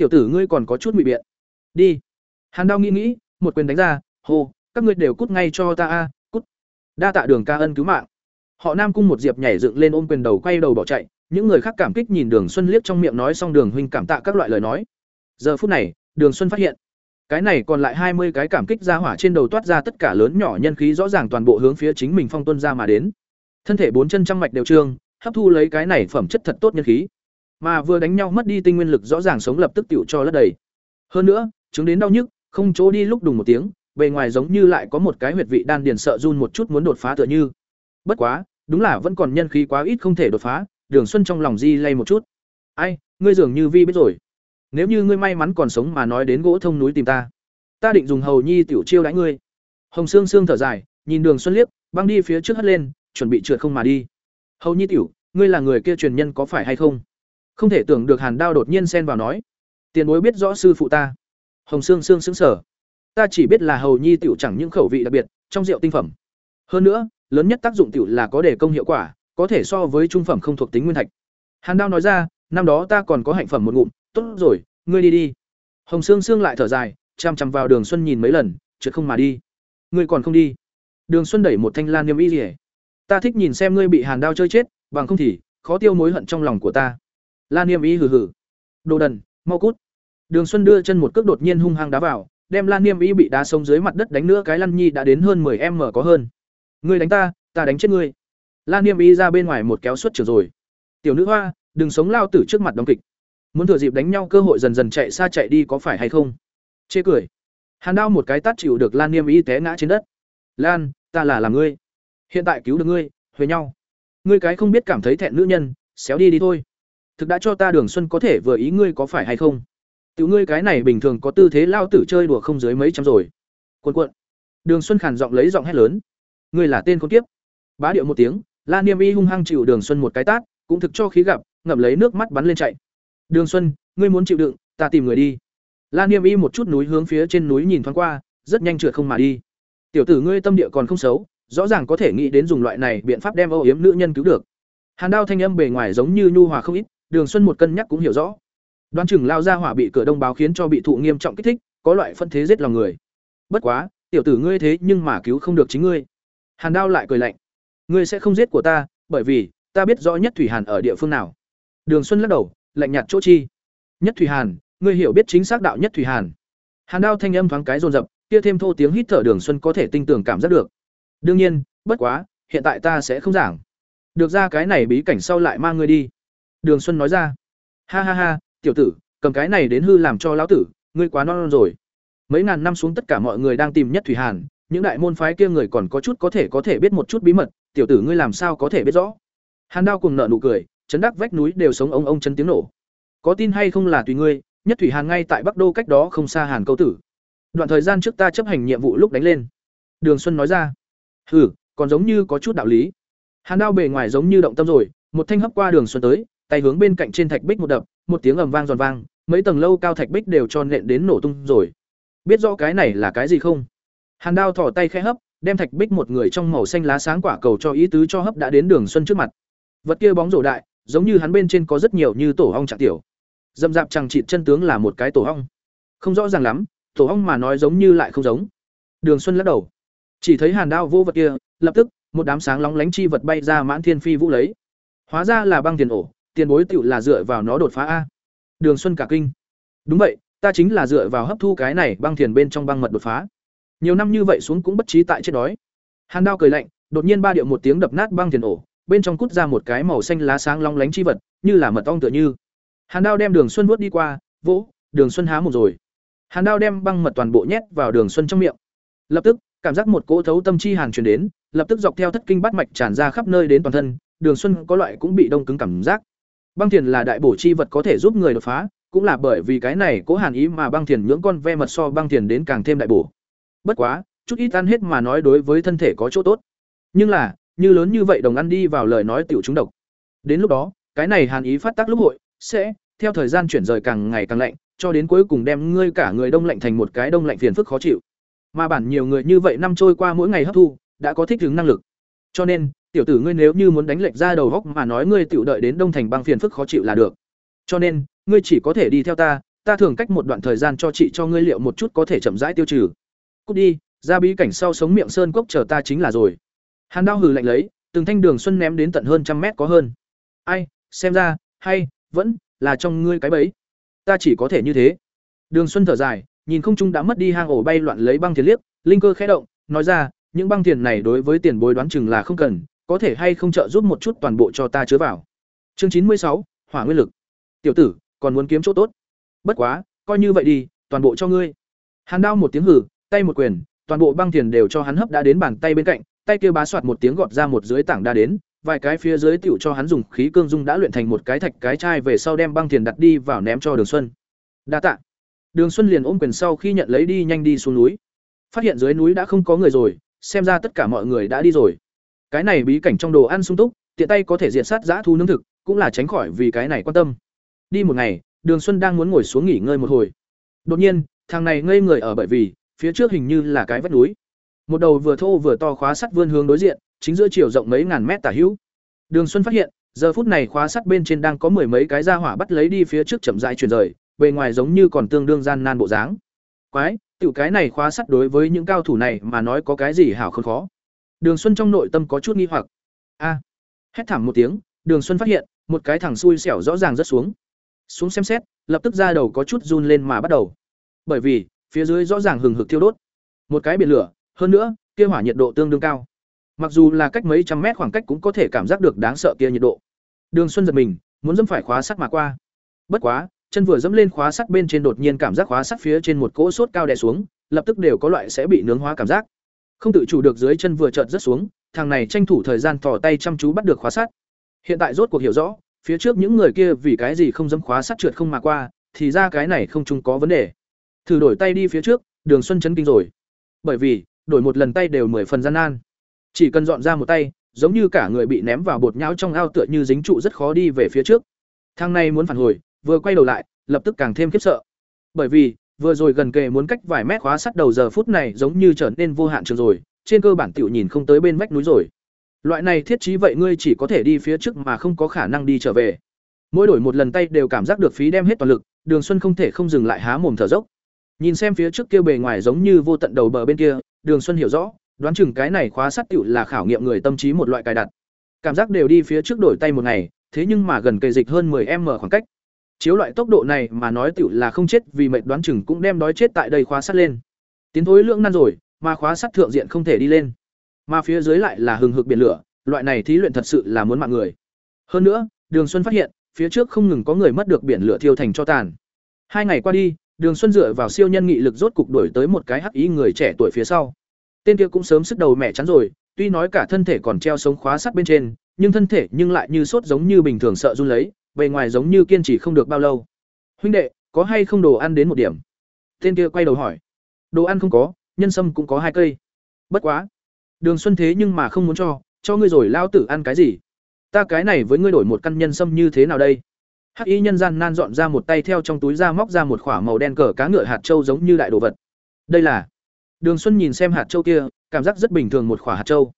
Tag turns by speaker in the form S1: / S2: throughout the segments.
S1: tiểu tử ngươi còn có chút ngụy biện. Đi. Hàn đao nghĩ nghĩ, một quyền đánh ra, hô, các ngươi đều cút ngay cho ta a, cút. Đa tạ đường ca ân cứu mạng. Họ nam cung một diệp nhảy dựng lên ôm quyền đầu quay đầu bỏ chạy, những người khác cảm kích nhìn đường xuân liếc trong miệng nói xong đường huynh cảm tạ các loại lời nói. Giờ phút này, đường xuân phát hiện, cái này còn lại hai mươi cái cảm kích ra hỏa trên đầu toát ra tất cả lớn nhỏ nhân khí rõ ràng toàn bộ hướng phía chính mình phong tuân ra mà đến. Thân thể bốn chân trăm mạch đều trương, hấp thu lấy cái này phẩm chất thật tốt nhân khí mà vừa đánh nhau mất đi tinh nguyên lực rõ ràng sống lập tức tựu cho lấp đầy. Hơn nữa, chứng đến đau nhức, không chỗ đi lúc đùng một tiếng, bề ngoài giống như lại có một cái huyệt vị đan điền sợ run một chút muốn đột phá tựa như. Bất quá, đúng là vẫn còn nhân khí quá ít không thể đột phá, đường xuân trong lòng di lay một chút. Ai, ngươi dường như vi biết rồi. Nếu như ngươi may mắn còn sống mà nói đến gỗ thông núi tìm ta ta định dùng hầu nhi tiểu chiêu đãi ngươi. Hồng sương sương thở dài, nhìn đường xuân liếc, băng đi phía trước hất lên, chuẩn bị trượt không mà đi. Hầu nhi tiểu, ngươi là người kia truyền nhân có phải hay không? Không thể tưởng được hàn đao đột nhiên xen vào nói tiền bối biết rõ sư phụ ta. Hồng sương sương sững sờ, ta chỉ biết là hầu nhi tiểu chẳng những khẩu vị đặc biệt trong rượu tinh phẩm. Hơn nữa lớn nhất tác dụng tiểu là có để công hiệu quả có thể so với trung phẩm không thuộc tính nguyên thạch. Hàn đao nói ra năm đó ta còn có hạnh phẩm một ngụm tốt rồi ngươi đi đi. Hồng sương sương lại thở dài chằm chằm vào đường xuân nhìn mấy lần trượt không mà đi. Ngươi còn không đi? Đường xuân đẩy một thanh lan niêm y rỉa ta thích nhìn xem ngươi bị hàn đao chơi chết bằng không thì khó tiêu mối hận trong lòng của ta lan niêm y hừ hừ. Đồ đần, mau cút. Đường xuân đưa chân một cước đột nhiên hung hăng đá vào, đem lan niêm y bị đá sông dưới mặt đất đánh nữa cái lăn nhi đã đến hơn 10 m có hơn. Ngươi đánh ta ta đánh chết ngươi. Lan niêm y ra bên ngoài một kéo suất trở rồi. Tiểu nữ hoa, đừng sống lao tử trước mặt đóng kịch. Muốn thừa dịp đánh nhau cơ hội dần dần chạy xa chạy đi có phải hay không? Chê cười. Hàn đao một cái tắt chịu được lan niêm y té ngã trên đất. Lan, ta là làm ngươi. Hiện tại cứu được ngươi, huề nhau. Ngươi cái không biết cảm thấy thẹn nữ nhân, xéo đi đi thôi thực đã cho ta đường xuân có thể vừa ý ngươi có phải hay không? Tiểu ngươi cái này bình thường có tư thế lao tử chơi đùa không dưới mấy trăm rồi. Cuộn cuộn. Đường xuân khản giọng lấy giọng hét lớn. Ngươi là tên con kiếp. Bá điệu một tiếng, la niêm y hung hăng chịu đường xuân một cái tát, cũng thực cho khí gặp, ngậm lấy nước mắt bắn lên chạy. Đường xuân, ngươi muốn chịu đựng, ta tìm người đi. La niêm y một chút núi hướng phía trên núi nhìn thoáng qua, rất nhanh trượt không mà đi. Tiểu tử ngươi tâm địa còn không xấu, rõ ràng có thể nghĩ đến dùng loại này biện pháp đem âu yếm nữ nhân cứu được. Hàn đao thanh âm bề ngoài giống như nhu hòa không ít đường xuân một cân nhắc cũng hiểu rõ. Đoán chừng lao ra hỏa bị cửa đông báo khiến cho bị thụ nghiêm trọng kích thích, có loại phân thế giết lòng người. Bất quá, tiểu tử ngươi thế nhưng mà cứu không được chính ngươi. Hàn đao lại cười lạnh. Ngươi sẽ không giết của ta, bởi vì, ta biết rõ nhất thủy hàn ở địa phương nào. Đường xuân lắc đầu, lạnh nhạt chỗ chi. Nhất thủy hàn, ngươi hiểu biết chính xác đạo nhất thủy hàn. Hàn đao thanh âm thoáng cái rồn rập kia thêm thô tiếng hít thở đường xuân có thể tinh tưởng cảm giác được. Đương nhiên, bất quá, hiện tại ta sẽ không giảng. Được ra cái này bí cảnh sau lại mang ngươi đi đường xuân nói ra. Ha ha ha tiểu tử cầm cái này đến hư làm cho lão tử ngươi quá non, non rồi. Mấy ngàn năm xuống tất cả mọi người đang tìm nhất thủy hàn những đại môn phái kia người còn có chút có thể có thể biết một chút bí mật tiểu tử ngươi làm sao có thể biết rõ? Hàn đao cùng nợ nụ cười chấn đắc vách núi đều sống ông ông chân tiếng nổ. Có tin hay không là tùy ngươi nhất thủy hàn ngay tại bắc đô cách đó không xa hàn câu tử. Đoạn thời gian trước ta chấp hành nhiệm vụ lúc đánh lên. Đường xuân nói ra. Hừ còn giống như có chút đạo lý. Hàn đao bề ngoài giống như động tâm rồi một thanh hấp qua đường xuân tới tay hướng bên cạnh trên thạch bích một đập, một tiếng ầm vang giòn vang, mấy tầng lâu cao thạch bích đều tròn nện đến nổ tung rồi. Biết rõ cái này là cái gì không? Hàn đao thỏ tay khẽ hấp, đem thạch bích một người trong màu xanh lá sáng quả cầu cho ý tứ cho hấp đã đến đường xuân trước mặt. Vật kia bóng rổ đại, giống như hắn bên trên có rất nhiều như tổ hong trạng tiểu. Dâm dạp chẳng chịt chân tướng là một cái tổ hong không rõ ràng lắm, tổ hong mà nói giống như lại không giống. Đường xuân lắc đầu. Chỉ thấy hàn đao vô vật kia, lập tức, một đám sáng lóng lánh chi vật bay ra mãn thiên phi vũ lấy. Hóa ra là băng tiền ổ tiền bối tựu là dựa vào nó đột phá a. Đường xuân cả kinh. Đúng vậy, ta chính là dựa vào hấp thu cái này băng thiền bên trong băng mật đột phá. Nhiều năm như vậy xuống cũng bất trí tại chết đói. Hàn đao cười lạnh, đột nhiên ba điệu một tiếng đập nát băng thiền ổ, bên trong cút ra một cái màu xanh lá sáng long lánh chi vật, như là mật ong tựa như. Hàn đao đem đường xuân vuốt đi qua, vỗ, đường xuân há một rồi. Hàn đao đem băng mật toàn bộ nhét vào đường xuân trong miệng. Lập tức, cảm giác một cỗ thấu tâm chi hàn truyền đến, lập tức dọc theo thất kinh bát mạch tràn ra khắp nơi đến toàn thân, đường xuân có loại cũng bị đông cứng cảm giác băng thiền là đại bổ chi vật có thể giúp người đột phá, cũng là bởi vì cái này cố hàn ý mà băng thiền nhưỡng con ve mật so băng thiền đến càng thêm đại bổ. Bất quá, chút ít ăn hết mà nói đối với thân thể có chỗ tốt. Nhưng là, như lớn như vậy đồng ăn đi vào lời nói tiểu chúng độc. Đến lúc đó, cái này hàn ý phát tác lúc hội, sẽ, theo thời gian chuyển rời càng ngày càng lạnh, cho đến cuối cùng đem ngươi cả người đông lạnh thành một cái đông lạnh phiền phức khó chịu. Mà bản nhiều người như vậy năm trôi qua mỗi ngày hấp thu, đã có thích ứng năng lực. Cho nên tiểu tử ngươi nếu như muốn đánh lệch ra đầu góc mà nói ngươi tiểu đợi đến đông thành băng phiền phức khó chịu là được. Cho nên, ngươi chỉ có thể đi theo ta ta thường cách một đoạn thời gian cho chị cho ngươi liệu một chút có thể chậm rãi tiêu trừ. Cút đi, ra bí cảnh sau sống miệng sơn cốc chờ ta chính là rồi. Hàn đao hừ lạnh lấy, từng thanh đường xuân ném đến tận hơn trăm mét có hơn. Ai, xem ra, hay, vẫn là trong ngươi cái bẫy. Ta chỉ có thể như thế. Đường xuân thở dài, nhìn không trung đã mất đi hang ổ bay loạn lấy băng thiền liếc, linh cơ khẽ động, nói ra, những băng thiền này đối với tiền bối đoán chừng là không cần có thể hay không trợ giúp một chút toàn bộ cho ta chứa vào. Chương chín mươi sáu, hỏa nguyên lực. Tiểu tử, còn muốn kiếm chỗ tốt. Bất quá, coi như vậy đi, toàn bộ cho ngươi. Hàn đao một tiếng hử tay một quyền, toàn bộ băng tiền đều cho hắn hấp đã đến bàn tay bên cạnh, tay kia bá soạt một tiếng gọt ra một dưới tảng đa đến, vài cái phía dưới tiểu cho hắn dùng khí cương dung đã luyện thành một cái thạch cái chai về sau đem băng tiền đặt đi vào ném cho đường xuân. Đa tạ. Đường xuân liền ôm quyền sau khi nhận lấy đi nhanh đi xuống núi. Phát hiện dưới núi đã không có người rồi, xem ra tất cả mọi người đã đi rồi cái này bí cảnh trong đồ ăn sung túc, tiện tay có thể diện sát giã thu nương thực, cũng là tránh khỏi vì cái này quan tâm. Đi một ngày, đường xuân đang muốn ngồi xuống nghỉ ngơi một hồi. Đột nhiên, thằng này ngây người ở bởi vì, phía trước hình như là cái vách núi. Một đầu vừa thô vừa to khóa sắt vươn hướng đối diện, chính giữa chiều rộng mấy ngàn mét tả hữu. Đường xuân phát hiện, giờ phút này khóa sắt bên trên đang có mười mấy cái ra hỏa bắt lấy đi phía trước chậm rãi chuyển rời, bề ngoài giống như còn tương đương gian nan bộ dáng. Quái, tiểu cái này khóa sắt đối với những cao thủ này mà nói có cái gì hảo không khó? Đường xuân trong nội tâm có chút nghi hoặc. A. Hét thảm một tiếng, đường xuân phát hiện, một cái thẳng xui xẻo rõ ràng rất xuống. Xuống xem xét, lập tức ra đầu có chút run lên mà bắt đầu. Bởi vì, phía dưới rõ ràng hừng hực thiêu đốt. Một cái biển lửa, hơn nữa, kia hỏa nhiệt độ tương đương cao. Mặc dù là cách mấy trăm mét khoảng cách cũng có thể cảm giác được đáng sợ kia nhiệt độ. Đường xuân giật mình, muốn dẫm phải khóa sắt mà qua. Bất quá, chân vừa dẫm lên khóa sắt bên trên đột nhiên cảm giác khóa sắt phía trên một cỗ sốt cao đè xuống, lập tức đều có loại sẽ bị nướng hóa cảm giác không tự chủ được dưới chân vừa chợt rất xuống, thằng này tranh thủ thời gian thò tay chăm chú bắt được khóa sắt. Hiện tại rốt cuộc hiểu rõ, phía trước những người kia vì cái gì không dám khóa sắt trượt không mà qua, thì ra cái này không chung có vấn đề. Thử đổi tay đi phía trước, đường xuân chấn kinh rồi. Bởi vì, đổi một lần tay đều mười phần gian nan. Chỉ cần dọn ra một tay, giống như cả người bị ném vào bột nhão trong ao tựa như dính trụ rất khó đi về phía trước. Thang này muốn phản hồi, vừa quay đầu lại, lập tức càng thêm khiếp sợ. Bởi vì vừa rồi gần kề muốn cách vài mét khóa sắt đầu giờ phút này giống như trở nên vô hạn trường rồi, trên cơ bản tiểu nhìn không tới bên vách núi rồi. Loại này thiết trí vậy ngươi chỉ có thể đi phía trước mà không có khả năng đi trở về. Mỗi đổi một lần tay đều cảm giác được phí đem hết toàn lực, đường xuân không thể không dừng lại há mồm thở dốc. Nhìn xem phía trước kia bề ngoài giống như vô tận đầu bờ bên kia, đường xuân hiểu rõ, đoán chừng cái này khóa sắt tiểu là khảo nghiệm người tâm trí một loại cài đặt. Cảm giác đều đi phía trước đổi tay một ngày, thế nhưng mà gần cây dịch hơn 10 m khoảng cách chiếu loại tốc độ này mà nói tiểu là không chết vì mệt đoán chừng cũng đem đói chết tại đây khóa sắt lên. Tiến thối lưỡng nan rồi, mà khóa sắt thượng diện không thể đi lên. Mà phía dưới lại là hừng hực biển lửa, loại này thí luyện thật sự là muốn mạng người. Hơn nữa, đường xuân phát hiện, phía trước không ngừng có người mất được biển lửa thiêu thành cho tàn. Hai ngày qua đi, đường xuân dựa vào siêu nhân nghị lực rốt cục đuổi tới một cái hắc ý người trẻ tuổi phía sau. Tên kia cũng sớm sức đầu mẹ chắn rồi, tuy nói cả thân thể còn treo sống khóa sắt bên trên, nhưng thân thể nhưng lại như sốt giống như bình thường sợ run lấy bề ngoài giống như kiên trì không được bao lâu. Huynh đệ, có hay không đồ ăn đến một điểm? Tên kia quay đầu hỏi. Đồ ăn không có, nhân sâm cũng có hai cây. Bất quá. Đường xuân thế nhưng mà không muốn cho cho ngươi rồi lao tử ăn cái gì? Ta cái này với ngươi đổi một căn nhân sâm như thế nào đây? Hắc y nhân gian nan dọn ra một tay theo trong túi ra móc ra một quả màu đen cờ cá ngựa hạt trâu giống như đại đồ vật. Đây là. Đường xuân nhìn xem hạt trâu kia, cảm giác rất bình thường một quả hạt trâu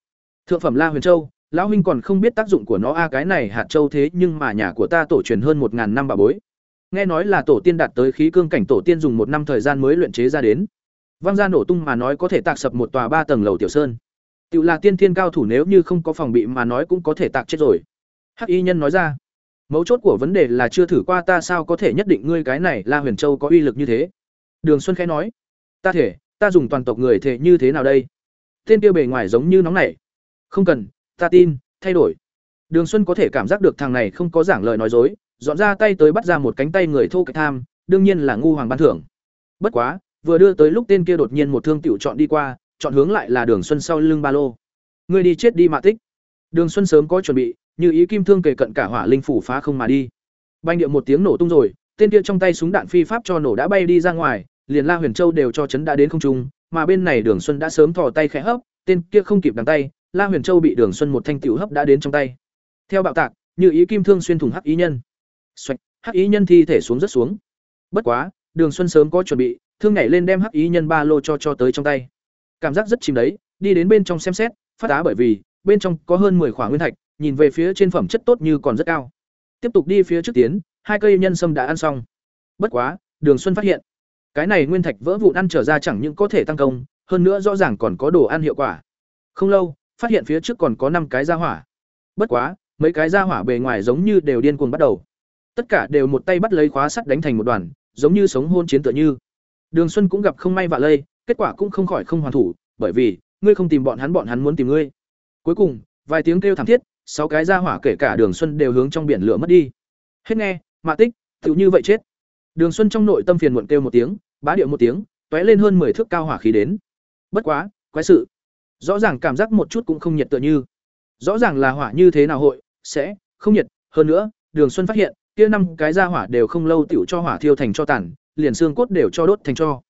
S1: thượng phẩm la huyền châu lão huynh còn không biết tác dụng của nó. A, cái này hạt châu thế nhưng mà nhà của ta tổ truyền hơn một ngàn năm bà bối. Nghe nói là tổ tiên đạt tới khí cương cảnh, tổ tiên dùng một năm thời gian mới luyện chế ra đến. Văng ra nổ tung mà nói có thể tạc sập một tòa ba tầng lầu tiểu sơn. Tự là tiên thiên cao thủ, nếu như không có phòng bị mà nói cũng có thể tạc chết rồi. Hắc y nhân nói ra, mấu chốt của vấn đề là chưa thử qua ta sao có thể nhất định ngươi cái này la huyền châu có uy lực như thế? Đường xuân khẽ nói, ta thể, ta dùng toàn tộc người thể như thế nào đây? Tên kia bề ngoài giống như nóng nảy. Không cần ta tin, thay đổi. Đường xuân có thể cảm giác được thằng này không có giảng lời nói dối, dọn ra tay tới bắt ra một cánh tay người thô kệch tham, đương nhiên là ngu hoàng ban thưởng. Bất quá, vừa đưa tới lúc tên kia đột nhiên một thương tiểu chọn đi qua, chọn hướng lại là đường xuân sau lưng ba lô. Ngươi đi chết đi mạ tích. Đường xuân sớm có chuẩn bị, như ý kim thương kề cận cả hỏa linh phủ phá không mà đi. Banh điệu một tiếng nổ tung rồi, tên kia trong tay súng đạn phi pháp cho nổ đã bay đi ra ngoài, liền la huyền châu đều cho chấn đã đến không trung, mà bên này đường xuân đã sớm thò tay khẽ hấp, tên kia không kịp đằng tay la huyền châu bị đường xuân một thanh tiểu hấp đã đến trong tay. Theo bạo tạc như ý kim thương xuyên thủng hắc ý nhân. Xoạch hắc ý nhân thi thể xuống rất xuống. Bất quá đường xuân sớm có chuẩn bị thương nhảy lên đem hắc ý nhân ba lô cho cho tới trong tay. Cảm giác rất chìm đấy đi đến bên trong xem xét phát á bởi vì bên trong có hơn 10 khoảng nguyên thạch nhìn về phía trên phẩm chất tốt như còn rất cao. Tiếp tục đi phía trước tiến hai cây nhân sâm đã ăn xong. Bất quá Đường Xuân phát hiện, cái này nguyên thạch vỡ vụn ăn trở ra chẳng những có thể tăng công, hơn nữa rõ ràng còn có đồ ăn hiệu quả. Không lâu, phát hiện phía trước còn có năm cái gia hỏa. Bất quá, mấy cái gia hỏa bề ngoài giống như đều điên cuồng bắt đầu. Tất cả đều một tay bắt lấy khóa sắt đánh thành một đoàn, giống như sống hôn chiến tựa như. Đường Xuân cũng gặp không may vạ lây, kết quả cũng không khỏi không hoàn thủ, bởi vì ngươi không tìm bọn hắn bọn hắn muốn tìm ngươi. Cuối cùng, vài tiếng kêu thảm thiết, sáu cái gia hỏa kể cả Đường Xuân đều hướng trong biển lửa mất đi. Hết nghe, Mạ Tích, tự như vậy chết. Đường Xuân trong nội tâm phiền muộn kêu một tiếng, bá điệu một tiếng, tóe lên hơn 10 thước cao hỏa khí đến. Bất quá, quái sự. Rõ ràng cảm giác một chút cũng không nhiệt tựa như. Rõ ràng là hỏa như thế nào hội sẽ không nhiệt, hơn nữa, Đường Xuân phát hiện, kia năm cái gia hỏa đều không lâu tiểu cho hỏa thiêu thành cho tàn, liền xương cốt đều cho đốt thành cho.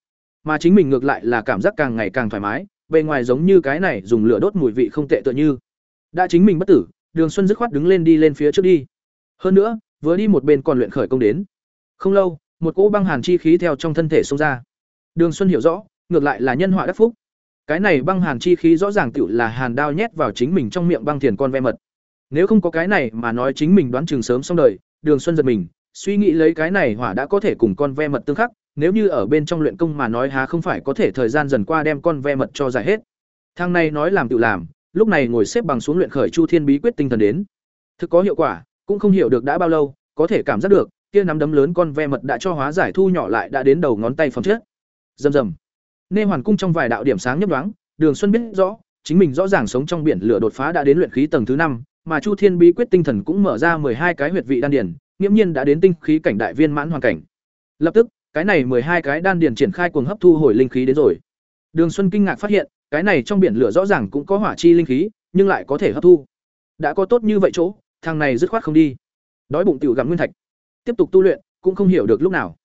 S1: Mà chính mình ngược lại là cảm giác càng ngày càng thoải mái, bề ngoài giống như cái này dùng lửa đốt mùi vị không tệ tựa như. Đã chính mình bất tử, Đường Xuân dứt khoát đứng lên đi lên phía trước đi. Hơn nữa, vừa đi một bên còn luyện khởi công đến. Không lâu, một cỗ băng hàn chi khí theo trong thân thể xông ra. Đường Xuân hiểu rõ, ngược lại là nhân họa đắc phúc. Cái này băng hàn chi khí rõ ràng tựu là hàn đao nhét vào chính mình trong miệng băng thiền con ve mật. Nếu không có cái này mà nói chính mình đoán chừng sớm xong đời, Đường Xuân giật mình, suy nghĩ lấy cái này hỏa đã có thể cùng con ve mật tương khắc, nếu như ở bên trong luyện công mà nói há không phải có thể thời gian dần qua đem con ve mật cho giải hết. Thang này nói làm tự làm, lúc này ngồi xếp bằng xuống luyện khởi Chu Thiên bí quyết tinh thần đến. Thực có hiệu quả, cũng không hiểu được đã bao lâu, có thể cảm giác được, kia nắm đấm lớn con ve mật đã cho hóa giải thu nhỏ lại đã đến đầu ngón tay phẩm chất. Rầm rầm. Nê Hoàn cung trong vài đạo điểm sáng nhấp nhoáng, Đường Xuân biết rõ, chính mình rõ ràng sống trong biển lửa đột phá đã đến luyện khí tầng thứ năm, mà Chu Thiên bí quyết tinh thần cũng mở ra hai cái huyệt vị đan điển, nghiêm nhiên đã đến tinh khí cảnh đại viên mãn hoàn cảnh. Lập tức, cái này hai cái đan điển triển khai cuồng hấp thu hồi linh khí đến rồi. Đường Xuân kinh ngạc phát hiện, cái này trong biển lửa rõ ràng cũng có hỏa chi linh khí, nhưng lại có thể hấp thu. Đã có tốt như vậy chỗ, thằng này dứt khoát không đi. Đói bụng tiểu gặm nguyên thạch. Tiếp tục tu luyện, cũng không hiểu được lúc nào.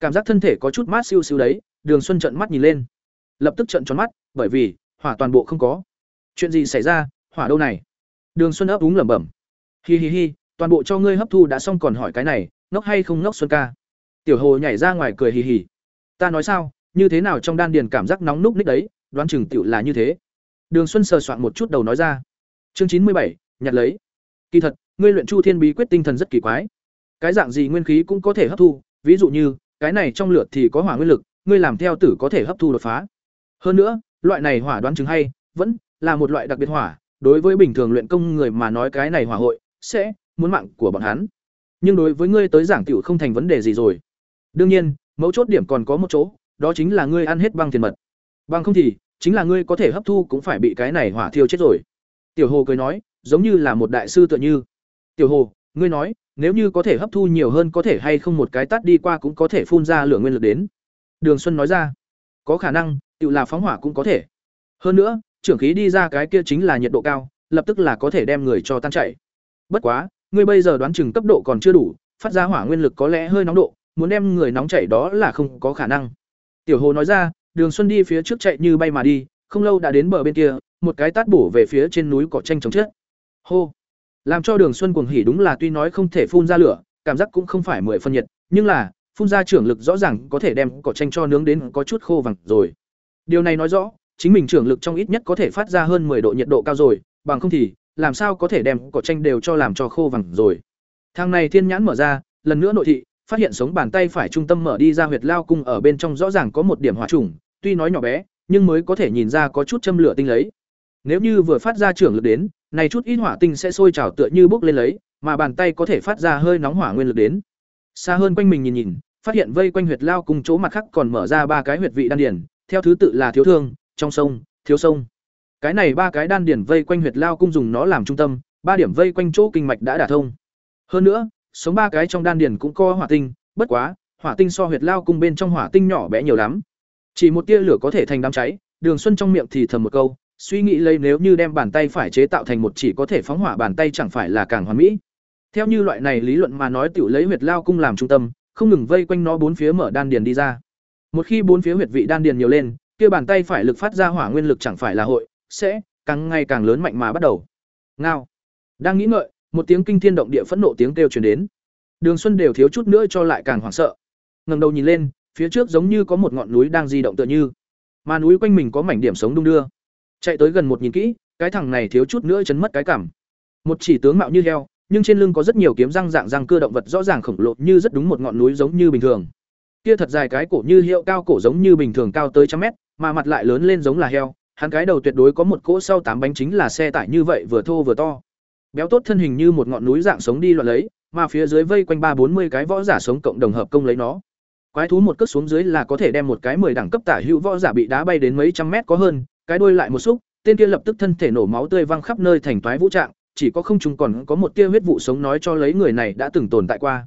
S1: Cảm giác thân thể có chút mát siêu siêu đấy, Đường Xuân trợn mắt nhìn lên. Lập tức trợn tròn mắt, bởi vì hỏa toàn bộ không có. Chuyện gì xảy ra, hỏa đâu này? Đường Xuân ấp úng lẩm bẩm. Hi hi hi, toàn bộ cho ngươi hấp thu đã xong còn hỏi cái này, ngốc hay không ngốc Xuân ca? Tiểu Hồ nhảy ra ngoài cười hì hì. Ta nói sao, như thế nào trong đan điền cảm giác nóng núc ních đấy, đoán chừng tiểu là như thế. Đường Xuân sờ soạn một chút đầu nói ra. Chương chín mươi bảy, nhặt lấy. Kỳ thật, ngươi luyện Chu Thiên bí quyết tinh thần rất kỳ quái. Cái dạng gì nguyên khí cũng có thể hấp thu, ví dụ như, cái này trong lửa thì có hỏa nguyên lực, ngươi làm theo tử có thể hấp thu đột phá. Hơn nữa, loại này hỏa đoán chứng hay, vẫn là một loại đặc biệt hỏa, đối với bình thường luyện công người mà nói cái này hỏa hội sẽ muốn mạng của bọn hắn. Nhưng đối với ngươi tới giảng tiểu không thành vấn đề gì rồi. Đương nhiên, mấu chốt điểm còn có một chỗ, đó chính là ngươi ăn hết băng tiền mật. Bằng không thì, chính là ngươi có thể hấp thu cũng phải bị cái này hỏa thiêu chết rồi. Tiểu Hồ cười nói, giống như là một đại sư tựa như. Tiểu Hồ, ngươi nói, nếu như có thể hấp thu nhiều hơn có thể hay không một cái tát đi qua cũng có thể phun ra lửa nguyên lực đến. Đường Xuân nói ra, có khả năng, tự là phóng hỏa cũng có thể. Hơn nữa, trưởng khí đi ra cái kia chính là nhiệt độ cao, lập tức là có thể đem người cho tan chảy. Bất quá, ngươi bây giờ đoán chừng cấp độ còn chưa đủ, phát ra hỏa nguyên lực có lẽ hơi nóng độ, muốn đem người nóng chảy đó là không có khả năng. Tiểu Hồ nói ra, Đường Xuân đi phía trước chạy như bay mà đi, không lâu đã đến bờ bên kia, một cái tát bổ về phía trên núi cỏ tranh chống chết. Hô! Làm cho Đường Xuân cuồng hỉ đúng là tuy nói không thể phun ra lửa, cảm giác cũng không phải mười phân nhiệt, nhưng là, phun ra trưởng lực rõ ràng có thể đem cỏ tranh cho nướng đến có chút khô vàng rồi. Điều này nói rõ, chính mình trưởng lực trong ít nhất có thể phát ra hơn 10 độ nhiệt độ cao rồi, bằng không thì làm sao có thể đem cỏ tranh đều cho làm cho khô vàng rồi. Thang này thiên nhãn mở ra, lần nữa nội thị, phát hiện sống bàn tay phải trung tâm mở đi ra huyệt lao cung ở bên trong rõ ràng có một điểm hỏa trùng, tuy nói nhỏ bé, nhưng mới có thể nhìn ra có chút châm lửa tinh lấy. Nếu như vừa phát ra trưởng lực đến, này chút ít hỏa tinh sẽ sôi trào tựa như bốc lên lấy, mà bàn tay có thể phát ra hơi nóng hỏa nguyên lực đến. Xa hơn quanh mình nhìn nhìn, phát hiện vây quanh huyệt lao cung chỗ mặt khác còn mở ra ba cái huyệt vị đan điền, theo thứ tự là thiếu thương, trong sông, thiếu sông. Cái này ba cái đan điển vây quanh huyệt lao cung dùng nó làm trung tâm, ba điểm vây quanh chỗ kinh mạch đã đả thông. Hơn nữa, sống ba cái trong đan điển cũng có hỏa tinh, bất quá, hỏa tinh so huyệt lao cung bên trong hỏa tinh nhỏ bé nhiều lắm. Chỉ một tia lửa có thể thành đám cháy, Đường Xuân trong miệng thì thầm một câu, suy nghĩ lấy nếu như đem bàn tay phải chế tạo thành một chỉ có thể phóng hỏa bàn tay chẳng phải là càng hoàn mỹ. Theo như loại này lý luận mà nói tiểu lấy huyệt lao cung làm trung tâm, không ngừng vây quanh nó bốn phía mở đan điền đi ra. Một khi bốn phía huyệt vị đan điền nhiều lên, kia bàn tay phải lực phát ra hỏa nguyên lực chẳng phải là hội sẽ càng ngày càng lớn mạnh mà bắt đầu. Ngao. Đang nghĩ ngợi, một tiếng kinh thiên động địa phẫn nộ tiếng kêu truyền đến. Đường Xuân đều thiếu chút nữa cho lại càng hoảng sợ. Ngẩng đầu nhìn lên, phía trước giống như có một ngọn núi đang di động tựa như, mà núi quanh mình có mảnh điểm sống đung đưa. Chạy tới gần một nhìn kỹ, cái thằng này thiếu chút nữa chấn mất cái cảm. Một chỉ tướng mạo như heo, nhưng trên lưng có rất nhiều kiếm răng dạng răng cơ động vật rõ ràng khổng lồ như rất đúng một ngọn núi giống như bình thường. Kia thật dài cái cổ như hiệu cao cổ giống như bình thường cao tới trăm mét, mà mặt lại lớn lên giống là heo, hắn cái đầu tuyệt đối có một cỗ sau tám bánh chính là xe tải như vậy vừa thô vừa to. Béo tốt thân hình như một ngọn núi dạng sống đi loạn lấy, mà phía dưới vây quanh ba bốn mươi cái võ giả sống cộng đồng hợp công lấy nó. Quái thú một cất xuống dưới là có thể đem một cái mười đẳng cấp tả hữu võ giả bị đá bay đến mấy trăm mét có hơn, cái đuôi lại một xúc, tên kia lập tức thân thể nổ máu tươi văng khắp nơi thành toái vũ trạng, chỉ có không chúng còn có một tia huyết vụ sống nói cho lấy người này đã từng tồn tại qua.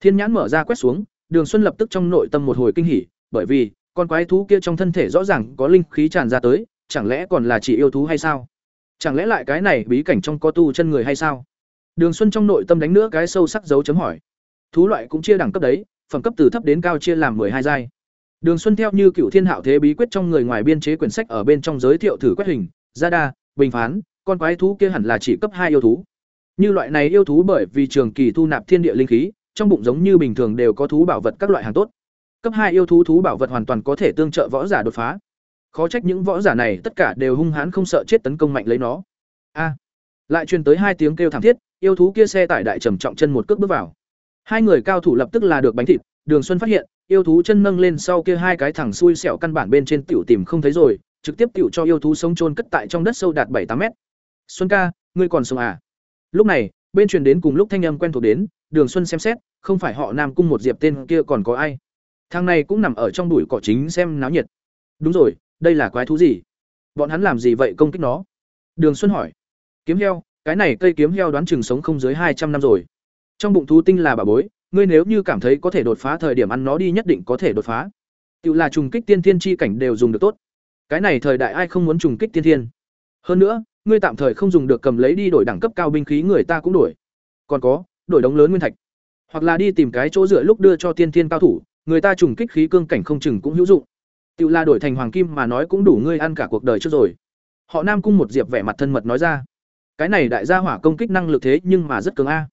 S1: Thiên nhãn mở ra quét xuống, Đường Xuân lập tức trong nội tâm một hồi kinh hỉ, bởi vì con quái thú kia trong thân thể rõ ràng có linh khí tràn ra tới, chẳng lẽ còn là chỉ yêu thú hay sao? Chẳng lẽ lại cái này bí cảnh trong có tu chân người hay sao? Đường Xuân trong nội tâm đánh nữa cái sâu sắc dấu chấm hỏi. Thú loại cũng chia đẳng cấp đấy, phẩm cấp từ thấp đến cao chia làm hai giai. Đường Xuân theo như Cựu Thiên Hạo Thế bí quyết trong người ngoài biên chế quyển sách ở bên trong giới thiệu thử quét hình, ra đa, bình phán, con quái thú kia hẳn là chỉ cấp hai yêu thú. Như loại này yêu thú bởi vì trường kỳ thu nạp thiên địa linh khí, trong bụng giống như bình thường đều có thú bảo vật các loại hàng tốt. Cấp hai yêu thú thú bảo vật hoàn toàn có thể tương trợ võ giả đột phá. Khó trách những võ giả này tất cả đều hung hãn không sợ chết tấn công mạnh lấy nó. A! lại truyền tới hai tiếng kêu thảm thiết, yêu thú kia xe tải đại trầm trọng chân một cước bước vào. Hai người cao thủ lập tức là được bánh thịt, Đường Xuân phát hiện, yêu thú chân nâng lên sau kia hai cái thẳng xui xẻo căn bản bên trên tiểu tìm không thấy rồi, trực tiếp tiểu cho yêu thú sống chôn cất tại trong đất sâu đạt bảy tám mét. Xuân ca, ngươi còn sống à? Lúc này, bên truyền đến cùng lúc thanh âm quen thuộc đến, Đường Xuân xem xét, không phải họ Nam cung một diệp tên kia còn có ai? Thằng này cũng nằm ở trong bụi cỏ chính xem náo nhiệt. Đúng rồi, đây là quái thú gì? Bọn hắn làm gì vậy công kích nó? Đường Xuân hỏi. Kiếm heo, cái này cây kiếm heo đoán chừng sống không dưới hai trăm năm rồi. Trong bụng thú tinh là bà bối, ngươi nếu như cảm thấy có thể đột phá thời điểm ăn nó đi nhất định có thể đột phá. Tiểu là trùng kích tiên thiên chi cảnh đều dùng được tốt. Cái này thời đại ai không muốn trùng kích tiên thiên. Hơn nữa, ngươi tạm thời không dùng được cầm lấy đi đổi đẳng cấp cao binh khí người ta cũng đổi. Còn có, đổi đống lớn nguyên thạch. Hoặc là đi tìm cái chỗ dựa lúc đưa cho tiên thiên cao thủ, người ta trùng kích khí cương cảnh không chừng cũng hữu dụng. Tự là đổi thành hoàng kim mà nói cũng đủ ngươi ăn cả cuộc đời trước rồi. Họ Nam cung một diệp vẻ mặt thân mật nói ra. Cái này đại gia hỏa công kích năng lực thế nhưng mà rất cường a.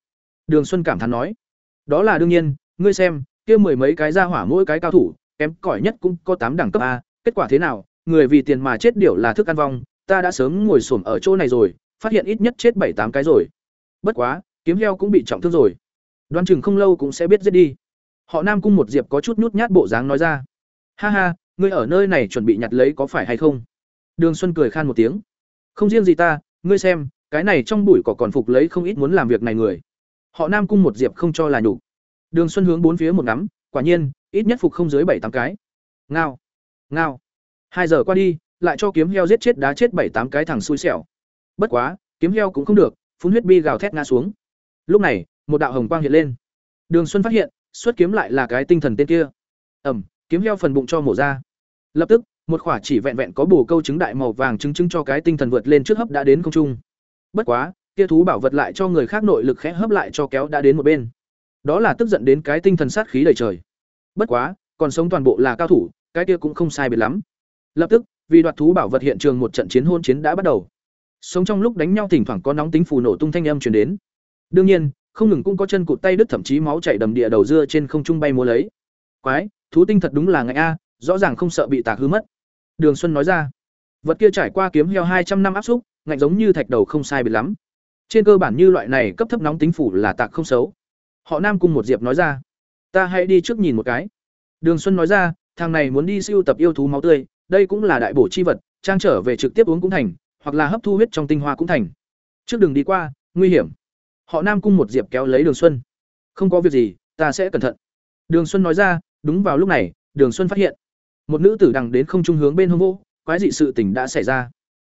S1: Đường Xuân cảm thán nói. Đó là đương nhiên, ngươi xem, kia mười mấy cái gia hỏa mỗi cái cao thủ, kém cỏi nhất cũng có tám đẳng cấp a, kết quả thế nào? Người vì tiền mà chết điểu là thức ăn vong, ta đã sớm ngồi xổm ở chỗ này rồi, phát hiện ít nhất chết bảy tám cái rồi. Bất quá, kiếm heo cũng bị trọng thương rồi. Đoán chừng không lâu cũng sẽ biết giết đi. Họ Nam cung một diệp có chút nhút nhát bộ dáng nói ra. Ha ha, ngươi ở nơi này chuẩn bị nhặt lấy có phải hay không? Đường Xuân cười khan một tiếng. Không riêng gì ta, ngươi xem, cái này trong bụi cỏ còn phục lấy không ít muốn làm việc này người. Họ Nam cung một diệp không cho là nhục. Đường Xuân hướng bốn phía một ngắm, quả nhiên, ít nhất phục không dưới bảy tám cái. Ngao, ngao. Hai giờ qua đi, lại cho kiếm heo giết chết đá chết bảy tám cái thằng xui xẻo. Bất quá, kiếm heo cũng không được, phun huyết bi gào thét ngã xuống. Lúc này, một đạo hồng quang hiện lên. Đường Xuân phát hiện, xuất kiếm lại là cái tinh thần tên kia. Ầm, kiếm heo phần bụng cho mổ ra. Lập tức, một khỏa chỉ vẹn vẹn có bổ câu trứng đại màu vàng chứng chứng cho cái tinh thần vượt lên trước hấp đã đến không trung. Bất quá, kia thú bảo vật lại cho người khác nội lực khẽ hấp lại cho kéo đã đến một bên. Đó là tức giận đến cái tinh thần sát khí đầy trời. Bất quá, còn sống toàn bộ là cao thủ, cái kia cũng không sai biệt lắm. Lập tức, vì đoạt thú bảo vật hiện trường một trận chiến hôn chiến đã bắt đầu. Sống trong lúc đánh nhau thỉnh thoảng có nóng tính phù nổ tung thanh âm truyền đến. Đương nhiên, không ngừng cũng có chân cụt tay đứt thậm chí máu chảy đầm địa đầu dưa trên không trung bay múa lấy. Quái, thú tinh thật đúng là ngại a, rõ ràng không sợ bị tạc hư mất. Đường Xuân nói ra. Vật kia trải qua kiếm heo hai trăm năm áp xúc, ngạnh giống như thạch đầu không sai biệt lắm. Trên cơ bản như loại này cấp thấp nóng tính phủ là tạc không xấu. Họ Nam cùng một diệp nói ra, ta hãy đi trước nhìn một cái. Đường Xuân nói ra, thằng này muốn đi siêu tập yêu thú máu tươi, đây cũng là đại bổ chi vật, trang trở về trực tiếp uống cũng thành, hoặc là hấp thu huyết trong tinh hoa cũng thành. Trước đường đi qua, nguy hiểm. Họ Nam cung một diệp kéo lấy Đường Xuân. Không có việc gì, ta sẽ cẩn thận. Đường Xuân nói ra, đúng vào lúc này, Đường Xuân phát hiện, một nữ tử đằng đến không trung hướng bên hông vô, quái dị sự tình đã xảy ra.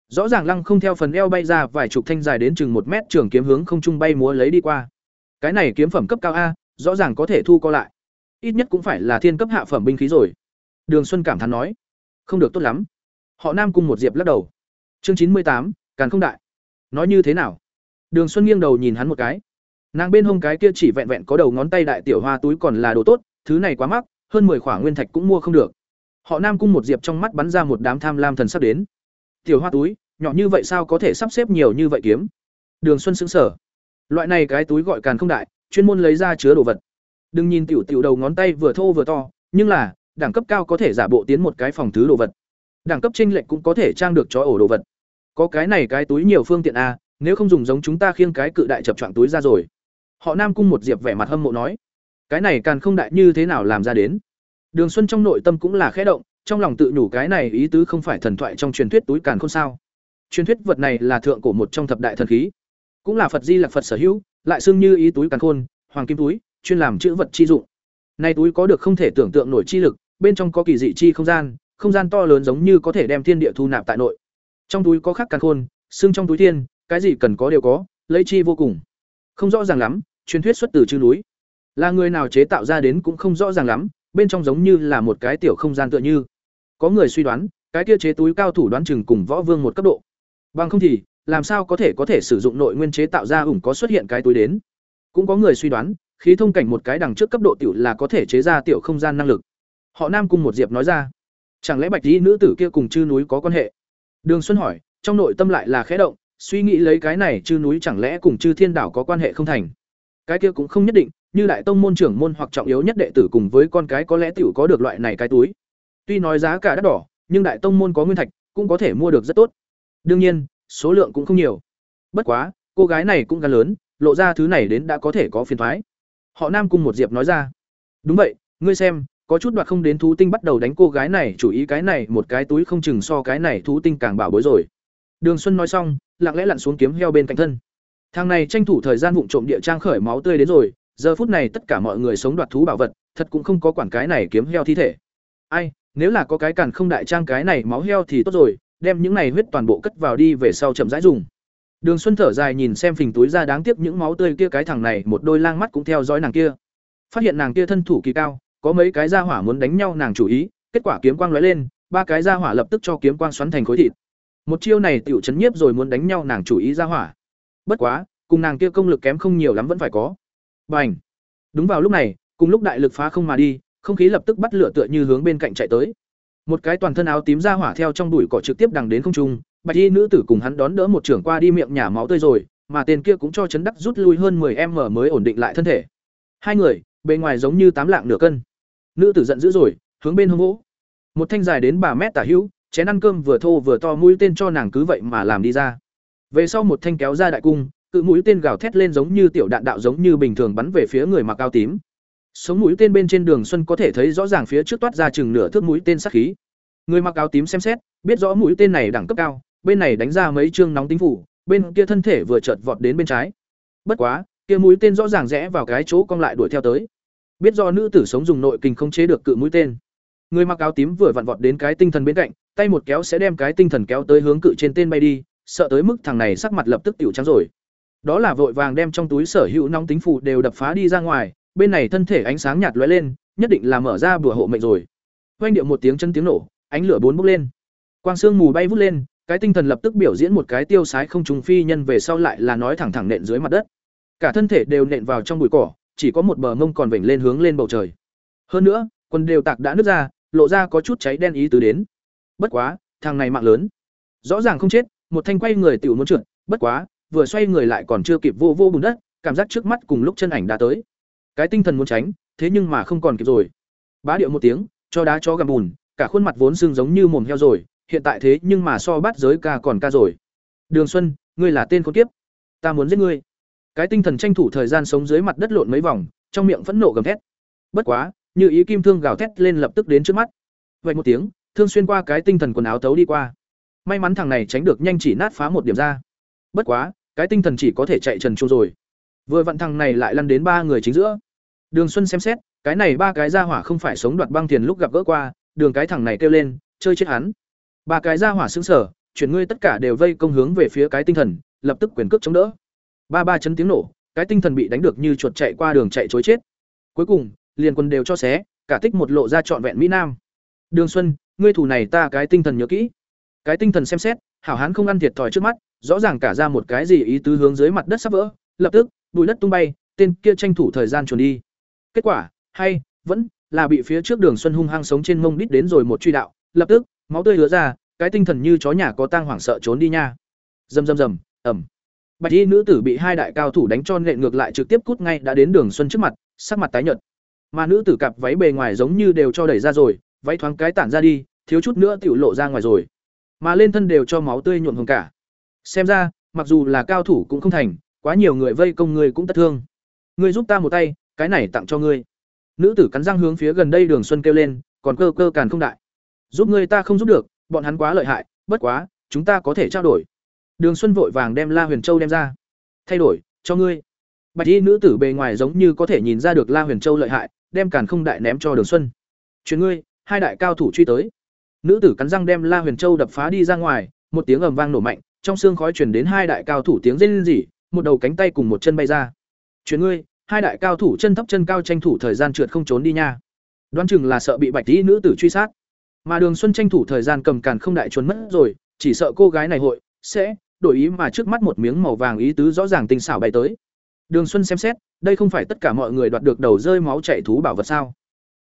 S1: Rõ ràng lăng không theo phần eo bay ra vài chục thanh dài đến chừng một mét trường kiếm hướng không trung bay múa lấy đi qua. Cái này kiếm phẩm cấp cao a, rõ ràng có thể thu co lại. Ít nhất cũng phải là thiên cấp hạ phẩm binh khí rồi. Đường Xuân cảm thán nói, không được tốt lắm. Họ Nam cung một diệp lắc đầu. Chương chín mươi tám, càn không đại. Nói như thế nào? Đường Xuân nghiêng đầu nhìn hắn một cái. Nàng bên hông cái kia chỉ vẹn vẹn có đầu ngón tay đại tiểu hoa túi còn là đồ tốt, thứ này quá mắc, hơn 10 khỏa nguyên thạch cũng mua không được. Họ Nam cung một diệp trong mắt bắn ra một đám tham lam thần sắc đến. Tiểu hoa túi, nhỏ như vậy sao có thể sắp xếp nhiều như vậy kiếm? Đường Xuân sững sờ. Loại này cái túi gọi càn không đại, chuyên môn lấy ra chứa đồ vật. Đừng nhìn tiểu tiểu đầu ngón tay vừa thô vừa to, nhưng là, đẳng cấp cao có thể giả bộ tiến một cái phòng thứ đồ vật. Đẳng cấp chênh lệch cũng có thể trang được cho ổ đồ vật. Có cái này cái túi nhiều phương tiện a, nếu không dùng giống chúng ta khiêng cái cự đại chập choạng túi ra rồi. Họ Nam cung một diệp vẻ mặt hâm mộ nói, cái này càng không đại như thế nào làm ra đến? Đường Xuân trong nội tâm cũng là khẽ động, trong lòng tự nhủ cái này ý tứ không phải thần thoại trong truyền thuyết túi càn khôn sao? Truyền thuyết vật này là thượng cổ một trong thập đại thần khí, cũng là Phật Di Lặc Phật sở hữu, lại xưng như ý túi càn khôn, hoàng kim túi, chuyên làm chữ vật chi dụng. Nay túi có được không thể tưởng tượng nổi chi lực, bên trong có kỳ dị chi không gian, không gian to lớn giống như có thể đem thiên địa thu nạp tại nội. Trong túi có khắc càn khôn, xưng trong túi thiên, cái gì cần có đều có, lấy chi vô cùng. Không rõ ràng lắm, truyền thuyết xuất từ chư núi. Là người nào chế tạo ra đến cũng không rõ ràng lắm, bên trong giống như là một cái tiểu không gian tựa như. Có người suy đoán, cái kia chế túi cao thủ đoán chừng cùng võ vương một cấp độ. Bằng không thì, làm sao có thể có thể sử dụng nội nguyên chế tạo ra ủng có xuất hiện cái túi đến. Cũng có người suy đoán, khí thông cảnh một cái đằng trước cấp độ tiểu là có thể chế ra tiểu không gian năng lực. Họ Nam cùng một diệp nói ra, chẳng lẽ Bạch Y nữ tử kia cùng chư núi có quan hệ? Đường Xuân hỏi, trong nội tâm lại là khẽ động, suy nghĩ lấy cái này chư núi chẳng lẽ cùng chư thiên đảo có quan hệ không thành? Cái kia cũng không nhất định, như đại tông môn trưởng môn hoặc trọng yếu nhất đệ tử cùng với con cái có lẽ tiểu có được loại này cái túi. Tuy nói giá cả đắt đỏ, nhưng đại tông môn có nguyên thạch, cũng có thể mua được rất tốt. Đương nhiên, số lượng cũng không nhiều. Bất quá, cô gái này cũng gan lớn, lộ ra thứ này đến đã có thể có phiền toái. Họ Nam cùng một Diệp nói ra. Đúng vậy, ngươi xem, có chút đoạt không đến thú tinh bắt đầu đánh cô gái này, chủ ý cái này một cái túi không chừng so cái này thú tinh càng bảo bối rồi. Đường Xuân nói xong, lặng lẽ lặn xuống kiếm heo bên cạnh thân. Thằng này tranh thủ thời gian vụng trộm địa trang khởi máu tươi đến rồi, giờ phút này tất cả mọi người sống đoạt thú bảo vật, thật cũng không có quản cái này kiếm heo thi thể. Ai, nếu là có cái càn không đại trang cái này máu heo thì tốt rồi, đem những này huyết toàn bộ cất vào đi về sau chậm rãi dùng. Đường Xuân thở dài nhìn xem phình túi ra đáng tiếc những máu tươi kia cái thằng này, một đôi lang mắt cũng theo dõi nàng kia. Phát hiện nàng kia thân thủ kỳ cao, có mấy cái gia hỏa muốn đánh nhau nàng chủ ý, kết quả kiếm quang lóe lên, ba cái gia hỏa lập tức cho kiếm quang xoắn thành khối thịt. Một chiêu này tiểu chấn nhiếp rồi muốn đánh nhau nàng chủ ý ra hỏa. Bất quá, cùng nàng kia công lực kém không nhiều lắm vẫn phải có. Bành. Đúng vào lúc này, cùng lúc đại lực phá không mà đi, không khí lập tức bắt lửa tựa như hướng bên cạnh chạy tới. Một cái toàn thân áo tím ra hỏa theo trong đùi cỏ trực tiếp đằng đến không trung, bạch y nữ tử cùng hắn đón đỡ một trưởng qua đi miệng nhả máu tươi rồi, mà tên kia cũng cho chấn đắc rút lui hơn 10m mới ổn định lại thân thể. Hai người, bên ngoài giống như tám lạng nửa cân. Nữ tử giận dữ rồi, hướng bên hông vỗ. Một thanh dài đến 3 mét tả hữu, chén ăn cơm vừa thô vừa to mũi tên cho nàng cứ vậy mà làm đi ra. Về sau một thanh kéo ra đại cung, cự mũi tên gào thét lên giống như tiểu đạn đạo giống như bình thường bắn về phía người mặc áo tím. Sống mũi tên bên trên đường xuân có thể thấy rõ ràng phía trước toát ra chừng nửa thước mũi tên sắc khí. Người mặc áo tím xem xét, biết rõ mũi tên này đẳng cấp cao, bên này đánh ra mấy chương nóng tính phủ, bên kia thân thể vừa chợt vọt đến bên trái. Bất quá, kia mũi tên rõ ràng rẽ vào cái chỗ cong lại đuổi theo tới. Biết do nữ tử sống dùng nội kinh không chế được cự mũi tên. Người mặc áo tím vừa vặn vọt đến cái tinh thần bên cạnh, tay một kéo sẽ đem cái tinh thần kéo tới hướng cự trên tên bay đi, sợ tới mức thằng này sắc mặt lập tức tiểu trắng rồi. Đó là vội vàng đem trong túi sở hữu nóng tính phụ đều đập phá đi ra ngoài, bên này thân thể ánh sáng nhạt lóe lên, nhất định là mở ra bùa hộ mệnh rồi. Oanh điệu một tiếng chân tiếng nổ, ánh lửa bốn bốc lên. Quang xương mù bay vút lên, cái tinh thần lập tức biểu diễn một cái tiêu sái không trùng phi nhân về sau lại là nói thẳng thẳng nện dưới mặt đất. Cả thân thể đều nện vào trong bụi cỏ, chỉ có một bờ mông còn vểnh lên hướng lên bầu trời. Hơn nữa, quần đều tạc đã nứt ra, lộ ra có chút cháy đen ý tứ đến. Bất quá, thằng này mạng lớn. Rõ ràng không chết, một thanh quay người tiểu muốn trượt, bất quá, vừa xoay người lại còn chưa kịp vô vô bùn đất, cảm giác trước mắt cùng lúc chân ảnh đã tới. Cái tinh thần muốn tránh, thế nhưng mà không còn kịp rồi. Bá điệu một tiếng, cho đá chó gầm bùn, cả khuôn mặt vốn sưng giống như mồm heo rồi, hiện tại thế nhưng mà so bắt giới ca còn ca rồi. Đường Xuân, ngươi là tên con kiếp, ta muốn giết ngươi. Cái tinh thần tranh thủ thời gian sống dưới mặt đất lộn mấy vòng, trong miệng phẫn nộ gầm thét. Bất quá, như ý kim thương gào thét lên lập tức đến trước mắt. vậy một tiếng, thương xuyên qua cái tinh thần quần áo tấu đi qua. May mắn thằng này tránh được nhanh chỉ nát phá một điểm ra. Bất quá, cái tinh thần chỉ có thể chạy trần chuông rồi. Vừa vặn thằng này lại lăn đến ba người chính giữa. Đường Xuân xem xét, cái này ba cái gia hỏa không phải sống đoạt băng tiền lúc gặp gỡ qua, đường cái thằng này kêu lên, chơi chết hắn. Ba cái gia hỏa sững sở, chuyển ngươi tất cả đều vây công hướng về phía cái tinh thần, lập tức quyền cước chống đỡ. Ba ba chấn tiếng nổ, cái tinh thần bị đánh được như chuột chạy qua đường chạy trối chết. Cuối cùng, liền quân đều cho xé, cả tích một lộ ra trọn vẹn mỹ nam. Đường Xuân, ngươi thủ này ta cái tinh thần nhớ kỹ. Cái tinh thần xem xét, hảo hán không ăn thiệt thòi trước mắt, rõ ràng cả ra một cái gì ý tứ hướng dưới mặt đất sắp vỡ, lập tức, bụi đất tung bay, tên kia tranh thủ thời gian chuồn đi. Kết quả, hay, vẫn là bị phía trước Đường Xuân hung hăng sống trên mông đít đến rồi một truy đạo, lập tức, máu tươi hứa ra, cái tinh thần như chó nhà có tang hoảng sợ trốn đi nha. Rầm rầm rầm, ầm. Bạch y nữ tử bị hai đại cao thủ đánh cho nện ngược lại trực tiếp cút ngay đã đến Đường Xuân trước mặt, sắc mặt tái nhợt. Mà nữ tử cặp váy bề ngoài giống như đều cho đẩy ra rồi, váy thoáng cái tản ra đi, thiếu chút nữa tiểu lộ ra ngoài rồi. Mà lên thân đều cho máu tươi nhuộm hồng cả. Xem ra, mặc dù là cao thủ cũng không thành, quá nhiều người vây công người cũng tất thương. Ngươi giúp ta một tay, cái này tặng cho ngươi. Nữ tử cắn răng hướng phía gần đây Đường Xuân kêu lên, còn cơ cơ càn không đại. Giúp ngươi ta không giúp được, bọn hắn quá lợi hại, bất quá, chúng ta có thể trao đổi. Đường Xuân vội vàng đem La Huyền Châu đem ra. Thay đổi, cho ngươi. Bạch y nữ tử bề ngoài giống như có thể nhìn ra được La Huyền Châu lợi hại, đem càn không đại ném cho Đường Xuân. chuyển ngươi, hai đại cao thủ truy tới. Nữ tử cắn răng đem La Huyền Châu đập phá đi ra ngoài, một tiếng ầm vang nổ mạnh, trong xương khói truyền đến hai đại cao thủ tiếng rên rỉ, một đầu cánh tay cùng một chân bay ra. "Chuyện ngươi, hai đại cao thủ chân thấp chân cao tranh thủ thời gian trượt không trốn đi nha. Đoán chừng là sợ bị Bạch y nữ tử truy sát. Mà Đường Xuân tranh thủ thời gian cầm càn không đại trốn mất rồi, chỉ sợ cô gái này hội sẽ đổi ý mà trước mắt một miếng màu vàng ý tứ rõ ràng tinh xảo bay tới. Đường Xuân xem xét, đây không phải tất cả mọi người đoạt được đầu rơi máu chảy thú bảo vật sao?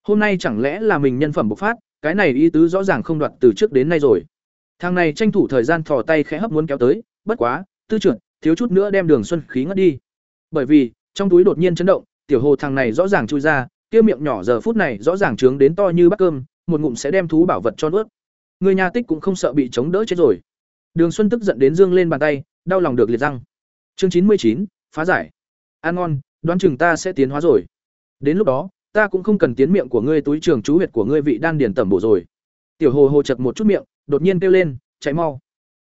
S1: Hôm nay chẳng lẽ là mình nhân phẩm bộc phát, cái này ý tứ rõ ràng không đoạt từ trước đến nay rồi. Thằng này tranh thủ thời gian thò tay khẽ hấp muốn kéo tới, bất quá, tư trưởng, thiếu chút nữa đem Đường Xuân khí ngất đi. Bởi vì, trong túi đột nhiên chấn động, tiểu hồ thằng này rõ ràng chui ra, kia miệng nhỏ giờ phút này rõ ràng trướng đến to như bát cơm, một ngụm sẽ đem thú bảo vật cho nuốt. Người nhà tích cũng không sợ bị chống đỡ chết rồi. Đường Xuân tức giận đến dương lên bàn tay, đau lòng được liệt răng. Chương chín mươi chín phá giải. Ăn ngon, đoán chừng ta sẽ tiến hóa rồi. Đến lúc đó, ta cũng không cần tiến miệng của ngươi túi trường chú huyệt của ngươi vị đan điền tẩm bổ rồi. Tiểu Hồ Hồ chật một chút miệng, đột nhiên kêu lên, chạy mau.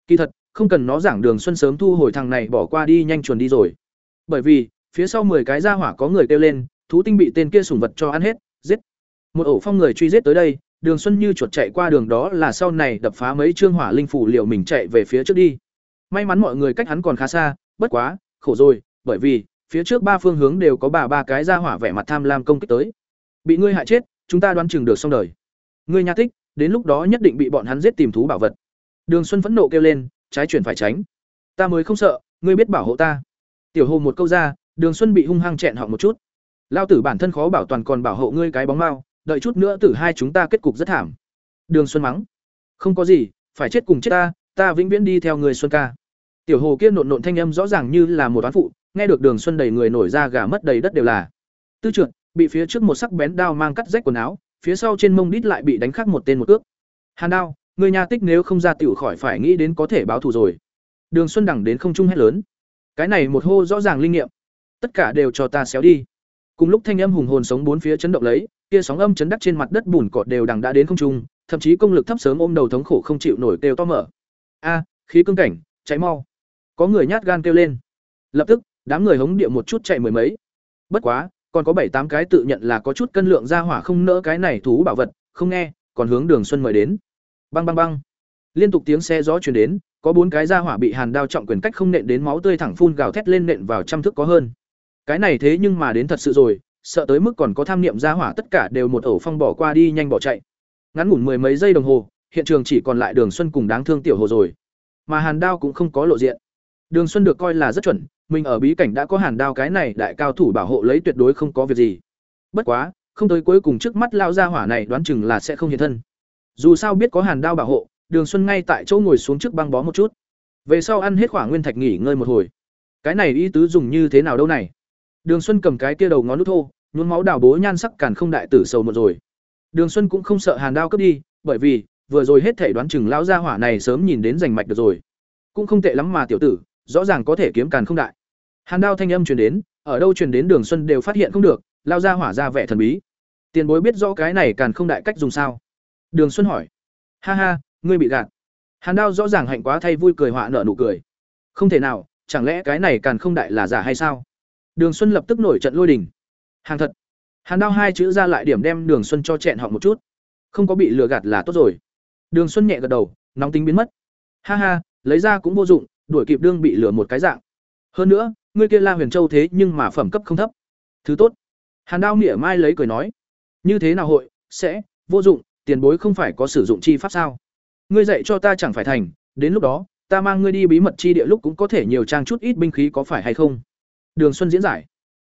S1: Kỳ thật, không cần nó giảng Đường Xuân sớm thu hồi thằng này bỏ qua đi nhanh chuồn đi rồi. Bởi vì, phía sau 10 cái ra hỏa có người kêu lên, thú tinh bị tên kia sủng vật cho ăn hết, giết. Một ổ phong người truy giết tới đây, Đường Xuân như chuột chạy qua đường đó là sau này đập phá mấy trương hỏa linh phủ liệu mình chạy về phía trước đi. May mắn mọi người cách hắn còn khá xa, bất quá, khổ rồi, bởi vì phía trước ba phương hướng đều có bà ba cái ra hỏa vẻ mặt tham lam công kích tới. Bị ngươi hại chết, chúng ta đoán chừng được xong đời. Ngươi nha tích, đến lúc đó nhất định bị bọn hắn giết tìm thú bảo vật. Đường Xuân phẫn nộ kêu lên, trái chuyển phải tránh. Ta mới không sợ, ngươi biết bảo hộ ta. Tiểu Hồ một câu ra, Đường Xuân bị hung hăng chẹn họ một chút. Lao tử bản thân khó bảo toàn còn bảo hộ ngươi cái bóng mau đợi chút nữa tử hai chúng ta kết cục rất thảm. Đường Xuân mắng. Không có gì, phải chết cùng chết ta, ta vĩnh viễn đi theo người Xuân ca. Tiểu Hồ kia nộn nộn thanh âm rõ ràng như là một toán phụ, nghe được Đường Xuân đầy người nổi ra gà mất đầy đất đều là. Tư trượt, bị phía trước một sắc bén đao mang cắt rách quần áo, phía sau trên mông đít lại bị đánh khắc một tên một cước. Hàn đao, người nhà tích nếu không ra tiểu khỏi phải nghĩ đến có thể báo thù rồi. Đường Xuân đẳng đến không trung hét lớn. Cái này một hô rõ ràng linh nghiệm. Tất cả đều cho ta xéo đi. Cùng lúc thanh âm hùng hồn sống bốn phía chấn động lấy, kia sóng âm chấn đắc trên mặt đất bùn cọt đều đằng đã đến không trung, thậm chí công lực thấp sớm ôm đầu thống khổ không chịu nổi kêu to mở. A, à, khí cương cảnh, cháy mau. Có người nhát gan kêu lên. Lập tức, đám người hống địa một chút chạy mười mấy. Bất quá, còn có bảy tám cái tự nhận là có chút cân lượng ra hỏa không nỡ cái này thú bảo vật, không nghe, còn hướng Đường Xuân mời đến. băng băng băng Liên tục tiếng xe gió truyền đến, có bốn cái ra hỏa bị Hàn Đao trọng quyền cách không nện đến máu tươi thẳng phun gào thét lên nện vào trăm thước có hơn. Cái này thế nhưng mà đến thật sự rồi, sợ tới mức còn có tham niệm ra hỏa tất cả đều một ổ phong bỏ qua đi nhanh bỏ chạy. Ngắn ngủn mười mấy giây đồng hồ, hiện trường chỉ còn lại Đường Xuân cùng đáng thương tiểu hồ rồi. Mà Hàn Đao cũng không có lộ diện. Đường Xuân được coi là rất chuẩn, mình ở bí cảnh đã có Hàn Đao cái này đại cao thủ bảo hộ lấy tuyệt đối không có việc gì. Bất quá, không tới cuối cùng trước mắt lao ra hỏa này đoán chừng là sẽ không hiện thân. Dù sao biết có Hàn Đao bảo hộ, Đường Xuân ngay tại chỗ ngồi xuống trước băng bó một chút. Về sau ăn hết khỏa nguyên thạch nghỉ ngơi một hồi. Cái này ý tứ dùng như thế nào đâu này? Đường Xuân cầm cái kia đầu ngón nút thô, nhuốm máu đào bố nhan sắc càn không đại tử sầu một rồi. Đường Xuân cũng không sợ Hàn Đao cướp đi, bởi vì vừa rồi hết thể đoán chừng lão gia hỏa này sớm nhìn đến giành mạch được rồi. Cũng không tệ lắm mà tiểu tử, rõ ràng có thể kiếm càn không đại. Hàn Đao thanh âm truyền đến, ở đâu truyền đến Đường Xuân đều phát hiện không được, lao ra hỏa ra vẻ thần bí. Tiền bối biết rõ cái này càn không đại cách dùng sao? Đường Xuân hỏi. Ha ha, ngươi bị gạt. Hàn Đao rõ ràng hạnh quá thay vui cười họa nở nụ cười. Không thể nào, chẳng lẽ cái này càn không đại là giả hay sao? Đường Xuân lập tức nổi trận lôi đình. Hàng thật. Hàn Đao hai chữ ra lại điểm đem Đường Xuân cho chẹn họ một chút. Không có bị lừa gạt là tốt rồi. Đường Xuân nhẹ gật đầu, nóng tính biến mất. Ha ha, lấy ra cũng vô dụng, đuổi kịp đương bị lừa một cái dạng. Hơn nữa, ngươi kia La Huyền Châu thế nhưng mà phẩm cấp không thấp. Thứ tốt. Hàn Đao mỉa mai lấy cười nói, như thế nào hội sẽ vô dụng, tiền bối không phải có sử dụng chi pháp sao? Ngươi dạy cho ta chẳng phải thành, đến lúc đó, ta mang ngươi đi bí mật chi địa lúc cũng có thể nhiều trang chút ít binh khí có phải hay không? Đường Xuân diễn giải,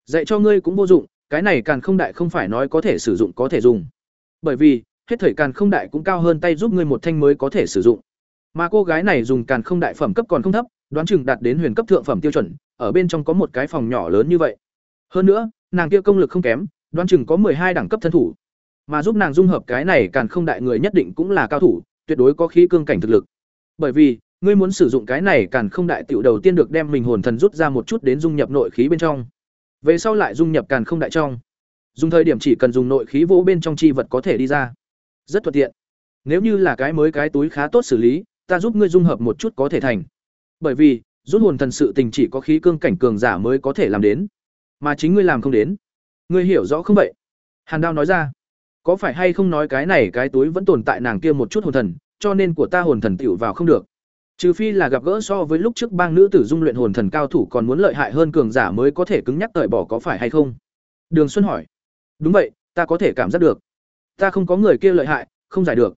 S1: dạy cho ngươi cũng vô dụng, cái này càng không đại không phải nói có thể sử dụng có thể dùng. Bởi vì, hết thời càn không đại cũng cao hơn tay giúp ngươi một thanh mới có thể sử dụng. Mà cô gái này dùng càn không đại phẩm cấp còn không thấp, đoán chừng đạt đến huyền cấp thượng phẩm tiêu chuẩn, ở bên trong có một cái phòng nhỏ lớn như vậy. Hơn nữa, nàng kia công lực không kém, đoán chừng có hai đẳng cấp thân thủ. Mà giúp nàng dung hợp cái này càn không đại người nhất định cũng là cao thủ, tuyệt đối có khí cương cảnh thực lực. Bởi vì, ngươi muốn sử dụng cái này càn không đại tiểu đầu tiên được đem mình hồn thần rút ra một chút đến dung nhập nội khí bên trong về sau lại dung nhập càn không đại trong dùng thời điểm chỉ cần dùng nội khí vỗ bên trong chi vật có thể đi ra rất thuận tiện nếu như là cái mới cái túi khá tốt xử lý ta giúp ngươi dung hợp một chút có thể thành bởi vì rút hồn thần sự tình chỉ có khí cương cảnh cường giả mới có thể làm đến. Mà chính ngươi làm không đến. Ngươi hiểu rõ không vậy? Hàn đao nói ra. Có phải hay không nói cái này cái túi vẫn tồn tại nàng kia một chút hồn thần, cho nên của ta hồn thần tựu vào không được. Trừ phi là gặp gỡ so với lúc trước bang nữ tử dung luyện hồn thần cao thủ còn muốn lợi hại hơn cường giả mới có thể cứng nhắc tời bỏ có phải hay không? Đường xuân hỏi. Đúng vậy, ta có thể cảm giác được. Ta không có người kia lợi hại, không giải được.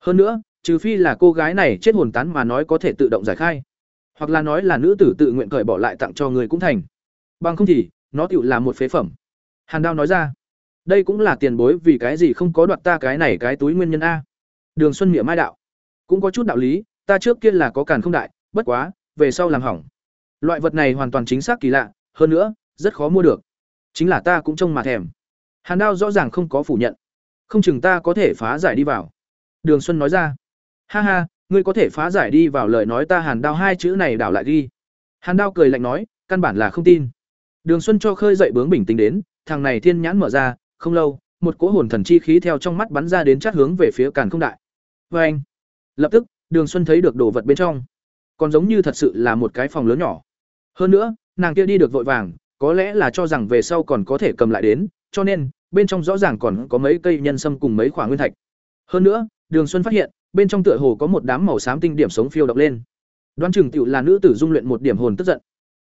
S1: Hơn nữa, trừ phi là cô gái này chết hồn tán mà nói có thể tự động giải khai hoặc là nói là nữ tử tự nguyện cởi bỏ lại tặng cho người cũng thành. Bằng không thì, nó tựu là một phế phẩm. Hàn đao nói ra, đây cũng là tiền bối vì cái gì không có đoạt ta cái này cái túi nguyên nhân a. Đường xuân miệng mai đạo, cũng có chút đạo lý, ta trước kia là có càn không đại, bất quá, về sau làm hỏng. Loại vật này hoàn toàn chính xác kỳ lạ, hơn nữa, rất khó mua được. Chính là ta cũng trông mà thèm. Hàn đao rõ ràng không có phủ nhận. Không chừng ta có thể phá giải đi vào. Đường xuân nói ra, ha ha ngươi có thể phá giải đi vào lời nói ta hàn đao hai chữ này đảo lại ghi hàn đao cười lạnh nói, căn bản là không tin. Đường xuân cho khơi dậy bướng bình tĩnh đến, thằng này thiên nhãn mở ra, không lâu, một cỗ hồn thần chi khí theo trong mắt bắn ra đến chát hướng về phía càn không đại. Vê anh, lập tức, đường xuân thấy được đồ vật bên trong. Còn giống như thật sự là một cái phòng lớn nhỏ. Hơn nữa, nàng kia đi được vội vàng, có lẽ là cho rằng về sau còn có thể cầm lại đến, cho nên, bên trong rõ ràng còn có mấy cây nhân sâm cùng mấy khoảng nguyên thạch. Hơn nữa đường xuân phát hiện bên trong tựa hồ có một đám màu xám tinh điểm sống phiêu độc lên. Đoán chừng tiểu là nữ tử dung luyện một điểm hồn tức giận.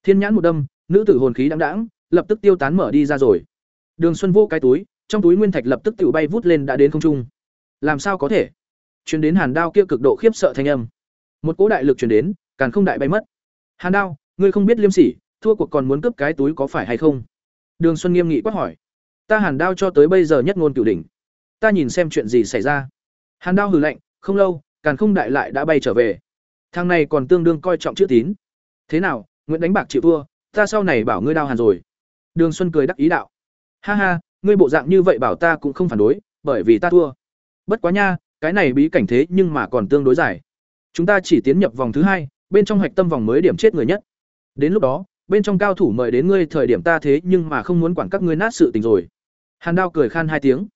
S1: Thiên nhãn một đâm nữ tử hồn khí đãng đãng, lập tức tiêu tán mở đi ra rồi. Đường xuân vô cái túi trong túi nguyên thạch lập tức tiểu bay vút lên đã đến không trung. Làm sao có thể? Truyền đến hàn đao kia cực độ khiếp sợ thanh âm. Một cỗ đại lực truyền đến càn không đại bay mất. Hàn đao ngươi không biết liêm sỉ thua cuộc còn muốn cướp cái túi có phải hay không? Đường xuân nghiêm nghị quát hỏi. Ta hàn đao cho tới bây giờ nhất ngôn cửu đỉnh. Ta nhìn xem chuyện gì xảy ra hàn đao hừ lạnh, không lâu, càn không đại lại đã bay trở về. Thằng này còn tương đương coi trọng chữ tín. Thế nào, nguyễn đánh bạc chịu thua, ta sau này bảo ngươi đao hàn rồi. Đường xuân cười đắc ý đạo. Ha ha, ngươi bộ dạng như vậy bảo ta cũng không phản đối, bởi vì ta thua. Bất quá nha, cái này bí cảnh thế nhưng mà còn tương đối dài. Chúng ta chỉ tiến nhập vòng thứ hai, bên trong hạch tâm vòng mới điểm chết người nhất. Đến lúc đó, bên trong cao thủ mời đến ngươi thời điểm ta thế nhưng mà không muốn quản các ngươi nát sự tình rồi. Hàn đao cười khan hai tiếng.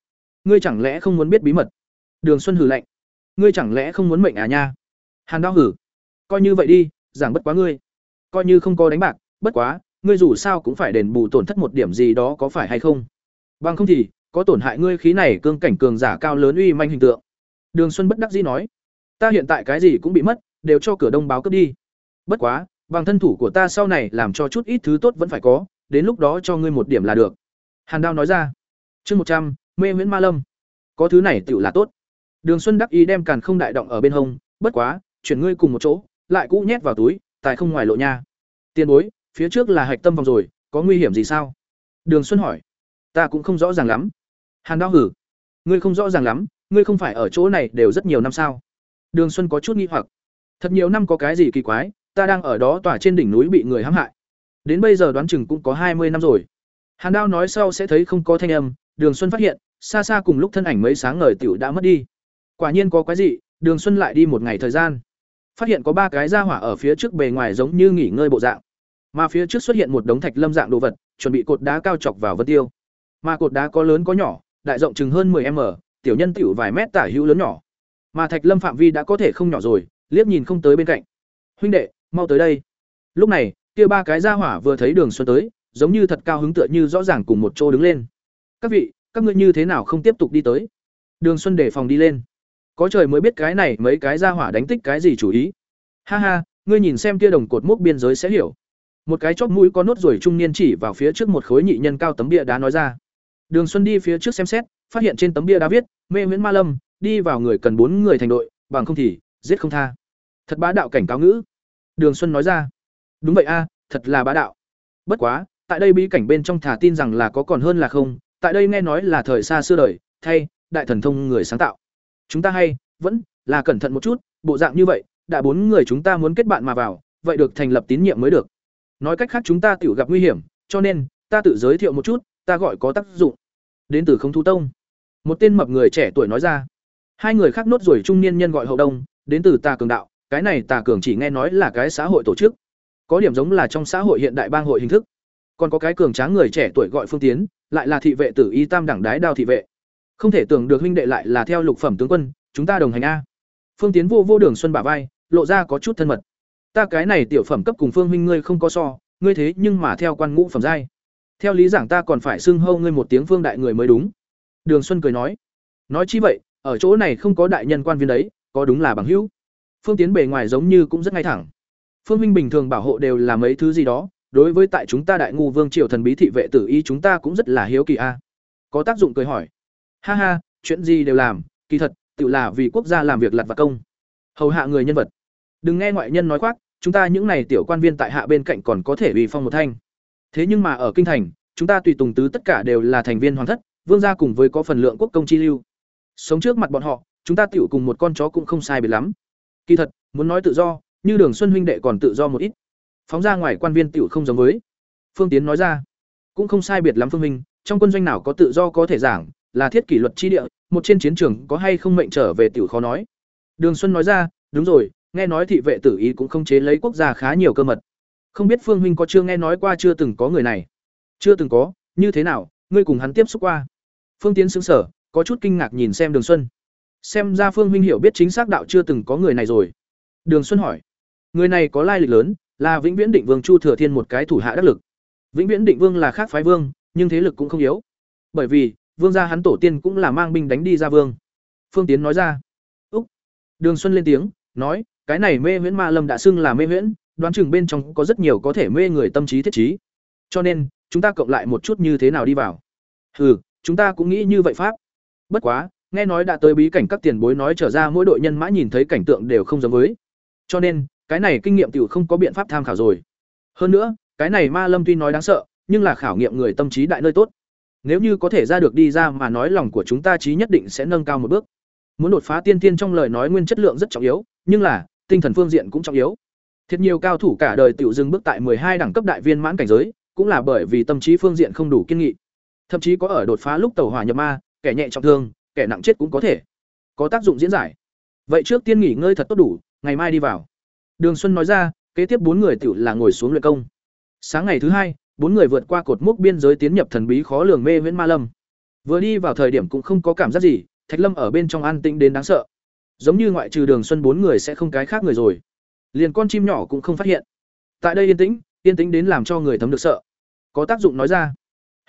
S1: Ngươi chẳng lẽ không muốn biết bí mật? Đường xuân hử lạnh. Ngươi chẳng lẽ không muốn mệnh à nha? Hàn đao hử. Coi như vậy đi, giảng bất quá ngươi. Coi như không có đánh bạc, bất quá, ngươi dù sao cũng phải đền bù tổn thất một điểm gì đó có phải hay không? Bằng không thì, có tổn hại ngươi khí này cương cảnh cường giả cao lớn uy manh hình tượng. Đường xuân bất đắc dĩ nói. Ta hiện tại cái gì cũng bị mất, đều cho cửa đông báo cướp đi. Bất quá, bằng thân thủ của ta sau này làm cho chút ít thứ tốt vẫn phải có, đến lúc đó cho ngươi một điểm là được. Hàn đao nói ra. Chương một trăm, mê nguyễn ma lâm. Có thứ này tựu là tốt đường xuân đắc ý đem càn không đại động ở bên hông, bất quá, chuyển ngươi cùng một chỗ, lại cũ nhét vào túi, tài không ngoài lộ nha. Tiền bối, phía trước là hạch tâm vòng rồi, có nguy hiểm gì sao? Đường xuân hỏi. Ta cũng không rõ ràng lắm. Hàn đao hử, ngươi không rõ ràng lắm, ngươi không phải ở chỗ này đều rất nhiều năm sao? Đường xuân có chút nghi hoặc. Thật nhiều năm có cái gì kỳ quái, ta đang ở đó tỏa trên đỉnh núi bị người hãm hại. Đến bây giờ đoán chừng cũng có hai mươi năm rồi. Hàn đao nói sau sẽ thấy không có thanh âm, đường xuân phát hiện, xa xa cùng lúc thân ảnh mấy sáng ngời tiểu đã mất đi quả nhiên có quái gì đường xuân lại đi một ngày thời gian. Phát hiện có ba cái ra hỏa ở phía trước bề ngoài giống như nghỉ ngơi bộ dạng. Mà phía trước xuất hiện một đống thạch lâm dạng đồ vật, chuẩn bị cột đá cao chọc vào vân tiêu. Mà cột đá có lớn có nhỏ, đại rộng chừng hơn 10 m, tiểu nhân tiểu vài mét tả hữu lớn nhỏ. Mà thạch lâm phạm vi đã có thể không nhỏ rồi, liếc nhìn không tới bên cạnh. Huynh đệ, mau tới đây. Lúc này, kia ba cái ra hỏa vừa thấy đường xuân tới, giống như thật cao hứng tựa như rõ ràng cùng một chỗ đứng lên. Các vị, các ngươi như thế nào không tiếp tục đi tới? Đường xuân để phòng đi lên có trời mới biết cái này mấy cái ra hỏa đánh tích cái gì chủ ý. Ha ha, ngươi nhìn xem kia đồng cột mốc biên giới sẽ hiểu. Một cái chóp mũi có nốt ruồi trung niên chỉ vào phía trước một khối nhị nhân cao tấm bia đá nói ra. Đường xuân đi phía trước xem xét, phát hiện trên tấm bia đá viết, mê nguyễn ma lâm, đi vào người cần bốn người thành đội, bằng không thì giết không tha. Thật bá đạo cảnh cáo ngữ. Đường xuân nói ra. Đúng vậy a, thật là bá đạo. Bất quá, tại đây bí cảnh bên trong thả tin rằng là có còn hơn là không, tại đây nghe nói là thời xa xưa đời, thay, đại thần thông người sáng tạo chúng ta hay, vẫn là cẩn thận một chút, bộ dạng như vậy, đã bốn người chúng ta muốn kết bạn mà vào, vậy được thành lập tín nhiệm mới được. Nói cách khác chúng ta tự gặp nguy hiểm, cho nên, ta tự giới thiệu một chút, ta gọi có tác dụng. Đến từ không thu tông. Một tên mập người trẻ tuổi nói ra. Hai người khác nốt rồi trung niên nhân gọi hậu đông, đến từ tà cường đạo, cái này tà cường chỉ nghe nói là cái xã hội tổ chức. Có điểm giống là trong xã hội hiện đại bang hội hình thức. Còn có cái cường tráng người trẻ tuổi gọi phương tiến, lại là thị vệ tử y tam đẳng đái đao thị vệ không thể tưởng được huynh đệ lại là theo lục phẩm tướng quân, chúng ta đồng hành a. Phương tiến vô vô đường xuân bả vai, lộ ra có chút thân mật. Ta cái này tiểu phẩm cấp cùng phương huynh ngươi không có so, ngươi thế nhưng mà theo quan ngũ phẩm giai. Theo lý giảng ta còn phải xưng hâu ngươi một tiếng phương đại người mới đúng. Đường xuân cười nói. Nói chi vậy, ở chỗ này không có đại nhân quan viên đấy, có đúng là bằng hữu. Phương tiến bề ngoài giống như cũng rất ngay thẳng. Phương huynh bình thường bảo hộ đều là mấy thứ gì đó, đối với tại chúng ta đại ngu vương triều thần bí thị vệ tử y chúng ta cũng rất là hiếu kỳ a. Có tác dụng cười hỏi ha ha, chuyện gì đều làm, kỳ thật, tự là vì quốc gia làm việc lặt và công. Hầu hạ người nhân vật. Đừng nghe ngoại nhân nói khoác, chúng ta những này tiểu quan viên tại hạ bên cạnh còn có thể ủy phong một thanh. Thế nhưng mà ở kinh thành, chúng ta tùy tùng tứ tất cả đều là thành viên hoàng thất, vương gia cùng với có phần lượng quốc công chi lưu. Sống trước mặt bọn họ, chúng ta tiểu cùng một con chó cũng không sai biệt lắm. Kỳ thật, muốn nói tự do, như đường xuân huynh đệ còn tự do một ít. Phóng ra ngoài quan viên tiểu không giống với. Phương tiến nói ra. Cũng không sai biệt lắm phương minh, trong quân doanh nào có tự do có thể giảng là thiết kỷ luật chi địa, một trên chiến trường có hay không mệnh trở về tiểu khó nói. Đường xuân nói ra, đúng rồi, nghe nói thị vệ tử ý cũng không chế lấy quốc gia khá nhiều cơ mật. Không biết phương huynh có chưa nghe nói qua chưa từng có người này? Chưa từng có, như thế nào, ngươi cùng hắn tiếp xúc qua? Phương tiến xứng sở có chút kinh ngạc nhìn xem đường xuân. Xem ra phương huynh hiểu biết chính xác đạo chưa từng có người này rồi. Đường xuân hỏi. Người này có lai lịch lớn, là vĩnh viễn định vương chu thừa thiên một cái thủ hạ đắc lực. Vĩnh viễn định vương là khác phái vương, nhưng thế lực cũng không yếu. Bởi vì vương gia hắn tổ tiên cũng là mang binh đánh đi ra vương. Phương tiến nói ra. Úc. Đường xuân lên tiếng nói cái này mê huyễn ma lâm đã xưng là mê huyễn, đoán chừng bên trong có rất nhiều có thể mê người tâm trí thiết trí. Cho nên chúng ta cộng lại một chút như thế nào đi vào? Ừ chúng ta cũng nghĩ như vậy pháp. Bất quá nghe nói đã tới bí cảnh các tiền bối nói trở ra mỗi đội nhân mã nhìn thấy cảnh tượng đều không giống với. Cho nên cái này kinh nghiệm tiểu không có biện pháp tham khảo rồi. Hơn nữa cái này ma lâm tuy nói đáng sợ nhưng là khảo nghiệm người tâm trí đại nơi tốt nếu như có thể ra được đi ra mà nói lòng của chúng ta trí nhất định sẽ nâng cao một bước. Muốn đột phá tiên tiên trong lời nói nguyên chất lượng rất trọng yếu, nhưng là, tinh thần phương diện cũng trọng yếu. Thiệt nhiều cao thủ cả đời tiểu dừng bước tại hai đẳng cấp đại viên mãn cảnh giới, cũng là bởi vì tâm trí phương diện không đủ kiên nghị. Thậm chí có ở đột phá lúc tàu hỏa nhập ma, kẻ nhẹ trọng thương, kẻ nặng chết cũng có thể. Có tác dụng diễn giải. Vậy trước tiên nghỉ ngơi thật tốt đủ, ngày mai đi vào. Đường xuân nói ra, kế tiếp bốn người tiểu là ngồi xuống luyện công. Sáng ngày thứ hai bốn người vượt qua cột mốc biên giới tiến nhập thần bí khó lường mê viễn ma lâm. Vừa đi vào thời điểm cũng không có cảm giác gì, thạch lâm ở bên trong an tĩnh đến đáng sợ. Giống như ngoại trừ đường xuân bốn người sẽ không cái khác người rồi. Liền con chim nhỏ cũng không phát hiện. Tại đây yên tĩnh yên tĩnh đến làm cho người thấm được sợ. Có tác dụng nói ra.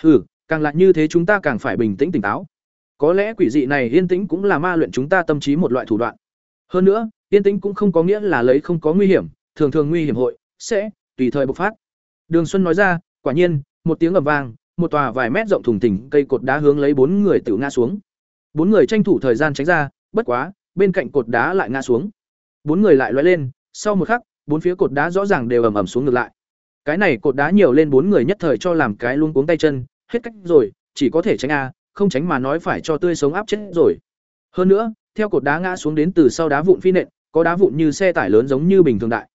S1: Hừ, càng lại như thế chúng ta càng phải bình tĩnh tỉnh táo. Có lẽ quỷ dị này yên tĩnh cũng là ma luyện chúng ta tâm trí một loại thủ đoạn. Hơn nữa, yên tĩnh cũng không có nghĩa là lấy không có nguy hiểm, thường thường nguy hiểm hội sẽ tùy thời bộc phát. Đường xuân nói ra quả nhiên, một tiếng ầm vang, một tòa vài mét rộng thùng thình cây cột đá hướng lấy bốn người tự ngã xuống. Bốn người tranh thủ thời gian tránh ra, bất quá, bên cạnh cột đá lại ngã xuống. Bốn người lại loay lên, sau một khắc, bốn phía cột đá rõ ràng đều ầm ầm xuống ngược lại. Cái này cột đá nhiều lên bốn người nhất thời cho làm cái luôn cuống tay chân, hết cách rồi, chỉ có thể tránh a, không tránh mà nói phải cho tươi sống áp chết rồi. Hơn nữa, theo cột đá ngã xuống đến từ sau đá vụn phi nện, có đá vụn như xe tải lớn giống như bình thường đại.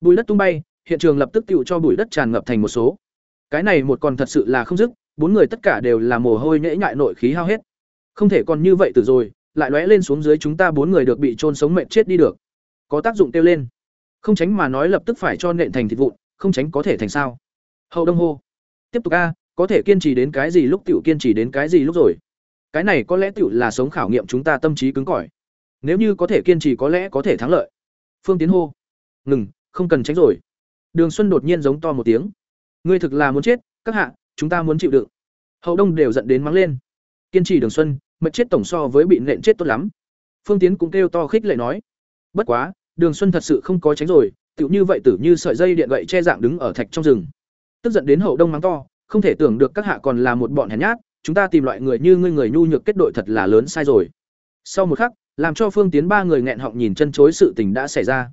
S1: Bụi đất tung bay, hiện trường lập tức tựu cho bụi đất tràn ngập thành một số cái này một còn thật sự là không dứt, bốn người tất cả đều là mồ hôi nhễ nhại nội khí hao hết. Không thể còn như vậy từ rồi, lại lóe lên xuống dưới chúng ta bốn người được bị trôn sống mệnh chết đi được. Có tác dụng kêu lên. Không tránh mà nói lập tức phải cho nện thành thịt vụn, không tránh có thể thành sao. Hậu đông hô. Tiếp tục a, có thể kiên trì đến cái gì lúc tiểu kiên trì đến cái gì lúc rồi. Cái này có lẽ tiểu là sống khảo nghiệm chúng ta tâm trí cứng cỏi. Nếu như có thể kiên trì có lẽ có thể thắng lợi. Phương tiến hô. Ngừng, không cần tránh rồi. Đường xuân đột nhiên giống to một tiếng ngươi thực là muốn chết, các hạ, chúng ta muốn chịu đựng. Hậu đông đều dẫn đến mắng lên. Kiên trì đường xuân mật chết tổng so với bị nện chết tốt lắm. Phương tiến cũng kêu to khích lệ nói. Bất quá, đường xuân thật sự không có tránh rồi, tựu như vậy tử như sợi dây điện gậy che dạng đứng ở thạch trong rừng. Tức giận đến hậu đông mắng to, không thể tưởng được các hạ còn là một bọn hèn nhát, chúng ta tìm loại người như ngươi người nhu nhược kết đội thật là lớn sai rồi. Sau một khắc, làm cho phương tiến ba người nghẹn họng nhìn chân chối sự tình đã xảy ra.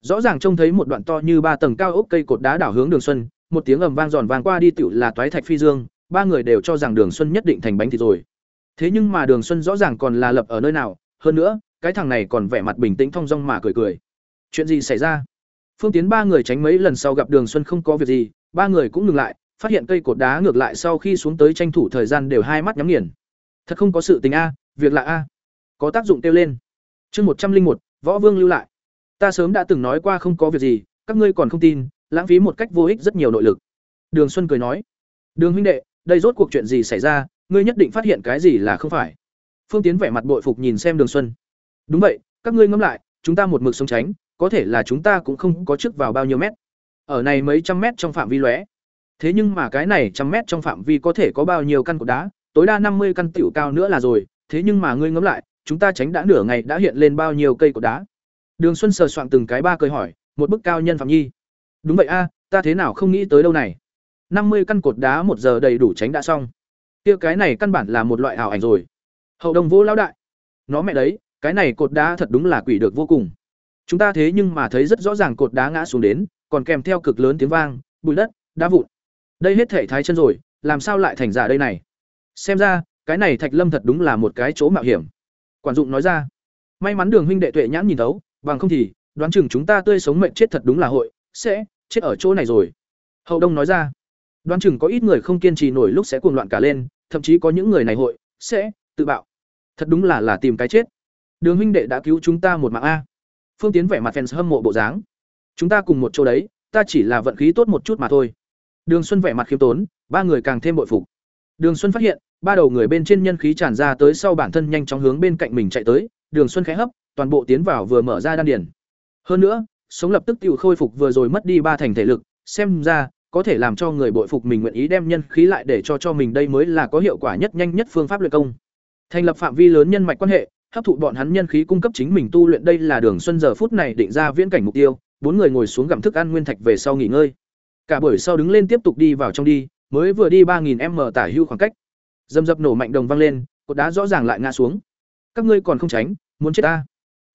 S1: Rõ ràng trông thấy một đoạn to như ba tầng cao ốc cây cột đá đảo hướng đường xuân một tiếng ầm vang giòn vang qua đi tựu là toái thạch phi dương, ba người đều cho rằng đường xuân nhất định thành bánh thịt rồi. Thế nhưng mà đường xuân rõ ràng còn là lập ở nơi nào, hơn nữa, cái thằng này còn vẻ mặt bình tĩnh thong dong mà cười cười. Chuyện gì xảy ra? Phương tiến ba người tránh mấy lần sau gặp đường xuân không có việc gì, ba người cũng ngừng lại, phát hiện cây cột đá ngược lại sau khi xuống tới tranh thủ thời gian đều hai mắt nhắm nghiền. Thật không có sự tình a, việc lạ a. Có tác dụng kêu lên. Chương một trăm linh một, võ vương lưu lại. Ta sớm đã từng nói qua không có việc gì, các ngươi còn không tin lãng phí một cách vô ích rất nhiều nội lực. Đường xuân cười nói, đường huynh đệ, đây rốt cuộc chuyện gì xảy ra? Ngươi nhất định phát hiện cái gì là không phải. Phương tiến vẻ mặt bội phục nhìn xem đường xuân. Đúng vậy, các ngươi ngẫm lại, chúng ta một mực sống tránh, có thể là chúng ta cũng không có trước vào bao nhiêu mét. Ở này mấy trăm mét trong phạm vi lóe. Thế nhưng mà cái này trăm mét trong phạm vi có thể có bao nhiêu căn cột đá? Tối đa năm mươi căn tiểu cao nữa là rồi. Thế nhưng mà ngươi ngẫm lại, chúng ta tránh đã nửa ngày đã hiện lên bao nhiêu cây cột đá? Đường xuân sờ soạn từng cái ba cười hỏi, một bức cao nhân phạm nhi đúng vậy a, ta thế nào không nghĩ tới đâu này. Năm mươi căn cột đá một giờ đầy đủ tránh đã xong. Kia cái này căn bản là một loại ảo ảnh rồi. Hậu đông vô lão đại. Nó mẹ đấy, cái này cột đá thật đúng là quỷ được vô cùng. Chúng ta thế nhưng mà thấy rất rõ ràng cột đá ngã xuống đến, còn kèm theo cực lớn tiếng vang, bụi đất, đá vụn. Đây hết thể thái chân rồi, làm sao lại thành giả đây này? Xem ra, cái này thạch lâm thật đúng là một cái chỗ mạo hiểm. Quản dụng nói ra. May mắn đường huynh đệ tuệ nhãn nhìn thấu, bằng không thì, đoán chừng chúng ta tươi sống mệnh chết thật đúng là hội, sẽ chết ở chỗ này rồi. Hậu đông nói ra, đoán chừng có ít người không kiên trì nổi lúc sẽ cuồng loạn cả lên, thậm chí có những người này hội sẽ tự bạo. Thật đúng là là tìm cái chết. Đường huynh đệ đã cứu chúng ta một mạng a. Phương tiến vẻ mặt fans hâm mộ bộ dáng. Chúng ta cùng một chỗ đấy, ta chỉ là vận khí tốt một chút mà thôi. Đường xuân vẻ mặt khiêm tốn, ba người càng thêm bội phục. Đường xuân phát hiện, ba đầu người bên trên nhân khí tràn ra tới sau bản thân nhanh chóng hướng bên cạnh mình chạy tới. Đường xuân khẽ hấp, toàn bộ tiến vào vừa mở ra đan điền. hơn nữa sống lập tức tự khôi phục vừa rồi mất đi ba thành thể lực, xem ra, có thể làm cho người bội phục mình nguyện ý đem nhân khí lại để cho cho mình đây mới là có hiệu quả nhất nhanh nhất phương pháp luyện công. Thành lập phạm vi lớn nhân mạch quan hệ, hấp thụ bọn hắn nhân khí cung cấp chính mình tu luyện đây là đường xuân giờ phút này định ra viễn cảnh mục tiêu, bốn người ngồi xuống gặm thức ăn nguyên thạch về sau nghỉ ngơi. Cả buổi sau đứng lên tiếp tục đi vào trong đi, mới vừa đi ba nghìn m tả hưu khoảng cách. Dầm dập nổ mạnh đồng vang lên, cột đá rõ ràng lại ngã xuống. Các ngươi còn không tránh, muốn chết ta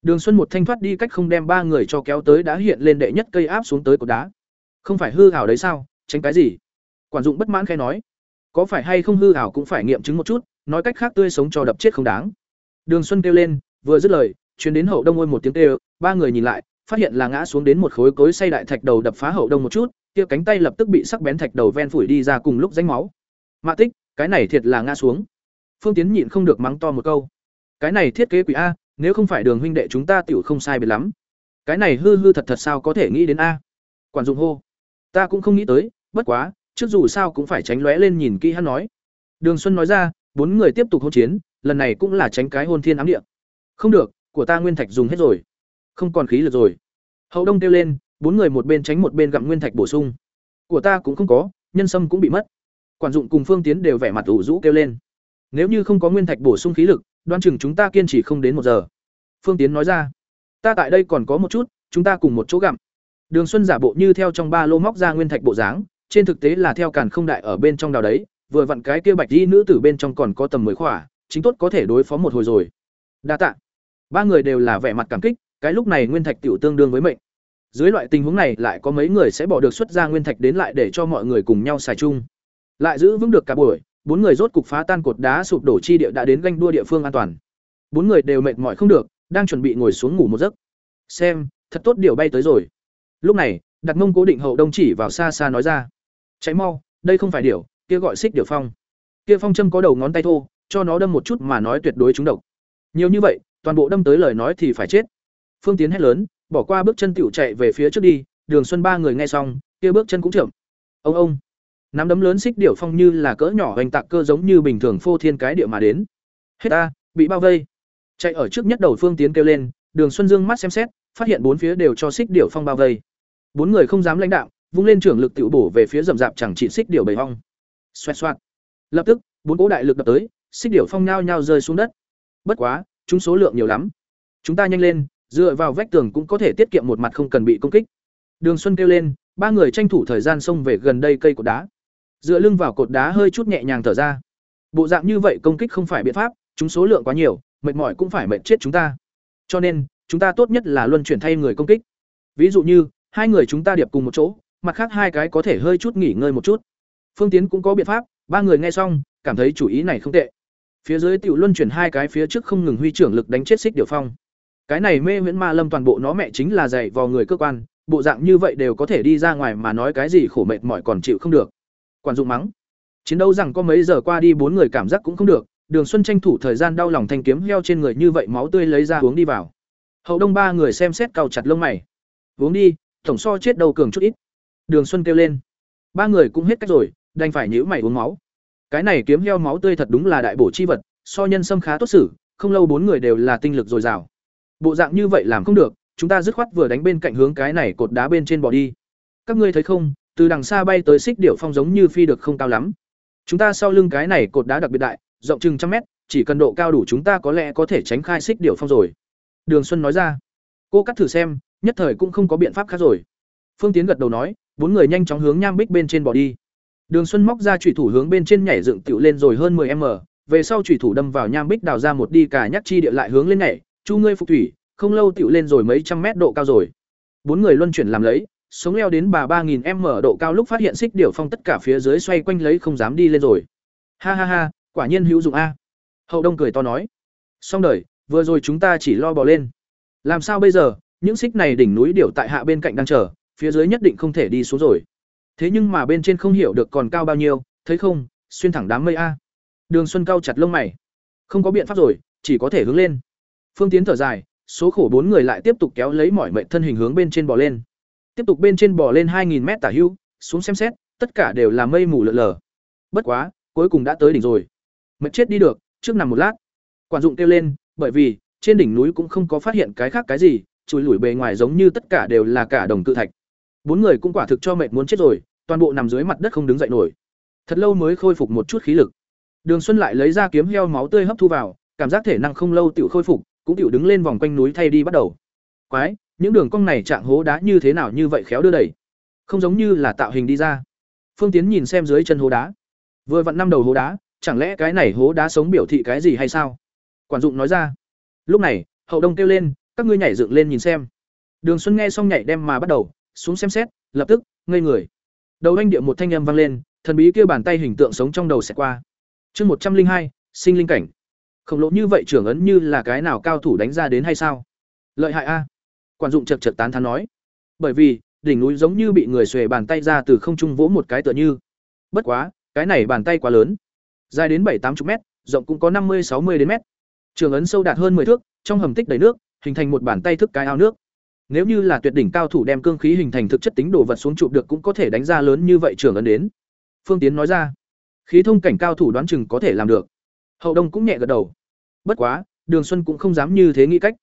S1: đường xuân một thanh thoát đi cách không đem ba người cho kéo tới đã hiện lên đệ nhất cây áp xuống tới cột đá. Không phải hư hảo đấy sao, tránh cái gì? Quản dụng bất mãn khẽ nói. Có phải hay không hư hảo cũng phải nghiệm chứng một chút, nói cách khác tươi sống cho đập chết không đáng. Đường xuân kêu lên, vừa dứt lời chuyến đến hậu đông ôi một tiếng kêu, ba người nhìn lại, phát hiện là ngã xuống đến một khối cối xây đại thạch đầu đập phá hậu đông một chút, kia cánh tay lập tức bị sắc bén thạch đầu ven phủi đi ra cùng lúc rãnh máu. Mạ tích, cái này thiệt là ngã xuống. Phương tiến nhịn không được mắng to một câu. Cái này thiết kế quỷ a nếu không phải đường huynh đệ chúng ta tiểu không sai biệt lắm. Cái này hư hư thật thật sao có thể nghĩ đến a? Quản dụng hô. Ta cũng không nghĩ tới, bất quá, trước dù sao cũng phải tránh lóe lên nhìn kỹ hắn nói. Đường xuân nói ra, bốn người tiếp tục hôn chiến, lần này cũng là tránh cái hôn thiên ám địa. Không được, của ta nguyên thạch dùng hết rồi. Không còn khí lực rồi. Hậu đông kêu lên, bốn người một bên tránh một bên gặm nguyên thạch bổ sung. Của ta cũng không có, nhân sâm cũng bị mất. Quản dụng cùng phương tiến đều vẻ mặt ủ rũ kêu lên. Nếu như không có nguyên thạch bổ sung khí lực đoan chừng chúng ta kiên trì không đến một giờ. Phương tiến nói ra, ta tại đây còn có một chút, chúng ta cùng một chỗ gặm. Đường xuân giả bộ như theo trong ba lô móc ra nguyên thạch bộ dáng, trên thực tế là theo càn không đại ở bên trong đào đấy, vừa vặn cái kia bạch di nữ tử bên trong còn có tầm mười khỏa, chính tốt có thể đối phó một hồi rồi. Đa tạ. Ba người đều là vẻ mặt cảm kích, cái lúc này nguyên thạch tiểu tương đương với mệnh. Dưới loại tình huống này lại có mấy người sẽ bỏ được xuất ra nguyên thạch đến lại để cho mọi người cùng nhau xài chung. Lại giữ vững được cả buổi bốn người rốt cục phá tan cột đá sụp đổ chi địa đã đến ganh đua địa phương an toàn. Bốn người đều mệt mỏi không được, đang chuẩn bị ngồi xuống ngủ một giấc. Xem, thật tốt điều bay tới rồi. Lúc này, đặt mông cố định hậu đông chỉ vào xa xa nói ra. Cháy mau, đây không phải điều, kia gọi xích điều phong. Kia phong châm có đầu ngón tay thô, cho nó đâm một chút mà nói tuyệt đối trúng độc. Nhiều như vậy, toàn bộ đâm tới lời nói thì phải chết. Phương tiến hét lớn, bỏ qua bước chân tiểu chạy về phía trước đi, đường xuân ba người nghe xong, kia bước chân cũng chậm. Ông ông nắm đấm lớn xích điểu phong như là cỡ nhỏ hoành tạc cơ giống như bình thường phô thiên cái địa mà đến. Hết ta bị bao vây. Chạy ở trước nhất đầu phương tiến kêu lên, đường xuân dương mắt xem xét, phát hiện bốn phía đều cho xích điểu phong bao vây. Bốn người không dám lãnh đạo, vung lên trưởng lực tự bổ về phía rậm rạp chẳng trị xích điểu bầy hong. Xoẹt xoẹt. Lập tức, bốn cỗ đại lực đập tới, xích điểu phong nhao nhao rơi xuống đất. Bất quá, chúng số lượng nhiều lắm. Chúng ta nhanh lên, dựa vào vách tường cũng có thể tiết kiệm một mặt không cần bị công kích. Đường xuân kêu lên, ba người tranh thủ thời gian xông về gần đây cây cột đá dựa lưng vào cột đá hơi chút nhẹ nhàng thở ra. Bộ dạng như vậy công kích không phải biện pháp, chúng số lượng quá nhiều, mệt mỏi cũng phải mệt chết chúng ta. Cho nên, chúng ta tốt nhất là luân chuyển thay người công kích. Ví dụ như, hai người chúng ta điệp cùng một chỗ, mặt khác hai cái có thể hơi chút nghỉ ngơi một chút. Phương tiến cũng có biện pháp, ba người nghe xong, cảm thấy chủ ý này không tệ. Phía dưới tiểu luân chuyển hai cái phía trước không ngừng huy trưởng lực đánh chết xích điều phong. Cái này mê viễn ma lâm toàn bộ nó mẹ chính là dạy vào người cơ quan, bộ dạng như vậy đều có thể đi ra ngoài mà nói cái gì khổ mệt mỏi còn chịu không được quản dụng mắng. Chiến đấu rằng có mấy giờ qua đi bốn người cảm giác cũng không được, đường xuân tranh thủ thời gian đau lòng thanh kiếm heo trên người như vậy máu tươi lấy ra uống đi vào. Hậu đông ba người xem xét cào chặt lông mày. Uống đi, tổng so chết đầu cường chút ít. Đường xuân kêu lên. Ba người cũng hết cách rồi, đành phải nhữ mày uống máu. Cái này kiếm heo máu tươi thật đúng là đại bổ chi vật, so nhân sâm khá tốt xử, không lâu bốn người đều là tinh lực dồi dào. Bộ dạng như vậy làm không được, chúng ta dứt khoát vừa đánh bên cạnh hướng cái này cột đá bên trên bỏ đi. Các ngươi thấy không từ đằng xa bay tới xích điệu phong giống như phi được không cao lắm. Chúng ta sau lưng cái này cột đá đặc biệt đại, rộng chừng trăm mét, chỉ cần độ cao đủ chúng ta có lẽ có thể tránh khai xích điệu phong rồi. Đường xuân nói ra. Cô cắt thử xem, nhất thời cũng không có biện pháp khác rồi. Phương tiến gật đầu nói, bốn người nhanh chóng hướng nham bích bên trên bỏ đi. Đường xuân móc ra trùy thủ hướng bên trên nhảy dựng tựu lên rồi hơn 10 m, về sau trùy thủ đâm vào nham bích đào ra một đi cả nhắc chi địa lại hướng lên nhảy. Chu ngươi phục thủy, không lâu tựu lên rồi mấy trăm mét độ cao rồi. Bốn người luân chuyển làm lấy sống leo đến bà ba nghìn m độ cao lúc phát hiện xích điểu phong tất cả phía dưới xoay quanh lấy không dám đi lên rồi. Ha ha ha, quả nhiên hữu dụng a. Hậu đông cười to nói. Xong đời, vừa rồi chúng ta chỉ lo bỏ lên. Làm sao bây giờ, những xích này đỉnh núi điểu tại hạ bên cạnh đang chờ, phía dưới nhất định không thể đi xuống rồi. Thế nhưng mà bên trên không hiểu được còn cao bao nhiêu, thấy không, xuyên thẳng đám mây a. Đường xuân cao chặt lông mày. Không có biện pháp rồi, chỉ có thể hướng lên. Phương tiến thở dài, số khổ bốn người lại tiếp tục kéo lấy mọi mệnh thân hình hướng bên trên bỏ lên tiếp tục bên trên bò lên hai nghìn mét tả hưu xuống xem xét, tất cả đều là mây mù lở lờ bất quá, cuối cùng đã tới đỉnh rồi. Mệt chết đi được, trước nằm một lát. Quản dụng kêu lên, bởi vì, trên đỉnh núi cũng không có phát hiện cái khác cái gì, chùi lủi bề ngoài giống như tất cả đều là cả đồng cự thạch. Bốn người cũng quả thực cho mệt muốn chết rồi, toàn bộ nằm dưới mặt đất không đứng dậy nổi. Thật lâu mới khôi phục một chút khí lực. Đường xuân lại lấy ra kiếm heo máu tươi hấp thu vào, cảm giác thể năng không lâu tiểu khôi phục, cũng tiểu đứng lên vòng quanh núi thay đi bắt đầu. Quái những đường cong này trạng hố đá như thế nào như vậy khéo đưa đẩy? Không giống như là tạo hình đi ra. Phương tiến nhìn xem dưới chân hố đá. Vừa vặn năm đầu hố đá, chẳng lẽ cái này hố đá sống biểu thị cái gì hay sao? Quản dụng nói ra. Lúc này, hậu đông kêu lên, các ngươi nhảy dựng lên nhìn xem. Đường xuân nghe xong nhảy đem mà bắt đầu, xuống xem xét, lập tức, ngây người. Đầu anh địa một thanh âm vang lên, thần bí kia bàn tay hình tượng sống trong đầu xẹt qua. Chương một trăm linh hai, sinh linh cảnh. Khổng lồ như vậy trưởng ấn như là cái nào cao thủ đánh ra đến hay sao? Lợi hại a quản dụng chật chật tán thán nói. Bởi vì, đỉnh núi giống như bị người xuề bàn tay ra từ không trung vỗ một cái tựa như. Bất quá, cái này bàn tay quá lớn. Dài đến bảy tám chục mét, rộng cũng có năm mươi sáu mươi đến mét. Trường ấn sâu đạt hơn 10 thước, trong hầm tích đầy nước, hình thành một bàn tay thức cái ao nước. Nếu như là tuyệt đỉnh cao thủ đem cương khí hình thành thực chất tính đồ vật xuống chụp được cũng có thể đánh ra lớn như vậy trường ấn đến. Phương tiến nói ra. Khí thông cảnh cao thủ đoán chừng có thể làm được. Hậu đông cũng nhẹ gật đầu. Bất quá, đường xuân cũng không dám như thế nghĩ cách.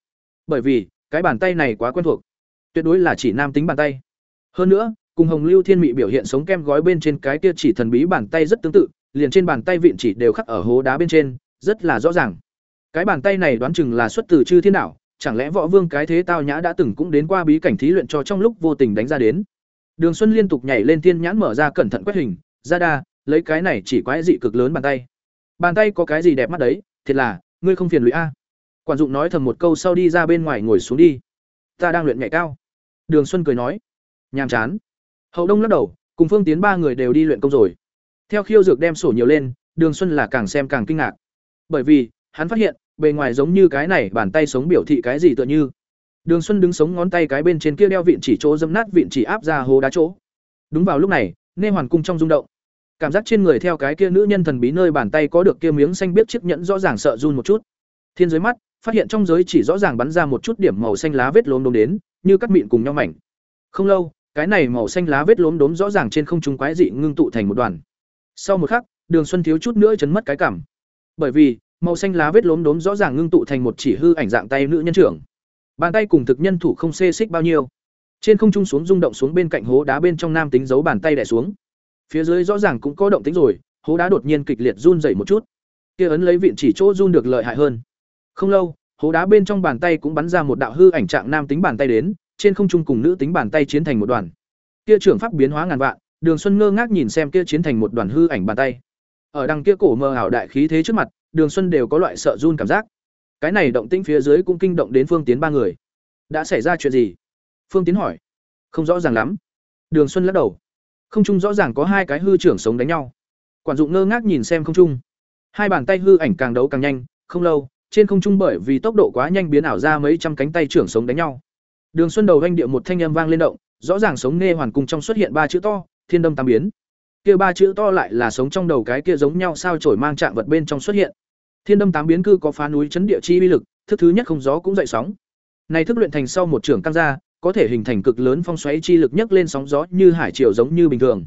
S1: Bởi vì cái bàn tay này quá quen thuộc. Tuyệt đối là chỉ nam tính bàn tay. Hơn nữa, cùng hồng lưu thiên mị biểu hiện sống kem gói bên trên cái kia chỉ thần bí bàn tay rất tương tự, liền trên bàn tay vịn chỉ đều khắc ở hố đá bên trên, rất là rõ ràng. Cái bàn tay này đoán chừng là xuất từ chư thiên đảo chẳng lẽ võ vương cái thế tao nhã đã từng cũng đến qua bí cảnh thí luyện cho trong lúc vô tình đánh ra đến? Đường xuân liên tục nhảy lên thiên nhãn mở ra cẩn thận quét hình, ra đa, lấy cái này chỉ quái dị cực lớn bàn tay. Bàn tay có cái gì đẹp mắt đấy, thiệt là, ngươi không phiền lụy a quản dụng nói thầm một câu sau đi ra bên ngoài ngồi xuống đi. Ta đang luyện nhảy cao. Đường xuân cười nói. Nhàm chán. Hậu đông lắc đầu, cùng phương tiến ba người đều đi luyện công rồi. Theo khiêu dược đem sổ nhiều lên, đường xuân là càng xem càng kinh ngạc. Bởi vì, hắn phát hiện, bề ngoài giống như cái này bàn tay sống biểu thị cái gì tựa như. Đường xuân đứng sống ngón tay cái bên trên kia đeo vịn chỉ chỗ dẫm nát vịn chỉ áp ra hố đá chỗ. Đúng vào lúc này, nê hoàn cung trong rung động. Cảm giác trên người theo cái kia nữ nhân thần bí nơi bàn tay có được kia miếng xanh biết chiếc nhẫn rõ ràng sợ run một chút. Thiên dưới mắt phát hiện trong giới chỉ rõ ràng bắn ra một chút điểm màu xanh lá vết lốm đốm đến, như cắt mịn cùng nhau mảnh. Không lâu, cái này màu xanh lá vết lốm đốm rõ ràng trên không trung quái dị ngưng tụ thành một đoàn. Sau một khắc, đường xuân thiếu chút nữa chấn mất cái cảm. Bởi vì, màu xanh lá vết lốm đốm rõ ràng ngưng tụ thành một chỉ hư ảnh dạng tay nữ nhân trưởng. Bàn tay cùng thực nhân thủ không xê xích bao nhiêu. Trên không trung xuống rung động xuống bên cạnh hố đá bên trong nam tính giấu bàn tay đè xuống. Phía dưới rõ ràng cũng có động tính rồi, hố đá đột nhiên kịch liệt run rẩy một chút. Kia ấn lấy vịn chỉ chỗ run được lợi hại hơn không lâu hố đá bên trong bàn tay cũng bắn ra một đạo hư ảnh trạng nam tính bàn tay đến trên không trung cùng nữ tính bàn tay chiến thành một đoàn kia trưởng pháp biến hóa ngàn vạn đường xuân ngơ ngác nhìn xem kia chiến thành một đoàn hư ảnh bàn tay ở đằng kia cổ mờ ảo đại khí thế trước mặt Đường Xuân đều có loại sợ run cảm giác. Cái này động tĩnh phía dưới cũng kinh động đến Phương Tiến ba người. Đã xảy ra chuyện gì? Phương Tiến hỏi. Không rõ ràng lắm. Đường Xuân lắc đầu. Không trung rõ ràng có hai cái hư trưởng sống đánh nhau. Quản dụng ngơ ngác nhìn xem không trung. Hai bàn tay hư ảnh càng đấu càng nhanh, không lâu, trên không trung bởi vì tốc độ quá nhanh biến ảo ra mấy trăm cánh tay trưởng sống đánh nhau. Đường Xuân đầu vang địa một thanh âm vang lên động, rõ ràng sống nghe hoàn cùng trong xuất hiện ba chữ to, thiên đâm tam biến. Kia ba chữ to lại là sống trong đầu cái kia giống nhau sao chổi mang trạng vật bên trong xuất hiện. Thiên đâm tám biến cư có phá núi chấn địa chi uy lực thức thứ nhất không gió cũng dậy sóng. Này thức luyện thành sau một trưởng căng ra có thể hình thành cực lớn phong xoáy chi lực nhấc lên sóng gió như hải triều giống như bình thường.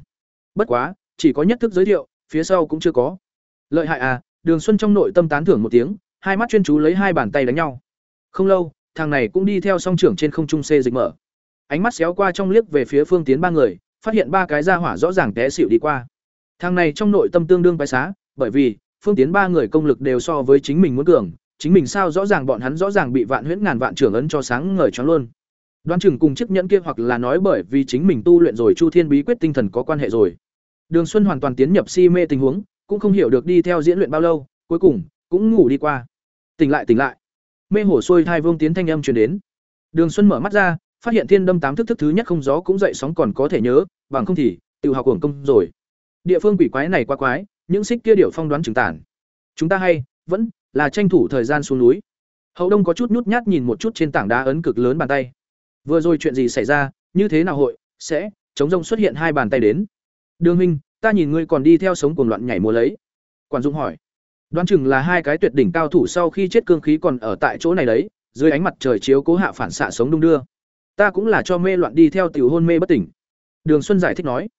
S1: Bất quá chỉ có nhất thức giới thiệu phía sau cũng chưa có. Lợi hại à đường xuân trong nội tâm tán thưởng một tiếng hai mắt chuyên chú lấy hai bàn tay đánh nhau. Không lâu, thằng này cũng đi theo song trưởng trên không trung xê dịch mở. Ánh mắt xéo qua trong liếc về phía phương tiến ba người, phát hiện ba cái ra hỏa rõ ràng té xịu đi qua. Thằng này trong nội tâm tương đương quái xá, bởi vì, phương tiến ba người công lực đều so với chính mình muốn cường, chính mình sao rõ ràng bọn hắn rõ ràng bị vạn huyễn ngàn vạn trưởng ấn cho sáng ngời choáng luôn. Đoán chừng cùng chiếc nhẫn kia hoặc là nói bởi vì chính mình tu luyện rồi chu thiên bí quyết tinh thần có quan hệ rồi. Đường xuân hoàn toàn tiến nhập si mê tình huống, cũng không hiểu được đi theo diễn luyện bao lâu, cuối cùng, cũng ngủ đi qua tỉnh lại tỉnh lại. Mê hổ xuôi thai vương tiến thanh âm truyền đến. Đường xuân mở mắt ra, phát hiện thiên đâm tám thức thức thứ nhất không gió cũng dậy sóng còn có thể nhớ, bằng không thì, tự học hưởng công rồi. Địa phương quỷ quái này quá quái, những xích kia điệu phong đoán chứng tản chúng ta hay, vẫn, là tranh thủ thời gian xuống núi. Hậu đông có chút nhút nhát nhìn một chút trên tảng đá ấn cực lớn bàn tay. Vừa rồi chuyện gì xảy ra, như thế nào hội, sẽ chống rông xuất hiện hai bàn tay đến. Đường huynh, ta nhìn ngươi còn đi theo sống cuồng loạn nhảy múa lấy. Quản dung hỏi đoán chừng là hai cái tuyệt đỉnh cao thủ sau khi chết cương khí còn ở tại chỗ này đấy, dưới ánh mặt trời chiếu cố hạ phản xạ sống đung đưa. Ta cũng là cho mê loạn đi theo tiểu hôn mê bất tỉnh. Đường xuân giải thích nói.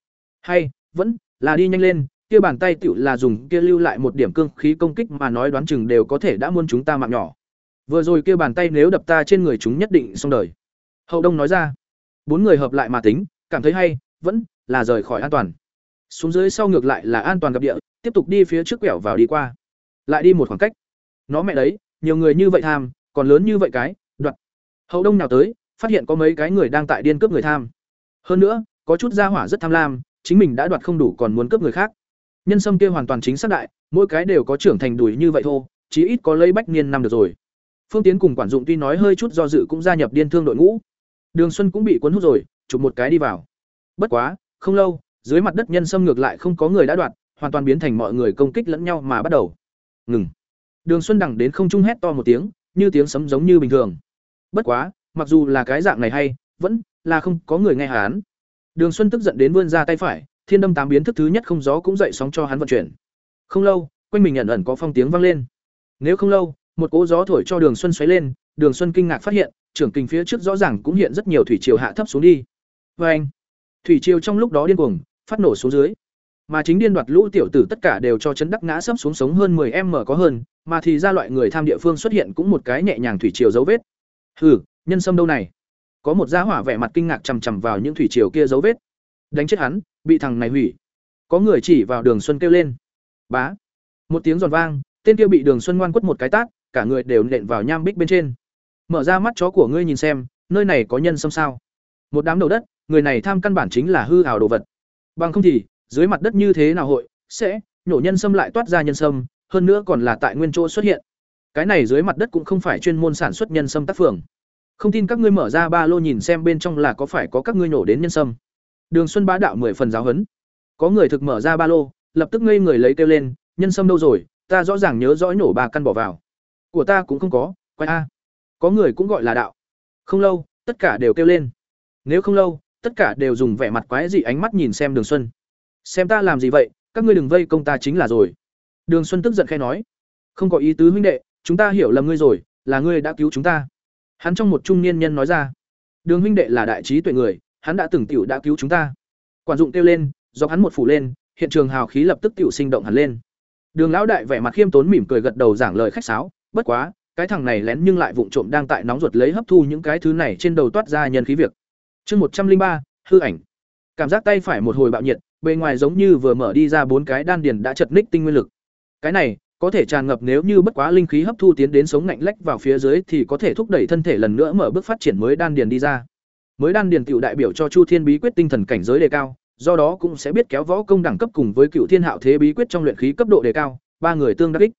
S1: Hay, vẫn là đi nhanh lên, kia bàn tay tiểu là dùng kia lưu lại một điểm cương khí công kích mà nói đoán chừng đều có thể đã muôn chúng ta mạng nhỏ. Vừa rồi kia bàn tay nếu đập ta trên người chúng nhất định xong đời. Hậu đông nói ra. Bốn người hợp lại mà tính, cảm thấy hay, vẫn là rời khỏi an toàn. Xuống dưới sau ngược lại là an toàn gặp địa, tiếp tục đi phía trước quẹo vào đi qua lại đi một khoảng cách. Nó mẹ đấy, nhiều người như vậy tham, còn lớn như vậy cái, đoạt. Hậu đông nào tới, phát hiện có mấy cái người đang tại điên cướp người tham. Hơn nữa, có chút gia hỏa rất tham lam, chính mình đã đoạt không đủ còn muốn cướp người khác. Nhân sâm kia hoàn toàn chính xác đại, mỗi cái đều có trưởng thành đùi như vậy thô chí ít có lấy bách niên năm được rồi. Phương tiến cùng quản dụng tuy nói hơi chút do dự cũng gia nhập điên thương đội ngũ. Đường xuân cũng bị cuốn hút rồi, chụp một cái đi vào. Bất quá, không lâu, dưới mặt đất nhân sâm ngược lại không có người đã đoạt, hoàn toàn biến thành mọi người công kích lẫn nhau mà bắt đầu ngừng. Đường xuân đẳng đến không trung hét to một tiếng, như tiếng sấm giống như bình thường. Bất quá, mặc dù là cái dạng này hay, vẫn là không có người nghe hán đường xuân tức giận đến vươn ra tay phải, thiên đâm tám biến thức thứ nhất không gió cũng dậy sóng cho hắn vận chuyển. Không lâu, quanh mình ẩn ẩn có phong tiếng vang lên. Nếu không lâu, một cỗ gió thổi cho đường xuân xoáy lên, đường xuân kinh ngạc phát hiện, trưởng kinh phía trước rõ ràng cũng hiện rất nhiều thủy triều hạ thấp xuống đi. Vê anh thủy triều trong lúc đó điên cuồng, phát nổ xuống dưới mà chính điên đoạt lũ tiểu tử tất cả đều cho chấn đắc ngã sấp xuống sống hơn 10 m có hơn, mà thì ra loại người tham địa phương xuất hiện cũng một cái nhẹ nhàng thủy triều dấu vết. Hừ, nhân sâm đâu này? Có một gia hỏa vẻ mặt kinh ngạc chằm chằm vào những thủy triều kia dấu vết. Đánh chết hắn, bị thằng này hủy. Có người chỉ vào đường xuân kêu lên. Bá. Một tiếng giòn vang, tên kia bị đường xuân ngoan quất một cái tát, cả người đều nện vào nham bích bên trên. Mở ra mắt chó của ngươi nhìn xem, nơi này có nhân sâm sao? Một đám đầu đất, người này tham căn bản chính là hư ảo đồ vật. Bằng không thì dưới mặt đất như thế nào hội, sẽ, nhổ nhân sâm lại toát ra nhân sâm, hơn nữa còn là tại nguyên chỗ xuất hiện. Cái này dưới mặt đất cũng không phải chuyên môn sản xuất nhân sâm tác phường. Không tin các ngươi mở ra ba lô nhìn xem bên trong là có phải có các ngươi nổ đến nhân sâm. Đường xuân bá đạo mười phần giáo huấn. Có người thực mở ra ba lô, lập tức ngây người lấy kêu lên, nhân sâm đâu rồi? Ta rõ ràng nhớ rõ nổ ba căn bỏ vào. Của ta cũng không có quay a. Có người cũng gọi là đạo. Không lâu, tất cả đều kêu lên. Nếu không lâu, tất cả đều dùng vẻ mặt quái dị ánh mắt nhìn xem đường xuân xem ta làm gì vậy, các ngươi đừng vây công ta chính là rồi. Đường xuân tức giận khai nói. Không có ý tứ huynh đệ, chúng ta hiểu lầm ngươi rồi, là ngươi đã cứu chúng ta. Hắn trong một trung niên nhân nói ra. Đường huynh đệ là đại trí tuệ người, hắn đã từng tiểu đã cứu chúng ta. Quản dụng kêu lên do hắn một phủ lên, hiện trường hào khí lập tức tiểu sinh động hẳn lên. Đường lão đại vẻ mặt khiêm tốn mỉm cười gật đầu giảng lời khách sáo, bất quá, cái thằng này lén nhưng lại vụng trộm đang tại nóng ruột lấy hấp thu những cái thứ này trên đầu toát ra nhân khí việc. Chương một trăm linh ba, hư ảnh. Cảm giác tay phải một hồi bạo nhiệt bề ngoài giống như vừa mở đi ra bốn cái đan điền đã chật ních tinh nguyên lực. Cái này, có thể tràn ngập nếu như bất quá linh khí hấp thu tiến đến sống ngạnh lách vào phía dưới thì có thể thúc đẩy thân thể lần nữa mở bước phát triển mới đan điền đi ra. Mới đan điền tiểu đại biểu cho chu thiên bí quyết tinh thần cảnh giới đề cao, do đó cũng sẽ biết kéo võ công đẳng cấp cùng với cựu thiên hạo thế bí quyết trong luyện khí cấp độ đề cao, ba người tương đắc ích.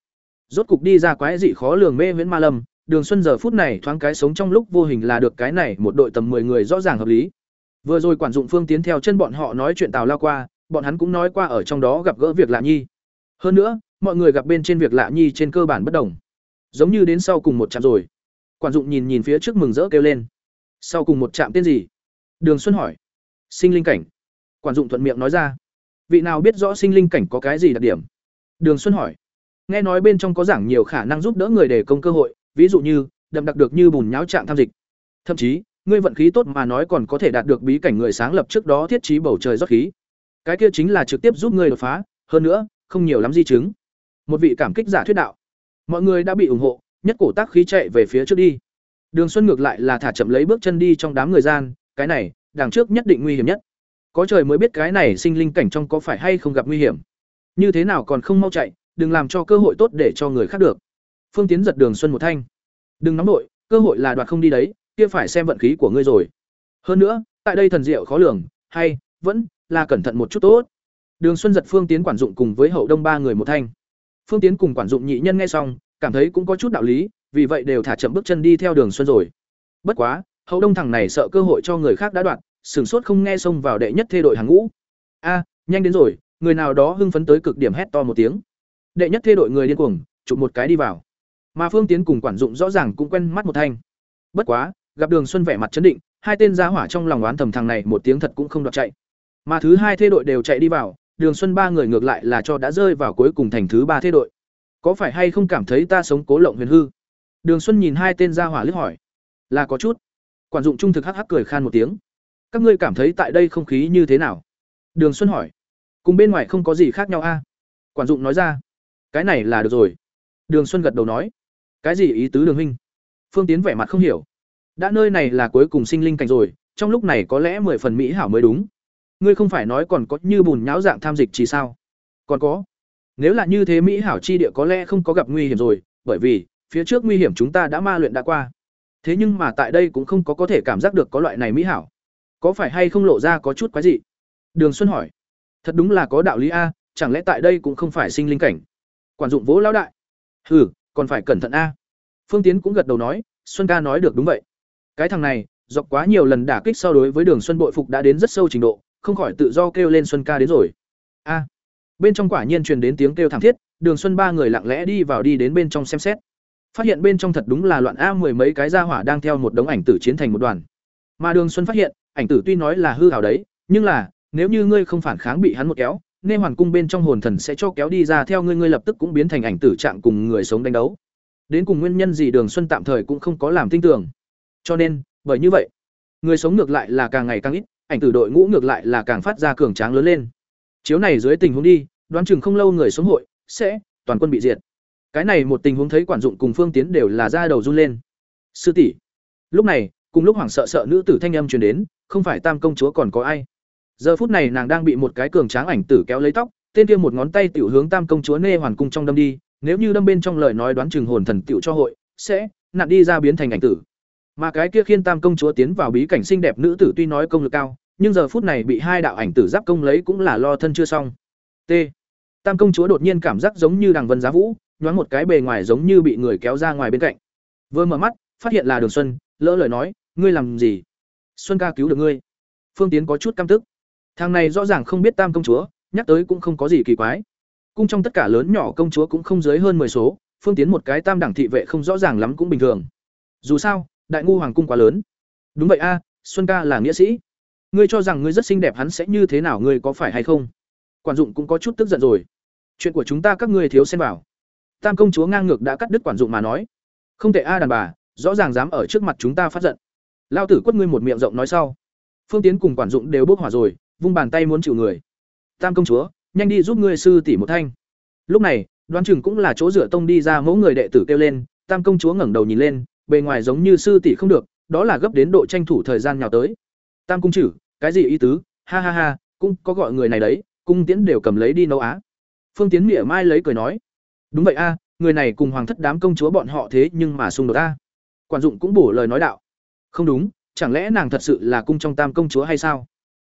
S1: Rốt cục đi ra quái dị khó lường mê viễn ma lâm, đường xuân giờ phút này thoáng cái sống trong lúc vô hình là được cái này một đội tầm 10 người rõ ràng hợp lý. Vừa rồi quản dụng phương tiến theo chân bọn họ nói chuyện tào lao qua bọn hắn cũng nói qua ở trong đó gặp gỡ việc lạ nhi. Hơn nữa, mọi người gặp bên trên việc lạ nhi trên cơ bản bất đồng. Giống như đến sau cùng một trạm rồi. Quản dụng nhìn nhìn phía trước mừng rỡ kêu lên. Sau cùng một trạm tên gì? Đường xuân hỏi. Sinh linh cảnh. Quản dụng thuận miệng nói ra. Vị nào biết rõ sinh linh cảnh có cái gì đặc điểm? Đường xuân hỏi. Nghe nói bên trong có giảng nhiều khả năng giúp đỡ người để công cơ hội, ví dụ như, đậm đặc được như bùn nháo trạng tham dịch. Thậm chí, ngươi vận khí tốt mà nói còn có thể đạt được bí cảnh người sáng lập trước đó thiết trí bầu trời rót khí cái kia chính là trực tiếp giúp ngươi đột phá, hơn nữa, không nhiều lắm di chứng. Một vị cảm kích giả thuyết đạo. Mọi người đã bị ủng hộ, nhất cổ tác khí chạy về phía trước đi. Đường xuân ngược lại là thả chậm lấy bước chân đi trong đám người gian, cái này, đằng trước nhất định nguy hiểm nhất. Có trời mới biết cái này sinh linh cảnh trong có phải hay không gặp nguy hiểm. Như thế nào còn không mau chạy, đừng làm cho cơ hội tốt để cho người khác được. Phương tiến giật đường xuân một thanh. Đừng nóng nội, cơ hội là đoạt không đi đấy, kia phải xem vận khí của ngươi rồi. Hơn nữa, tại đây thần diệu khó lường, hay, vẫn là cẩn thận một chút tốt. Đường xuân giật phương tiến quản dụng cùng với hậu đông ba người một thanh. Phương tiến cùng quản dụng nhị nhân nghe xong, cảm thấy cũng có chút đạo lý, vì vậy đều thả chậm bước chân đi theo đường xuân rồi. Bất quá, hậu đông thằng này sợ cơ hội cho người khác đã đoạn sửng sốt không nghe xông vào đệ nhất thê đội hàng ngũ. A, nhanh đến rồi, người nào đó hưng phấn tới cực điểm hét to một tiếng. Đệ nhất thê đội người điên cuồng, chụp một cái đi vào. Mà phương tiến cùng quản dụng rõ ràng cũng quen mắt một thanh. Bất quá, gặp đường xuân vẻ mặt chấn định, hai tên giá hỏa trong lòng oán thầm thằng này một tiếng thật cũng không đoạt chạy mà thứ hai thê đội đều chạy đi vào, đường xuân ba người ngược lại là cho đã rơi vào cuối cùng thành thứ ba thê đội. Có phải hay không cảm thấy ta sống cố lộng huyền hư? Đường xuân nhìn hai tên gia hỏa liếc hỏi. Là có chút. Quản dụng trung thực hắc hắc cười khan một tiếng. Các ngươi cảm thấy tại đây không khí như thế nào? Đường xuân hỏi. Cùng bên ngoài không có gì khác nhau a. Quản dụng nói ra. Cái này là được rồi. Đường xuân gật đầu nói. Cái gì ý tứ đường huynh? Phương tiến vẻ mặt không hiểu. Đã nơi này là cuối cùng sinh linh cảnh rồi, trong lúc này có lẽ mười phần mỹ hảo mới đúng ngươi không phải nói còn có như bùn nháo dạng tham dịch chỉ sao? Còn có. Nếu là như thế mỹ hảo chi địa có lẽ không có gặp nguy hiểm rồi, bởi vì, phía trước nguy hiểm chúng ta đã ma luyện đã qua. Thế nhưng mà tại đây cũng không có có thể cảm giác được có loại này mỹ hảo. Có phải hay không lộ ra có chút quái dị? Đường xuân hỏi. Thật đúng là có đạo lý a, chẳng lẽ tại đây cũng không phải sinh linh cảnh? Quản dụng vỗ lão đại. Hừ, còn phải cẩn thận a. Phương tiến cũng gật đầu nói, xuân ca nói được đúng vậy. Cái thằng này, dọc quá nhiều lần đả kích so đối với đường xuân bội phục đã đến rất sâu trình độ không khỏi tự do kêu lên xuân ca đến rồi. A. Bên trong quả nhiên truyền đến tiếng kêu thảm thiết, đường xuân ba người lặng lẽ đi vào đi đến bên trong xem xét. Phát hiện bên trong thật đúng là loạn a mười mấy cái gia hỏa đang theo một đống ảnh tử chiến thành một đoàn. Mà đường xuân phát hiện, ảnh tử tuy nói là hư hảo đấy, nhưng là, nếu như ngươi không phản kháng bị hắn một kéo, nên hoàn cung bên trong hồn thần sẽ cho kéo đi ra theo ngươi ngươi lập tức cũng biến thành ảnh tử trạng cùng người sống đánh đấu. Đến cùng nguyên nhân gì đường xuân tạm thời cũng không có làm tin tưởng. Cho nên, bởi như vậy, người sống ngược lại là càng ngày càng ít ảnh tử đội ngũ ngược lại là càng phát ra cường tráng lớn lên. Chiếu này dưới tình huống đi, đoán chừng không lâu người xuống hội sẽ toàn quân bị diệt. Cái này một tình huống thấy quản dụng cùng phương tiến đều là ra đầu run lên. Sư tỷ, lúc này, cùng lúc hoảng sợ sợ nữ tử thanh âm truyền đến, không phải tam công chúa còn có ai? Giờ phút này nàng đang bị một cái cường tráng ảnh tử kéo lấy tóc, tên kia một ngón tay tiểu hướng tam công chúa nê hoàn cung trong đâm đi, nếu như đâm bên trong lời nói đoán chừng hồn thần tiểu cho hội, sẽ nặng đi ra biến thành ảnh tử mà cái kia khiên tam công chúa tiến vào bí cảnh xinh đẹp nữ tử tuy nói công lực cao, nhưng giờ phút này bị hai đạo ảnh tử giáp công lấy cũng là lo thân chưa xong. T. Tam công chúa đột nhiên cảm giác giống như đằng vân giá vũ, nhoáng một cái bề ngoài giống như bị người kéo ra ngoài bên cạnh. Vừa mở mắt, phát hiện là đường xuân, lỡ lời nói, ngươi làm gì? Xuân ca cứu được ngươi. Phương tiến có chút căm tức. Thằng này rõ ràng không biết tam công chúa, nhắc tới cũng không có gì kỳ quái. Cung trong tất cả lớn nhỏ công chúa cũng không dưới hơn 10 số, phương tiến một cái tam đẳng thị vệ không rõ ràng lắm cũng bình thường. Dù sao đại ngu hoàng cung quá lớn. Đúng vậy a, xuân ca là nghĩa sĩ. Ngươi cho rằng ngươi rất xinh đẹp hắn sẽ như thế nào, ngươi có phải hay không? Quản dụng cũng có chút tức giận rồi. Chuyện của chúng ta các ngươi thiếu xen vào. Tam công chúa ngang ngược đã cắt đứt quản dụng mà nói. Không thể a đàn bà, rõ ràng dám ở trước mặt chúng ta phát giận. Lao tử quất ngươi một miệng rộng nói sau. Phương tiến cùng quản dụng đều bốc hỏa rồi, vung bàn tay muốn chịu người. Tam công chúa, nhanh đi giúp ngươi sư tỷ một thanh. Lúc này, đoán chừng cũng là chỗ dựa tông đi ra mẫu người đệ tử kêu lên, tam công chúa ngẩng đầu nhìn lên bề ngoài giống như sư tỷ không được, đó là gấp đến độ tranh thủ thời gian nhào tới. Tam cung chử, cái gì ý tứ? Ha ha ha, cũng có gọi người này đấy, cung tiễn đều cầm lấy đi nấu á. Phương tiến mỉa mai lấy cười nói. Đúng vậy a, người này cùng hoàng thất đám công chúa bọn họ thế nhưng mà xung đột a. Quản dụng cũng bổ lời nói đạo. Không đúng, chẳng lẽ nàng thật sự là cung trong tam công chúa hay sao?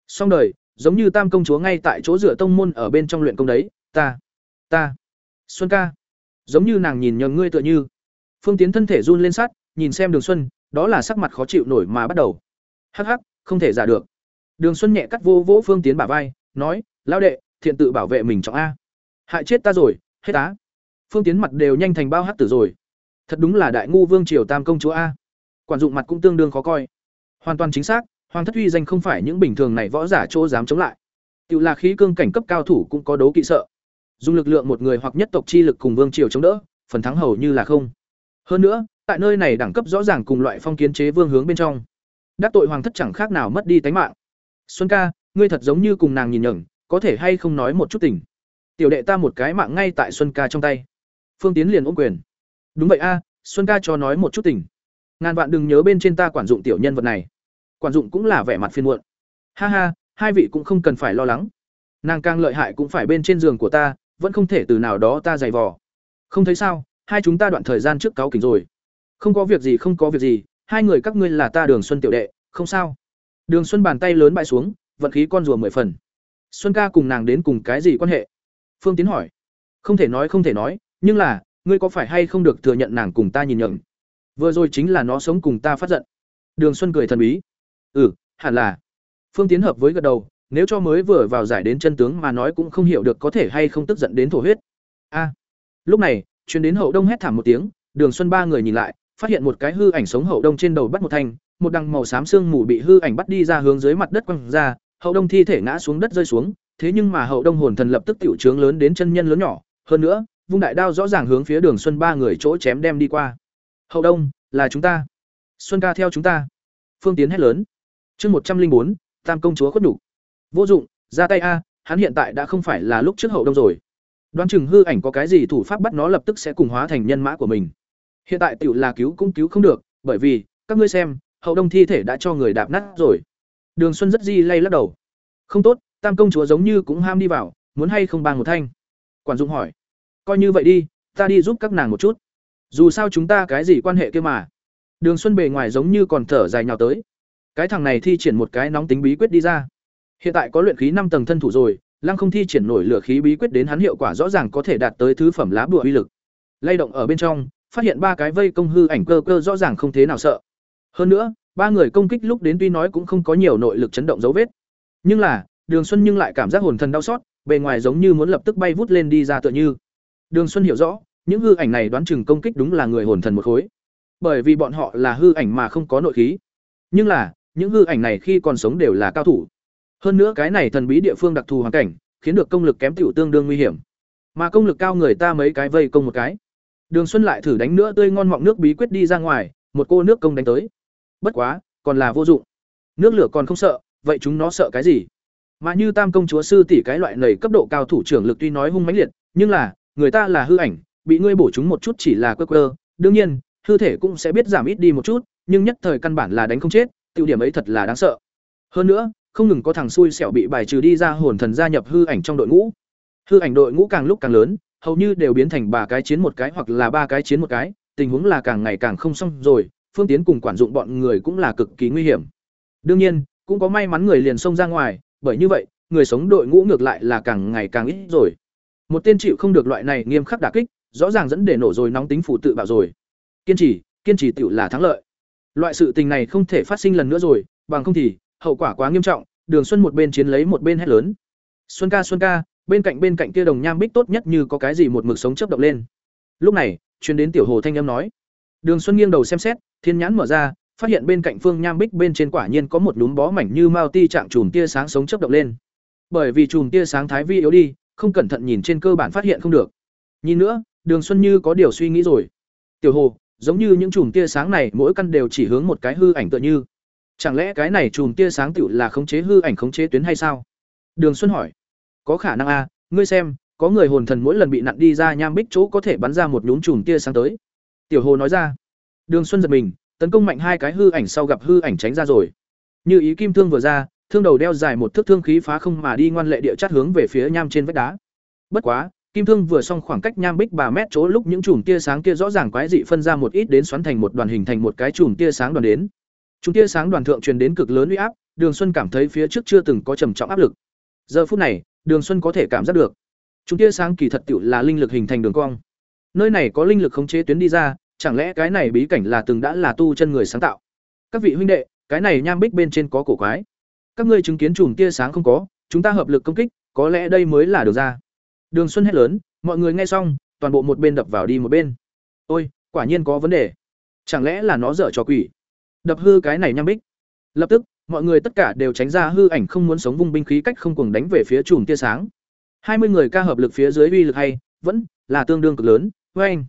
S1: Song đời, giống như tam công chúa ngay tại chỗ rửa tông môn ở bên trong luyện công đấy, ta ta, xuân ca. Giống như nàng nhìn nhầm ngươi tựa như. Phương tiến thân thể run lên sát nhìn xem đường xuân, đó là sắc mặt khó chịu nổi mà bắt đầu. Hắc hắc, không thể giả được. Đường xuân nhẹ cắt vô vỗ phương tiến bả vai, nói lao đệ, thiện tự bảo vệ mình trọng a. Hại chết ta rồi, hết á. Phương tiến mặt đều nhanh thành bao hắc tử rồi. Thật đúng là đại ngu vương triều tam công chúa a. Quản dụng mặt cũng tương đương khó coi. Hoàn toàn chính xác, hoàng thất uy danh không phải những bình thường này võ giả chỗ dám chống lại. Tiểu là khí cương cảnh cấp cao thủ cũng có đấu kỵ sợ. Dùng lực lượng một người hoặc nhất tộc chi lực cùng vương triều chống đỡ, phần thắng hầu như là không. Hơn nữa tại nơi này đẳng cấp rõ ràng cùng loại phong kiến chế vương hướng bên trong. Đắc tội hoàng thất chẳng khác nào mất đi tánh mạng. Xuân ca, ngươi thật giống như cùng nàng nhìn nhởng có thể hay không nói một chút tình? Tiểu đệ ta một cái mạng ngay tại xuân ca trong tay. Phương tiến liền ôm quyền. Đúng vậy a, xuân ca cho nói một chút tình. Ngàn vạn đừng nhớ bên trên ta quản dụng tiểu nhân vật này. Quản dụng cũng là vẻ mặt phiền muộn. Ha ha, hai vị cũng không cần phải lo lắng. Nàng càng lợi hại cũng phải bên trên giường của ta, vẫn không thể từ nào đó ta giày vò. Không thấy sao, hai chúng ta đoạn thời gian trước cáo kỉnh rồi không có việc gì, không có việc gì, hai người các ngươi là ta đường xuân tiểu đệ, không sao. Đường xuân bàn tay lớn bại xuống, vận khí con rùa mười phần. Xuân ca cùng nàng đến cùng cái gì quan hệ? Phương tiến hỏi. Không thể nói, không thể nói, nhưng là, ngươi có phải hay không được thừa nhận nàng cùng ta nhìn nhận vừa rồi chính là nó sống cùng ta phát giận. Đường xuân cười thần bí. Ừ hẳn là. Phương tiến hợp với gật đầu, nếu cho mới vừa vào giải đến chân tướng mà nói cũng không hiểu được có thể hay không tức giận đến thổ huyết. A. Lúc này, chuyến đến hậu đông hét thảm một tiếng, đường xuân ba người nhìn lại phát hiện một cái hư ảnh sống hậu đông trên đầu bắt một thanh, một đằng màu xám xương mù bị hư ảnh bắt đi ra hướng dưới mặt đất quăng ra, hậu đông thi thể ngã xuống đất rơi xuống, thế nhưng mà hậu đông hồn thần lập tức tiểu trướng lớn đến chân nhân lớn nhỏ, hơn nữa, vung đại đao rõ ràng hướng phía đường xuân ba người chỗ chém đem đi qua. Hậu đông, là chúng ta. Xuân ca theo chúng ta. Phương tiến hét lớn. Chương một trăm linh bốn, tam công chúa khuất nhục. Vô dụng, ra tay a, hắn hiện tại đã không phải là lúc trước hậu đông rồi. Đoán chừng hư ảnh có cái gì thủ pháp bắt nó lập tức sẽ cùng hóa thành nhân mã của mình hiện tại tiểu là cứu cũng cứu không được, bởi vì, các ngươi xem, hậu đông thi thể đã cho người đạp nát rồi. Đường xuân rất di lay lắc đầu. Không tốt, tam công chúa giống như cũng ham đi vào, muốn hay không bang một thanh? Quản dụng hỏi. Coi như vậy đi, ta đi giúp các nàng một chút. Dù sao chúng ta cái gì quan hệ kia mà? Đường xuân bề ngoài giống như còn thở dài nhào tới. Cái thằng này thi triển một cái nóng tính bí quyết đi ra. Hiện tại có luyện khí năm tầng thân thủ rồi, lăng không thi triển nổi lửa khí bí quyết đến hắn hiệu quả rõ ràng có thể đạt tới thứ phẩm lá bùa uy lực. Lay động ở bên trong phát hiện ba cái vây công hư ảnh cơ cơ rõ ràng không thế nào sợ. Hơn nữa, ba người công kích lúc đến tuy nói cũng không có nhiều nội lực chấn động dấu vết. Nhưng là, đường xuân nhưng lại cảm giác hồn thần đau xót, bề ngoài giống như muốn lập tức bay vút lên đi ra tựa như. Đường xuân hiểu rõ, những hư ảnh này đoán chừng công kích đúng là người hồn thần một khối. Bởi vì bọn họ là hư ảnh mà không có nội khí. Nhưng là, những hư ảnh này khi còn sống đều là cao thủ. Hơn nữa cái này thần bí địa phương đặc thù hoàn cảnh, khiến được công lực kém tiểu tương đương nguy hiểm. Mà công lực cao người ta mấy cái vây công một cái đường xuân lại thử đánh nữa tươi ngon mọng nước bí quyết đi ra ngoài, một cô nước công đánh tới. Bất quá, còn là vô dụng. Nước lửa còn không sợ, vậy chúng nó sợ cái gì? Mà như tam công chúa sư tỷ cái loại nầy cấp độ cao thủ trưởng lực tuy nói hung mãnh liệt, nhưng là, người ta là hư ảnh, bị ngươi bổ chúng một chút chỉ là quơ quơ. Đương nhiên, hư thể cũng sẽ biết giảm ít đi một chút, nhưng nhất thời căn bản là đánh không chết, tiêu điểm ấy thật là đáng sợ. Hơn nữa, không ngừng có thằng xui xẻo bị bài trừ đi ra hồn thần gia nhập hư ảnh trong đội ngũ. Hư ảnh đội ngũ càng lúc càng lớn hầu như đều biến thành ba cái chiến một cái hoặc là ba cái chiến một cái, tình huống là càng ngày càng không xong rồi, phương tiến cùng quản dụng bọn người cũng là cực kỳ nguy hiểm. Đương nhiên, cũng có may mắn người liền xông ra ngoài, bởi như vậy, người sống đội ngũ ngược lại là càng ngày càng ít rồi. Một tên chịu không được loại này nghiêm khắc đả kích, rõ ràng dẫn để nổ rồi nóng tính phụ tự bạo rồi. Kiên trì kiên trì tiểu là thắng lợi. Loại sự tình này không thể phát sinh lần nữa rồi, bằng không thì, hậu quả quá nghiêm trọng, đường xuân một bên chiến lấy một bên hét lớn. Xuân ca xuân ca bên cạnh bên cạnh kia đồng nham bích tốt nhất như có cái gì một mực sống chớp động lên. Lúc này, truyền đến tiểu hồ thanh âm nói. Đường xuân nghiêng đầu xem xét, thiên nhãn mở ra, phát hiện bên cạnh phương nham bích bên trên quả nhiên có một núm bó mảnh như mao ti trạng chùm tia sáng sống chớp động lên. Bởi vì chùm tia sáng thái vi yếu đi, không cẩn thận nhìn trên cơ bản phát hiện không được. Nhìn nữa, đường xuân như có điều suy nghĩ rồi. Tiểu hồ, giống như những chùm tia sáng này mỗi căn đều chỉ hướng một cái hư ảnh tựa như. Chẳng lẽ cái này chùm tia sáng tựu là khống chế hư ảnh khống chế tuyến hay sao? Đường xuân hỏi có khả năng a, ngươi xem, có người hồn thần mỗi lần bị nặn đi ra nham bích chỗ có thể bắn ra một nhúm chùm tia sáng tới. Tiểu hồ nói ra. Đường xuân giật mình, tấn công mạnh hai cái hư ảnh sau gặp hư ảnh tránh ra rồi. Như ý kim thương vừa ra, thương đầu đeo dài một thước thương khí phá không mà đi ngoan lệ địa chát hướng về phía nham trên vách đá. Bất quá, kim thương vừa xong khoảng cách nham bích ba mét chỗ lúc những chùm tia sáng kia rõ ràng quái dị phân ra một ít đến xoắn thành một đoàn hình thành một cái chùm tia sáng đoàn đến. Chúng tia sáng đoàn thượng truyền đến cực lớn uy áp, đường xuân cảm thấy phía trước chưa từng có trầm trọng áp lực. Giờ phút này đường xuân có thể cảm giác được. Chúng tia sáng kỳ thật tiểu là linh lực hình thành đường cong. Nơi này có linh lực khống chế tuyến đi ra, chẳng lẽ cái này bí cảnh là từng đã là tu chân người sáng tạo? Các vị huynh đệ, cái này nham bích bên trên có cổ quái. Các ngươi chứng kiến chùm tia sáng không có, chúng ta hợp lực công kích, có lẽ đây mới là đường ra. Đường xuân hét lớn, mọi người nghe xong, toàn bộ một bên đập vào đi một bên. Ôi, quả nhiên có vấn đề. Chẳng lẽ là nó dở trò quỷ? Đập hư cái này nham bích. Lập tức mọi người tất cả đều tránh ra hư ảnh không muốn sống vung binh khí cách không cuồng đánh về phía chùm tia sáng hai mươi người ca hợp lực phía dưới uy lực hay vẫn là tương đương cực lớn với anh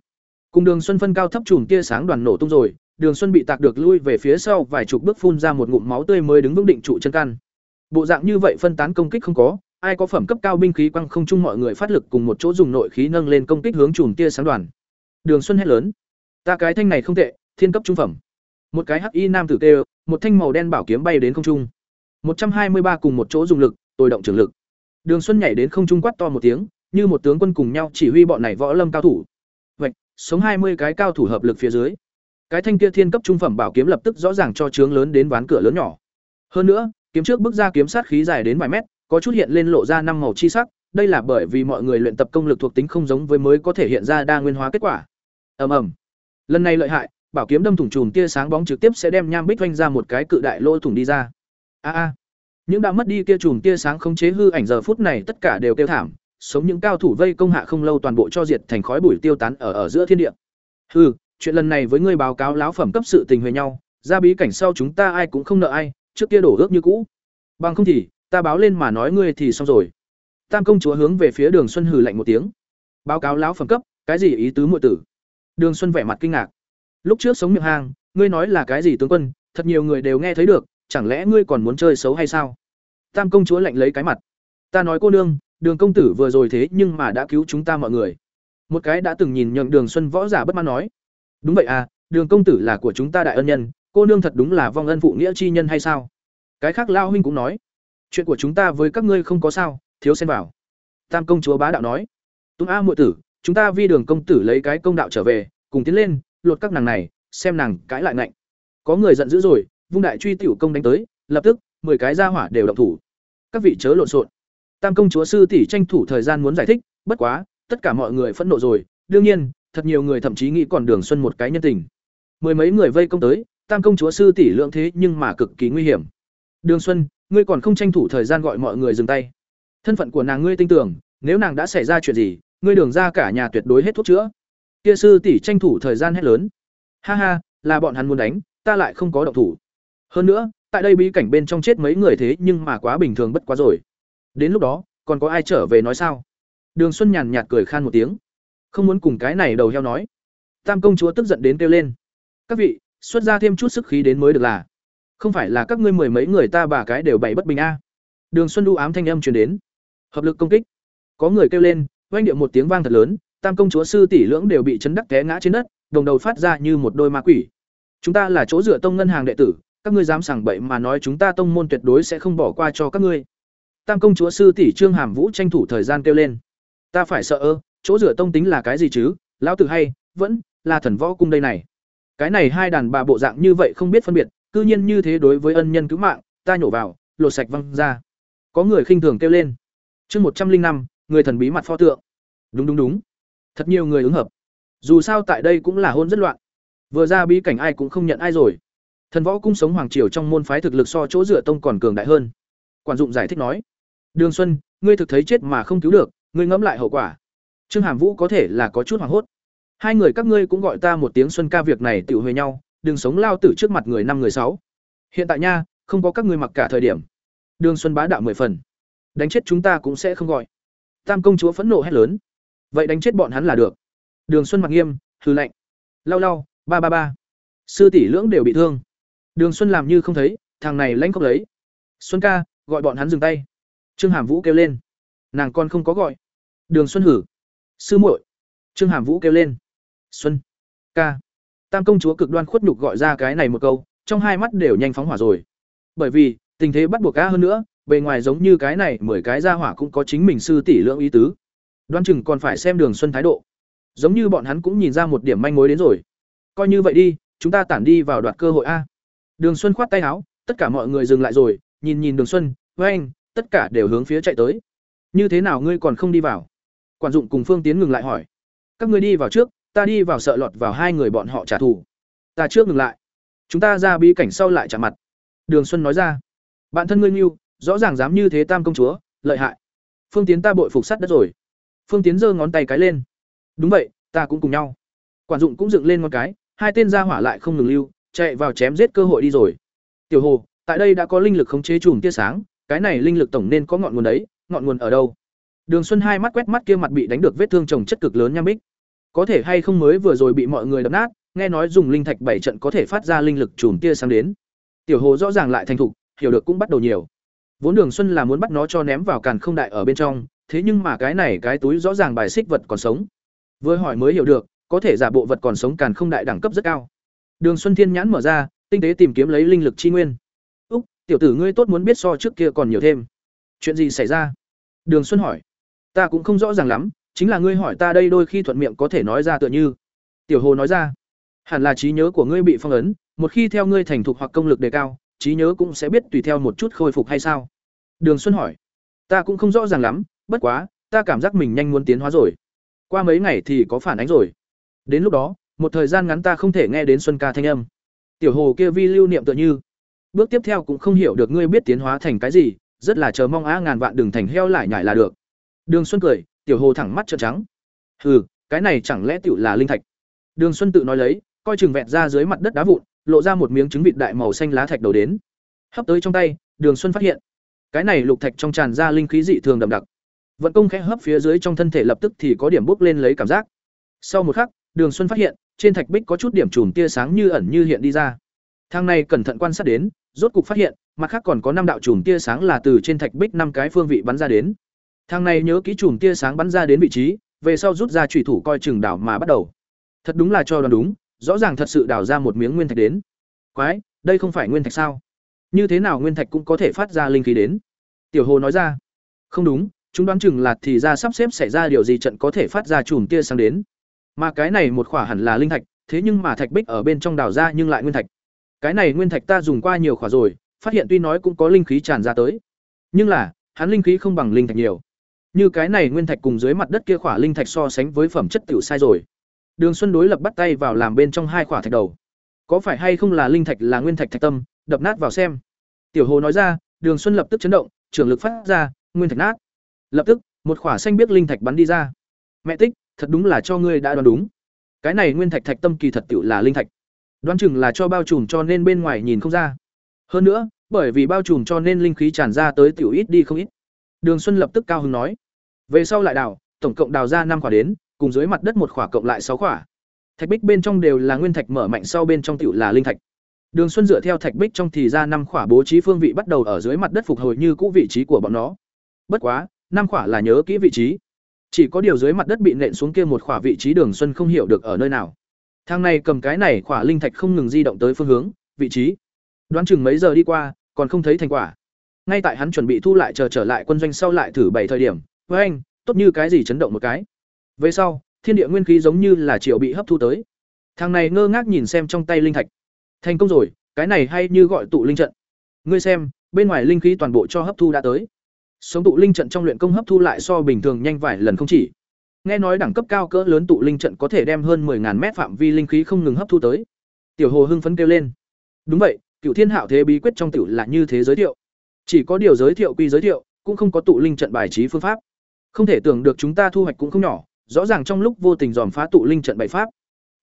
S1: cùng đường xuân phân cao thấp chùm tia sáng đoàn nổ tung rồi đường xuân bị tạc được lui về phía sau vài chục bước phun ra một ngụm máu tươi mới đứng vững định trụ chân căn bộ dạng như vậy phân tán công kích không có ai có phẩm cấp cao binh khí quăng không chung mọi người phát lực cùng một chỗ dùng nội khí nâng lên công kích hướng chùm tia sáng đoàn. Đường Xuân hét lớn, ta cái thanh này không tệ, thiên cấp trung phẩm. Một cái hắc y nam tử tê một thanh màu đen bảo kiếm bay đến không trung. một trăm hai mươi ba cùng một chỗ dùng lực, tôi động trường lực. Đường Xuân nhảy đến không trung quát to một tiếng, như một tướng quân cùng nhau chỉ huy bọn này võ lâm cao thủ. Vậy, sống hai mươi cái cao thủ hợp lực phía dưới. Cái thanh kia thiên cấp trung phẩm bảo kiếm lập tức rõ ràng cho chướng lớn đến ván cửa lớn nhỏ. Hơn nữa, kiếm trước bước ra kiếm sát khí dài đến vài mét, có chút hiện lên lộ ra năm màu chi sắc, đây là bởi vì mọi người luyện tập công lực thuộc tính không giống với mới có thể hiện ra đa nguyên hóa kết quả. Ầm ầm. Lần này lợi hại, bảo kiếm đâm thủng chùm tia sáng bóng trực tiếp sẽ đem nham bích vanh ra một cái cự đại lỗ thủng đi ra. A a. Những đã mất đi kia chùm tia sáng không chế hư ảnh giờ phút này tất cả đều kêu thảm, sống những cao thủ vây công hạ không lâu toàn bộ cho diệt thành khói bụi tiêu tán ở ở giữa thiên địa. Hừ, chuyện lần này với ngươi báo cáo láo phẩm cấp sự tình huề nhau, ra bí cảnh sau chúng ta ai cũng không nợ ai, trước kia đổ ước như cũ. Bằng không thì, ta báo lên mà nói ngươi thì xong rồi. Tam công chúa hướng về phía Đường Xuân hừ lạnh một tiếng. Báo cáo láo phẩm cấp, cái gì ý tứ muội tử? Đường Xuân vẻ mặt kinh ngạc. Lúc trước sống miệng hang, ngươi nói là cái gì tướng quân, thật nhiều người đều nghe thấy được, chẳng lẽ ngươi còn muốn chơi xấu hay sao? Tam công chúa lạnh lấy cái mặt. Ta nói cô nương, Đường công tử vừa rồi thế nhưng mà đã cứu chúng ta mọi người. Một cái đã từng nhìn nhận Đường Xuân võ giả bất mãn nói. Đúng vậy à, Đường công tử là của chúng ta đại ân nhân, cô nương thật đúng là vong ân phụ nghĩa chi nhân hay sao? Cái khác lao huynh cũng nói, chuyện của chúng ta với các ngươi không có sao, thiếu xen vào. Tam công chúa bá đạo nói, Tung a muội tử, chúng ta vi Đường công tử lấy cái công đạo trở về, cùng tiến lên, lột các nàng này, xem nàng cãi lại ngạnh. Có người giận dữ rồi, vung đại truy tiểu công đánh tới, lập tức, mười cái gia hỏa đều động thủ. Các vị chớ lộn xộn. Tam công chúa sư tỷ tranh thủ thời gian muốn giải thích, bất quá, tất cả mọi người phẫn nộ rồi, đương nhiên, thật nhiều người thậm chí nghĩ còn Đường Xuân một cái nhân tình. Mười mấy người vây công tới, Tam công chúa sư tỷ lượng thế nhưng mà cực kỳ nguy hiểm. Đường Xuân, ngươi còn không tranh thủ thời gian gọi mọi người dừng tay. Thân phận của nàng ngươi tin tưởng, nếu nàng đã xảy ra chuyện gì, ngươi đường ra cả nhà tuyệt đối hết thuốc chữa. Kia sư tỷ tranh thủ thời gian hết lớn. Ha ha, là bọn hắn muốn đánh, ta lại không có động thủ. Hơn nữa, tại đây bí cảnh bên trong chết mấy người thế nhưng mà quá bình thường bất quá rồi. Đến lúc đó, còn có ai trở về nói sao? Đường Xuân nhàn nhạt cười khan một tiếng, không muốn cùng cái này đầu heo nói. Tam công chúa tức giận đến kêu lên: "Các vị, xuất ra thêm chút sức khí đến mới được là. Không phải là các ngươi mười mấy người ta bà cái đều bày bất bình a." Đường Xuân đu ám thanh âm truyền đến. Hợp lực công kích. Có người kêu lên, oanh điệu một tiếng vang thật lớn, Tam công chúa sư tỷ lưỡng đều bị chấn đắc té ngã trên đất, đồng đầu phát ra như một đôi ma quỷ. Chúng ta là chỗ dựa tông ngân hàng đệ tử, các ngươi dám sảng bậy mà nói chúng ta tông môn tuyệt đối sẽ không bỏ qua cho các ngươi. Tam công chúa sư tỷ trương hàm vũ tranh thủ thời gian kêu lên. Ta phải sợ ơ chỗ dựa tông tính là cái gì chứ? Lão tử hay vẫn là thần võ cung đây này. Cái này hai đàn bà bộ dạng như vậy không biết phân biệt cư nhiên như thế đối với ân nhân cứu mạng ta nhổ vào lột sạch văng ra. Có người khinh thường kêu lên. Chương một trăm linh năm người thần bí mặt pho tượng. Đúng đúng đúng thật nhiều người ứng hợp dù sao tại đây cũng là hôn rất loạn vừa ra bí cảnh ai cũng không nhận ai rồi thần võ cung sống hoàng triều trong môn phái thực lực so chỗ dựa tông còn cường đại hơn quản dụng giải thích nói Đường Xuân, ngươi thực thấy chết mà không cứu được, ngươi ngẫm lại hậu quả. Trương Hàm Vũ có thể là có chút hoảng hốt. Hai người các ngươi cũng gọi ta một tiếng Xuân ca việc này tự huề nhau, đừng sống lao tử trước mặt người năm người sáu. Hiện tại nha, không có các ngươi mặc cả thời điểm. Đường Xuân bá đạo mười phần. Đánh chết chúng ta cũng sẽ không gọi. Tam công chúa phẫn nộ hét lớn. Vậy đánh chết bọn hắn là được. Đường Xuân mặt nghiêm, thư lạnh. Lau lau, ba ba ba. Sư tỷ lưỡng đều bị thương. Đường Xuân làm như không thấy, thằng này lãnh không lấy. Xuân ca, gọi bọn hắn dừng tay trương hàm vũ kêu lên nàng con không có gọi đường xuân hử sư muội trương hàm vũ kêu lên xuân ca tam công chúa cực đoan khuất nhục gọi ra cái này một câu trong hai mắt đều nhanh phóng hỏa rồi bởi vì tình thế bắt buộc ca hơn nữa bề ngoài giống như cái này mười cái ra hỏa cũng có chính mình sư tỷ lưỡng ý tứ đoan chừng còn phải xem đường xuân thái độ. Giống như bọn hắn cũng nhìn ra một điểm manh mối đến rồi. Coi như vậy đi, chúng ta tản đi vào đoạt cơ hội a. Đường xuân khoát tay áo, tất cả mọi người dừng lại rồi, nhìn nhìn đường xuân với anh tất cả đều hướng phía chạy tới. Như thế nào ngươi còn không đi vào? Quản dụng cùng phương tiến ngừng lại hỏi. Các ngươi đi vào trước, ta đi vào sợ lọt vào hai người bọn họ trả thù. Ta trước ngừng lại. Chúng ta ra bí cảnh sau lại trả mặt. Đường xuân nói ra. Bạn thân ngươi mưu rõ ràng dám như thế tam công chúa, lợi hại. Phương tiến ta bội phục sắt đất rồi phương tiến giơ ngón tay cái lên đúng vậy ta cũng cùng nhau quản dụng cũng dựng lên ngón cái hai tên ra hỏa lại không ngừng lưu chạy vào chém giết cơ hội đi rồi tiểu hồ tại đây đã có linh lực khống chế chùm tia sáng cái này linh lực tổng nên có ngọn nguồn đấy, ngọn nguồn ở đâu? Đường Xuân hai mắt quét mắt kia mặt bị đánh được vết thương trồng chất cực lớn nham bích. Có thể hay không mới vừa rồi bị mọi người đập nát, nghe nói dùng linh thạch bảy trận có thể phát ra linh lực chùm tia sáng đến. Tiểu Hồ rõ ràng lại thành thục, hiểu được cũng bắt đầu nhiều. Vốn Đường Xuân là muốn bắt nó cho ném vào càn không đại ở bên trong, thế nhưng mà cái này cái túi rõ ràng bài xích vật còn sống. Vừa hỏi mới hiểu được, có thể giả bộ vật còn sống càn không đại đẳng cấp rất cao. Đường Xuân Thiên nhãn mở ra, tinh tế tìm kiếm lấy linh lực chi nguyên. "Úc, tiểu tử ngươi tốt muốn biết so trước kia còn nhiều thêm. Chuyện gì xảy ra?" Đường Xuân hỏi. "Ta cũng không rõ ràng lắm, chính là ngươi hỏi ta đây đôi khi thuận miệng có thể nói ra tựa như." Tiểu Hồ nói ra. "Hẳn là trí nhớ của ngươi bị phong ấn, một khi theo ngươi thành thục hoặc công lực đề cao, trí nhớ cũng sẽ biết tùy theo một chút khôi phục hay sao?" Đường Xuân hỏi. "Ta cũng không rõ ràng lắm, bất quá, ta cảm giác mình nhanh muốn tiến hóa rồi. Qua mấy ngày thì có phản ánh rồi. Đến lúc đó, một thời gian ngắn ta không thể nghe đến Xuân ca thanh âm. Tiểu Hồ kia vi lưu niệm tựa như, bước tiếp theo cũng không hiểu được ngươi biết tiến hóa thành cái gì, rất là chờ mong á ngàn vạn đừng thành heo lại nhảy là được. Đường Xuân cười, Tiểu Hồ thẳng mắt trợn trắng. Hừ, cái này chẳng lẽ tiểu là linh thạch? Đường Xuân tự nói lấy, coi chừng vẹt ra dưới mặt đất đá vụn, lộ ra một miếng trứng vịt đại màu xanh lá thạch đầu đến. Hấp tới trong tay, Đường Xuân phát hiện, cái này lục thạch trong tràn ra linh khí dị thường đậm đặc. Vận công khẽ hấp phía dưới trong thân thể lập tức thì có điểm bốc lên lấy cảm giác. Sau một khắc, Đường Xuân phát hiện, trên thạch bích có chút điểm chùm tia sáng như ẩn như hiện đi ra. Thang này cẩn thận quan sát đến, rốt cục phát hiện, mặt khác còn có năm đạo chùm tia sáng là từ trên thạch bích năm cái phương vị bắn ra đến. Thang này nhớ kỹ chùm tia sáng bắn ra đến vị trí, về sau rút ra chủy thủ coi chừng đảo mà bắt đầu. Thật đúng là cho đoán đúng, rõ ràng thật sự đào ra một miếng nguyên thạch đến. Quái, đây không phải nguyên thạch sao? Như thế nào nguyên thạch cũng có thể phát ra linh khí đến? Tiểu Hồ nói ra. Không đúng, chúng đoán chừng là thì ra sắp xếp xảy ra điều gì trận có thể phát ra chùm tia sáng đến. Mà cái này một khỏa hẳn là linh thạch, thế nhưng mà thạch bích ở bên trong đào ra nhưng lại nguyên thạch. Cái này nguyên thạch ta dùng qua nhiều khỏa rồi, phát hiện tuy nói cũng có linh khí tràn ra tới, nhưng là, hắn linh khí không bằng linh thạch nhiều. Như cái này nguyên thạch cùng dưới mặt đất kia khỏa linh thạch so sánh với phẩm chất tiểu sai rồi. Đường Xuân đối lập bắt tay vào làm bên trong hai khỏa thạch đầu. Có phải hay không là linh thạch là nguyên thạch thạch tâm, đập nát vào xem. Tiểu Hồ nói ra, Đường Xuân lập tức chấn động, trường lực phát ra, nguyên thạch nát. Lập tức, một khỏa xanh biếc linh thạch bắn đi ra. Mẹ tích, thật đúng là cho ngươi đã đoán đúng. Cái này nguyên thạch thạch tâm kỳ thật tựu là linh thạch. Đoán chừng là cho bao trùm cho nên bên ngoài nhìn không ra. Hơn nữa, bởi vì bao trùm cho nên linh khí tràn ra tới tiểu ít đi không ít. Đường Xuân lập tức cao hứng nói. Về sau lại đào, tổng cộng đào ra năm khỏa đến, cùng dưới mặt đất một khỏa cộng lại sáu khỏa Thạch bích bên trong đều là nguyên thạch mở mạnh sau bên trong tiểu là linh thạch. Đường Xuân dựa theo thạch bích trong thì ra năm khỏa bố trí phương vị bắt đầu ở dưới mặt đất phục hồi như cũ vị trí của bọn nó. Bất quá, năm khỏa là nhớ kỹ vị trí. Chỉ có điều dưới mặt đất bị nện xuống kia một khỏa vị trí Đường Xuân không hiểu được ở nơi nào. Thang này cầm cái này khỏa linh thạch không ngừng di động tới phương hướng, vị trí. Đoán chừng mấy giờ đi qua, còn không thấy thành quả. Ngay tại hắn chuẩn bị thu lại chờ trở lại quân doanh sau lại thử bảy thời điểm, với anh, tốt như cái gì chấn động một cái. Về sau, thiên địa nguyên khí giống như là triệu bị hấp thu tới. Thằng này ngơ ngác nhìn xem trong tay linh thạch. Thành công rồi, cái này hay như gọi tụ linh trận. Ngươi xem, bên ngoài linh khí toàn bộ cho hấp thu đã tới. Sống tụ linh trận trong luyện công hấp thu lại so bình thường nhanh vài lần không chỉ. Nghe nói đẳng cấp cao cỡ lớn tụ linh trận có thể đem hơn 10000 mét phạm vi linh khí không ngừng hấp thu tới. Tiểu Hồ hưng phấn kêu lên. Đúng vậy, Cửu Thiên Hạo thế bí quyết trong tiểu là như thế giới thiệu. Chỉ có điều giới thiệu quy giới thiệu, cũng không có tụ linh trận bài trí phương pháp. Không thể tưởng được chúng ta thu hoạch cũng không nhỏ, rõ ràng trong lúc vô tình dòm phá tụ linh trận bảy pháp.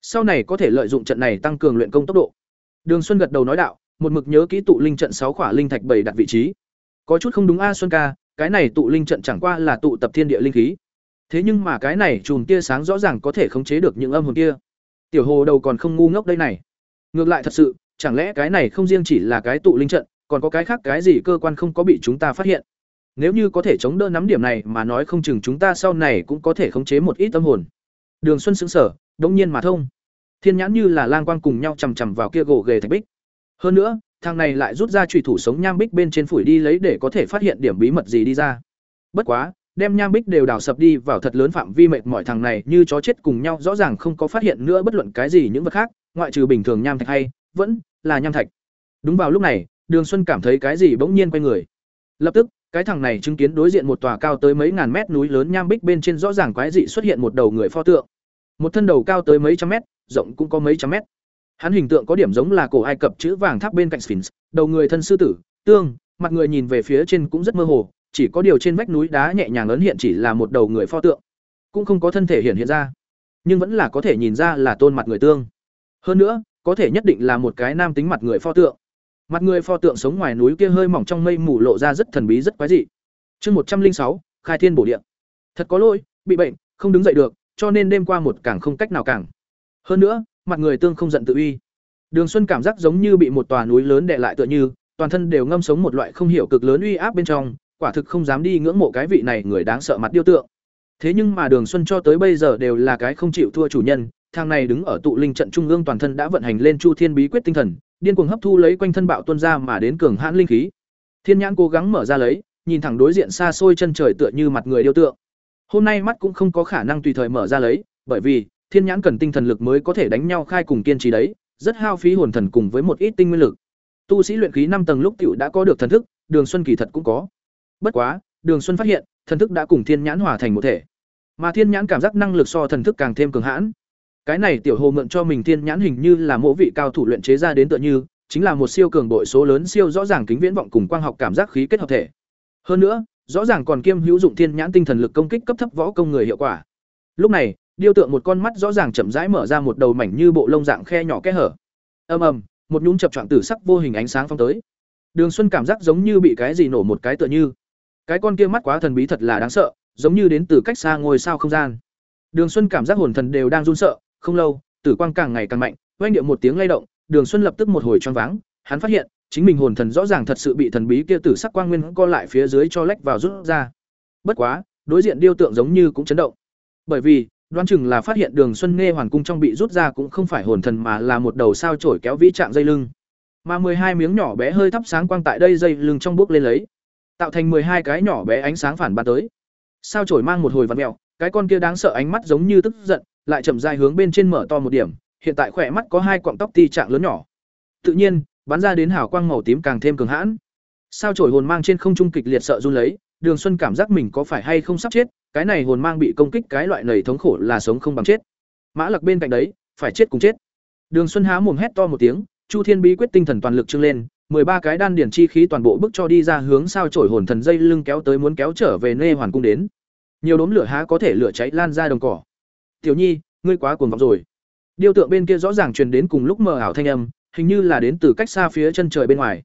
S1: Sau này có thể lợi dụng trận này tăng cường luyện công tốc độ. Đường Xuân gật đầu nói đạo, một mực nhớ kỹ tụ linh trận sáu khỏa linh thạch bảy đặt vị trí. Có chút không đúng a Xuân ca, cái này tụ linh trận chẳng qua là tụ tập thiên địa linh khí. Thế nhưng mà cái này chùm tia sáng rõ ràng có thể khống chế được những âm hồn kia. Tiểu Hồ đầu còn không ngu ngốc đây này. Ngược lại thật sự, chẳng lẽ cái này không riêng chỉ là cái tụ linh trận, còn có cái khác cái gì cơ quan không có bị chúng ta phát hiện. Nếu như có thể chống đỡ nắm điểm này mà nói không chừng chúng ta sau này cũng có thể khống chế một ít tâm hồn. Đường Xuân sững sở, đống nhiên mà thông. Thiên nhãn như là lang quang cùng nhau chằm chằm vào kia gỗ ghề thạch bích. Hơn nữa, thằng này lại rút ra trùy thủ sống nham bích bên trên phủi đi lấy để có thể phát hiện điểm bí mật gì đi ra. Bất quá, đem nham bích đều đào sập đi vào thật lớn phạm vi mệt mỏi thằng này như chó chết cùng nhau rõ ràng không có phát hiện nữa bất luận cái gì những vật khác, ngoại trừ bình thường nham thạch hay, vẫn là nham thạch. Đúng vào lúc này, Đường Xuân cảm thấy cái gì bỗng nhiên quay người. Lập tức, cái thằng này chứng kiến đối diện một tòa cao tới mấy ngàn mét núi lớn nham bích bên trên rõ ràng quái dị xuất hiện một đầu người pho tượng. Một thân đầu cao tới mấy trăm mét, rộng cũng có mấy trăm mét. Hắn hình tượng có điểm giống là cổ Ai Cập chữ vàng tháp bên cạnh Sphinx, đầu người thân sư tử, tương, mặt người nhìn về phía trên cũng rất mơ hồ, chỉ có điều trên vách núi đá nhẹ nhàng ấn hiện chỉ là một đầu người pho tượng, cũng không có thân thể hiện hiện ra, nhưng vẫn là có thể nhìn ra là tôn mặt người tương. Hơn nữa, có thể nhất định là một cái nam tính mặt người pho tượng. Mặt người pho tượng sống ngoài núi kia hơi mỏng trong mây mù lộ ra rất thần bí rất quái dị. Chương một trăm linh sáu khai thiên bổ địa. Thật có lỗi, bị bệnh, không đứng dậy được, cho nên đêm qua một càng không cách nào càng. Hơn nữa, mặt người tương không giận tự uy. Đường Xuân cảm giác giống như bị một tòa núi lớn đè lại tựa như, toàn thân đều ngâm sống một loại không hiểu cực lớn uy áp bên trong, quả thực không dám đi ngưỡng mộ cái vị này người đáng sợ mặt điêu tượng. Thế nhưng mà Đường Xuân cho tới bây giờ đều là cái không chịu thua chủ nhân, thằng này đứng ở tụ linh trận trung ương toàn thân đã vận hành lên Chu Thiên bí quyết tinh thần, điên cuồng hấp thu lấy quanh thân bạo tuôn ra mà đến cường hãn linh khí. Thiên nhãn cố gắng mở ra lấy, nhìn thẳng đối diện xa xôi chân trời tựa như mặt người điêu tượng. Hôm nay mắt cũng không có khả năng tùy thời mở ra lấy, bởi vì thiên nhãn cần tinh thần lực mới có thể đánh nhau khai cùng kiên trì đấy, rất hao phí hồn thần cùng với một ít tinh nguyên lực. Tu sĩ luyện khí năm tầng lúc tiểu đã có được thần thức, Đường Xuân kỳ thật cũng có. Bất quá, Đường Xuân phát hiện, thần thức đã cùng thiên nhãn hòa thành một thể. Mà thiên nhãn cảm giác năng lực so thần thức càng thêm cường hãn. Cái này tiểu hồ mượn cho mình thiên nhãn hình như là mộ vị cao thủ luyện chế ra đến tựa như, chính là một siêu cường bội số lớn siêu rõ ràng kính viễn vọng cùng quang học cảm giác khí kết hợp thể. Hơn nữa, rõ ràng còn kiêm hữu dụng thiên nhãn tinh thần lực công kích cấp thấp võ công người hiệu quả. Lúc này, điêu tượng một con mắt rõ ràng chậm rãi mở ra một đầu mảnh như bộ lông dạng khe nhỏ kẽ hở. Ầm ầm, một nhúng chập choạng tử sắc vô hình ánh sáng phong tới. Đường Xuân cảm giác giống như bị cái gì nổ một cái tựa như. Cái con kia mắt quá thần bí thật là đáng sợ, giống như đến từ cách xa ngôi sao không gian. Đường Xuân cảm giác hồn thần đều đang run sợ, không lâu, tử quang càng ngày càng mạnh, oanh điệu một tiếng lay động, Đường Xuân lập tức một hồi choáng váng, hắn phát hiện, chính mình hồn thần rõ ràng thật sự bị thần bí kia tử sắc quang nguyên co lại phía dưới cho lách vào rút ra. Bất quá, đối diện điêu tượng giống như cũng chấn động. Bởi vì, đoán chừng là phát hiện Đường Xuân nghe hoàn cung trong bị rút ra cũng không phải hồn thần mà là một đầu sao chổi kéo vĩ trạng dây lưng. Mà hai miếng nhỏ bé hơi thắp sáng quang tại đây dây lưng trong bước lên lấy, tạo thành hai cái nhỏ bé ánh sáng phản ban tới. Sao chổi mang một hồi vặn mèo, cái con kia đáng sợ ánh mắt giống như tức giận, lại chậm rãi hướng bên trên mở to một điểm, hiện tại khỏe mắt có hai quọng tóc ti trạng lớn nhỏ. Tự nhiên, bắn ra đến hào quang màu tím càng thêm cường hãn. Sao chổi hồn mang trên không trung kịch liệt sợ run lấy, Đường Xuân cảm giác mình có phải hay không sắp chết, cái này hồn mang bị công kích cái loại nầy thống khổ là sống không bằng chết. Mã Lặc bên cạnh đấy, phải chết cùng chết. Đường Xuân há mồm hét to một tiếng, Chu Thiên Bí quyết tinh thần toàn lực trưng lên, mười ba cái đan điển chi khí toàn bộ bức cho đi ra hướng sao chổi hồn thần dây lưng kéo tới muốn kéo trở về Nê Hoàn cung đến. Nhiều đốm lửa há có thể lửa cháy lan ra đồng cỏ. "Tiểu Nhi, ngươi quá cuồng vọng rồi." Điêu tượng bên kia rõ ràng truyền đến cùng lúc mờ ảo thanh âm, hình như là đến từ cách xa phía chân trời bên ngoài.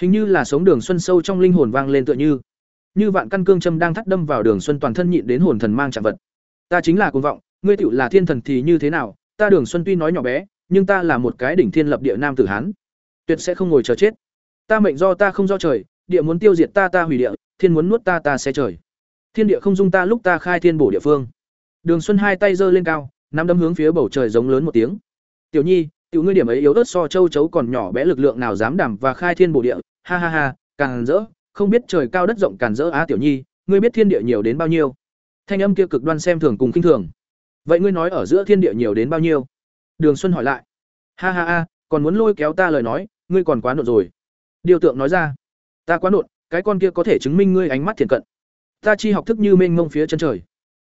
S1: Hình như là sống đường xuân sâu trong linh hồn vang lên tựa như. Như vạn căn cương châm đang thắt đâm vào đường xuân toàn thân nhịn đến hồn thần mang trạng vật. Ta chính là cuồng vọng, ngươi tựu là thiên thần thì như thế nào, ta đường xuân tuy nói nhỏ bé, nhưng ta là một cái đỉnh thiên lập địa nam tử hán, tuyệt sẽ không ngồi chờ chết. Ta mệnh do ta không do trời, địa muốn tiêu diệt ta ta hủy địa, thiên muốn nuốt ta ta sẽ trời. Thiên địa không dung ta lúc ta khai thiên bổ địa phương. Đường Xuân hai tay giơ lên cao, nắm đấm hướng phía bầu trời giống lớn một tiếng. Tiểu Nhi, tiểu ngươi điểm ấy yếu ớt so châu chấu còn nhỏ bé lực lượng nào dám đảm và khai thiên bổ địa, ha ha ha, càng rỡ, không biết trời cao đất rộng càn rỡ á tiểu Nhi, ngươi biết thiên địa nhiều đến bao nhiêu? Thanh âm kia cực đoan xem thường cùng kinh thường. Vậy ngươi nói ở giữa thiên địa nhiều đến bao nhiêu? Đường Xuân hỏi lại. Ha ha ha, còn muốn lôi kéo ta lời nói, ngươi còn quá nộn rồi. Điều tượng nói ra. Ta quá nộn, cái con kia có thể chứng minh ngươi ánh mắt thiện cận. Ta chi học thức như mênh mông phía chân trời.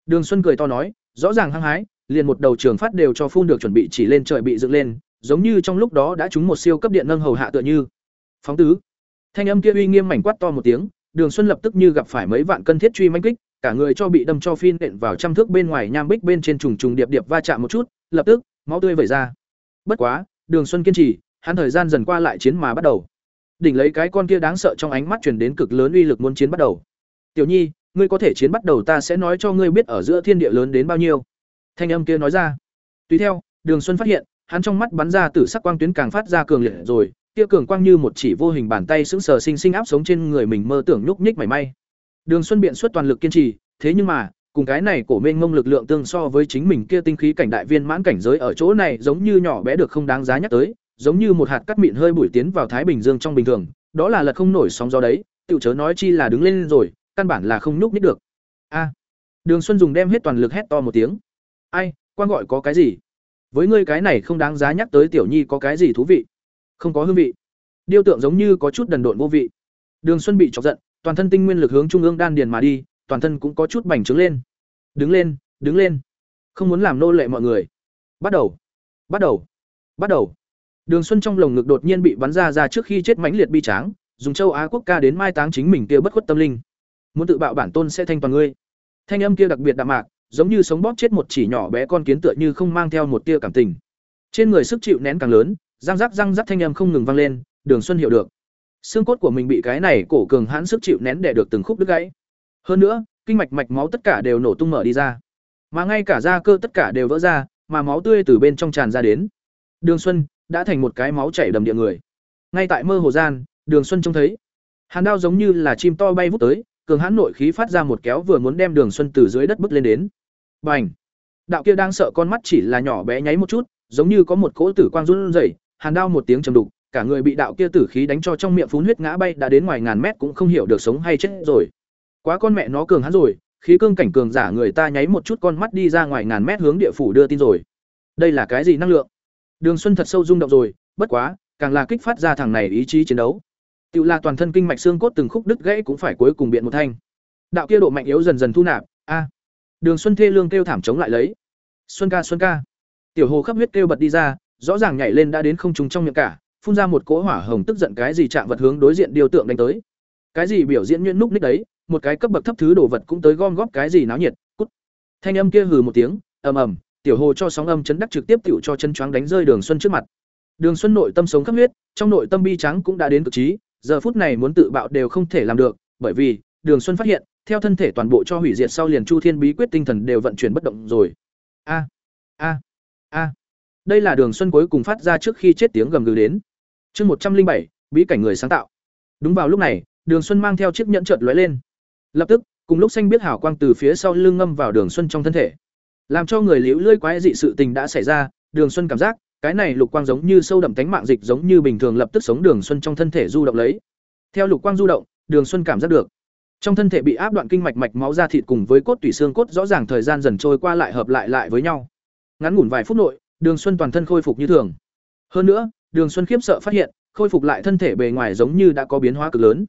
S1: Đường Xuân cười to nói, rõ ràng hăng hái, liền một đầu trường phát đều cho phun được chuẩn bị chỉ lên trời bị dựng lên, giống như trong lúc đó đã trúng một siêu cấp điện nâng hầu hạ tựa như. Phóng tứ. Thanh âm kia uy nghiêm mảnh quát to một tiếng, Đường Xuân lập tức như gặp phải mấy vạn cân thiết truy manh kích, cả người cho bị đâm cho phin đện vào trăm thước bên ngoài nham bích bên trên trùng trùng điệp điệp va chạm một chút, lập tức, máu tươi vẩy ra. Bất quá, Đường Xuân kiên trì, hắn thời gian dần qua lại chiến mà bắt đầu. Đỉnh lấy cái con kia đáng sợ trong ánh mắt truyền đến cực lớn uy lực muốn chiến bắt đầu. "Tiểu Nhi, ngươi có thể chiến bắt đầu ta sẽ nói cho ngươi biết ở giữa thiên địa lớn đến bao nhiêu." Thanh âm kia nói ra. Tùy theo, Đường Xuân phát hiện, hắn trong mắt bắn ra tử sắc quang tuyến càng phát ra cường liệt rồi, kia cường quang như một chỉ vô hình bàn tay sững sờ sinh sinh áp sống trên người mình mơ tưởng nhúc nhích mảy may. Đường Xuân biện xuất toàn lực kiên trì, thế nhưng mà, cùng cái này cổ mênh ngông lực lượng tương so với chính mình kia tinh khí cảnh đại viên mãn cảnh giới ở chỗ này giống như nhỏ bé được không đáng giá nhắc tới, giống như một hạt cắt mịn hơi bụi tiến vào thái bình dương trong bình thường, đó là lật không nổi sóng gió đấy, tiểu chớ nói chi là đứng lên rồi, căn bản là không nhúc nhích được. A. Đường Xuân dùng đem hết toàn lực hét to một tiếng. Ai, quan gọi có cái gì? Với ngươi cái này không đáng giá nhắc tới tiểu nhi có cái gì thú vị? Không có hương vị. Điêu tượng giống như có chút đần độn vô vị. Đường Xuân bị chọc giận, toàn thân tinh nguyên lực hướng trung ương đan điền mà đi, toàn thân cũng có chút bành trướng lên. Đứng lên, đứng lên. Không muốn làm nô lệ mọi người. Bắt đầu. Bắt đầu. Bắt đầu. Đường Xuân trong lồng ngực đột nhiên bị bắn ra ra trước khi chết mãnh liệt bi tráng, dùng châu Á quốc ca đến mai táng chính mình kia bất khuất tâm linh. Muốn tự bạo bản tôn sẽ thanh toàn ngươi. Thanh âm kia đặc biệt đạm mạc, giống như sống bóp chết một chỉ nhỏ bé con kiến tựa như không mang theo một tia cảm tình. Trên người sức chịu nén càng lớn, răng rắc răng rắc thanh âm không ngừng vang lên, Đường Xuân hiểu được. Xương cốt của mình bị cái này cổ cường hãn sức chịu nén để được từng khúc đứt gãy. Hơn nữa, kinh mạch mạch máu tất cả đều nổ tung mở đi ra. Mà ngay cả da cơ tất cả đều vỡ ra, mà máu tươi từ bên trong tràn ra đến. Đường Xuân đã thành một cái máu chảy đầm địa người. Ngay tại mơ hồ gian, Đường Xuân trông thấy. Hàn đao giống như là chim to bay vút tới, cường hãn nội khí phát ra một kéo vừa muốn đem Đường Xuân từ dưới đất bứt lên đến. Bành! Đạo kia đang sợ con mắt chỉ là nhỏ bé nháy một chút, giống như có một cỗ tử quang run rẩy, Hàn đao một tiếng trầm đục, cả người bị đạo kia tử khí đánh cho trong miệng phun huyết ngã bay đã đến ngoài ngàn mét cũng không hiểu được sống hay chết rồi. Quá con mẹ nó cường hắn rồi, khí cương cảnh cường giả người ta nháy một chút con mắt đi ra ngoài ngàn mét hướng địa phủ đưa tin rồi. Đây là cái gì năng lượng? Đường Xuân thật sâu rung động rồi, bất quá, càng là kích phát ra thằng này ý chí chiến đấu. Tiểu là toàn thân kinh mạch xương cốt từng khúc đứt gãy cũng phải cuối cùng biện một thanh. Đạo kia độ mạnh yếu dần dần thu nạp, a. Đường Xuân thê lương kêu thảm chống lại lấy. Xuân ca Xuân ca. Tiểu Hồ khắp huyết kêu bật đi ra, rõ ràng nhảy lên đã đến không trùng trong miệng cả, phun ra một cỗ hỏa hồng tức giận cái gì chạm vật hướng đối diện điều tượng đánh tới. Cái gì biểu diễn nhuyễn núc ních đấy, một cái cấp bậc thấp thứ đồ vật cũng tới gom góp cái gì náo nhiệt, cút. Thanh âm kia hừ một tiếng, ầm ầm, tiểu hồ cho sóng âm chấn đắc trực tiếp tiểu cho chân choáng đánh rơi Đường Xuân trước mặt. Đường Xuân nội tâm sống khắp huyết, trong nội tâm bi trắng cũng đã đến cực trí, giờ phút này muốn tự bạo đều không thể làm được, bởi vì, Đường Xuân phát hiện, theo thân thể toàn bộ cho hủy diệt sau liền Chu Thiên bí quyết tinh thần đều vận chuyển bất động rồi. A a a. Đây là Đường Xuân cuối cùng phát ra trước khi chết tiếng gầm gừ đến. Chương một trăm linh bảy bí cảnh người sáng tạo. Đúng vào lúc này, Đường Xuân mang theo chiếc nhẫn chợt lóe lên. Lập tức, cùng lúc xanh biết hào quang từ phía sau lưng ngâm vào Đường Xuân trong thân thể. Làm cho người liễu lưỡi quái dị sự tình đã xảy ra, Đường Xuân cảm giác, cái này lục quang giống như sâu đậm tánh mạng dịch giống như bình thường lập tức sống Đường Xuân trong thân thể du động lấy. Theo lục quang du động, Đường Xuân cảm giác được, trong thân thể bị áp đoạn kinh mạch mạch máu ra thịt cùng với cốt tủy xương cốt rõ ràng thời gian dần trôi qua lại hợp lại lại với nhau. Ngắn ngủn vài phút nội, Đường Xuân toàn thân khôi phục như thường. Hơn nữa, Đường Xuân khiếp sợ phát hiện, khôi phục lại thân thể bề ngoài giống như đã có biến hóa cực lớn.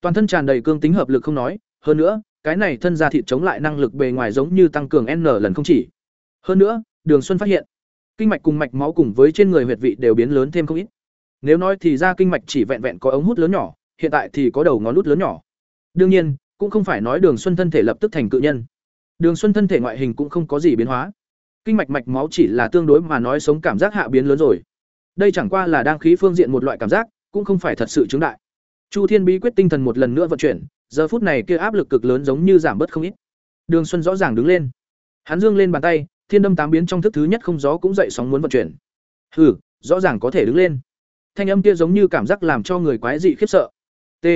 S1: Toàn thân tràn đầy cương tính hợp lực không nói, hơn nữa, cái này thân da thịt chống lại năng lực bề ngoài giống như tăng cường N lần không chỉ. Hơn nữa, Đường Xuân phát hiện, kinh mạch cùng mạch máu cùng với trên người huyệt vị đều biến lớn thêm không ít. Nếu nói thì ra kinh mạch chỉ vẹn vẹn có ống hút lớn nhỏ, hiện tại thì có đầu ngón út lớn nhỏ. Đương nhiên, cũng không phải nói Đường Xuân thân thể lập tức thành cự nhân. Đường Xuân thân thể ngoại hình cũng không có gì biến hóa. Kinh mạch mạch máu chỉ là tương đối mà nói sống cảm giác hạ biến lớn rồi. Đây chẳng qua là đang khí phương diện một loại cảm giác, cũng không phải thật sự chứng đại. Chu Thiên Bí quyết tinh thần một lần nữa vận chuyển, giờ phút này kia áp lực cực lớn giống như giảm bớt không ít. Đường Xuân rõ ràng đứng lên. Hắn dương lên bàn tay, thiên đâm tám biến trong thức thứ nhất không gió cũng dậy sóng muốn vận chuyển. Hừ, rõ ràng có thể đứng lên. Thanh âm kia giống như cảm giác làm cho người quái dị khiếp sợ. T.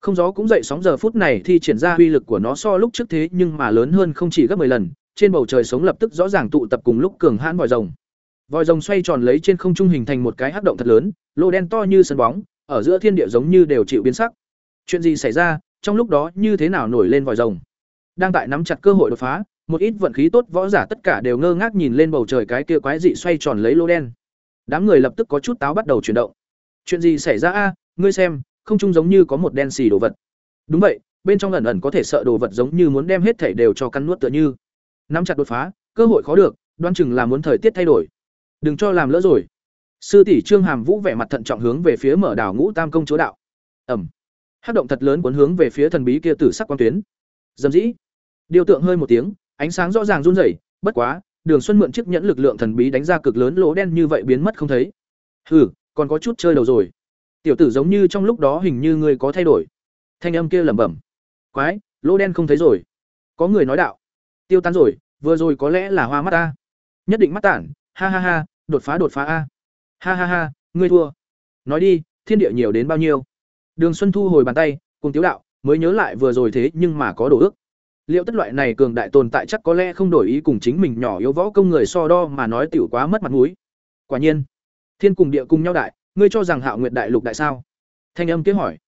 S1: Không gió cũng dậy sóng giờ phút này thì triển ra uy lực của nó so lúc trước thế nhưng mà lớn hơn không chỉ gấp 10 lần, trên bầu trời sống lập tức rõ ràng tụ tập cùng lúc cường hãn vòi rồng. Vòi rồng xoay tròn lấy trên không trung hình thành một cái hắc động thật lớn, lô đen to như sân bóng, ở giữa thiên địa giống như đều chịu biến sắc. Chuyện gì xảy ra, trong lúc đó như thế nào nổi lên vòi rồng? Đang tại nắm chặt cơ hội đột phá, một ít vận khí tốt võ giả tất cả đều ngơ ngác nhìn lên bầu trời cái kia quái dị xoay tròn lấy lô đen. Đám người lập tức có chút táo bắt đầu chuyển động. Chuyện gì xảy ra a? ngươi xem, không trung giống như có một đen xì đồ vật. Đúng vậy, bên trong ẩn ẩn có thể sợ đồ vật giống như muốn đem hết thảy đều cho cắn nuốt tựa như. Nắm chặt đột phá, cơ hội khó được, đoán chừng là muốn thời tiết thay đổi. Đừng cho làm lỡ rồi. Sư tỷ Trương Hàm Vũ vẻ mặt thận trọng hướng về phía mở đảo Ngũ Tam công chúa đạo. Ẩm. Hắc động thật lớn cuốn hướng về phía thần bí kia tử sắc quang tuyến. Dầm dĩ. Điều tượng hơi một tiếng, ánh sáng rõ ràng run rẩy, bất quá, Đường Xuân mượn chiếc nhẫn lực lượng thần bí đánh ra cực lớn lỗ đen như vậy biến mất không thấy. Hừ, còn có chút chơi đầu rồi. Tiểu tử giống như trong lúc đó hình như người có thay đổi. Thanh âm kia lẩm bẩm. Quái, lỗ đen không thấy rồi. Có người nói đạo. Tiêu tán rồi, vừa rồi có lẽ là hoa mắt ta. Nhất định mắt tản, ha ha ha, đột phá đột phá a. Ha ha ha, ngươi thua. Nói đi, thiên địa nhiều đến bao nhiêu? Đường Xuân thu hồi bàn tay, cùng tiếu đạo, mới nhớ lại vừa rồi thế nhưng mà có đồ ước. Liệu tất loại này cường đại tồn tại chắc có lẽ không đổi ý cùng chính mình nhỏ yếu võ công người so đo mà nói tiểu quá mất mặt mũi. Quả nhiên, thiên cùng địa cùng nhau đại, ngươi cho rằng Hạo Nguyệt đại lục đại sao? Thanh âm kia hỏi.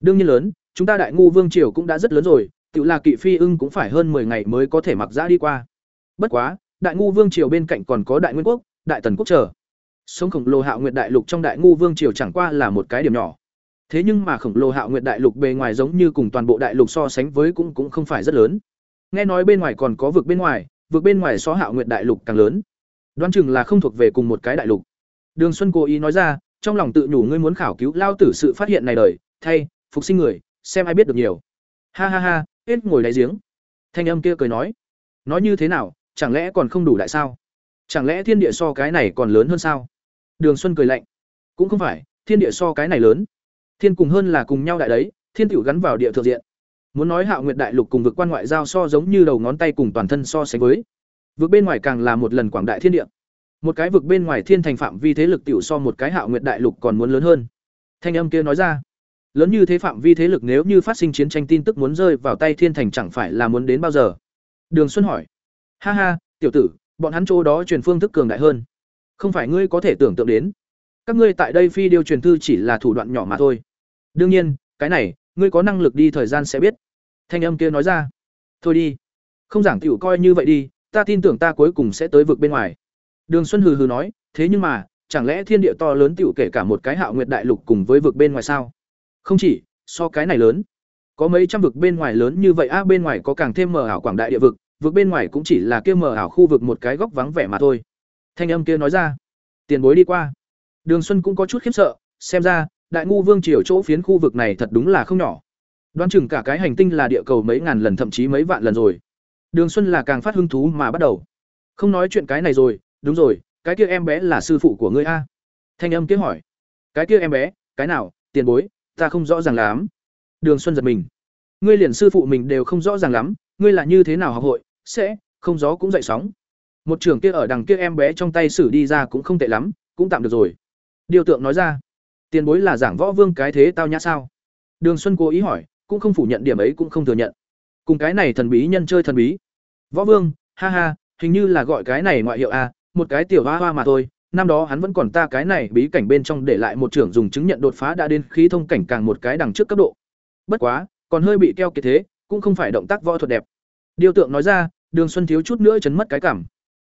S1: Đương nhiên lớn, chúng ta đại ngu vương triều cũng đã rất lớn rồi, tự là kỵ phi ưng cũng phải hơn 10 ngày mới có thể mặc giã đi qua. Bất quá, đại ngu vương triều bên cạnh còn có đại nguyên quốc, đại tần quốc trở. Sống khổng lồ Hạo Nguyệt đại lục trong đại ngu vương triều chẳng qua là một cái điểm nhỏ. Thế nhưng mà khổng lồ Hạo Nguyệt đại lục bề ngoài giống như cùng toàn bộ đại lục so sánh với cũng cũng không phải rất lớn. Nghe nói bên ngoài còn có vực bên ngoài, vực bên ngoài so Hạo Nguyệt đại lục càng lớn. Đoán chừng là không thuộc về cùng một cái đại lục. Đường Xuân cố ý nói ra, trong lòng tự nhủ ngươi muốn khảo cứu lao tử sự phát hiện này đời, thay, phục sinh người, xem ai biết được nhiều. Ha ha ha, hết ngồi đáy giếng. Thanh âm kia cười nói, nói như thế nào, chẳng lẽ còn không đủ đại sao? Chẳng lẽ thiên địa so cái này còn lớn hơn sao? Đường Xuân cười lạnh, cũng không phải, thiên địa so cái này lớn. Thiên cùng hơn là cùng nhau đại đấy, thiên tiểu gắn vào địa thượng diện. Muốn nói Hạo Nguyệt đại lục cùng vực quan ngoại giao so giống như đầu ngón tay cùng toàn thân so sánh với. Vực bên ngoài càng là một lần quảng đại thiên địa. Một cái vực bên ngoài thiên thành phạm vi thế lực tiểu so một cái Hạo Nguyệt đại lục còn muốn lớn hơn. Thanh âm kia nói ra, lớn như thế phạm vi thế lực nếu như phát sinh chiến tranh tin tức muốn rơi vào tay thiên thành chẳng phải là muốn đến bao giờ? Đường xuân hỏi. Ha ha, tiểu tử, bọn hắn chỗ đó truyền phương thức cường đại hơn. Không phải ngươi có thể tưởng tượng đến. Các ngươi tại đây phi điều truyền thư chỉ là thủ đoạn nhỏ mà thôi. Đương nhiên, cái này, ngươi có năng lực đi thời gian sẽ biết. Thanh âm kia nói ra. Thôi đi. Không giảng tiểu coi như vậy đi, ta tin tưởng ta cuối cùng sẽ tới vực bên ngoài. Đường xuân hừ hừ nói, thế nhưng mà, chẳng lẽ thiên địa to lớn tiểu kể cả một cái hạo nguyệt đại lục cùng với vực bên ngoài sao? Không chỉ, so cái này lớn. Có mấy trăm vực bên ngoài lớn như vậy a bên ngoài có càng thêm mờ ảo quảng đại địa vực vực bên ngoài cũng chỉ là kia mờ ảo khu vực một cái góc vắng vẻ mà thôi. Thanh âm kia nói ra. Tiền bối đi qua. Đường xuân cũng có chút khiếp sợ, xem ra, đại ngu vương triều chỗ phiến khu vực này thật đúng là không nhỏ. Đoán chừng cả cái hành tinh là địa cầu mấy ngàn lần, thậm chí mấy vạn lần rồi. Đường xuân là càng phát hứng thú mà bắt đầu. Không nói chuyện cái này rồi, đúng rồi, cái kia em bé là sư phụ của ngươi, a. Thanh âm kia hỏi. Cái kia em bé, cái nào, tiền bối? Ta không rõ ràng lắm. Đường xuân giật mình. Ngươi liền sư phụ mình đều không rõ ràng lắm, ngươi là như thế nào học hội, sẽ, không gió cũng dậy sóng. Một trường kia ở đằng kia em bé trong tay xử đi ra cũng không tệ lắm, cũng tạm được rồi. Điều tượng nói ra, tiền bối là giảng võ vương cái thế tao nhã sao? Đường xuân cố ý hỏi, cũng không phủ nhận điểm ấy cũng không thừa nhận. Cùng cái này thần bí nhân chơi thần bí. Võ vương, ha ha, hình như là gọi cái này ngoại hiệu a một cái tiểu hoa hoa mà thôi năm đó hắn vẫn còn ta cái này bí cảnh bên trong để lại một trưởng dùng chứng nhận đột phá đã đến khí thông cảnh càng một cái đằng trước cấp độ. Bất quá, còn hơi bị keo kiệt thế, cũng không phải động tác võ thuật đẹp. Điều tượng nói ra, đường xuân thiếu chút nữa chấn mất cái cảm.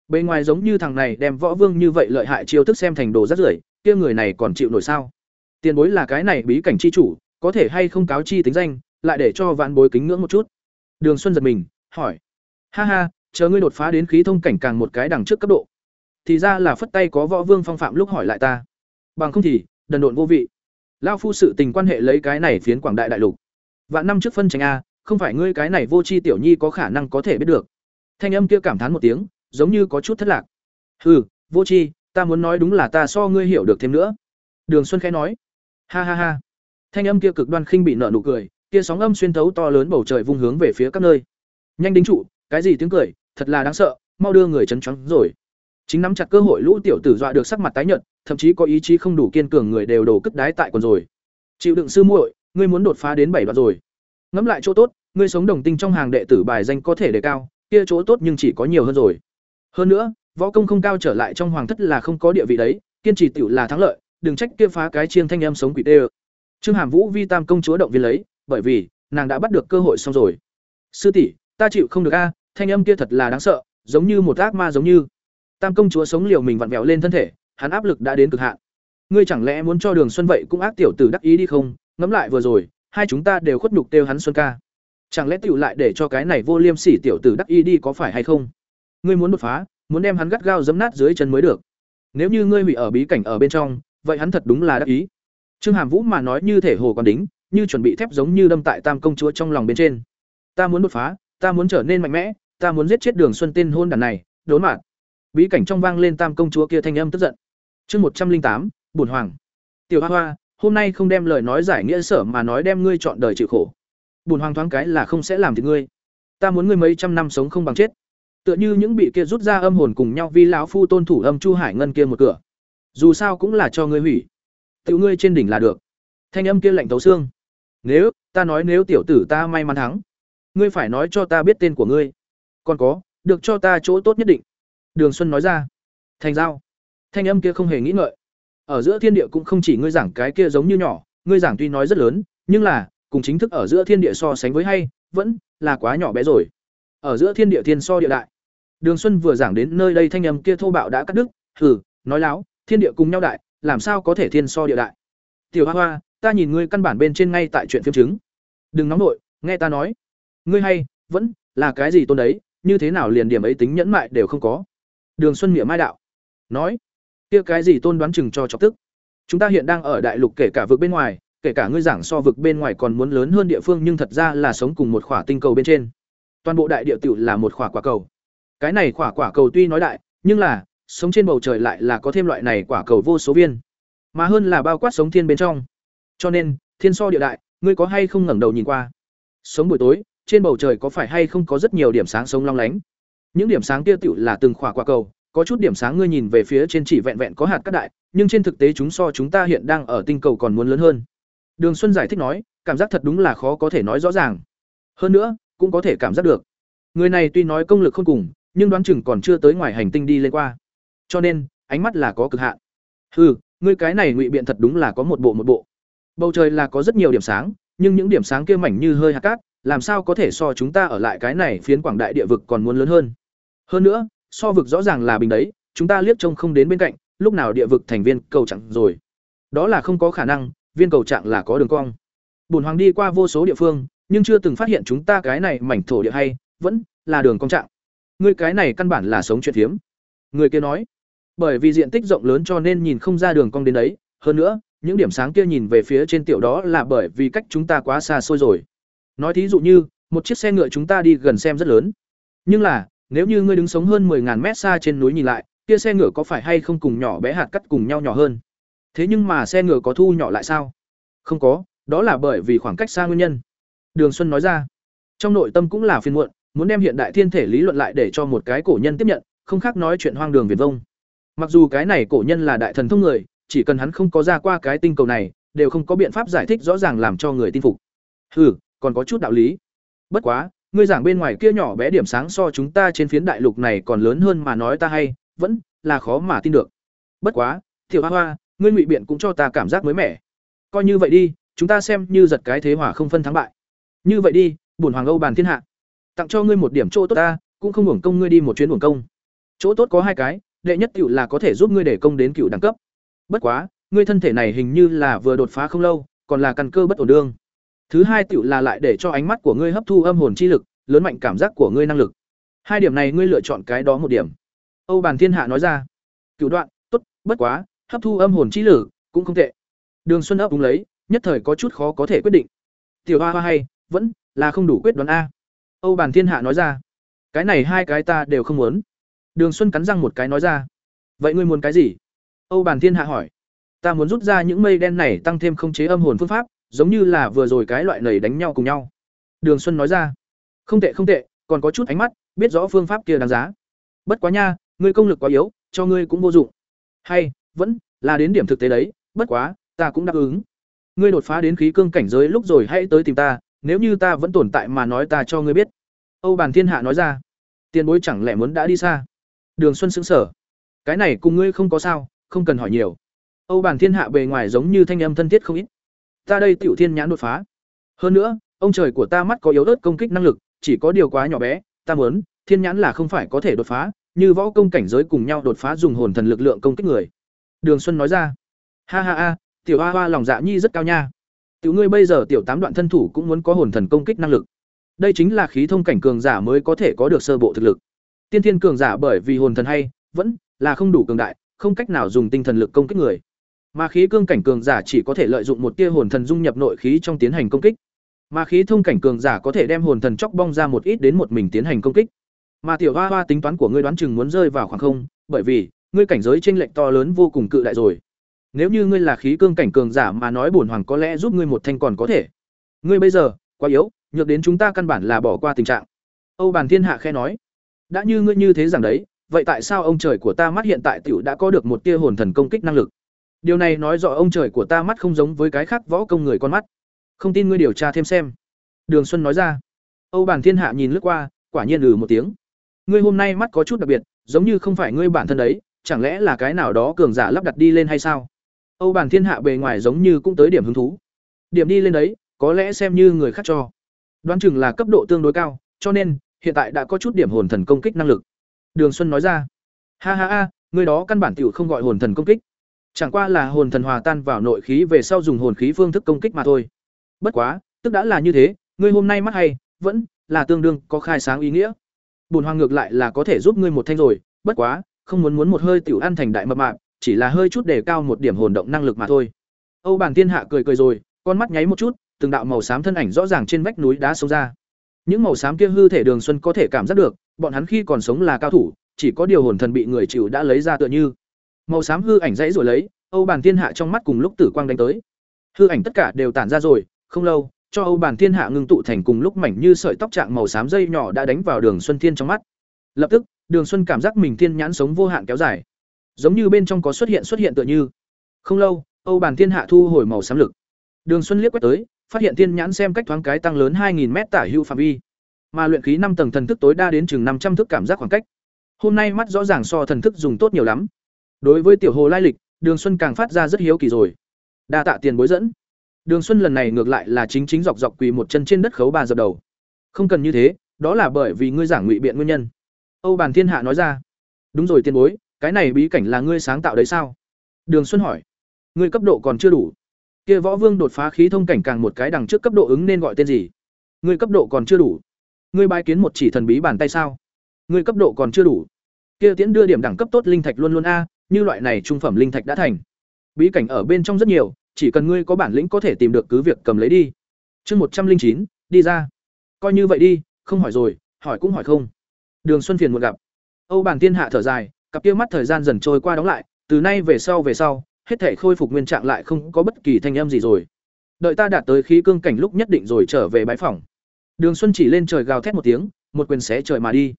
S1: Bề ngoài giống như thằng này đem võ vương như vậy lợi hại chiêu thức xem thành đồ rất rưởi, kia người này còn chịu nổi sao? Tiền bối là cái này bí cảnh chi chủ, có thể hay không cáo chi tính danh, lại để cho vạn bối kính ngưỡng một chút. Đường xuân giật mình, hỏi. Ha ha, chờ ngươi đột phá đến khí thông cảnh càng một cái đằng trước cấp độ thì ra là phất tay có võ vương phong phạm lúc hỏi lại ta. Bằng không thì, đần độn vô vị. Lao phu sự tình quan hệ lấy cái này phiến quảng đại đại lục. Vạn năm trước phân tranh a, không phải ngươi cái này vô c h i tiểu nhi có khả năng có thể biết được. Thanh âm kia cảm thán một tiếng, giống như có chút thất lạc. Hừ, vô c h i ta muốn nói đúng là ta so ngươi hiểu được thêm nữa. Đường xuân khẽ nói. Ha ha ha. Thanh âm kia cực đoan khinh bị nợ nụ cười, kia sóng âm xuyên thấu to lớn bầu trời vung hướng về phía các nơi. Nhanh đính trụ, cái gì tiếng cười, thật là đáng sợ, mau đưa người chấn choáng rồi chính nắm chặt cơ hội lũ tiểu tử dọa được sắc mặt tái nhợt, thậm chí có ý chí không đủ kiên cường người đều đổ cất đái tại quần rồi. Chịu đựng sư muội, ngươi muốn đột phá đến bảy đoạn rồi. Ngẫm lại chỗ tốt, ngươi sống đồng tinh trong hàng đệ tử bài danh có thể đề cao, kia chỗ tốt nhưng chỉ có nhiều hơn rồi. Hơn nữa, võ công không cao trở lại trong hoàng thất là không có địa vị đấy, kiên trì tiểu là thắng lợi, đừng trách kia phá cái chiêng thanh em sống quỷ tê trương hàm vũ vi tam công chúa động viên lấy, bởi vì, nàng đã bắt được cơ hội xong rồi. Sư tỷ, ta chịu không được a, thanh âm kia thật là đáng sợ, giống như một ác ma giống như tam công chúa sống liều mình vặn vẹo lên thân thể, hắn áp lực đã đến cực hạn. Ngươi chẳng lẽ muốn cho đường xuân vậy cũng ác tiểu tử đắc ý đi không? Ngẫm lại vừa rồi, hai chúng ta đều khuất nhục kêu hắn xuân ca. Chẳng lẽ tựu lại để cho cái này vô liêm sỉ tiểu tử đắc ý đi có phải hay không? Ngươi muốn đột phá, muốn đem hắn gắt gao giấm nát dưới chân mới được. Nếu như ngươi hủy ở bí cảnh ở bên trong, vậy hắn thật đúng là đắc ý. Trương hàm vũ mà nói như thể hồ còn đính, như chuẩn bị thép giống như đâm tại tam công chúa trong lòng bên trên. Ta muốn đột phá, ta muốn trở nên mạnh mẽ, ta muốn giết chết đường xuân tên hôn đàn này, đốn mạng bí cảnh trong vang lên tam công chúa kia thanh âm tức giận. Chương một trăm linh tám, bùn hoàng. Tiểu hoa hoa, hôm nay không đem lời nói giải nghĩa sở mà nói đem ngươi chọn đời chịu khổ. Bùn hoàng thoáng cái là không sẽ làm thì ngươi. Ta muốn ngươi mấy trăm năm sống không bằng chết. Tựa như những bị kia rút ra âm hồn cùng nhau vi lão phu tôn thủ âm chu hải ngân kia một cửa. Dù sao cũng là cho ngươi hủy. Tiểu ngươi trên đỉnh là được. Thanh âm kia lạnh tấu xương. Nếu, ta nói nếu tiểu tử ta may mắn thắng, ngươi phải nói cho ta biết tên của ngươi. Còn có, được cho ta chỗ tốt nhất định. Đường Xuân nói ra. Thành giao. Thanh âm kia không hề nghĩ ngợi. Ở giữa thiên địa cũng không chỉ ngươi giảng cái kia giống như nhỏ, ngươi giảng tuy nói rất lớn, nhưng là cùng chính thức ở giữa thiên địa so sánh với hay, vẫn là quá nhỏ bé rồi. Ở giữa thiên địa thiên so địa đại. Đường Xuân vừa giảng đến nơi đây thanh âm kia thô bạo đã cắt đứt, hừ, nói láo, thiên địa cùng nhau đại, làm sao có thể thiên so địa đại. Tiểu Hoa Hoa, ta nhìn ngươi căn bản bên trên ngay tại chuyện phiếm chứng. Đừng nóng nội, nghe ta nói. Ngươi hay, vẫn là cái gì tôn đấy, như thế nào liền điểm ấy tính nhẫn mại đều không có. Đường Xuân Miệng Mai đạo, nói, kia cái gì tôn đoán chừng cho chọc tức. Chúng ta hiện đang ở đại lục kể cả vực bên ngoài, kể cả ngươi giảng so vực bên ngoài còn muốn lớn hơn địa phương nhưng thật ra là sống cùng một khỏa tinh cầu bên trên. Toàn bộ đại địa tiểu là một khỏa quả cầu. Cái này khỏa quả cầu tuy nói đại, nhưng là sống trên bầu trời lại là có thêm loại này quả cầu vô số viên, mà hơn là bao quát sống thiên bên trong. Cho nên, thiên so địa đại, ngươi có hay không ngẩng đầu nhìn qua? Sống buổi tối, trên bầu trời có phải hay không có rất nhiều điểm sáng sống long lánh? Những điểm sáng kia tựu là từng khỏa quả cầu, có chút điểm sáng ngươi nhìn về phía trên chỉ vẹn vẹn có hạt cát đại, nhưng trên thực tế chúng so chúng ta hiện đang ở tinh cầu còn muốn lớn hơn. Đường Xuân giải thích nói, cảm giác thật đúng là khó có thể nói rõ ràng. Hơn nữa, cũng có thể cảm giác được. Người này tuy nói công lực không cùng, nhưng đoán chừng còn chưa tới ngoài hành tinh đi lên qua. Cho nên, ánh mắt là có cực hạn. Hừ, ngươi cái này ngụy biện thật đúng là có một bộ một bộ. Bầu trời là có rất nhiều điểm sáng, nhưng những điểm sáng kia mảnh như hơi hạt cát, làm sao có thể so chúng ta ở lại cái này phiến quảng đại địa vực còn muốn lớn hơn. Hơn nữa, so vực rõ ràng là bình đấy, chúng ta liếc trông không đến bên cạnh, lúc nào địa vực thành viên cầu chẳng rồi. Đó là không có khả năng, viên cầu trạng là có đường cong. Bổn hoàng đi qua vô số địa phương, nhưng chưa từng phát hiện chúng ta cái này mảnh thổ địa hay, vẫn là đường cong trạng. người cái này căn bản là sống chuyện hiếm. Người kia nói, bởi vì diện tích rộng lớn cho nên nhìn không ra đường cong đến đấy, hơn nữa, những điểm sáng kia nhìn về phía trên tiểu đó là bởi vì cách chúng ta quá xa xôi rồi. Nói thí dụ như, một chiếc xe ngựa chúng ta đi gần xem rất lớn. Nhưng là, nếu như ngươi đứng sống hơn 10000 mét xa trên núi nhìn lại, kia xe ngựa có phải hay không cùng nhỏ bé hạt cắt cùng nhau nhỏ hơn? Thế nhưng mà xe ngựa có thu nhỏ lại sao? Không có, đó là bởi vì khoảng cách xa nguyên nhân. Đường Xuân nói ra. Trong nội tâm cũng là phiền muộn, muốn đem hiện đại thiên thể lý luận lại để cho một cái cổ nhân tiếp nhận, không khác nói chuyện hoang đường viển vông. Mặc dù cái này cổ nhân là đại thần thông người, chỉ cần hắn không có ra qua cái tinh cầu này, đều không có biện pháp giải thích rõ ràng làm cho người tin phục. Hừ, còn có chút đạo lý. Bất quá, ngươi giảng bên ngoài kia nhỏ bé điểm sáng so chúng ta trên phiến đại lục này còn lớn hơn mà nói ta hay, vẫn là khó mà tin được. Bất quá, thiểu Hoa Hoa, ngươi ngụy biện cũng cho ta cảm giác mới mẻ. Coi như vậy đi, chúng ta xem như giật cái thế hỏa không phân thắng bại. Như vậy đi, bổn hoàng Âu bàn thiên hạ, tặng cho ngươi một điểm chỗ tốt ta, cũng không hưởng công ngươi đi một chuyến hưởng công. Chỗ tốt có hai cái, đệ nhất cựu là có thể giúp ngươi để công đến cựu đẳng cấp. Bất quá, ngươi thân thể này hình như là vừa đột phá không lâu, còn là căn cơ bất ổn đương. Thứ hai tiểu là lại để cho ánh mắt của ngươi hấp thu âm hồn chi lực, lớn mạnh cảm giác của ngươi năng lực. Hai điểm này ngươi lựa chọn cái đó một điểm. Âu Bàn Thiên Hạ nói ra. Cửu đoạn, tốt, bất quá, hấp thu âm hồn chi lực cũng không tệ. Đường Xuân ấp đúng lấy, nhất thời có chút khó có thể quyết định. Tiểu Hoa Hoa hay, vẫn là không đủ quyết đoán a. Âu Bàn Thiên Hạ nói ra. Cái này hai cái ta đều không muốn. Đường Xuân cắn răng một cái nói ra. Vậy ngươi muốn cái gì? Âu Bàn Thiên Hạ hỏi. Ta muốn rút ra những mây đen này tăng thêm không chế âm hồn phương pháp, giống như là vừa rồi cái loại nảy đánh nhau cùng nhau. Đường Xuân nói ra. Không tệ không tệ, còn có chút ánh mắt, biết rõ phương pháp kia đáng giá. Bất quá nha, ngươi công lực quá yếu, cho ngươi cũng vô dụng. Hay, vẫn là đến điểm thực tế đấy, bất quá, ta cũng đáp ứng. Ngươi đột phá đến khí cương cảnh giới lúc rồi hãy tới tìm ta, nếu như ta vẫn tồn tại mà nói ta cho ngươi biết. Âu Bàn Thiên Hạ nói ra. Tiền bối chẳng lẽ muốn đã đi xa? Đường Xuân sững sở. Cái này cùng ngươi không có sao, không cần hỏi nhiều. Âu Bàn Thiên Hạ bề ngoài giống như thanh âm thân thiết không ít. Ta đây Tiểu Thiên nhãn đột phá. Hơn nữa, ông trời của ta mắt có yếu ớt công kích năng lực, chỉ có điều quá nhỏ bé, ta muốn, Thiên nhãn là không phải có thể đột phá, như võ công cảnh giới cùng nhau đột phá dùng hồn thần lực lượng công kích người. Đường Xuân nói ra. Ha ha ha, tiểu hoa hoa lòng dạ nhi rất cao nha. Tiểu ngươi bây giờ tiểu tám đoạn thân thủ cũng muốn có hồn thần công kích năng lực. Đây chính là khí thông cảnh cường giả mới có thể có được sơ bộ thực lực. Tiên thiên cường giả bởi vì hồn thần hay, vẫn là không đủ cường đại, không cách nào dùng tinh thần lực công kích người. Mà khí cương cảnh cường giả chỉ có thể lợi dụng một tia hồn thần dung nhập nội khí trong tiến hành công kích. Mà khí thông cảnh cường giả có thể đem hồn thần chóc bong ra một ít đến một mình tiến hành công kích. Mà tiểu hoa hoa tính toán của ngươi đoán chừng muốn rơi vào khoảng không, bởi vì ngươi cảnh giới chênh lệch to lớn vô cùng cự đại rồi. Nếu như ngươi là khí cương cảnh cường giả mà nói bổn hoàng có lẽ giúp ngươi một thanh còn có thể. Ngươi bây giờ quá yếu, nhược đến chúng ta căn bản là bỏ qua tình trạng. Âu Bàn Thiên Hạ khẽ nói, đã như ngươi như thế rằng đấy, vậy tại sao ông trời của ta mắt hiện tại tiểu đã có được một tia hồn thần công kích năng lực? Điều này nói rõ ông trời của ta mắt không giống với cái khác võ công người con mắt. Không tin ngươi điều tra thêm xem. Đường Xuân nói ra. Âu Bản Thiên Hạ nhìn lướt qua, quả nhiên ừ một tiếng. Ngươi hôm nay mắt có chút đặc biệt, giống như không phải ngươi bản thân đấy, chẳng lẽ là cái nào đó cường giả lắp đặt đi lên hay sao? Âu Bản Thiên Hạ bề ngoài giống như cũng tới điểm hứng thú. Điểm đi lên đấy, có lẽ xem như người khác cho. Đoán chừng là cấp độ tương đối cao, cho nên hiện tại đã có chút điểm hồn thần công kích năng lực. Đường Xuân nói ra. Ha ha ha, người đó căn bản tiểu không gọi hồn thần công kích. Chẳng qua là hồn thần hòa tan vào nội khí về sau dùng hồn khí phương thức công kích mà thôi. Bất quá, tức đã là như thế, ngươi hôm nay mắt hay, vẫn là tương đương có khai sáng ý nghĩa. Bổn hoàng ngược lại là có thể giúp ngươi một thanh rồi, bất quá, không muốn muốn một hơi tiểu ăn thành đại mập mạp, chỉ là hơi chút để cao một điểm hồn động năng lực mà thôi. Âu Bản Thiên Hạ cười cười rồi, con mắt nháy một chút, từng đạo màu xám thân ảnh rõ ràng trên vách núi đá sâu ra. Những màu xám kia hư thể Đường Xuân có thể cảm giác được, bọn hắn khi còn sống là cao thủ, chỉ có điều hồn thần bị người chịu đã lấy ra tựa như. Màu xám hư ảnh dãy rồi lấy, Âu Bàn Thiên Hạ trong mắt cùng lúc tử quang đánh tới. Hư ảnh tất cả đều tản ra rồi, không lâu, cho Âu Bàn Thiên Hạ ngưng tụ thành cùng lúc mảnh như sợi tóc trạng màu xám dây nhỏ đã đánh vào Đường Xuân Thiên trong mắt. Lập tức, Đường Xuân cảm giác mình thiên nhãn sống vô hạn kéo dài, giống như bên trong có xuất hiện xuất hiện tựa như. Không lâu, Âu Bàn Thiên Hạ thu hồi màu xám lực. Đường Xuân liếc quét tới, phát hiện Thiên nhãn xem cách thoáng cái tăng lớn 2000 mét tả hữu phạm vi. Mà luyện khí năm tầng thần thức tối đa đến chừng 500 thước cảm giác khoảng cách. Hôm nay mắt rõ ràng so thần thức dùng tốt nhiều lắm. Đối với tiểu hồ lai lịch, Đường Xuân càng phát ra rất hiếu kỳ rồi. Đa tạ tiền bối dẫn. Đường Xuân lần này ngược lại là chính chính dọc dọc quỳ một chân trên đất khấu ba dập đầu. Không cần như thế, đó là bởi vì ngươi giảng ngụy biện nguyên nhân. Âu Bàn Thiên Hạ nói ra. Đúng rồi tiền bối, cái này bí cảnh là ngươi sáng tạo đấy sao? Đường Xuân hỏi. Ngươi cấp độ còn chưa đủ. Kia Võ Vương đột phá khí thông cảnh càng một cái đằng trước cấp độ ứng nên gọi tên gì? Ngươi cấp độ còn chưa đủ. Ngươi bái kiến một chỉ thần bí bàn tay sao? Ngươi cấp độ còn chưa đủ. Kia tiễn đưa điểm đẳng cấp tốt linh thạch luôn luôn a, như loại này trung phẩm linh thạch đã thành. Bí cảnh ở bên trong rất nhiều, chỉ cần ngươi có bản lĩnh có thể tìm được cứ việc cầm lấy đi. Chương một trăm linh chín đi ra. Coi như vậy đi, không hỏi rồi, hỏi cũng hỏi không. Đường Xuân phiền một gặp. Âu Bản Tiên hạ thở dài, cặp kia mắt thời gian dần trôi qua đóng lại, từ nay về sau về sau, hết thể khôi phục nguyên trạng lại không có bất kỳ thanh âm gì rồi. Đợi ta đạt tới khí cương cảnh lúc nhất định rồi trở về bãi phòng. Đường Xuân chỉ lên trời gào thét một tiếng, một quyền xé trời mà đi.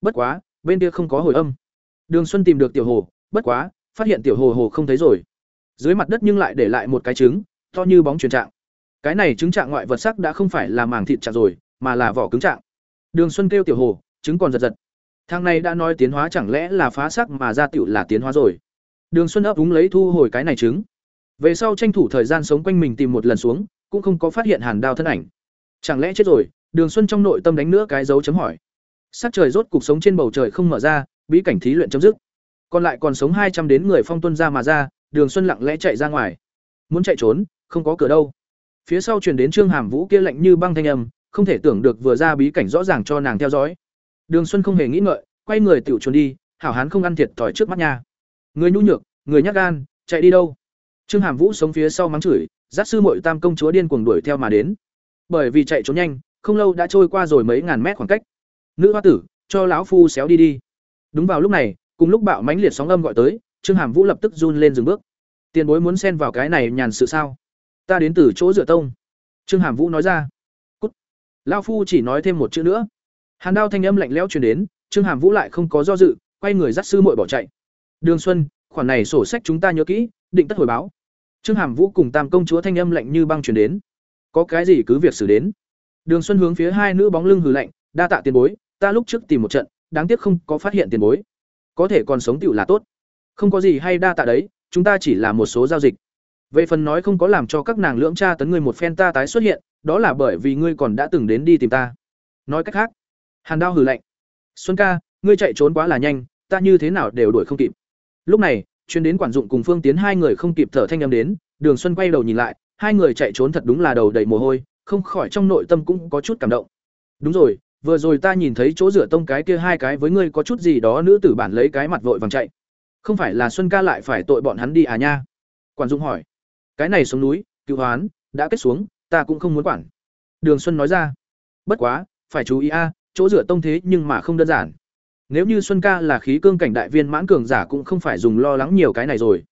S1: Bất quá, bên kia không có hồi âm. Đường Xuân tìm được tiểu hồ, bất quá, phát hiện tiểu hồ hồ không thấy rồi. Dưới mặt đất nhưng lại để lại một cái trứng, to như bóng truyền trạng. Cái này trứng trạng ngoại vật sắc đã không phải là màng thịt trạng rồi, mà là vỏ cứng trạng. Đường Xuân kêu tiểu hồ, trứng còn giật giật. Thang này đã nói tiến hóa chẳng lẽ là phá sắc mà ra tiểu là tiến hóa rồi. Đường Xuân ấp úng lấy thu hồi cái này trứng. Về sau tranh thủ thời gian sống quanh mình tìm một lần xuống, cũng không có phát hiện Hàn Đao thân ảnh. Chẳng lẽ chết rồi? Đường Xuân trong nội tâm đánh nữa cái dấu chấm hỏi. Sắc trời rốt cuộc sống trên bầu trời không mở ra, bí cảnh thí luyện chấm dứt. Còn lại còn sống hai trăm đến người phong tuân ra mà ra, Đường Xuân lặng lẽ chạy ra ngoài. Muốn chạy trốn, không có cửa đâu. Phía sau truyền đến Trương Hàm Vũ kia lạnh như băng thanh âm, không thể tưởng được vừa ra bí cảnh rõ ràng cho nàng theo dõi. Đường Xuân không hề nghĩ ngợi, quay người tiểu trốn đi, hảo hán không ăn thiệt thòi trước mắt nha. Người nhu nhược, người nhát gan, chạy đi đâu? Trương Hàm Vũ sống phía sau mắng chửi, giác sư mội Tam công chúa điên cuồng đuổi theo mà đến. Bởi vì chạy trốn nhanh, không lâu đã trôi qua rồi mấy ngàn mét khoảng cách. Nữ hoa tử, cho lão phu xéo đi đi. Đúng vào lúc này, cùng lúc bạo mãnh liệt sóng âm gọi tới, Trương Hàm Vũ lập tức run lên dừng bước. Tiền bối muốn xen vào cái này nhàn sự sao? Ta đến từ chỗ dựa tông. Trương Hàm Vũ nói ra. Cút. lao phu chỉ nói thêm một chữ nữa. Hàn đao thanh âm lạnh lẽo truyền đến, Trương Hàm Vũ lại không có do dự, quay người dắt sư muội bỏ chạy. Đường Xuân, khoản này sổ sách chúng ta nhớ kỹ, định tất hồi báo. Trương Hàm Vũ cùng Tam công chúa thanh âm lạnh như băng truyền đến. Có cái gì cứ việc xử đến. Đường Xuân hướng phía hai nữ bóng lưng hừ lạnh, đa tạ tiền bối, ta lúc trước tìm một trận, đáng tiếc không có phát hiện tiền bối. Có thể còn sống tựu là tốt. Không có gì hay đa tạ đấy, chúng ta chỉ là một số giao dịch. Về phần nói không có làm cho các nàng lưỡng cha tấn ngươi một phen ta tái xuất hiện, đó là bởi vì ngươi còn đã từng đến đi tìm ta. Nói cách khác, Hàn Đao hừ lạnh. Xuân ca, ngươi chạy trốn quá là nhanh, ta như thế nào đều đuổi không kịp. Lúc này, chuyến đến quản dụng cùng Phương Tiến hai người không kịp thở thanh âm đến, Đường Xuân quay đầu nhìn lại, hai người chạy trốn thật đúng là đầu đầy mồ hôi, không khỏi trong nội tâm cũng có chút cảm động. Đúng rồi, vừa rồi ta nhìn thấy chỗ rửa tông cái kia hai cái với ngươi có chút gì đó nữ tử bản lấy cái mặt vội vàng chạy. Không phải là Xuân ca lại phải tội bọn hắn đi à nha? Quản dung hỏi. Cái này xuống núi, cứu hoán, đã kết xuống, ta cũng không muốn quản. Đường Xuân nói ra. Bất quá, phải chú ý a, chỗ rửa tông thế nhưng mà không đơn giản. Nếu như Xuân ca là khí cương cảnh đại viên mãn cường giả cũng không phải dùng lo lắng nhiều cái này rồi.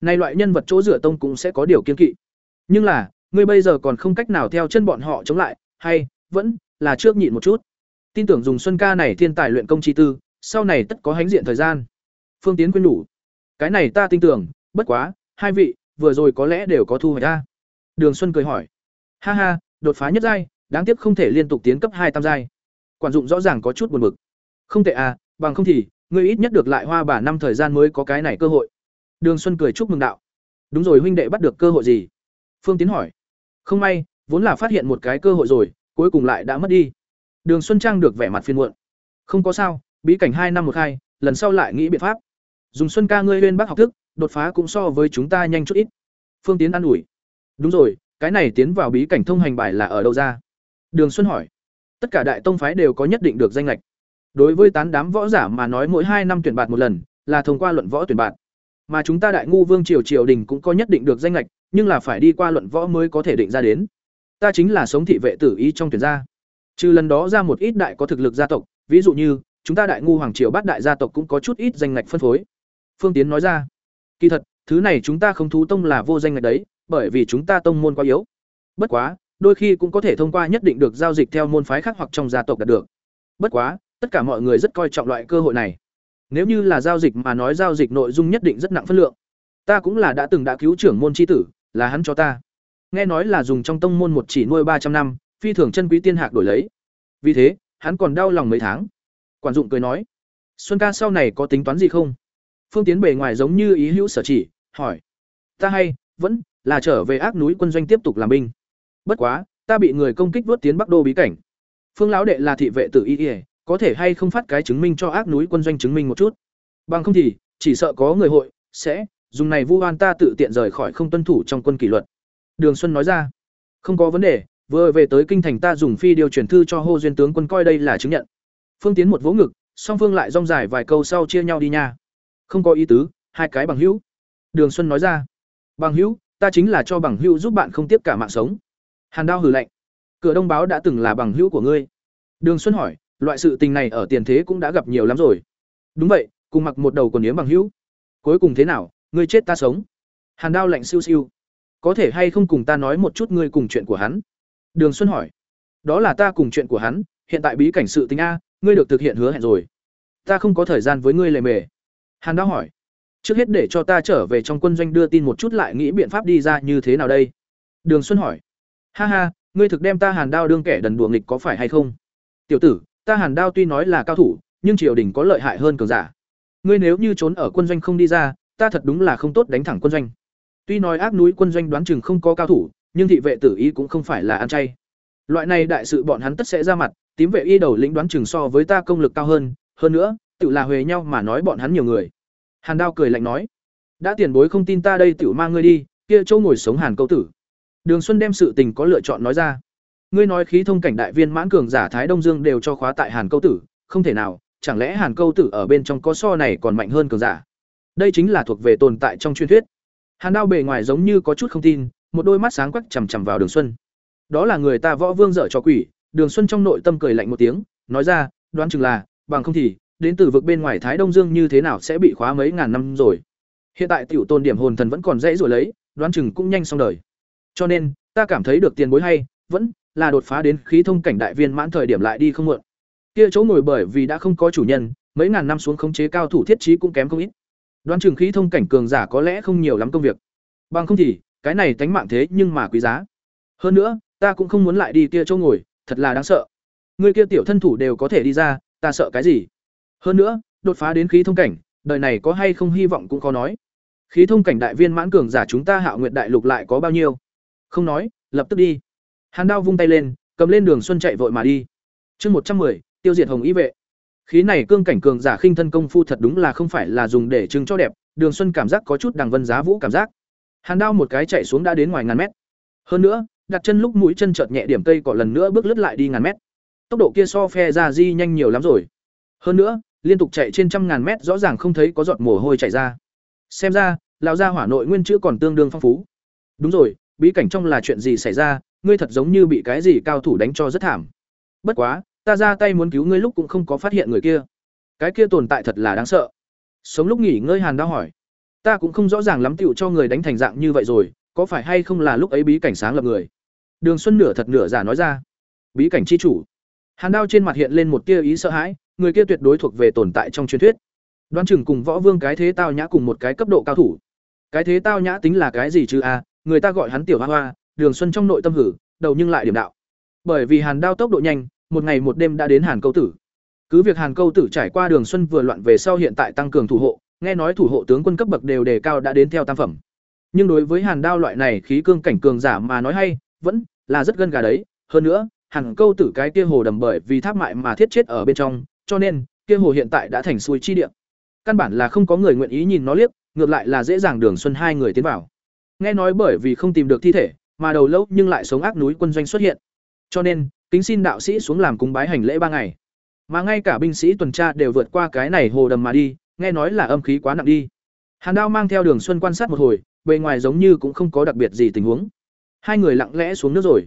S1: Nay loại nhân vật chỗ rửa tông cũng sẽ có điều kiên kỵ. Nhưng là, ngươi bây giờ còn không cách nào theo chân bọn họ chống lại, hay vẫn là trước nhịn một chút. Tin tưởng dùng Xuân ca này thiên tài luyện công chi tư, sau này tất có hánh diện thời gian. Phương Tiến quyên đủ. Cái này ta tin tưởng, bất quá, hai vị, vừa rồi có lẽ đều có thu hoạch ta. Đường Xuân cười hỏi. Ha ha, đột phá nhất giai, đáng tiếc không thể liên tục tiến cấp hai tam giai. Quản dụng rõ ràng có chút buồn bực. Không tệ à, bằng không thì, ngươi ít nhất được lại hoa bà năm thời gian mới có cái này cơ hội. Đường Xuân cười chúc mừng đạo. Đúng rồi huynh đệ bắt được cơ hội gì? Phương Tiến hỏi. Không may, vốn là phát hiện một cái cơ hội rồi, cuối cùng lại đã mất đi. Đường Xuân Trang được vẻ mặt phiền muộn. Không có sao, bí cảnh hai năm một hai, lần sau lại nghĩ biện pháp. Dùng Xuân ca ngươi lên bác học thức, đột phá cũng so với chúng ta nhanh chút ít. Phương Tiến an ủi. Đúng rồi, cái này tiến vào bí cảnh thông hành bài là ở đâu ra? Đường Xuân hỏi. Tất cả đại tông phái đều có nhất định được danh lệch. Đối với tán đám võ giả mà nói mỗi hai năm tuyển bạt một lần, là thông qua luận võ tuyển bạt. Mà chúng ta đại ngu vương triều triều đình cũng có nhất định được danh lệch, nhưng là phải đi qua luận võ mới có thể định ra đến. Ta chính là sống thị vệ tử ý trong tuyển gia. Trừ lần đó ra một ít đại có thực lực gia tộc, ví dụ như chúng ta đại ngu hoàng triều bát đại gia tộc cũng có chút ít danh ngạch phân phối. Phương Tiến nói ra, kỳ thật, thứ này chúng ta không thú tông là vô danh ngạch đấy, bởi vì chúng ta tông môn quá yếu. Bất quá, đôi khi cũng có thể thông qua nhất định được giao dịch theo môn phái khác hoặc trong gia tộc đạt được. Bất quá, tất cả mọi người rất coi trọng loại cơ hội này. Nếu như là giao dịch mà nói giao dịch nội dung nhất định rất nặng phân lượng. Ta cũng là đã từng đã cứu trưởng môn chi tử, là hắn cho ta. nghe nói là dùng trong tông môn một chỉ nuôi ba trăm năm, phi thường chân quý tiên hạc đổi lấy. Vì thế, hắn còn đau lòng mấy tháng. Quản dụng cười nói: "Xuân ca sau này có tính toán gì không?" Phương Tiến bề ngoài giống như ý hữu sở chỉ, hỏi: "Ta hay, vẫn là trở về ác núi quân doanh tiếp tục làm binh. Bất quá, ta bị người công kích vớt tiến Bắc Đô bí cảnh. Phương lão đệ là thị vệ tự y, có thể hay không phát cái chứng minh cho ác núi quân doanh chứng minh một chút. Bằng không thì, chỉ sợ có người hội sẽ dùng này vu oan ta tự tiện rời khỏi không tuân thủ trong quân kỷ luật. Đường Xuân nói ra, không có vấn đề, vừa về tới kinh thành ta dùng phi điều chuyển thư cho Hô duyên tướng quân coi đây là chứng nhận. Phương Tiến một vỗ ngực, song phương lại rong dài vài câu sau chia nhau đi nha. Không có ý tứ, hai cái bằng hữu. Đường Xuân nói ra, bằng hữu, ta chính là cho bằng hữu giúp bạn không tiếp cả mạng sống. Hàn Đao hừ lạnh, cửa đông báo đã từng là bằng hữu của ngươi. Đường Xuân hỏi, loại sự tình này ở tiền thế cũng đã gặp nhiều lắm rồi. Đúng vậy, cùng mặc một đầu còn yếm bằng hữu. Cuối cùng thế nào, ngươi chết ta sống. Hàn Đao lạnh siêu siêu có thể hay không cùng ta nói một chút ngươi cùng chuyện của hắn đường xuân hỏi. Đó là ta cùng chuyện của hắn hiện tại bí cảnh sự tình a ngươi được thực hiện hứa hẹn rồi. Ta không có thời gian với ngươi lề mề. Hàn đao hỏi. Trước hết để cho ta trở về trong quân doanh đưa tin một chút lại nghĩ biện pháp đi ra như thế nào đây? Đường xuân hỏi. Ha ha ngươi thực đem ta hàn đao đương kẻ đần đùa nghịch có phải hay không? Tiểu tử ta hàn đao tuy nói là cao thủ nhưng triều đình có lợi hại hơn cường giả. Ngươi nếu như trốn ở quân doanh không đi ra ta thật đúng là không tốt đánh thẳng quân doanh. Tuy nói ác núi quân doanh đoán chừng không có cao thủ, nhưng thị vệ tử y cũng không phải là ăn chay. Loại này đại sự bọn hắn tất sẽ ra mặt, tím vệ y đầu lĩnh đoán chừng so với ta công lực cao hơn, hơn nữa, tự là huề nhau mà nói bọn hắn nhiều người. Hàn Đao cười lạnh nói, đã tiền bối không tin ta đây tiểu mang ngươi đi, kia chỗ ngồi sống Hàn câu tử. Đường Xuân đem sự tình có lựa chọn nói ra. Ngươi nói khí thông cảnh đại viên mãn cường giả Thái Đông Dương đều cho khóa tại Hàn câu tử, không thể nào, chẳng lẽ Hàn câu tử ở bên trong có so này còn mạnh hơn cường giả? Đây chính là thuộc về tồn tại trong truyền thuyết. Hàn Đao bề ngoài giống như có chút không tin, một đôi mắt sáng quắc chằm chằm vào Đường Xuân. Đó là người ta võ vương dở cho quỷ, Đường Xuân trong nội tâm cười lạnh một tiếng, nói ra, đoán chừng là, bằng không thì, đến từ vực bên ngoài Thái Đông Dương như thế nào sẽ bị khóa mấy ngàn năm rồi. Hiện tại tiểu tôn điểm hồn thần vẫn còn dễ rồi lấy, đoán chừng cũng nhanh xong đời. Cho nên, ta cảm thấy được tiền bối hay, vẫn là đột phá đến khí thông cảnh đại viên mãn thời điểm lại đi không muộn. Kia chỗ ngồi bởi vì đã không có chủ nhân, mấy ngàn năm xuống khống chế cao thủ thiết trí cũng kém không ít. Đoán chừng khí thông cảnh cường giả có lẽ không nhiều lắm công việc. Bằng không thì, cái này tánh mạng thế nhưng mà quý giá. Hơn nữa, ta cũng không muốn lại đi kia chỗ ngồi, thật là đáng sợ. Người kia tiểu thân thủ đều có thể đi ra, ta sợ cái gì? Hơn nữa, đột phá đến khí thông cảnh, đời này có hay không hy vọng cũng khó nói. Khí thông cảnh đại viên mãn cường giả chúng ta Hạo Nguyệt đại lục lại có bao nhiêu? Không nói, lập tức đi. Hàn Đao vung tay lên, cầm lên đường xuân chạy vội mà đi. Chương một trăm 110, tiêu diệt Hồng Y vệ. Khí này cương cảnh cường giả khinh thân công phu thật đúng là không phải là dùng để trưng cho đẹp, Đường Xuân cảm giác có chút đằng vân giá vũ cảm giác. Hàn Đao một cái chạy xuống đã đến ngoài ngàn mét. Hơn nữa, đặt chân lúc mũi chân chợt nhẹ điểm cây cỏ lần nữa bước lướt lại đi ngàn mét. Tốc độ kia so phe ra di nhanh nhiều lắm rồi. Hơn nữa, liên tục chạy trên trăm ngàn mét rõ ràng không thấy có giọt mồ hôi chảy ra. Xem ra, lão gia hỏa nội nguyên chữ còn tương đương phong phú. Đúng rồi, bí cảnh trong là chuyện gì xảy ra, ngươi thật giống như bị cái gì cao thủ đánh cho rất thảm. Bất quá, ta ra tay muốn cứu ngươi lúc cũng không có phát hiện người kia cái kia tồn tại thật là đáng sợ sống lúc nghỉ ngơi hàn đao hỏi ta cũng không rõ ràng lắm tựu cho người đánh thành dạng như vậy rồi có phải hay không là lúc ấy bí cảnh sáng lập người? Đường xuân nửa thật nửa giả nói ra. Bí cảnh chi chủ. Hàn đao trên mặt hiện lên một tia ý sợ hãi người kia tuyệt đối thuộc về tồn tại trong truyền thuyết. Đoan chừng cùng võ vương cái thế tao nhã cùng một cái cấp độ cao thủ. Cái thế tao nhã tính là cái gì chứ a? À, người ta gọi hắn tiểu hoa hoa đường xuân trong nội tâm hử đầu nhưng lại điểm đạo. Bởi vì hàn đao tốc độ nhanh một ngày một đêm đã đến Hàn Câu Tử. Cứ việc Hàn Câu Tử trải qua Đường Xuân vừa loạn về sau hiện tại tăng cường thủ hộ, nghe nói thủ hộ tướng quân cấp bậc đều đề cao đã đến theo tam phẩm. Nhưng đối với Hàn Đao loại này khí cương cảnh cường giả mà nói hay, vẫn là rất gân gà đấy, hơn nữa, Hàn Câu Tử cái kia hồ đầm bởi vì tháp mại mà thiết chết ở bên trong, cho nên, kia hồ hiện tại đã thành suối chi địa. Căn bản là không có người nguyện ý nhìn nó liếc, ngược lại là dễ dàng Đường Xuân hai người tiến vào. Nghe nói bởi vì không tìm được thi thể, mà đầu lâu nhưng lại sống ác núi quân doanh xuất hiện. Cho nên, kính xin đạo sĩ xuống làm cúng bái hành lễ ba ngày mà ngay cả binh sĩ tuần tra đều vượt qua cái này hồ đầm mà đi nghe nói là âm khí quá nặng đi. Hàn đao mang theo đường xuân quan sát một hồi bề ngoài giống như cũng không có đặc biệt gì tình huống. Hai người lặng lẽ xuống nước rồi.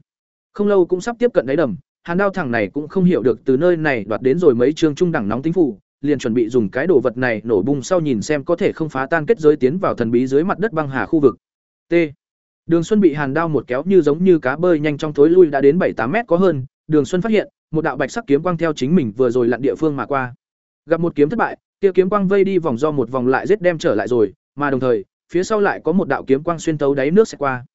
S1: Không lâu cũng sắp tiếp cận đáy đầm hàn đao thẳng này cũng không hiểu được từ nơi này đoạt đến rồi mấy chương trung đẳng nóng tính phủ liền chuẩn bị dùng cái đồ vật này nổ bung sau nhìn xem có thể không phá tan kết giới tiến vào thần bí dưới mặt đất băng hà khu vực. T. Đường xuân bị hàn đao một kéo như giống như cá bơi nhanh trong thối lui đã đến bảy tám mét có hơn Đường Xuân phát hiện, một đạo bạch sắc kiếm quang theo chính mình vừa rồi lặn địa phương mà qua. Gặp một kiếm thất bại, kia kiếm quang vây đi vòng do một vòng lại giết đem trở lại rồi, mà đồng thời, phía sau lại có một đạo kiếm quang xuyên tấu đáy nước sẽ qua.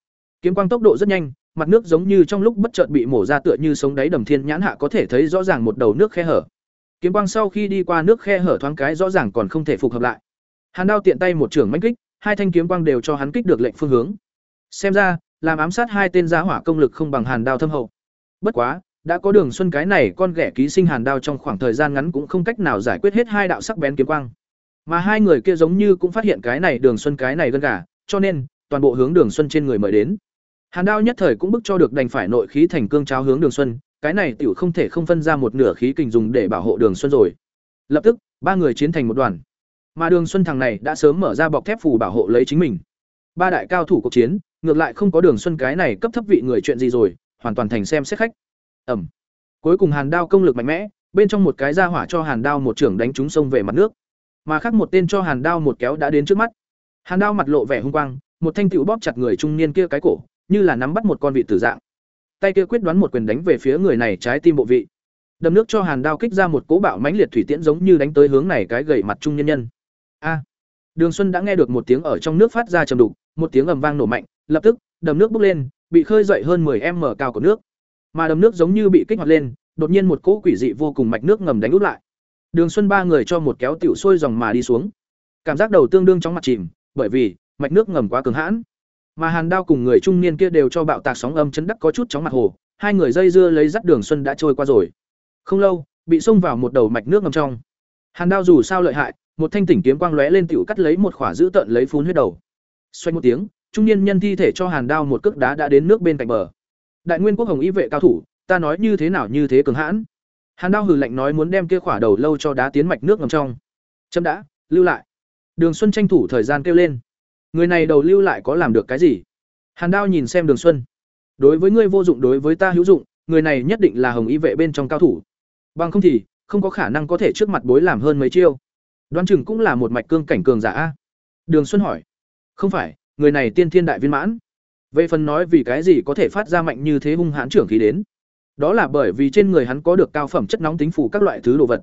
S1: Kiếm quang tốc độ rất nhanh, mặt nước giống như trong lúc bất chợt bị mổ ra tựa như sống đáy đầm thiên nhãn hạ có thể thấy rõ ràng một đầu nước khe hở. Kiếm quang sau khi đi qua nước khe hở thoáng cái rõ ràng còn không thể phục hợp lại. Hàn Đao tiện tay một trưởng mãnh kích, hai thanh kiếm quang đều cho hắn kích được lệnh phương hướng. Xem ra, làm ám sát hai tên giá hỏa công lực không bằng Hàn Đao thâm hậu. Bất quá, đã có Đường Xuân cái này con ghẻ ký sinh Hàn Đao trong khoảng thời gian ngắn cũng không cách nào giải quyết hết hai đạo sắc bén kiếm quang. Mà hai người kia giống như cũng phát hiện cái này Đường Xuân cái này gân gà, cho nên toàn bộ hướng Đường Xuân trên người mời đến. Hàn Đao nhất thời cũng bức cho được đành phải nội khí thành cương cháo hướng Đường Xuân, cái này tiểu không thể không phân ra một nửa khí kình dùng để bảo hộ Đường Xuân rồi. Lập tức, ba người chiến thành một đoàn. Mà Đường Xuân thằng này đã sớm mở ra bọc thép phù bảo hộ lấy chính mình. Ba đại cao thủ cuộc chiến, ngược lại không có Đường Xuân cái này cấp thấp vị người chuyện gì rồi, hoàn toàn thành xem xét khách. Ẩm. Cuối cùng Hàn Đao công lực mạnh mẽ, bên trong một cái ra hỏa cho Hàn Đao một trưởng đánh trúng sông về mặt nước, mà khác một tên cho Hàn Đao một kéo đã đến trước mắt. Hàn Đao mặt lộ vẻ hung quang, một thanh tiểu bóp chặt người trung niên kia cái cổ, như là nắm bắt một con vị tử dạng. Tay kia quyết đoán một quyền đánh về phía người này trái tim bộ vị. Đầm nước cho Hàn Đao kích ra một cỗ bạo mãnh liệt thủy tiễn giống như đánh tới hướng này cái gầy mặt trung nhân nhân. A. Đường Xuân đã nghe được một tiếng ở trong nước phát ra trầm đục, một tiếng ầm vang nổ mạnh, lập tức, đầm nước bốc lên, bị khơi dậy hơn 10m cao của nước. Mà đầm nước giống như bị kích hoạt lên, đột nhiên một cỗ quỷ dị vô cùng mạch nước ngầm đánh úp lại. Đường Xuân ba người cho một kéo tiểu sôi dòng mà đi xuống. Cảm giác đầu tương đương trong mặt chìm, bởi vì mạch nước ngầm quá cường hãn. Mà Hàn Đao cùng người trung niên kia đều cho bạo tạc sóng âm chấn đắc có chút chóng mặt hồ, hai người dây dưa lấy dắt Đường Xuân đã trôi qua rồi. Không lâu, bị xông vào một đầu mạch nước ngầm trong. Hàn Đao dù sao lợi hại, một thanh tỉnh kiếm quang lóe lên tiểu cắt lấy một khỏa giữ tận lấy phun huyết đầu. Xoay một tiếng, trung niên nhân thi thể cho Hàn Đao một cước đá đã đến nước bên cạnh bờ. Đại Nguyên Quốc Hồng Y vệ cao thủ, ta nói như thế nào như thế cường hãn. Hàn Đao hừ lạnh nói muốn đem kia khỏa đầu lâu cho đá tiến mạch nước ngầm trong. Chấm đã, lưu lại. Đường Xuân tranh thủ thời gian kêu lên. Người này đầu lưu lại có làm được cái gì? Hàn Đao nhìn xem Đường Xuân. Đối với ngươi vô dụng đối với ta hữu dụng, người này nhất định là Hồng Y vệ bên trong cao thủ. Bằng không thì, không có khả năng có thể trước mặt bối làm hơn mấy chiêu. Đoan chừng cũng là một mạch cương cảnh cường giả a. Đường Xuân hỏi. Không phải, người này tiên thiên đại viên mãn. Về phần nói vì cái gì có thể phát ra mạnh như thế hung hãn trưởng khí đến. Đó là bởi vì trên người hắn có được cao phẩm chất nóng tính phủ các loại thứ đồ vật.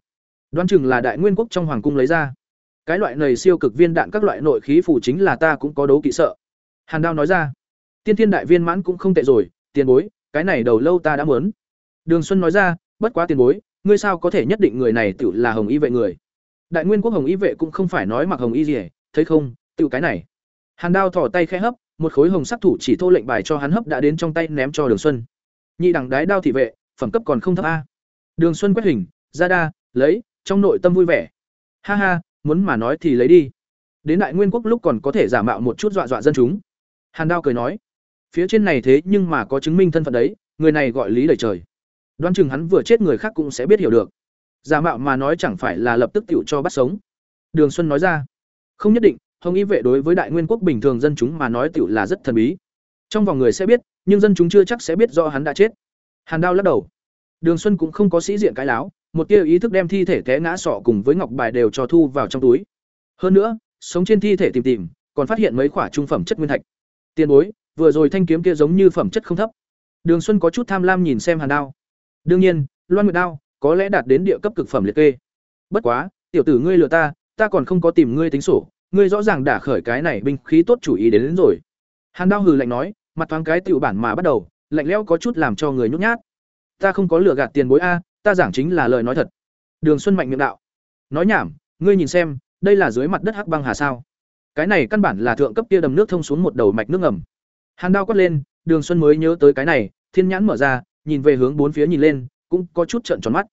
S1: Đoan chừng là đại nguyên quốc trong hoàng cung lấy ra. Cái loại này siêu cực viên đạn các loại nội khí phủ chính là ta cũng có đấu kỵ sợ. Hàn Đao nói ra. Tiên thiên đại viên mãn cũng không tệ rồi, tiền bối, cái này đầu lâu ta đã muốn. Đường Xuân nói ra, bất quá tiền bối, ngươi sao có thể nhất định người này tự là hồng y vệ người? Đại nguyên quốc hồng y vệ cũng không phải nói mặc hồng y gì, thấy không, tự cái này. Hàn Đao thỏ tay khẽ hấp, một khối hồng sắc thủ chỉ thô lệnh bài cho hắn hấp đã đến trong tay ném cho Đường Xuân. Nhị đẳng đái đao thị vệ, phẩm cấp còn không thấp a. Đường Xuân quét hình, ra đa, lấy, trong nội tâm vui vẻ. Ha ha, muốn mà nói thì lấy đi. Đến đại nguyên quốc lúc còn có thể giả mạo một chút dọa dọa dân chúng. Hàn Đao cười nói, phía trên này thế nhưng mà có chứng minh thân phận đấy, người này gọi lý đầy trời. Đoán chừng hắn vừa chết người khác cũng sẽ biết hiểu được. Giả mạo mà nói chẳng phải là lập tức tiểu cho bắt sống. Đường Xuân nói ra, không nhất định, Hồng Y vệ đối với đại nguyên quốc bình thường dân chúng mà nói tiểu là rất thần bí. Trong vòng người sẽ biết, nhưng dân chúng chưa chắc sẽ biết do hắn đã chết. Hàn Đao lắc đầu. Đường Xuân cũng không có sĩ diện cái láo, một tia ý thức đem thi thể té ngã sọ cùng với ngọc bài đều cho thu vào trong túi. Hơn nữa, sống trên thi thể tìm tìm, còn phát hiện mấy quả trung phẩm chất nguyên thạch. Tiền bối, vừa rồi thanh kiếm kia giống như phẩm chất không thấp. Đường Xuân có chút tham lam nhìn xem Hàn Đao. Đương nhiên, Loan Nguyệt Đao có lẽ đạt đến địa cấp cực phẩm liệt kê. Bất quá, tiểu tử ngươi lừa ta, ta còn không có tìm ngươi tính sổ, ngươi rõ ràng đã khởi cái này binh khí tốt chủ ý đến, đến rồi. Hàn Đao hừ lạnh nói, mặt thoáng cái tiểu bản mà bắt đầu, lạnh lẽo có chút làm cho người nhút nhát. Ta không có lừa gạt tiền bối a, ta giảng chính là lời nói thật. Đường Xuân mạnh miệng đạo. Nói nhảm, ngươi nhìn xem, đây là dưới mặt đất hắc băng hà sao? Cái này căn bản là thượng cấp kia đầm nước thông xuống một đầu mạch nước ngầm. Hàn Đao quát lên, Đường Xuân mới nhớ tới cái này, thiên nhãn mở ra, nhìn về hướng bốn phía nhìn lên, cũng có chút trợn tròn mắt.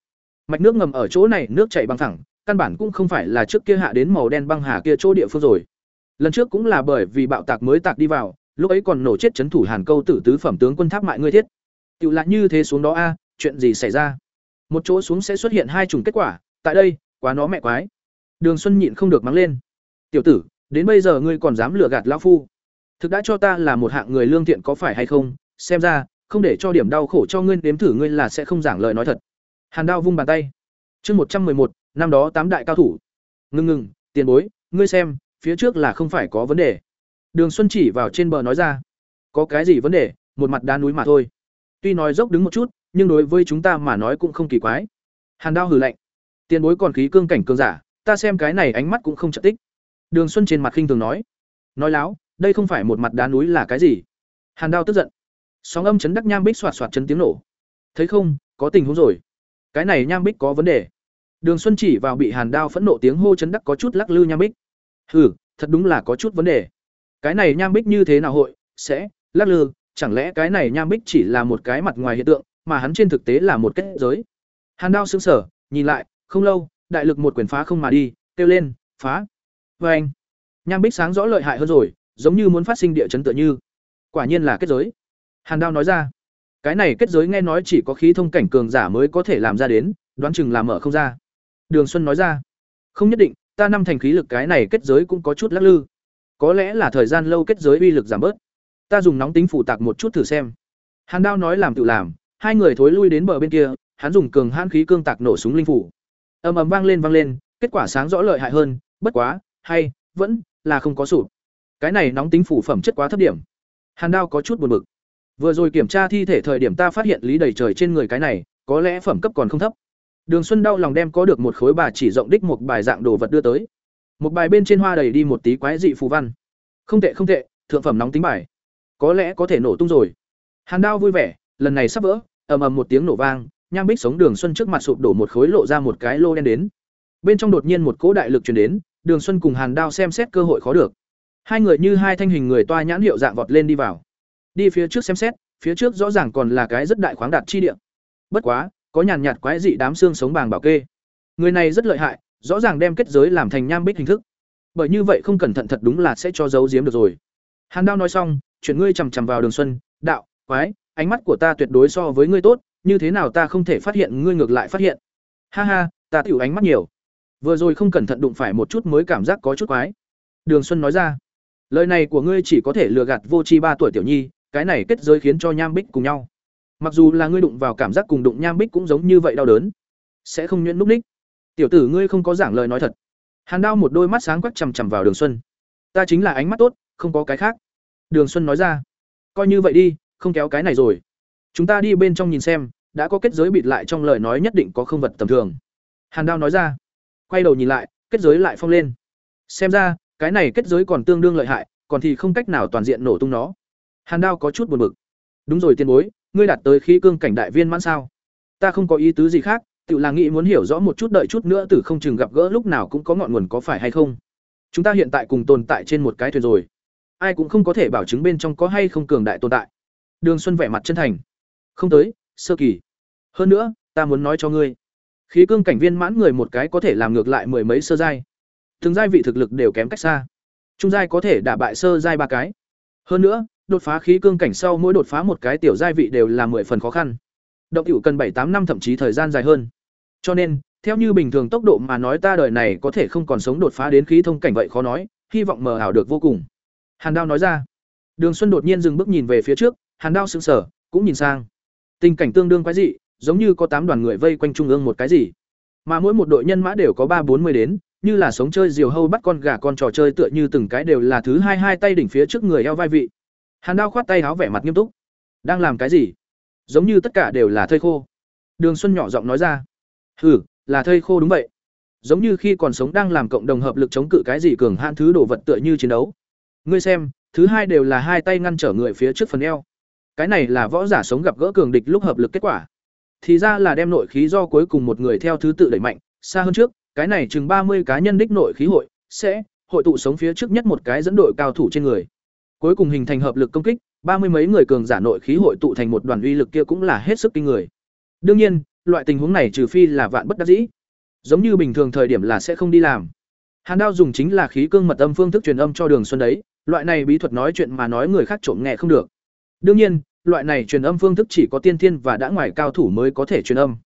S1: Mạch nước ngầm ở chỗ này nước chảy bằng thẳng, căn bản cũng không phải là trước kia hạ đến màu đen băng hà kia chỗ địa phương rồi. Lần trước cũng là bởi vì bạo tạc mới tạc đi vào, lúc ấy còn nổ chết chấn thủ Hàn Câu tử tứ phẩm tướng quân tháp mại ngươi thiết. Tiểu lại như thế xuống đó a, chuyện gì xảy ra? Một chỗ xuống sẽ xuất hiện hai chủng kết quả, tại đây, quá nó mẹ quái. Đường Xuân nhịn không được mắng lên. "Tiểu tử, đến bây giờ ngươi còn dám lừa gạt lão phu? Thực đã cho ta là một hạng người lương thiện có phải hay không? Xem ra, không để cho điểm đau khổ cho ngươi nếm thử ngươi là sẽ không giảng lời nói thật." Hàn Đao vung bàn tay. Chương một trăm một, năm đó tám đại cao thủ. Ngưng ngừng, tiền bối, ngươi xem, phía trước là không phải có vấn đề. Đường Xuân chỉ vào trên bờ nói ra, có cái gì vấn đề, một mặt đá núi mà thôi. Tuy nói dốc đứng một chút, nhưng đối với chúng ta mà nói cũng không kỳ quái. Hàn Đao hừ lạnh, tiền bối còn khí cương cảnh cương giả, ta xem cái này ánh mắt cũng không chậm tích. Đường Xuân trên mặt khinh thường nói, nói láo, đây không phải một mặt đá núi là cái gì? hàn đao tức giận sóng âm chấn đắc nham bích xoạt xoạt chấn tiếng nổ thấy không có tình huống rồi cái này nham bích có vấn đề đường xuân chỉ vào bị hàn đao phẫn nộ tiếng hô chấn đắc có chút lắc lư nham bích. Hừ thật đúng là có chút vấn đề. Cái này nham bích như thế nào hội sẽ lắc lư chẳng lẽ cái này nham bích chỉ là một cái mặt ngoài hiện tượng mà hắn trên thực tế là một kết giới? Hàn đao sững sờ, nhìn lại không lâu đại lực một quyền phá không mà đi kêu lên phá. Vê anh nham bích sáng rõ lợi hại hơn rồi giống như muốn phát sinh địa chấn tựa như. Quả nhiên là kết giới. Hàn đao nói ra cái này kết giới nghe nói chỉ có khí thông cảnh cường giả mới có thể làm ra đến đoán chừng làm mở không ra đường xuân nói ra. Không nhất định, ta năm thành khí lực cái này kết giới cũng có chút lắc lư. Có lẽ là thời gian lâu kết giới uy lực giảm bớt. Ta dùng nóng tính phủ tạc một chút thử xem. Hàn đao nói làm tự làm, hai người thối lui đến bờ bên kia, hắn dùng cường hãn khí cương tạc nổ súng linh phủ. Ầm ầm vang lên vang lên, kết quả sáng rõ lợi hại hơn, bất quá, hay, vẫn là không có sụp. Cái này nóng tính phủ phẩm chất quá thấp điểm. Hàn đao có chút buồn bực. Vừa rồi kiểm tra thi thể thời điểm ta phát hiện lý đầy trời trên người cái này, có lẽ phẩm cấp còn không thấp đường xuân đau lòng đem có được một khối bà chỉ rộng đích một bài dạng đồ vật đưa tới. Một bài bên trên hoa đầy đi một tí quái dị phù văn. Không tệ không tệ, thượng phẩm nóng tính bài. Có lẽ có thể nổ tung rồi. Hàn đao vui vẻ, lần này sắp vỡ, ầm ầm một tiếng nổ vang, nham bích sống đường xuân trước mặt sụp đổ một khối lộ ra một cái lô đen đến. Bên trong đột nhiên một cỗ đại lực truyền đến, đường xuân cùng hàn đao xem xét cơ hội khó được. Hai người như hai thanh hình người toa nhãn hiệu dạng vọt lên đi vào. Đi phía trước xem xét, phía trước rõ ràng còn là cái rất đại khoáng đạt chi địa. Bất quá có nhàn nhạt quái dị đám xương sống bàng bảo kê. Người này rất lợi hại, rõ ràng đem kết giới làm thành nham bích hình thức. Bởi như vậy không cẩn thận thật đúng là sẽ cho giấu giếm được rồi. Hàn đao nói xong, chuyển ngươi chằm chằm vào đường xuân, đạo, quái, ánh mắt của ta tuyệt đối so với ngươi tốt, như thế nào ta không thể phát hiện, ngươi ngược lại phát hiện. Ha ha, ta tiểu ánh mắt nhiều. Vừa rồi không cẩn thận đụng phải một chút mới cảm giác có chút quái. Đường xuân nói ra, lời này của ngươi chỉ có thể lừa gạt vô tri ba tuổi tiểu nhi, cái này kết giới khiến cho nham bích cùng nhau mặc dù là ngươi đụng vào cảm giác cùng đụng nham bích cũng giống như vậy đau đớn. Sẽ không nhuyễn núp ních. Tiểu tử ngươi không có giảng lời nói thật. Hàn đao một đôi mắt sáng quắc chằm chằm vào đường xuân. Ta chính là ánh mắt tốt, không có cái khác. Đường xuân nói ra. Coi như vậy đi, không kéo cái này rồi. Chúng ta đi bên trong nhìn xem, đã có kết giới bịt lại trong lời nói nhất định có không vật tầm thường. Hàn đao nói ra. Quay đầu nhìn lại, kết giới lại phong lên. Xem ra, cái này kết giới còn tương đương lợi hại, còn thì không cách nào toàn diện nổ tung nó. Hàn đao có chút buồn bực. Đúng rồi tiên bối ngươi đạt tới khí cương cảnh đại viên mãn sao? Ta không có ý tứ gì khác, tự là nghĩ muốn hiểu rõ một chút đợi chút nữa từ không chừng gặp gỡ lúc nào cũng có ngọn nguồn có phải hay không. Chúng ta hiện tại cùng tồn tại trên một cái thuyền rồi. Ai cũng không có thể bảo chứng bên trong có hay không cường đại tồn tại. Đường xuân vẻ mặt chân thành. Không tới, sơ kỳ. Hơn nữa, ta muốn nói cho ngươi. Khí cương cảnh viên mãn người một cái có thể làm ngược lại mười mấy sơ giai. Từng giai vị thực lực đều kém cách xa. Trung giai có thể đả bại sơ giai ba cái. Hơn nữa đột phá khí cương cảnh sau mỗi đột phá một cái tiểu giai vị đều là mười phần khó khăn. Động hữu cần bảy tám năm thậm chí thời gian dài hơn. Cho nên, theo như bình thường tốc độ mà nói ta đời này có thể không còn sống đột phá đến khí thông cảnh vậy khó nói, hy vọng mờ ảo được vô cùng. Hàn đao nói ra. Đường xuân đột nhiên dừng bước nhìn về phía trước, hàn đao sững sờ, cũng nhìn sang. Tình cảnh tương đương quái dị, giống như có tám đoàn người vây quanh trung ương một cái gì. Mà mỗi một đội nhân mã đều có ba bốn mươi đến, như là sống chơi diều hâu bắt con gà con trò chơi tựa như từng cái đều là thứ hai hai tay đỉnh phía trước người eo vai vị hàn đao khoát tay áo vẻ mặt nghiêm túc. Đang làm cái gì? Giống như tất cả đều là thây khô. Đường xuân nhỏ giọng nói ra. Ừ là thây khô đúng vậy. Giống như khi còn sống đang làm cộng đồng hợp lực chống cự cái gì cường hạn thứ đồ vật tựa như chiến đấu. Ngươi xem, thứ hai đều là hai tay ngăn trở người phía trước phần eo. Cái này là võ giả sống gặp gỡ cường địch lúc hợp lực kết quả. Thì ra là đem nội khí do cuối cùng một người theo thứ tự đẩy mạnh, xa hơn trước, cái này chừng ba mươi cá nhân đích nội khí hội sẽ hội tụ sống phía trước nhất một cái dẫn đội cao thủ trên người cuối cùng hình thành hợp lực công kích, ba mươi mấy người cường giả nội khí hội tụ thành một đoàn uy lực kia cũng là hết sức kinh người. Đương nhiên, loại tình huống này trừ phi là vạn bất đắc dĩ. Giống như bình thường thời điểm là sẽ không đi làm. Hàn đao dùng chính là khí cương mật âm phương thức truyền âm cho đường xuân đấy, loại này bí thuật nói chuyện mà nói người khác trộm nghe không được. Đương nhiên, loại này truyền âm phương thức chỉ có tiên thiên và đã ngoài cao thủ mới có thể truyền âm.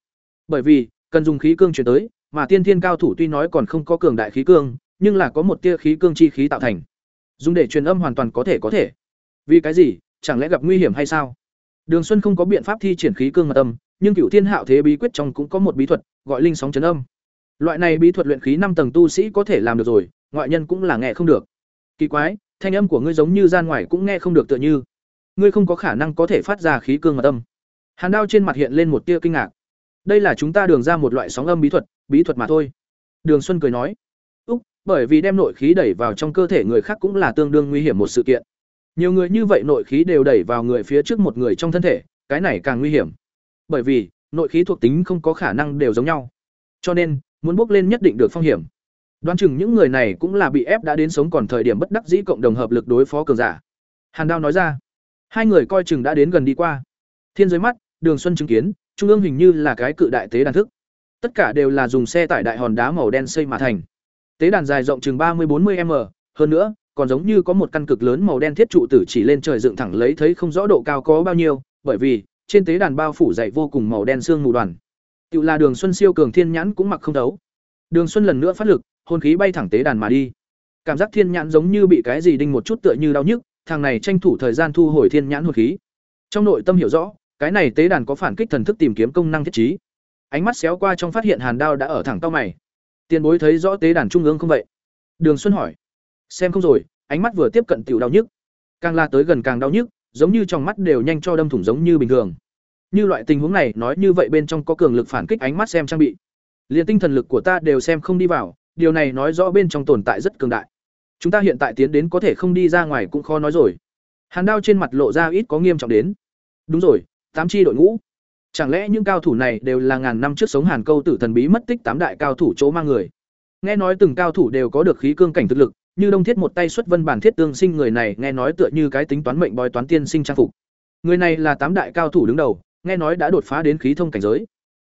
S1: Bởi vì, cần dùng khí cương truyền tới, mà tiên thiên cao thủ tuy nói còn không có cường đại khí cương, nhưng là có một tia khí cương chi khí tạo thành dùng để truyền âm hoàn toàn có thể có thể. Vì cái gì? Chẳng lẽ gặp nguy hiểm hay sao? Đường xuân không có biện pháp thi triển khí cương mật âm, nhưng cựu thiên hạo thế bí quyết trong cũng có một bí thuật, gọi linh sóng chấn âm. Loại này bí thuật luyện khí năm tầng tu sĩ có thể làm được rồi, ngoại nhân cũng là nghe không được. Kỳ quái, thanh âm của ngươi giống như gian ngoài cũng nghe không được tựa như. Ngươi không có khả năng có thể phát ra khí cương mật âm. Hàn đao trên mặt hiện lên một tia kinh ngạc. Đây là chúng ta đường ra một loại sóng âm bí thuật bí thuật mà thôi. Đường xuân cười nói bởi vì đem nội khí đẩy vào trong cơ thể người khác cũng là tương đương nguy hiểm một sự kiện Nhiều người như vậy nội khí đều đẩy vào người phía trước một người trong thân thể, cái này càng nguy hiểm. Bởi vì, nội khí thuộc tính không có khả năng đều giống nhau. Cho nên, muốn bước lên nhất định được phong hiểm. Đoán chừng những người này cũng là bị ép đã đến sống còn thời điểm bất đắc dĩ cộng đồng hợp lực đối phó cường giả. Hàn Đao nói ra. Hai người coi chừng đã đến gần đi qua. Thiên giới mắt, Đường Xuân chứng kiến, trung ương hình như là cái cự đại tế đàn thức. Tất cả đều là dùng xe tải đại hòn đá màu đen xây mà thành. Tế đàn dài rộng chừng ba mươi bốn mươi m hơn nữa, còn giống như có một căn cực lớn màu đen thiết trụ tử chỉ lên trời dựng thẳng lấy thấy không rõ độ cao có bao nhiêu, bởi vì trên tế đàn bao phủ dày vô cùng màu đen xương mù đoàn. Tiểu là Đường Xuân siêu cường thiên nhãn cũng mặc không đấu. Đường Xuân lần nữa phát lực, hồn khí bay thẳng tế đàn mà đi. Cảm giác thiên nhãn giống như bị cái gì đinh một chút tựa như đau nhức, thằng này tranh thủ thời gian thu hồi thiên nhãn hồn khí. Trong nội tâm hiểu rõ, cái này tế đàn có phản kích thần thức tìm kiếm công năng thiết trí. Ánh mắt xéo qua trong phát hiện Hàn Đao đã ở thẳng tao mày. Tiền bối thấy rõ tế đàn trung ương không vậy? Đường Xuân hỏi. Xem không rồi, ánh mắt vừa tiếp cận tiểu đau nhức. Càng la tới gần càng đau nhức, giống như trong mắt đều nhanh cho đâm thủng giống như bình thường. Như loại tình huống này nói như vậy bên trong có cường lực phản kích ánh mắt xem trang bị. liền tinh thần lực của ta đều xem không đi vào, điều này nói rõ bên trong tồn tại rất cường đại. Chúng ta hiện tại tiến đến có thể không đi ra ngoài cũng khó nói rồi. Hàn Đao trên mặt lộ ra ít có nghiêm trọng đến. Đúng rồi, tám chi đội ngũ. Chẳng lẽ những cao thủ này đều là ngàn năm trước sống Hàn Câu tử thần bí mất tích tám đại cao thủ chỗ mang người? Nghe nói từng cao thủ đều có được khí cương cảnh thực lực, như Đông Thiết một tay xuất vân bản thiết tương sinh người này nghe nói tựa như cái tính toán mệnh bói toán tiên sinh trang phục. Người này là tám đại cao thủ đứng đầu, nghe nói đã đột phá đến khí thông cảnh giới.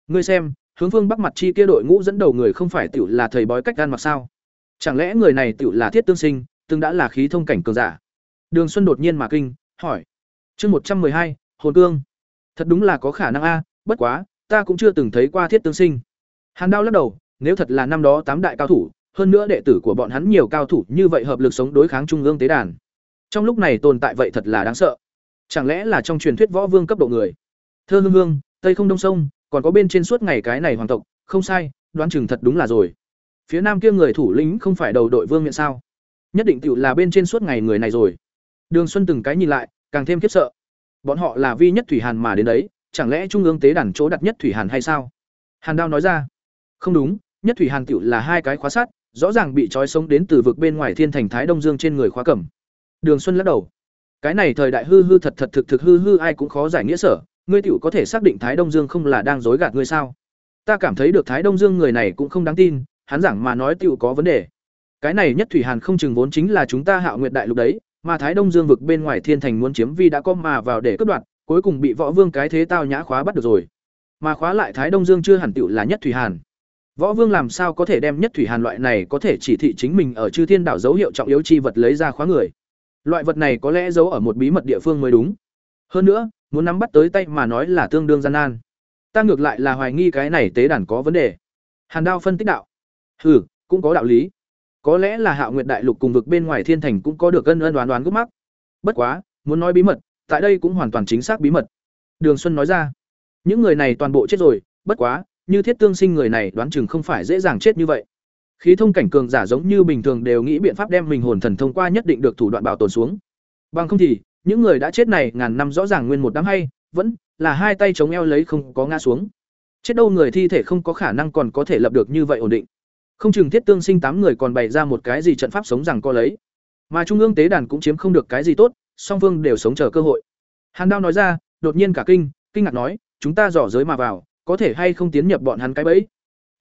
S1: Ngươi xem, hướng phương bắc mặt chi kia đội ngũ dẫn đầu người không phải tiểu là thầy bói cách gan mặc sao? Chẳng lẽ người này tiểu là thiết tương sinh, từng đã là khí thông cảnh cường giả? Đường Xuân đột nhiên mà kinh, hỏi. Chương một trăm hai, hồn cương. Thật đúng là có khả năng a, bất quá, ta cũng chưa từng thấy qua thiết tương sinh. Hàn Đao lắc đầu, nếu thật là năm đó tám đại cao thủ, hơn nữa đệ tử của bọn hắn nhiều cao thủ như vậy hợp lực sống đối kháng trung ương tế đàn. Trong lúc này tồn tại vậy thật là đáng sợ. Chẳng lẽ là trong truyền thuyết võ vương cấp độ người? Thơ Hương Hương, Tây Không Đông Sông, còn có bên trên suốt ngày cái này hoàng tộc, không sai, đoán chừng thật đúng là rồi. Phía nam kia người thủ lĩnh không phải đầu đội vương miệng sao? Nhất định tựu là bên trên suốt ngày người này rồi. Đường Xuân từng cái nhìn lại, càng thêm khiếp sợ. Bọn họ là vi nhất thủy hàn mà đến đấy, chẳng lẽ trung ương tế đàn chỗ đặt nhất thủy hàn hay sao? Hàn Đao nói ra. Không đúng, nhất thủy hàn cựu là hai cái khóa sắt, rõ ràng bị trói sống đến từ vực bên ngoài thiên thành thái đông dương trên người khóa cẩm. Đường Xuân lắc đầu. Cái này thời đại hư hư thật thật thực thực hư hư ai cũng khó giải nghĩa sở, ngươi tựu có thể xác định Thái Đông Dương không là đang dối gạt ngươi sao? Ta cảm thấy được Thái Đông Dương người này cũng không đáng tin, hắn giảng mà nói tựu có vấn đề. Cái này nhất thủy hàn không chừng vốn chính là chúng ta Hạo Nguyệt đại lục đấy, mà Thái Đông Dương vực bên ngoài thiên thành muốn chiếm vi đã có mà vào để cướp đoạt, cuối cùng bị Võ Vương cái thế tao nhã khóa bắt được rồi. Mà khóa lại Thái Đông Dương chưa hẳn tựu là nhất thủy hàn. Võ Vương làm sao có thể đem nhất thủy hàn loại này có thể chỉ thị chính mình ở Chư Thiên đảo dấu hiệu trọng yếu chi vật lấy ra khóa người. Loại vật này có lẽ giấu ở một bí mật địa phương mới đúng. Hơn nữa, muốn nắm bắt tới tay mà nói là tương đương gian nan. Ta ngược lại là hoài nghi cái này tế đàn có vấn đề. Hàn Đao phân tích đạo. Hừ, cũng có đạo lý. Có lẽ là Hạo Nguyệt Đại Lục cùng vực bên ngoài Thiên Thành cũng có được ân ân đoán đoán gốc mắc. Bất quá, muốn nói bí mật, tại đây cũng hoàn toàn chính xác bí mật. Đường Xuân nói ra. Những người này toàn bộ chết rồi, bất quá, như Thiết Tương Sinh người này đoán chừng không phải dễ dàng chết như vậy. Khí thông cảnh cường giả giống như bình thường đều nghĩ biện pháp đem mình hồn thần thông qua nhất định được thủ đoạn bảo tồn xuống. Bằng không thì, những người đã chết này ngàn năm rõ ràng nguyên một đám hay, vẫn là hai tay chống eo lấy không có ngã xuống. Chết đâu người thi thể không có khả năng còn có thể lập được như vậy ổn định. Không chừng thiết tương sinh tám người còn bày ra một cái gì trận pháp sống rằng co lấy. Mà trung ương tế đàn cũng chiếm không được cái gì tốt, song phương đều sống chờ cơ hội. Hàn Đao nói ra, đột nhiên cả kinh, kinh ngạc nói, chúng ta dò giới mà vào, có thể hay không tiến nhập bọn hắn cái bẫy.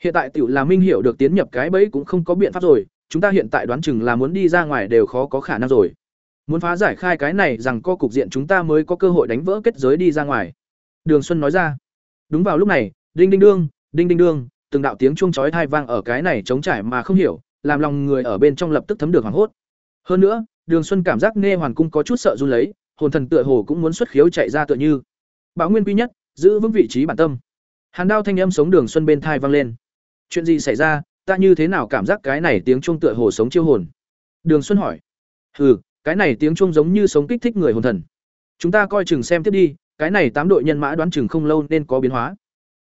S1: Hiện tại tiểu là Minh hiểu được tiến nhập cái bẫy cũng không có biện pháp rồi, chúng ta hiện tại đoán chừng là muốn đi ra ngoài đều khó có khả năng rồi. Muốn phá giải khai cái này rằng co cục diện chúng ta mới có cơ hội đánh vỡ kết giới đi ra ngoài. Đường Xuân nói ra. Đúng vào lúc này, đinh đinh đương, đinh đinh đương, từng đạo tiếng chuông chói tai vang ở cái này trống trải mà không hiểu, làm lòng người ở bên trong lập tức thấm được hoảng hốt. Hơn nữa, Đường Xuân cảm giác nghe hoàn cung có chút sợ run lấy, hồn thần tựa hồ cũng muốn xuất khiếu chạy ra tựa như. Bảo Nguyên quy nhất, giữ vững vị trí bản tâm. Hàn Đao thanh âm sống Đường Xuân bên thai vang lên. Chuyện gì xảy ra, ta như thế nào cảm giác cái này tiếng chuông tựa hồ sống chiêu hồn? Đường Xuân hỏi. Hừ, cái này tiếng chuông giống như sống kích thích người hồn thần chúng ta coi chừng xem tiếp đi cái này tám đội nhân mã đoán chừng không lâu nên có biến hóa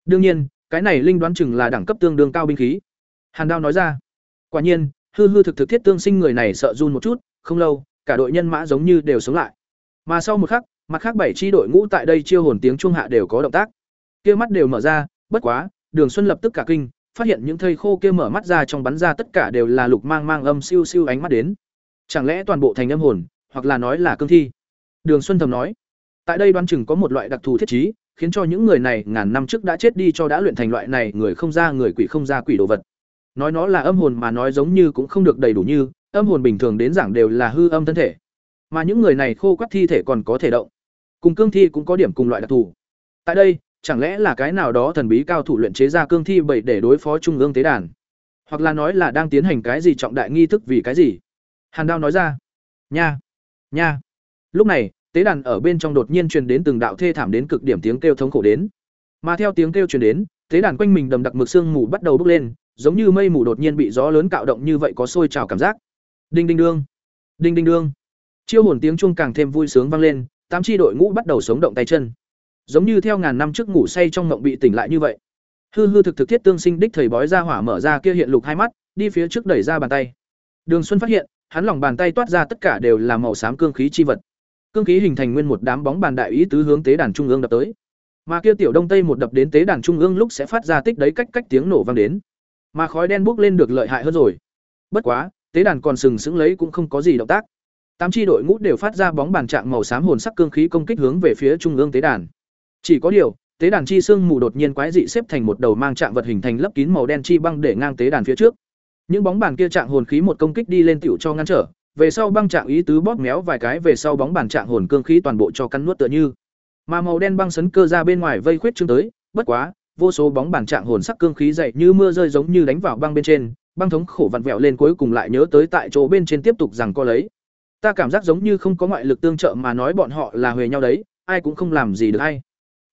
S1: đương nhiên cái này linh đoán chừng là đẳng cấp tương đương cao binh khí. Hàn đao nói ra. Quả nhiên hư hư thực thực thiết tương sinh người này sợ run một chút không lâu cả đội nhân mã giống như đều sống lại. Mà sau một khắc mặt khác bảy tri đội ngũ tại đây chiêu hồn tiếng trung hạ đều có động tác. Kia mắt đều mở ra bất quá đường xuân lập tức cả kinh phát hiện những thây khô kia mở mắt ra trong bắn ra tất cả đều là lục mang mang âm siêu siêu ánh mắt đến. Chẳng lẽ toàn bộ thành âm hồn, hoặc là nói là cương thi. Đường Xuân thầm nói, tại đây đoán chừng có một loại đặc thù thiết trí, khiến cho những người này ngàn năm trước đã chết đi cho đã luyện thành loại này người không ra người quỷ không ra quỷ đồ vật. Nói nó là âm hồn mà nói giống như cũng không được đầy đủ như, âm hồn bình thường đến giảng đều là hư âm thân thể. Mà những người này khô quắt thi thể còn có thể động. Cùng cương thi cũng có điểm cùng loại đặc thù. Tại đây, chẳng lẽ là cái nào đó thần bí cao thủ luyện chế ra cương thi bảy để đối phó trung ương tế đàn? Hoặc là nói là đang tiến hành cái gì trọng đại nghi thức vì cái gì? Hàn Đao nói ra. Nha, nha. Lúc này, tế đàn ở bên trong đột nhiên truyền đến từng đạo thê thảm đến cực điểm tiếng kêu thống khổ đến. Mà theo tiếng kêu truyền đến, tế đàn quanh mình đầm đặc mực sương mù bắt đầu bốc lên, giống như mây mù đột nhiên bị gió lớn cạo động như vậy có sôi trào cảm giác. Đinh đinh đương, đinh đinh đương. Chiêu hồn tiếng chuông càng thêm vui sướng vang lên, tám chi đội ngũ bắt đầu sống động tay chân. Giống như theo ngàn năm trước ngủ say trong mộng bị tỉnh lại như vậy. Hư hư thực thực thiết tương sinh đích thầy bói ra hỏa mở ra kia hiện lục hai mắt, đi phía trước đẩy ra bàn tay. Đường Xuân phát hiện, hắn lòng bàn tay toát ra tất cả đều là màu xám cương khí chi vật. Cương khí hình thành nguyên một đám bóng bàn đại ý tứ hướng tế đàn trung ương đập tới. Mà kia tiểu đông tây một đập đến tế đàn trung ương lúc sẽ phát ra tích đấy cách cách tiếng nổ vang đến. Mà khói đen bốc lên được lợi hại hơn rồi. Bất quá, tế đàn còn sừng sững lấy cũng không có gì động tác. Tám chi đội ngũ đều phát ra bóng bàn trạng màu xám hồn sắc cương khí công kích hướng về phía trung ương tế đàn. Chỉ có điều, tế đàn chi xương mù đột nhiên quái dị xếp thành một đầu mang trạng vật hình thành lấp kín màu đen chi băng để ngang tế đàn phía trước. Những bóng bàn kia trạng hồn khí một công kích đi lên tiểu cho ngăn trở, về sau băng trạng ý tứ bóp méo vài cái về sau bóng bàn trạng hồn cương khí toàn bộ cho cắn nuốt tựa như. Mà màu đen băng sấn cơ ra bên ngoài vây khuyết chương tới, bất quá, vô số bóng bàn trạng hồn sắc cương khí dậy như mưa rơi giống như đánh vào băng bên trên, băng thống khổ vặn vẹo lên cuối cùng lại nhớ tới tại chỗ bên trên tiếp tục rằng co lấy. Ta cảm giác giống như không có ngoại lực tương trợ mà nói bọn họ là huề nhau đấy, ai cũng không làm gì được hay.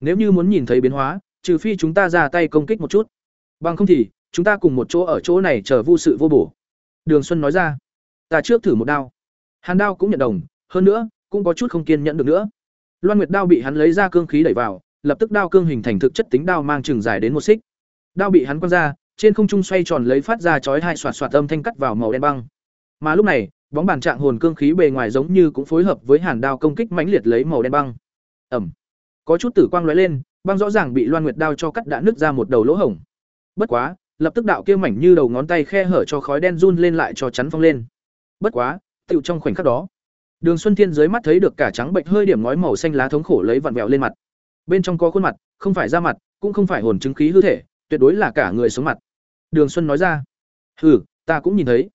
S1: Nếu như muốn nhìn thấy biến hóa, trừ phi chúng ta ra tay công kích một chút. Bằng không thì, chúng ta cùng một chỗ ở chỗ này chờ vu sự vô bổ. Đường Xuân nói ra. Ta trước thử một đao. Hàn đao cũng nhận đồng, hơn nữa, cũng có chút không kiên nhẫn được nữa. Loan Nguyệt đao bị hắn lấy ra cương khí đẩy vào, lập tức đao cương hình thành thực chất tính đao mang chừng dài đến một xích. Đao bị hắn quăng ra, trên không trung xoay tròn lấy phát ra chói hai xoạt xoạt âm thanh cắt vào màu đen băng. Mà lúc này, bóng bàn trạng hồn cương khí bề ngoài giống như cũng phối hợp với hàn đao công kích mãnh liệt lấy màu đen băng. Ẩm. Có chút tử quang lóe lên, băng rõ ràng bị Loan Nguyệt đao cho cắt đã nứt ra một đầu lỗ hổng. Bất quá, lập tức đạo kia mảnh như đầu ngón tay khe hở cho khói đen run lên lại cho chắn phong lên. Bất quá, tựu trong khoảnh khắc đó, Đường Xuân Thiên dưới mắt thấy được cả trắng bệnh hơi điểm ngói màu xanh lá thống khổ lấy vặn vẹo lên mặt. Bên trong có khuôn mặt, không phải da mặt, cũng không phải hồn chứng khí hư thể, tuyệt đối là cả người sống mặt. Đường Xuân nói ra. "Hừ, ta cũng nhìn thấy."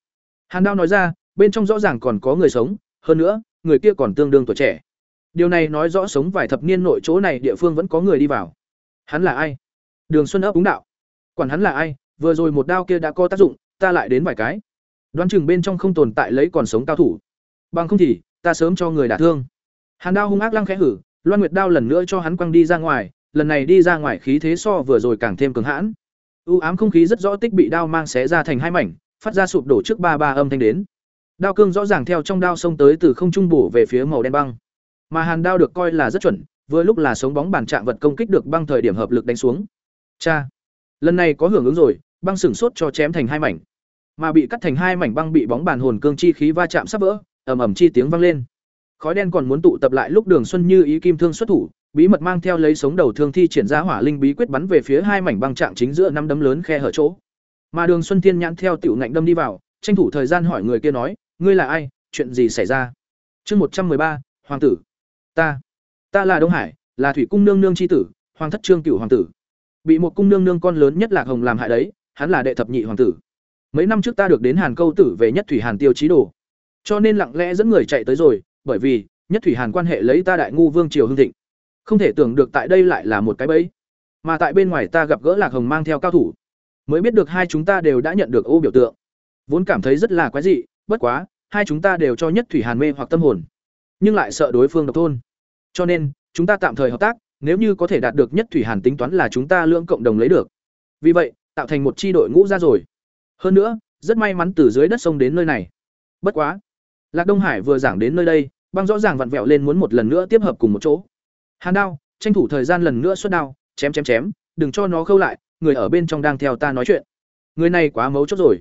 S1: Hàn Đao nói ra, bên trong rõ ràng còn có người sống, hơn nữa, người kia còn tương đương tuổi trẻ. Điều này nói rõ sống vài thập niên nội chỗ này địa phương vẫn có người đi vào. Hắn là ai? Đường Xuân ấp đúng đạo. Quản hắn là ai, vừa rồi một đao kia đã có tác dụng, ta lại đến vài cái. Đoán chừng bên trong không tồn tại lấy còn sống cao thủ. Bằng không thì, ta sớm cho người đả thương. Hàn đao hung ác lăng khẽ hử, Loan Nguyệt đao lần nữa cho hắn quăng đi ra ngoài, lần này đi ra ngoài khí thế so vừa rồi càng thêm cứng hãn. U ám không khí rất rõ tích bị đao mang xé ra thành hai mảnh, phát ra sụp đổ trước ba ba âm thanh đến. Đao cương rõ ràng theo trong đao xông tới từ không trung bổ về phía màu đen băng. Mà Hàn đao được coi là rất chuẩn, vừa lúc là sống bóng bàn trạng vật công kích được băng thời điểm hợp lực đánh xuống. Cha, lần này có hưởng ứng rồi, băng sừng sốt cho chém thành hai mảnh. Mà bị cắt thành hai mảnh băng bị bóng bàn hồn cương chi khí va chạm sắp vỡ, ầm ầm chi tiếng vang lên. Khói đen còn muốn tụ tập lại lúc Đường Xuân Như ý kim thương xuất thủ, bí mật mang theo lấy sống đầu thương thi triển ra hỏa linh bí quyết bắn về phía hai mảnh băng trạng chính giữa năm đấm lớn khe hở chỗ. Mà Đường Xuân Thiên nhãn theo tiểu ngạnh đâm đi vào, tranh thủ thời gian hỏi người kia nói, ngươi là ai, chuyện gì xảy ra? Chương một trăm ba hoàng tử. Ta, ta là Đông Hải, là thủy cung nương nương chi tử, hoàng thất trương cửu hoàng tử. Bị một cung nương nương con lớn nhất Lạc Hồng làm hại đấy, hắn là đệ thập nhị hoàng tử. Mấy năm trước ta được đến Hàn Câu tử về nhất thủy Hàn tiêu chí đồ, cho nên lặng lẽ dẫn người chạy tới rồi, bởi vì nhất thủy Hàn quan hệ lấy ta đại ngu vương triều hưng thịnh. Không thể tưởng được tại đây lại là một cái bẫy. Mà tại bên ngoài ta gặp gỡ Lạc Hồng mang theo cao thủ, mới biết được hai chúng ta đều đã nhận được ô biểu tượng. Vốn cảm thấy rất là quái dị, bất quá, hai chúng ta đều cho nhất thủy Hàn mê hoặc tâm hồn, nhưng lại sợ đối phương độc thôn. Cho nên, chúng ta tạm thời hợp tác, nếu như có thể đạt được nhất thủy Hàn tính toán là chúng ta lưỡng cộng đồng lấy được. Vì vậy, tạo thành một chi đội ngũ ra rồi. Hơn nữa, rất may mắn từ dưới đất sông đến nơi này. Bất quá, Lạc Đông Hải vừa giảng đến nơi đây, băng rõ ràng vặn vẹo lên muốn một lần nữa tiếp hợp cùng một chỗ. Hàn đao, tranh thủ thời gian lần nữa xuất đao, chém chém chém, đừng cho nó khâu lại, người ở bên trong đang theo ta nói chuyện. Người này quá mấu chốt rồi.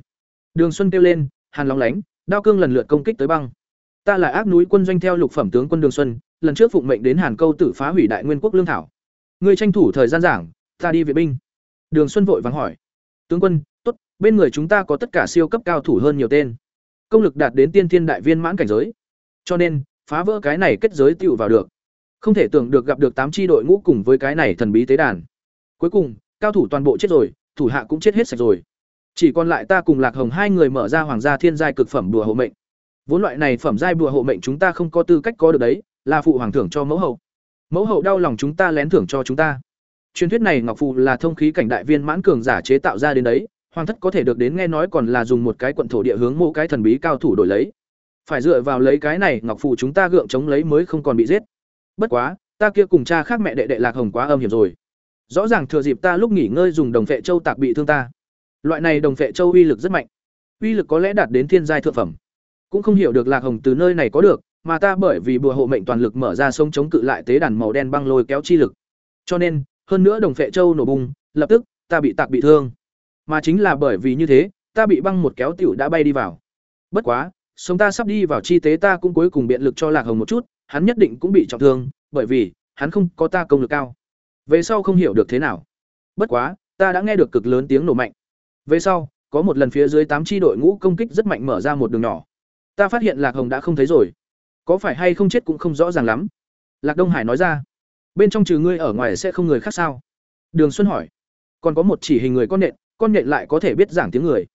S1: Đường Xuân kêu lên, Hàn lóng lánh, đao cương lần lượt công kích tới băng. Ta là ác núi quân doanh theo lục phẩm tướng quân Đường Xuân, lần trước phụng mệnh đến Hàn Câu tử phá hủy đại nguyên quốc lương thảo. Ngươi tranh thủ thời gian giảng, ta đi viện binh. Đường Xuân vội vàng hỏi. Tướng quân, bên người chúng ta có tất cả siêu cấp cao thủ hơn nhiều tên. Công lực đạt đến tiên thiên đại viên mãn cảnh giới. Cho nên, phá vỡ cái này kết giới tựu vào được. Không thể tưởng được gặp được tám tri đội ngũ cùng với cái này thần bí tế đàn. Cuối cùng, cao thủ toàn bộ chết rồi, thủ hạ cũng chết hết sạch rồi. Chỉ còn lại ta cùng Lạc Hồng hai người mở ra hoàng gia thiên giai cực phẩm đùa hộ mệnh. Vốn loại này phẩm giai bùa hộ mệnh chúng ta không có tư cách có được đấy, là phụ hoàng thưởng cho mẫu hậu. Mẫu hậu đau lòng chúng ta lén thưởng cho chúng ta. Truyền thuyết này ngọc phù là thông khí cảnh đại viên mãn cường giả chế tạo ra đến đấy, hoàng thất có thể được đến nghe nói còn là dùng một cái quận thổ địa hướng mộ cái thần bí cao thủ đổi lấy. Phải dựa vào lấy cái này ngọc phụ chúng ta gượng chống lấy mới không còn bị giết. Bất quá, ta kia cùng cha khác mẹ đệ đệ Lạc Hồng quá âm hiểm rồi. Rõ ràng thừa dịp ta lúc nghỉ ngơi dùng đồng phệ châu tạc bị thương ta. Loại này đồng phệ châu uy lực rất mạnh. Uy lực có lẽ đạt đến thiên giai thượng phẩm. Cũng không hiểu được Lạc Hồng từ nơi này có được, mà ta bởi vì bùa hộ mệnh toàn lực mở ra sông chống cự lại tế đàn màu đen băng lôi kéo chi lực. Cho nên, hơn nữa đồng phệ châu nổ bùng, lập tức ta bị tạc bị thương. Mà chính là bởi vì như thế, ta bị băng một kéo tiểu đã bay đi vào. Bất quá, sống ta sắp đi vào chi tế ta cũng cuối cùng biện lực cho Lạc Hồng một chút, hắn nhất định cũng bị trọng thương, bởi vì hắn không có ta công lực cao. Về sau không hiểu được thế nào. Bất quá, ta đã nghe được cực lớn tiếng nổ mạnh. Về sau, có một lần phía dưới tám chi đội ngũ công kích rất mạnh mở ra một đường nhỏ. Ta phát hiện Lạc Hồng đã không thấy rồi. Có phải hay không chết cũng không rõ ràng lắm. Lạc Đông Hải nói ra. Bên trong trừ ngươi ở ngoài sẽ không người khác sao? Đường Xuân hỏi. Còn có một chỉ hình người con nện, con nện lại có thể biết giảng tiếng người.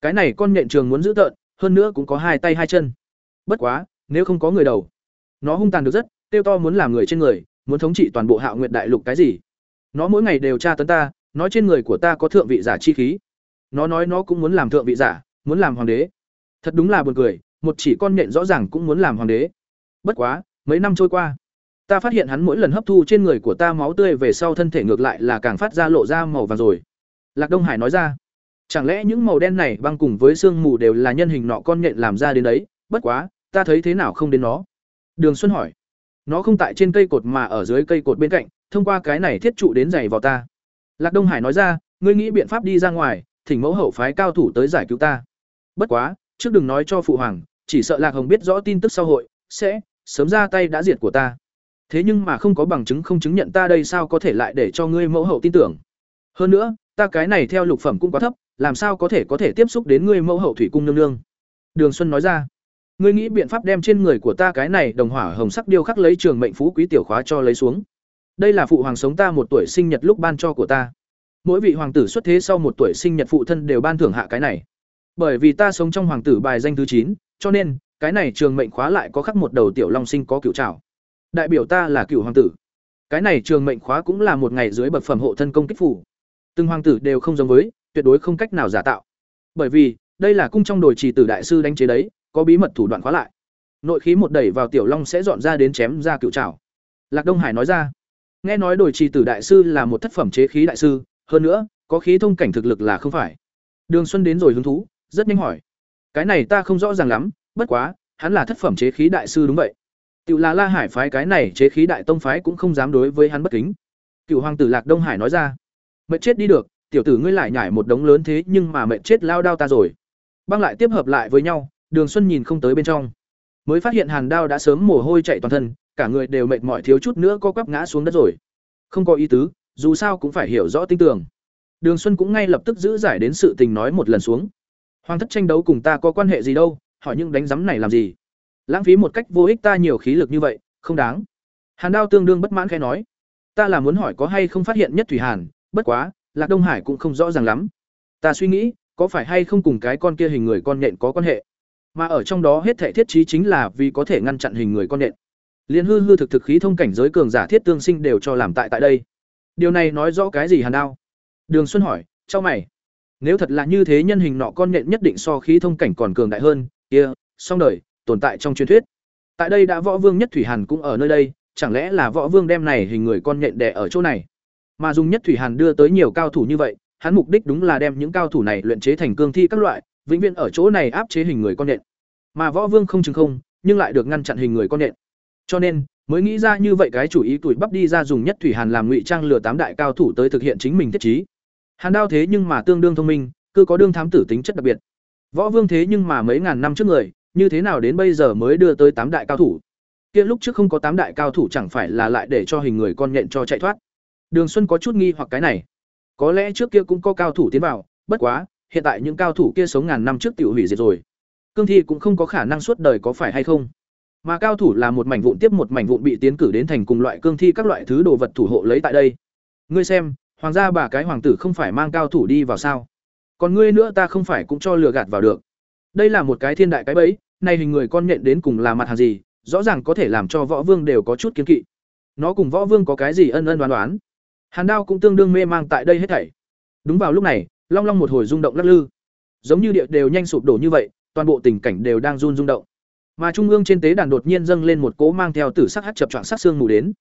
S1: Cái này con nện trường muốn giữ tợn, hơn nữa cũng có hai tay hai chân. Bất quá, nếu không có người đầu, nó hung tàn được rất, tiêu to muốn làm người trên người, muốn thống trị toàn bộ Hạo Nguyệt đại lục cái gì? Nó mỗi ngày đều tra tấn ta, nói trên người của ta có thượng vị giả chi khí. Nó nói nó cũng muốn làm thượng vị giả, muốn làm hoàng đế. Thật đúng là buồn cười, một chỉ con nhện rõ ràng cũng muốn làm hoàng đế. Bất quá, mấy năm trôi qua, ta phát hiện hắn mỗi lần hấp thu trên người của ta máu tươi về sau thân thể ngược lại là càng phát ra lộ ra màu vàng rồi. Lạc Đông Hải nói ra, chẳng lẽ những màu đen này băng cùng với sương mù đều là nhân hình nọ con nhện làm ra đến đấy? Bất quá, ta thấy thế nào không đến nó. Đường Xuân hỏi, nó không tại trên cây cột mà ở dưới cây cột bên cạnh, thông qua cái này thiết trụ đến giày vào ta. Lạc Đông Hải nói ra, ngươi nghĩ biện pháp đi ra ngoài, thỉnh mẫu hậu phái cao thủ tới giải cứu ta. Bất quá, trước đừng nói cho phụ hoàng, chỉ sợ Lạc Hồng biết rõ tin tức sau hội, sẽ sớm ra tay đã diệt của ta. Thế nhưng mà không có bằng chứng không chứng nhận ta đây sao có thể lại để cho ngươi mẫu hậu tin tưởng. Hơn nữa, ta cái này theo lục phẩm cũng quá thấp, làm sao có thể có thể tiếp xúc đến ngươi mẫu hậu thủy cung nương nương. Đường Xuân nói ra, ngươi nghĩ biện pháp đem trên người của ta cái này đồng hỏa hồng sắc điêu khắc lấy trường mệnh phú quý tiểu khóa cho lấy xuống. Đây là phụ hoàng sống ta một tuổi sinh nhật lúc ban cho của ta. Mỗi vị hoàng tử xuất thế sau một tuổi sinh nhật phụ thân đều ban thưởng hạ cái này. Bởi vì ta sống trong hoàng tử bài danh thứ chín, cho nên cái này trường mệnh khóa lại có khắc một đầu tiểu long sinh có cựu trảo. Đại biểu ta là cựu hoàng tử. Cái này trường mệnh khóa cũng là một ngày dưới bậc phẩm hộ thân công kích phủ. Từng hoàng tử đều không giống với, tuyệt đối không cách nào giả tạo. Bởi vì, đây là cung trong đồi trì tử đại sư đánh chế đấy, có bí mật thủ đoạn khóa lại. Nội khí một đẩy vào tiểu long sẽ dọn ra đến chém ra cựu trào Lạc Đông Hải nói ra. Nghe nói đồi trì tử đại sư là một thất phẩm chế khí đại sư, hơn nữa, có khí thông cảnh thực lực là không phải. Đường Xuân đến rồi hứng thú, rất nhanh hỏi. Cái này ta không rõ ràng lắm, bất quá, hắn là thất phẩm chế khí đại sư đúng vậy. Tiểu là La Hải phái cái này chế khí đại tông phái cũng không dám đối với hắn bất kính. Cựu hoàng tử Lạc Đông Hải nói ra, mệt chết đi được, tiểu tử ngươi lại nhảy một đống lớn thế nhưng mà mệt chết lao đao ta rồi. Băng lại tiếp hợp lại với nhau, Đường Xuân nhìn không tới bên trong, mới phát hiện Hàn Đao đã sớm mồ hôi chạy toàn thân, cả người đều mệt mỏi thiếu chút nữa có quắp ngã xuống đất rồi. Không có ý tứ, dù sao cũng phải hiểu rõ tinh tường. Đường Xuân cũng ngay lập tức giữ giải đến sự tình nói một lần xuống. Hoàng thất tranh đấu cùng ta có quan hệ gì đâu, hỏi những đánh giấm này làm gì? Lãng phí một cách vô ích ta nhiều khí lực như vậy, không đáng. Hàn Đao tương đương bất mãn khẽ nói, ta là muốn hỏi có hay không phát hiện nhất thủy hàn, bất quá, Lạc Đông Hải cũng không rõ ràng lắm. Ta suy nghĩ, có phải hay không cùng cái con kia hình người con nhện có quan hệ? Mà ở trong đó hết thảy thiết trí chính là vì có thể ngăn chặn hình người con nhện. Liên hư hư thực thực khí thông cảnh giới cường giả thiết tương sinh đều cho làm tại tại đây. Điều này nói rõ cái gì Hàn Đao? Đường Xuân hỏi, "Cho mày, nếu thật là như thế nhân hình nọ con nhện nhất định so khí thông cảnh còn cường đại hơn, kia, song đời, tồn tại trong truyền thuyết. Tại đây đã võ vương nhất thủy hàn cũng ở nơi đây, chẳng lẽ là võ vương đem này hình người con nhện đè ở chỗ này? Mà dùng nhất thủy hàn đưa tới nhiều cao thủ như vậy, hắn mục đích đúng là đem những cao thủ này luyện chế thành cương thi các loại, vĩnh viễn ở chỗ này áp chế hình người con nện Mà võ vương không chừng không, nhưng lại được ngăn chặn hình người con nện Cho nên, mới nghĩ ra như vậy cái chủ ý tuổi bắp đi ra dùng nhất thủy hàn làm ngụy trang lừa tám đại cao thủ tới thực hiện chính mình thiết trí. Hàn Đao thế nhưng mà tương đương thông minh, cứ có đương thám tử tính chất đặc biệt. Võ Vương thế nhưng mà mấy ngàn năm trước người, như thế nào đến bây giờ mới đưa tới tám đại cao thủ? Kia lúc trước không có tám đại cao thủ chẳng phải là lại để cho hình người con nhện cho chạy thoát. Đường Xuân có chút nghi hoặc cái này. Có lẽ trước kia cũng có cao thủ tiến vào, bất quá, hiện tại những cao thủ kia sống ngàn năm trước tiểu hủy diệt rồi. Cương thi cũng không có khả năng suốt đời có phải hay không? Mà cao thủ là một mảnh vụn tiếp một mảnh vụn bị tiến cử đến thành cùng loại cương thi các loại thứ đồ vật thủ hộ lấy tại đây. Ngươi xem, hoàng gia bà cái hoàng tử không phải mang cao thủ đi vào sao? Còn ngươi nữa ta không phải cũng cho lừa gạt vào được. Đây là một cái thiên đại cái bẫy, này hình người con nhện đến cùng là mặt hàng gì, rõ ràng có thể làm cho võ vương đều có chút kiến kỵ. Nó cùng võ vương có cái gì ân ân đoán đoán. Hàn Đao cũng tương đương mê mang tại đây hết thảy. Đúng vào lúc này, long long một hồi rung động lắc lư. Giống như địa đều nhanh sụp đổ như vậy, toàn bộ tình cảnh đều đang run rung động. Mà trung ương trên tế đàn đột nhiên dâng lên một cỗ mang theo tử sắc hát chập choạng sắc xương mù đến.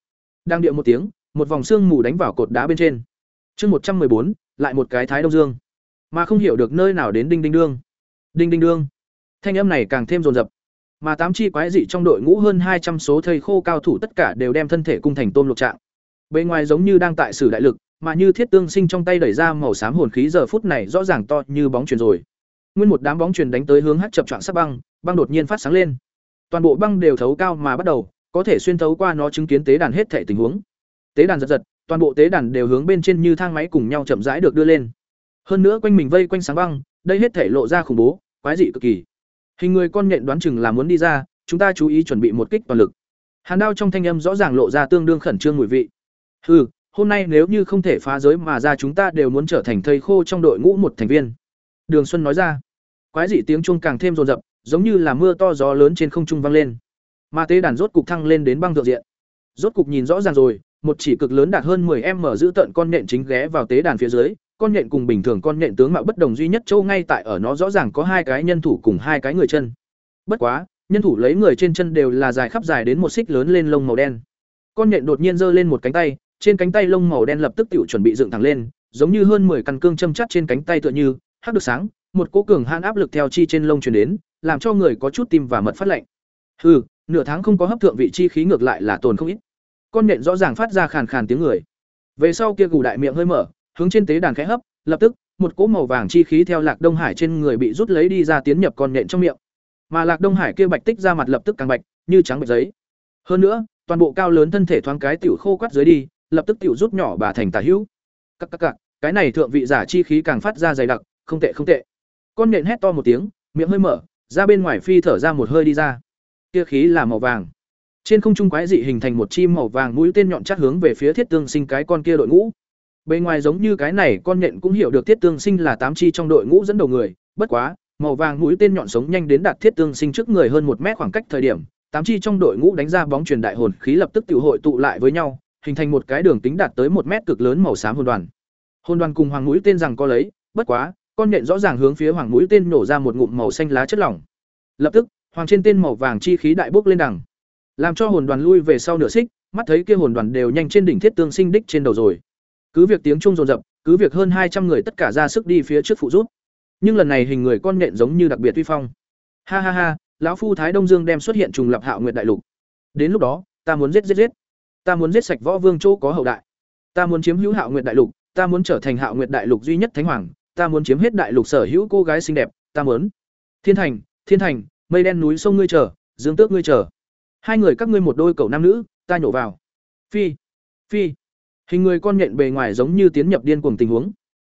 S1: Đang điệu một tiếng, một vòng xương mù đánh vào cột đá bên trên. Chương một trăm bốn, lại một cái Thái Đông Dương. Mà không hiểu được nơi nào đến đinh đinh đương. Đinh đinh đương. Thanh âm này càng thêm rồn rập. Mà tám chi quái dị trong đội ngũ hơn hai trăm số thầy khô cao thủ tất cả đều đem thân thể cung thành tôm lục trạng. Bên ngoài giống như đang tại sử đại lực, mà như thiết tương sinh trong tay đẩy ra màu xám hồn khí giờ phút này rõ ràng to như bóng truyền rồi. Nguyên một đám bóng truyền đánh tới hướng hắc chập choạng sắc băng, băng đột nhiên phát sáng lên. Toàn bộ băng đều thấu cao mà bắt đầu, có thể xuyên thấu qua nó chứng kiến tế đàn hết thảy tình huống. Tế đàn giật giật, toàn bộ tế đàn đều hướng bên trên như thang máy cùng nhau chậm rãi được đưa lên. Hơn nữa quanh mình vây quanh sáng băng, đây hết thảy lộ ra khủng bố, quái dị cực kỳ. Hình người con nhện đoán chừng là muốn đi ra, chúng ta chú ý chuẩn bị một kích toàn lực. Hàn đao trong thanh âm rõ ràng lộ ra tương đương khẩn trương mùi vị. Hừ, hôm nay nếu như không thể phá giới mà ra chúng ta đều muốn trở thành thây khô trong đội ngũ một thành viên. Đường Xuân nói ra. Quái dị tiếng chuông càng thêm rồn rập, giống như là mưa to gió lớn trên không trung vang lên. Mà tế đàn rốt cục thăng lên đến băng thượng diện. Rốt cục nhìn rõ ràng rồi, một chỉ cực lớn đạt hơn 10m giữ tận con nện chính ghé vào tế đàn phía dưới, con nhện cùng bình thường con nhện tướng mạo bất đồng duy nhất châu ngay tại ở nó rõ ràng có hai cái nhân thủ cùng hai cái người chân. Bất quá, nhân thủ lấy người trên chân đều là dài khắp dài đến một xích lớn lên lông màu đen. Con nhện đột nhiên giơ lên một cánh tay, trên cánh tay lông màu đen lập tức tiểu chuẩn bị dựng thẳng lên, giống như hơn 10 căn cương châm chắt trên cánh tay tựa như, hắc được sáng, một cỗ cường hàn áp lực theo chi trên lông truyền đến, làm cho người có chút tim và mật phát lạnh. Hừ, nửa tháng không có hấp thượng vị chi khí ngược lại là tồn không ít. Con nện rõ ràng phát ra khàn khàn tiếng người. Về sau kia gù đại miệng hơi mở, hướng trên tế đàn khẽ hấp, lập tức, một cỗ màu vàng chi khí theo Lạc Đông Hải trên người bị rút lấy đi ra tiến nhập con nện trong miệng. Mà Lạc Đông Hải kia bạch tích ra mặt lập tức càng bạch, như trắng bạch giấy. Hơn nữa, toàn bộ cao lớn thân thể thoáng cái tiểu khô quắt dưới đi, lập tức tiểu rút nhỏ bà thành tà hữu. Các các các, cái này thượng vị giả chi khí càng phát ra dày đặc, không tệ không tệ. Con nện hét to một tiếng, miệng hơi mở, ra bên ngoài phi thở ra một hơi đi ra. Kia khí là màu vàng. Trên không trung quái dị hình thành một chim màu vàng mũi tên nhọn chắc hướng về phía Thiết Tương Sinh cái con kia đội ngũ. Bên ngoài giống như cái này con nện cũng hiểu được Thiết Tương Sinh là tám chi trong đội ngũ dẫn đầu người, bất quá, màu vàng mũi tên nhọn sống nhanh đến đạt Thiết Tương Sinh trước người hơn một mét khoảng cách thời điểm, tám chi trong đội ngũ đánh ra bóng truyền đại hồn khí lập tức tiểu hội tụ lại với nhau, hình thành một cái đường tính đạt tới một mét cực lớn màu xám hồn đoàn. Hồn đoàn cùng hoàng mũi tên rằng có lấy, bất quá, con nhện rõ ràng hướng phía hoàng mũi tên nổ ra một ngụm màu xanh lá chất lỏng. Lập tức, hoàng trên tên màu vàng chi khí đại bốc lên đằng, làm cho hồn đoàn lui về sau nửa xích, mắt thấy kia hồn đoàn đều nhanh trên đỉnh thiết tương sinh đích trên đầu rồi. Cứ việc tiếng trung rồn rập, cứ việc hơn hai trăm người tất cả ra sức đi phía trước phụ giúp. Nhưng lần này hình người con nhện giống như đặc biệt uy phong. Ha ha ha, lão phu Thái Đông Dương đem xuất hiện trùng lập Hạo Nguyệt đại lục. Đến lúc đó, ta muốn giết giết giết. Ta muốn giết sạch Võ Vương chỗ có hậu đại. Ta muốn chiếm hữu Hạo Nguyệt đại lục, ta muốn trở thành Hạo Nguyệt đại lục duy nhất thánh hoàng, ta muốn chiếm hết đại lục sở hữu cô gái xinh đẹp, ta muốn. Thiên Thành, Thiên Thành, mây đen núi sông ngươi chờ, dương tước ngươi chờ. Hai người các ngươi một đôi cầu nam nữ, ta nhổ vào. Phi, phi. Hình người con nhện bề ngoài giống như tiến nhập điên cuồng tình huống.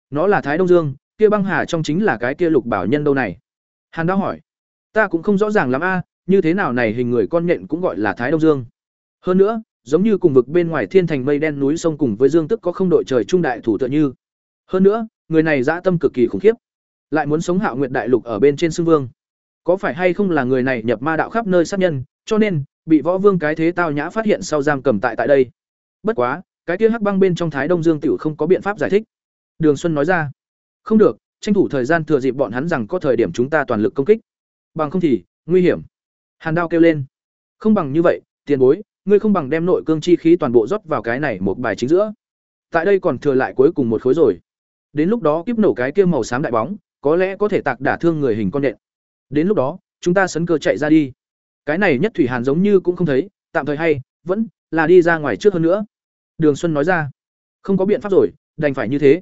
S1: Nó là Thái Đông Dương, kia băng hà trong chính là cái kia lục bảo nhân đâu này. Hàn Đao hỏi, ta cũng không rõ ràng lắm a, như thế nào này hình người con nhện cũng gọi là Thái Đông Dương. Hơn nữa, giống như cùng vực bên ngoài thiên thành mây đen núi sông cùng với dương tức có không đội trời trung đại thủ tựa như. Hơn nữa, người này dã tâm cực kỳ khủng khiếp, lại muốn sống Hạo Nguyệt đại lục ở bên trên xương vương. Có phải hay không là người này nhập ma đạo khắp nơi sát nhân, cho nên bị võ vương cái thế tao nhã phát hiện sau giam cầm tại tại đây. Bất quá, cái kia hắc băng bên trong Thái Đông Dương tiểu không có biện pháp giải thích. Đường Xuân nói ra, không được, tranh thủ thời gian thừa dịp bọn hắn rằng có thời điểm chúng ta toàn lực công kích. Bằng không thì, nguy hiểm. Hàn Đao kêu lên, không bằng như vậy, tiền bối, ngươi không bằng đem nội cương chi khí toàn bộ rót vào cái này một bài chính giữa. Tại đây còn thừa lại cuối cùng một khối rồi. Đến lúc đó kiếp nổ cái kia màu xám đại bóng, có lẽ có thể tạc đả thương người hình con nện. Đến lúc đó, chúng ta sấn cơ chạy ra đi. Cái này nhất thủy hàn giống như cũng không thấy, tạm thời hay, vẫn là đi ra ngoài trước hơn nữa. Đường Xuân nói ra, không có biện pháp rồi, đành phải như thế.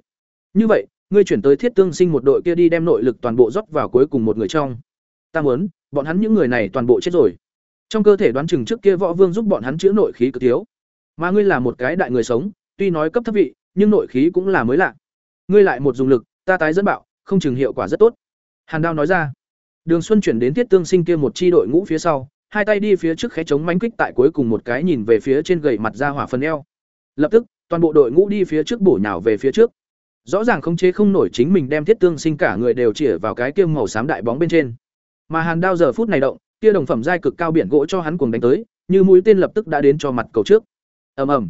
S1: Như vậy, ngươi chuyển tới Thiết Tương Sinh một đội kia đi đem nội lực toàn bộ rót vào cuối cùng một người trong. Ta muốn, bọn hắn những người này toàn bộ chết rồi. Trong cơ thể đoán chừng trước kia võ vương giúp bọn hắn chữa nội khí cực thiếu. Mà ngươi là một cái đại người sống, tuy nói cấp thấp vị, nhưng nội khí cũng là mới lạ. Ngươi lại một dùng lực, ta tái dẫn bạo, không chừng hiệu quả rất tốt. Hàn Đao nói ra. Đường Xuân chuyển đến Tiết Tương Sinh kia một chi đội ngũ phía sau, hai tay đi phía trước khé chống mánh kích tại cuối cùng một cái nhìn về phía trên gầy mặt ra hỏa phần eo. Lập tức, toàn bộ đội ngũ đi phía trước bổ nhào về phía trước. Rõ ràng không chế không nổi chính mình đem thiết tương sinh cả người đều chĩa vào cái kiêm màu xám đại bóng bên trên. Mà Hàn Đao giờ phút này động, kia đồng phẩm giai cực cao biển gỗ cho hắn cuồng đánh tới, như mũi tên lập tức đã đến cho mặt cầu trước. Ầm ầm.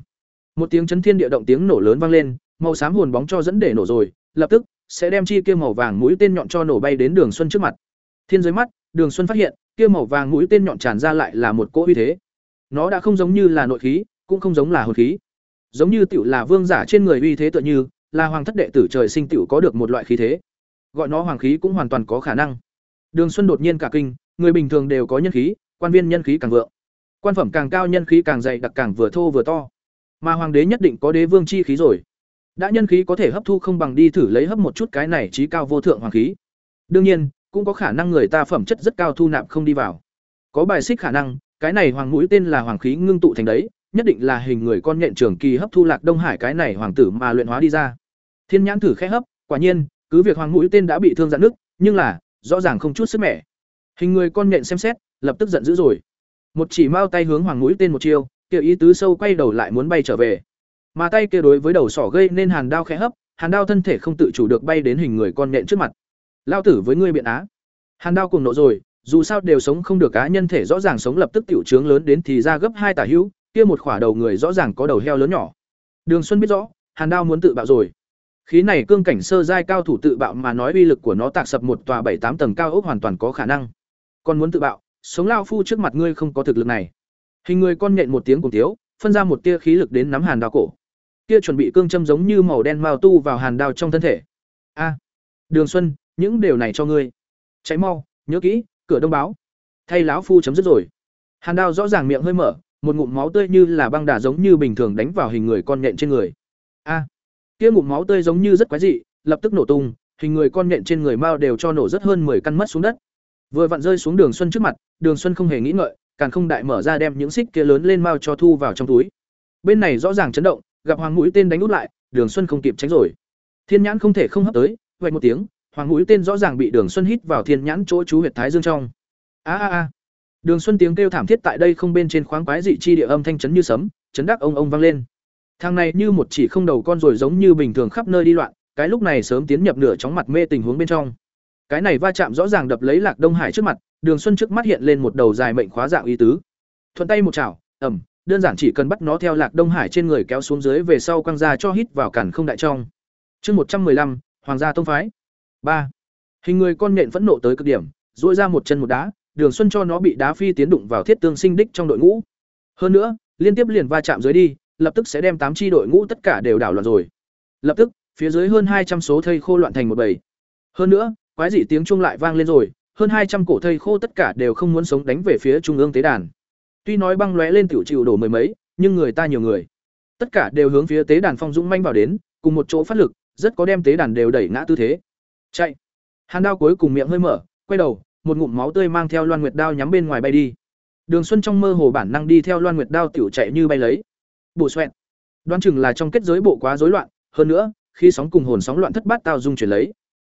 S1: Một tiếng chấn thiên địa động tiếng nổ lớn vang lên, màu xám hồn bóng cho dẫn để nổ rồi, lập tức sẽ đem chi kia màu vàng mũi tên nhọn cho nổ bay đến Đường Xuân trước mặt. Thiên dưới mắt, Đường Xuân phát hiện, kia màu vàng mũi tên nhọn tràn ra lại là một cỗ uy thế. Nó đã không giống như là nội khí, cũng không giống là hồn khí. Giống như tiểu là vương giả trên người uy thế tựa như, là hoàng thất đệ tử trời sinh tiểu có được một loại khí thế. Gọi nó hoàng khí cũng hoàn toàn có khả năng. Đường Xuân đột nhiên cả kinh, người bình thường đều có nhân khí, quan viên nhân khí càng vượng. Quan phẩm càng cao nhân khí càng dày đặc càng vừa thô vừa to. Mà hoàng đế nhất định có đế vương chi khí rồi. Đã nhân khí có thể hấp thu không bằng đi thử lấy hấp một chút cái này trí cao vô thượng hoàng khí. Đương nhiên, cũng có khả năng người ta phẩm chất rất cao thu nạp không đi vào. Có bài xích khả năng, cái này hoàng mũi tên là hoàng khí ngưng tụ thành đấy, nhất định là hình người con nhện trường kỳ hấp thu lạc đông hải cái này hoàng tử mà luyện hóa đi ra. Thiên nhãn thử khẽ hấp, quả nhiên, cứ việc hoàng mũi tên đã bị thương dạn nước, nhưng là rõ ràng không chút sức mẻ. Hình người con nện xem xét, lập tức giận dữ rồi. Một chỉ mao tay hướng hoàng mũi tên một chiêu, kia ý tứ sâu quay đầu lại muốn bay trở về. Mà tay kia đối với đầu sỏ gây nên hàn đao khẽ hấp, hàn đao thân thể không tự chủ được bay đến hình người con nện trước mặt. Lao tử với ngươi biện á. Hàn đao cùng nộ rồi, dù sao đều sống không được cá nhân thể rõ ràng sống lập tức tiểu trướng lớn đến thì ra gấp hai tả hữu, kia một khỏa đầu người rõ ràng có đầu heo lớn nhỏ. Đường Xuân biết rõ, Hàn đao muốn tự bạo rồi. Khí này cương cảnh sơ giai cao thủ tự bạo mà nói uy lực của nó tạc sập một tòa bảy tám tầng cao ốc hoàn toàn có khả năng. Còn muốn tự bạo, sống lao phu trước mặt ngươi không có thực lực này. Hình người con nhện một tiếng cùng tiếu, phân ra một tia khí lực đến nắm Hàn đao cổ. Kia chuẩn bị cương châm giống như màu đen mao tu vào Hàn đao trong thân thể. A, Đường Xuân, những điều này cho ngươi. Cháy mau, nhớ kỹ, cửa đông báo. Thay lão phu chấm dứt rồi. Hàn đao rõ ràng miệng hơi mở, một ngụm máu tươi như là băng đà giống như bình thường đánh vào hình người con nhện trên người. A, kia ngụm máu tươi giống như rất quái dị, lập tức nổ tung, hình người con nhện trên người mao đều cho nổ rất hơn 10 căn mất xuống đất. Vừa vặn rơi xuống Đường Xuân trước mặt, Đường Xuân không hề nghĩ ngợi, càng không đại mở ra đem những xích kia lớn lên mao cho thu vào trong túi. Bên này rõ ràng chấn động, gặp hoàng mũi tên đánh út lại, Đường Xuân không kịp tránh rồi. Thiên nhãn không thể không hấp tới, vang một tiếng, hoàng mũi tên rõ ràng bị Đường Xuân hít vào thiên nhãn chỗ chú huyệt thái dương trong. A a a. Đường Xuân tiếng kêu thảm thiết tại đây không bên trên khoáng quái dị chi địa âm thanh chấn như sấm, chấn đắc ông ông vang lên. Thằng này như một chỉ không đầu con rồi giống như bình thường khắp nơi đi loạn, cái lúc này sớm tiến nhập nửa chóng mặt mê tình huống bên trong. Cái này va chạm rõ ràng đập lấy Lạc Đông Hải trước mặt, Đường Xuân trước mắt hiện lên một đầu dài mệnh khóa dạng ý tứ. Thuận tay một chảo, ầm, đơn giản chỉ cần bắt nó theo Lạc Đông Hải trên người kéo xuống dưới về sau quăng ra cho hít vào cản không đại trong. Chương một trăm lăm Hoàng gia tông phái. ba Hình người con nhện phẫn nộ tới cực điểm, duỗi ra một chân một đá, Đường Xuân cho nó bị đá phi tiến đụng vào thiết tương sinh đích trong đội ngũ. Hơn nữa, liên tiếp liền va chạm dưới đi, lập tức sẽ đem tám chi đội ngũ tất cả đều đảo loạn rồi. Lập tức, phía dưới hơn hai trăm số thây khô loạn thành một bầy. Hơn nữa, quái dị tiếng chuông lại vang lên rồi, hơn hai trăm cổ thây khô tất cả đều không muốn sống đánh về phía trung ương tế đàn. Tuy nói băng lóe lên tiểu chịu đổ mười mấy, nhưng người ta nhiều người. Tất cả đều hướng phía tế đàn phong dũng manh vào đến, cùng một chỗ phát lực, rất có đem tế đàn đều đẩy ngã tư thế. Chạy. Hàn Đao cuối cùng miệng hơi mở, quay đầu, một ngụm máu tươi mang theo Loan Nguyệt đao nhắm bên ngoài bay đi. Đường Xuân trong mơ hồ bản năng đi theo Loan Nguyệt đao tiểu chạy như bay lấy. Bổ xoẹt. Đoán chừng là trong kết giới bộ quá rối loạn, hơn nữa, khi sóng cùng hồn sóng loạn thất bát tao dung chuyển lấy.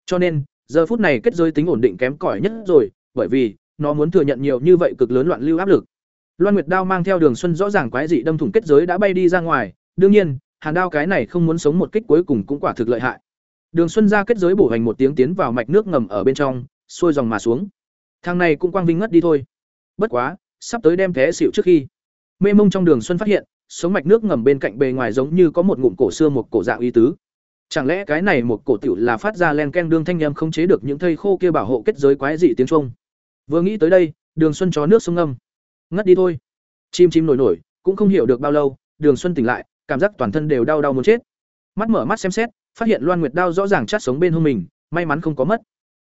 S1: Cho nên, giờ phút này kết giới tính ổn định kém cỏi nhất rồi, bởi vì nó muốn thừa nhận nhiều như vậy cực lớn loạn lưu áp lực. Loan Nguyệt đao mang theo Đường Xuân rõ ràng quái dị đâm thủng kết giới đã bay đi ra ngoài, đương nhiên, Hàn đao cái này không muốn sống một kích cuối cùng cũng quả thực lợi hại. Đường Xuân ra kết giới bổ hành một tiếng tiến vào mạch nước ngầm ở bên trong, xuôi dòng mà xuống. Thằng này cũng quang vinh ngất đi thôi. Bất quá, sắp tới đem thế xỉu trước khi. Mê mông trong Đường Xuân phát hiện, sống mạch nước ngầm bên cạnh bề ngoài giống như có một ngụm cổ xưa một cổ dạng y tứ. Chẳng lẽ cái này một cổ tiểu là phát ra len ken đương thanh em không chế được những thây khô kia bảo hộ kết giới quái dị tiếng trung. Vừa nghĩ tới đây, Đường Xuân chó nước sông ngâm. Ngất đi thôi. Chim chim nổi nổi, cũng không hiểu được bao lâu, Đường Xuân tỉnh lại, cảm giác toàn thân đều đau đau muốn chết. Mắt mở mắt xem xét, phát hiện Loan Nguyệt đao rõ ràng chát sống bên hông mình, may mắn không có mất.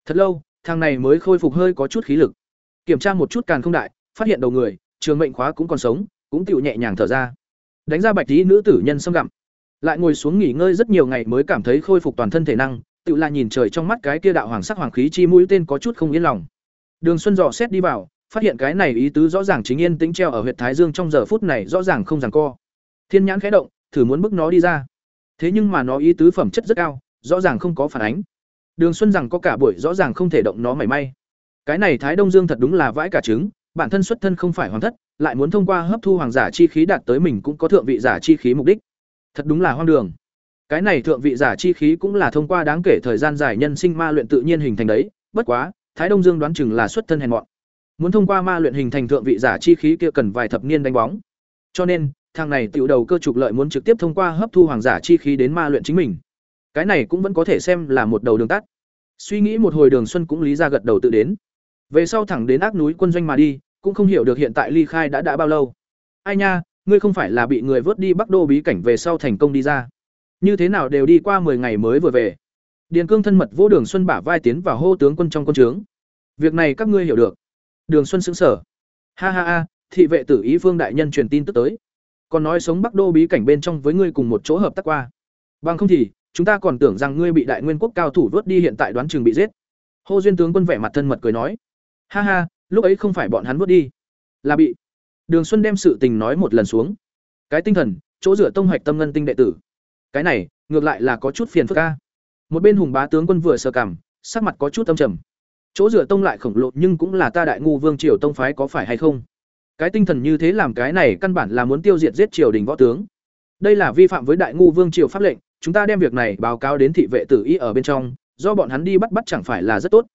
S1: Thật lâu, thằng này mới khôi phục hơi có chút khí lực. Kiểm tra một chút càn không đại, phát hiện đầu người, trường mệnh khóa cũng còn sống, cũng tiểu nhẹ nhàng thở ra. Đánh ra bạch tí nữ tử nhân xâm gặm. Lại ngồi xuống nghỉ ngơi rất nhiều ngày mới cảm thấy khôi phục toàn thân thể năng, tự là nhìn trời trong mắt cái kia đạo hoàng sắc hoàng khí chi mũi tên có chút không yên lòng. Đường Xuân dò xét đi vào, phát hiện cái này ý tứ rõ ràng chính yên tĩnh treo ở huyệt thái dương trong giờ phút này rõ ràng không ràng co. Thiên nhãn khẽ động, thử muốn bức nó đi ra. Thế nhưng mà nó ý tứ phẩm chất rất cao, rõ ràng không có phản ánh. Đường Xuân rằng có cả buổi rõ ràng không thể động nó mảy may. Cái này Thái Đông Dương thật đúng là vãi cả trứng, bản thân xuất thân không phải hoàng thất, lại muốn thông qua hấp thu hoàng giả chi khí đạt tới mình cũng có thượng vị giả chi khí mục đích. Thật đúng là hoang đường. Cái này thượng vị giả chi khí cũng là thông qua đáng kể thời gian dài nhân sinh ma luyện tự nhiên hình thành đấy, bất quá, Thái Đông Dương đoán chừng là xuất thân hèn mọn. Muốn thông qua ma luyện hình thành thượng vị giả chi khí kia cần vài thập niên đánh bóng. Cho nên, thằng này tiểu đầu cơ trục lợi muốn trực tiếp thông qua hấp thu hoàng giả chi khí đến ma luyện chính mình. Cái này cũng vẫn có thể xem là một đầu đường tắt. Suy nghĩ một hồi Đường Xuân cũng lý ra gật đầu tự đến. Về sau thẳng đến ác núi quân doanh mà đi, cũng không hiểu được hiện tại ly khai đã đã bao lâu. Ai nha, ngươi không phải là bị người vớt đi Bắc Đô bí cảnh về sau thành công đi ra. Như thế nào đều đi qua 10 ngày mới vừa về. Điền Cương thân mật vô Đường Xuân bả vai tiến vào hô tướng quân trong quân trướng. Việc này các ngươi hiểu được. Đường Xuân sững sở. Ha ha ha, thị vệ tử ý phương đại nhân truyền tin tức tới. Còn nói sống Bắc Đô bí cảnh bên trong với ngươi cùng một chỗ hợp tác qua. Bằng không thì, chúng ta còn tưởng rằng ngươi bị đại nguyên quốc cao thủ vớt đi hiện tại đoán chừng bị giết. Hô duyên tướng quân vẻ mặt thân mật cười nói. Ha ha, lúc ấy không phải bọn hắn vớt đi, là bị. Đường Xuân đem sự tình nói một lần xuống. Cái tinh thần, chỗ dựa tông hoạch tâm ngân tinh đệ tử. Cái này, ngược lại là có chút phiền phức a. Một bên Hùng Bá tướng quân vừa sờ cằm, sắc mặt có chút âm trầm. Chỗ dựa tông lại khổng lồ nhưng cũng là ta đại ngu vương triều tông phái có phải hay không? Cái tinh thần như thế làm cái này căn bản là muốn tiêu diệt giết triều đình võ tướng. Đây là vi phạm với đại ngu vương triều pháp lệnh, chúng ta đem việc này báo cáo đến thị vệ tử y ở bên trong, do bọn hắn đi bắt bắt chẳng phải là rất tốt.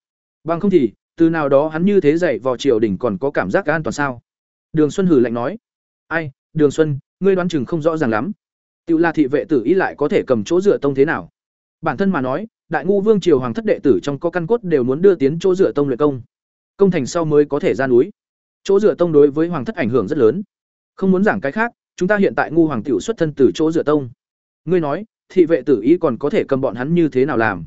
S1: Bằng không thì, từ nào đó hắn như thế dạy vào triều đình còn có cảm giác an toàn sao? Đường Xuân hử lạnh nói. Ai, Đường Xuân, ngươi đoán chừng không rõ ràng lắm. Tiểu là thị vệ tử y lại có thể cầm chỗ dựa tông thế nào? Bản thân mà nói, đại ngu vương triều hoàng thất đệ tử trong có căn cốt đều muốn đưa tiến chỗ dựa tông luyện công. Công thành sau mới có thể ra núi. Chỗ dựa tông đối với hoàng thất ảnh hưởng rất lớn. Không muốn giảng cái khác, chúng ta hiện tại ngu hoàng tiểu xuất thân từ chỗ dựa tông. Ngươi nói, thị vệ tử ý còn có thể cầm bọn hắn như thế nào làm?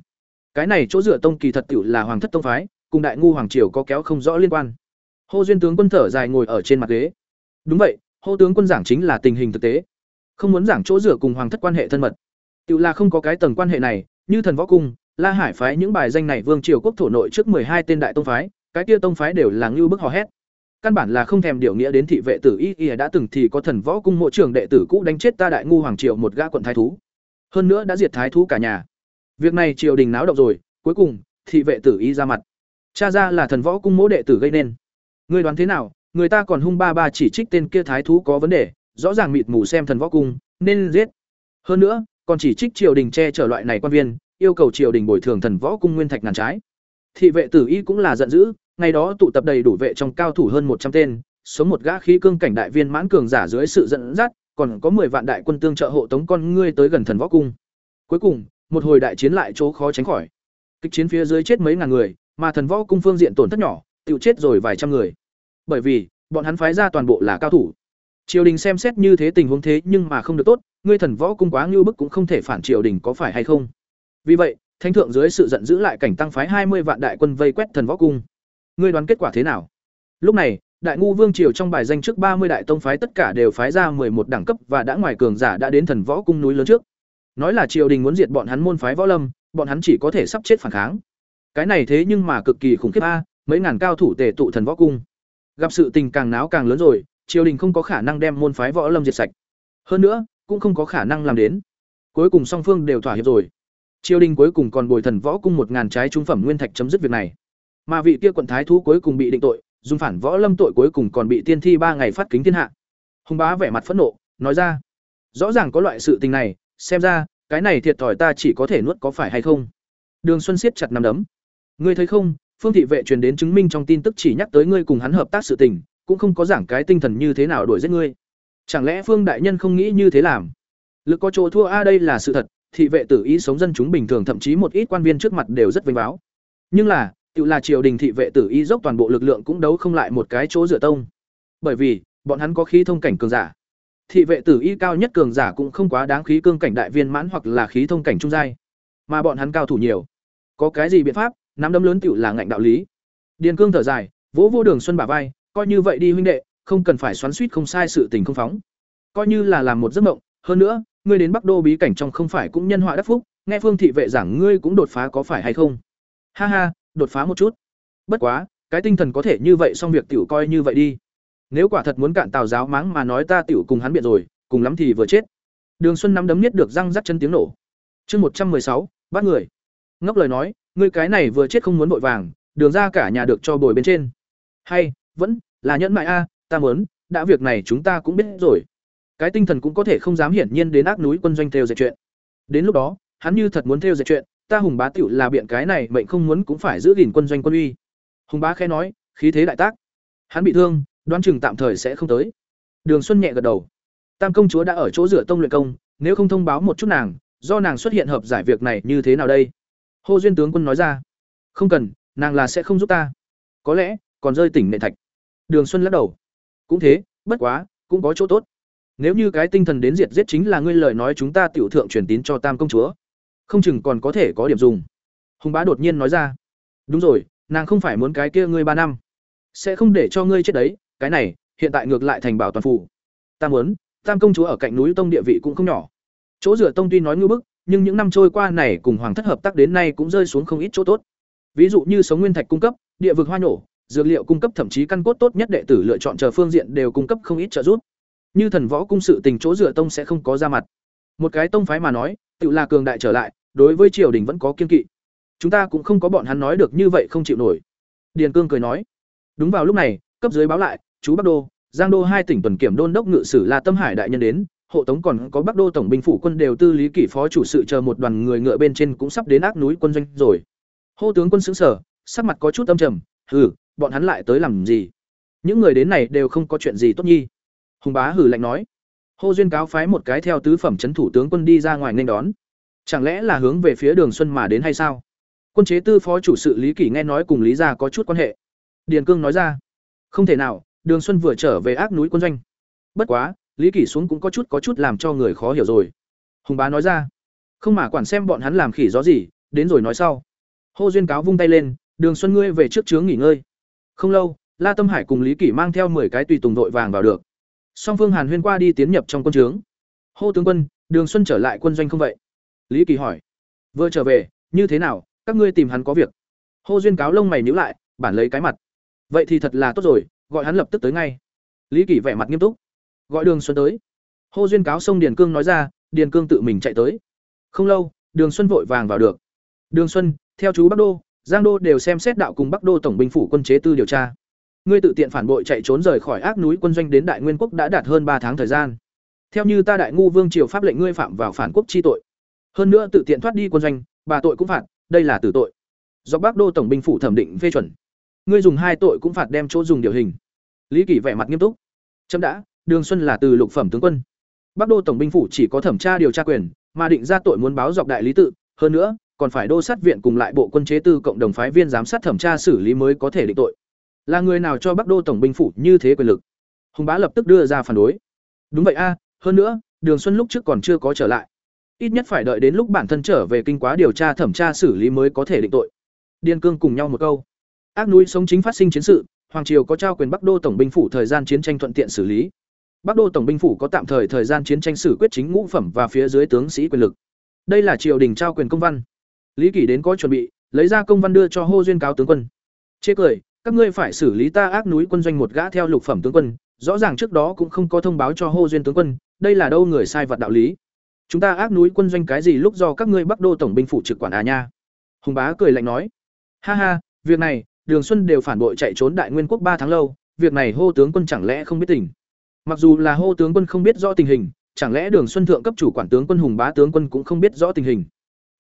S1: Cái này chỗ dựa tông kỳ thật tiểu là hoàng thất tông phái, cùng đại ngu hoàng triều có kéo không rõ liên quan. Hô duyên tướng quân thở dài ngồi ở trên mặt ghế. Đúng vậy, hô tướng quân giảng chính là tình hình thực tế. Không muốn giảng chỗ rửa cùng hoàng thất quan hệ thân mật. Tiểu là không có cái tầng quan hệ này, như thần võ cung, La Hải phái những bài danh này vương triều quốc thổ nội trước hai tên đại tông phái, cái kia tông phái đều là ngưu bức hò hét căn bản là không thèm điều nghĩa đến thị vệ tử y y đã từng thì có thần võ cung mộ trưởng đệ tử cũ đánh chết ta đại ngu hoàng triều một gã quận thái thú hơn nữa đã diệt thái thú cả nhà việc này triều đình náo động rồi cuối cùng thị vệ tử y ra mặt cha ra là thần võ cung mỗ đệ tử gây nên Ngươi đoán thế nào người ta còn hung ba ba chỉ trích tên kia thái thú có vấn đề rõ ràng mịt mù xem thần võ cung nên giết hơn nữa còn chỉ trích triều đình che chở loại này quan viên yêu cầu triều đình bồi thường thần võ cung nguyên thạch ngàn trái thị vệ tử y cũng là giận dữ ngày đó tụ tập đầy đủ vệ trong cao thủ hơn một trăm tên, số một gã khí cương cảnh đại viên mãn cường giả dưới sự dẫn dắt, còn có 10 vạn đại quân tương trợ hộ tống con ngươi tới gần thần võ cung. Cuối cùng, một hồi đại chiến lại chỗ khó tránh khỏi. Kịch chiến phía dưới chết mấy ngàn người, mà thần võ cung phương diện tổn thất nhỏ, tiêu chết rồi vài trăm người. Bởi vì, bọn hắn phái ra toàn bộ là cao thủ. Triều đình xem xét như thế tình huống thế nhưng mà không được tốt, ngươi thần võ cung quá như bức cũng không thể phản triều đình có phải hay không? Vì vậy, thánh thượng dưới sự giận dữ lại cảnh tăng phái hai mươi vạn đại quân vây quét thần võ cung ngươi đoán kết quả thế nào lúc này đại ngu vương triều trong bài danh trước ba mươi đại tông phái tất cả đều phái ra một đẳng cấp và đã ngoài cường giả đã đến thần võ cung núi lớn trước nói là triều đình muốn diệt bọn hắn môn phái võ lâm bọn hắn chỉ có thể sắp chết phản kháng cái này thế nhưng mà cực kỳ khủng khiếp a mấy ngàn cao thủ tề tụ thần võ cung. Gặp sự tình càng náo càng lớn rồi, triều đình không có khả năng đem môn phái võ lâm diệt sạch. Hơn nữa, cũng không có khả năng làm đến. Cuối cùng song phương đều thỏa hiệp rồi. Triều đình cuối cùng còn bồi thần võ cung một ngàn trái trung phẩm nguyên thạch chấm dứt việc này. Mà vị kia quận thái thú cuối cùng bị định tội, dùng phản võ lâm tội cuối cùng còn bị tiên thi ba ngày phát kính thiên hạ. Hùng bá vẻ mặt phẫn nộ, nói ra, rõ ràng có loại sự tình này, xem ra, cái này thiệt thòi ta chỉ có thể nuốt có phải hay không? Đường xuân siết chặt nằm đấm, ngươi thấy không phương thị vệ truyền đến chứng minh trong tin tức chỉ nhắc tới ngươi cùng hắn hợp tác sự tình, cũng không có giảng cái tinh thần như thế nào đuổi giết ngươi. Chẳng lẽ phương đại nhân không nghĩ như thế làm? Lực có chỗ thua, a, đây là sự thật, thị vệ tử ý sống dân chúng bình thường, thậm chí một ít quan viên trước mặt đều rất vinh báo nhưng là, tự là triều đình thị vệ tử y dốc toàn bộ lực lượng cũng đấu không lại một cái chỗ dựa tông. Bởi vì, bọn hắn có khí thông cảnh cường giả. Thị vệ tử y cao nhất cường giả cũng không quá đáng khí cương cảnh đại viên mãn hoặc là khí thông cảnh trung giai. Mà bọn hắn cao thủ nhiều. Có cái gì biện pháp? Nắm đấm lớn tựu là ngạnh đạo lý điền cương thở dài vỗ vô đường xuân bả vai coi như vậy đi huynh đệ không cần phải xoắn suýt không sai sự tình không phóng coi như là làm một giấc mộng hơn nữa ngươi đến bắc đô bí cảnh trong không phải cũng nhân họa đắc phúc nghe phương thị vệ giảng ngươi cũng đột phá có phải hay không ha ha đột phá một chút. Bất quá, cái tinh thần có thể như vậy xong việc tiểu coi như vậy đi. Nếu quả thật muốn cạn Tào giáo máng mà nói ta tiểu cùng hắn biện rồi, cùng lắm thì vừa chết. Đường Xuân nắm đấm niết được răng rắc chân tiếng nổ. Chương một trăm sáu, bắt người. Ngốc lời nói, ngươi cái này vừa chết không muốn vội vàng, đường ra cả nhà được cho bồi bên trên. Hay, vẫn là nhẫn mại a ta muốn đã việc này chúng ta cũng biết rồi. Cái tinh thần cũng có thể không dám hiển nhiên đến ác núi quân doanh theo dệt chuyện. Đến lúc đó hắn như thật muốn theo dệt chuyện ta hùng bá tiểu là biện cái này mệnh không muốn cũng phải giữ gìn quân doanh quân uy. Hùng bá khẽ nói khí thế đại tác. Hắn bị thương đoán chừng tạm thời sẽ không tới. Đường xuân nhẹ gật đầu. Tam công chúa đã ở chỗ rửa tông luyện công nếu không thông báo một chút nàng do nàng xuất hiện hợp giải việc này như thế nào đây? Hô duyên tướng quân nói ra. Không cần, nàng là sẽ không giúp ta. Có lẽ, còn rơi tỉnh nệ thạch. Đường xuân lắc đầu. Cũng thế, bất quá, cũng có chỗ tốt. Nếu như cái tinh thần đến diệt giết chính là ngươi lời nói chúng ta tiểu thượng truyền tín cho tam công chúa, không chừng còn có thể có điểm dùng. Hùng bá đột nhiên nói ra. Đúng rồi, nàng không phải muốn cái kia ngươi ba năm. Sẽ không để cho ngươi chết đấy, cái này, hiện tại ngược lại thành bảo toàn phủ ta muốn, tam công chúa ở cạnh núi tông địa vị cũng không nhỏ. Chỗ rửa tông tuy nói ngư bức nhưng những năm trôi qua này cùng hoàng thất hợp tác đến nay cũng rơi xuống không ít chỗ tốt. Ví dụ như sống nguyên thạch cung cấp, địa vực hoa nổ dược liệu cung cấp thậm chí căn cốt tốt nhất đệ tử lựa chọn chờ phương diện đều cung cấp không ít trợ giúp. Như thần võ cung sự tình chỗ dựa tông sẽ không có ra mặt. Một cái tông phái mà nói, tự là cường đại trở lại, đối với triều đình vẫn có kiên kỵ. Chúng ta cũng không có bọn hắn nói được như vậy không chịu nổi. Điền cương cười nói, đúng vào lúc này, cấp dưới báo lại, chú bắc đô, giang đô hai tỉnh tuần kiểm đôn đốc ngự sử là tâm hải đại nhân đến hộ tống còn có bắc đô tổng binh phủ quân đều tư lý kỷ phó chủ sự chờ một đoàn người ngựa bên trên cũng sắp đến ác núi quân doanh rồi. Hô tướng quân sững sở sắc mặt có chút âm trầm, hừ, bọn hắn lại tới làm gì? Những người đến này đều không có chuyện gì tốt nhi. Hùng bá hử lạnh nói. Hô duyên cáo phái một cái theo tứ phẩm trấn thủ tướng quân đi ra ngoài nên đón. Chẳng lẽ là hướng về phía đường xuân mà đến hay sao? Quân chế tư phó chủ sự lý kỷ nghe nói cùng lý gia có chút quan hệ. Điền cương nói ra. Không thể nào, đường xuân vừa trở về ác núi quân doanh. Bất quá lý kỷ xuống cũng có chút có chút làm cho người khó hiểu rồi. Hùng bá nói ra, không mà quản xem bọn hắn làm khỉ gió gì, đến rồi nói sau. Hô duyên cáo vung tay lên, đường xuân ngươi về trước chướng nghỉ ngơi. Không lâu, la tâm hải cùng lý kỷ mang theo mười cái tùy tùng đội vàng vào được. Song phương hàn huyên qua đi tiến nhập trong quân trướng hô tướng quân, đường xuân trở lại quân doanh không vậy? Lý kỳ hỏi. Vừa trở về, như thế nào, các ngươi tìm hắn có việc? Hô duyên cáo lông mày nhíu lại, bản lấy cái mặt. Vậy thì thật là tốt rồi, gọi hắn lập tức tới ngay. Lý kỳ vẻ mặt nghiêm túc gọi đường xuân tới. Hô duyên cáo sông điền cương nói ra, điền cương tự mình chạy tới. Không lâu, đường xuân vội vàng vào được. Đường xuân, theo chú bắc đô, giang đô đều xem xét đạo cùng bắc đô tổng binh phủ quân chế tư điều tra. Ngươi tự tiện phản bội chạy trốn rời khỏi ác núi quân doanh đến đại nguyên quốc đã đạt hơn ba tháng thời gian. Theo như ta đại ngu vương triều pháp lệnh ngươi phạm vào phản quốc chi tội. Hơn nữa tự tiện thoát đi quân doanh, bà tội cũng phạt, đây là tử tội. Do bắc đô tổng binh phủ thẩm định phê chuẩn. Ngươi dùng hai tội cũng phạt đem chỗ dùng điều hình. Lý kỷ vẻ mặt nghiêm túc. Chấm đã đường xuân là từ lục phẩm tướng quân. Bắc đô tổng binh phủ chỉ có thẩm tra điều tra quyền, mà định ra tội muốn báo dọc đại lý tự. Hơn nữa, còn phải đô sát viện cùng lại bộ quân chế tư cộng đồng phái viên giám sát thẩm tra xử lý mới có thể định tội. Là người nào cho bắc đô tổng binh phủ như thế quyền lực? Hùng bá lập tức đưa ra phản đối. Đúng vậy a, hơn nữa, đường xuân lúc trước còn chưa có trở lại. Ít nhất phải đợi đến lúc bản thân trở về kinh quá điều tra thẩm tra xử lý mới có thể định tội. Điên cương cùng nhau một câu. Ác núi sống chính phát sinh chiến sự, hoàng triều có trao quyền bắc đô tổng binh phủ thời gian chiến tranh thuận tiện xử lý bắc đô tổng binh phủ có tạm thời thời gian chiến tranh xử quyết chính ngũ phẩm và phía dưới tướng sĩ quyền lực. Đây là triều đình trao quyền công văn. Lý kỷ đến có chuẩn bị, lấy ra công văn đưa cho hô duyên cáo tướng quân. Chê cười, các ngươi phải xử lý ta ác núi quân doanh một gã theo lục phẩm tướng quân, rõ ràng trước đó cũng không có thông báo cho hô duyên tướng quân, đây là đâu người sai vật đạo lý. Chúng ta ác núi quân doanh cái gì lúc do các ngươi bắc đô tổng binh phủ trực quản à nha? Hùng bá cười lạnh nói. Ha ha, việc này, đường xuân đều phản bội chạy trốn đại nguyên quốc ba tháng lâu, việc này hô tướng quân chẳng lẽ không biết tình? Mặc dù là hô tướng quân không biết rõ tình hình, chẳng lẽ đường xuân thượng cấp chủ quản tướng quân hùng bá tướng quân cũng không biết rõ tình hình?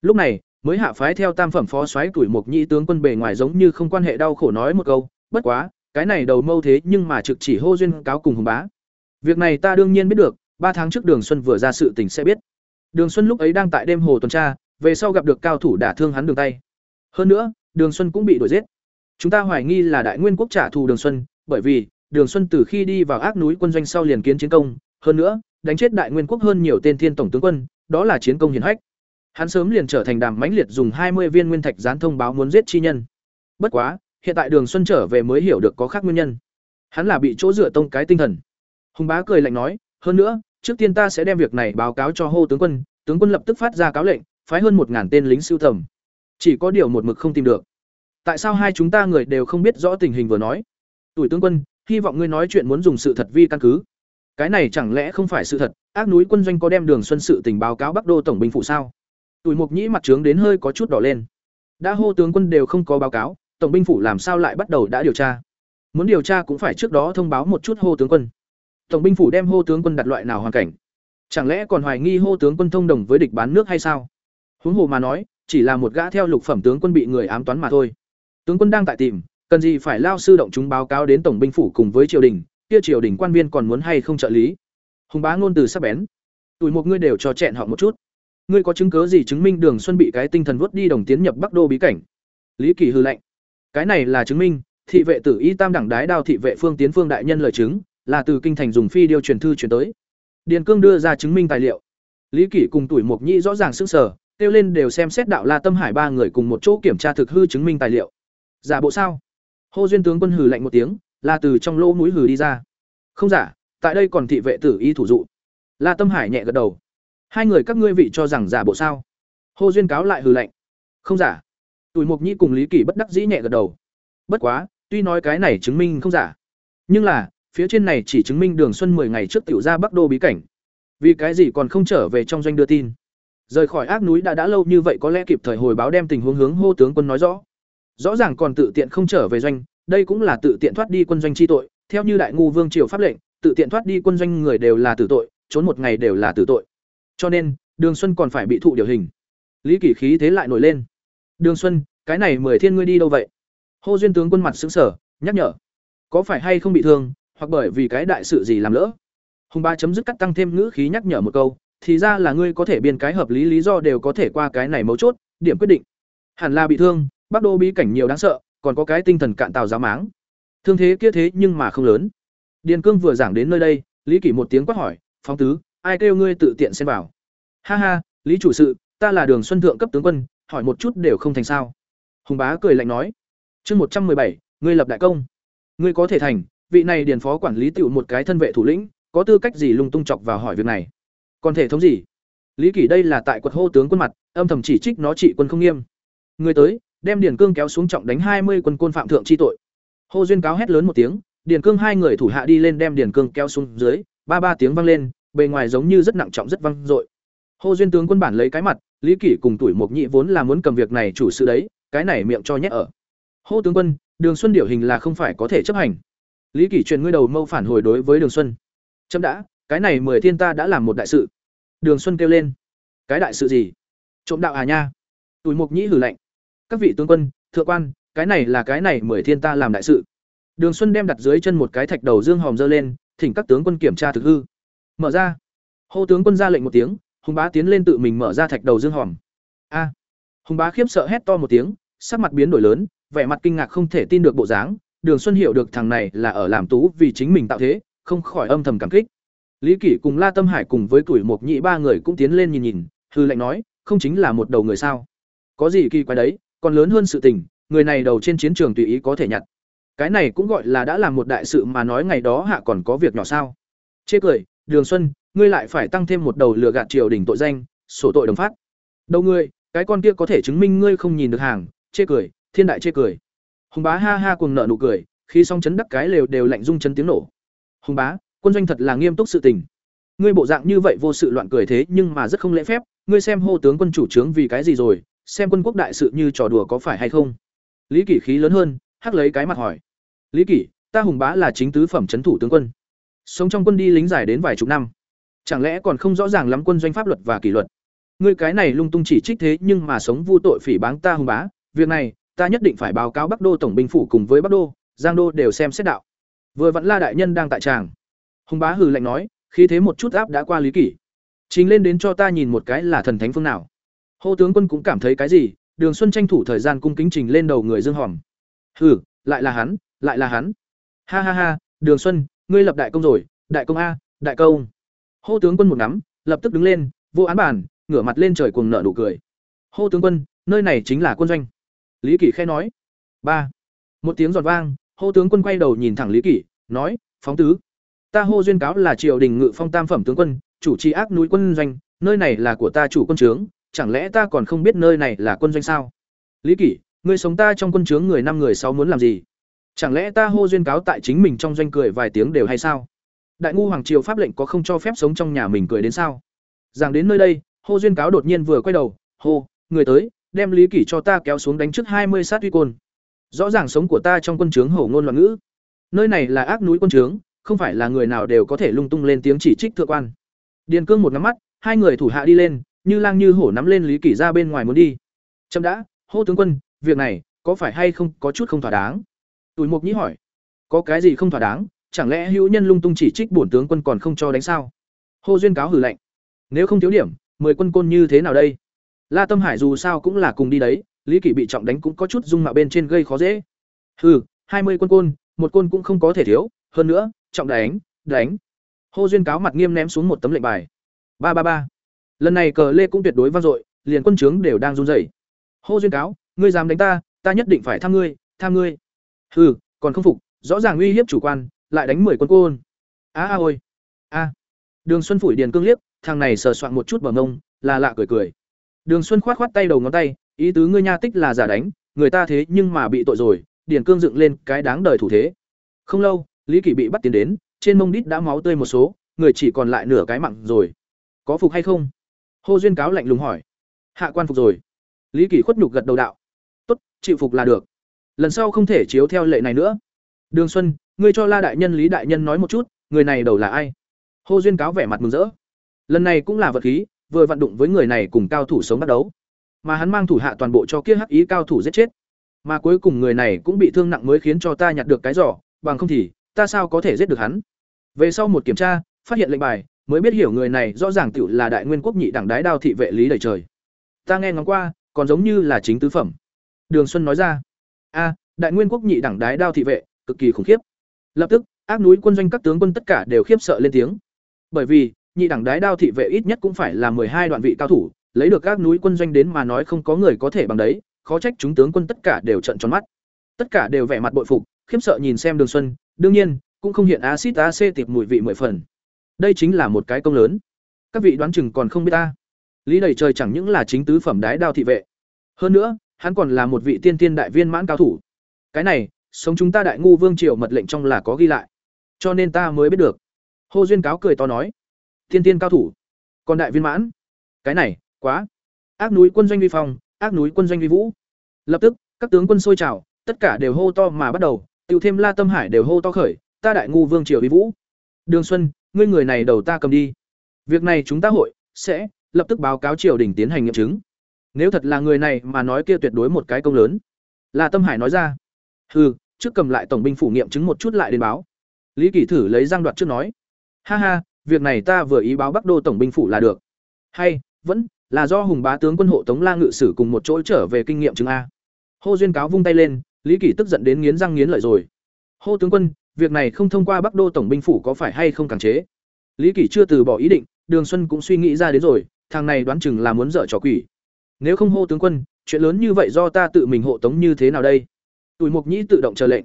S1: Lúc này, mới hạ phái theo tam phẩm phó soái tuổi một nhị tướng quân bề ngoài giống như không quan hệ đau khổ nói một câu, bất quá, cái này đầu mâu thế nhưng mà trực chỉ hô duyên cáo cùng hùng bá. Việc này ta đương nhiên biết được, ba tháng trước đường xuân vừa ra sự tình sẽ biết. Đường xuân lúc ấy đang tại đêm hồ tuần tra, về sau gặp được cao thủ đả thương hắn đường tay. Hơn nữa, đường xuân cũng bị đuổi giết. Chúng ta hoài nghi là đại nguyên quốc trả thù đường xuân, bởi vì đường xuân từ khi đi vào ác núi quân doanh sau liền kiến chiến công hơn nữa đánh chết đại nguyên quốc hơn nhiều tên thiên tổng tướng quân đó là chiến công hiển hách Hắn sớm liền trở thành đàm mãnh liệt dùng hai mươi viên nguyên thạch gián thông báo muốn giết chi nhân. Bất quá, hiện tại Đường Xuân trở về mới hiểu được có khác nguyên nhân. Hắn là bị chỗ dựa tông cái tinh thần. Hùng bá cười lạnh nói, hơn nữa, trước tiên ta sẽ đem việc này báo cáo cho hô tướng quân, tướng quân lập tức phát ra cáo lệnh, phái hơn một ngàn tên lính siêu tầm. Chỉ có điều một mực không tìm được. Tại sao hai chúng ta người đều không biết rõ tình hình vừa nói? Tuổi tướng quân, hy vọng ngươi nói chuyện muốn dùng sự thật vi căn cứ. Cái này chẳng lẽ không phải sự thật? Ác núi quân doanh có đem Đường Xuân sự tình báo cáo Bắc Đô tổng binh phụ sao? Tuổi Mục Nhĩ mặt trướng đến hơi có chút đỏ lên. Đã hô tướng quân đều không có báo cáo, tổng binh phủ làm sao lại bắt đầu đã điều tra? muốn điều tra cũng phải trước đó thông báo một chút hô tướng quân tổng binh phủ đem hô tướng quân đặt loại nào hoàn cảnh chẳng lẽ còn hoài nghi hô tướng quân thông đồng với địch bán nước hay sao huống hồ mà nói chỉ là một gã theo lục phẩm tướng quân bị người ám toán mà thôi tướng quân đang tại tìm cần gì phải lao sư động chúng báo cáo đến tổng binh phủ cùng với triều đình, kia triều đình quan viên còn muốn hay không trợ lý? Hùng bá ngôn từ sắp bén. Tuổi một ngươi đều cho chẹn họ một chút. Ngươi có chứng cớ gì chứng minh đường xuân bị cái tinh thần vớt đi đồng tiến nhập bắc đô bí cảnh? Lý kỳ hư lệnh cái này là chứng minh, thị vệ tử y tam đẳng đái đao thị vệ phương tiến phương đại nhân lời chứng, là từ kinh thành dùng phi điêu truyền thư truyền tới. Điền cương đưa ra chứng minh tài liệu. Lý kỷ cùng tuổi mộc nhĩ rõ ràng sức sở kêu lên đều xem xét đạo la tâm hải ba người cùng một chỗ kiểm tra thực hư chứng minh tài liệu. Giả bộ sao? Hô duyên tướng quân hừ lạnh một tiếng là từ trong lỗ mũi hừ đi ra. Không giả, tại đây còn thị vệ tử y thủ dụ. La tâm hải nhẹ gật đầu. Hai người các ngươi vị cho rằng giả bộ sao? Hô duyên cáo lại hừ lạnh. Không giả. Tuổi mục nhĩ cùng lý kỷ bất đắc dĩ nhẹ gật đầu. Bất quá, tuy nói cái này chứng minh không giả, nhưng là, phía trên này chỉ chứng minh đường xuân 10 ngày trước tiểu ra bắc đô bí cảnh. Vì cái gì còn không trở về trong doanh đưa tin? Rời khỏi ác núi đã đã lâu như vậy có lẽ kịp thời hồi báo đem tình huống hướng hô tướng quân nói rõ rõ ràng còn tự tiện không trở về doanh, đây cũng là tự tiện thoát đi quân doanh chi tội. Theo như đại ngu vương triều pháp lệnh, tự tiện thoát đi quân doanh người đều là tử tội, trốn một ngày đều là tử tội. Cho nên, đường xuân còn phải bị thụ điều hình. Lý kỷ khí thế lại nổi lên. Đường xuân, cái này mười thiên ngươi đi đâu vậy? Hô duyên tướng quân mặt xứng sở nhắc nhở. Có phải hay không bị thương, hoặc bởi vì cái đại sự gì làm lỡ? Hùng ba chấm dứt cắt tăng thêm ngữ khí nhắc nhở một câu, thì ra là ngươi có thể biên cái hợp lý lý do đều có thể qua cái này mấu chốt, điểm quyết định. Hẳn là bị thương bắc đô bí cảnh nhiều đáng sợ, còn có cái tinh thần cạn tàu giáo máng. Thương thế kia thế nhưng mà không lớn. Điền cương vừa giảng đến nơi đây, lý kỷ một tiếng quát hỏi, phóng tứ, ai kêu ngươi tự tiện xen vào? Ha ha, lý chủ sự, ta là đường xuân thượng cấp tướng quân, hỏi một chút đều không thành sao. Hùng bá cười lạnh nói, chương một trăm bảy, ngươi lập đại công. Ngươi có thể thành, vị này điền phó quản lý tựu một cái thân vệ thủ lĩnh, có tư cách gì lung tung chọc vào hỏi việc này? Còn thể thống gì? Lý kỷ đây là tại quật hô tướng quân mặt, âm thầm chỉ trích nó trị quân không nghiêm. Người tới đem điền cương kéo xuống trọng đánh hai mươi quân côn phạm thượng chi tội. Hồ duyên cáo hét lớn một tiếng, điền cương hai người thủ hạ đi lên đem điền cương kéo xuống dưới, ba ba tiếng vang lên, bề ngoài giống như rất nặng trọng rất vang dội. Hồ duyên tướng quân bản lấy cái mặt, lý kỷ cùng tuổi mộc nhị vốn là muốn cầm việc này chủ sự đấy, cái này miệng cho nhét ở. Hồ tướng quân, đường xuân điều hình là không phải có thể chấp hành. Lý kỷ truyền ngươi đầu mâu phản hồi đối với đường xuân. Chấm đã, cái này mười thiên ta đã làm một đại sự. Đường xuân kêu lên. Cái đại sự gì? Trộm đạo à nha? Tuổi mục nhĩ hử lạnh các vị tướng quân, thượng quan, cái này là cái này mười thiên ta làm đại sự. Đường xuân đem đặt dưới chân một cái thạch đầu dương hòm dơ lên, thỉnh các tướng quân kiểm tra thực hư. Mở ra. Hô tướng quân ra lệnh một tiếng, hùng bá tiến lên tự mình mở ra thạch đầu dương hòm. A. Hùng bá khiếp sợ hét to một tiếng, sắc mặt biến đổi lớn, vẻ mặt kinh ngạc không thể tin được bộ dáng. Đường xuân hiểu được thằng này là ở làm tú vì chính mình tạo thế, không khỏi âm thầm cảm kích. Lý kỷ cùng la tâm hải cùng với tuổi mộc nhị ba người cũng tiến lên nhìn nhìn, hư lệnh nói, không chính là một đầu người sao? Có gì kỳ quái đấy? Còn lớn hơn sự tình, người này đầu trên chiến trường tùy ý có thể nhặt. Cái này cũng gọi là đã làm một đại sự mà nói ngày đó hạ còn có việc nhỏ sao. Chê cười, đường xuân, ngươi lại phải tăng thêm một đầu lừa gạt triều đình tội danh, sổ tội đồng phát. Đầu ngươi, cái con kia có thể chứng minh ngươi không nhìn được hàng. Chê cười, thiên đại chê cười. Hùng bá ha ha cùng nợ nụ cười, khi xong chấn đắc cái lều đều lạnh rung chấn tiếng nổ. Hùng bá, quân doanh thật là nghiêm túc sự tình. Ngươi bộ dạng như vậy vô sự loạn cười thế nhưng mà rất không lễ phép, ngươi xem hô tướng quân chủ trướng vì cái gì rồi xem quân quốc đại sự như trò đùa có phải hay không. Lý kỷ khí lớn hơn, hắc lấy cái mặt hỏi. Lý kỷ, ta hùng bá là chính tứ phẩm c h ấ n thủ tướng quân. Sống trong quân đi lính giải đến vài chục năm. Chẳng lẽ còn không rõ ràng lắm quân doanh pháp luật và kỷ luật? Ngươi cái này lung tung chỉ trích thế nhưng mà sống vu tội phỉ báng ta hùng bá, việc này, ta nhất định phải báo cáo bắc đô tổng binh phủ cùng với bắc đô, giang đô đều xem xét đạo. Vừa vặn la đại nhân đang tại tràng. Hùng bá hừ lạnh nói khi thế một chút áp đã qua lý kỷ. Chính lên đến cho ta nhìn một cái là thần thánh phương nào. Hô tướng quân cũng cảm thấy cái gì, Đường Xuân tranh thủ thời gian cung kính trình lên đầu người Dương Hòm. Hừ, lại là hắn, lại là hắn. Ha ha ha, Đường Xuân, ngươi lập đại công rồi, đại công a, đại công. Hô tướng quân một nắm, lập tức đứng lên, vô án bản, ngửa mặt lên trời cuồng nợ nụ cười. Hô tướng quân, nơi này chính là quân doanh. Lý Kỷ khẽ nói. ba Một tiếng giòn vang, hô tướng quân quay đầu nhìn thẳng Lý Kỷ, nói, phóng tứ. Ta hô duyên cáo là triều đình ngự phong tam phẩm tướng quân, chủ trì ác núi quân doanh, nơi này là của ta chủ quân trướng, chẳng lẽ ta còn không biết nơi này là quân doanh sao? Lý kỷ người sống ta trong quân trướng người năm người sáu muốn làm gì? Chẳng lẽ ta hô duyên cáo tại chính mình trong doanh cười vài tiếng đều hay sao? Đại ngu hoàng triều pháp lệnh có không cho phép sống trong nhà mình cười đến sao? Rằng đến nơi đây, hô duyên cáo đột nhiên vừa quay đầu, hô, người tới, đem lý kỷ cho ta kéo xuống đánh trước hai mươi sát uy côn. Rõ ràng sống của ta trong quân trướng hổ ngôn loạn ngữ. Nơi này là ác núi quân trướng không phải là người nào đều có thể lung tung lên tiếng chỉ trích thượng quan. Điền cương một ngắm mắt, hai người thủ hạ đi lên như lang như hổ nắm lên lý kỷ ra bên ngoài muốn đi. Trâm đã, hô tướng quân, việc này, có phải hay không có chút không thỏa đáng? Tuổi mục nhĩ hỏi. Có cái gì không thỏa đáng? Chẳng lẽ hữu nhân lung tung chỉ trích bổn tướng quân còn không cho đánh sao? Hô duyên cáo hử lạnh. Nếu không thiếu điểm, mười quân côn như thế nào đây? La tâm hải dù sao cũng là cùng đi đấy, lý kỷ bị trọng đánh cũng có chút dung mạo bên trên gây khó dễ. Hừ, hai mươi quân côn, một côn cũng không có thể thiếu, hơn nữa, trọng đánh đánh. Hô duyên cáo mặt nghiêm ném xuống một tấm lệnh bài. Ba ba ba lần này cờ lê cũng tuyệt đối vang dội, liền quân trướng đều đang run rẩy. Hô duyên cáo, ngươi dám đánh ta ta nhất định phải tham ngươi tham ngươi. Hừ, còn không phục, rõ ràng uy hiếp chủ quan, lại đánh mười quân côn. A a ôi. A. Đường xuân phủi điền cương liếc, thằng này sờ soạn một chút bờ mông, là lạ cười cười. Đường xuân khoát khoát tay đầu ngón tay, ý tứ ngươi nha tích là giả đánh, người ta thế nhưng mà bị tội rồi, điền cương dựng lên cái đáng đời thủ thế. Không lâu, lý kỷ bị bắt tiến đến, trên mông đít đã máu tươi một số, người chỉ còn lại nửa cái mặn rồi. Có phục hay không? Hô duyên cáo lạnh lùng hỏi. Hạ quan phục rồi. Lý kỷ khuất nhục gật đầu đạo. Tốt, chịu phục là được. Lần sau không thể chiếu theo lệ này nữa. Đường xuân, ngươi cho la đại nhân, lý đại nhân nói một chút, người này đầu là ai? Hô duyên cáo vẻ mặt mừng rỡ. Lần này cũng là vật khí, vừa vận đụng với người này cùng cao thủ sống bắt đấu mà hắn mang thủ hạ toàn bộ cho kia hắc ý cao thủ giết chết. Mà cuối cùng người này cũng bị thương nặng mới khiến cho ta nhặt được cái giỏ, bằng không thì, ta sao có thể giết được hắn? Về sau một kiểm tra, phát hiện lệnh bài mới biết hiểu người này rõ ràng tựu là đại nguyên quốc nhị đảng đái đao thị vệ lý đầy trời. Ta nghe ngóng qua, còn giống như là chính tứ phẩm. Đường xuân nói ra. A, đại nguyên quốc nhị đảng đái đao thị vệ, cực kỳ khủng khiếp. Lập tức, ác núi quân doanh các tướng quân tất cả đều khiếp sợ lên tiếng. Bởi vì, nhị đẳng đái đao thị vệ ít nhất cũng phải là hai đoạn vị cao thủ, lấy được các núi quân doanh đến mà nói không có người có thể bằng đấy, khó trách chúng tướng quân tất cả đều trận tròn mắt. Tất cả đều vẻ mặt bội phục, khiếp sợ nhìn xem đường xuân, đương nhiên, cũng không hiện acid ac tiệp mùi vị mười phần đây chính là một cái công lớn. Các vị đoán chừng còn không biết ta. Lý đầy trời chẳng những là chính tứ phẩm đái đao thị vệ. Hơn nữa, hắn còn là một vị tiên tiên đại viên mãn cao thủ. Cái này, sống chúng ta đại ngu vương triều mật lệnh trong là có ghi lại. Cho nên ta mới biết được. Hô duyên cáo cười to nói. Tiên tiên cao thủ. Còn đại viên mãn. Cái này, quá. Ác núi quân doanh vi phong, ác núi quân doanh vi vũ. Lập tức, các tướng quân sôi trào, tất cả đều hô to mà bắt đầu. Tiêu thêm la tâm hải đều hô to khởi, ta đại ngu vương triều vi vũ. Đường xuân ngươi người này đầu ta cầm đi. Việc này chúng ta hội sẽ lập tức báo cáo triều đình tiến hành nghiệm chứng. Nếu thật là người này mà nói kia tuyệt đối một cái công lớn. Là tâm hải nói ra. Hừ, trước cầm lại tổng binh phủ nghiệm chứng một chút lại đến báo. Lý kỳ thử lấy răng đoạt trước nói. Ha ha, việc này ta vừa ý báo bắc đô tổng binh phủ là được. Hay, vẫn là do hùng bá tướng quân hộ tống la ngự sử cùng một chỗ trở về kinh nghiệm chứng a. Hô duyên cáo vung tay lên, lý kỳ tức giận đến nghiến răng nghiến lợi rồi. Hô tướng quân việc này không thông qua bắc đô tổng binh phủ có phải hay không cản chế lý Kỷ chưa từ bỏ ý định đường xuân cũng suy nghĩ ra đến rồi thằng này đoán chừng là muốn dở trò quỷ nếu không hô tướng quân chuyện lớn như vậy do ta tự mình hộ tống như thế nào đây Tùy Mục Nhĩ tự động chờ lệnh.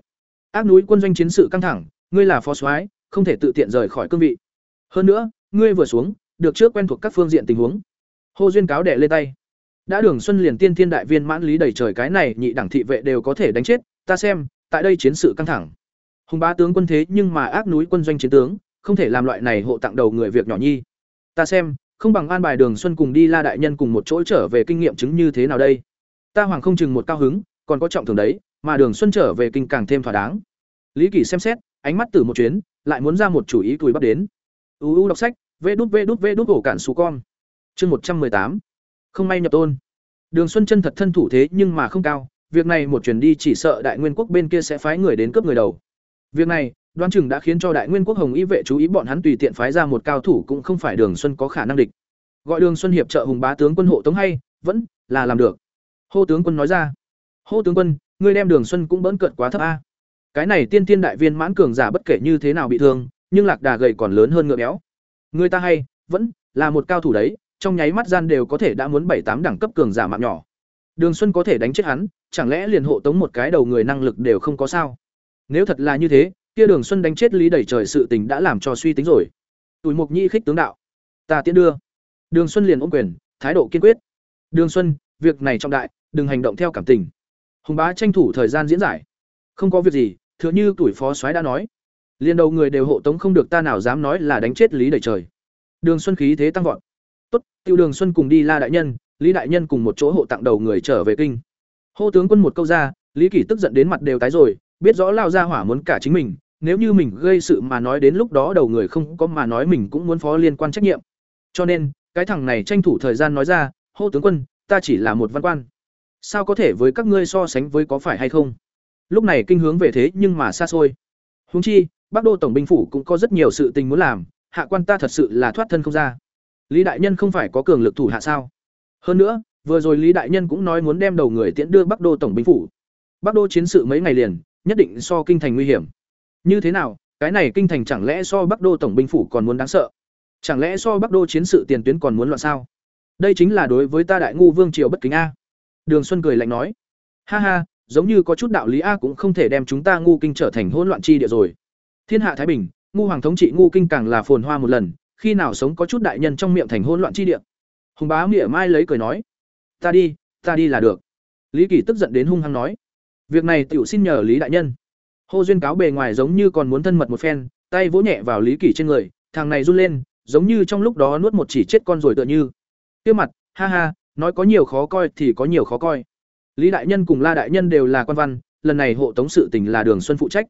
S1: Ác núi quân doanh chiến sự căng thẳng, ngươi là phó soái, không thể tự tiện rời khỏi cương vị. Hơn nữa, ngươi vừa xuống, được trước quen thuộc các phương diện tình huống. Hồ duyên cáo đẻ lên tay. Đã Đường Xuân liền tiên thiên đại viên mãn lý đầy trời cái này nhị đẳng thị vệ đều có thể đánh chết, ta xem, tại đây chiến sự căng thẳng. Hùng bá tướng quân thế nhưng mà ác núi quân doanh chiến tướng, không thể làm loại này hộ tặng đầu người việc nhỏ nhi. Ta xem, không bằng an bài Đường Xuân cùng đi La đại nhân cùng một chỗ trở về kinh nghiệm chứng như thế nào đây? Ta hoàng không chừng một cao hứng, còn có trọng thưởng đấy, mà Đường Xuân trở về kinh càng thêm thỏa đáng. Lý Kỳ xem xét, ánh mắt từ một chuyến, lại muốn ra một chủ ý cùi bắt đến. UU đọc sách, vê đút vê đút vê đút cổ cản sú con. Chương một trăm tám Không may nhập tôn. Đường Xuân chân thật thân thủ thế nhưng mà không cao, việc này một chuyển đi chỉ sợ Đại Nguyên quốc bên kia sẽ phái người đến cướp người đầu. Việc này, đoán chừng đã khiến cho Đại Nguyên quốc Hồng Y vệ chú ý bọn hắn tùy tiện phái ra một cao thủ cũng không phải Đường Xuân có khả năng địch. Gọi Đường Xuân hiệp trợ Hùng bá tướng quân hộ tống hay, vẫn là làm được. Hô tướng quân nói ra. Hô tướng quân, ngươi đem Đường Xuân cũng bỡn cợt quá thấp a. Cái này tiên tiên đại viên mãn cường giả bất kể như thế nào bị thương, nhưng lạc đà gầy còn lớn hơn ngựa béo. Người ta hay, vẫn là một cao thủ đấy, trong nháy mắt gian đều có thể đã muốn bảy tám đẳng cấp cường giả mạng nhỏ. Đường Xuân có thể đánh chết hắn, chẳng lẽ liền hộ tống một cái đầu người năng lực đều không có sao? Nếu thật là như thế, kia Đường Xuân đánh chết Lý Đẩy Trời sự tình đã làm cho suy tính rồi. Tùy Mục Nhi khích tướng đạo, ta tiến đưa. Đường Xuân liền ôm quyền, thái độ kiên quyết. Đường Xuân, việc này trọng đại, đừng hành động theo cảm tình. Hùng bá tranh thủ thời gian diễn giải. Không có việc gì thừa như tuổi phó soái đã nói. Liên đầu người đều hộ tống không được ta nào dám nói là đánh chết lý đầy trời. Đường xuân khí thế tăng vọt. Tốt tiêu đường xuân cùng đi la đại nhân lý đại nhân cùng một chỗ hộ tặng đầu người trở về kinh. Hô tướng quân một câu ra lý kỷ tức giận đến mặt đều tái rồi biết rõ lao ra hỏa muốn cả chính mình nếu như mình gây sự mà nói đến lúc đó đầu người không có mà nói mình cũng muốn phó liên quan trách nhiệm. Cho nên, cái thằng này tranh thủ thời gian nói ra, "Hô tướng quân, ta chỉ là một văn quan. Sao có thể với các ngươi so sánh với có phải hay không?" Lúc này kinh hướng về thế nhưng mà xa xôi. húng chi, Bắc Đô tổng binh phủ cũng có rất nhiều sự tình muốn làm, hạ quan ta thật sự là thoát thân không ra. Lý đại nhân không phải có cường lực thủ hạ sao? Hơn nữa, vừa rồi Lý đại nhân cũng nói muốn đem đầu người tiễn đưa Bắc Đô tổng binh phủ. Bắc Đô chiến sự mấy ngày liền, nhất định so kinh thành nguy hiểm. Như thế nào, cái này kinh thành chẳng lẽ so Bắc Đô tổng binh phủ còn muốn đáng sợ? Chẳng lẽ so Bắc Đô chiến sự tiền tuyến còn muốn loạn sao? Đây chính là đối với ta đại ngu vương triều bất kính a. Đường Xuân cười lạnh nói: "Ha ha, giống như có chút đạo lý a cũng không thể đem chúng ta ngu kinh trở thành hỗn loạn chi địa rồi. Thiên hạ thái bình, ngu hoàng thống trị ngu kinh càng là phồn hoa một lần, khi nào sống có chút đại nhân trong miệng thành hỗn loạn chi địa." Hùng bá mỉa mai lấy cười nói: "Ta đi, ta đi là được." Lý Kỳ tức giận đến hung hăng nói: "Việc này tiểu xin nhờ Lý đại nhân." Hô duyên cáo bề ngoài giống như còn muốn thân mật một phen, tay vỗ nhẹ vào Lý kỷ trên người, thằng này run lên, giống như trong lúc đó nuốt một chỉ chết con rồi tựa như. Tiêu mặt, ha ha, nói có nhiều khó coi thì có nhiều khó coi. Lý đại nhân cùng La đại nhân đều là quan văn, lần này hộ tống sự tình là Đường Xuân phụ trách.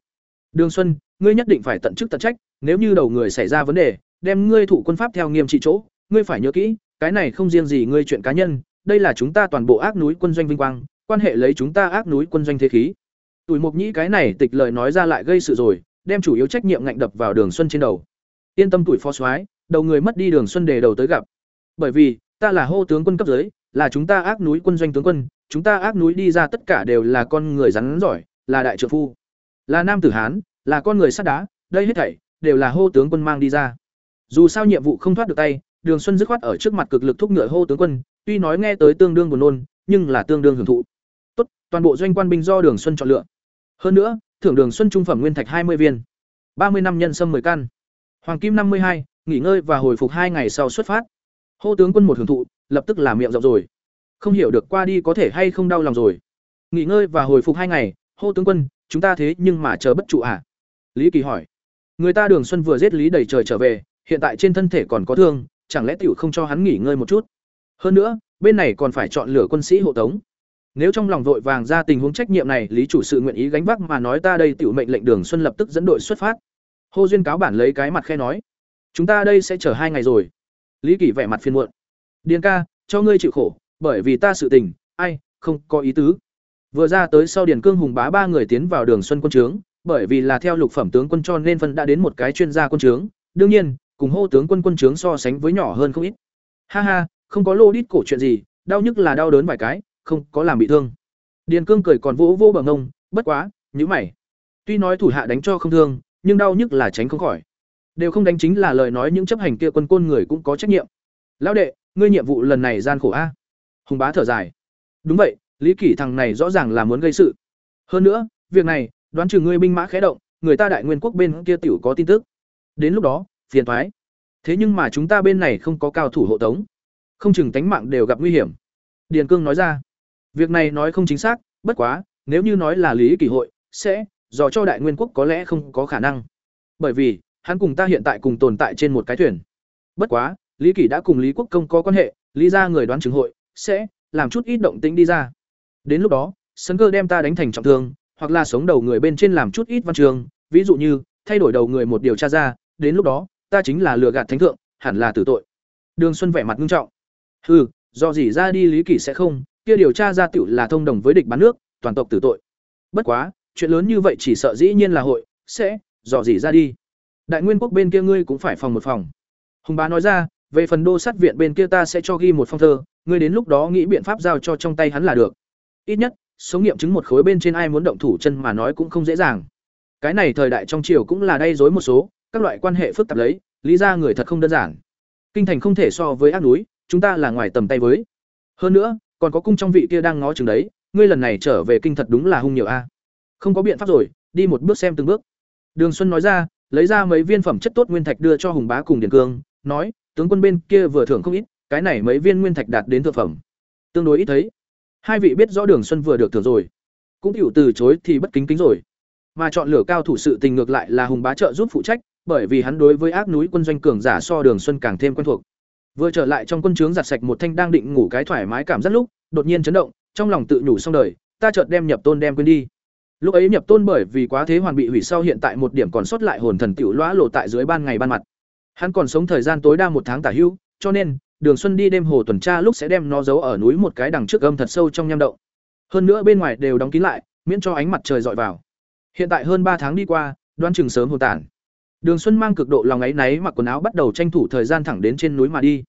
S1: Đường Xuân, ngươi nhất định phải tận chức tận trách, nếu như đầu người xảy ra vấn đề, đem ngươi thủ quân pháp theo nghiêm trị chỗ, ngươi phải nhớ kỹ, cái này không riêng gì ngươi chuyện cá nhân, đây là chúng ta toàn bộ ác núi quân doanh vinh quang, quan hệ lấy chúng ta ác núi quân doanh thế khí. Tuổi Mục Nhĩ cái này tịch lời nói ra lại gây sự rồi, đem chủ yếu trách nhiệm ngạnh đập vào Đường Xuân trên đầu. Yên tâm tuổi phó soái, đầu người mất đi Đường Xuân đề đầu tới gặp. Bởi vì, ta là hô tướng quân cấp dưới, là chúng ta ác núi quân doanh tướng quân, chúng ta ác núi đi ra tất cả đều là con người rắn giỏi, là đại trợ phu, là nam tử hán, là con người sắt đá, đây hết thảy đều là hô tướng quân mang đi ra. Dù sao nhiệm vụ không thoát được tay, Đường Xuân dứt khoát ở trước mặt cực lực thúc ngựa hô tướng quân, tuy nói nghe tới tương đương buồn nôn, nhưng là tương đương hưởng thụ. Toàn bộ doanh quan binh do Đường Xuân chọn lựa. Hơn nữa, thưởng Đường Xuân trung phẩm nguyên thạch hai mươi viên, ba mươi năm nhân sâm 10 căn. Hoàng kim năm mươi hai, nghỉ ngơi và hồi phục hai ngày sau xuất phát. Hô tướng quân một hưởng thụ, lập tức làm miệng rộng rồi. Không hiểu được qua đi có thể hay không đau lòng rồi. Nghỉ ngơi và hồi phục hai ngày, hô tướng quân, chúng ta thế nhưng mà chờ bất trụ à? Lý Kỳ hỏi. Người ta Đường Xuân vừa giết Lý đầy trời trở về, hiện tại trên thân thể còn có thương, chẳng lẽ tiểu không cho hắn nghỉ ngơi một chút? Hơn nữa, bên này còn phải chọn lựa quân sĩ hộ tống. Nếu trong lòng vội vàng ra tình huống trách nhiệm này, Lý chủ sự nguyện ý gánh vác mà nói ta đây tiểu mệnh lệnh Đường Xuân lập tức dẫn đội xuất phát. Hồ Duyên cáo bản lấy cái mặt khe nói, chúng ta đây sẽ chờ hai ngày rồi. Lý Kỳ vẻ mặt phiền muộn. Điền ca, cho ngươi chịu khổ, bởi vì ta sự tình, ai, không có ý tứ. Vừa ra tới sau Điền Cương Hùng bá ba người tiến vào Đường Xuân quân trướng, bởi vì là theo lục phẩm tướng quân cho nên phân đã đến một cái chuyên gia quân trướng, đương nhiên, cùng hô tướng quân quân trướng so sánh với nhỏ hơn không ít. Ha ha, không có lô đít cổ chuyện gì, đau nhức là đau đớn vài cái, không có làm bị thương. Điền Cương cười còn vỗ vỗ bằng ngông, bất quá, nhíu mày. Tuy nói thủ hạ đánh cho không thương, nhưng đau nhức là tránh không khỏi. Đều không đánh chính là lời nói những chấp hành kia quân côn người cũng có trách nhiệm. Lão đệ, ngươi nhiệm vụ lần này gian khổ a. Hùng bá thở dài. Đúng vậy, Lý Kỷ thằng này rõ ràng là muốn gây sự. Hơn nữa, việc này, đoán chừng ngươi binh mã khẽ động, người ta đại nguyên quốc bên kia tiểu có tin tức. Đến lúc đó, phiền toái. Thế nhưng mà chúng ta bên này không có cao thủ hộ tống, không chừng tánh mạng đều gặp nguy hiểm. Điền Cương nói ra. Việc này nói không chính xác, bất quá, nếu như nói là Lý Kỳ hội, sẽ dò cho đại nguyên quốc có lẽ không có khả năng. Bởi vì, hắn cùng ta hiện tại cùng tồn tại trên một cái thuyền. Bất quá, Lý Kỳ đã cùng Lý Quốc Công có quan hệ, Lý ra người đoán chứng hội sẽ làm chút ít động tĩnh đi ra. Đến lúc đó, sân cơ đem ta đánh thành trọng thương, hoặc là sống đầu người bên trên làm chút ít văn trường, ví dụ như thay đổi đầu người một điều tra ra, đến lúc đó, ta chính là lừa gạt thánh thượng, hẳn là tử tội. Đường Xuân vẻ mặt nghiêm trọng. Hừ, do gì ra đi lý kỷ sẽ không, kia điều tra ra tiểu là thông đồng với địch bán nước, toàn tộc tử tội. Bất quá, chuyện lớn như vậy chỉ sợ dĩ nhiên là hội sẽ dò gì ra đi. Đại Nguyên quốc bên kia ngươi cũng phải phòng một phòng. Hùng bá nói ra, về phần đô sát viện bên kia ta sẽ cho ghi một phong thơ, ngươi đến lúc đó nghĩ biện pháp giao cho trong tay hắn là được. Ít nhất, số nghiệm chứng một khối bên trên ai muốn động thủ chân mà nói cũng không dễ dàng. Cái này thời đại trong triều cũng là đay rối một số, các loại quan hệ phức tạp lấy, lý ra người thật không đơn giản. Kinh thành không thể so với ác núi, chúng ta là ngoài tầm tay với. Hơn nữa, còn có cung trong vị kia đang ngó chừng đấy, ngươi lần này trở về kinh thật đúng là hung nhiều a. Không có biện pháp rồi, đi một bước xem từng bước. Đường Xuân nói ra, lấy ra mấy viên phẩm chất tốt nguyên thạch đưa cho Hùng Bá cùng Điền Cương, nói, tướng quân bên kia vừa thưởng không ít, cái này mấy viên nguyên thạch đạt đến thượng phẩm. Tương đối ít thấy. Hai vị biết rõ Đường Xuân vừa được thưởng rồi, cũng chịu từ chối thì bất kính kính rồi. Mà chọn lựa cao thủ sự tình ngược lại là Hùng Bá trợ giúp phụ trách, bởi vì hắn đối với ác núi quân doanh cường giả so Đường Xuân càng thêm quen thuộc. Vừa trở lại trong quân trướng giặt sạch một thanh đang định ngủ cái thoải mái cảm giác lúc, đột nhiên chấn động, trong lòng tự nhủ xong đời, ta chợt đem nhập tôn đem quên đi. lúc ấy nhập tôn bởi vì quá thế hoàn bị hủy sau hiện tại một điểm còn sót lại hồn thần tiểu lõa lộ tại dưới ban ngày ban mặt. Hắn còn sống thời gian tối đa một tháng tả hữu cho nên đường xuân đi đêm hồ tuần tra lúc sẽ đem nó giấu ở núi một cái đằng trước âm thật sâu trong nham động. Hơn nữa bên ngoài đều đóng kín lại miễn cho ánh mặt trời dọi vào. Hiện tại hơn ba tháng đi qua đoan chừng sớm hồn tản đường xuân mang cực độ lòng áy náy mặc quần áo bắt đầu tranh thủ thời gian thẳng đến trên núi mà đi.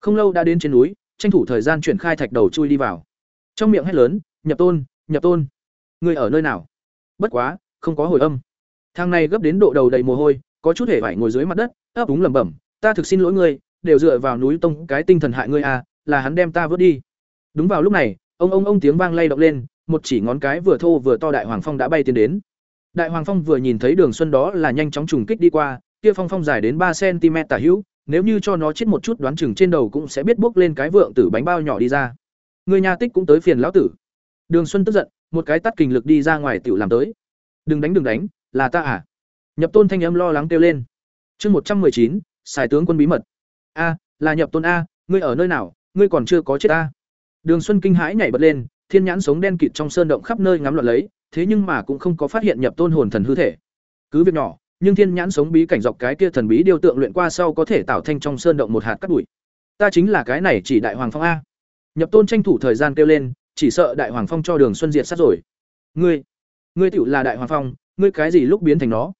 S1: Không lâu đã đến trên núi, tranh thủ thời gian chuyển khai thạch đầu chui đi vào. Trong miệng hét lớn, nhập tôn nhập tôn. Người ở nơi nào? Bất quá, không có hồi âm. Thang này gấp đến độ đầu đầy mồ hôi, có chút hề vải ngồi dưới mặt đất, ấp úng lẩm bẩm, ta thực xin lỗi ngươi, đều dựa vào núi tông cái tinh thần hại ngươi à là hắn đem ta vớt đi. Đúng vào lúc này, ông ông ông tiếng vang lay động lên, một chỉ ngón cái vừa thô vừa to đại hoàng phong đã bay tiến đến đại hoàng phong vừa nhìn thấy đường xuân đó là nhanh chóng trùng kích đi qua, kia phong phong dài đến ba cm tả hữu, nếu như cho nó chết một chút đoán chừng trên đầu cũng sẽ biết bốc lên cái vượng tử bánh bao nhỏ đi ra. Người nhà tích cũng tới phiền lão tử. Đường xuân tức giận, một cái tắt kình lực đi ra ngoài tiểu làm tới. Đừng đánh đừng đánh, là ta à? Nhập tôn thanh âm lo lắng kêu lên. Chương một trăm chín xài tướng quân bí mật. A, là nhập tôn a, ngươi ở nơi nào? Ngươi còn chưa có chết a đường xuân kinh hãi nhảy bật lên, thiên nhãn sống đen kịt trong sơn động khắp nơi ngắm loạn lấy thế nhưng mà cũng không có phát hiện nhập tôn hồn thần hư thể. Cứ việc nhỏ, nhưng thiên nhãn sống bí cảnh dọc cái kia thần bí điêu tượng luyện qua sau có thể tạo thành trong sơn động một hạt cắt bụi. Ta chính là cái này chỉ đại hoàng phong a. Nhập tôn tranh thủ thời gian kêu lên, chỉ sợ đại hoàng phong cho đường xuân diệt sát rồi. Ngươi ngươi tựu là đại hoàng phong, ngươi cái gì lúc biến thành nó?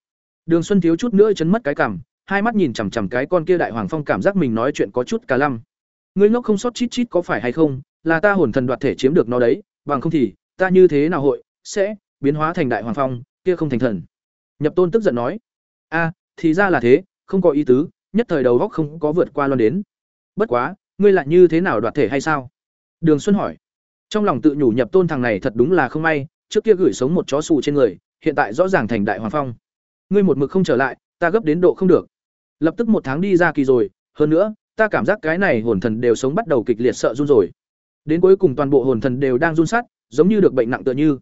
S1: Đường xuân thiếu chút nữa chấn mất cái cảm, hai mắt nhìn chằm chằm cái con kia đại hoàng phong cảm giác mình nói chuyện có chút cả lăm. Ngươi ngốc không sót chít chít có phải hay không, là ta hồn thần đoạt thể chiếm được nó đấy, bằng không thì, ta như thế nào hội, sẽ biến hóa thành đại hoàng phong, kia không thành thần. Nhập tôn tức giận nói, a, thì ra là thế, không có ý tứ, nhất thời đầu góc không có vượt qua loan đến. Bất quá, ngươi lại như thế nào đoạt thể hay sao? Đường xuân hỏi. Trong lòng tự nhủ nhập tôn thằng này thật đúng là không may, trước kia gửi sống một chó xù trên người, hiện tại rõ ràng thành đại hoàng phong. Ngươi một mực không trở lại, ta gấp đến độ không được. Lập tức một tháng đi ra kỳ rồi, hơn nữa, ta cảm giác cái này hồn thần đều sống bắt đầu kịch liệt sợ run rồi. Đến cuối cùng toàn bộ hồn thần đều đang run sát, giống như được bệnh nặng tựa như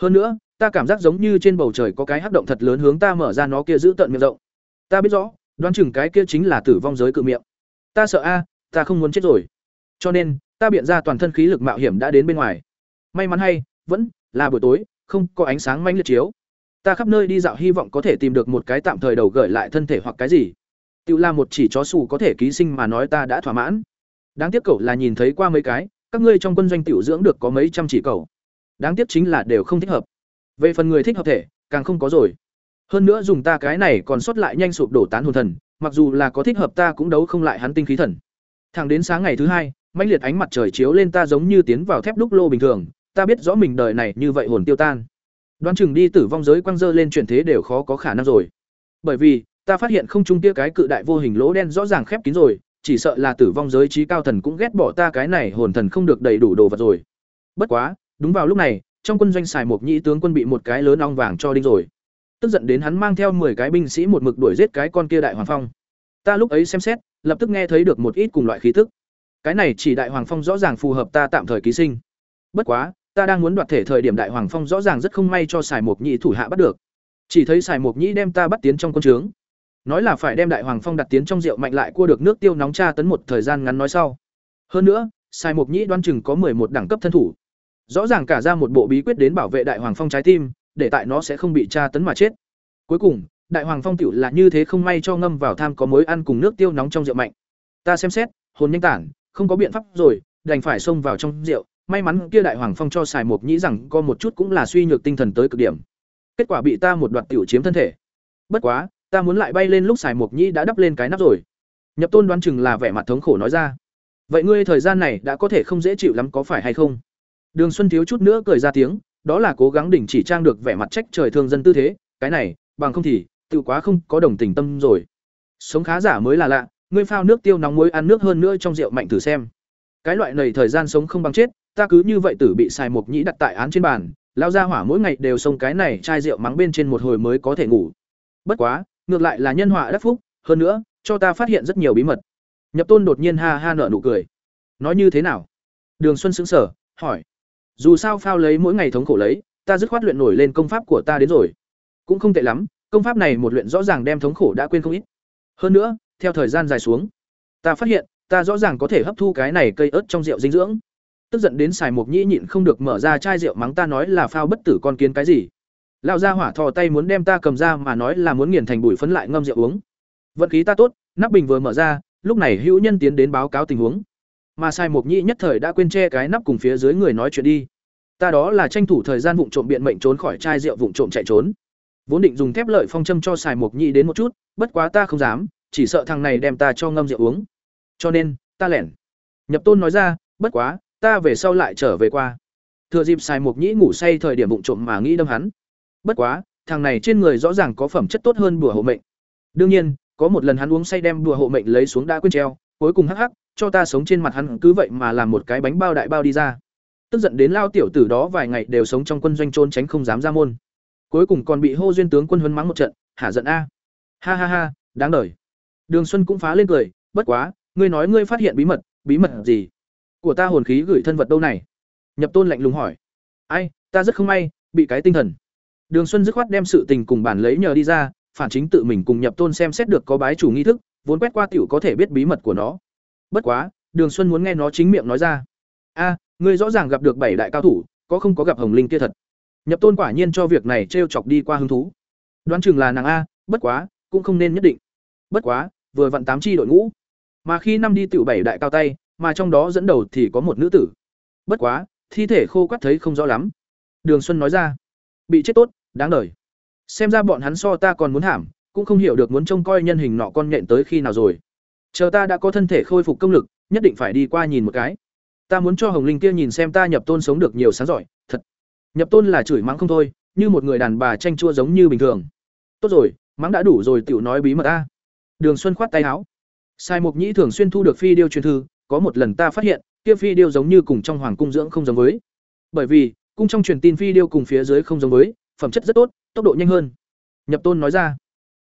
S1: hơn nữa, ta cảm giác giống như trên bầu trời có cái hắc động thật lớn hướng ta mở ra nó kia giữ tận miệng rộng. Ta biết rõ, đoán chừng cái kia chính là tử vong giới cự miệng. Ta sợ a, ta không muốn chết rồi. Cho nên, ta biện ra toàn thân khí lực mạo hiểm đã đến bên ngoài. May mắn hay, vẫn là buổi tối, không có ánh sáng manh liệt chiếu. Ta khắp nơi đi dạo hy vọng có thể tìm được một cái tạm thời đầu gửi lại thân thể hoặc cái gì. Tự là một chỉ chó xù có thể ký sinh mà nói ta đã thỏa mãn. Đáng tiếc cậu là nhìn thấy qua mấy cái, các ngươi trong quân doanh tiểu dưỡng được có mấy trăm chỉ cậu đáng tiếc chính là đều không thích hợp. Về phần người thích hợp thể, càng không có rồi. Hơn nữa dùng ta cái này còn sót lại nhanh sụp đổ tán hồn thần, mặc dù là có thích hợp ta cũng đấu không lại hắn tinh khí thần. Thẳng đến sáng ngày thứ hai, mãnh liệt ánh mặt trời chiếu lên ta giống như tiến vào thép đúc lô bình thường, ta biết rõ mình đời này như vậy hồn tiêu tan. Đoán chừng đi tử vong giới quăng dơ lên chuyển thế đều khó có khả năng rồi. Bởi vì, ta phát hiện không trung kia cái cự đại vô hình lỗ đen rõ ràng khép kín rồi, chỉ sợ là tử vong giới trí cao thần cũng ghét bỏ ta cái này hồn thần không được đầy đủ đồ vật rồi. Bất quá đúng vào lúc này, trong quân doanh xài một nhĩ tướng quân bị một cái lớn ong vàng cho đinh rồi. Tức giận đến hắn mang theo 10 cái binh sĩ một mực đuổi giết cái con kia đại hoàng phong. Ta lúc ấy xem xét, lập tức nghe thấy được một ít cùng loại khí tức. Cái này chỉ đại hoàng phong rõ ràng phù hợp ta tạm thời ký sinh. Bất quá, ta đang muốn đoạt thể thời điểm đại hoàng phong rõ ràng rất không may cho xài mộc nhĩ thủ hạ bắt được. Chỉ thấy xài mộc nhĩ đem ta bắt tiến trong quân trướng. Nói là phải đem đại hoàng phong đặt tiến trong rượu mạnh lại cua được nước tiêu nóng tra tấn một thời gian ngắn nói sau. Hơn nữa, xài mộc nhĩ đoan chừng có một đẳng cấp thân thủ rõ ràng cả ra một bộ bí quyết đến bảo vệ đại hoàng phong trái tim, để tại nó sẽ không bị tra tấn mà chết. Cuối cùng, đại hoàng phong tiểu là như thế không may cho ngâm vào tham có mối ăn cùng nước tiêu nóng trong rượu mạnh. Ta xem xét, hồn nhanh tản, không có biện pháp rồi, đành phải xông vào trong rượu. May mắn kia đại hoàng phong cho xài mộc nhĩ rằng có một chút cũng là suy nhược tinh thần tới cực điểm. Kết quả bị ta một đoạt tiểu chiếm thân thể. Bất quá, ta muốn lại bay lên lúc xài mộc nhĩ đã đắp lên cái nắp rồi. Nhập tôn đoán chừng là vẻ mặt thống khổ nói ra. Vậy ngươi thời gian này đã có thể không dễ chịu lắm có phải hay không? Đường xuân thiếu chút nữa cười ra tiếng, đó là cố gắng đỉnh chỉ trang được vẻ mặt trách trời thương dân tư thế, cái này, bằng không thì, tự quá không có đồng tình tâm rồi. Sống khá giả mới là lạ, ngươi phao nước tiêu nóng muối ăn nước hơn nữa trong rượu mạnh thử xem. Cái loại này thời gian sống không bằng chết, ta cứ như vậy tử bị xài mục nhĩ đặt tại án trên bàn, lao ra hỏa mỗi ngày đều xông cái này chai rượu mắng bên trên một hồi mới có thể ngủ. Bất quá, ngược lại là nhân họa đắc phúc, hơn nữa, cho ta phát hiện rất nhiều bí mật. Nhập tôn đột nhiên ha ha nở nụ cười. Nói như thế nào? Đường xuân sững sờ, hỏi dù sao phao lấy mỗi ngày thống khổ lấy ta dứt khoát luyện nổi lên công pháp của ta đến rồi cũng không tệ lắm công pháp này một luyện rõ ràng đem thống khổ đã quên không ít hơn nữa theo thời gian dài xuống ta phát hiện ta rõ ràng có thể hấp thu cái này cây ớt trong rượu dinh dưỡng tức giận đến xài mộc nhĩ nhịn không được mở ra chai rượu mắng ta nói là phao bất tử con kiến cái gì Lão gia hỏa thò tay muốn đem ta cầm ra mà nói là muốn nghiền thành bụi phấn lại ngâm rượu uống. Vận khí ta tốt, nắp bình vừa mở ra, lúc này hữu nhân tiến đến báo cáo tình huống. Mà sai Mục Nhĩ nhất thời đã quên che cái nắp cùng phía dưới người nói chuyện đi. Ta đó là tranh thủ thời gian vụng trộm biện mệnh trốn khỏi chai rượu vụng trộm chạy trốn. Vốn định dùng thép lợi phong châm cho xài Mục Nhĩ đến một chút, bất quá ta không dám, chỉ sợ thằng này đem ta cho ngâm rượu uống. Cho nên, ta lẻn. Nhập Tôn nói ra, bất quá, ta về sau lại trở về qua. Thừa dịp xài Mục Nhĩ ngủ say thời điểm vụng trộm mà nghĩ đâm hắn. Bất quá, thằng này trên người rõ ràng có phẩm chất tốt hơn bùa hộ mệnh. Đương nhiên, có một lần hắn uống say đem bùa hộ mệnh lấy xuống đã quên treo, cuối cùng hắc hắc, cho ta sống trên mặt hắn cứ vậy mà làm một cái bánh bao đại bao đi ra. Tức giận đến lao tiểu tử đó vài ngày đều sống trong quân doanh trôn tránh không dám ra môn. Cuối cùng còn bị hô duyên tướng quân huấn mắng một trận, hả giận a. Ha ha ha, đáng đời. Đường Xuân cũng phá lên cười, bất quá, ngươi nói ngươi phát hiện bí mật, bí mật gì? Của ta hồn khí gửi thân vật đâu này? Nhập Tôn lạnh lùng hỏi. Ai, ta rất không may, bị cái tinh thần. Đường Xuân dứt khoát đem sự tình cùng bản lấy nhờ đi ra, phản chính tự mình cùng Nhập Tôn xem xét được có bái chủ nghi thức, vốn quét qua tiểu có thể biết bí mật của nó. Bất quá, Đường Xuân muốn nghe nó chính miệng nói ra. A, ngươi rõ ràng gặp được bảy đại cao thủ, có không có gặp Hồng Linh kia thật? Nhập Tôn quả nhiên cho việc này trêu chọc đi qua hứng thú. Đoán chừng là nàng a, bất quá, cũng không nên nhất định. Bất quá, vừa vặn tám chi đội ngũ. Mà khi năm đi tiểu bảy đại cao tay, mà trong đó dẫn đầu thì có một nữ tử. Bất quá, thi thể khô quắt thấy không rõ lắm. Đường Xuân nói ra, bị chết tốt, đáng đời. Xem ra bọn hắn so ta còn muốn hãm, cũng không hiểu được muốn trông coi nhân hình nọ con nhện tới khi nào rồi. Chờ ta đã có thân thể khôi phục công lực, nhất định phải đi qua nhìn một cái. Ta muốn cho Hồng Linh kia nhìn xem ta nhập tôn sống được nhiều sáng giỏi, thật. Nhập tôn là chửi mắng không thôi, như một người đàn bà tranh chua giống như bình thường. Tốt rồi, mắng đã đủ rồi tiểu nói bí mật ta. Đường Xuân khoát tay áo. Sai Mục Nhĩ thường xuyên thu được phi điêu truyền thư, có một lần ta phát hiện, kia phi điêu giống như cùng trong hoàng cung dưỡng không giống với. Bởi vì, cung trong truyền tin phi điêu cùng phía dưới không giống với, phẩm chất rất tốt, tốc độ nhanh hơn. Nhập Tôn nói ra,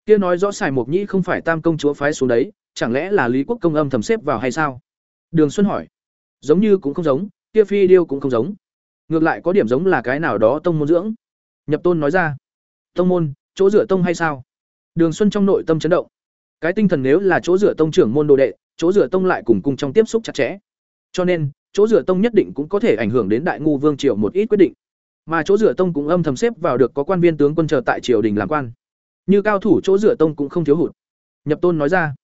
S1: kia nói rõ Sai Mục Nhĩ không phải Tam công chúa phái xuống đấy, chẳng lẽ là Lý Quốc công âm thầm xếp vào hay sao? Đường Xuân hỏi. Giống như cũng không giống, kia phi điêu cũng không giống. Ngược lại có điểm giống là cái nào đó tông môn dưỡng. Nhập Tôn nói ra. Tông môn, chỗ rửa tông hay sao? Đường Xuân trong nội tâm chấn động. Cái tinh thần nếu là chỗ rửa tông trưởng môn đồ đệ, chỗ rửa tông lại cùng cung trong tiếp xúc chặt chẽ. Cho nên, chỗ rửa tông nhất định cũng có thể ảnh hưởng đến đại ngu vương triều một ít quyết định. Mà chỗ rửa tông cũng âm thầm xếp vào được có quan viên tướng quân chờ tại triều đình làm quan. Như cao thủ chỗ rửa tông cũng không thiếu hụt. Nhập Tôn nói ra,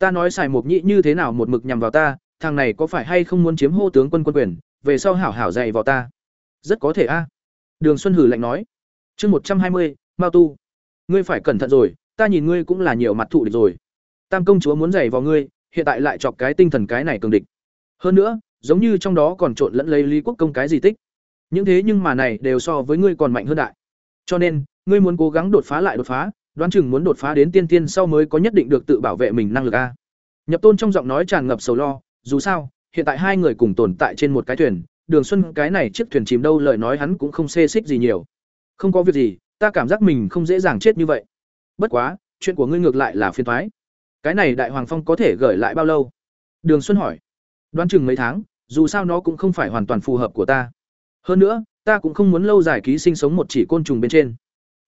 S1: ta nói xài mục nhị như thế nào một mực nhằm vào ta, thằng này có phải hay không muốn chiếm hô tướng quân quân quyền, về sau hảo hảo dạy vào ta. Rất có thể a. Đường Xuân hử lạnh nói. Chương một trăm hai mươi, Mao tu. Ngươi phải cẩn thận rồi, ta nhìn ngươi cũng là nhiều mặt thụ địch rồi. Tam công chúa muốn giày vào ngươi, hiện tại lại chọc cái tinh thần cái này cường địch. Hơn nữa, giống như trong đó còn trộn lẫn lấy Lý Quốc công cái gì tích. Những thế nhưng mà này đều so với ngươi còn mạnh hơn đại. Cho nên, ngươi muốn cố gắng đột phá lại đột phá, đoán chừng muốn đột phá đến tiên tiên sau mới có nhất định được tự bảo vệ mình năng lực a. Nhập Tôn trong giọng nói tràn ngập sầu lo, dù sao, hiện tại hai người cùng tồn tại trên một cái thuyền, Đường Xuân cái này chiếc thuyền chìm đâu lời nói hắn cũng không xê xích gì nhiều. Không có việc gì, ta cảm giác mình không dễ dàng chết như vậy. Bất quá, chuyện của ngươi ngược lại là phiền toái. Cái này Đại Hoàng Phong có thể gửi lại bao lâu? Đường Xuân hỏi. Đoán chừng mấy tháng, dù sao nó cũng không phải hoàn toàn phù hợp của ta. Hơn nữa, ta cũng không muốn lâu dài ký sinh sống một chỉ côn trùng bên trên.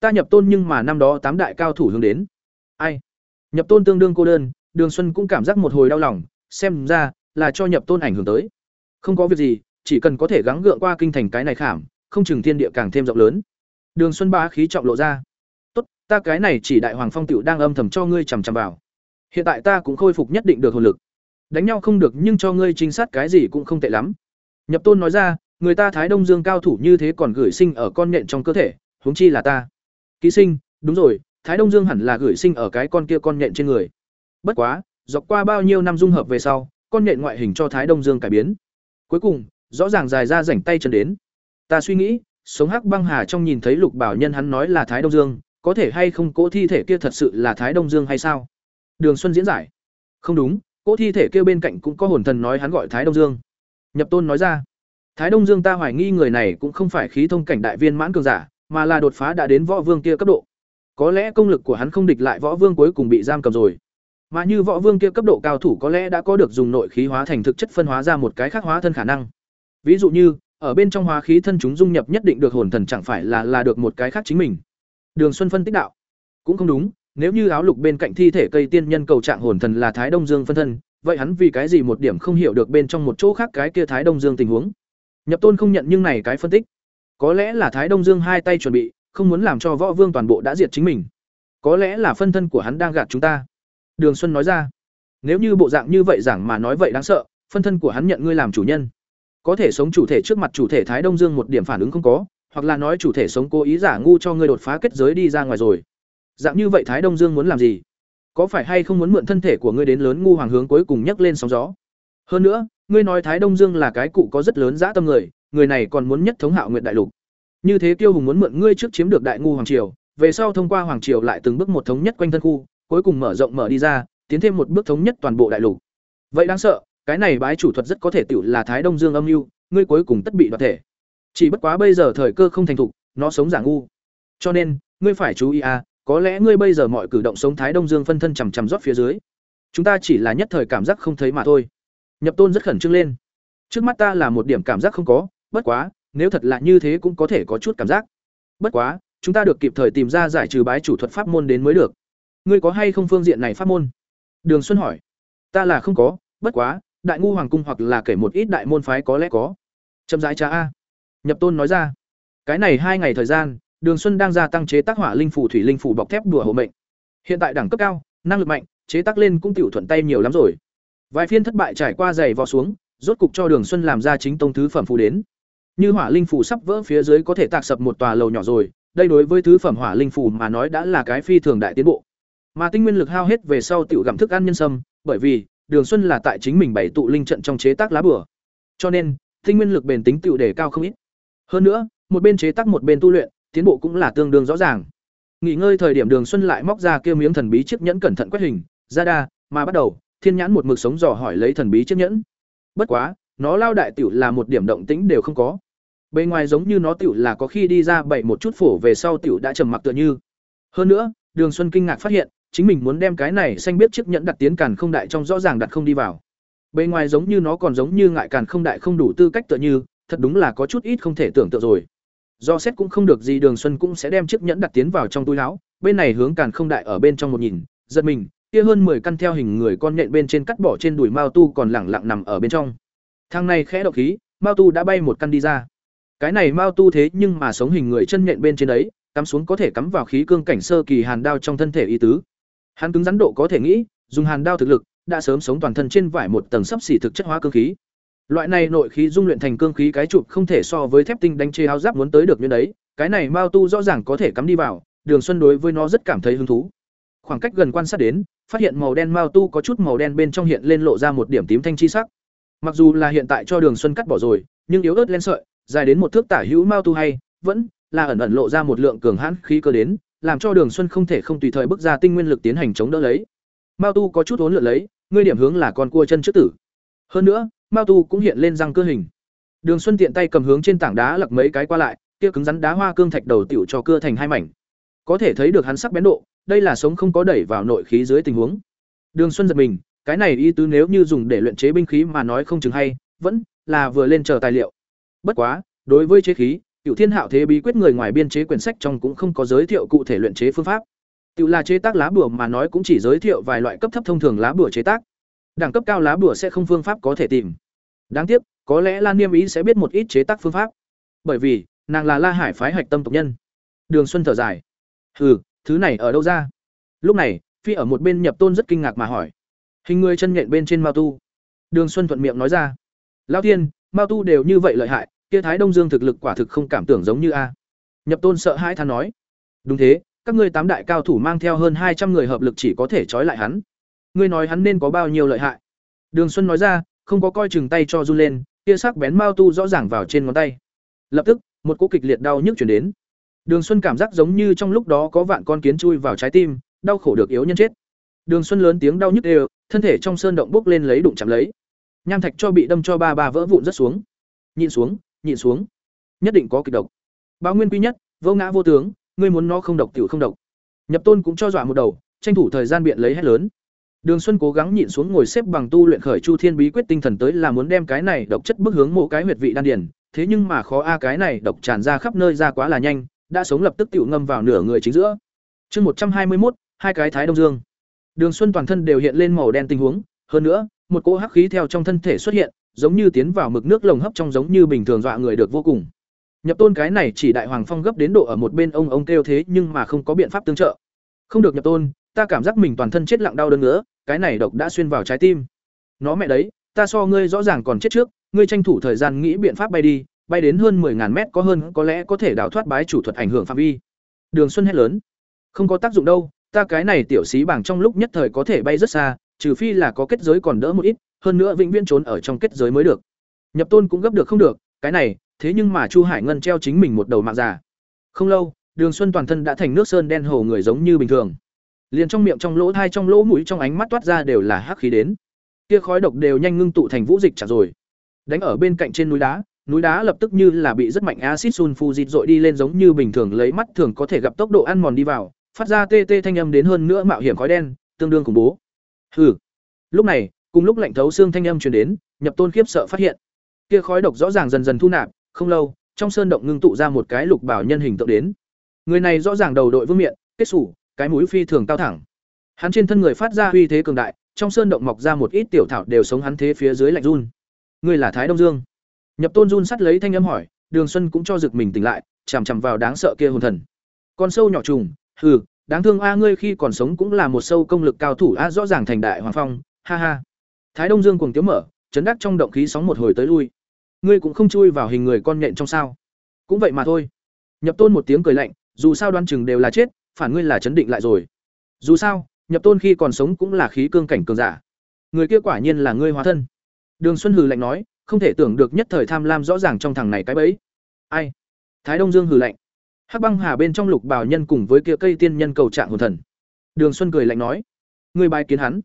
S1: Ta nhập tôn nhưng mà năm đó tám đại cao thủ hướng đến. Ai? Nhập tôn tương đương cô đơn, Đường Xuân cũng cảm giác một hồi đau lòng, xem ra là cho nhập tôn ảnh hưởng tới. Không có việc gì, chỉ cần có thể gắng gượng qua kinh thành cái này khảm, không chừng thiên địa càng thêm rộng lớn. Đường Xuân ba khí trọng lộ ra. "Tốt, ta cái này chỉ đại hoàng phong tiểu đang âm thầm cho ngươi chằm chằm vào. Hiện tại ta cũng khôi phục nhất định được hồn lực. Đánh nhau không được nhưng cho ngươi trinh sát cái gì cũng không tệ lắm." Nhập Tôn nói ra, người ta Thái Đông Dương cao thủ như thế còn gửi sinh ở con nhện trong cơ thể, huống chi là ta. Ký sinh, đúng rồi, Thái Đông Dương hẳn là gửi sinh ở cái con kia con nhện trên người. Bất quá, dọc qua bao nhiêu năm dung hợp về sau, con nhện ngoại hình cho Thái Đông Dương cải biến. Cuối cùng, rõ ràng dài ra rảnh tay chân đến. Ta suy nghĩ, sống hắc băng hà trong nhìn thấy lục bảo nhân hắn nói là thái đông dương có thể hay không cỗ thi thể kia thật sự là thái đông dương hay sao đường xuân diễn giải không đúng cỗ thi thể kia bên cạnh cũng có hồn thần nói hắn gọi thái đông dương nhập tôn nói ra thái đông dương ta hoài nghi người này cũng không phải khí thông cảnh đại viên mãn cường giả mà là đột phá đã đến võ vương kia cấp độ. Có lẽ công lực của hắn không địch lại võ vương cuối cùng bị giam cầm rồi. Mà như võ vương kia cấp độ cao thủ có lẽ đã có được dùng nội khí hóa thành thực chất phân hóa ra một cái khác hóa thân khả năng. Ví dụ như, ở bên trong hóa khí thân chúng dung nhập nhất định được hồn thần chẳng phải là là được một cái khác chính mình. Đường xuân phân tích đạo. Cũng không đúng, nếu như áo lục bên cạnh thi thể cây tiên nhân cầu trạng hồn thần là thái đông dương phân thân, vậy hắn vì cái gì một điểm không hiểu được bên trong một chỗ khác cái kia thái đông dương tình huống? Nhập tôn không nhận nhưng này cái phân tích có lẽ là thái đông dương hai tay chuẩn bị, không muốn làm cho võ vương toàn bộ đã diệt chính mình. Có lẽ là phân thân của hắn đang gạt chúng ta. Đường xuân nói ra. Nếu như bộ dạng như vậy giảng mà nói vậy đáng sợ, phân thân của hắn nhận ngươi làm chủ nhân. Có thể sống chủ thể trước mặt chủ thể thái đông dương một điểm phản ứng không có, hoặc là nói chủ thể sống cố ý giả ngu cho ngươi đột phá kết giới đi ra ngoài rồi. Dạng như vậy thái đông dương muốn làm gì? Có phải hay không muốn mượn thân thể của ngươi đến lớn ngu hoàng hướng cuối cùng nhấc lên sóng gió? Hơn nữa, ngươi nói thái đông dương là cái cụ có rất lớn dã tâm người người này còn muốn nhất thống hạo nguyện đại lục. Như thế tiêu hùng muốn mượn ngươi trước chiếm được đại ngu hoàng triều, về sau thông qua hoàng triều lại từng bước một thống nhất quanh thân khu, cuối cùng mở rộng mở đi ra, tiến thêm một bước thống nhất toàn bộ đại lục. Vậy đáng sợ, cái này bái chủ thuật rất có thể tiểu là thái đông dương âm mưu, ngươi cuối cùng tất bị đoạt thể. Chỉ bất quá bây giờ thời cơ không thành thục, nó sống giả ngu. Cho nên, ngươi phải chú ý à có lẽ ngươi bây giờ mọi cử động sống thái đông dương phân thân chằm chằm rót phía dưới. Chúng ta chỉ là nhất thời cảm giác không thấy mà thôi. Nhập tôn rất khẩn trương lên. Trước mắt ta là một điểm cảm giác không có bất quá, nếu thật là như thế cũng có thể có chút cảm giác. Bất quá, chúng ta được kịp thời tìm ra giải trừ bái chủ thuật pháp môn đến mới được. Ngươi có hay không phương diện này pháp môn? Đường xuân hỏi. Ta là không có, bất quá, đại ngu hoàng cung hoặc là kể một ít đại môn phái có lẽ có. Chậm rãi cha a. Nhập tôn nói ra. Cái này hai ngày thời gian, đường xuân đang gia tăng chế tác hỏa linh phủ thủy linh phủ bọc thép đùa hộ mệnh. Hiện tại đẳng cấp cao, năng lực mạnh, chế tác lên cũng tiểu thuận tay nhiều lắm rồi. Vài phiên thất bại trải qua giày vò xuống, rốt cục cho đường xuân làm ra chính tông thứ phẩm phù đến như hỏa linh phủ sắp vỡ phía dưới có thể tạc sập một tòa lầu nhỏ rồi, đây đối với thứ phẩm hỏa linh phủ mà nói đã là cái phi thường đại tiến bộ. Mà tinh nguyên lực hao hết về sau tiểu gặm thức ăn nhân sâm, bởi vì, đường xuân là tại chính mình bảy tụ linh trận trong chế tác lá bửa cho nên, tinh nguyên lực bền tính tiểu đề cao không ít. Hơn nữa, một bên chế tác một bên tu luyện, tiến bộ cũng là tương đương rõ ràng. Nghỉ ngơi thời điểm đường xuân lại móc ra kia miếng thần bí chiếc nhẫn cẩn thận quét hình, ra đa, mà bắt đầu, thiên nhãn một mực sống dò hỏi lấy thần bí chiếc nhẫn. Bất quá nó lao đại tiểu là một điểm động tĩnh đều không có. Bề ngoài giống như nó tiểu là có khi đi ra bảy một chút phổ về sau tiểu đã trầm mặc tựa như. Hơn nữa, đường xuân kinh ngạc phát hiện, chính mình muốn đem cái này xanh biết chiếc nhẫn đặt tiến càn không đại trong rõ ràng đặt không đi vào. Bề ngoài giống như nó còn giống như ngại càn không đại không đủ tư cách tựa như, thật đúng là có chút ít không thể tưởng tượng rồi. Do xét cũng không được gì, đường xuân cũng sẽ đem chiếc nhẫn đặt tiến vào trong túi áo, bên này hướng càn không đại ở bên trong một nhìn, giật mình, kia hơn 10 căn theo hình người con nhện bên trên cắt bỏ trên đùi Mao Tu còn lẳng lặng nằm ở bên trong. Thang này khẽ động khí, Mao Tu đã bay một căn đi ra. Cái này Mao Tu thế nhưng mà sống hình người chân nhện bên trên đấy, cắm xuống có thể cắm vào khí cương cảnh sơ kỳ hàn đao trong thân thể y tứ. Hắn cứng rắn độ có thể nghĩ, dùng hàn đao thực lực, đã sớm sống toàn thân trên vải một tầng sắp xỉ thực chất hóa cương khí. Loại này nội khí dung luyện thành cương khí cái chụp không thể so với thép tinh đánh chê áo giáp muốn tới được như đấy, cái này Mao Tu rõ ràng có thể cắm đi vào, Đường Xuân đối với nó rất cảm thấy hứng thú. Khoảng cách gần quan sát đến, phát hiện màu đen Mao Tu có chút màu đen bên trong hiện lên lộ ra một điểm tím thanh chi sắc. Mặc dù là hiện tại cho Đường Xuân cắt bỏ rồi, nhưng yếu ớt lên sợi, dài đến một thước tả hữu Mao Tu hay, vẫn là ẩn ẩn lộ ra một lượng cường hãn khí cơ đến, làm cho Đường Xuân không thể không tùy thời bước ra tinh nguyên lực tiến hành chống đỡ lấy. Mao Tu có chút uốn lượn lấy, ngươi điểm hướng là con cua chân trước tử. Hơn nữa, Mao Tu cũng hiện lên răng cơ hình. Đường Xuân tiện tay cầm hướng trên tảng đá lật mấy cái qua lại, kia cứng rắn đá hoa cương thạch đầu tiểu cho cưa thành hai mảnh. Có thể thấy được hắn sắc bén độ, đây là sống không có đẩy vào nội khí dưới tình huống. Đường Xuân giật mình, cái này y tứ nếu như dùng để luyện chế binh khí mà nói không chừng hay, vẫn là vừa lên chờ tài liệu. Bất quá, đối với chế khí, Cửu Thiên Hạo thế bí quyết người ngoài biên chế quyển sách trong cũng không có giới thiệu cụ thể luyện chế phương pháp. Tiểu là chế tác lá bùa mà nói cũng chỉ giới thiệu vài loại cấp thấp thông thường lá bùa chế tác. Đẳng cấp cao lá bùa sẽ không phương pháp có thể tìm. Đáng tiếc, có lẽ Lan Niêm Ý sẽ biết một ít chế tác phương pháp. Bởi vì, nàng là La Hải phái hạch tâm tộc nhân. Đường Xuân thở dài. Hừ, thứ này ở đâu ra? Lúc này, Phi ở một bên nhập tôn rất kinh ngạc mà hỏi. Hình người chân nhện bên trên Mao Tu. Đường Xuân thuận miệng nói ra. Lão tiên, Mao Tu đều như vậy lợi hại, kia Thái Đông Dương thực lực quả thực không cảm tưởng giống như a. Nhập tôn sợ hãi than nói. Đúng thế, các ngươi tám đại cao thủ mang theo hơn hai trăm người hợp lực chỉ có thể trói lại hắn. Ngươi nói hắn nên có bao nhiêu lợi hại? Đường Xuân nói ra, không có coi chừng tay cho run lên, kia sắc bén Mao Tu rõ ràng vào trên ngón tay. Lập tức, một cỗ kịch liệt đau nhức truyền đến. Đường Xuân cảm giác giống như trong lúc đó có vạn con kiến chui vào trái tim, đau khổ được yếu nhân chết. Đường Xuân lớn tiếng đau nhức đều, thân thể trong sơn động bốc lên lấy đụng chạm lấy. Nham thạch cho bị đâm cho ba ba vỡ vụn rất xuống. Nhịn xuống, nhịn xuống. Nhất định có kịch độc. Báo nguyên quy nhất, vô ngã vô tướng, ngươi muốn nó không độc tiểu không độc. Nhập Tôn cũng cho dọa một đầu, tranh thủ thời gian biện lấy hết lớn. Đường Xuân cố gắng nhịn xuống ngồi xếp bằng tu luyện khởi Chu Thiên bí quyết tinh thần tới là muốn đem cái này độc chất bức hướng mộ cái huyệt vị đan điền, thế nhưng mà khó a cái này độc tràn ra khắp nơi ra quá là nhanh, đã sống lập tức tiểu ngâm vào nửa người chính giữa. Chương một trăm hai mươi một, hai cái thái đông dương. Đường Xuân toàn thân đều hiện lên màu đen tình huống, hơn nữa, một cỗ hắc khí theo trong thân thể xuất hiện, giống như tiến vào mực nước lồng hấp trong giống như bình thường dọa người được vô cùng. Nhập Tôn cái này chỉ đại hoàng phong gấp đến độ ở một bên ông ông kêu thế nhưng mà không có biện pháp tương trợ. Không được Nhập Tôn, ta cảm giác mình toàn thân chết lặng đau đớn nữa, cái này độc đã xuyên vào trái tim. Nó mẹ đấy, ta so ngươi rõ ràng còn chết trước, ngươi tranh thủ thời gian nghĩ biện pháp bay đi, bay đến hơn 10000 mét có hơn, có lẽ có thể đào thoát bái chủ thuật ảnh hưởng phạm vi. Đường Xuân hét lớn, không có tác dụng đâu, ta cái này tiểu xí bảng trong lúc nhất thời có thể bay rất xa, trừ phi là có kết giới còn đỡ một ít, hơn nữa vĩnh viễn trốn ở trong kết giới mới được. Nhập Tôn cũng gấp được không được, cái này, thế nhưng mà Chu Hải Ngân treo chính mình một đầu mạng già. Không lâu, Đường Xuân toàn thân đã thành nước sơn đen hồ người giống như bình thường. Liền trong miệng trong lỗ thai trong lỗ mũi trong ánh mắt toát ra đều là hắc khí đến. Kia khói độc đều nhanh ngưng tụ thành vũ dịch trả rồi. Đánh ở bên cạnh trên núi đá, núi đá lập tức như là bị rất mạnh axit dịt dội đi lên giống như bình thường lấy mắt thường có thể gặp tốc độ ăn mòn đi vào, phát ra tê tê thanh âm đến hơn nữa mạo hiểm khói đen, tương đương khủng bố. Hừ. Lúc này, cùng lúc lạnh thấu xương thanh âm truyền đến, Nhập Tôn khiếp sợ phát hiện, kia khói độc rõ ràng dần dần thu nạp, không lâu, trong sơn động ngưng tụ ra một cái lục bảo nhân hình tượng đến. Người này rõ ràng đầu đội vương miện, kết sủ, cái mũi phi thường cao thẳng. Hắn trên thân người phát ra uy thế cường đại, trong sơn động mọc ra một ít tiểu thảo đều sống hắn thế phía dưới lạnh run. Người là Thái Đông Dương. Nhập Tôn run sắt lấy thanh âm hỏi, Đường Xuân cũng cho giật mình tỉnh lại, chằm chằm vào đáng sợ kia hồn thần. Con sâu nhỏ trùng, hừ, đáng thương a ngươi khi còn sống cũng là một sâu công lực cao thủ a rõ ràng thành đại hoàng phong, ha ha. Thái Đông Dương cùng tiếu mở, chấn đắc trong động khí sóng một hồi tới lui. Ngươi cũng không chui vào hình người con nhện trong sao? Cũng vậy mà thôi. Nhập Tôn một tiếng cười lạnh, dù sao đoan chừng đều là chết, phản ngươi là chấn định lại rồi. Dù sao, Nhập Tôn khi còn sống cũng là khí cương cảnh cường giả. Người kia quả nhiên là ngươi hóa thân. Đường Xuân hừ lạnh nói, không thể tưởng được nhất thời tham lam rõ ràng trong thằng này cái bẫy. Ai? Thái Đông Dương hừ lạnh. Hắc băng hà bên trong lục bảo nhân cùng với kia cây tiên nhân cầu trạng hồn thần. Đường Xuân cười lạnh nói, ngươi bài kiến hắn.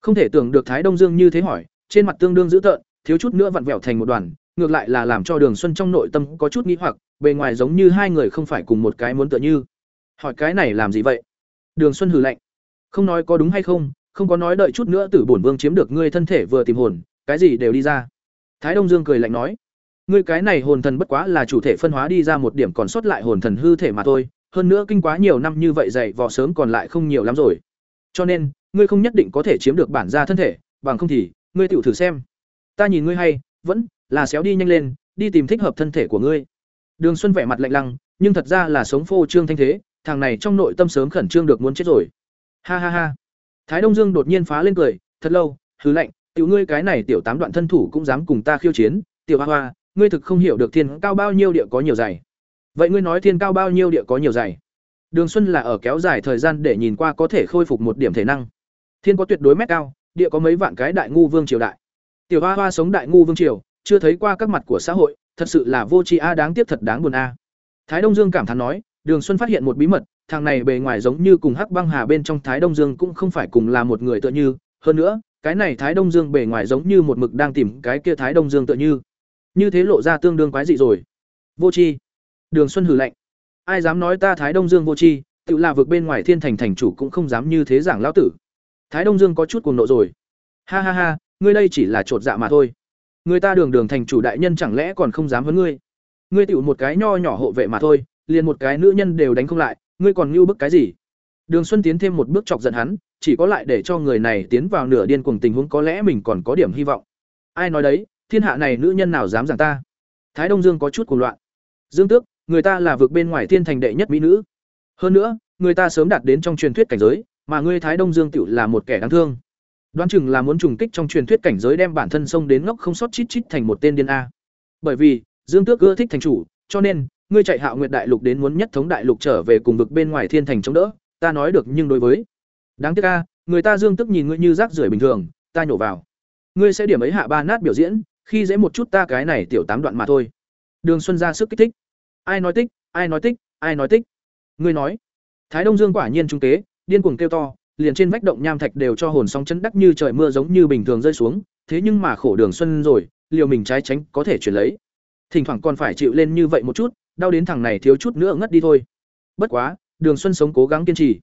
S1: Không thể tưởng được Thái Đông Dương như thế hỏi, trên mặt tương đương dữ tợn, thiếu chút nữa vặn vẹo thành một đoàn, ngược lại là làm cho Đường Xuân trong nội tâm có chút nghi hoặc, bề ngoài giống như hai người không phải cùng một cái muốn tựa như. Hỏi cái này làm gì vậy? Đường Xuân hừ lạnh. Không nói có đúng hay không, không có nói đợi chút nữa Tử Bổn Vương chiếm được ngươi thân thể vừa tìm hồn, cái gì đều đi ra. Thái Đông Dương cười lạnh nói, ngươi cái này hồn thần bất quá là chủ thể phân hóa đi ra một điểm còn sót lại hồn thần hư thể mà thôi, hơn nữa kinh quá nhiều năm như vậy dày vò sớm còn lại không nhiều lắm rồi. Cho nên, ngươi không nhất định có thể chiếm được bản gia thân thể, bằng không thì, ngươi tự thử xem. Ta nhìn ngươi hay, vẫn là xéo đi nhanh lên, đi tìm thích hợp thân thể của ngươi. Đường Xuân vẻ mặt lạnh lăng, nhưng thật ra là sống phô trương thanh thế, thằng này trong nội tâm sớm khẩn trương được muốn chết rồi. Ha ha ha. Thái Đông Dương đột nhiên phá lên cười, thật lâu, hứ lạnh, tiểu ngươi cái này tiểu tám đoạn thân thủ cũng dám cùng ta khiêu chiến, tiểu hoa hoa, ngươi thực không hiểu được thiên cao bao nhiêu địa có nhiều dày. Vậy ngươi nói thiên cao bao nhiêu địa có nhiều dày? Đường Xuân là ở kéo dài thời gian để nhìn qua có thể khôi phục một điểm thể năng. Thiên có tuyệt đối mét cao, địa có mấy vạn cái đại ngu vương triều đại. Tiểu Hoa Hoa sống đại ngu vương triều, chưa thấy qua các mặt của xã hội, thật sự là vô tri a đáng tiếc thật đáng buồn a. Thái Đông Dương cảm thán nói, Đường Xuân phát hiện một bí mật, thằng này bề ngoài giống như cùng Hắc Băng Hà bên trong Thái Đông Dương cũng không phải cùng là một người tựa như, hơn nữa, cái này Thái Đông Dương bề ngoài giống như một mực đang tìm cái kia Thái Đông Dương tựa như. Như thế lộ ra tương đương quái dị rồi. Vô tri. Đường Xuân hừ lạnh. Ai dám nói ta Thái Đông Dương vô tri, tự là vực bên ngoài Thiên Thành thành chủ cũng không dám như thế giảng lão tử. Thái Đông Dương có chút cuồng nộ rồi. Ha ha ha, ngươi đây chỉ là trột dạ mà thôi. Người ta đường đường thành chủ đại nhân chẳng lẽ còn không dám với ngươi? Ngươi tiểu một cái nho nhỏ hộ vệ mà thôi, liền một cái nữ nhân đều đánh không lại, ngươi còn ngưu bức cái gì? Đường Xuân tiến thêm một bước chọc giận hắn, chỉ có lại để cho người này tiến vào nửa điên cuồng tình huống có lẽ mình còn có điểm hy vọng. Ai nói đấy, thiên hạ này nữ nhân nào dám giảng ta? Thái Đông Dương có chút cuồng loạn. Dương Tước, người ta là vực bên ngoài thiên thành đệ nhất mỹ nữ. Hơn nữa, người ta sớm đạt đến trong truyền thuyết cảnh giới, mà ngươi Thái Đông Dương tựu là một kẻ đáng thương. Đoán chừng là muốn trùng kích trong truyền thuyết cảnh giới đem bản thân xông đến ngốc không sót chít chít thành một tên điên a. Bởi vì, Dương Tước ưa thích thành chủ, cho nên, ngươi chạy Hạo Nguyệt đại lục đến muốn nhất thống đại lục trở về cùng vực bên ngoài thiên thành chống đỡ, ta nói được nhưng đối với. Đáng tiếc a, người ta Dương Tước nhìn ngươi như rác rưởi bình thường, ta nhổ vào. Ngươi sẽ điểm ấy hạ ba nát biểu diễn, khi dễ một chút ta cái này tiểu tám đoạn mà thôi. Đường Xuân ra sức kích thích. Ai nói tích, ai nói tích, ai nói tích. Ngươi nói. Thái Đông Dương quả nhiên trung tế, điên cuồng kêu to, liền trên vách động nham thạch đều cho hồn sóng chấn đắc như trời mưa giống như bình thường rơi xuống, thế nhưng mà khổ Đường Xuân rồi, liều mình trái tránh có thể chuyển lấy. Thỉnh thoảng còn phải chịu lên như vậy một chút, đau đến thằng này thiếu chút nữa ngất đi thôi. Bất quá, Đường Xuân sống cố gắng kiên trì.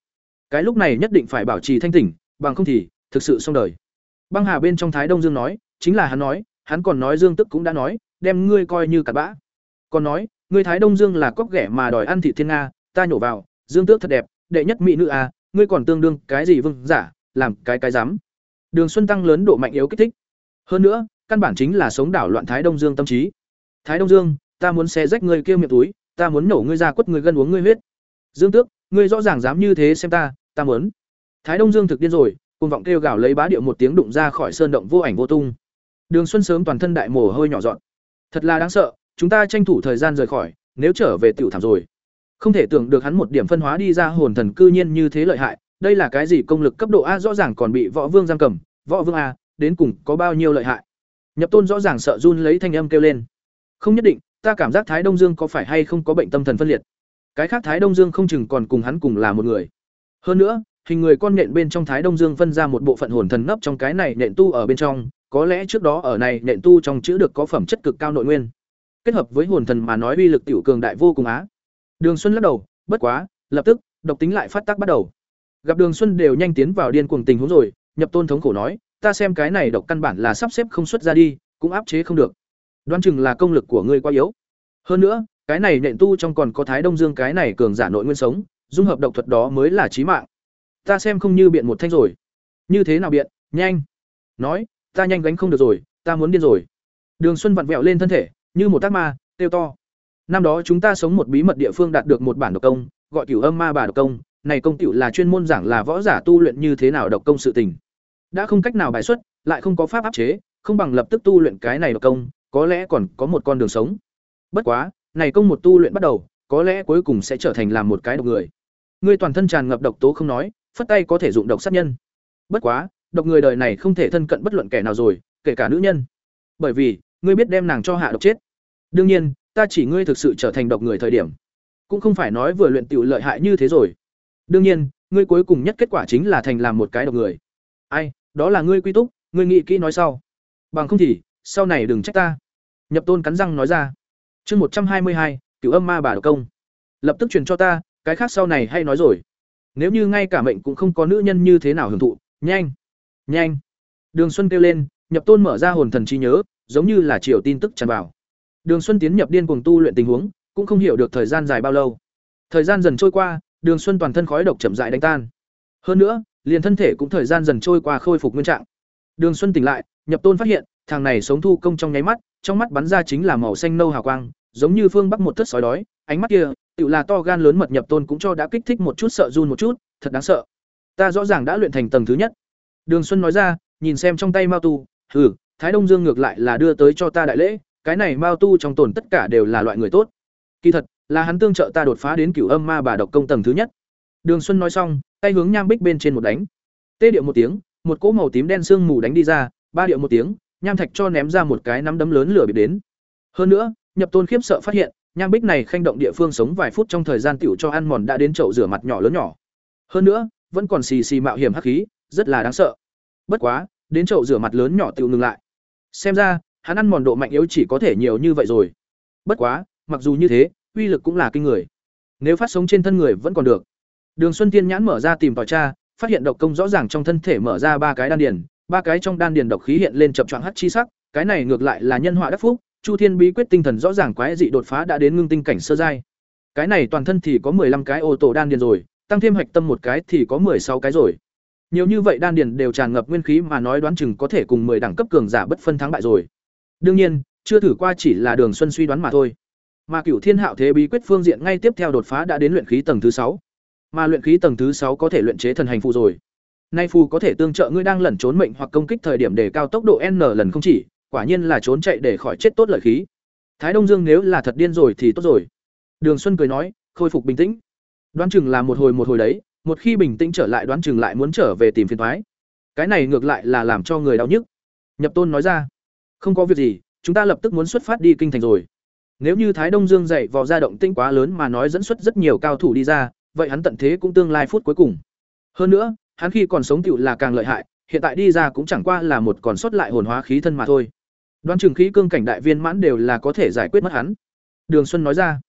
S1: Cái lúc này nhất định phải bảo trì thanh tỉnh, bằng không thì thực sự xong đời. Băng Hà bên trong Thái Đông Dương nói, chính là hắn nói, hắn còn nói Dương Tức cũng đã nói, đem ngươi coi như cặn bã. Còn nói, ngươi Thái Đông Dương là cóc ghẻ mà đòi ăn thịt thiên nga, ta nhổ vào, Dương Tước thật đẹp, đệ nhất mỹ nữ à, ngươi còn tương đương cái gì vương giả, làm cái cái dám. Đường Xuân tăng lớn độ mạnh yếu kích thích. Hơn nữa, căn bản chính là sống đảo loạn Thái Đông Dương tâm trí. Thái Đông Dương, ta muốn xé rách ngươi kia miệng túi ta muốn nổ ngươi ra quất ngươi gân uống ngươi huyết dương tước ngươi rõ ràng dám như thế xem ta ta muốn thái đông dương thực điên rồi cùng vọng kêu gào lấy bá điệu một tiếng đụng ra khỏi sơn động vô ảnh vô tung đường xuân sớm toàn thân đại mồ hôi nhỏ giọt, thật là đáng sợ chúng ta tranh thủ thời gian rời khỏi nếu trở về tiểu thảm rồi. Không thể tưởng được hắn một điểm phân hóa đi ra hồn thần cư nhiên như thế lợi hại đây là cái gì công lực cấp độ a rõ ràng còn bị võ vương giam cầm võ vương a đến cùng có bao nhiêu lợi hại. Nhập tôn rõ ràng sợ run lấy thanh âm kêu lên. Không nhất định ta cảm giác thái đông dương có phải hay không có bệnh tâm thần phân liệt. Cái khác thái đông dương không chừng còn cùng hắn cùng là một người. Hơn nữa hình người con nện bên trong thái đông dương phân ra một bộ phận hồn thần nấp trong cái này nện tu ở bên trong có lẽ trước đó ở này nện tu trong chữ được có phẩm chất cực cao nội nguyên. Kết hợp với hồn thần mà nói uy lực tiểu cường đại vô cùng á. Đường xuân lắc đầu, bất quá, lập tức, độc tính lại phát tác bắt đầu. Gặp đường xuân đều nhanh tiến vào điên cuồng tình huống rồi, nhập tôn thống khổ nói, ta xem cái này độc căn bản là sắp xếp không xuất ra đi, cũng áp chế không được. Đoán chừng là công lực của ngươi quá yếu. Hơn nữa, cái này nện tu trong còn có thái đông dương cái này cường giả nội nguyên sống, dung hợp độc thuật đó mới là trí mạng. Ta xem không như biện một thanh rồi. Như thế nào biện? Nhanh. Nói ta nhanh gánh không được rồi, ta muốn điên rồi. Đường xuân vặn vẹo lên thân thể, như một tác ma tiêu to. Năm đó chúng ta sống một bí mật địa phương đạt được một bản độc công, gọi cửu âm ma bà độc công. Này công tiểu là chuyên môn giảng là võ giả tu luyện như thế nào độc công sự tình. Đã không cách nào bài xuất, lại không có pháp áp chế, không bằng lập tức tu luyện cái này độc công, có lẽ còn có một con đường sống. Bất quá, này công một tu luyện bắt đầu, có lẽ cuối cùng sẽ trở thành làm một cái độc người. Ngươi toàn thân tràn ngập độc tố không nói, phất tay có thể dụng độc sát nhân. Bất quá độc người đời này không thể thân cận bất luận kẻ nào rồi, kể cả nữ nhân. Bởi vì, ngươi biết đem nàng cho hạ độc chết. Đương nhiên, ta chỉ ngươi thực sự trở thành độc người thời điểm. Cũng không phải nói vừa luyện tiểu lợi hại như thế rồi. Đương nhiên, ngươi cuối cùng nhất kết quả chính là thành làm một cái độc người. Ai, đó là ngươi quy túc, ngươi nghĩ kỹ nói sau. Bằng không thì, sau này đừng trách ta. Nhập tôn cắn răng nói ra. Chương một trăm hai mươi hai, cửu âm ma bà độc công. Lập tức truyền cho ta, cái khác sau này hay nói rồi. Nếu như ngay cả mệnh cũng không có nữ nhân như thế nào hưởng thụ, nhanh nhanh. Đường xuân kêu lên, nhập tôn mở ra hồn thần trí nhớ, giống như là chiều tin tức tràn vào. Đường xuân tiến nhập điên cuồng tu luyện tình huống, cũng không hiểu được thời gian dài bao lâu. Thời gian dần trôi qua, đường xuân toàn thân khói độc chậm dại đánh tan. Hơn nữa, liền thân thể cũng thời gian dần trôi qua khôi phục nguyên trạng. Đường xuân tỉnh lại, nhập tôn phát hiện, thằng này sống thu công trong nháy mắt, trong mắt bắn ra chính là màu xanh nâu hào quang, giống như phương bắc một thất sói đói, ánh mắt kia tự là to gan lớn mật nhập tôn cũng cho đã kích thích một chút sợ run một chút, thật đáng sợ. Ta rõ ràng đã luyện thành tầng thứ nhất đường xuân nói ra, nhìn xem trong tay mao tu, hừ, thái đông dương ngược lại là đưa tới cho ta đại lễ, cái này mao tu trong tổn tất cả đều là loại người tốt. Kỳ thật, là hắn tương trợ ta đột phá đến cửu âm ma bà độc công tầng thứ nhất. Đường xuân nói xong, tay hướng nham bích bên trên một đánh. Tê điệu một tiếng, một cỗ màu tím đen sương mù đánh đi ra, ba điệu một tiếng, nham thạch cho ném ra một cái nắm đấm lớn lửa bị đến. Hơn nữa, nhập tôn khiếp sợ phát hiện, nham bích này khanh động địa phương sống vài phút trong thời gian tiểu cho ăn mòn đã đến chậu rửa mặt nhỏ lớn nhỏ. Hơn nữa, vẫn còn xì xì mạo hiểm hắc khí rất là đáng sợ. Bất quá, đến chậu rửa mặt lớn nhỏ tiểu ngừng lại. Xem ra, hắn ăn mòn độ mạnh yếu chỉ có thể nhiều như vậy rồi. Bất quá, mặc dù như thế, uy lực cũng là kinh người. Nếu phát sống trên thân người vẫn còn được. Đường xuân tiên nhãn mở ra tìm tòi tra, phát hiện độc công rõ ràng trong thân thể mở ra ba cái đan điền, ba cái trong đan điền độc khí hiện lên chập choạng hắt chi sắc, cái này ngược lại là nhân họa đắc phúc, chu thiên bí quyết tinh thần rõ ràng quái dị đột phá đã đến ngưng tinh cảnh sơ giai. Cái này toàn thân thì có 15 cái ô tổ đan điền rồi, tăng thêm hạch tâm một cái thì có sáu cái rồi nhiều như vậy đan điền đều tràn ngập nguyên khí mà nói đoán chừng có thể cùng 10 đẳng cấp cường giả bất phân thắng bại rồi. Đương nhiên, chưa thử qua chỉ là đường xuân suy đoán mà thôi. Mà cửu thiên hạo thế bí quyết phương diện ngay tiếp theo đột phá đã đến luyện khí tầng thứ sáu. Mà luyện khí tầng thứ sáu có thể luyện chế thần hành phù rồi. Nay phù có thể tương trợ ngươi đang lẩn trốn mệnh hoặc công kích thời điểm để cao tốc độ n lần không chỉ, quả nhiên là trốn chạy để khỏi chết tốt lợi khí. Thái đông dương nếu là thật điên rồi thì tốt rồi. Đường xuân cười nói, khôi phục bình tĩnh. Đoán chừng là một hồi một hồi đấy một khi bình tĩnh trở lại đoán chừng lại muốn trở về tìm phiền thoái. Cái này ngược lại là làm cho người đau nhức. Nhập tôn nói ra, không có việc gì, chúng ta lập tức muốn xuất phát đi kinh thành rồi. Nếu như thái đông dương dậy vào ra động tinh quá lớn mà nói dẫn xuất rất nhiều cao thủ đi ra, vậy hắn tận thế cũng tương lai phút cuối cùng. Hơn nữa, hắn khi còn sống tựu là càng lợi hại, hiện tại đi ra cũng chẳng qua là một còn sót lại hồn hóa khí thân mà thôi. Đoán chừng khí cương cảnh đại viên mãn đều là có thể giải quyết mất hắn. Đường xuân nói ra,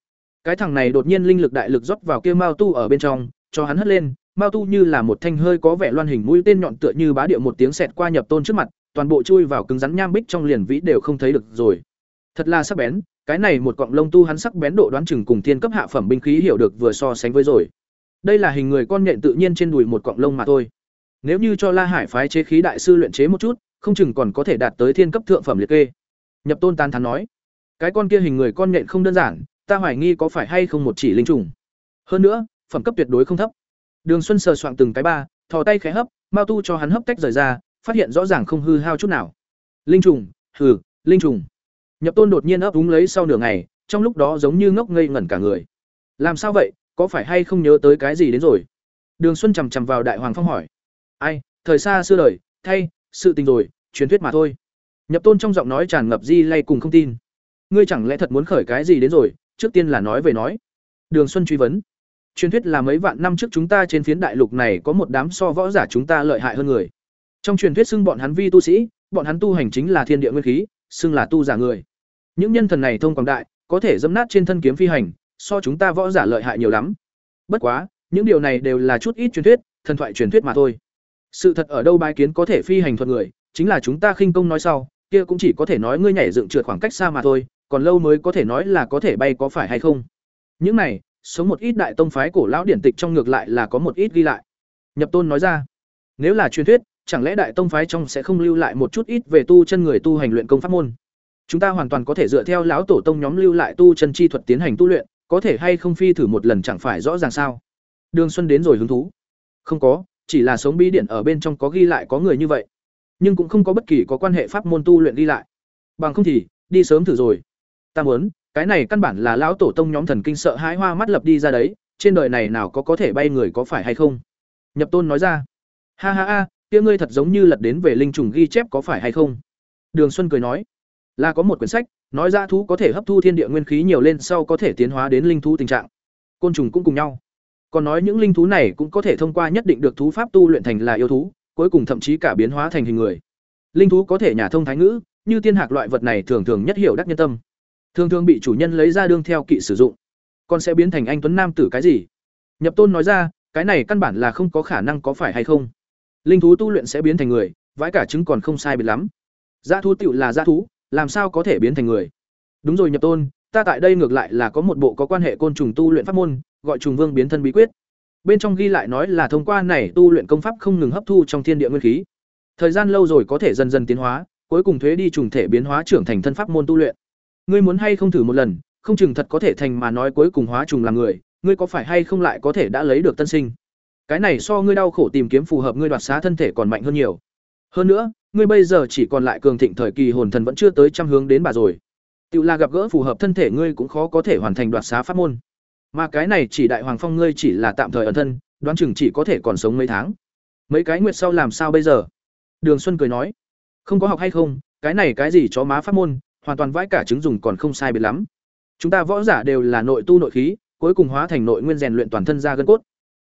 S1: cái thằng này đột nhiên linh lực đại lực rót vào kia mao tu ở bên trong cho hắn hất lên, mao tu như là một thanh hơi có vẻ loan hình mũi tên nhọn tựa như bá điệu một tiếng xẹt qua nhập tôn trước mặt, toàn bộ chui vào cứng rắn nham bích trong liền vĩ đều không thấy được rồi. Thật là sắc bén, cái này một cọng lông tu hắn sắc bén độ đoán chừng cùng thiên cấp hạ phẩm binh khí hiểu được vừa so sánh với rồi. Đây là hình người con nhện tự nhiên trên đùi một cọng lông mà thôi. Nếu như cho la hải phái chế khí đại sư luyện chế một chút, không chừng còn có thể đạt tới thiên cấp thượng phẩm liệt kê. Nhập tôn tán thán nói, cái con kia hình người con nhện không đơn giản, ta hoài nghi có phải hay không một chỉ linh trùng. Hơn nữa phẩm cấp tuyệt đối không thấp. Đường xuân sờ soạng từng cái ba, thò tay khẽ hấp, mao tu cho hắn hấp tách rời ra, phát hiện rõ ràng không hư hao chút nào. Linh trùng, hừ, linh trùng. Nhập tôn đột nhiên ấp úng lấy sau nửa ngày, trong lúc đó giống như ngốc ngây ngẩn cả người. Làm sao vậy, có phải hay không nhớ tới cái gì đến rồi? Đường xuân chằm chằm vào đại hoàng phong hỏi. Ai, thời xa xưa đời, thay, sự tình rồi, truyền thuyết mà thôi. Nhập tôn trong giọng nói tràn ngập di lay cùng không tin. Ngươi chẳng lẽ thật muốn khởi cái gì đến rồi, trước tiên là nói về nói. Đường xuân truy vấn truyền thuyết là mấy vạn năm trước chúng ta trên phiến đại lục này có một đám so võ giả chúng ta lợi hại hơn người. Trong truyền thuyết xưng bọn hắn vi tu sĩ, bọn hắn tu hành chính là thiên địa nguyên khí, xưng là tu giả người. Những nhân thần này thông quảng đại, có thể dẫm nát trên thân kiếm phi hành, so chúng ta võ giả lợi hại nhiều lắm. Bất quá, những điều này đều là chút ít truyền thuyết, thần thoại truyền thuyết mà thôi. Sự thật ở đâu bái kiến có thể phi hành thuật người, chính là chúng ta khinh công nói sau, kia cũng chỉ có thể nói ngươi nhảy dựng trượt khoảng cách xa mà thôi, còn lâu mới có thể nói là có thể bay có phải hay không. Những này sống một ít đại tông phái cổ lão điển tịch trong ngược lại là có một ít ghi lại. Nhập tôn nói ra, nếu là truyền thuyết, chẳng lẽ đại tông phái trong sẽ không lưu lại một chút ít về tu chân người tu hành luyện công pháp môn? Chúng ta hoàn toàn có thể dựa theo lão tổ tông nhóm lưu lại tu chân chi thuật tiến hành tu luyện, có thể hay không phi thử một lần chẳng phải rõ ràng sao? Đường xuân đến rồi hứng thú. Không có, chỉ là sống bí điện ở bên trong có ghi lại có người như vậy. Nhưng cũng không có bất kỳ có quan hệ pháp môn tu luyện ghi lại. Bằng không thì, đi sớm thử rồi. Ta muốn cái này căn bản là lão tổ tông nhóm thần kinh sợ hãi hoa mắt lập đi ra đấy, trên đời này nào có có thể bay người có phải hay không? Nhập tôn nói ra. Ha ha ha, kia ngươi thật giống như lật đến về linh trùng ghi chép có phải hay không? Đường xuân cười nói. Là có một quyển sách, nói ra thú có thể hấp thu thiên địa nguyên khí nhiều lên sau có thể tiến hóa đến linh thú tình trạng. Côn trùng cũng cùng nhau. Còn nói những linh thú này cũng có thể thông qua nhất định được thú pháp tu luyện thành là yêu thú, cuối cùng thậm chí cả biến hóa thành hình người. Linh thú có thể nhà thông thái ngữ, như tiên hạc loại vật này thường thường nhất hiểu đắc nhân tâm thường thường bị chủ nhân lấy ra đương theo kỵ sử dụng. Còn sẽ biến thành anh tuấn nam tử cái gì? Nhập tôn nói ra, cái này căn bản là không có khả năng có phải hay không? Linh thú tu luyện sẽ biến thành người, vãi cả trứng còn không sai biệt lắm. Dã thú tựu là dã thú, làm sao có thể biến thành người? Đúng rồi nhập tôn, ta tại đây ngược lại là có một bộ có quan hệ côn trùng tu luyện pháp môn, gọi trùng vương biến thân bí quyết. Bên trong ghi lại nói là thông qua này tu luyện công pháp không ngừng hấp thu trong thiên địa nguyên khí. Thời gian lâu rồi có thể dần dần tiến hóa, cuối cùng thuế đi trùng thể biến hóa trưởng thành thân pháp môn tu luyện ngươi muốn hay không thử một lần, không chừng thật có thể thành mà nói cuối cùng hóa trùng làm người, ngươi có phải hay không lại có thể đã lấy được tân sinh? Cái này so ngươi đau khổ tìm kiếm phù hợp ngươi đoạt xá thân thể còn mạnh hơn nhiều. Hơn nữa, ngươi bây giờ chỉ còn lại cường thịnh thời kỳ hồn thần vẫn chưa tới trăm hướng đến bà rồi. Tự là gặp gỡ phù hợp thân thể ngươi cũng khó có thể hoàn thành đoạt xá pháp môn. Mà cái này chỉ đại hoàng phong ngươi chỉ là tạm thời ẩn thân, đoán chừng chỉ có thể còn sống mấy tháng. Mấy cái nguyệt sau làm sao bây giờ? Đường xuân cười nói, không có học hay không, cái này cái gì chó má pháp môn hoàn toàn vãi cả trứng dùng còn không sai biệt lắm. Chúng ta võ giả đều là nội tu nội khí, cuối cùng hóa thành nội nguyên rèn luyện toàn thân ra gân cốt.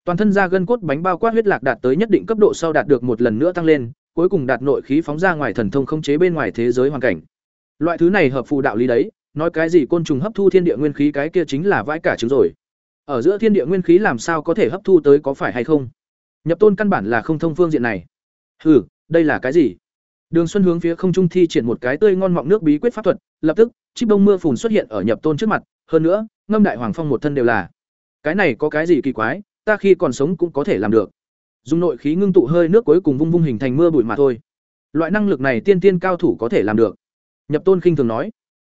S1: Toàn thân ra gân cốt bánh bao quát huyết lạc đạt tới nhất định cấp độ sau đạt được một lần nữa tăng lên, cuối cùng đạt nội khí phóng ra ngoài thần thông không chế bên ngoài thế giới hoàn cảnh. Loại thứ này hợp phù đạo lý đấy, nói cái gì côn trùng hấp thu thiên địa nguyên khí cái kia chính là vãi cả trứng rồi. Ở giữa thiên địa nguyên khí làm sao có thể hấp thu tới có phải hay không? Nhập tôn căn bản là không thông phương diện này. Hừ, đây là cái gì? Đường xuân hướng phía không trung thi triển một cái tươi ngon mọng nước bí quyết pháp thuật lập tức chiếc bông mưa phùn xuất hiện ở nhập tôn trước mặt hơn nữa ngâm đại hoàng phong một thân đều là. Cái này có cái gì kỳ quái ta khi còn sống cũng có thể làm được. Dùng nội khí ngưng tụ hơi nước cuối cùng vung vung hình thành mưa bụi mà thôi. Loại năng lực này tiên tiên cao thủ có thể làm được. Nhập tôn khinh thường nói.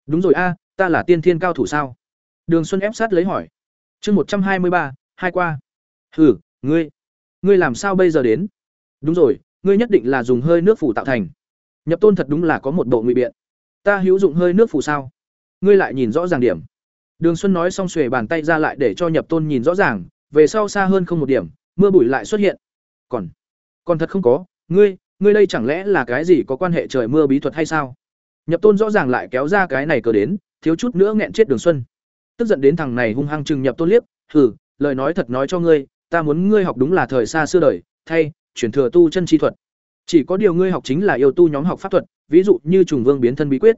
S1: Đúng rồi a ta là tiên thiên cao thủ sao? Đường xuân ép sát lấy hỏi. Chương một trăm hai mươi ba hai qua. Hử, ngươi. Ngươi làm sao bây giờ đến? Đúng rồi ngươi nhất định là dùng hơi nước phủ tạo thành nhập tôn thật đúng là có một bộ ngụy biện. Ta hữu dụng hơi nước phủ sao? Ngươi lại nhìn rõ ràng điểm. Đường xuân nói xong xuề bàn tay ra lại để cho nhập tôn nhìn rõ ràng, về sau xa hơn không một điểm, mưa bụi lại xuất hiện. Còn còn thật không có, ngươi ngươi đây chẳng lẽ là cái gì có quan hệ trời mưa bí thuật hay sao? Nhập tôn rõ ràng lại kéo ra cái này cờ đến, thiếu chút nữa nghẹn chết đường xuân. Tức giận đến thằng này hung hăng chừng nhập tôn liếc, hừ, lời nói thật nói cho ngươi, ta muốn ngươi học đúng là thời xa xưa đời, thay, chuyển thừa tu chân chi thuật chỉ có điều ngươi học chính là yêu tu nhóm học pháp thuật, ví dụ như trùng vương biến thân bí quyết.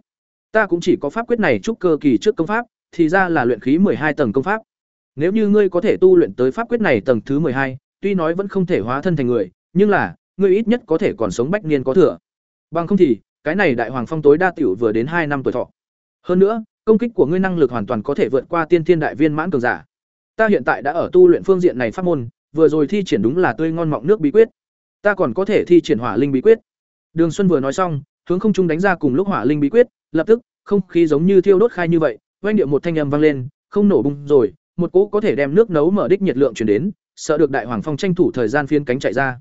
S1: Ta cũng chỉ có pháp quyết này chúc cơ kỳ trước công pháp, thì ra là luyện khí hai tầng công pháp. Nếu như ngươi có thể tu luyện tới pháp quyết này tầng thứ hai, tuy nói vẫn không thể hóa thân thành người, nhưng là, ngươi ít nhất có thể còn sống bách niên có thừa. Bằng không thì, cái này đại hoàng phong tối đa tiểu vừa đến hai năm tuổi thọ. Hơn nữa, công kích của ngươi năng lực hoàn toàn có thể vượt qua tiên thiên đại viên mãn cường giả. Ta hiện tại đã ở tu luyện phương diện này pháp môn, vừa rồi thi triển đúng là tươi ngon mọng nước bí quyết ta còn có thể thi triển hỏa linh bí quyết. Đường xuân vừa nói xong, hướng không trung đánh ra cùng lúc hỏa linh bí quyết, lập tức, không khí giống như thiêu đốt khai như vậy oanh điệu một thanh âm vang lên, không nổ bung rồi, một cỗ có thể đem nước nấu mở đích nhiệt lượng chuyển đến, sợ được đại hoàng phong tranh thủ thời gian phiên cánh chạy ra.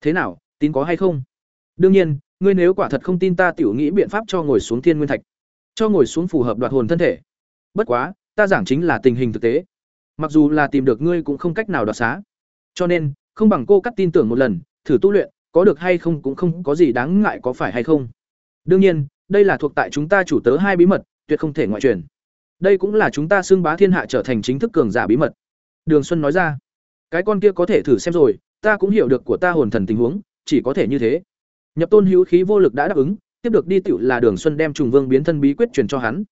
S1: Thế nào tin có hay không? Đương nhiên, ngươi nếu quả thật không tin ta tiểu nghĩ biện pháp cho ngồi xuống thiên nguyên thạch, cho ngồi xuống phù hợp đoạt hồn thân thể. Bất quá, ta giảng chính là tình hình thực tế. Mặc dù là tìm được ngươi cũng không cách nào đoạt xá. Cho nên, không bằng cô cắt tin tưởng một lần thử tu luyện, có được hay không cũng không có gì đáng ngại có phải hay không. Đương nhiên, đây là thuộc tại chúng ta chủ tớ hai bí mật, tuyệt không thể ngoại truyền. Đây cũng là chúng ta xưng bá thiên hạ trở thành chính thức cường giả bí mật. Đường xuân nói ra. Cái con kia có thể thử xem rồi, ta cũng hiểu được của ta hồn thần tình huống, chỉ có thể như thế. Nhập tôn hữu khí vô lực đã đáp ứng, tiếp được đi tựu là đường xuân đem trùng vương biến thân bí quyết truyền cho hắn.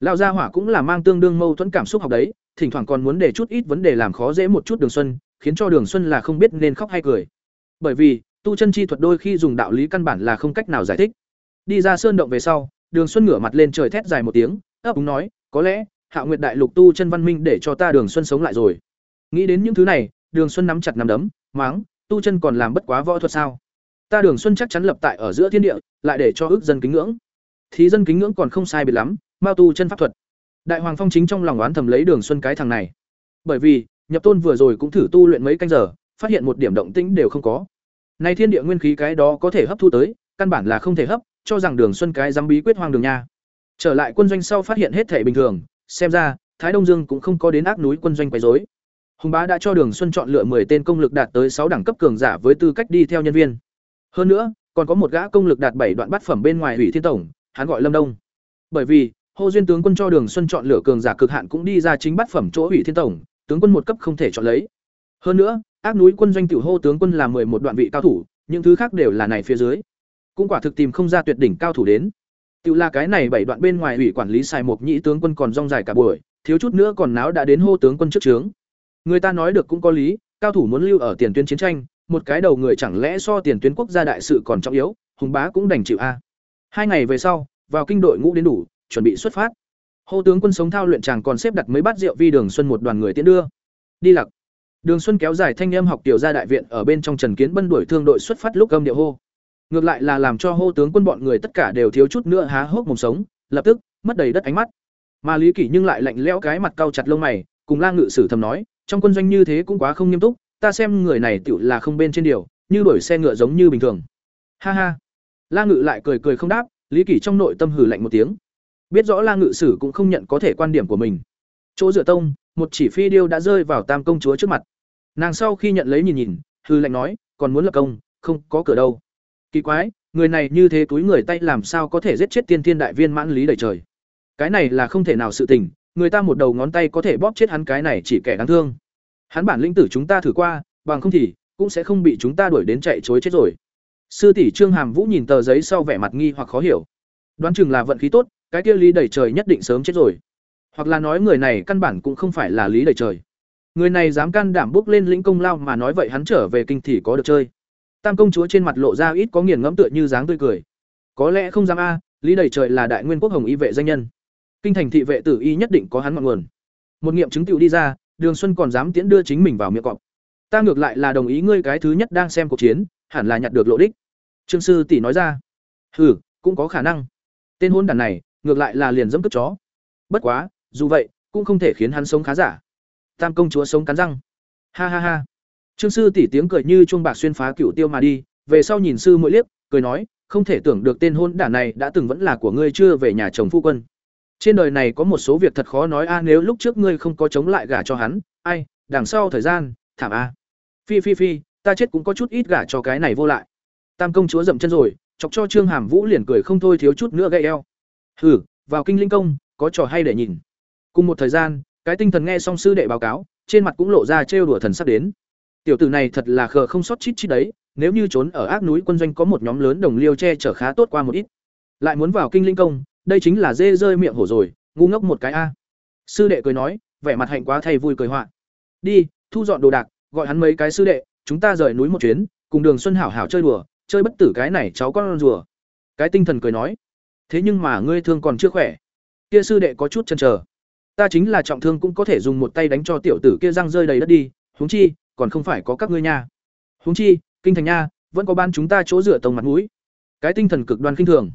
S1: Lão gia hỏa cũng là mang tương đương mâu thuẫn cảm xúc học đấy, thỉnh thoảng còn muốn để chút ít vấn đề làm khó dễ một chút đường xuân, khiến cho đường xuân là không biết nên khóc hay cười bởi vì, tu chân chi thuật đôi khi dùng đạo lý căn bản là không cách nào giải thích. Đi ra sơn động về sau, đường xuân ngửa mặt lên trời thét dài một tiếng, ấp úng nói, có lẽ, hạ nguyệt đại lục tu chân văn minh để cho ta đường xuân sống lại rồi. Nghĩ đến những thứ này, đường xuân nắm chặt nắm đấm, máng, tu chân còn làm bất quá võ thuật sao? Ta đường xuân chắc chắn lập tại ở giữa thiên địa, lại để cho ước dân kính ngưỡng. Thì dân kính ngưỡng còn không sai biệt lắm, mao tu chân pháp thuật. Đại hoàng phong chính trong lòng oán thầm lấy đường xuân cái thằng này. Bởi vì, nhập tôn vừa rồi cũng thử tu luyện mấy canh giờ, phát hiện một điểm động tĩnh đều không có nay thiên địa nguyên khí cái đó có thể hấp thu tới căn bản là không thể hấp cho rằng đường xuân cái giám bí quyết hoang đường nha. Trở lại quân doanh sau phát hiện hết thể bình thường xem ra thái đông dương cũng không có đến ác núi quân doanh quấy rối. Hùng bá đã cho đường xuân chọn lựa 10 tên công lực đạt tới sáu đẳng cấp cường giả với tư cách đi theo nhân viên. Hơn nữa còn có một gã công lực đạt bảy đoạn bát phẩm bên ngoài hủy thiên tổng hắn gọi lâm đông. Bởi vì Hồ duyên tướng quân cho Đường Xuân chọn lựa cường giả cực hạn cũng đi ra chính bát phẩm chỗ ủy thiên tổng, tướng quân một cấp không thể chọn lấy. Hơn nữa, ác núi quân doanh tiểu hô tướng quân là một đoạn vị cao thủ, những thứ khác đều là này phía dưới. Cũng quả thực tìm không ra tuyệt đỉnh cao thủ đến. Tiểu là cái này bảy đoạn bên ngoài ủy quản lý xài một nhị tướng quân còn rong dài cả buổi, thiếu chút nữa còn náo đã đến hô tướng quân trước trướng. Người ta nói được cũng có lý, cao thủ muốn lưu ở tiền tuyến chiến tranh, một cái đầu người chẳng lẽ so tiền tuyến quốc gia đại sự còn trọng yếu, hùng bá cũng đành chịu a. Hai ngày về sau, vào kinh đội ngũ đến đủ, chuẩn bị xuất phát hô tướng quân sống thao luyện chàng còn xếp đặt mấy bát rượu vi đường xuân một đoàn người tiến đưa đi lặc đường xuân kéo dài thanh âm học tiểu gia đại viện ở bên trong trần kiến bân đuổi thương đội xuất phát lúc gầm điệu hô. Ngược lại là làm cho hô tướng quân bọn người tất cả đều thiếu chút nữa há hốc mồm sống, lập tức, mất đầy đất ánh mắt. Mà lý kỷ nhưng lại lạnh lẽo cái mặt cau chặt lông mày, cùng la ngự sử thầm nói, trong quân doanh như thế cũng quá không nghiêm túc, ta xem người này tựu là không bên trên điều, như đuổi xe ngựa giống như bình thường. Ha ha. La ngự lại cười cười không đáp, lý kỷ trong nội tâm hừ lạnh một tiếng. Biết rõ la ngự sử cũng không nhận có thể quan điểm của mình. Chỗ dựa tông, một chỉ phi điêu đã rơi vào tam công chúa trước mặt nàng sau khi nhận lấy nhìn nhìn, hư lệnh nói, còn muốn lập công, không có cửa đâu. Kỳ quái, người này như thế túi người tay làm sao có thể giết chết tiên thiên đại viên mãn lý đầy trời? Cái này là không thể nào sự tình, người ta một đầu ngón tay có thể bóp chết hắn cái này chỉ kẻ đáng thương. Hắn bản lĩnh tử chúng ta thử qua, bằng không thì cũng sẽ không bị chúng ta đuổi đến chạy chối chết rồi. Sư tỷ trương hàm vũ nhìn tờ giấy sau vẻ mặt nghi hoặc khó hiểu. Đoán chừng là vận khí tốt, cái kia lý đẩy trời nhất định sớm chết rồi. Hoặc là nói người này căn bản cũng không phải là lý đẩy trời người này dám can đảm bước lên lĩnh công lao mà nói vậy hắn trở về kinh thì có được chơi. Tam công chúa trên mặt lộ ra ít có nghiền ngẫm tựa như dáng tươi cười. Có lẽ không dám a, lý đẩy trời là đại nguyên quốc hồng y vệ danh nhân. Kinh thành thị vệ tử y nhất định có hắn ngọn nguồn. Một nghiệm chứng tựu đi ra, đường xuân còn dám tiễn đưa chính mình vào miệng cọp. Ta ngược lại là đồng ý ngươi cái thứ nhất đang xem cuộc chiến, hẳn là nhặt được lộ đích. Trương sư tỷ nói ra. Hừ, cũng có khả năng. Tên hôn đàn này, ngược lại là liền dẫm cướp chó. Bất quá, dù vậy, cũng không thể khiến hắn sống khá giả tam công chúa sống cắn răng. Ha ha ha. Trương sư tỉ tiếng cười như chuông bạc xuyên phá cựu tiêu mà đi về sau nhìn sư mỗi liếc cười nói không thể tưởng được tên hôn đản này đã từng vẫn là của ngươi chưa về nhà chồng phu quân. Trên đời này có một số việc thật khó nói a nếu lúc trước ngươi không có chống lại gả cho hắn ai đằng sau thời gian thảm a. Phi phi phi ta chết cũng có chút ít gả cho cái này vô lại. Tam công chúa dậm chân rồi chọc cho trương hàm vũ liền cười không thôi thiếu chút nữa gây eo. Hử, vào kinh linh công có trò hay để nhìn. Cùng một thời gian cái tinh thần nghe xong sư đệ báo cáo, trên mặt cũng lộ ra trêu đùa thần sắp đến. Tiểu tử này thật là khờ không sót chít chít đấy, nếu như trốn ở ác núi quân doanh có một nhóm lớn đồng liêu che chở khá tốt qua một ít. Lại muốn vào kinh linh công, đây chính là dê rơi miệng hổ rồi, ngu ngốc một cái a. Sư đệ cười nói, vẻ mặt hạnh quá thay vui cười họa. Đi, thu dọn đồ đạc, gọi hắn mấy cái sư đệ, chúng ta rời núi một chuyến, cùng đường xuân hảo hảo chơi đùa, chơi bất tử cái này cháu con rùa. Cái tinh thần cười nói, thế nhưng mà ngươi thương còn chưa khỏe. Kia sư đệ có chút chần chờ ta chính là trọng thương cũng có thể dùng một tay đánh cho tiểu tử kia răng rơi đầy đất đi, huống chi, còn không phải có các ngươi nha. Huống chi, kinh thành nha, vẫn có ban chúng ta chỗ dựa tông mặt mũi. Cái tinh thần cực đoan kinh thường.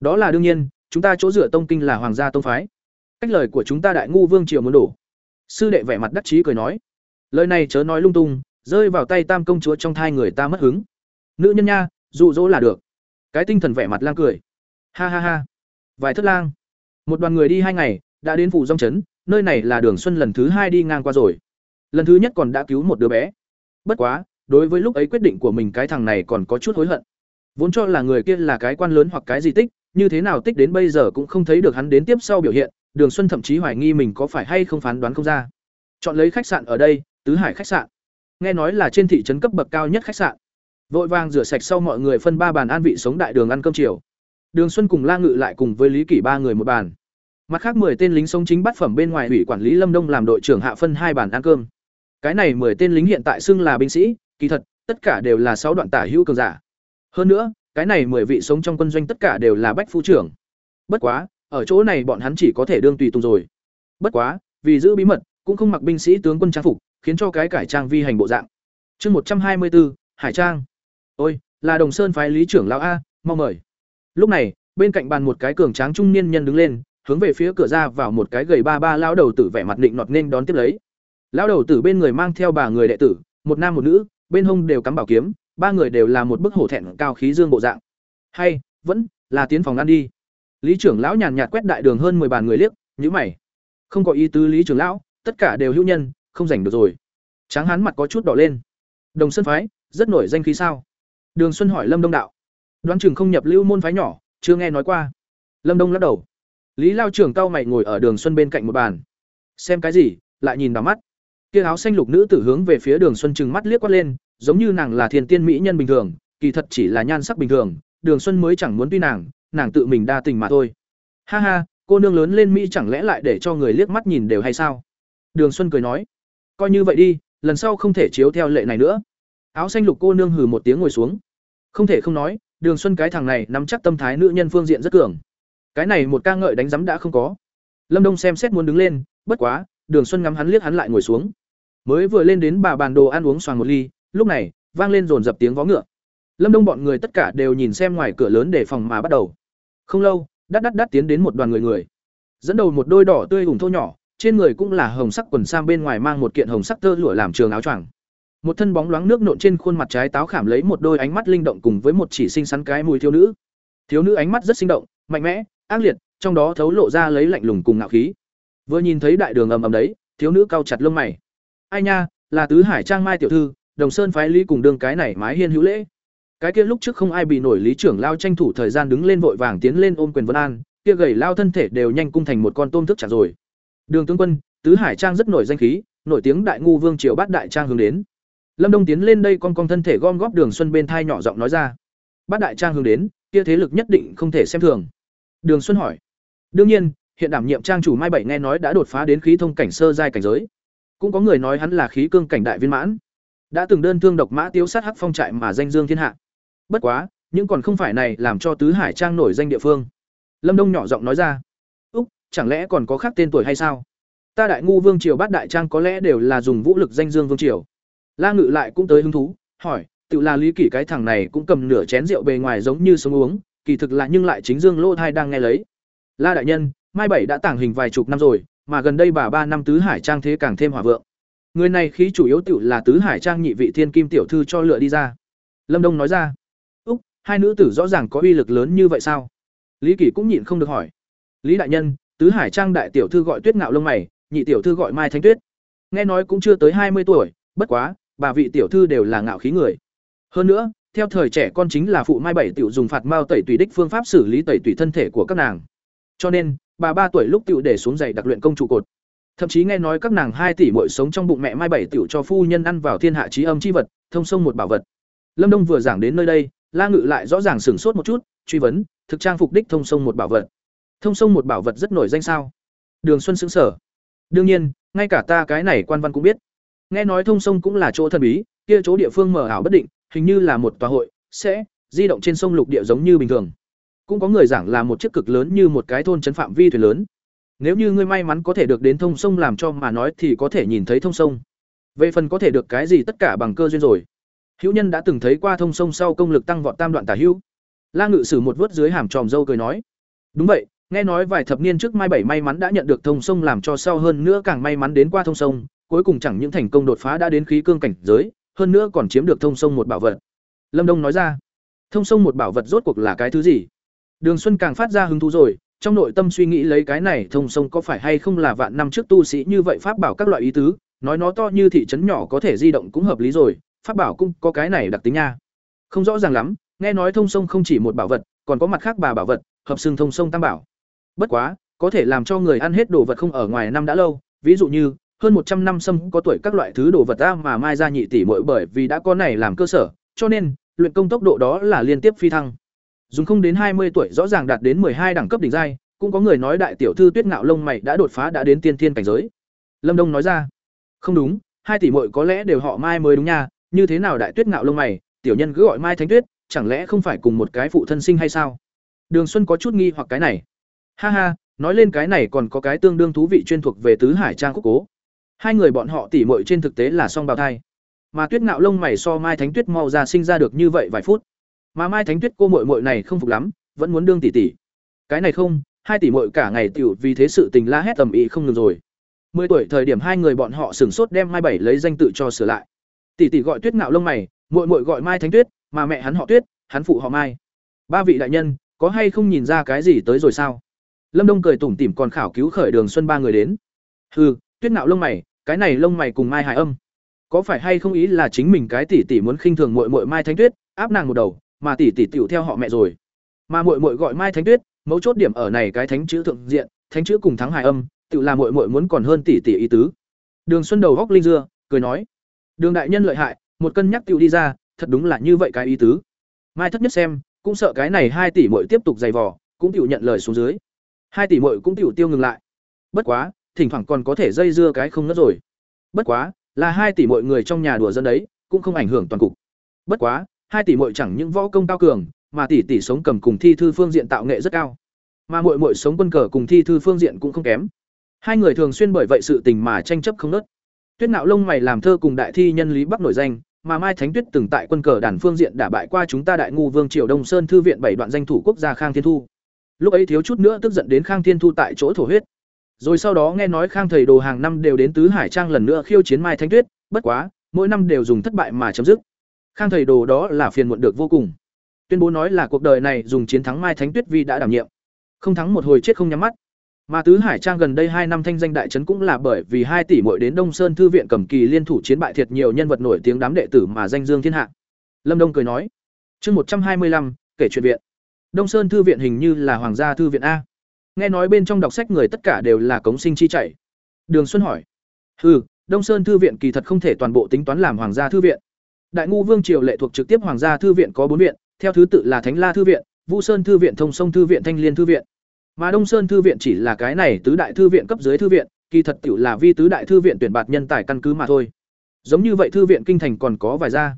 S1: Đó là đương nhiên, chúng ta chỗ dựa tông kinh là hoàng gia tông phái. Cách lời của chúng ta đại ngu vương triều muốn đổ. Sư đệ vẻ mặt đắc chí cười nói. Lời này chớ nói lung tung, rơi vào tay tam công chúa trong thai người ta mất hứng. Nữ nhân nha, dụ dỗ là được. Cái tinh thần vẻ mặt lang cười. Ha ha ha. Vài thất lang. Một đoàn người đi hai ngày đã đến phủ dòng trấn nơi này là đường xuân lần thứ hai đi ngang qua rồi. Lần thứ nhất còn đã cứu một đứa bé. Bất quá, đối với lúc ấy quyết định của mình cái thằng này còn có chút hối hận. Vốn cho là người kia là cái quan lớn hoặc cái gì tích, như thế nào tích đến bây giờ cũng không thấy được hắn đến tiếp sau biểu hiện, đường xuân thậm chí hoài nghi mình có phải hay không phán đoán không ra. Chọn lấy khách sạn ở đây, tứ hải khách sạn. Nghe nói là trên thị trấn cấp bậc cao nhất khách sạn. Vội vàng rửa sạch sau mọi người phân ba bàn an vị sống đại đường ăn cơm chiều. Đường xuân cùng la ngự lại cùng với lý kỷ ba người một bàn mặt khác mười tên lính sống chính bắt phẩm bên ngoài ủy quản lý lâm đông làm đội trưởng hạ phân hai bàn ăn cơm. Cái này mười tên lính hiện tại xưng là binh sĩ, kỳ thật, tất cả đều là sáu đoạn tả hữu cường giả. Hơn nữa, cái này mười vị sống trong quân doanh tất cả đều là bách phu trưởng. Bất quá, ở chỗ này bọn hắn chỉ có thể đương tùy tùng rồi. Bất quá, vì giữ bí mật, cũng không mặc binh sĩ tướng quân trang phục, khiến cho cái cải trang vi hành bộ dạng. Chương một trăm hai mươi bốn hải trang. Ôi, là đồng sơn phái lý trưởng lão a mong mời. Lúc này, bên cạnh bàn một cái cường tráng trung niên nhân đứng lên hướng về phía cửa ra vào một cái gầy ba ba lão đầu tử vẻ mặt định nọt nên đón tiếp lấy. Lão đầu tử bên người mang theo bà người đệ tử, một nam một nữ, bên hông đều cắm bảo kiếm, ba người đều là một bức hổ thẹn cao khí dương bộ dạng. Hay, vẫn là tiến phòng ăn đi. Lý trưởng lão nhàn nhạt quét đại đường hơn mười bàn người liếc, nhíu mày. Không có ý tứ lý trưởng lão, tất cả đều hữu nhân, không rảnh được rồi. Tráng hán mặt có chút đỏ lên. Đồng sơn phái, rất nổi danh khí sao? Đường xuân hỏi lâm đông đạo. Đoán chừng không nhập lưu môn phái nhỏ, chưa nghe nói qua. Lâm đông lắc đầu lý lao trưởng cao mày ngồi ở đường xuân bên cạnh một bàn. Xem cái gì, lại nhìn vào mắt. Kia áo xanh lục nữ tử hướng về phía đường xuân trừng mắt liếc quát lên, giống như nàng là thiên tiên mỹ nhân bình thường, kỳ thật chỉ là nhan sắc bình thường, đường xuân mới chẳng muốn tuy nàng nàng tự mình đa tình mà thôi. Ha ha, cô nương lớn lên mỹ chẳng lẽ lại để cho người liếc mắt nhìn đều hay sao? Đường xuân cười nói. Coi như vậy đi, lần sau không thể chiếu theo lệ này nữa. Áo xanh lục cô nương hừ một tiếng ngồi xuống. Không thể không nói, đường xuân cái thằng này nắm chắc tâm thái nữ nhân phương diện rất cường cái này một ca ngợi đánh giấm đã không có. Lâm đông xem xét muốn đứng lên, bất quá, đường xuân ngắm hắn liếc hắn lại ngồi xuống. Mới vừa lên đến bà bàn đồ ăn uống xoàng một ly, lúc này, vang lên dồn dập tiếng vó ngựa. Lâm đông bọn người tất cả đều nhìn xem ngoài cửa lớn để phòng mà bắt đầu. Không lâu, đắt đắt đắt tiến đến một đoàn người người. Dẫn đầu một đôi đỏ tươi hùng thô nhỏ, trên người cũng là hồng sắc quần sam bên ngoài mang một kiện hồng sắc tơ lụa làm trường áo choàng. Một thân bóng loáng nước nộn trên khuôn mặt trái táo khảm lấy một đôi ánh mắt linh động cùng với một chỉ xinh xắn cái mùi thiếu nữ. Thiếu nữ ánh mắt rất sinh động, mạnh mẽ ác liệt, trong đó thấu lộ ra lấy lạnh lùng cùng ngạo khí. Vừa nhìn thấy đại đường ầm ầm đấy, thiếu nữ cao chặt lông mày. Ai nha, là tứ hải trang mai tiểu thư, đồng sơn phái lý cùng đương cái này mái hiên hữu lễ. Cái kia lúc trước không ai bị nổi lý trưởng lao tranh thủ thời gian đứng lên vội vàng tiến lên ôm quyền vân an, kia gầy lao thân thể đều nhanh cung thành một con tôm thức chặt rồi. Đường tướng quân, tứ hải trang rất nổi danh khí, nổi tiếng đại ngu vương triều bát đại trang hướng đến. Lâm đông tiến lên đây con con thân thể gom góp đường xuân bên thai nhỏ giọng nói ra. Bát đại trang hướng đến, kia thế lực nhất định không thể xem thường đường xuân hỏi. Đương nhiên, hiện đảm nhiệm trang chủ mai bảy nghe nói đã đột phá đến khí thông cảnh sơ giai cảnh giới. Cũng có người nói hắn là khí cương cảnh đại viên mãn. Đã từng đơn thương độc mã tiêu sát hắc phong trại mà danh dương thiên hạ. Bất quá, nhưng còn không phải này làm cho tứ hải trang nổi danh địa phương. Lâm đông nhỏ giọng nói ra. Úc, chẳng lẽ còn có khác tên tuổi hay sao? Ta đại ngu vương triều bát đại trang có lẽ đều là dùng vũ lực danh dương vương triều. La ngự lại cũng tới hứng thú, hỏi, tự là lý kỷ cái thằng này cũng cầm nửa chén rượu bề ngoài giống như sống uống kỳ thực là nhưng lại chính dương lô thai đang nghe lấy. La đại nhân, mai bảy đã tàng hình vài chục năm rồi, mà gần đây bà ba năm tứ hải trang thế càng thêm hỏa vượng. Người này khí chủ yếu tiểu là tứ hải trang nhị vị thiên kim tiểu thư cho lựa đi ra. Lâm đông nói ra. Úc, hai nữ tử rõ ràng có uy lực lớn như vậy sao? Lý kỷ cũng nhịn không được hỏi. Lý đại nhân, tứ hải trang đại tiểu thư gọi tuyết ngạo lông mày, nhị tiểu thư gọi mai thanh tuyết. Nghe nói cũng chưa tới hai mươi tuổi, bất quá, bà vị tiểu thư đều là ngạo khí người. Hơn nữa theo thời trẻ con chính là phụ mai bảy tiểu dùng phạt mao tẩy tùy đích phương pháp xử lý tẩy tùy thân thể của các nàng. Cho nên, bà ba tuổi lúc tiểu để xuống giày đặc luyện công trụ cột. Thậm chí nghe nói các nàng hai tỷ muội sống trong bụng mẹ mai bảy tiểu cho phu nhân ăn vào thiên hạ trí âm chi vật, thông sông một bảo vật. Lâm đông vừa giảng đến nơi đây, la ngự lại rõ ràng sửng sốt một chút, truy vấn, thực trang phục đích thông sông một bảo vật? Thông sông một bảo vật rất nổi danh sao? Đường xuân xứng sở đương nhiên, ngay cả ta cái này quan văn cũng biết. Nghe nói thông sông cũng là chỗ thần bí, kia chỗ địa phương mở ảo bất định hình như là một tòa hội, sẽ di động trên sông lục địa giống như bình thường. Cũng có người giảng là một chiếc cực lớn như một cái thôn trấn phạm vi thuyền lớn. Nếu như ngươi may mắn có thể được đến thông sông làm cho mà nói thì có thể nhìn thấy thông sông. Về phần có thể được cái gì tất cả bằng cơ duyên rồi. Hữu nhân đã từng thấy qua thông sông sau công lực tăng vọt tam đoạn tả hữu. La ngự sử một vớt dưới hàm tròm dâu cười nói, đúng vậy, nghe nói vài thập niên trước mai bảy may mắn đã nhận được thông sông làm cho sau hơn nữa càng may mắn đến qua thông sông, cuối cùng chẳng những thành công đột phá đã đến khí cương cảnh giới hơn nữa còn chiếm được thông sông một bảo vật. Lâm đông nói ra, thông sông một bảo vật rốt cuộc là cái thứ gì? Đường xuân càng phát ra hứng thú rồi, trong nội tâm suy nghĩ lấy cái này thông sông có phải hay không là vạn năm trước tu sĩ như vậy pháp bảo các loại ý tứ, nói nó to như thị trấn nhỏ có thể di động cũng hợp lý rồi, pháp bảo cũng có cái này đặc tính nha. Không rõ ràng lắm, nghe nói thông sông không chỉ một bảo vật, còn có mặt khác bà bảo vật, hợp xương thông sông tam bảo. Bất quá, có thể làm cho người ăn hết đồ vật không ở ngoài năm đã lâu, ví dụ như hơn một trăm năm sâm có tuổi các loại thứ đồ vật ta mà mai ra nhị tỷ muội bởi vì đã có này làm cơ sở, cho nên, luyện công tốc độ đó là liên tiếp phi thăng. Dùng không đến hai mươi tuổi rõ ràng đạt đến hai đẳng cấp đỉnh giai, cũng có người nói đại tiểu thư tuyết ngạo lông mày đã đột phá đã đến tiên thiên cảnh giới. Lâm đông nói ra, không đúng, hai tỷ muội có lẽ đều họ mai mới đúng nha, như thế nào đại tuyết ngạo lông mày, tiểu nhân cứ gọi mai thánh tuyết, chẳng lẽ không phải cùng một cái phụ thân sinh hay sao? Đường xuân có chút nghi hoặc cái này. Ha ha, nói lên cái này còn có cái tương đương thú vị chuyên thuộc về tứ hải trang quốc cố hai người bọn họ tỉ muội trên thực tế là song bào thai. Mà tuyết ngạo lông mày so mai thánh tuyết mau ra sinh ra được như vậy vài phút. Mà mai thánh tuyết cô muội muội này không phục lắm, vẫn muốn đương tỷ tỷ. Cái này không, hai tỷ muội cả ngày tiểu vì thế sự tình la hét tầm ý không ngừng rồi. Mười tuổi thời điểm hai người bọn họ sửng sốt đem mai bảy lấy danh tự cho sửa lại. Tỷ tỷ gọi tuyết ngạo lông mày, muội muội gọi mai thánh tuyết, mà mẹ hắn họ tuyết, hắn phụ họ mai. Ba vị đại nhân, có hay không nhìn ra cái gì tới rồi sao? Lâm đông cười tủm tỉm còn khảo cứu khởi đường xuân ba người đến. Hừ tuyết ngạo lông mày, cái này lông mày cùng mai hải âm. Có phải hay không ý là chính mình cái tỷ tỷ muốn khinh thường muội muội mai thánh tuyết, áp nàng một đầu, mà tỷ tỷ tiểu theo họ mẹ rồi. Mà muội muội gọi mai thánh tuyết, mấu chốt điểm ở này cái thánh chữ thượng diện, thánh chữ cùng thắng hải âm, tự là muội muội muốn còn hơn tỷ tỷ ý tứ. Đường xuân đầu góc linh dưa, cười nói, đường đại nhân lợi hại, một cân nhắc tiểu đi ra, thật đúng là như vậy cái ý tứ. Mai thất nhất xem, cũng sợ cái này hai tỷ muội tiếp tục dày vò, cũng tiểu nhận lời xuống dưới. Hai tỷ muội cũng tiểu tiêu ngừng lại. Bất quá thỉnh thoảng còn có thể dây dưa cái không ngất rồi. Bất quá, là hai tỷ muội người trong nhà đùa dân đấy, cũng không ảnh hưởng toàn cục. Bất quá, hai tỷ muội chẳng những võ công cao cường, mà tỷ tỷ sống cầm cùng thi thư phương diện tạo nghệ rất cao. Mà muội muội sống quân cờ cùng thi thư phương diện cũng không kém. Hai người thường xuyên bởi vậy sự tình mà tranh chấp không nớt tuyết nạo lông mày làm thơ cùng đại thi nhân lý bắc nổi danh, mà mai thánh tuyết từng tại quân cờ đàn phương diện đả bại qua chúng ta đại ngu vương triều đông sơn thư viện bảy đoạn danh thủ quốc gia khang thiên thu. Lúc ấy thiếu chút nữa tức giận đến khang thiên thu tại chỗ thổ huyết rồi sau đó nghe nói khang thầy đồ hàng năm đều đến tứ hải trang lần nữa khiêu chiến mai thanh tuyết, bất quá, mỗi năm đều dùng thất bại mà chấm dứt. Khang thầy đồ đó là phiền muộn được vô cùng. Tuyên bố nói là cuộc đời này dùng chiến thắng mai thánh tuyết vi đã đảm nhiệm. Không thắng một hồi chết không nhắm mắt. Mà tứ hải trang gần đây hai năm thanh danh đại trấn cũng là bởi vì hai tỷ muội đến đông sơn thư viện cầm kỳ liên thủ chiến bại thiệt nhiều nhân vật nổi tiếng đám đệ tử mà danh dương thiên hạ. Lâm đông cười nói, chương một trăm hai mươi lăm, kể chuyện viện. Đông sơn thư viện hình như là hoàng gia thư viện a nghe nói bên trong đọc sách người tất cả đều là cống sinh chi chảy đường xuân hỏi. Ừ đông sơn thư viện kỳ thật không thể toàn bộ tính toán làm hoàng gia thư viện. Đại ngu vương triều lệ thuộc trực tiếp hoàng gia thư viện có bốn viện, theo thứ tự là thánh la thư viện vũ sơn thư viện, thông sông thư viện, thanh liên thư viện. Mà đông sơn thư viện chỉ là cái này tứ đại thư viện cấp dưới thư viện, kỳ thật tiểu là vi tứ đại thư viện tuyển bạt nhân tài căn cứ mà thôi. Giống như vậy thư viện kinh thành còn có vài gia.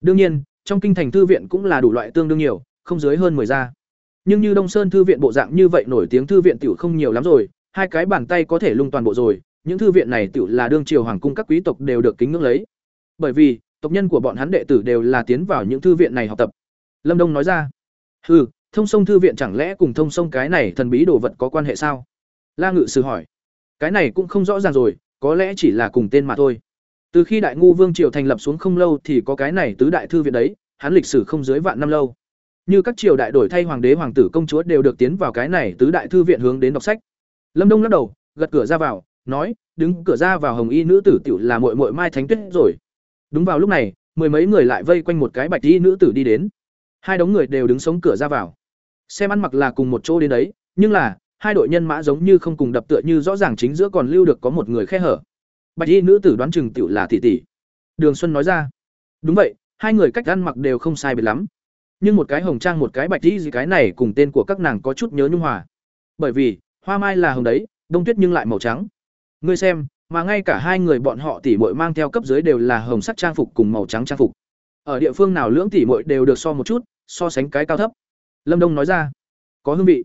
S1: Đương nhiên, trong kinh thành thư viện cũng là đủ loại tương đương nhiều, không dưới hơn 10 gia nhưng như đông sơn thư viện bộ dạng như vậy nổi tiếng thư viện tiểu không nhiều lắm rồi, hai cái bàn tay có thể lung toàn bộ rồi, những thư viện này tiểu là đương triều hoàng cung các quý tộc đều được kính ngưỡng lấy. Bởi vì, tộc nhân của bọn hắn đệ tử đều là tiến vào những thư viện này học tập. Lâm đông nói ra ừ thông sông thư viện chẳng lẽ cùng thông sông cái này thần bí đồ vật có quan hệ sao? La ngự sử hỏi. Cái này cũng không rõ ràng rồi, có lẽ chỉ là cùng tên mà thôi. Từ khi đại ngu vương triều thành lập xuống không lâu thì có cái này tứ đại thư viện đấy, hắn lịch sử không dưới vạn năm lâu như các triều đại đổi thay hoàng đế hoàng tử công chúa đều được tiến vào cái này tứ đại thư viện hướng đến đọc sách. Lâm đông lắc đầu, gật cửa ra vào, nói, đứng cửa ra vào hồng y nữ tử tiểu là muội muội mai thánh tuyết rồi. Đúng vào lúc này, mười mấy người lại vây quanh một cái bạch y nữ tử đi đến. Hai đống người đều đứng sống cửa ra vào. Xem ăn mặc là cùng một chỗ đến đấy, nhưng là, hai đội nhân mã giống như không cùng đập tựa như rõ ràng chính giữa còn lưu được có một người khe hở. Bạch y nữ tử đoán chừng tiểu là tỷ tỷ. Đường xuân nói ra, đúng vậy, hai người cách ăn mặc đều không sai biệt lắm nhưng một cái hồng trang, một cái bạch y gì cái này cùng tên của các nàng có chút nhớ nhung hòa. Bởi vì, hoa mai là hồng đấy, đông tuyết nhưng lại màu trắng. Ngươi xem, mà ngay cả hai người bọn họ tỷ muội mang theo cấp dưới đều là hồng sắc trang phục cùng màu trắng trang phục. Ở địa phương nào lưỡng tỷ muội đều được so một chút, so sánh cái cao thấp. Lâm đông nói ra, có hương vị.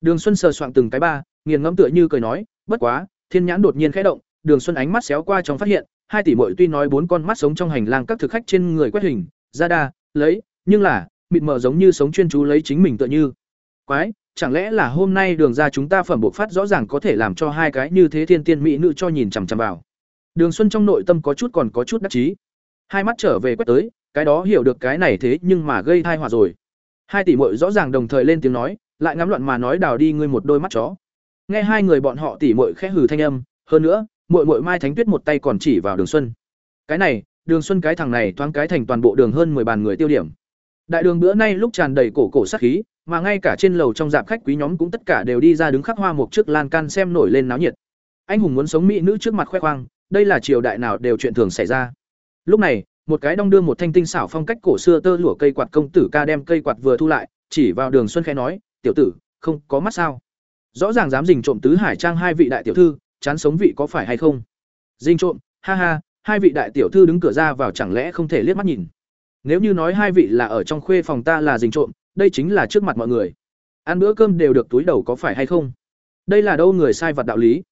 S1: Đường xuân sờ soạng từng cái ba, nghiền ngẫm tựa như cười nói, bất quá, thiên nhãn đột nhiên khẽ động, đường xuân ánh mắt xéo qua trong phát hiện, hai tỷ muội tuy nói bốn con mắt sống trong hành lang các thực khách trên người quét hình, ra đa, lấy, nhưng là mịt mờ giống như sống chuyên chú lấy chính mình tựa như quái chẳng lẽ là hôm nay đường ra chúng ta phẩm bộ phát rõ ràng có thể làm cho hai cái như thế thiên tiên mỹ nữ cho nhìn chằm chằm vào. Đường Xuân trong nội tâm có chút còn có chút đắc chí. Hai mắt trở về quét tới, cái đó hiểu được cái này thế nhưng mà gây thai họa rồi. Hai tỷ muội rõ ràng đồng thời lên tiếng nói, lại ngắm loạn mà nói đào đi ngươi một đôi mắt chó. Nghe hai người bọn họ tỷ muội khẽ hừ thanh âm, hơn nữa, muội muội Mai Thánh Tuyết một tay còn chỉ vào Đường Xuân. Cái này, Đường Xuân cái thằng này thoáng cái thành toàn bộ đường hơn 10 bàn người tiêu điểm. Đại đường bữa nay lúc tràn đầy cổ cổ sát khí, mà ngay cả trên lầu trong dạp khách quý nhóm cũng tất cả đều đi ra đứng khắc hoa một trước lan can xem nổi lên náo nhiệt. Anh hùng muốn sống mỹ nữ trước mặt khoe khoang, đây là triều đại nào đều chuyện thường xảy ra. Lúc này, một cái đong đưa một thanh tinh xảo phong cách cổ xưa tơ lụa cây quạt công tử ca đem cây quạt vừa thu lại, chỉ vào Đường Xuân khẽ nói, "Tiểu tử, không có mắt sao?" Rõ ràng dám dình trộm tứ hải trang hai vị đại tiểu thư, chán sống vị có phải hay không? Dình trộm, ha ha, hai vị đại tiểu thư đứng cửa ra vào chẳng lẽ không thể liếc mắt nhìn. Nếu như nói hai vị là ở trong khuê phòng ta là dình trộm, đây chính là trước mặt mọi người. Ăn bữa cơm đều được túi đầu có phải hay không? Đây là đâu người sai vật đạo lý.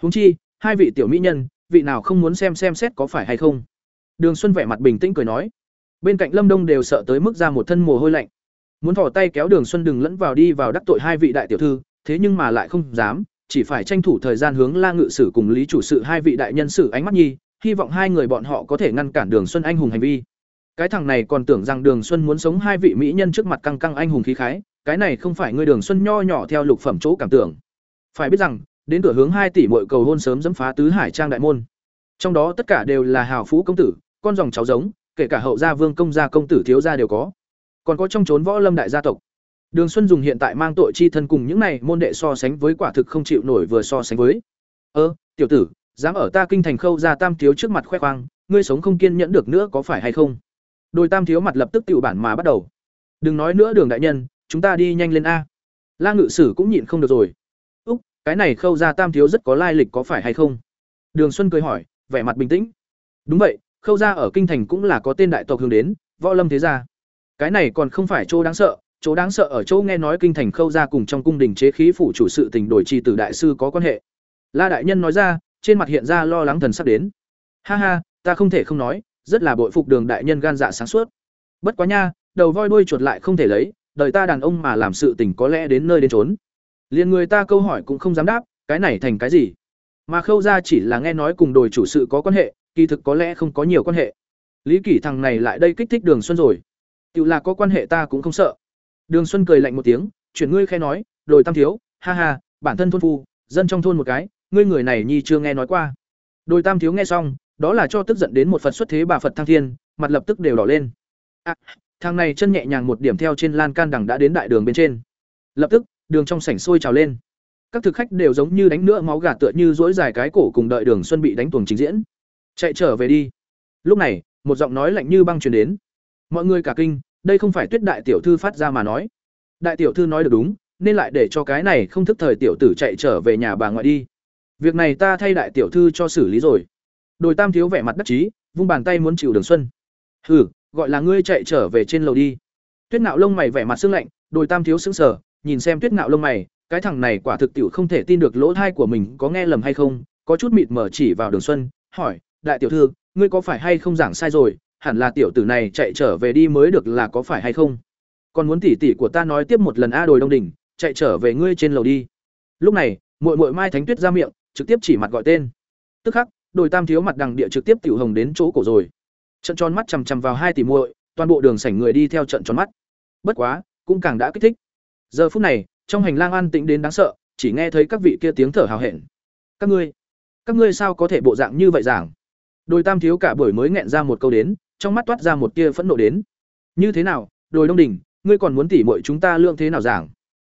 S1: Huống chi, hai vị tiểu mỹ nhân, vị nào không muốn xem xem xét có phải hay không? Đường Xuân vẻ mặt bình tĩnh cười nói. Bên cạnh Lâm Đông đều sợ tới mức ra một thân mồ hôi lạnh. Muốn thò tay kéo Đường Xuân đừng lẫn vào đi vào đắc tội hai vị đại tiểu thư, thế nhưng mà lại không dám, chỉ phải tranh thủ thời gian hướng La Ngự Sử cùng Lý chủ sự hai vị đại nhân sử ánh mắt nhi, hy vọng hai người bọn họ có thể ngăn cản Đường Xuân anh hùng hành vi. Cái thằng này còn tưởng rằng Đường Xuân muốn sống hai vị mỹ nhân trước mặt căng căng anh hùng khí khái, cái này không phải người Đường Xuân nho nhỏ theo lục phẩm chỗ cảm tưởng. Phải biết rằng, đến cửa hướng hai tỷ muội cầu hôn sớm dẫm phá tứ hải trang đại môn. Trong đó tất cả đều là hào phú công tử, con dòng cháu giống, kể cả hậu gia vương công gia công tử thiếu gia đều có. Còn có trong chốn võ lâm đại gia tộc. Đường Xuân dùng hiện tại mang tội chi thân cùng những này môn đệ so sánh với quả thực không chịu nổi vừa so sánh với. Ơ, tiểu tử, dám ở ta kinh thành khâu ra tam thiếu trước mặt khoe khoang, ngươi sống không kiên nhẫn được nữa có phải hay không? Đôi tam thiếu mặt lập tức tự bản mà bắt đầu. Đừng nói nữa đường đại nhân, chúng ta đi nhanh lên a. La ngự sử cũng nhịn không được rồi. Úc, cái này khâu ra tam thiếu rất có lai lịch có phải hay không? Đường Xuân cười hỏi, vẻ mặt bình tĩnh. Đúng vậy, khâu ra ở kinh thành cũng là có tên đại tộc hướng đến, võ lâm thế gia. Cái này còn không phải chỗ đáng sợ, chỗ đáng sợ ở chỗ nghe nói kinh thành khâu ra cùng trong cung đình chế khí phủ chủ sự tình đổi trì tử đại sư có quan hệ. La đại nhân nói ra, trên mặt hiện ra lo lắng thần sắp đến. Ha ha, ta không thể không nói, rất là bội phục đường đại nhân gan dạ sáng suốt. Bất quá nha, đầu voi đuôi chuột lại không thể lấy, đời ta đàn ông mà làm sự tình có lẽ đến nơi đến trốn. Liền người ta câu hỏi cũng không dám đáp, cái này thành cái gì? Mà khâu ra chỉ là nghe nói cùng đồi chủ sự có quan hệ, kỳ thực có lẽ không có nhiều quan hệ. Lý Kỷ thằng này lại đây kích thích Đường Xuân rồi. tự là có quan hệ ta cũng không sợ. Đường Xuân cười lạnh một tiếng, chuyển ngươi khe nói, "Đồi Tam thiếu, ha ha, bản thân thôn phu, dân trong thôn một cái, ngươi người này nhi chưa nghe nói qua." Đồi Tam thiếu nghe xong, đó là cho tức giận đến một Phật xuất thế bà Phật thăng thiên, mặt lập tức đều đỏ lên. À, thằng này chân nhẹ nhàng một điểm theo trên lan can đằng đã đến đại đường bên trên. Lập tức, đường trong sảnh sôi trào lên. Các thực khách đều giống như đánh nữa máu gà tựa như dỗi dài cái cổ cùng đợi Đường Xuân bị đánh tuồng trình diễn. Chạy trở về đi. Lúc này, một giọng nói lạnh như băng truyền đến. Mọi người cả kinh, đây không phải Tuyết đại tiểu thư phát ra mà nói. Đại tiểu thư nói được đúng, nên lại để cho cái này không thức thời tiểu tử chạy trở về nhà bà ngoại đi. Việc này ta thay đại tiểu thư cho xử lý rồi. Đồi Tam thiếu vẻ mặt đắc chí, vung bàn tay muốn chịu Đường Xuân. Hừ, gọi là ngươi chạy trở về trên lầu đi. Tuyết Nạo lông mày vẻ mặt sương lạnh, Đồi Tam thiếu sững sờ, nhìn xem Tuyết Nạo lông mày, cái thằng này quả thực tiểu không thể tin được lỗ tai của mình có nghe lầm hay không, có chút mịt mờ chỉ vào Đường Xuân, hỏi, đại tiểu thư, ngươi có phải hay không giảng sai rồi, hẳn là tiểu tử này chạy trở về đi mới được là có phải hay không? Còn muốn tỉ tỉ của ta nói tiếp một lần a đồi đông đỉnh, chạy trở về ngươi trên lầu đi. Lúc này, muội muội Mai Thánh Tuyết ra miệng, trực tiếp chỉ mặt gọi tên. Tức khắc, đổi tam thiếu mặt đằng địa trực tiếp tiểu hồng đến chỗ cổ rồi. Trận tròn mắt chằm chằm vào hai tỷ muội, toàn bộ đường sảnh người đi theo trận tròn mắt. Bất quá, cũng càng đã kích thích. Giờ phút này, trong hành lang an tĩnh đến đáng sợ, chỉ nghe thấy các vị kia tiếng thở hào hẹn. Các ngươi các ngươi sao có thể bộ dạng như vậy giảng? Đồi tam thiếu cả buổi mới nghẹn ra một câu đến, trong mắt toát ra một tia phẫn nộ đến. Như thế nào, đồi đông đình ngươi còn muốn tỉ muội chúng ta lương thế nào giảng?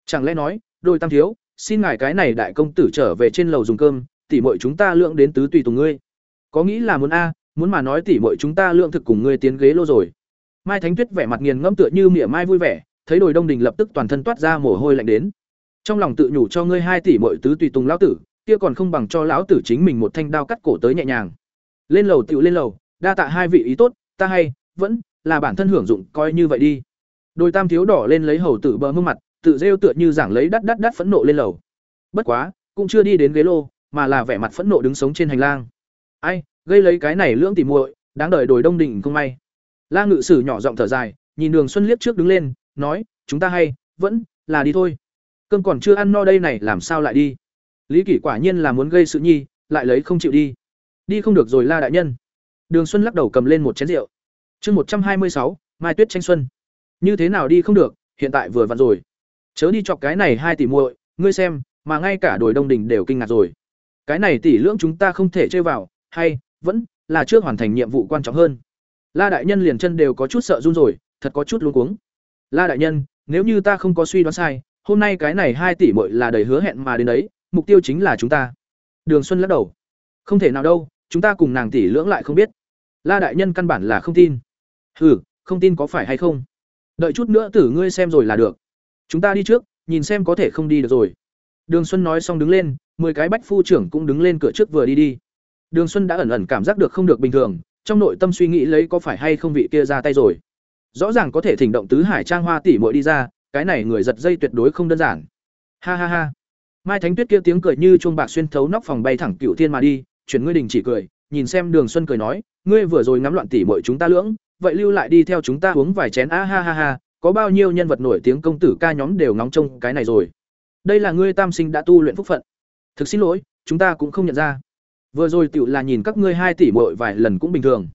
S1: Chẳng lẽ nói, đồi tam thiếu, xin ngài cái này đại công tử trở về trên lầu dùng cơm tỷ muội chúng ta lượng đến tứ tùy tùng ngươi. Có nghĩ là muốn a, muốn mà nói tỷ muội chúng ta lượng thực cùng ngươi tiến ghế lô rồi. Mai thánh tuyết vẻ mặt nghiền ngẫm tựa như mỉa mai vui vẻ, thấy đồi đông đình lập tức toàn thân toát ra mồ hôi lạnh đến. Trong lòng tự nhủ cho ngươi hai tỷ muội tứ tùy tùng lão tử, kia còn không bằng cho lão tử chính mình một thanh đao cắt cổ tới nhẹ nhàng. Lên lầu tiểu lên lầu, đa tạ hai vị ý tốt, ta hay, vẫn là bản thân hưởng dụng, coi như vậy đi. Đôi tam thiếu đỏ lên lấy hầu tử bờ mương mặt, tự rêu tựa như giảng lấy đắt đắt đắt phẫn nộ lên lầu. Bất quá, cũng chưa đi đến ghế lô mà là vẻ mặt phẫn nộ đứng sống trên hành lang. Ai, gây lấy cái này lưỡng tỉ muội, đáng đợi đồi đông đỉnh không may. La ngự sử nhỏ giọng thở dài, nhìn đường xuân liếc trước đứng lên, nói, chúng ta hay, vẫn là đi thôi. Cơm còn chưa ăn no đây này, làm sao lại đi? Lý kỷ quả nhiên là muốn gây sự nhi, lại lấy không chịu đi. Đi không được rồi la đại nhân. Đường xuân lắc đầu cầm lên một chén rượu. Chương một trăm hai mươi sáu, mai tuyết tranh xuân. Như thế nào đi không được, hiện tại vừa vặn rồi. Chớ đi chọc cái này hai tỷ muội, ngươi xem, mà ngay cả đồi đông đình đều kinh ngạc rồi cái này tỷ lưỡng chúng ta không thể chơi vào, hay, vẫn, là trước hoàn thành nhiệm vụ quan trọng hơn. La đại nhân liền chân đều có chút sợ run rồi, thật có chút luống cuống. La đại nhân, nếu như ta không có suy đoán sai, hôm nay cái này hai tỷ muội là đầy hứa hẹn mà đến đấy, mục tiêu chính là chúng ta. Đường xuân lắc đầu. Không thể nào đâu, chúng ta cùng nàng tỷ lưỡng lại không biết. La đại nhân căn bản là không tin. Ừ không tin có phải hay không? Đợi chút nữa tử ngươi xem rồi là được. Chúng ta đi trước, nhìn xem có thể không đi được rồi. Đường xuân nói xong đứng lên mười cái bách phu trưởng cũng đứng lên cửa trước vừa đi đi. Đường xuân đã ẩn ẩn cảm giác được không được bình thường, trong nội tâm suy nghĩ lấy có phải hay không vị kia ra tay rồi. Rõ ràng có thể thỉnh động tứ hải trang hoa tỷ muội đi ra, cái này người giật dây tuyệt đối không đơn giản. Ha ha ha. Mai thánh tuyết kia tiếng cười như chuông bạc xuyên thấu nóc phòng bay thẳng cựu thiên mà đi, chuyển ngươi đình chỉ cười, nhìn xem đường xuân cười nói, ngươi vừa rồi ngắm loạn tỷ muội chúng ta lưỡng, vậy lưu lại đi theo chúng ta uống vài chén. A ha ha ha, có bao nhiêu nhân vật nổi tiếng công tử ca nhóm đều ngóng trông cái này rồi. Đây là ngươi tam sinh đã tu luyện phúc phận thực xin lỗi, chúng ta cũng không nhận ra. Vừa rồi tựu là nhìn các ngươi hai tỷ muội vài lần cũng bình thường.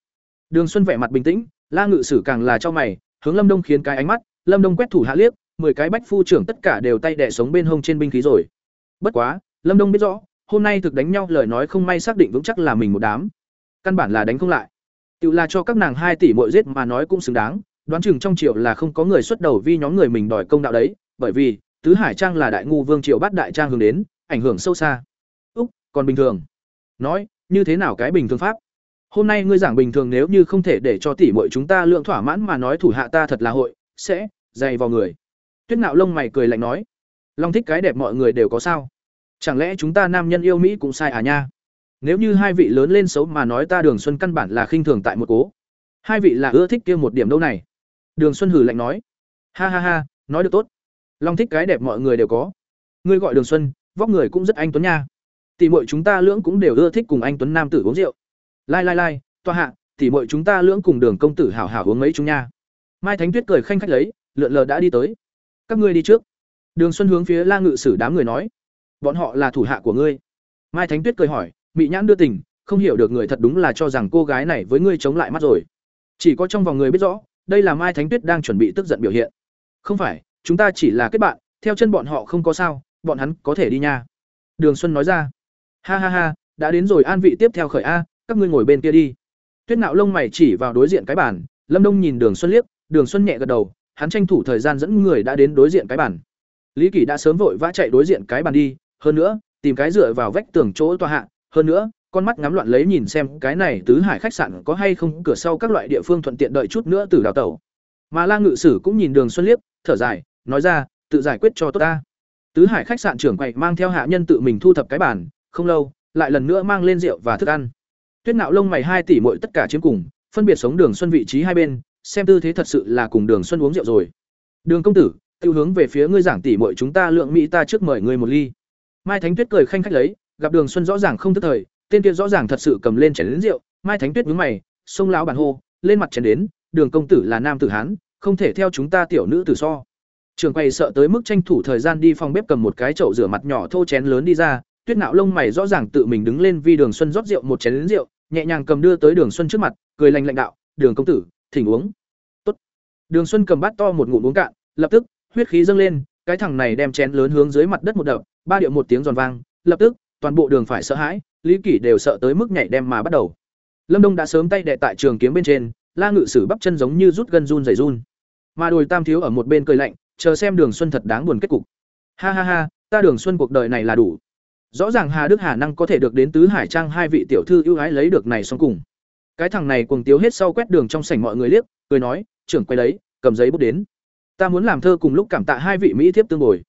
S1: Đường xuân vẻ mặt bình tĩnh, la ngự sử càng là cho mày, hướng lâm đông khiến cái ánh mắt, lâm đông quét thủ hạ liếc, mười cái bách phu trưởng tất cả đều tay đẻ sống bên hông trên binh khí rồi. Bất quá, lâm đông biết rõ, hôm nay thực đánh nhau lời nói không may xác định vững chắc là mình một đám. Căn bản là đánh không lại. Tự là cho các nàng hai tỷ muội giết mà nói cũng xứng đáng, đoán chừng trong triệu là không có người xuất đầu vì nhóm người mình đòi công đạo đấy, bởi vì, tứ hải trang là đại ngu vương triệu bắt đại trang hướng đến ảnh hưởng sâu xa. Úc, còn bình thường. Nói, như thế nào cái bình thường pháp? Hôm nay ngươi giảng bình thường nếu như không thể để cho tỷ muội chúng ta lượng thỏa mãn mà nói thủ hạ ta thật là hội, sẽ dày vào người. Tuyết nạo lông mày cười lạnh nói, long thích cái đẹp mọi người đều có sao? Chẳng lẽ chúng ta nam nhân yêu mỹ cũng sai à nha? Nếu như hai vị lớn lên xấu mà nói ta đường xuân căn bản là khinh thường tại một cố. Hai vị là ưa thích kia một điểm đâu này. Đường xuân hử lạnh nói, ha ha ha, nói được tốt. Long thích cái đẹp mọi người đều có. Ngươi gọi đường xuân vóc người cũng rất anh tuấn nha. Tỷ muội chúng ta lưỡng cũng đều ưa thích cùng anh tuấn nam tử uống rượu. Lai lai lai toa hạ, tỷ muội chúng ta lưỡng cùng đường công tử hảo hảo uống mấy chúng nha. Mai thánh tuyết cười khanh khách lấy, lượn lờ đã đi tới. Các ngươi đi trước. Đường xuân hướng phía la ngự sử đám người nói. Bọn họ là thủ hạ của ngươi. Mai thánh tuyết cười hỏi, mị nhãn đưa tình, không hiểu được người thật đúng là cho rằng cô gái này với ngươi chống lại mắt rồi. Chỉ có trong vòng người biết rõ, đây là mai thánh tuyết đang chuẩn bị tức giận biểu hiện. Không phải, chúng ta chỉ là kết bạn, theo chân bọn họ không có sao bọn hắn có thể đi nha. Đường xuân nói ra. Ha ha ha, đã đến rồi an vị tiếp theo khởi a, các ngươi ngồi bên kia đi. Tuyết nạo lông mày chỉ vào đối diện cái bản lâm đông nhìn đường xuân liếc, đường xuân nhẹ gật đầu, hắn tranh thủ thời gian dẫn người đã đến đối diện cái bản lý kỷ đã sớm vội vã chạy đối diện cái bàn đi, hơn nữa, tìm cái dựa vào vách tường chỗ tòa hạ, hơn nữa, con mắt ngắm loạn lấy nhìn xem cái này tứ hải khách sạn có hay không cửa sau các loại địa phương thuận tiện đợi chút nữa từ đào tẩu. Mà la ngự sử cũng nhìn đường xuân liếc, thở dài, nói ra, tự giải quyết cho tốt ta tứ hải khách sạn trưởng quầy mang theo hạ nhân tự mình thu thập cái bàn, không lâu, lại lần nữa mang lên rượu và thức ăn. Tuyết nạo lông mày hai tỷ muội tất cả chiếm cùng, phân biệt sống đường xuân vị trí hai bên, xem tư thế thật sự là cùng đường xuân uống rượu rồi. Đường công tử, tiêu hướng về phía ngươi giảng tỷ muội chúng ta lượng mỹ ta trước mời ngươi một ly. Mai thánh tuyết cười khanh khách lấy, gặp đường xuân rõ ràng không tức thời, tên kia rõ ràng thật sự cầm lên chén đến rượu. Mai thánh tuyết nhướng mày sông lão bản hô, lên mặt chén đến, đường công tử là nam tử hán, không thể theo chúng ta tiểu nữ tử so trường quầy sợ tới mức tranh thủ thời gian đi phòng bếp cầm một cái chậu rửa mặt nhỏ thô chén lớn đi ra, tuyết nạo lông mày rõ ràng tự mình đứng lên vì đường xuân rót rượu một chén lớn rượu, nhẹ nhàng cầm đưa tới đường xuân trước mặt, cười lành lạnh đạo, đường công tử, thỉnh uống. Tốt. Đường xuân cầm bát to một ngụm uống cạn, lập tức, huyết khí dâng lên, cái thằng này đem chén lớn hướng dưới mặt đất một đập, ba điệu một tiếng giòn vang, lập tức, toàn bộ đường phải sợ hãi, lý kỷ đều sợ tới mức nhảy đem mà bắt đầu. Lâm đông đã sớm tay đệ tại trường kiếm bên trên, la ngự sử bắp chân giống như rút gân run rẩy run. Mà đồi tam thiếu ở một bên cười lạnh chờ xem đường xuân thật đáng buồn kết cục. Ha ha ha, ta đường xuân cuộc đời này là đủ. Rõ ràng hà đức hà năng có thể được đến tứ hải trang hai vị tiểu thư ưu ái lấy được này xong cùng. Cái thằng này cuồng tiếu hết sau quét đường trong sảnh mọi người liếc, cười nói, trưởng quay lấy cầm giấy bút đến. Ta muốn làm thơ cùng lúc cảm tạ hai vị mỹ thiếp tương bồi.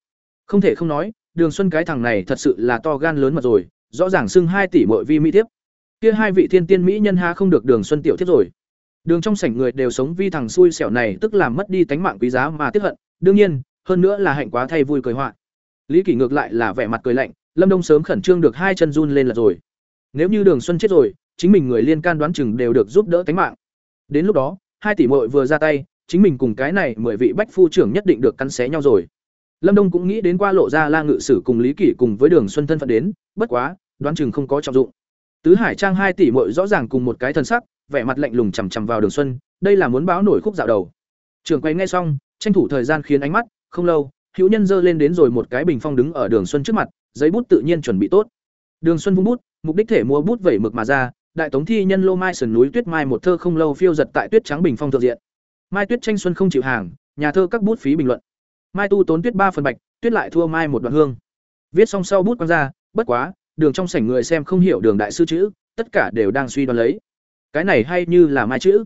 S1: Không thể không nói, đường xuân cái thằng này thật sự là to gan lớn mật rồi, rõ ràng xưng hai tỷ mọi vi mỹ thiếp. Kia hai vị thiên tiên mỹ nhân ha không được đường xuân tiểu thiếp rồi. Đường trong sảnh người đều sống vi thằng xui xẻo này, tức làm mất đi tánh mạng quý giá mà tiếp hận đương nhiên, hơn nữa là hạnh quá thay vui cười họa. Lý kỷ ngược lại là vẻ mặt cười lạnh, lâm đông sớm khẩn trương được hai chân run lên là rồi. Nếu như đường xuân chết rồi, chính mình người liên can đoán chừng đều được giúp đỡ tánh mạng. Đến lúc đó, hai tỷ mội vừa ra tay, chính mình cùng cái này mười vị bách phu trưởng nhất định được cắn xé nhau rồi. Lâm đông cũng nghĩ đến qua lộ ra la ngự sử cùng lý kỷ cùng với đường xuân thân phận đến, bất quá, đoán chừng không có trọng dụng. Tứ hải trang hai tỷ mội rõ ràng cùng một cái thân sắc, vẻ mặt lạnh lùng chằm chằm vào đường xuân, đây là muốn báo nổi khúc dạo đầu. Trưởng quay nghe xong tranh thủ thời gian khiến ánh mắt, không lâu, hữu nhân dơ lên đến rồi một cái bình phong đứng ở đường xuân trước mặt, giấy bút tự nhiên chuẩn bị tốt. Đường xuân vung bút, mục đích thể mua bút vẩy mực mà ra, đại tống thi nhân lô mai sườn núi tuyết mai một thơ không lâu phiêu giật tại tuyết trắng bình phong thượng diện. Mai tuyết tranh xuân không chịu hàng, nhà thơ các bút phí bình luận. Mai tu tốn tuyết ba phần bạch, tuyết lại thua mai một đoạn hương. Viết xong sau bút quăng ra, bất quá, đường trong sảnh người xem không hiểu đường đại sư chữ, tất cả đều đang suy đoán lấy. Cái này hay như là mai chữ?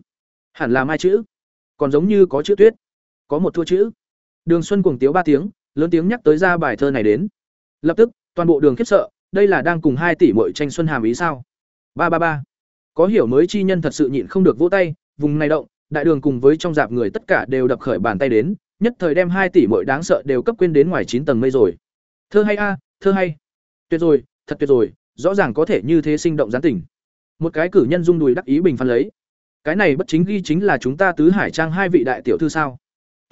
S1: Hẳn là mai chữ. Còn giống như có chữ tuyết có một thua chữ. Đường xuân cuồng tiếu ba tiếng, lớn tiếng nhắc tới ra bài thơ này đến. Lập tức, toàn bộ đường khiếp sợ, đây là đang cùng hai tỷ mội tranh xuân hàm ý sao? Ba ba ba. Có hiểu mới chi nhân thật sự nhịn không được vỗ tay, vùng này động, đại đường cùng với trong dạp người tất cả đều đập khởi bàn tay đến, nhất thời đem hai tỷ mội đáng sợ đều cấp quên đến ngoài chín tầng mây rồi. Thơ hay a, thơ hay. Tuyệt rồi, thật tuyệt rồi, rõ ràng có thể như thế sinh động gián tình. Một cái cử nhân dung đùi đắc ý bình phán lấy. Cái này bất chính ghi chính là chúng ta tứ hải trang hai vị đại tiểu thư sao?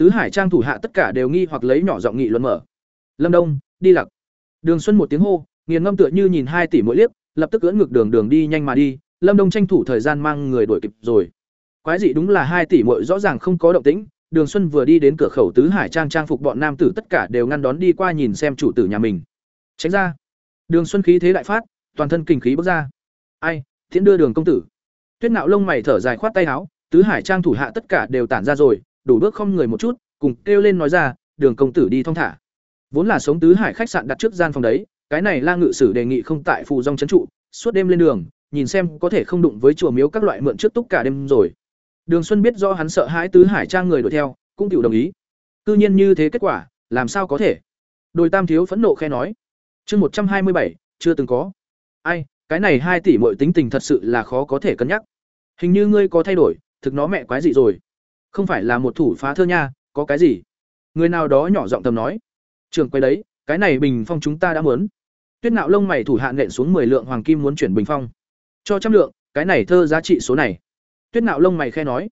S1: Tứ hải trang thủ hạ tất cả đều nghi hoặc lấy nhỏ giọng nghị luận mở. Lâm đông, đi lặc. Đường xuân một tiếng hô, nghiền ngâm tựa như nhìn hai tỷ mỗi liếc, lập tức cưỡng ngược đường đường đi nhanh mà đi. Lâm đông tranh thủ thời gian mang người đuổi kịp rồi. Quái dị đúng là hai tỷ mỗi rõ ràng không có động tĩnh. Đường xuân vừa đi đến cửa khẩu tứ hải trang trang phục bọn nam tử tất cả đều ngăn đón đi qua nhìn xem chủ tử nhà mình. Tránh ra. Đường xuân khí thế đại phát, toàn thân kinh khí bước ra. Ai, thiện đưa đường công tử. Tuyết nạo lông mày thở dài khoát tay áo, tứ hải trang thủ hạ tất cả đều tản ra rồi đủ bước không người một chút, cùng kêu lên nói ra, đường công tử đi thong thả. Vốn là sống tứ hải khách sạn đặt trước gian phòng đấy, cái này la ngự sử đề nghị không tại phù dòng trấn trụ, suốt đêm lên đường, nhìn xem có thể không đụng với chùa miếu các loại mượn trước túc cả đêm rồi. Đường xuân biết do hắn sợ hãi tứ hải trang người đuổi theo, cũng chịu đồng ý. Cư nhiên như thế kết quả, làm sao có thể? Đôi tam thiếu phẫn nộ khe nói. Chương một trăm hai mươi bảy, chưa từng có. Ai, cái này hai tỷ mọi tính tình thật sự là khó có thể cân nhắc. Hình như ngươi có thay đổi, thực nó mẹ quái gì rồi không phải là một thủ phá thơ nha, có cái gì? Người nào đó nhỏ giọng tầm nói. Trường quay đấy, cái này bình phong chúng ta đã muốn. Tuyết nạo lông mày thủ hạ nện xuống mười lượng hoàng kim muốn chuyển bình phong. Cho trăm lượng, cái này thơ giá trị số này. Tuyết nạo lông mày khe nói.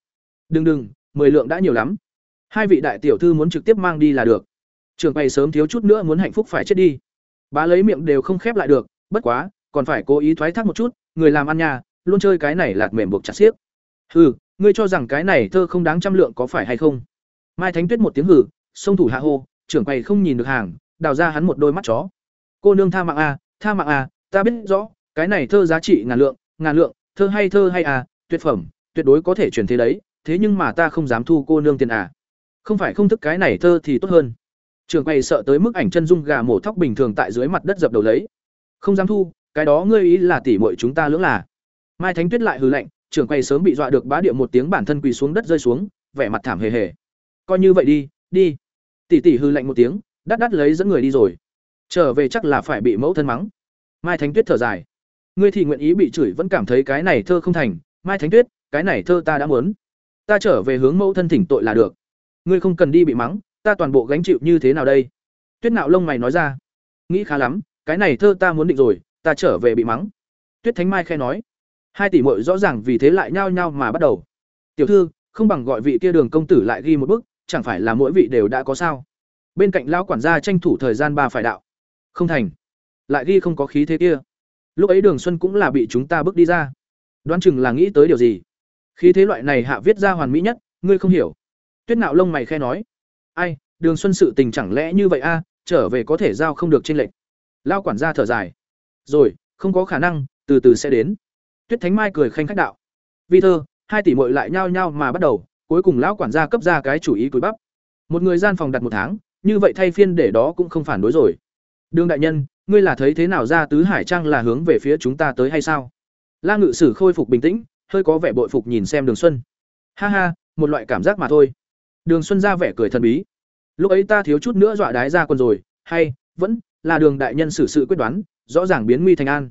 S1: Đừng đừng, mười lượng đã nhiều lắm. Hai vị đại tiểu thư muốn trực tiếp mang đi là được. Trường quay sớm thiếu chút nữa muốn hạnh phúc phải chết đi. Bá lấy miệng đều không khép lại được, bất quá, còn phải cố ý thoái thác một chút, người làm ăn nhà luôn chơi cái này lạt mềm buộc chặt xiếc. Hừ ngươi cho rằng cái này thơ không đáng trăm lượng có phải hay không? Mai thánh tuyết một tiếng hử sông thủ hạ hô, trưởng quầy không nhìn được hàng, đào ra hắn một đôi mắt chó. Cô nương tha mạng a tha mạng a ta biết rõ, cái này thơ giá trị ngàn lượng ngàn lượng, thơ hay thơ hay à tuyệt phẩm, tuyệt đối có thể truyền thế đấy, thế nhưng mà ta không dám thu cô nương tiền à. Không phải không thức cái này thơ thì tốt hơn. Trưởng quầy sợ tới mức ảnh chân dung gà mổ thóc bình thường tại dưới mặt đất dập đầu lấy. Không dám thu, cái đó ngươi ý là tỉ muội chúng ta lưỡng là. Mai thánh tuyết lại hừ lạnh trưởng quầy sớm bị dọa được bá địa một tiếng bản thân quỳ xuống đất rơi xuống, vẻ mặt thảm hề hề. Coi như vậy đi đi. Tỷ tỷ hư lạnh một tiếng, đắt đắt lấy dẫn người đi rồi. Trở về chắc là phải bị mẫu thân mắng. Mai thánh tuyết thở dài. Ngươi thì nguyện ý bị chửi vẫn cảm thấy cái này thơ không thành. Mai thánh tuyết, cái này thơ ta đã muốn. Ta trở về hướng mẫu thân thỉnh tội là được. Ngươi không cần đi bị mắng, ta toàn bộ gánh chịu như thế nào đây? Tuyết nạo lông mày nói ra. Nghĩ khá lắm, cái này thơ ta muốn định rồi, ta trở về bị mắng. Tuyết thánh mai khe nói hai tỷ muội rõ ràng vì thế lại nhao nhao mà bắt đầu. Tiểu thư, không bằng gọi vị kia đường công tử lại ghi một bức, chẳng phải là mỗi vị đều đã có sao? Bên cạnh lão quản gia tranh thủ thời gian ba phải đạo. Không thành. Lại ghi không có khí thế kia. Lúc ấy đường xuân cũng là bị chúng ta bước đi ra. Đoán chừng là nghĩ tới điều gì? Khí thế loại này hạ viết ra hoàn mỹ nhất, ngươi không hiểu. Tuyết nạo lông mày khe nói. Ai, đường xuân sự tình chẳng lẽ như vậy a? Trở về có thể giao không được trên lệnh lao quản gia thở dài. Rồi, không có khả năng, từ từ sẽ đến tuyết thánh mai cười khanh khách đạo. Vi thơ, hai tỷ mội lại nhao nhao mà bắt đầu, cuối cùng lão quản gia cấp ra cái chủ ý túi bắp. Một người gian phòng đặt một tháng, như vậy thay phiên để đó cũng không phản đối rồi. Đương đại nhân, ngươi là thấy thế nào ra tứ hải trang là hướng về phía chúng ta tới hay sao? La ngự sử khôi phục bình tĩnh, hơi có vẻ bội phục nhìn xem đường xuân. Ha ha, một loại cảm giác mà thôi. Đường xuân ra vẻ cười thần bí. Lúc ấy ta thiếu chút nữa dọa đái ra quân rồi, hay, vẫn là đường đại nhân xử sự quyết đoán, rõ ràng biến nguy thành an.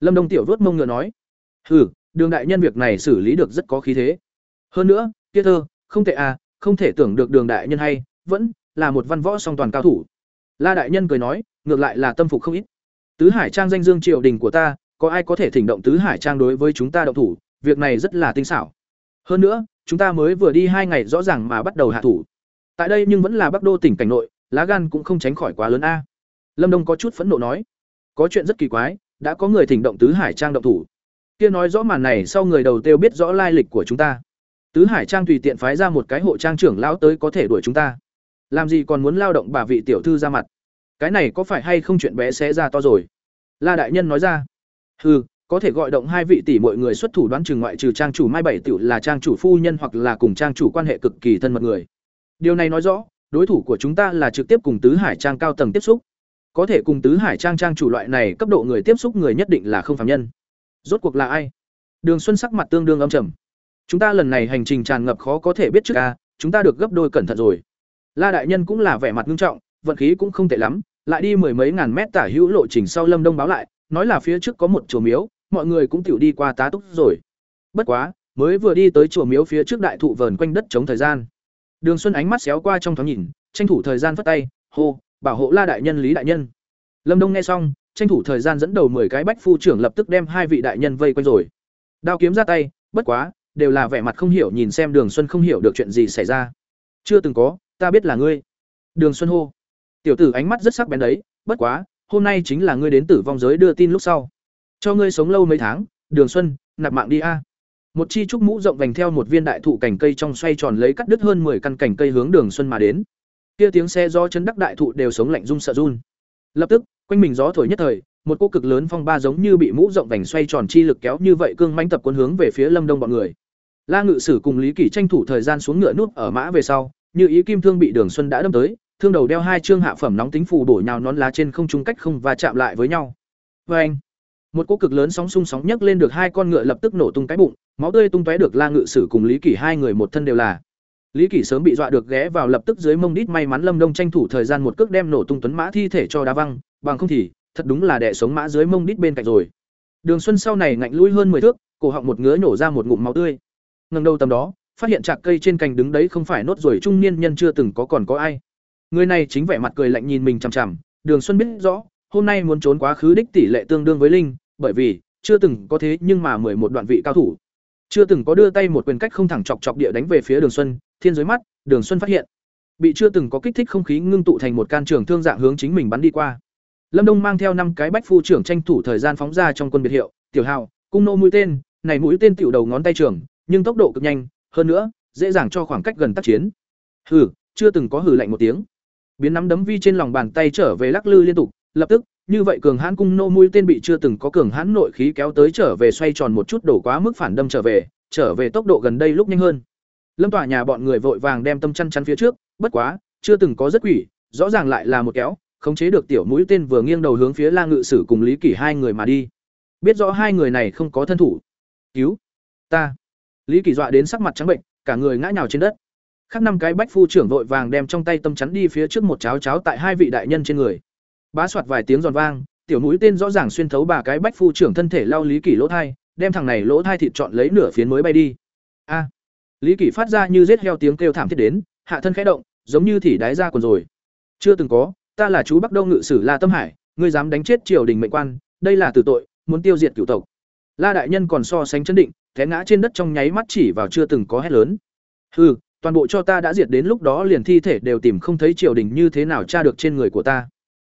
S1: Lâm đông tiểu vớt mông ngựa nói hừ, đường đại nhân việc này xử lý được rất có khí thế. Hơn nữa, kia thơ, không thể à không thể tưởng được đường đại nhân hay, vẫn là một văn võ song toàn cao thủ. La đại nhân cười nói, ngược lại là tâm phục không ít. Tứ hải trang danh dương triều đình của ta, có ai có thể thỉnh động tứ hải trang đối với chúng ta động thủ, việc này rất là tinh xảo. Hơn nữa, chúng ta mới vừa đi hai ngày rõ ràng mà bắt đầu hạ thủ. Tại đây nhưng vẫn là bắc đô tỉnh cảnh nội, lá gan cũng không tránh khỏi quá lớn a. Lâm đông có chút phẫn nộ nói, có chuyện rất kỳ quái, đã có người thỉnh động tứ hải trang động thủ kia nói rõ màn này sau người đầu tiêu biết rõ lai lịch của chúng ta. Tứ hải trang tùy tiện phái ra một cái hộ trang trưởng lão tới có thể đuổi chúng ta. Làm gì còn muốn lao động bà vị tiểu thư ra mặt? Cái này có phải hay không chuyện bé xé ra to rồi? La đại nhân nói ra. Hừ, có thể gọi động hai vị tỷ mọi người xuất thủ đoán chừng ngoại trừ trang chủ mai bảy tiểu là trang chủ phu nhân hoặc là cùng trang chủ quan hệ cực kỳ thân mật người. Điều này nói rõ, đối thủ của chúng ta là trực tiếp cùng tứ hải trang cao tầng tiếp xúc. Có thể cùng tứ hải trang trang chủ loại này cấp độ người tiếp xúc người nhất định là không phạm nhân rốt cuộc là ai? Đường xuân sắc mặt tương đương âm trầm. Chúng ta lần này hành trình tràn ngập khó có thể biết trước ca chúng ta được gấp đôi cẩn thận rồi. La đại nhân cũng là vẻ mặt nghiêm trọng, vận khí cũng không tệ lắm, lại đi mười mấy ngàn mét tả hữu lộ trình sau lâm đông báo lại, nói là phía trước có một chùa miếu, mọi người cũng tiểu đi qua tá túc rồi. Bất quá, mới vừa đi tới chùa miếu phía trước đại thụ vờn quanh đất chống thời gian. Đường xuân ánh mắt xéo qua trong thoáng nhìn, tranh thủ thời gian phất tay, hô, bảo hộ la đại nhân, lý đại nhân. Lâm đông nghe xong tranh thủ thời gian dẫn đầu mười cái bách phu trưởng lập tức đem hai vị đại nhân vây quanh rồi. Đao kiếm ra tay, bất quá, đều là vẻ mặt không hiểu nhìn xem đường xuân không hiểu được chuyện gì xảy ra. Chưa từng có, ta biết là ngươi. Đường xuân hô. Tiểu tử ánh mắt rất sắc bén đấy, bất quá, hôm nay chính là ngươi đến tử vong giới đưa tin lúc sau. Cho ngươi sống lâu mấy tháng, đường xuân, nạp mạng đi a. Một chi trúc mũ rộng vành theo một viên đại thụ cành cây trong xoay tròn lấy cắt đứt hơn 10 căn cành cây hướng đường xuân mà đến. Kia tiếng xe do chấn đắc đại thụ đều sống lạnh run sợ run. Lập tức quanh mình gió thổi nhất thời, một cô cực lớn phong ba giống như bị mũ rộng vành xoay tròn chi lực kéo như vậy cương manh tập quân hướng về phía lâm đông bọn người. La ngự sử cùng lý kỷ tranh thủ thời gian xuống ngựa nút ở mã về sau, như ý kim thương bị đường xuân đã đâm tới, thương đầu đeo hai chương hạ phẩm nóng tính phù bổ nhào nón lá trên không trung cách không và chạm lại với nhau. Vê anh, một cô cực lớn sóng xung sóng nhấc lên được hai con ngựa lập tức nổ tung cái bụng, máu tươi tung tóe được la ngự sử cùng lý kỷ hai người một thân đều là. Lý kỷ sớm bị dọa được ghé vào lập tức dưới mông đít may mắn lâm đông tranh thủ thời gian một cước đem nổ tung tuấn mã thi thể cho đá văng bằng không thì, thật đúng là đẻ sống mã dưới mông đít bên cạnh rồi. Đường xuân sau này ngạnh lui hơn mười thước, cổ họng một ngứa nổ ra một ngụm máu tươi. Ngần đầu tầm đó, phát hiện chạc cây trên cành đứng đấy không phải nốt ruồi trung niên nhân chưa từng có còn có ai. Người này chính vẻ mặt cười lạnh nhìn mình chằm chằm. Đường xuân biết rõ, hôm nay muốn trốn quá khứ đích tỷ lệ tương đương với linh, bởi vì, chưa từng có thế nhưng mà mười một đoạn vị cao thủ. Chưa từng có đưa tay một quyền cách không thẳng chọc chọc địa đánh về phía đường xuân, thiên dưới mắt, đường xuân phát hiện. Bị chưa từng có kích thích không khí ngưng tụ thành một can trường thương dạng hướng chính mình bắn đi qua lâm đông mang theo năm cái bách phu trưởng tranh thủ thời gian phóng ra trong quân biệt hiệu, tiểu hào cung nô mũi tên, này mũi tên tiểu đầu ngón tay trưởng nhưng tốc độ cực nhanh, hơn nữa, dễ dàng cho khoảng cách gần tác chiến. Hừ, chưa từng có hừ lạnh một tiếng. Biến nắm đấm vi trên lòng bàn tay trở về lắc lư liên tục, lập tức, như vậy cường hãn cung nô mũi tên bị chưa từng có cường hãn nội khí kéo tới trở về xoay tròn một chút đổ quá mức phản đâm trở về trở về tốc độ gần đây lúc nhanh hơn. Lâm tỏa nhà bọn người vội vàng đem tâm chăn chắn phía trước, bất quá, chưa từng có rất quỷ, rõ ràng lại là một kéo khống chế được tiểu mũi tên vừa nghiêng đầu hướng phía la ngự sử cùng lý kỷ hai người mà đi. Biết rõ hai người này không có thân thủ. Cứu. Ta. Lý kỷ dọa đến sắc mặt trắng bệnh, cả người ngã nhào trên đất. Khác năm cái bách phu trưởng vội vàng đem trong tay tâm chắn đi phía trước một cháo cháo tại hai vị đại nhân trên người. Bá soạt vài tiếng giòn vang, tiểu mũi tên rõ ràng xuyên thấu bà cái bách phu trưởng thân thể lao lý kỷ lỗ thai, đem thằng này lỗ thai thịt chọn lấy nửa phiến mới bay đi. A. Lý kỷ phát ra như rết heo tiếng kêu thảm thiết đến, hạ thân khẽ động, giống như thì đái ra quần rồi. Chưa từng có ta là chú bắc đông ngự sử la tâm hải, ngươi dám đánh chết triều đình mệnh quan, đây là tử tội, muốn tiêu diệt cửu tộc. La đại nhân còn so sánh chấn định, té ngã trên đất trong nháy mắt chỉ vào chưa từng có hét lớn. Hừ, toàn bộ cho ta đã diệt đến lúc đó liền thi thể đều tìm không thấy triều đình như thế nào tra được trên người của ta.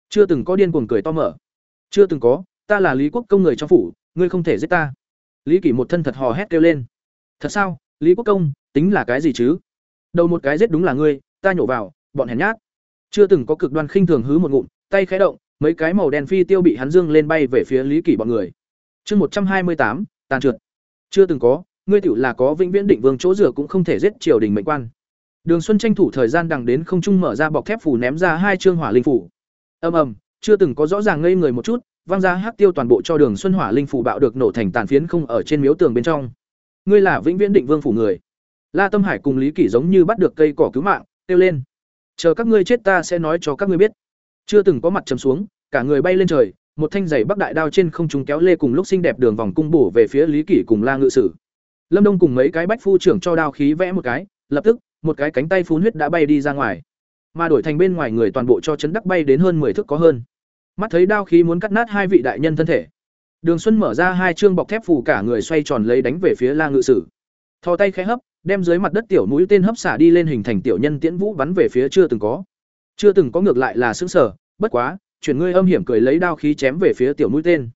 S1: Chưa từng có điên cuồng cười to mở. Chưa từng có, ta là lý quốc công người trong phủ, ngươi không thể giết ta. Lý kỷ một thân thật hò hét kêu lên. Thật sao? Lý quốc công, tính là cái gì chứ? Đầu một cái giết đúng là ngươi, ta nhổ vào, bọn hèn nhát chưa từng có cực đoan khinh thường hứ một ngụm, tay khẽ động, mấy cái màu đen phi tiêu bị hắn dương lên bay về phía lý kỷ bọn người. Chương một trăm hai mươi tám, tàn trượt. Chưa từng có, ngươi tiểu là có vĩnh viễn định vương chỗ rửa cũng không thể giết triều đình mệnh quan. Đường xuân tranh thủ thời gian đằng đến không trung mở ra bọc thép phủ ném ra hai chương hỏa linh phủ. Ầm ầm, chưa từng có rõ ràng ngây người một chút vang ra hắc tiêu toàn bộ cho đường xuân hỏa linh phủ bạo được nổ thành tàn phiến không ở trên miếu tường bên trong. Ngươi là vĩnh viễn định vương phủ người. La tâm hải cùng lý kỷ giống như bắt được cây cỏ cứu mạng, kêu lên chờ các ngươi chết ta sẽ nói cho các ngươi biết. Chưa từng có mặt chầm xuống, cả người bay lên trời, một thanh giày bắc đại đao trên không trung kéo lê cùng lúc xinh đẹp đường vòng cung bổ về phía lý kỷ cùng la ngự sử. Lâm đông cùng mấy cái bách phu trưởng cho đao khí vẽ một cái, lập tức, một cái cánh tay phun huyết đã bay đi ra ngoài. Mà đổi thành bên ngoài người toàn bộ cho chấn đắc bay đến hơn 10 thước có hơn. Mắt thấy đao khí muốn cắt nát hai vị đại nhân thân thể. Đường xuân mở ra hai chương bọc thép phủ cả người xoay tròn lấy đánh về phía la ngự sử. Thò tay khẽ hấp đem dưới mặt đất tiểu mũi tên hấp xả đi lên hình thành tiểu nhân tiễn vũ bắn về phía chưa từng có Chưa từng có ngược lại là sững sở, bất quá, chuyển ngươi âm hiểm cười lấy đao khí chém về phía tiểu mũi tên.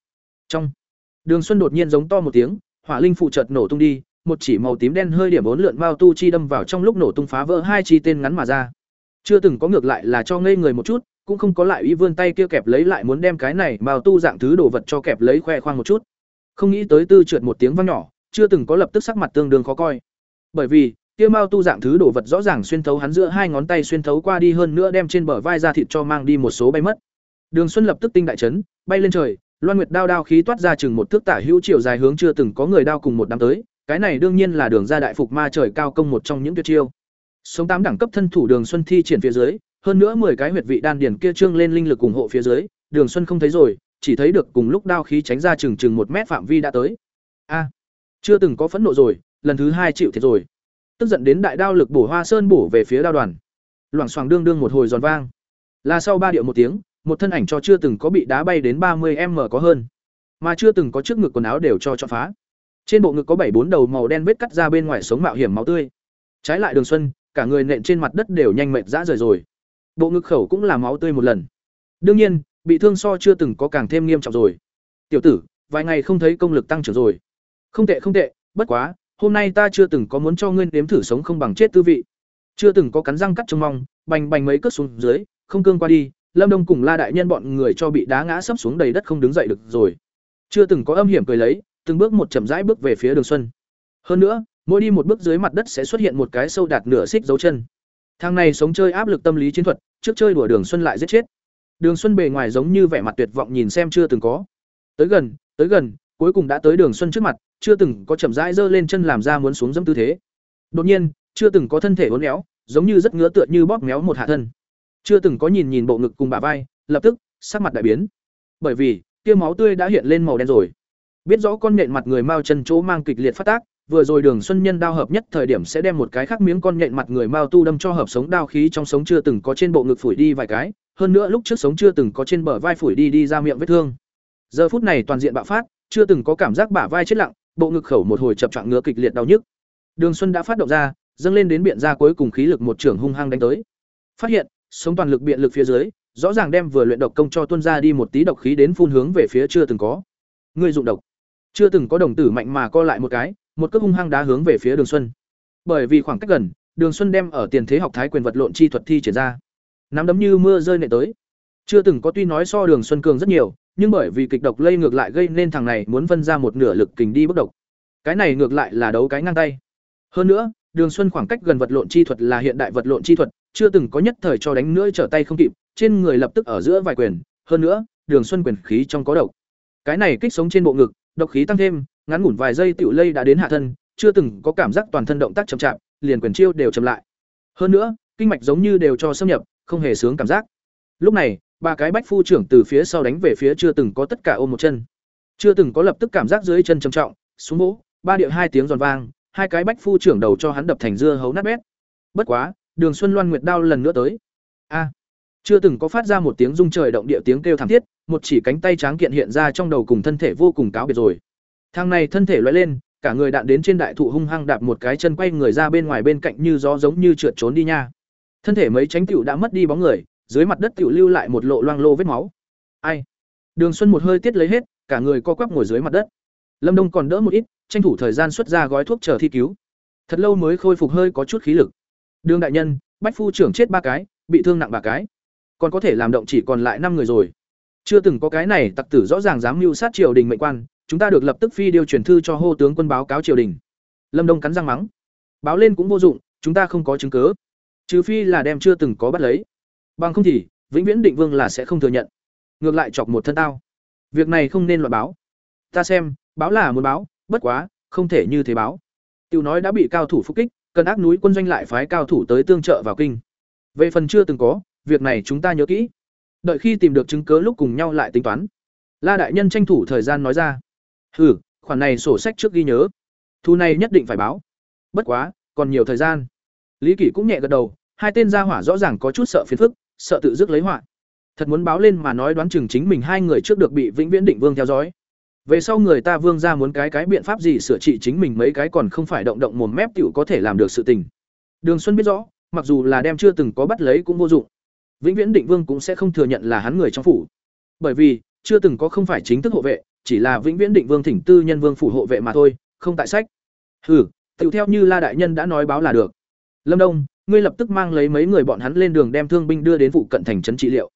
S1: Trong Đường Xuân đột nhiên giống to một tiếng, hỏa linh phụ chợt nổ tung đi, một chỉ màu tím đen hơi điểm bốn lượn bao tu chi đâm vào trong lúc nổ tung phá vỡ hai chi tên ngắn mà ra. Chưa từng có ngược lại là cho ngây người một chút, cũng không có lại ý vươn tay kia kẹp lấy lại muốn đem cái này bao tu dạng thứ đồ vật cho kẹp lấy khoe khoang một chút. Không nghĩ tới tư trượt một tiếng vang nhỏ, chưa từng có lập tức sắc mặt tương đương khó coi. Bởi vì, tia mao tu dạng thứ đồ vật rõ ràng xuyên thấu hắn giữa hai ngón tay xuyên thấu qua đi hơn nữa đem trên bờ vai ra thịt cho mang đi một số bay mất. Đường Xuân lập tức tinh đại chấn, bay lên trời, Loan Nguyệt đao đao khí toát ra chừng một thước tả hữu chiều dài hướng chưa từng có người đao cùng một đám tới, cái này đương nhiên là đường ra đại phục ma trời cao công một trong những tuyệt chiêu. Sống tám đẳng cấp thân thủ Đường Xuân thi triển phía dưới, hơn nữa 10 cái huyệt vị đan điển kia trương lên linh lực ủng hộ phía dưới, Đường Xuân không thấy rồi, chỉ thấy được cùng lúc đao khí tránh ra chừng chừng một mét phạm vi đã tới. A, chưa từng có phẫn nộ rồi, lần thứ hai chịu thiệt rồi. Tức giận đến đại đao lực bổ Hoa Sơn bổ về phía đao đoàn. Loảng xoảng đương đương một hồi giòn vang. Là sau ba điệu một tiếng, một thân ảnh cho chưa từng có bị đá bay đến ba mươi m có hơn, mà chưa từng có trước ngực quần áo đều cho cho phá. Trên bộ ngực có bảy bốn đầu màu đen vết cắt ra bên ngoài sống mạo hiểm máu tươi. Trái lại Đường Xuân, cả người nện trên mặt đất đều nhanh mệt dã rời rồi. Bộ ngực khẩu cũng là máu tươi một lần. Đương nhiên, bị thương so chưa từng có càng thêm nghiêm trọng rồi. Tiểu tử, vài ngày không thấy công lực tăng trưởng rồi. Không tệ không tệ, bất quá, hôm nay ta chưa từng có muốn cho ngươi nếm thử sống không bằng chết tư vị. Chưa từng có cắn răng cắt trông mong, bành bành mấy cất xuống dưới, không cương qua đi, Lâm Đông cùng La đại nhân bọn người cho bị đá ngã sấp xuống đầy đất không đứng dậy được rồi. Chưa từng có âm hiểm cười lấy, từng bước một chậm rãi bước về phía Đường Xuân. Hơn nữa, mỗi đi một bước dưới mặt đất sẽ xuất hiện một cái sâu đạt nửa xích dấu chân. Thằng này sống chơi áp lực tâm lý chiến thuật, trước chơi đùa Đường Xuân lại giết chết. Đường Xuân bề ngoài giống như vẻ mặt tuyệt vọng nhìn xem chưa từng có. Tới gần, tới gần, cuối cùng đã tới Đường Xuân trước mặt, chưa từng có chậm rãi giơ lên chân làm ra muốn xuống dẫm tư thế. Đột nhiên, chưa từng có thân thể uốn éo, giống như rất ngứa tựa như bóp méo một hạ thân. Chưa từng có nhìn nhìn bộ ngực cùng bả vai, lập tức, sắc mặt đại biến. Bởi vì, kia máu tươi đã hiện lên màu đen rồi. Biết rõ con nhện mặt người mao chân chỗ mang kịch liệt phát tác, vừa rồi Đường Xuân Nhân đao hợp nhất thời điểm sẽ đem một cái khác miếng con nhện mặt người mao tu đâm cho hợp sống đao khí trong sống chưa từng có trên bộ ngực phủi đi vài cái, hơn nữa lúc trước sống chưa từng có trên bờ vai phủi đi đi ra miệng vết thương. Giờ phút này toàn diện bạo phát, chưa từng có cảm giác bả vai chết lặng, bộ ngực khẩu một hồi chập choạng ngứa kịch liệt đau nhức. Đường Xuân đã phát động ra, dâng lên đến biện ra cuối cùng khí lực một trưởng hung hăng đánh tới. Phát hiện, sống toàn lực biện lực phía dưới, rõ ràng đem vừa luyện độc công cho tuân ra đi một tí độc khí đến phun hướng về phía chưa từng có. Người dụng độc. Chưa từng có đồng tử mạnh mà co lại một cái, một cước hung hăng đá hướng về phía Đường Xuân. Bởi vì khoảng cách gần, Đường Xuân đem ở tiền thế học thái quyền vật lộn chi thuật thi triển ra. Nắm đấm như mưa rơi nệ tới. Chưa từng có tuy nói so Đường Xuân cường rất nhiều, nhưng bởi vì kịch độc lây ngược lại gây nên thằng này muốn phân ra một nửa lực kình đi bất độc. Cái này ngược lại là đấu cái ngang tay. Hơn nữa, Đường Xuân khoảng cách gần vật lộn chi thuật là hiện đại vật lộn chi thuật, chưa từng có nhất thời cho đánh nữa trở tay không kịp, trên người lập tức ở giữa vài quyền, hơn nữa, Đường Xuân quyền khí trong có độc. Cái này kích sống trên bộ ngực, độc khí tăng thêm, ngắn ngủn vài giây tiểu lây đã đến hạ thân, chưa từng có cảm giác toàn thân động tác chậm chạp, liền quyền chiêu đều chậm lại. Hơn nữa, kinh mạch giống như đều cho xâm nhập, không hề sướng cảm giác. Lúc này, ba cái bách phu trưởng từ phía sau đánh về phía chưa từng có tất cả ôm một chân. Chưa từng có lập tức cảm giác dưới chân trầm trọng, xuống vỗ, ba điệu hai tiếng giòn vang, hai cái bách phu trưởng đầu cho hắn đập thành dưa hấu nát bét. Bất quá, Đường Xuân Loan Nguyệt đao lần nữa tới. A! chưa từng có phát ra một tiếng rung trời động địa tiếng kêu thảm thiết, một chỉ cánh tay tráng kiện hiện ra trong đầu cùng thân thể vô cùng cáo biệt rồi. Thang này thân thể lóe lên, cả người đạn đến trên đại thụ hung hăng đạp một cái chân quay người ra bên ngoài bên cạnh như gió giống như trượt trốn đi nha. Thân thể mấy tránh tiểu đã mất đi bóng người, dưới mặt đất tiểu lưu lại một lộ loang lô vết máu. Ai? Đường Xuân một hơi tiết lấy hết, cả người co quắp ngồi dưới mặt đất. Lâm Đông còn đỡ một ít, tranh thủ thời gian xuất ra gói thuốc chờ thi cứu. Thật lâu mới khôi phục hơi có chút khí lực. Đường đại nhân, Bách phu trưởng chết ba cái, bị thương nặng ba cái. Còn có thể làm động chỉ còn lại năm người rồi. Chưa từng có cái này tặc tử rõ ràng dám mưu sát triều đình mệnh quan, chúng ta được lập tức phi điều truyền thư cho hô tướng quân báo cáo triều đình. Lâm Đông cắn răng mắng. Báo lên cũng vô dụng, chúng ta không có chứng cứ. Trừ phi là đem chưa từng có bắt lấy. Bằng không thì, vĩnh viễn định vương là sẽ không thừa nhận. Ngược lại chọc một thân tao. Việc này không nên loại báo. Ta xem, báo là muốn báo, bất quá, không thể như thế báo. Tiêu nói đã bị cao thủ phục kích, cần ác núi quân doanh lại phái cao thủ tới tương trợ vào kinh. Về phần chưa từng có, việc này chúng ta nhớ kỹ. Đợi khi tìm được chứng cứ lúc cùng nhau lại tính toán. La đại nhân tranh thủ thời gian nói ra. "Hừ, khoản này sổ sách trước ghi nhớ. Thu này nhất định phải báo. Bất quá, còn nhiều thời gian." Lý Kỷ cũng nhẹ gật đầu, hai tên gia hỏa rõ ràng có chút sợ phiền phức, sợ tự dứt lấy họa. Thật muốn báo lên mà nói đoán chừng chính mình hai người trước được bị Vĩnh Viễn Định Vương theo dõi. Về sau người ta Vương gia muốn cái cái biện pháp gì sửa trị chính mình mấy cái còn không phải động động mồm mép tiểu có thể làm được sự tình. Đường Xuân biết rõ, mặc dù là đem chưa từng có bắt lấy cũng vô dụng. vĩnh viễn định vương cũng sẽ không thừa nhận là hắn người trong phủ bởi vì chưa từng có không phải chính thức hộ vệ chỉ là vĩnh viễn định vương thỉnh tư nhân vương phủ hộ vệ mà thôi không tại sách hừ tựu theo như la đại nhân đã nói báo là được lâm đông ngươi lập tức mang lấy mấy người bọn hắn lên đường đem thương binh đưa đến phụ cận thành trấn trị liệu.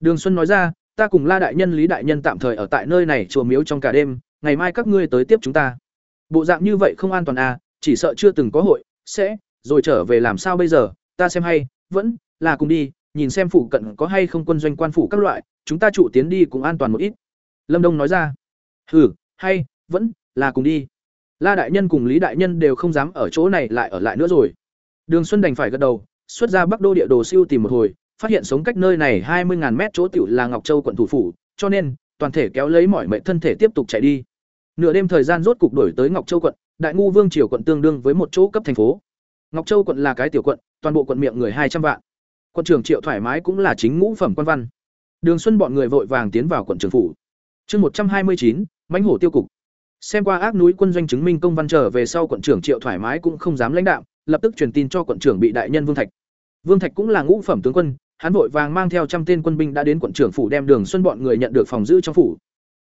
S1: Đường xuân nói ra, ta cùng la đại nhân, lý đại nhân tạm thời ở tại nơi này chùa miếu trong cả đêm, ngày mai các ngươi tới tiếp chúng ta. Bộ dạng như vậy không an toàn à chỉ sợ chưa từng có hội, sẽ, rồi trở về làm sao bây giờ, ta xem hay, vẫn là cùng đi, nhìn xem phụ cận có hay không quân doanh quan phủ các loại, chúng ta trụ tiến đi cũng an toàn một ít. Lâm đông nói ra, hừ, hay, vẫn là cùng đi. La đại nhân cùng lý đại nhân đều không dám ở chỗ này lại ở lại nữa rồi đường xuân đành phải gật đầu, xuất ra bắc đô địa đồ siêu tìm một hồi, phát hiện sống cách nơi này hai mươi mét chỗ tiểu là ngọc châu quận thủ phủ, cho nên, toàn thể kéo lấy mọi mệnh thân thể tiếp tục chạy đi. Nửa đêm thời gian rốt cục đổi tới ngọc châu quận, đại ngu vương triều quận tương đương với một chỗ cấp thành phố. Ngọc châu quận là cái tiểu quận, toàn bộ quận miệng người hai trăm vạn. Quận trưởng triệu thoải mái cũng là chính ngũ phẩm quan văn. Đường xuân bọn người vội vàng tiến vào quận trưởng phủ. Chương một trăm hai mươi chín, mãnh hổ tiêu cục. Xem qua ác núi quân doanh chứng minh công văn trở về sau quận trưởng triệu thoải mái cũng không dám lãnh đạo lập tức truyền tin cho quận trưởng bị đại nhân vương thạch. Vương thạch cũng là ngũ phẩm tướng quân, hắn vội vàng mang theo trăm tên quân binh đã đến quận trưởng phủ đem đường xuân bọn người nhận được phòng giữ trong phủ.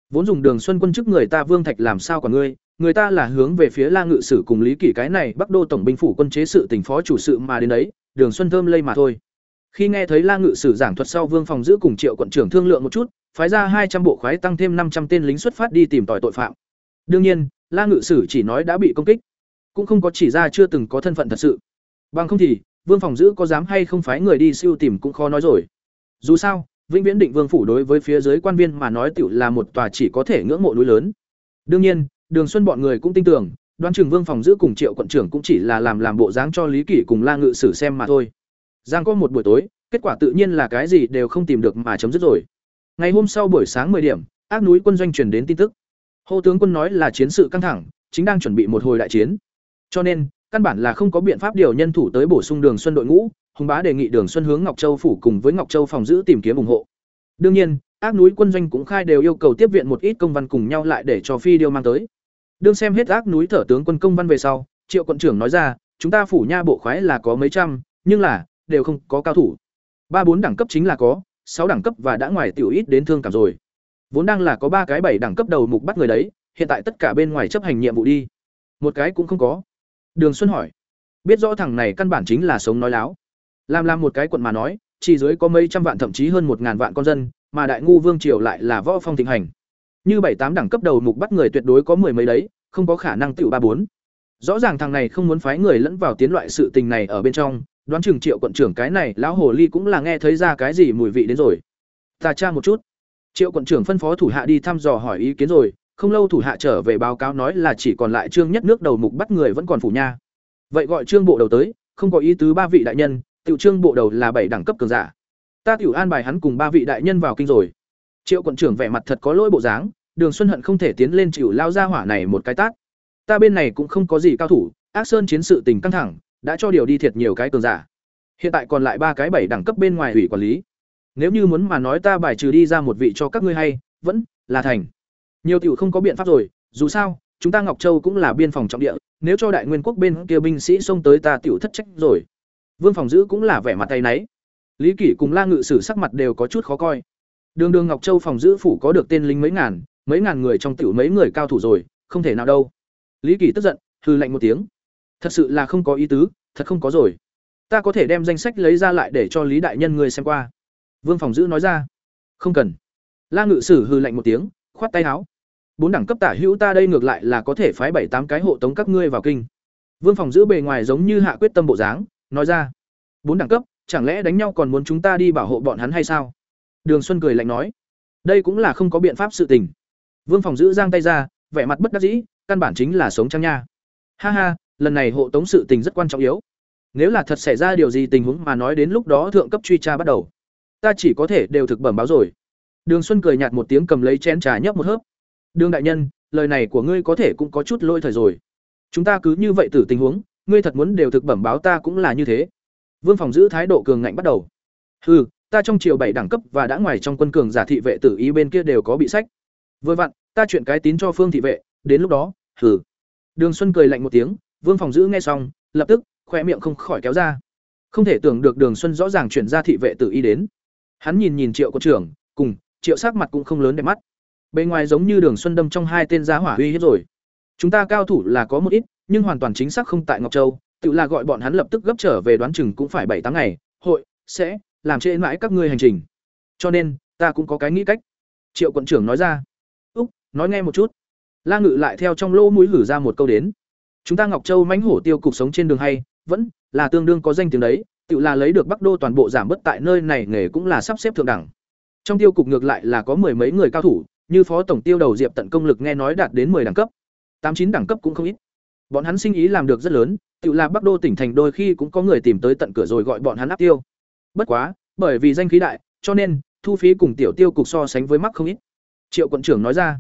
S1: Vốn dùng đường xuân quân chức người ta vương thạch làm sao còn ngươi? Người ta là hướng về phía la ngự sử cùng lý kỷ cái này bắc đô tổng binh phủ quân chế sự tỉnh phó chủ sự mà đến đấy, đường xuân thơm lây mà thôi. Khi nghe thấy la ngự sử giảng thuật sau vương phòng giữ cùng triệu quận trưởng thương lượng một chút, phái ra hai trăm bộ khoái tăng thêm năm trăm tên lính xuất phát đi tìm tòi tội phạm. Đương nhiên, la ngự sử chỉ nói đã bị công kích cũng không có chỉ ra chưa từng có thân phận thật sự. Bằng không thì vương phòng giữ có dám hay không phái người đi siêu tìm cũng khó nói rồi. Dù sao vĩnh viễn định vương phủ đối với phía dưới quan viên mà nói tựu là một tòa chỉ có thể ngưỡng mộ núi lớn. Đương nhiên đường xuân bọn người cũng tin tưởng đoán chừng vương phòng giữ cùng triệu quận trưởng cũng chỉ là làm làm bộ dáng cho lý kỷ cùng la ngự sử xem mà thôi. Giang có một buổi tối kết quả tự nhiên là cái gì đều không tìm được mà chấm dứt rồi. Ngày hôm sau buổi sáng 10 điểm ác núi quân doanh truyền đến tin tức. Hô tướng quân nói là chiến sự căng thẳng, chính đang chuẩn bị một hồi đại chiến. Cho nên, căn bản là không có biện pháp điều nhân thủ tới bổ sung Đường Xuân đội ngũ, Hùng Bá đề nghị Đường Xuân hướng Ngọc Châu phủ cùng với Ngọc Châu phòng giữ tìm kiếm ủng hộ. Đương nhiên, ác núi quân doanh cũng khai đều yêu cầu tiếp viện một ít công văn cùng nhau lại để cho phi điêu mang tới. Đương xem hết ác núi thở tướng quân công văn về sau, Triệu quận trưởng nói ra, chúng ta phủ nha bộ khoái là có mấy trăm, nhưng là đều không có cao thủ. Ba bốn đẳng cấp chính là có, sáu đẳng cấp và đã ngoài tiểu ít đến thương cảm rồi. Vốn đang là có ba cái bảy đẳng cấp đầu mục bắt người đấy, hiện tại tất cả bên ngoài chấp hành nhiệm vụ đi. Một cái cũng không có. Đường Xuân hỏi. Biết rõ thằng này căn bản chính là sống nói láo. Làm làm một cái quận mà nói, chỉ dưới có mấy trăm vạn thậm chí hơn một ngàn vạn con dân, mà đại ngu vương triều lại là võ phong thịnh hành. Như bảy tám đẳng cấp đầu mục bắt người tuyệt đối có mười mấy đấy, không có khả năng tiểu ba bốn. Rõ ràng thằng này không muốn phái người lẫn vào tiến loại sự tình này ở bên trong, đoán chừng Triệu quận trưởng cái này lão hồ ly cũng là nghe thấy ra cái gì mùi vị đến rồi. Ta tra một chút. Triệu quận trưởng phân phó thủ hạ đi thăm dò hỏi ý kiến rồi, không lâu thủ hạ trở về báo cáo nói là chỉ còn lại trương nhất nước đầu mục bắt người vẫn còn phủ nha. Vậy gọi trương bộ đầu tới, không có ý tứ ba vị đại nhân, tiểu trương bộ đầu là bảy đẳng cấp cường giả. Ta tiểu an bài hắn cùng ba vị đại nhân vào kinh rồi. Triệu quận trưởng vẻ mặt thật có lỗi bộ dáng, Đường Xuân hận không thể tiến lên chịu lao ra hỏa này một cái tát. Ta bên này cũng không có gì cao thủ, Ác Sơn chiến sự tình căng thẳng, đã cho điều đi thiệt nhiều cái cường giả. Hiện tại còn lại ba cái bảy đẳng cấp bên ngoài ủy quản lý. Nếu như muốn mà nói ta bài trừ đi ra một vị cho các ngươi hay, vẫn là thành. Nhiều tiểu không có biện pháp rồi, dù sao, chúng ta Ngọc Châu cũng là biên phòng trọng địa, nếu cho đại nguyên quốc bên kia binh sĩ xông tới ta tiểu thất trách rồi. Vương phòng giữ cũng là vẻ mặt tay nấy. Lý Kỷ cùng La Ngự Sử sắc mặt đều có chút khó coi. Đường Đường Ngọc Châu phòng giữ phủ có được tên lính mấy ngàn, mấy ngàn người trong tiểu mấy người cao thủ rồi, không thể nào đâu. Lý Kỷ tức giận, hừ lạnh một tiếng. Thật sự là không có ý tứ, thật không có rồi. Ta có thể đem danh sách lấy ra lại để cho Lý đại nhân người xem qua. Vương phòng giữ nói ra. Không cần. La Ngự Sử hừ lạnh một tiếng, khoát tay áo. Bốn đẳng cấp tả hữu ta đây ngược lại là có thể phái bảy tám cái hộ tống các ngươi vào kinh. Vương phòng giữ bề ngoài giống như hạ quyết tâm bộ dáng, nói ra. Bốn đẳng cấp, chẳng lẽ đánh nhau còn muốn chúng ta đi bảo hộ bọn hắn hay sao? Đường Xuân cười lạnh nói. Đây cũng là không có biện pháp sự tình. Vương phòng giữ giang tay ra, vẻ mặt bất đắc dĩ, căn bản chính là sống trăng nha. Ha ha, lần này hộ tống sự tình rất quan trọng yếu. Nếu là thật xảy ra điều gì tình huống mà nói đến lúc đó thượng cấp truy tra bắt đầu ta chỉ có thể đều thực bẩm báo rồi đường xuân cười nhạt một tiếng cầm lấy chén trà nhấp một hớp đường đại nhân lời này của ngươi có thể cũng có chút lôi thời rồi. Chúng ta cứ như vậy tử tình huống ngươi thật muốn đều thực bẩm báo ta cũng là như thế. Vương phòng giữ thái độ cường ngạnh bắt đầu. Hừ ta trong triều bảy đẳng cấp và đã ngoài trong quân cường giả thị vệ tử ý bên kia đều có bị sách. Vừa vặn ta chuyển cái tín cho phương thị vệ đến lúc đó hừ. Đường xuân cười lạnh một tiếng vương phòng giữ nghe xong lập tức khoe miệng không khỏi kéo ra. Không thể tưởng được đường xuân rõ ràng chuyển ra thị vệ tử ý đến. Hắn nhìn nhìn Triệu quân trưởng, cùng Triệu sắc mặt cũng không lớn đẹp mắt. Bên ngoài giống như Đường Xuân đâm trong hai tên giá hỏa uy hiếp rồi. Chúng ta cao thủ là có một ít, nhưng hoàn toàn chính xác không tại Ngọc Châu, tự là gọi bọn hắn lập tức gấp trở về đoán chừng cũng phải bảy tám ngày, hội sẽ làm trễ mãi các ngươi hành trình. Cho nên, ta cũng có cái nghĩ cách." Triệu quận trưởng nói ra. "Úc, nói nghe một chút." La Ngự lại theo trong lỗ mũi gửi ra một câu đến. "Chúng ta Ngọc Châu mãnh hổ tiêu cục sống trên đường hay, vẫn là tương đương có danh tiếng đấy, tự là lấy được Bắc Đô toàn bộ giảm bớt tại nơi này nghề cũng là sắp xếp thượng đẳng. Trong tiêu cục ngược lại là có mười mấy người cao thủ, như phó tổng tiêu đầu Diệp Tận công lực nghe nói đạt đến 10 đẳng cấp. tám chín đẳng cấp cũng không ít. Bọn hắn sinh ý làm được rất lớn, tự là Bắc Đô tỉnh thành đôi khi cũng có người tìm tới tận cửa rồi gọi bọn hắn áp tiêu. Bất quá, bởi vì danh khí đại, cho nên thu phí cùng tiểu tiêu cục so sánh với mắc không ít. Triệu quận trưởng nói ra,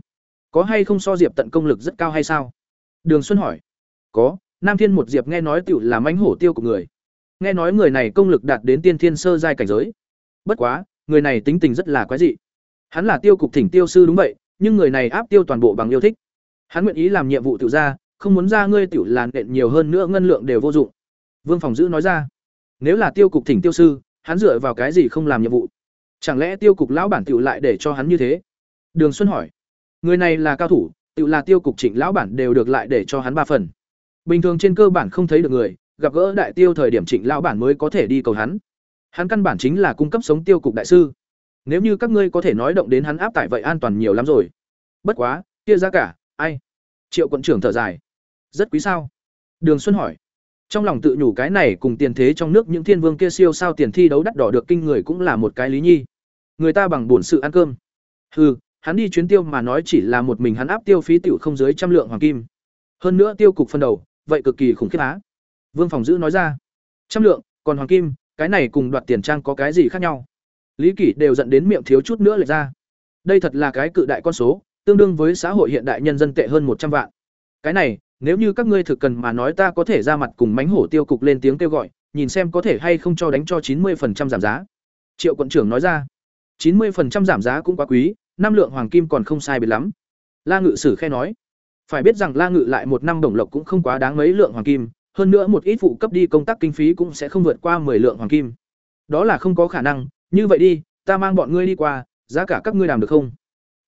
S1: có hay không so Diệp Tận công lực rất cao hay sao? Đường Xuân hỏi. Có, Nam Thiên một Diệp nghe nói tiểu là mãnh hổ tiêu của người. Nghe nói người này công lực đạt đến tiên thiên sơ giai cảnh giới. Bất quá, người này tính tình rất là quái dị. Hắn là tiêu cục thỉnh tiêu sư đúng vậy, nhưng người này áp tiêu toàn bộ bằng yêu thích. Hắn nguyện ý làm nhiệm vụ tự ra, không muốn ra ngươi tiểu làn nện nhiều hơn nữa ngân lượng đều vô dụng. Vương Phòng Dữ nói ra, nếu là tiêu cục thỉnh tiêu sư, hắn dựa vào cái gì không làm nhiệm vụ? Chẳng lẽ tiêu cục lão bản tiểu lại để cho hắn như thế? Đường Xuân hỏi, người này là cao thủ, tiểu là tiêu cục Trịnh lão bản đều được lại để cho hắn ba phần. Bình thường trên cơ bản không thấy được người, gặp gỡ đại tiêu thời điểm Trịnh lão bản mới có thể đi cầu hắn. Hắn căn bản chính là cung cấp sống tiêu cục đại sư. Nếu như các ngươi có thể nói động đến hắn áp tải vậy an toàn nhiều lắm rồi. Bất quá, kia ra cả, ai? Triệu quận trưởng thở dài. Rất quý sao? Đường Xuân hỏi. Trong lòng tự nhủ cái này cùng tiền thế trong nước những thiên vương kia siêu sao tiền thi đấu đắt đỏ được kinh người cũng là một cái lý nhi. Người ta bằng bổn sự ăn cơm. Hừ, hắn đi chuyến tiêu mà nói chỉ là một mình hắn áp tiêu phí tiểu không dưới trăm lượng hoàng kim. Hơn nữa tiêu cục phân đầu, vậy cực kỳ khủng khiếp á. Vương Phòng Dữ nói ra. Trăm lượng, còn hoàng kim, cái này cùng đoạt tiền trang có cái gì khác nhau? Lý Kỷ đều giận đến miệng thiếu chút nữa lệch ra. Đây thật là cái cự đại con số, tương đương với xã hội hiện đại nhân dân tệ hơn một trăm vạn. Cái này, nếu như các ngươi thực cần mà nói ta có thể ra mặt cùng mánh hổ tiêu cục lên tiếng kêu gọi, nhìn xem có thể hay không cho đánh cho chín 90% giảm giá. Triệu quận trưởng nói ra. chín 90% giảm giá cũng quá quý, năm lượng hoàng kim còn không sai biệt lắm. La Ngự Sử khe nói. Phải biết rằng La Ngự lại một năm đồng lộc cũng không quá đáng mấy lượng hoàng kim, hơn nữa một ít phụ cấp đi công tác kinh phí cũng sẽ không vượt qua 10 lượng hoàng kim. Đó là không có khả năng, như vậy đi, ta mang bọn ngươi đi qua, giá cả các ngươi làm được không?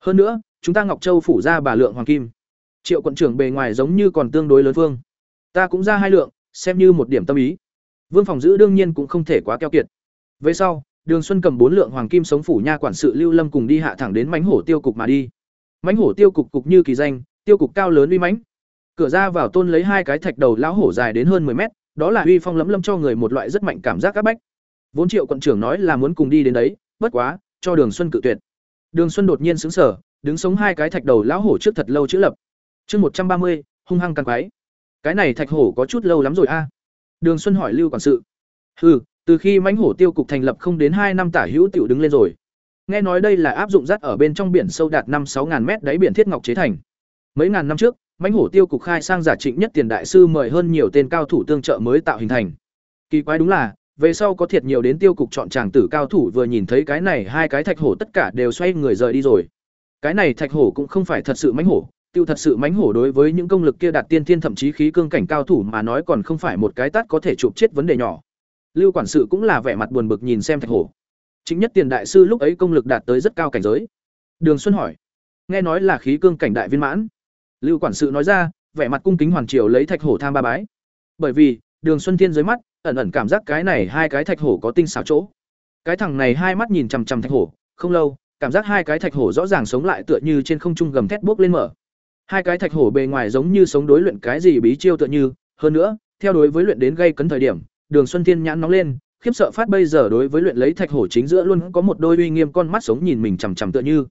S1: Hơn nữa, chúng ta Ngọc Châu phủ ra bà lượng hoàng kim. Triệu quận trưởng bề ngoài giống như còn tương đối lớn vương. Ta cũng ra hai lượng, xem như một điểm tâm ý. Vương phòng giữ đương nhiên cũng không thể quá keo kiệt. Về sau, Đường Xuân cầm bốn lượng hoàng kim sống phủ nha quản sự Lưu Lâm cùng đi hạ thẳng đến Mánh hổ tiêu cục mà đi. Mánh hổ tiêu cục cục như kỳ danh, tiêu cục cao lớn uy mãnh. Cửa ra vào tôn lấy hai cái thạch đầu lão hổ dài đến hơn 10 mét, đó là uy phong lẫm lâm cho người một loại rất mạnh cảm giác các bách. Vốn Triệu quận trưởng nói là muốn cùng đi đến đấy, bất quá, cho Đường Xuân cự tuyệt. Đường Xuân đột nhiên sững sờ, đứng sống hai cái thạch đầu lão hổ trước thật lâu chữ lập. Chương một trăm ba mươi, hung hăng càng quái. Cái này thạch hổ có chút lâu lắm rồi a. Đường Xuân hỏi Lưu quản sự. Ừ, từ khi mãnh hổ tiêu cục thành lập không đến hai năm tả hữu tiểu đứng lên rồi. Nghe nói đây là áp dụng rắt ở bên trong biển sâu đạt năm sáu ngàn mét đáy biển thiết ngọc chế thành. Mấy ngàn năm trước, mãnh hổ tiêu cục khai sang giả trịnh nhất tiền đại sư mời hơn nhiều tên cao thủ tương trợ mới tạo hình thành. Kỳ quái đúng là, về sau có thiệt nhiều đến tiêu cục chọn chàng tử cao thủ vừa nhìn thấy cái này hai cái thạch hổ tất cả đều xoay người rời đi rồi. Cái này thạch hổ cũng không phải thật sự mãnh hổ, tiêu thật sự mãnh hổ đối với những công lực kia đạt tiên thiên thậm chí khí cương cảnh cao thủ mà nói còn không phải một cái tát có thể chụp chết vấn đề nhỏ. Lưu quản sự cũng là vẻ mặt buồn bực nhìn xem thạch hổ. Chính nhất tiền đại sư lúc ấy công lực đạt tới rất cao cảnh giới. Đường Xuân hỏi, nghe nói là khí cương cảnh đại viên mãn. Lưu quản sự nói ra, vẻ mặt cung kính hoàn triều lấy thạch hổ tham ba bái. Bởi vì, Đường Xuân Thiên dưới mắt, ẩn ẩn cảm giác cái này hai cái thạch hổ có tinh xảo chỗ. Cái thằng này hai mắt nhìn chằm chằm thạch hổ, không lâu, cảm giác hai cái thạch hổ rõ ràng sống lại tựa như trên không trung gầm thét bước lên mở. Hai cái thạch hổ bề ngoài giống như sống đối luyện cái gì bí chiêu tựa như, hơn nữa, theo đối với luyện đến gây cấn thời điểm, Đường Xuân Thiên nhãn nóng lên, khiếp sợ phát bây giờ đối với luyện lấy thạch hổ chính giữa luôn có một đôi uy nghiêm con mắt sống nhìn mình chằm chằm tựa như.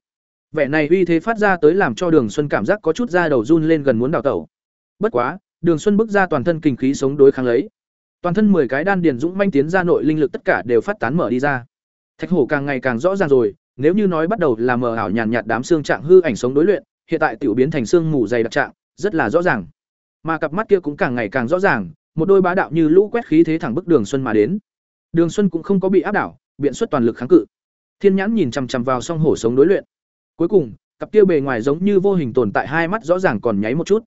S1: Vẻ này uy thế phát ra tới làm cho Đường Xuân cảm giác có chút da đầu run lên gần muốn đào tẩu. Bất quá, Đường Xuân bước ra toàn thân kinh khí sống đối kháng lấy. Toàn thân 10 cái đan điền dũng manh tiến ra nội linh lực tất cả đều phát tán mở đi ra. Thạch hổ càng ngày càng rõ ràng rồi, nếu như nói bắt đầu là mờ ảo nhàn nhạt đám xương trạng hư ảnh sống đối luyện, hiện tại tiểu biến thành xương mù dày đặc trạng, rất là rõ ràng. Mà cặp mắt kia cũng càng ngày càng rõ ràng, một đôi bá đạo như lũ quét khí thế thẳng bức Đường Xuân mà đến. Đường Xuân cũng không có bị áp đảo, biện xuất toàn lực kháng cự. Thiên nhãn nhìn chằm chằm vào song hổ sống đối luyện. Cuối cùng, cặp kia bề ngoài giống như vô hình tồn tại hai mắt rõ ràng còn nháy một chút.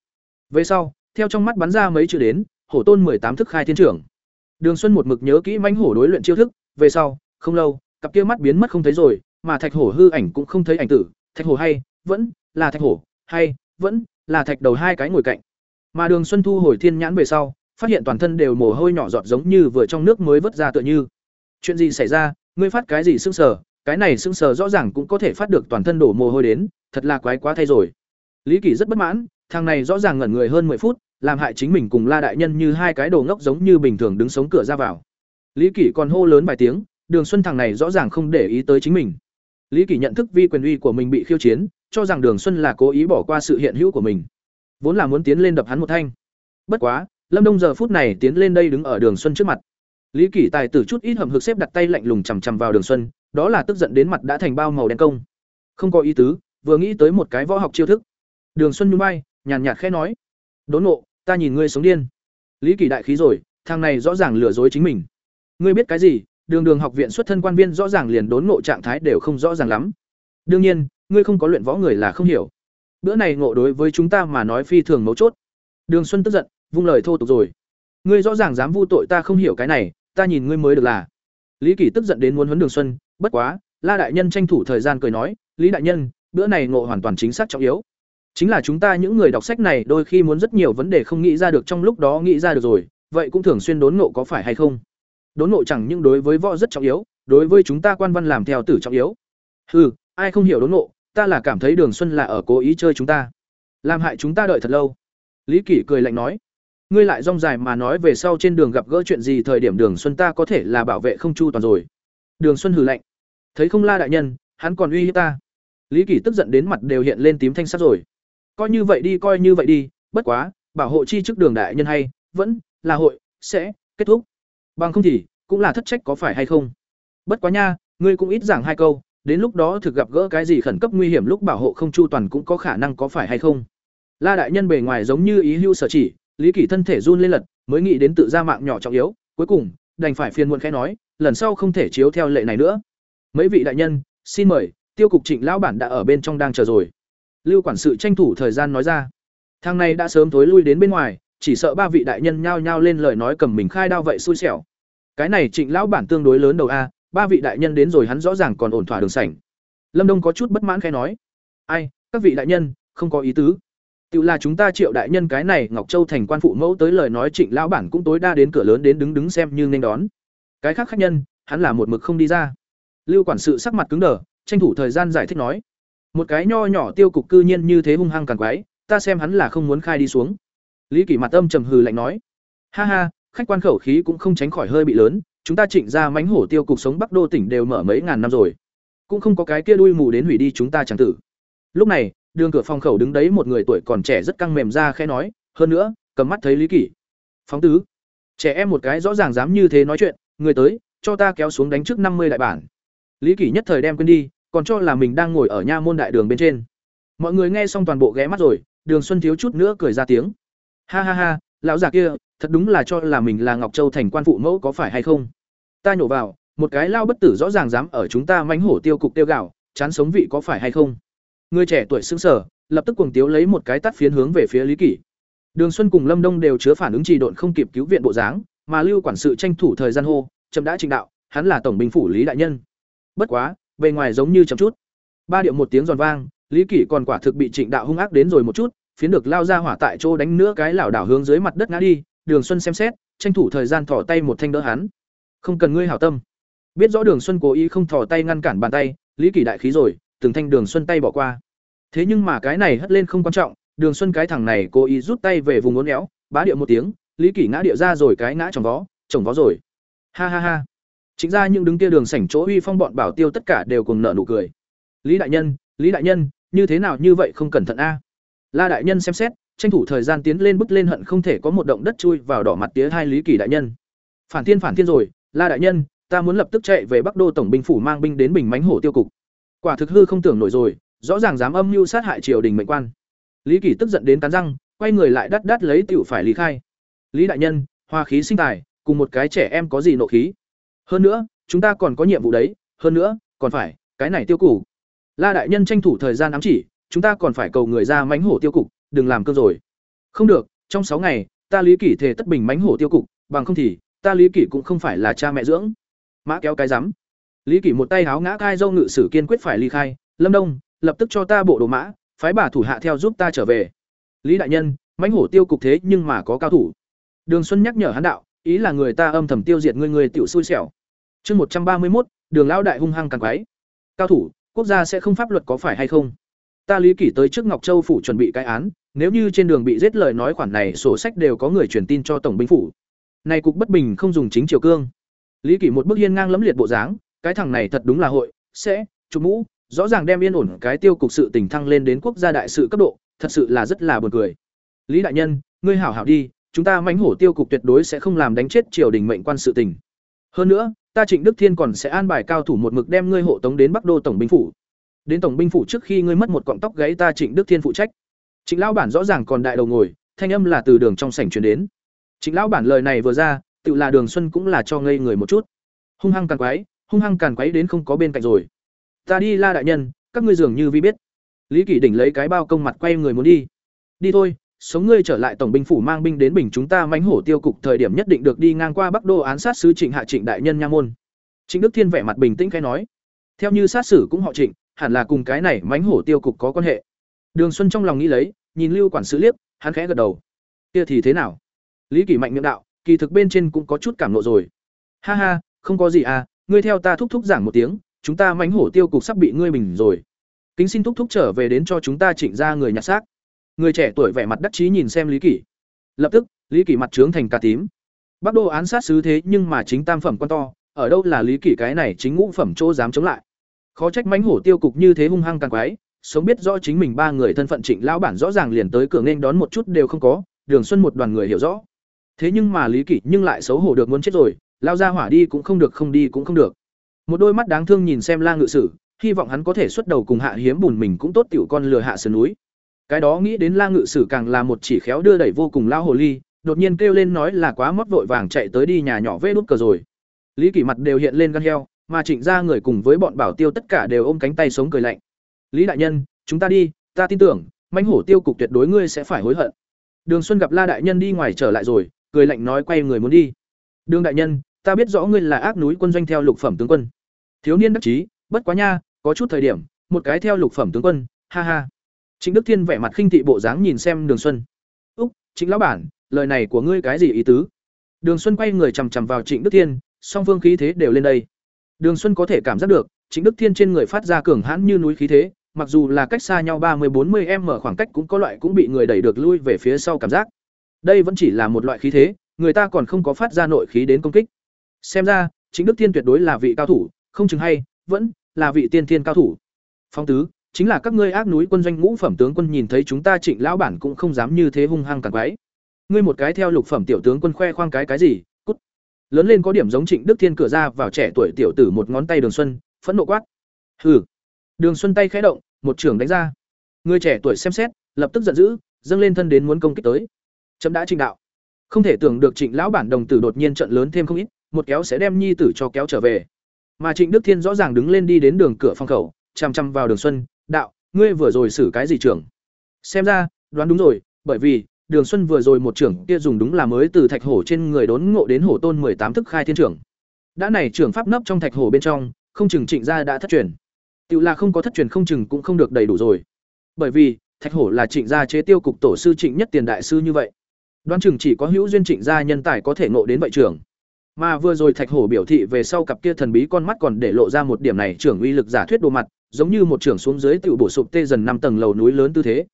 S1: Về sau, theo trong mắt bắn ra mấy chữ đến, hổ tôn tám thức khai thiên trưởng. Đường Xuân một mực nhớ kỹ mãnh hổ đối luyện chiêu thức, về sau, không lâu, cặp kia mắt biến mất không thấy rồi mà thạch hổ hư ảnh cũng không thấy ảnh tử thạch hổ hay vẫn là thạch hổ hay vẫn là thạch đầu hai cái ngồi cạnh. Mà đường xuân thu hồi thiên nhãn về sau phát hiện toàn thân đều mồ hôi nhỏ giọt giống như vừa trong nước mới vớt ra tựa như. Chuyện gì xảy ra? Ngươi phát cái gì sưng sờ? Cái này sưng sờ rõ ràng cũng có thể phát được toàn thân đổ mồ hôi đến thật là quái quá thay rồi. Lý kỳ rất bất mãn thằng này rõ ràng ngẩn người hơn mười phút làm hại chính mình cùng la đại nhân như hai cái đồ ngốc giống như bình thường đứng sống cửa ra vào. Lý kỷ còn hô lớn vài tiếng, đường xuân thằng này rõ ràng không để ý tới chính mình. Lý kỷ nhận thức vi quyền uy của mình bị khiêu chiến, cho rằng đường xuân là cố ý bỏ qua sự hiện hữu của mình. Vốn là muốn tiến lên đập hắn một thanh. Bất quá, lâm đông giờ phút này tiến lên đây đứng ở đường xuân trước mặt. Lý kỷ tài tử chút ít hầm hực xếp đặt tay lạnh lùng chằm chằm vào đường xuân, đó là tức giận đến mặt đã thành bao màu đen công. Không có ý tứ, vừa nghĩ tới một cái võ học chiêu thức. Đường xuân nhún bay nhàn nhạt khẽ nói. Đốn nộ ta nhìn ngươi sống điên. Lý kỳ đại khí rồi, thằng này rõ ràng lừa dối chính mình. Ngươi biết cái gì, đường đường học viện xuất thân quan viên rõ ràng liền đốn ngộ trạng thái đều không rõ ràng lắm. Đương nhiên, ngươi không có luyện võ người là không hiểu. Bữa này ngộ đối với chúng ta mà nói phi thường mấu chốt. Đường xuân tức giận, vung lời thô tục rồi. Ngươi rõ ràng dám vu tội ta không hiểu cái này, ta nhìn ngươi mới được là. Lý kỳ tức giận đến muốn huấn đường xuân, bất quá, la đại nhân tranh thủ thời gian cười nói, lý đại nhân, bữa này ngộ hoàn toàn chính xác trọng yếu chính là chúng ta những người đọc sách này đôi khi muốn rất nhiều vấn đề không nghĩ ra được trong lúc đó nghĩ ra được rồi, vậy cũng thường xuyên đốn ngộ có phải hay không? Đốn ngộ chẳng những đối với võ rất trọng yếu, đối với chúng ta quan văn làm theo tử trọng yếu. Ừ ai không hiểu đốn ngộ, ta là cảm thấy đường xuân là ở cố ý chơi chúng ta. Làm hại chúng ta đợi thật lâu. Lý kỷ cười lạnh nói, ngươi lại rong dài mà nói về sau trên đường gặp gỡ chuyện gì thời điểm đường xuân ta có thể là bảo vệ không chu toàn rồi. Đường xuân hừ lạnh, thấy không la đại nhân, hắn còn uy hiếp ta. Lý kỷ tức giận đến mặt đều hiện lên tím thanh sắc rồi coi như vậy đi, coi như vậy đi. Bất quá, bảo hộ chi chức đường đại nhân hay, vẫn là hội sẽ kết thúc. Bằng không thì cũng là thất trách có phải hay không? Bất quá nha, ngươi cũng ít giảng hai câu, đến lúc đó thực gặp gỡ cái gì khẩn cấp nguy hiểm lúc bảo hộ không chu toàn cũng có khả năng có phải hay không? La đại nhân bề ngoài giống như ý hưu sở chỉ, lý kỷ thân thể run lên lật, mới nghĩ đến tự ra mạng nhỏ trọng yếu, cuối cùng, đành phải phiền muộn khẽ nói, lần sau không thể chiếu theo lệ này nữa. Mấy vị đại nhân, xin mời, tiêu cục trịnh lão bản đã ở bên trong đang chờ rồi lưu quản sự tranh thủ thời gian nói ra. Thằng này đã sớm thối lui đến bên ngoài, chỉ sợ ba vị đại nhân nhao nhao lên lời nói cầm mình khai đao vậy xui xẻo. Cái này trịnh lão bản tương đối lớn đầu a, ba vị đại nhân đến rồi hắn rõ ràng còn ổn thỏa đường sảnh. Lâm đông có chút bất mãn khai nói. Ai, các vị đại nhân, không có ý tứ. Tự là chúng ta triệu đại nhân cái này ngọc châu thành quan phụ mẫu tới lời nói trịnh lão bản cũng tối đa đến cửa lớn đến đứng đứng xem như nên đón. Cái khác khách nhân, hắn là một mực không đi ra. Lưu quản sự sắc mặt cứng đờ, tranh thủ thời gian giải thích nói một cái nho nhỏ tiêu cục cư nhiên như thế hung hăng càng quái, ta xem hắn là không muốn khai đi xuống. Lý kỷ mặt âm trầm hừ lạnh nói. Ha ha, khách quan khẩu khí cũng không tránh khỏi hơi bị lớn, chúng ta trịnh ra mánh hổ tiêu cục sống bắc đô tỉnh đều mở mấy ngàn năm rồi. Cũng không có cái kia đuôi mù đến hủy đi chúng ta chẳng tử. Lúc này, đường cửa phòng khẩu đứng đấy một người tuổi còn trẻ rất căng mềm ra khẽ nói, hơn nữa, cầm mắt thấy lý kỷ. Phóng tứ. Trẻ em một cái rõ ràng dám như thế nói chuyện, người tới, cho ta kéo xuống đánh trước năm mươi đại bản. Lý kỷ nhất thời đem quên đi còn cho là mình đang ngồi ở nha môn đại đường bên trên. Mọi người nghe xong toàn bộ ghé mắt rồi, đường xuân thiếu chút nữa cười ra tiếng. Ha ha ha, lão già kia, thật đúng là cho là mình là ngọc châu thành quan phụ mẫu có phải hay không? Ta nhổ vào, một cái lao bất tử rõ ràng dám ở chúng ta mánh hổ tiêu cục tiêu gạo, chán sống vị có phải hay không? Người trẻ tuổi xứng sở lập tức cuồng tiếu lấy một cái tắt phiến hướng về phía lý kỷ. Đường xuân cùng lâm đông đều chứa phản ứng trì độn không kịp cứu viện bộ dáng, mà lưu quản sự tranh thủ thời gian hô, chậm đã trình đạo, hắn là tổng binh phủ lý đại nhân. Bất quá bề ngoài giống như chậm chút. Ba điệu một tiếng giòn vang, lý kỷ còn quả thực bị trịnh đạo hung ác đến rồi một chút, phiến được lao ra hỏa tại chỗ đánh nữa cái lảo đảo hướng dưới mặt đất ngã đi, đường xuân xem xét, tranh thủ thời gian thỏ tay một thanh đỡ hắn. Không cần ngươi hảo tâm. Biết rõ đường xuân cố ý không thỏ tay ngăn cản bàn tay, lý kỷ đại khí rồi, từng thanh đường xuân tay bỏ qua. Thế nhưng mà cái này hất lên không quan trọng, đường xuân cái thằng này cố ý rút tay về vùng ngốn éo, bá điệu một tiếng, lý kỷ ngã điệu ra rồi cái ngã trồng vó trồng vó rồi. Ha ha ha chính ra những đứng kia đường sảnh chỗ uy phong bọn bảo tiêu tất cả đều cùng nở nụ cười. Lý đại nhân, lý đại nhân, như thế nào như vậy không cẩn thận a? La đại nhân xem xét, tranh thủ thời gian tiến lên bước lên hận không thể có một động đất chui vào đỏ mặt tía hai lý kỳ đại nhân. Phản thiên phản thiên rồi, la đại nhân, ta muốn lập tức chạy về bắc đô tổng binh phủ mang binh đến bình mánh hổ tiêu cục. Quả thực hư không tưởng nổi rồi, rõ ràng dám âm mưu sát hại triều đình mệnh quan. Lý kỳ tức giận đến cắn răng, quay người lại đắt đắt lấy tiểu phải lý khai. Lý đại nhân, hoa khí sinh tài, cùng một cái trẻ em có gì nộ khí? Hơn nữa, chúng ta còn có nhiệm vụ đấy, hơn nữa, còn phải, cái này tiêu cục. La đại nhân tranh thủ thời gian ám chỉ, chúng ta còn phải cầu người ra mánh hổ tiêu cục, đừng làm cơm rồi. Không được, trong sáu ngày, ta lý kỷ thể tất bình mánh hổ tiêu cục, bằng không thì, ta lý kỷ cũng không phải là cha mẹ dưỡng. Mã kéo cái rắm. Lý kỷ một tay háo ngã khai dâu ngự sử kiên quyết phải ly khai, lâm đông, lập tức cho ta bộ đồ mã, phái bà thủ hạ theo giúp ta trở về. Lý đại nhân mãnh hổ tiêu cục thế nhưng mà có cao thủ. Đường xuân nhắc nhở hắn đạo, ý là người ta âm thầm tiêu diệt ngươi người tiểu xui xẻo chương một trăm ba mươi một đường lão đại hung hăng càng quái. Cao thủ, quốc gia sẽ không pháp luật có phải hay không? Ta lý kỷ tới trước ngọc châu phủ chuẩn bị cái án, nếu như trên đường bị giết lời nói khoản này, sổ sách đều có người truyền tin cho tổng binh phủ. Này cục bất bình không dùng chính triều cương. Lý kỷ một bước hiên ngang lẫm liệt bộ dáng, cái thằng này thật đúng là hội, sẽ chụp mũ, rõ ràng đem yên ổn cái tiêu cục sự tình thăng lên đến quốc gia đại sự cấp độ, thật sự là rất là buồn cười. Lý đại nhân, ngươi hảo hảo đi, chúng ta mãnh hổ tiêu cục tuyệt đối sẽ không làm đánh chết triều đình mệnh quan sự tình. Hơn nữa ta trịnh đức thiên còn sẽ an bài cao thủ một mực đem ngươi hộ tống đến bắc đô tổng binh phủ. Đến tổng binh phủ trước khi ngươi mất một cọng tóc gáy ta trịnh đức thiên phụ trách. Trịnh lão bản rõ ràng còn đại đầu ngồi, thanh âm là từ đường trong sảnh truyền đến. Trịnh lão bản lời này vừa ra, tự là đường xuân cũng là cho ngây người một chút. Hung hăng càn quái, hung hăng càn quái đến không có bên cạnh rồi. Ta đi la đại nhân, các ngươi dường như vi biết. Lý kỷ đỉnh lấy cái bao công mặt quay người muốn đi. Đi thôi sống ngươi trở lại tổng binh phủ mang binh đến bình chúng ta mãnh hổ tiêu cục thời điểm nhất định được đi ngang qua bắc đô án sát sứ trịnh hạ trịnh đại nhân nha môn. Trịnh đức thiên vẻ mặt bình tĩnh khai nói. Theo như sát sử cũng họ trịnh, hẳn là cùng cái này mãnh hổ tiêu cục có quan hệ. Đường xuân trong lòng nghĩ lấy, nhìn lưu quản sự liếc, hắn khẽ gật đầu. Kia thì thế nào? Lý kỷ mạnh miệng đạo, kỳ thực bên trên cũng có chút cảm nộ rồi. Ha ha, không có gì à ngươi theo ta thúc thúc giảng một tiếng, chúng ta mãnh hổ tiêu cục sắp bị ngươi bình rồi. Kính xin thúc thúc trở về đến cho chúng ta trịnh ra người nhặt xác người trẻ tuổi vẻ mặt đắc chí nhìn xem lý kỷ. Lập tức, lý kỷ mặt trướng thành cà tím. Bắc đô án sát sứ thế nhưng mà chính tam phẩm quan to, ở đâu là lý kỷ cái này chính ngũ phẩm chỗ dám chống lại. Khó trách mánh hổ tiêu cục như thế hung hăng càng quái, sống biết rõ chính mình ba người thân phận trịnh lão bản rõ ràng liền tới cửa nên đón một chút đều không có, đường xuân một đoàn người hiểu rõ. Thế nhưng mà lý kỷ nhưng lại xấu hổ được muốn chết rồi, lao ra hỏa đi cũng không được, không đi cũng không được. Một đôi mắt đáng thương nhìn xem la ngự sử, hy vọng hắn có thể xuất đầu cùng hạ hiếm bùn mình cũng tốt tiểu con lừa hạ sườn núi cái đó nghĩ đến la ngự sử càng là một chỉ khéo đưa đẩy vô cùng lao hồ ly, đột nhiên kêu lên nói là quá móc vội vàng chạy tới đi nhà nhỏ vê đút cờ rồi. Lý kỷ mặt đều hiện lên gan heo, mà trịnh ra người cùng với bọn bảo tiêu tất cả đều ôm cánh tay sống cười lạnh. Lý đại nhân, chúng ta đi, ta tin tưởng manh hổ tiêu cục tuyệt đối ngươi sẽ phải hối hận. Đường xuân gặp la đại nhân đi ngoài trở lại rồi, cười lạnh nói quay người muốn đi. Đường đại nhân, ta biết rõ ngươi là ác núi quân doanh theo lục phẩm tướng quân. Thiếu niên đắc chí, bất quá nha, có chút thời điểm, một cái theo lục phẩm tướng quân, ha ha trịnh đức thiên vẻ mặt khinh thị bộ dáng nhìn xem đường xuân. Úc chính lão bản, lời này của ngươi cái gì ý tứ? Đường xuân quay người chằm chằm vào trịnh đức thiên, song phương khí thế đều lên đây. Đường xuân có thể cảm giác được, trịnh đức thiên trên người phát ra cường hãn như núi khí thế, mặc dù là cách xa nhau ba mươi bốn mươi m khoảng cách cũng có loại cũng bị người đẩy được lui về phía sau cảm giác. Đây vẫn chỉ là một loại khí thế, người ta còn không có phát ra nội khí đến công kích. Xem ra chính đức thiên tuyệt đối là vị cao thủ, không chừng hay, vẫn là vị tiên thiên cao thủ. Phong tứ chính là các ngươi ác núi quân doanh ngũ phẩm tướng quân nhìn thấy chúng ta trịnh lão bản cũng không dám như thế hung hăng càng quái. Ngươi một cái theo lục phẩm tiểu tướng quân khoe khoang cái cái gì, cút. Lớn lên có điểm giống trịnh đức thiên cửa ra vào trẻ tuổi tiểu tử một ngón tay đường xuân, phẫn nộ quát. Hừ. Đường xuân tay khẽ động, một trưởng đánh ra. Người trẻ tuổi xem xét, lập tức giận dữ, dâng lên thân đến muốn công kích tới. Chấm đã trịnh đạo. Không thể tưởng được trịnh lão bản đồng tử đột nhiên trận lớn thêm không ít, một kéo sẽ đem nhi tử cho kéo trở về. Mà trịnh đức thiên rõ ràng đứng lên đi đến đường cửa phòng khẩu, chằm chằm vào đường xuân đạo, ngươi vừa rồi xử cái gì trưởng? Xem ra, đoán đúng rồi, bởi vì, đường xuân vừa rồi một trưởng kia dùng đúng là mới từ thạch hổ trên người đốn ngộ đến hổ tôn mười tám thức khai thiên trưởng. Đã này trưởng pháp nấp trong thạch hổ bên trong, không chừng trịnh gia đã thất truyền. Tự là không có thất truyền không chừng cũng không được đầy đủ rồi. Bởi vì, thạch hổ là trịnh gia chế tiêu cục tổ sư trịnh nhất tiền đại sư như vậy. Đoán chừng chỉ có hữu duyên trịnh gia nhân tài có thể ngộ đến vậy trưởng mà vừa rồi thạch hổ biểu thị về sau cặp kia thần bí con mắt còn để lộ ra một điểm này trưởng uy lực giả thuyết đồ mặt, giống như một trưởng xuống dưới tự bổ sụp tê dần năm tầng lầu núi lớn tư thế.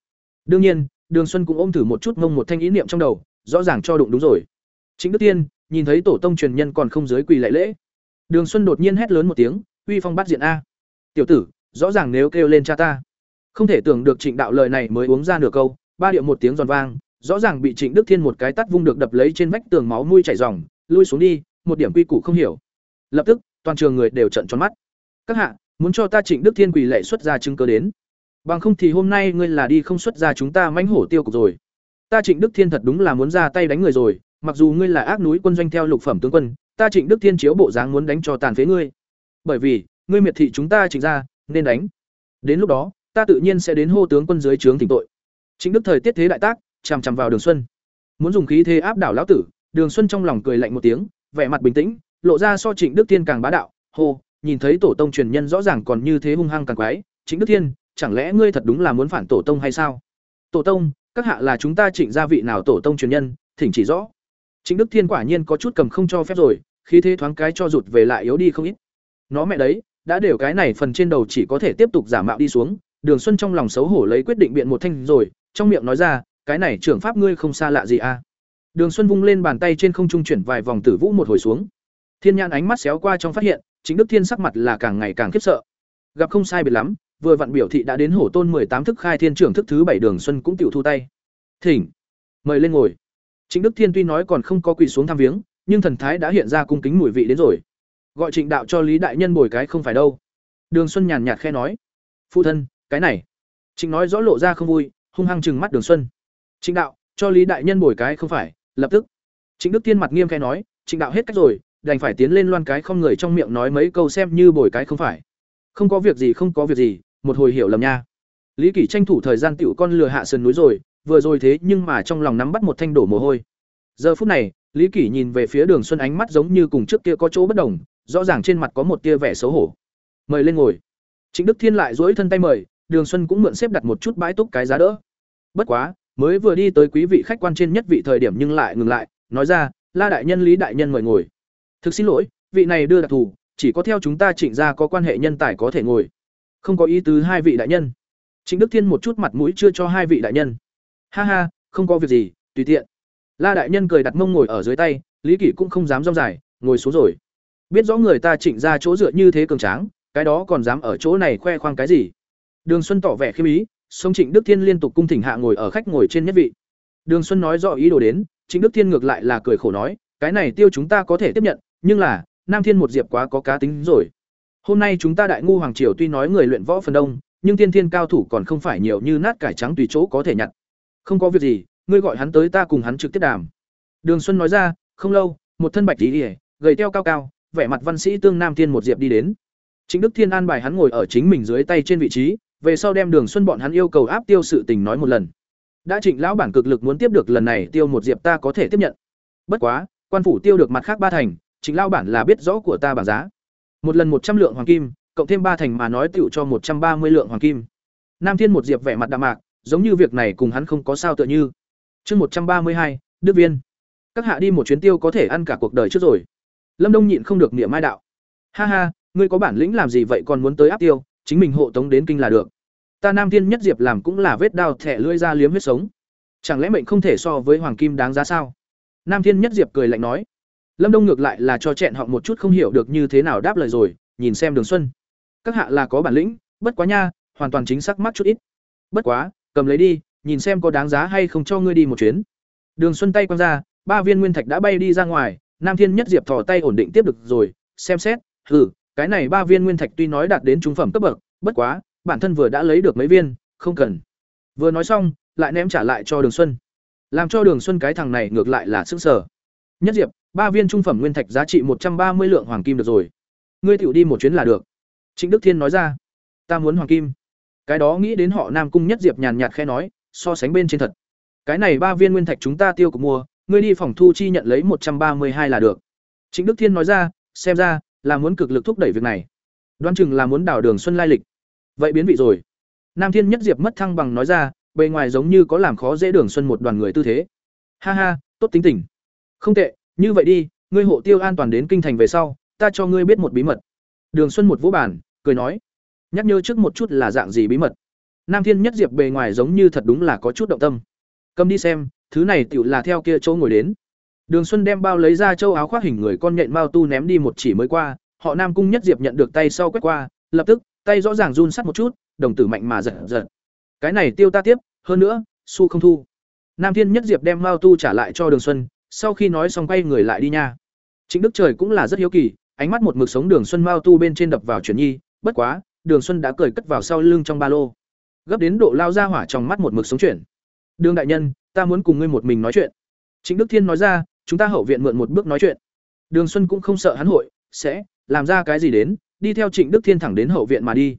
S1: Đương nhiên, đường xuân cũng ôm thử một chút ngông một thanh ý niệm trong đầu, rõ ràng cho đụng đúng rồi. Chính đức tiên, nhìn thấy tổ tông truyền nhân còn không dưới quỳ lại lễ. Đường xuân đột nhiên hét lớn một tiếng, uy phong bắt diện a. Tiểu tử, rõ ràng nếu kêu lên cha ta. Không thể tưởng được trịnh đạo lời này mới uống ra nửa câu, ba điệu một tiếng giòn vang, rõ ràng bị trịnh đức thiên một cái tắt vung được đập lấy trên vách tường máu nuôi chảy ròng, lui xuống đi một điểm quy củ không hiểu. Lập tức, toàn trường người đều trận tròn mắt. Các hạ, muốn cho ta trịnh đức thiên quỳ lệ xuất ra chứng cớ đến. Bằng không thì hôm nay ngươi là đi không xuất ra chúng ta mãnh hổ tiêu cục rồi. Ta trịnh đức thiên thật đúng là muốn ra tay đánh người rồi, mặc dù ngươi là ác núi quân doanh theo lục phẩm tướng quân, ta trịnh đức thiên chiếu bộ dáng muốn đánh cho tàn phế ngươi. Bởi vì, ngươi miệt thị chúng ta trịnh ra nên đánh. Đến lúc đó, ta tự nhiên sẽ đến hô tướng quân dưới trướng thỉnh tội. Trịnh đức thời tiết thế đại tác, chằm chằm vào đường xuân. Muốn dùng khí thế áp đảo lão tử, đường xuân trong lòng cười lạnh một tiếng vẻ mặt bình tĩnh lộ ra so trịnh đức Thiên càng bá đạo hô nhìn thấy tổ tông truyền nhân rõ ràng còn như thế hung hăng càng quái, Trịnh Đức Thiên, chẳng lẽ ngươi thật đúng là muốn phản tổ tông hay sao? Tổ tông, các hạ là chúng ta Trịnh gia vị nào tổ tông truyền nhân, thỉnh chỉ rõ. Trịnh Đức Thiên quả nhiên có chút cầm không cho phép rồi, khí thế thoáng cái cho rụt về lại yếu đi không ít. Nó mẹ đấy, đã đều cái này phần trên đầu chỉ có thể tiếp tục giả mạo đi xuống, Đường Xuân trong lòng xấu hổ lấy quyết định biện một thanh rồi, trong miệng nói ra, cái này trưởng pháp ngươi không xa lạ gì a? À? Đường Xuân vung lên bàn tay trên không trung chuyển vài vòng tử vũ một hồi xuống. Thiên Nhãn ánh mắt xéo qua trong phát hiện, chính Đức Thiên sắc mặt là càng ngày càng khiếp sợ. Gặp không sai biệt lắm, vừa vặn biểu thị đã đến hổ tôn tám thức khai thiên trưởng thức thứ bảy Đường Xuân cũng tiểu thu tay. Thỉnh, mời lên ngồi. Trịnh Đức Thiên tuy nói còn không có quỳ xuống tham viếng, nhưng thần thái đã hiện ra cung kính mùi vị đến rồi. Gọi Trịnh đạo cho Lý đại nhân bồi cái không phải đâu. Đường Xuân nhàn nhạt khẽ nói: "Phụ thân, cái này." Trịnh nói rõ lộ ra không vui, hung hăng trừng mắt Đường Xuân. "Trịnh đạo, cho Lý đại nhân bồi cái không phải." Lập tức, Trịnh Đức Thiên mặt nghiêm khẽ nói: "Trịnh đạo hết cách rồi, đành phải tiến lên loan cái không người trong miệng nói mấy câu xem như bồi cái không phải." "Không có việc gì, không có việc gì, một hồi hiểu lầm nha." Lý Kỷ tranh thủ thời gian tiểu con lừa hạ sườn núi rồi, vừa rồi thế nhưng mà trong lòng nắm bắt một thanh đổ mồ hôi. Giờ phút này, Lý Kỷ nhìn về phía Đường Xuân ánh mắt giống như cùng trước kia có chỗ bất đồng, rõ ràng trên mặt có một tia vẻ xấu hổ. "Mời lên ngồi." Trịnh Đức Thiên lại duỗi thân tay mời, Đường Xuân cũng mượn xếp đặt một chút bãi túc cái giá đỡ. Bất quá, mới vừa đi tới quý vị khách quan trên nhất vị thời điểm nhưng lại ngừng lại, nói ra, "La đại nhân, Lý đại nhân mời ngồi." "Thực xin lỗi, vị này đưa đặc thù, chỉ có theo chúng ta Trịnh gia có quan hệ nhân tài có thể ngồi." Không có ý tứ hai vị đại nhân. Trịnh Đức Thiên một chút mặt mũi chưa cho hai vị đại nhân. "Ha ha, không có việc gì, tùy tiện." La đại nhân cười đặt mông ngồi ở dưới tay, Lý Kỷ cũng không dám rong dài, ngồi xuống rồi. Biết rõ người ta Trịnh ra chỗ dựa như thế cường tráng, cái đó còn dám ở chỗ này khoe khoang cái gì? Đường Xuân tỏ vẻ khiêm ý, song Trịnh Đức Thiên liên tục cung thỉnh hạ ngồi ở khách ngồi trên nhất vị. Đường Xuân nói rõ ý đồ đến, Trịnh Đức Thiên ngược lại là cười khổ nói, cái này tiêu chúng ta có thể tiếp nhận, nhưng là, Nam Thiên một diệp quá có cá tính rồi. Hôm nay chúng ta Đại ngu hoàng triều tuy nói người luyện võ phần đông, nhưng tiên thiên cao thủ còn không phải nhiều như nát cải trắng tùy chỗ có thể nhặt. Không có việc gì, ngươi gọi hắn tới ta cùng hắn trực tiếp đàm. Đường Xuân nói ra, không lâu, một thân bạch tí gầy teo cao cao, vẻ mặt văn sĩ tương Nam Thiên một diệp đi đến. Trịnh Đức Thiên an bài hắn ngồi ở chính mình dưới tay trên vị trí, về sau đem Đường Xuân bọn hắn yêu cầu áp tiêu sự tình nói một lần. Đã Trịnh lão bản cực lực muốn tiếp được lần này tiêu một diệp ta có thể tiếp nhận. Bất quá, quan phủ tiêu được mặt khác ba thành, Trịnh lão bản là biết rõ của ta bảng giá. Một lần một trăm lượng hoàng kim, cộng thêm ba thành mà nói tiểu cho một trăm ba mươi lượng hoàng kim. Nam Thiên một diệp vẻ mặt đạm mạc, giống như việc này cùng hắn không có sao tựa như. Chương một trăm ba mươi hai, Đức Viên. Các hạ đi một chuyến tiêu có thể ăn cả cuộc đời trước rồi. Lâm Đông nhịn không được niệm mai đạo. Ha ha, ngươi có bản lĩnh làm gì vậy còn muốn tới áp tiêu, chính mình hộ tống đến kinh là được. Ta Nam Thiên nhất diệp làm cũng là vết đao thẻ lưỡi ra liếm huyết sống. Chẳng lẽ mệnh không thể so với hoàng kim đáng giá sao? Nam Thiên nhất diệp cười lạnh nói. Lâm Đông ngược lại là cho chẹn họ một chút không hiểu được như thế nào đáp lời rồi, nhìn xem Đường Xuân. Các hạ là có bản lĩnh, bất quá nha, hoàn toàn chính xác mắt chút ít. Bất quá, cầm lấy đi, nhìn xem có đáng giá hay không cho ngươi đi một chuyến. Đường Xuân tay quăng ra, ba viên nguyên thạch đã bay đi ra ngoài, Nam Thiên Nhất Diệp thò tay ổn định tiếp được rồi, xem xét, hừ, cái này ba viên nguyên thạch tuy nói đạt đến trung phẩm cấp bậc, bất quá, bản thân vừa đã lấy được mấy viên, không cần. Vừa nói xong, lại ném trả lại cho Đường Xuân. Làm cho Đường Xuân cái thằng này ngược lại là sức sở. Nhất Diệp, ba viên trung phẩm nguyên thạch giá trị một trăm ba mươi lượng hoàng kim được rồi. Ngươi tiểu đi một chuyến là được. Trịnh Đức Thiên nói ra. Ta muốn hoàng kim. Cái đó nghĩ đến họ Nam cung Nhất Diệp nhàn nhạt khẽ nói, so sánh bên trên thật. Cái này ba viên nguyên thạch chúng ta tiêu của mua, ngươi đi phòng thu chi nhận lấy một trăm ba mươi hai là được. Trịnh Đức Thiên nói ra, xem ra là muốn cực lực thúc đẩy việc này. Đoán chừng là muốn đảo đường xuân lai lịch. Vậy biến vị rồi. Nam Thiên Nhất Diệp mất thăng bằng nói ra, bề ngoài giống như có làm khó dễ đường xuân một đoàn người tư thế. Ha ha, tốt tính tình. Không tệ, như vậy đi, ngươi hộ tiêu an toàn đến kinh thành về sau, ta cho ngươi biết một bí mật. Đường Xuân một vũ bản, cười nói, nhắc nhớ trước một chút là dạng gì bí mật. Nam Thiên Nhất Diệp bề ngoài giống như thật đúng là có chút động tâm. Cầm đi xem, thứ này tựu là theo kia chỗ ngồi đến. Đường Xuân đem bao lấy ra châu áo khoác hình người con nhện mao tu ném đi một chỉ mới qua, họ Nam cung Nhất Diệp nhận được tay sau quét qua, lập tức, tay rõ ràng run sắt một chút, đồng tử mạnh mà giật giật. Cái này tiêu ta tiếp, hơn nữa, su không thu. Nam Thiên Nhất Diệp đem mao tu trả lại cho Đường Xuân, sau khi nói xong quay người lại đi nha. Trịnh Đức Trời cũng là rất hiếu kỳ, ánh mắt một mực sống Đường Xuân mao tu bên trên đập vào chuyển nhi, bất quá, Đường Xuân đã cười cất vào sau lưng trong ba lô. Gấp đến độ lao ra hỏa trong mắt một mực sống chuyển. Đường đại nhân, ta muốn cùng ngươi một mình nói chuyện. Trịnh Đức Thiên nói ra, chúng ta hậu viện mượn một bước nói chuyện. Đường Xuân cũng không sợ hắn hội sẽ làm ra cái gì đến, đi theo Trịnh Đức Thiên thẳng đến hậu viện mà đi.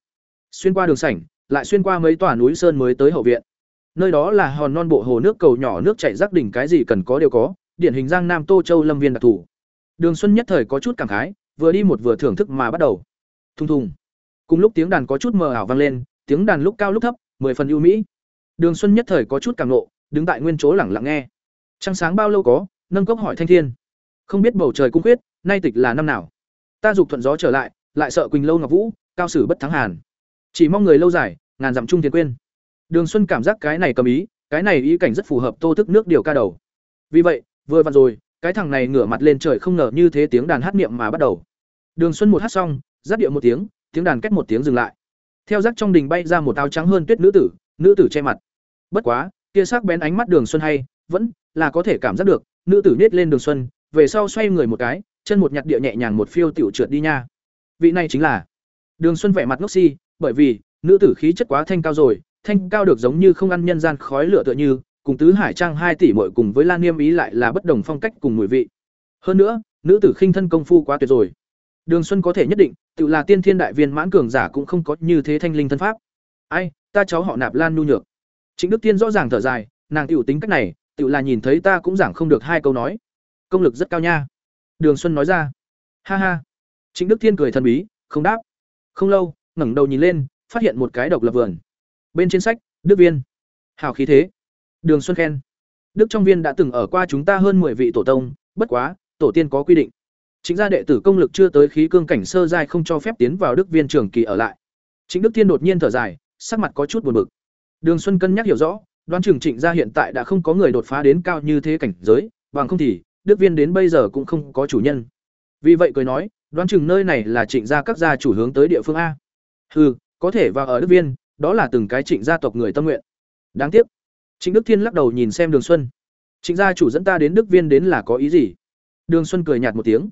S1: Xuyên qua đường sảnh, lại xuyên qua mấy tòa núi sơn mới tới hậu viện. Nơi đó là hòn non bộ hồ nước cầu nhỏ nước chảy rắc đỉnh cái gì cần có đều có, điển hình Giang Nam Tô Châu Lâm Viên đặc thủ. Đường Xuân nhất thời có chút cảm khái, vừa đi một vừa thưởng thức mà bắt đầu. Thùng thùng. Cùng lúc tiếng đàn có chút mờ ảo vang lên, tiếng đàn lúc cao lúc thấp, mười phần ưu mỹ. Đường Xuân nhất thời có chút cảm nộ, đứng tại nguyên chỗ lặng lặng nghe. Trăng sáng bao lâu có, nâng cốc hỏi thanh thiên. Không biết bầu trời cung quyết, nay tịch là năm nào. Ta dục thuận gió trở lại, lại sợ Quỳnh lâu ngọc vũ, cao sử bất thắng hàn. Chỉ mong người lâu dài, ngàn dặm chung thiền quên. Đường Xuân cảm giác cái này cầm ý, cái này ý cảnh rất phù hợp tô thức nước điều ca đầu. Vì vậy, vừa vặn rồi, cái thằng này ngửa mặt lên trời không ngờ như thế tiếng đàn hát niệm mà bắt đầu. Đường Xuân một hát xong, giáp điệu một tiếng, tiếng đàn kết một tiếng dừng lại. Theo rác trong đình bay ra một áo trắng hơn tuyết nữ tử, nữ tử che mặt. Bất quá, kia sắc bén ánh mắt Đường Xuân hay, vẫn là có thể cảm giác được, nữ tử nết lên Đường Xuân, về sau xoay người một cái, chân một nhặt địa nhẹ nhàng một phiêu tiểu trượt đi nha. Vị này chính là Đường Xuân vẻ mặt ngốc si, bởi vì nữ tử khí chất quá thanh cao rồi, thanh cao được giống như không ăn nhân gian khói lửa tựa như, cùng tứ hải trang hai tỷ muội cùng với Lan Niêm ý lại là bất đồng phong cách cùng mùi vị. Hơn nữa, nữ tử khinh thân công phu quá tuyệt rồi. Đường Xuân có thể nhất định, tự là tiên thiên đại viên mãn cường giả cũng không có như thế thanh linh thân pháp. Ai, ta cháu họ Nạp Lan nhu nhược. chính Đức Tiên rõ ràng thở dài, nàng tiểu tính cách này, tự là nhìn thấy ta cũng giảng không được hai câu nói. Công lực rất cao nha. Đường Xuân nói ra. Ha ha. Trịnh Đức Thiên cười thần bí, không đáp. Không lâu, ngẩng đầu nhìn lên, phát hiện một cái độc lập vườn. Bên trên sách, Đức Viên. Hào khí thế. Đường Xuân khen. Đức trong viên đã từng ở qua chúng ta hơn 10 vị tổ tông, bất quá, tổ tiên có quy định. Chính gia đệ tử công lực chưa tới khí cương cảnh sơ giai không cho phép tiến vào Đức viên trường kỳ ở lại. Chính Đức Thiên đột nhiên thở dài, sắc mặt có chút buồn bực. Đường Xuân cân nhắc hiểu rõ, đoán chừng Trịnh gia hiện tại đã không có người đột phá đến cao như thế cảnh giới, bằng không thì Đức viên đến bây giờ cũng không có chủ nhân. Vì vậy cười nói, đoán chừng nơi này là Trịnh gia các gia chủ hướng tới địa phương a. Hừ, có thể vào ở Đức viên, đó là từng cái Trịnh gia tộc người tâm nguyện. Đáng tiếc, Trịnh Đức Thiên lắc đầu nhìn xem Đường Xuân. Trịnh gia chủ dẫn ta đến Đức Viên đến là có ý gì? Đường Xuân cười nhạt một tiếng.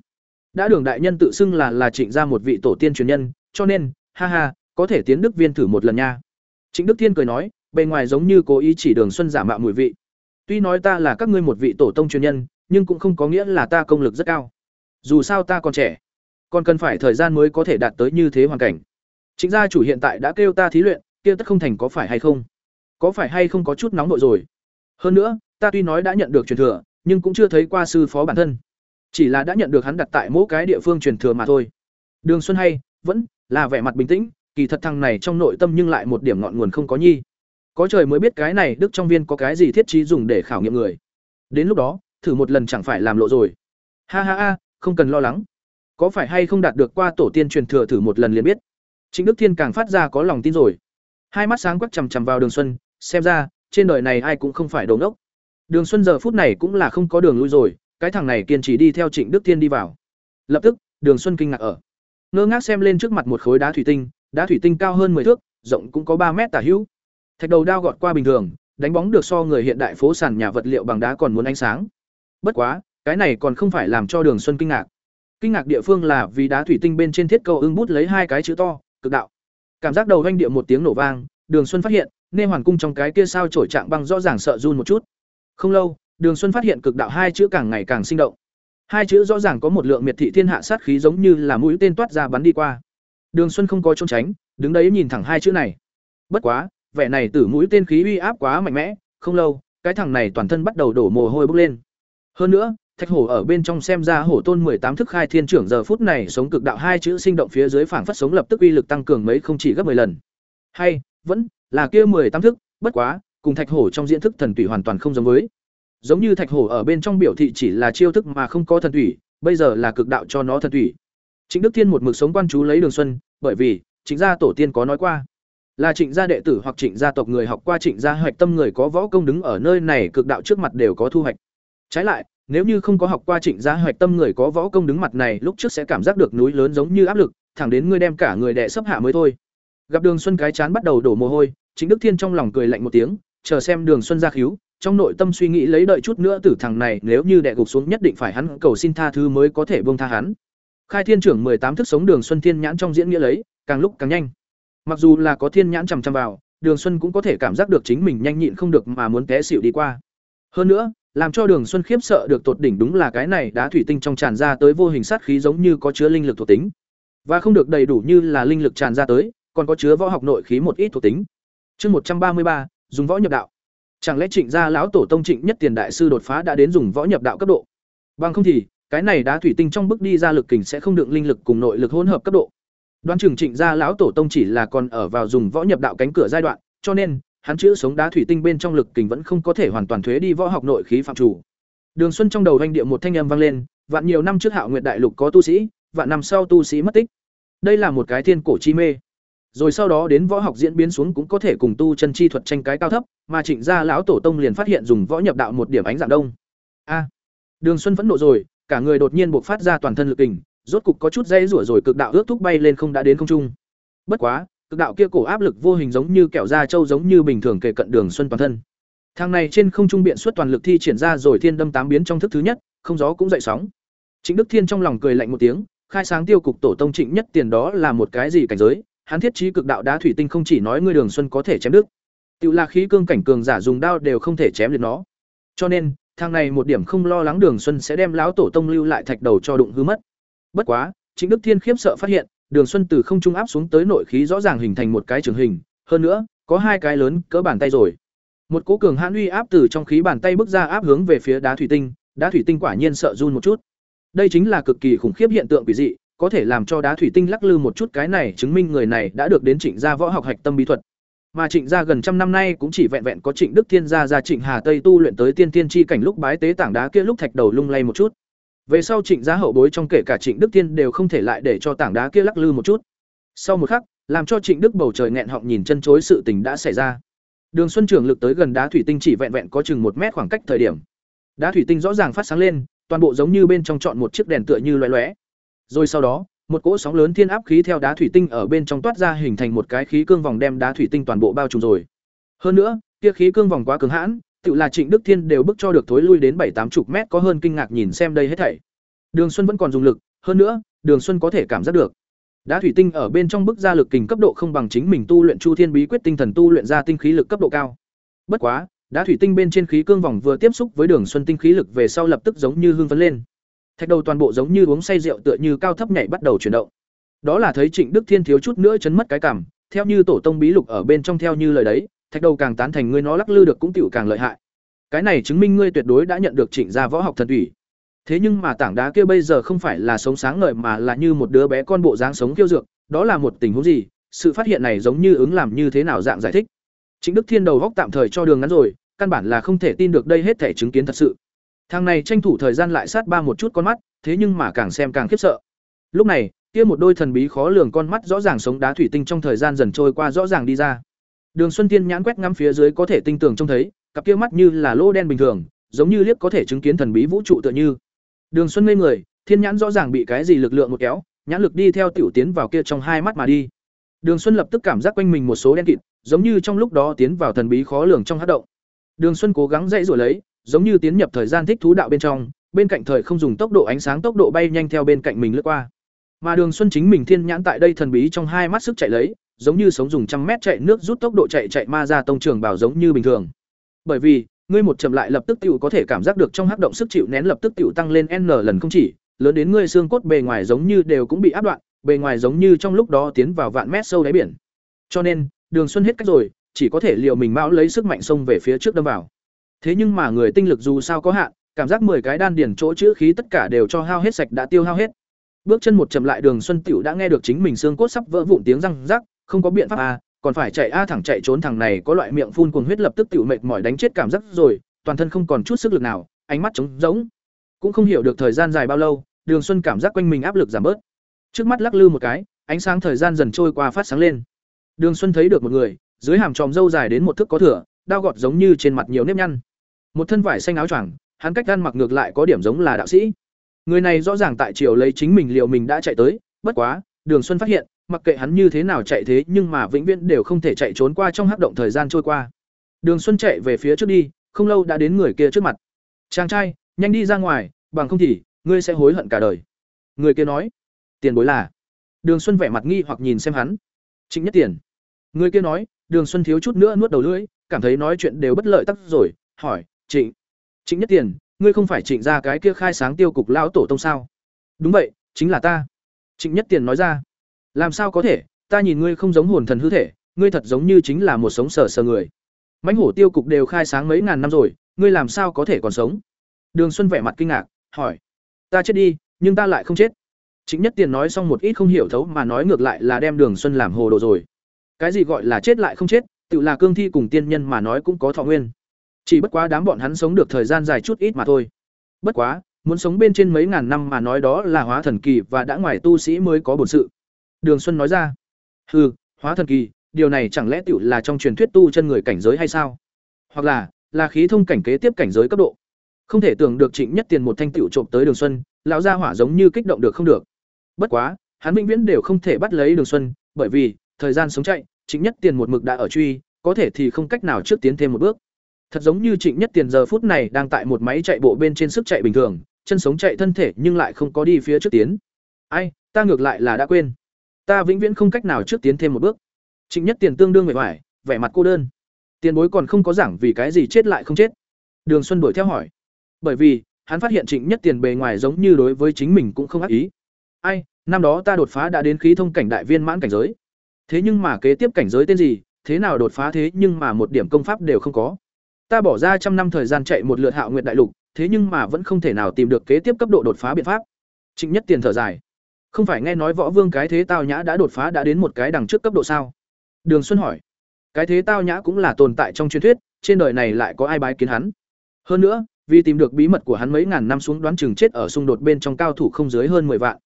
S1: Đã Đường đại nhân tự xưng là là Trịnh gia một vị tổ tiên truyền nhân, cho nên, ha ha, có thể tiến Đức Viên thử một lần nha. Trịnh Đức Thiên cười nói, bề ngoài giống như cố ý chỉ Đường Xuân giả mạo mùi vị. Tuy nói ta là các ngươi một vị tổ tông truyền nhân, nhưng cũng không có nghĩa là ta công lực rất cao. Dù sao ta còn trẻ, còn cần phải thời gian mới có thể đạt tới như thế hoàn cảnh. Chính gia chủ hiện tại đã kêu ta thí luyện, kia tất không thành có phải hay không? có phải hay không có chút nóng nội rồi hơn nữa ta tuy nói đã nhận được truyền thừa nhưng cũng chưa thấy qua sư phó bản thân chỉ là đã nhận được hắn đặt tại mỗi cái địa phương truyền thừa mà thôi đường xuân hay vẫn là vẻ mặt bình tĩnh kỳ thật thằng này trong nội tâm nhưng lại một điểm ngọn nguồn không có nhi có trời mới biết cái này đức trong viên có cái gì thiết trí dùng để khảo nghiệm người. Đến lúc đó, thử một lần chẳng phải làm lộ rồi. Ha ha ha, không cần lo lắng. Có phải hay không đạt được qua tổ tiên truyền thừa thử một lần liền biết. Chính đức thiên càng phát ra có lòng tin rồi. Hai mắt sáng quắc chằm chằm vào đường xuân, xem ra, trên đời này ai cũng không phải đồ ngốc. Đường xuân giờ phút này cũng là không có đường lui rồi, cái thằng này kiên trì đi theo trịnh đức thiên đi vào. Lập tức, đường xuân kinh ngạc ở. Ngơ ngác xem lên trước mặt một khối đá thủy tinh, đá thủy tinh cao hơn 10 thước, rộng cũng có ba mét tả hữu thạch đầu đao gọt qua bình thường, đánh bóng được so người hiện đại phố sàn nhà vật liệu bằng đá còn muốn ánh sáng. Bất quá, cái này còn không phải làm cho đường xuân kinh ngạc. Kinh ngạc địa phương là vì đá thủy tinh bên trên thiết cầu ưng bút lấy hai cái chữ to, cực đạo. Cảm giác đầu doanh địa một tiếng nổ vang, đường xuân phát hiện, nê hoàn cung trong cái kia sao trổi trạng băng rõ ràng sợ run một chút. Không lâu, đường xuân phát hiện cực đạo hai chữ càng ngày càng sinh động. Hai chữ rõ ràng có một lượng miệt thị thiên hạ sát khí giống như là mũi tên toát ra bắn đi qua. Đường xuân không có trốn tránh, đứng đấy nhìn thẳng hai chữ này. Bất quá vẻ này tử mũi tên khí uy áp quá mạnh mẽ không lâu cái thằng này toàn thân bắt đầu đổ mồ hôi bốc lên hơn nữa thạch hổ ở bên trong xem ra hổ tôn tám thức khai thiên trưởng giờ phút này sống cực đạo hai chữ sinh động phía dưới phảng phất sống lập tức uy lực tăng cường mấy không chỉ gấp 10 lần hay vẫn là kia mười tám thức, bất quá, cùng thạch hổ trong diễn thức thần tùy hoàn toàn không giống với. Giống như thạch hổ ở bên trong biểu thị chỉ là chiêu thức mà không có thần tùy, bây giờ là cực đạo cho nó thần tùy. Trịnh Đức Thiên một mực sống quan chú lấy Đường Xuân, bởi vì, chính gia tổ tiên có nói qua, là Trịnh gia đệ tử hoặc Trịnh gia tộc người học qua Trịnh gia hoạch tâm người có võ công đứng ở nơi này cực đạo trước mặt đều có thu hoạch. Trái lại, nếu như không có học qua Trịnh gia hoạch tâm người có võ công đứng mặt này, lúc trước sẽ cảm giác được núi lớn giống như áp lực, thẳng đến ngươi đem cả người đệ sấp hạ mới thôi. Gặp Đường Xuân cái chán bắt đầu đổ mồ hôi, Chính Đức Thiên trong lòng cười lạnh một tiếng, chờ xem Đường Xuân ra khíu, trong nội tâm suy nghĩ lấy đợi chút nữa tử thằng này nếu như đệ gục xuống nhất định phải hắn cầu xin tha thứ mới có thể buông tha hắn. Khai Thiên trưởng tám thức sống Đường Xuân Thiên nhãn trong diễn nghĩa lấy, càng lúc càng nhanh. Mặc dù là có thiên nhãn chằm chằm vào, Đường Xuân cũng có thể cảm giác được chính mình nhanh nhịn không được mà muốn té xỉu đi qua. Hơn nữa, làm cho Đường Xuân khiếp sợ được tột đỉnh đúng là cái này đá thủy tinh trong tràn ra tới vô hình sát khí giống như có chứa linh lực thuộc tính, và không được đầy đủ như là linh lực tràn ra tới, còn có chứa võ học nội khí một ít thuộc tính. Chương một trăm ba mươi ba, dùng võ nhập đạo. Chẳng lẽ Trịnh gia lão tổ tông Trịnh Nhất Tiền đại sư đột phá đã đến dùng võ nhập đạo cấp độ? Bằng không thì, cái này đá thủy tinh trong bước đi ra lực kình sẽ không được linh lực cùng nội lực hỗn hợp cấp độ. Đoán chừng Trịnh gia lão tổ tông chỉ là còn ở vào dùng võ nhập đạo cánh cửa giai đoạn, cho nên hắn chữ sống đá thủy tinh bên trong lực kình vẫn không có thể hoàn toàn thuế đi võ học nội khí phạm chủ. Đường Xuân trong đầu doanh địa một thanh âm vang lên, vạn nhiều năm trước Hạo Nguyệt đại lục có tu sĩ, vạn năm sau tu sĩ mất tích. Đây là một cái thiên cổ chi mê. Rồi sau đó đến võ học diễn biến xuống cũng có thể cùng tu chân chi thuật tranh cái cao thấp, mà Trịnh gia lão tổ tông liền phát hiện dùng võ nhập đạo một điểm ánh dạng đông. A. Đường Xuân phẫn nộ rồi, cả người đột nhiên bộc phát ra toàn thân lực kình, rốt cục có chút dây rủa rồi cực đạo ước thúc bay lên không đã đến không trung. Bất quá, cực đạo kia cổ áp lực vô hình giống như kẹo da trâu giống như bình thường kề cận đường xuân toàn thân. Thang này trên không trung biện suất toàn lực thi triển ra rồi thiên đâm tám biến trong thức thứ nhất, không gió cũng dậy sóng. Trịnh Đức Thiên trong lòng cười lạnh một tiếng, khai sáng tiêu cục tổ tông Trịnh nhất tiền đó là một cái gì cảnh giới, hắn thiết trí cực đạo đá thủy tinh không chỉ nói ngươi Đường Xuân có thể chém đứt, tự là khí cương cảnh cường giả dùng đao đều không thể chém được nó. Cho nên, thang này một điểm không lo lắng Đường Xuân sẽ đem lão tổ tông lưu lại thạch đầu cho đụng hư mất. Bất quá, Trịnh Đức Thiên khiếp sợ phát hiện, Đường Xuân từ không trung áp xuống tới nội khí rõ ràng hình thành một cái trường hình, hơn nữa, có hai cái lớn cỡ bàn tay rồi. Một cỗ cường hãn uy áp từ trong khí bàn tay bước ra áp hướng về phía đá thủy tinh, đá thủy tinh quả nhiên sợ run một chút. Đây chính là cực kỳ khủng khiếp hiện tượng quỷ dị, có thể làm cho đá thủy tinh lắc lư một chút cái này chứng minh người này đã được đến Trịnh gia võ học hạch tâm bí thuật. Mà Trịnh gia gần trăm năm nay cũng chỉ vẹn vẹn có Trịnh Đức Thiên gia gia Trịnh Hà Tây tu luyện tới tiên tiên chi cảnh lúc bái tế tảng đá kia lúc thạch đầu lung lay một chút. Về sau Trịnh gia hậu bối trong kể cả Trịnh Đức Thiên đều không thể lại để cho tảng đá kia lắc lư một chút. Sau một khắc, làm cho Trịnh Đức bầu trời nghẹn họng nhìn chân chối sự tình đã xảy ra. Đường Xuân Trường lực tới gần đá thủy tinh chỉ vẹn vẹn có chừng một mét khoảng cách thời điểm. Đá thủy tinh rõ ràng phát sáng lên, toàn bộ giống như bên trong chọn một chiếc đèn tựa như loé loé. Rồi sau đó, một cỗ sóng lớn thiên áp khí theo đá thủy tinh ở bên trong toát ra hình thành một cái khí cương vòng đem đá thủy tinh toàn bộ bao trùm rồi. Hơn nữa, kia khí cương vòng quá cứng hãn, tự là Trịnh Đức Thiên đều bức cho được thối lui đến bảy tám chục mét có hơn kinh ngạc nhìn xem đây hết thảy. Đường Xuân vẫn còn dùng lực, hơn nữa, Đường Xuân có thể cảm giác được. Đá thủy tinh ở bên trong bức ra lực kình cấp độ không bằng chính mình tu luyện Chu Thiên Bí quyết tinh thần tu luyện ra tinh khí lực cấp độ cao. Bất quá, đá thủy tinh bên trên khí cương vòng vừa tiếp xúc với Đường Xuân tinh khí lực về sau lập tức giống như hương phấn lên. Thạch đầu toàn bộ giống như uống say rượu tựa như cao thấp nhảy bắt đầu chuyển động. Đó là thấy Trịnh Đức Thiên thiếu chút nữa chấn mất cái cảm, theo như tổ tông bí lục ở bên trong theo như lời đấy, thạch đầu càng tán thành ngươi nó lắc lư được cũng tiểu càng lợi hại. Cái này chứng minh ngươi tuyệt đối đã nhận được chỉnh ra võ học thần ủy. Thế nhưng mà tảng đá kia bây giờ không phải là sống sáng ngời mà là như một đứa bé con bộ dáng sống kiêu dược, đó là một tình huống gì? Sự phát hiện này giống như ứng làm như thế nào dạng giải thích. Chính Đức Thiên đầu góc tạm thời cho đường ngắn rồi, căn bản là không thể tin được đây hết thể chứng kiến thật sự. Thằng này tranh thủ thời gian lại sát ba một chút con mắt, thế nhưng mà càng xem càng khiếp sợ. Lúc này, kia một đôi thần bí khó lường con mắt rõ ràng sống đá thủy tinh trong thời gian dần trôi qua rõ ràng đi ra. Đường Xuân Tiên nhãn quét ngắm phía dưới có thể tinh tường trông thấy, cặp kia mắt như là lỗ đen bình thường, giống như liếc có thể chứng kiến thần bí vũ trụ tựa như. Đường Xuân ngây người, thiên nhãn rõ ràng bị cái gì lực lượng một kéo, nhãn lực đi theo tiểu tiến vào kia trong hai mắt mà đi. Đường Xuân lập tức cảm giác quanh mình một số đen kịt, giống như trong lúc đó tiến vào thần bí khó lường trong hắc động. Đường Xuân cố gắng dãy rồi lấy, giống như tiến nhập thời gian thích thú đạo bên trong, bên cạnh thời không dùng tốc độ ánh sáng tốc độ bay nhanh theo bên cạnh mình lướt qua. Mà Đường Xuân chính mình thiên nhãn tại đây thần bí trong hai mắt sức chạy lấy, giống như sống dùng trăm mét chạy nước rút tốc độ chạy chạy ma ra tông trường bảo giống như bình thường. Bởi vì, ngươi một chậm lại lập tức tiểu có thể cảm giác được trong hắc động sức chịu nén lập tức tiểu tăng lên n lần không chỉ, lớn đến ngươi xương cốt bề ngoài giống như đều cũng bị áp đoạn, bề ngoài giống như trong lúc đó tiến vào vạn mét sâu đáy biển. Cho nên, Đường Xuân hết cách rồi, chỉ có thể liều mình mão lấy sức mạnh xông về phía trước đâm vào. Thế nhưng mà người tinh lực dù sao có hạn, cảm giác 10 cái đan điển chỗ chữ khí tất cả đều cho hao hết sạch đã tiêu hao hết. Bước chân một chậm lại Đường Xuân Tiểu đã nghe được chính mình xương cốt sắp vỡ vụn tiếng răng rắc, không có biện pháp à, còn phải chạy a thẳng chạy trốn thằng này có loại miệng phun cuồng huyết lập tức tiểu mệt mỏi đánh chết cảm giác rồi, toàn thân không còn chút sức lực nào, ánh mắt trống rỗng. Cũng không hiểu được thời gian dài bao lâu, Đường Xuân cảm giác quanh mình áp lực giảm bớt. Trước mắt lắc lư một cái, ánh sáng thời gian dần trôi qua phát sáng lên. Đường Xuân thấy được một người, dưới hàm tròm râu dài đến một thước có thửa, đao gọt giống như trên mặt nhiều nếp nhăn. Một thân vải xanh áo choàng, hắn cách ăn mặc ngược lại có điểm giống là đạo sĩ. Người này rõ ràng tại triều lấy chính mình liệu mình đã chạy tới, bất quá, Đường Xuân phát hiện, mặc kệ hắn như thế nào chạy thế nhưng mà vĩnh viễn đều không thể chạy trốn qua trong hắc động thời gian trôi qua. Đường Xuân chạy về phía trước đi, không lâu đã đến người kia trước mặt. "Chàng trai, nhanh đi ra ngoài, bằng không thì ngươi sẽ hối hận cả đời." Người kia nói. "Tiền bối là?" Đường Xuân vẻ mặt nghi hoặc nhìn xem hắn. "Trịnh Nhất Tiền." Người kia nói, Đường Xuân thiếu chút nữa nuốt đầu lưỡi, cảm thấy nói chuyện đều bất lợi tắc rồi, hỏi, "Trịnh, Trịnh Nhất Tiền, ngươi không phải Trịnh ra cái kia khai sáng tiêu cục lão tổ tông sao?" "Đúng vậy, chính là ta." Trịnh Nhất Tiền nói ra làm sao có thể ta nhìn ngươi không giống hồn thần hư thể ngươi thật giống như chính là một sống sờ sờ người mãnh hổ tiêu cục đều khai sáng mấy ngàn năm rồi ngươi làm sao có thể còn sống đường xuân vẻ mặt kinh ngạc hỏi ta chết đi nhưng ta lại không chết chính Nhất Tiền nói xong một ít không hiểu thấu mà nói ngược lại là đem Đường Xuân làm hồ đồ rồi. Cái gì gọi là chết lại không chết, tự là cương thi cùng tiên nhân mà nói cũng có thọ nguyên. Chỉ bất quá đám bọn hắn sống được thời gian dài chút ít mà thôi. Bất quá, muốn sống bên trên mấy ngàn năm mà nói đó là hóa thần kỳ và đã ngoài tu sĩ mới có bổn sự. Đường Xuân nói ra. Hừ, hóa thần kỳ, điều này chẳng lẽ tiểu là trong truyền thuyết tu chân người cảnh giới hay sao? Hoặc là, là khí thông cảnh kế tiếp cảnh giới cấp độ. Không thể tưởng được Trịnh Nhất Tiền một thanh tiểu trộm tới Đường Xuân, lão gia hỏa giống như kích động được không được. Bất quá, hắn vĩnh viễn đều không thể bắt lấy Đường Xuân, bởi vì, thời gian sống chạy, Trịnh Nhất Tiền một mực đã ở truy, có thể thì không cách nào trước tiến thêm một bước. Thật giống như Trịnh Nhất Tiền giờ phút này đang tại một máy chạy bộ bên trên sức chạy bình thường, chân sống chạy thân thể nhưng lại không có đi phía trước tiến. Ai, ta ngược lại là đã quên. Ta vĩnh viễn không cách nào trước tiến thêm một bước. Trịnh Nhất Tiền tương đương mệt mỏi, vẻ mặt cô đơn. Tiền bối còn không có giảng vì cái gì chết lại không chết. Đường Xuân đuổi theo hỏi. Bởi vì, hắn phát hiện Trịnh Nhất Tiền bề ngoài giống như đối với chính mình cũng không ác ý. Ai, năm đó ta đột phá đã đến khí thông cảnh đại viên mãn cảnh giới. Thế nhưng mà kế tiếp cảnh giới tên gì, thế nào đột phá thế nhưng mà một điểm công pháp đều không có. Ta bỏ ra trăm năm thời gian chạy một lượt Hạo nguyện đại lục, thế nhưng mà vẫn không thể nào tìm được kế tiếp cấp độ đột phá biện pháp. Trịnh Nhất Tiền thở dài. Không phải nghe nói Võ Vương cái thế Tao Nhã đã đột phá đã đến một cái đằng trước cấp độ sao? Đường Xuân hỏi. Cái thế Tao Nhã cũng là tồn tại trong truyền thuyết, trên đời này lại có ai bái kiến hắn? Hơn nữa, vì tìm được bí mật của hắn mấy ngàn năm xuống đoán chừng chết ở xung đột bên trong cao thủ không dưới hơn 10 vạn.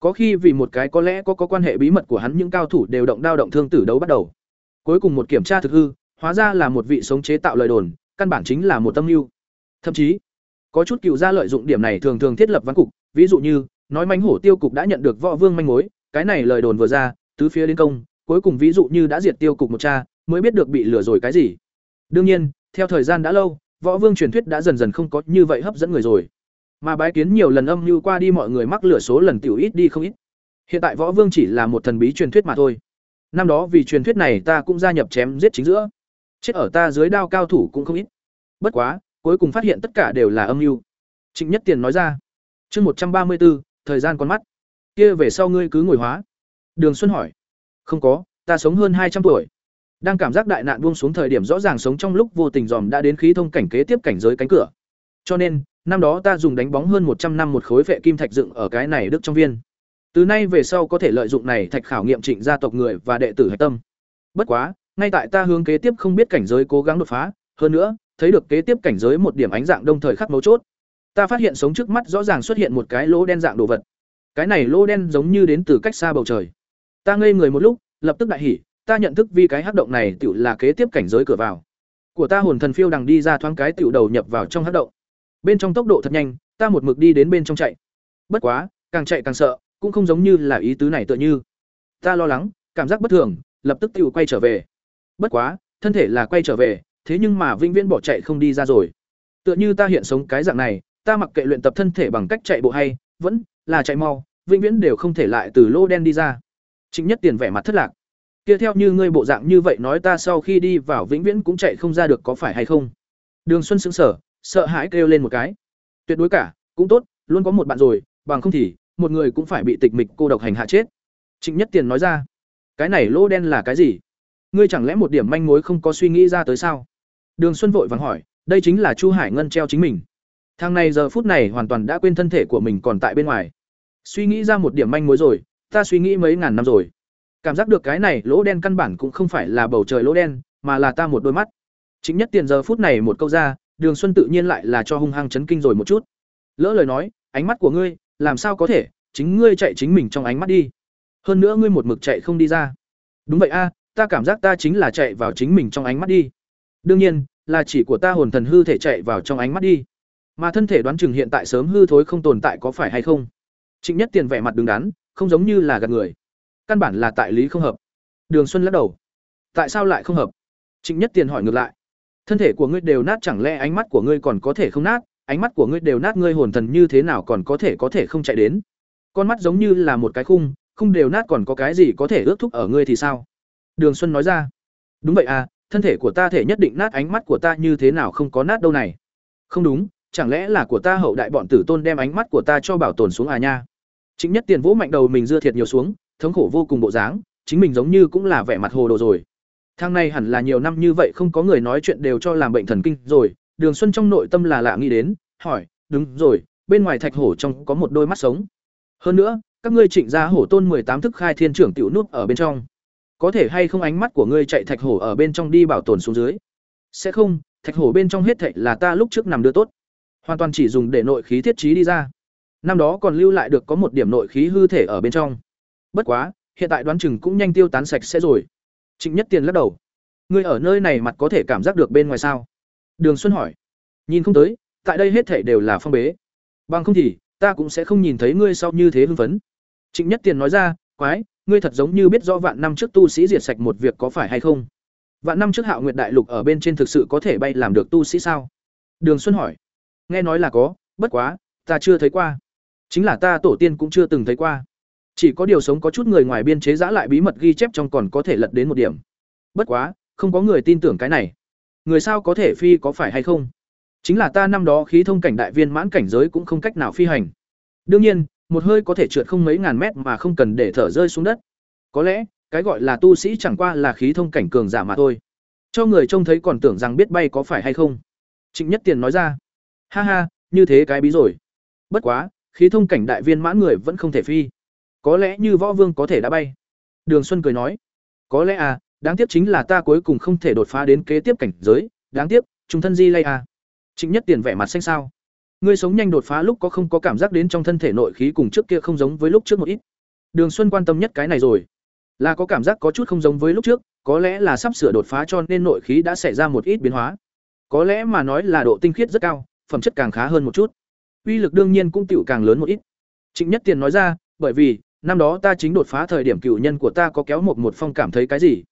S1: Có khi vì một cái có lẽ có có quan hệ bí mật của hắn những cao thủ đều động đao động thương tử đấu bắt đầu. Cuối cùng một kiểm tra thực hư, hóa ra là một vị sống chế tạo lời đồn, căn bản chính là một tâm mưu. Thậm chí, có chút cựu gia lợi dụng điểm này thường thường thiết lập văn cục, ví dụ như, nói manh hổ tiêu cục đã nhận được võ vương manh mối, cái này lời đồn vừa ra, tứ phía đến công, cuối cùng ví dụ như đã diệt tiêu cục một cha, mới biết được bị lừa rồi cái gì. Đương nhiên, theo thời gian đã lâu, võ vương truyền thuyết đã dần dần không có như vậy hấp dẫn người rồi. Mà bái kiến nhiều lần âm như qua đi mọi người mắc lửa số lần tiểu ít đi không ít. Hiện tại võ vương chỉ là một thần bí truyền thuyết mà thôi. Năm đó vì truyền thuyết này ta cũng gia nhập chém giết chính giữa. Chết ở ta dưới đao cao thủ cũng không ít. Bất quá, cuối cùng phát hiện tất cả đều là âm mưu. Trịnh Nhất Tiền nói ra. Chương một trăm ba mươi bốn thời gian con mắt. Kia về sau ngươi cứ ngồi hóa. Đường Xuân hỏi. Không có, ta sống hơn hai trăm tuổi. Đang cảm giác đại nạn buông xuống thời điểm rõ ràng sống trong lúc vô tình dòm đã đến khí thông cảnh kế tiếp cảnh giới cánh cửa. Cho nên, năm đó ta dùng đánh bóng hơn một trăm năm một khối vệ kim thạch dựng ở cái này đức trong viên. Từ nay về sau có thể lợi dụng này thạch khảo nghiệm Trịnh gia tộc người và đệ tử hạch tâm. Bất quá, ngay tại ta hướng kế tiếp không biết cảnh giới cố gắng đột phá, hơn nữa, thấy được kế tiếp cảnh giới một điểm ánh dạng đông thời khắc mấu chốt. Ta phát hiện sống trước mắt rõ ràng xuất hiện một cái lỗ đen dạng đồ vật. Cái này lỗ đen giống như đến từ cách xa bầu trời. Ta ngây người một lúc, lập tức đại hỉ, ta nhận thức vì cái hắc động này tựu là kế tiếp cảnh giới cửa vào. Của ta hồn thần phiêu đằng đi ra thoáng cái tựu đầu nhập vào trong hắc động. Bên trong tốc độ thật nhanh, ta một mực đi đến bên trong chạy. Bất quá, càng chạy càng sợ, cũng không giống như là ý tứ này tựa như. Ta lo lắng, cảm giác bất thường, lập tức tựu quay trở về. Bất quá, thân thể là quay trở về, thế nhưng mà vĩnh viễn bỏ chạy không đi ra rồi. Tựa như ta hiện sống cái dạng này, ta mặc kệ luyện tập thân thể bằng cách chạy bộ hay, vẫn là chạy mau, vĩnh viễn đều không thể lại từ lô đen đi ra. Trịnh Nhất Tiền vẻ mặt thất lạc. Kia theo như ngươi bộ dạng như vậy nói ta sau khi đi vào vĩnh viễn cũng chạy không ra được có phải hay không? Đường Xuân sững sờ, sợ hãi kêu lên một cái. Tuyệt đối cả, cũng tốt, luôn có một bạn rồi, bằng không thì một người cũng phải bị tịch mịch cô độc hành hạ chết. Trịnh Nhất Tiền nói ra. Cái này lô đen là cái gì? Ngươi chẳng lẽ một điểm manh mối không có suy nghĩ ra tới sao? Đường Xuân vội vàng hỏi, đây chính là Chu Hải Ngân treo chính mình. Thằng này giờ phút này hoàn toàn đã quên thân thể của mình còn tại bên ngoài. Suy nghĩ ra một điểm manh mối rồi, ta suy nghĩ mấy ngàn năm rồi. Cảm giác được cái này lỗ đen căn bản cũng không phải là bầu trời lỗ đen, mà là ta một đôi mắt. Chính nhất tiền giờ phút này một câu ra, Đường Xuân tự nhiên lại là cho hung hăng chấn kinh rồi một chút. Lỡ lời nói, ánh mắt của ngươi, làm sao có thể, chính ngươi chạy chính mình trong ánh mắt đi. Hơn nữa ngươi một mực chạy không đi ra. Đúng vậy a, ta cảm giác ta chính là chạy vào chính mình trong ánh mắt đi. Đương nhiên, là chỉ của ta hồn thần hư thể chạy vào trong ánh mắt đi. Mà thân thể đoán chừng hiện tại sớm hư thối không tồn tại có phải hay không? Trịnh Nhất Tiền vẻ mặt đứng đắn, không giống như là gạt người. Căn bản là tại lý không hợp. Đường Xuân lắc đầu. Tại sao lại không hợp? Trịnh Nhất Tiền hỏi ngược lại. Thân thể của ngươi đều nát chẳng lẽ ánh mắt của ngươi còn có thể không nát, ánh mắt của ngươi đều nát ngươi hồn thần như thế nào còn có thể có thể không chạy đến? Con mắt giống như là một cái khung, không đều nát còn có cái gì có thể ước thúc ở ngươi thì sao? Đường Xuân nói ra. Đúng vậy à, thân thể của ta thể nhất định nát ánh mắt của ta như thế nào không có nát đâu này. Không đúng, chẳng lẽ là của ta hậu đại bọn tử tôn đem ánh mắt của ta cho bảo tồn xuống à nha. Chính nhất tiền vũ mạnh đầu mình dưa thiệt nhiều xuống, thống khổ vô cùng bộ dáng, chính mình giống như cũng là vẻ mặt hồ đồ rồi. Thang này hẳn là nhiều năm như vậy không có người nói chuyện đều cho làm bệnh thần kinh rồi, Đường Xuân trong nội tâm là lạ nghĩ đến, hỏi, đúng rồi, bên ngoài thạch hổ trong có một đôi mắt sống. Hơn nữa, các ngươi trịnh gia hổ tôn mười tám thức khai thiên trưởng tiểu nút ở bên trong. Có thể hay không ánh mắt của ngươi chạy thạch hổ ở bên trong đi bảo tồn xuống dưới? Sẽ không, thạch hổ bên trong hết thảy là ta lúc trước nằm đưa tốt. Hoàn toàn chỉ dùng để nội khí thiết trí đi ra. Năm đó còn lưu lại được có một điểm nội khí hư thể ở bên trong. Bất quá, hiện tại đoán chừng cũng nhanh tiêu tán sạch sẽ rồi. Trịnh Nhất Tiền lắc đầu. Ngươi ở nơi này mặt có thể cảm giác được bên ngoài sao? Đường Xuân hỏi. Nhìn không tới, tại đây hết thể đều là phong bế. Bằng không thì, ta cũng sẽ không nhìn thấy ngươi sau như thế hưng phấn. Trịnh Nhất Tiền nói ra, quái, ngươi thật giống như biết rõ vạn năm trước tu sĩ diệt sạch một việc có phải hay không? Vạn năm trước Hạo Nguyệt Đại Lục ở bên trên thực sự có thể bay làm được tu sĩ sao? Đường Xuân hỏi. Nghe nói là có, bất quá, ta chưa thấy qua. Chính là ta tổ tiên cũng chưa từng thấy qua. Chỉ có điều sống có chút người ngoài biên chế giã lại bí mật ghi chép trong còn có thể lật đến một điểm. Bất quá, không có người tin tưởng cái này. Người sao có thể phi có phải hay không? Chính là ta năm đó khí thông cảnh đại viên mãn cảnh giới cũng không cách nào phi hành. Đương nhiên, một hơi có thể trượt không mấy ngàn mét mà không cần để thở rơi xuống đất. Có lẽ, cái gọi là tu sĩ chẳng qua là khí thông cảnh cường giả mà thôi. Cho người trông thấy còn tưởng rằng biết bay có phải hay không. Trịnh Nhất Tiền nói ra. Ha ha, như thế cái bí rồi. Bất quá, khí thông cảnh đại viên mãn người vẫn không thể phi. Có lẽ như võ vương có thể đã bay. Đường Xuân cười nói. Có lẽ à, đáng tiếc chính là ta cuối cùng không thể đột phá đến kế tiếp cảnh giới, đáng tiếc, chúng thân di lay à. Trịnh Nhất Tiền vẻ mặt xanh sao? Ngươi sống nhanh đột phá lúc có không có cảm giác đến trong thân thể nội khí cùng trước kia không giống với lúc trước một ít. Đường Xuân quan tâm nhất cái này rồi. Là có cảm giác có chút không giống với lúc trước, có lẽ là sắp sửa đột phá cho nên nội khí đã xảy ra một ít biến hóa. Có lẽ mà nói là độ tinh khiết rất cao, phẩm chất càng khá hơn một chút. Uy lực đương nhiên cũng tiểu càng lớn một ít. Trịnh Nhất Tiền nói ra, bởi vì năm đó ta chính đột phá thời điểm cựu nhân của ta có kéo một một phong cảm thấy cái gì?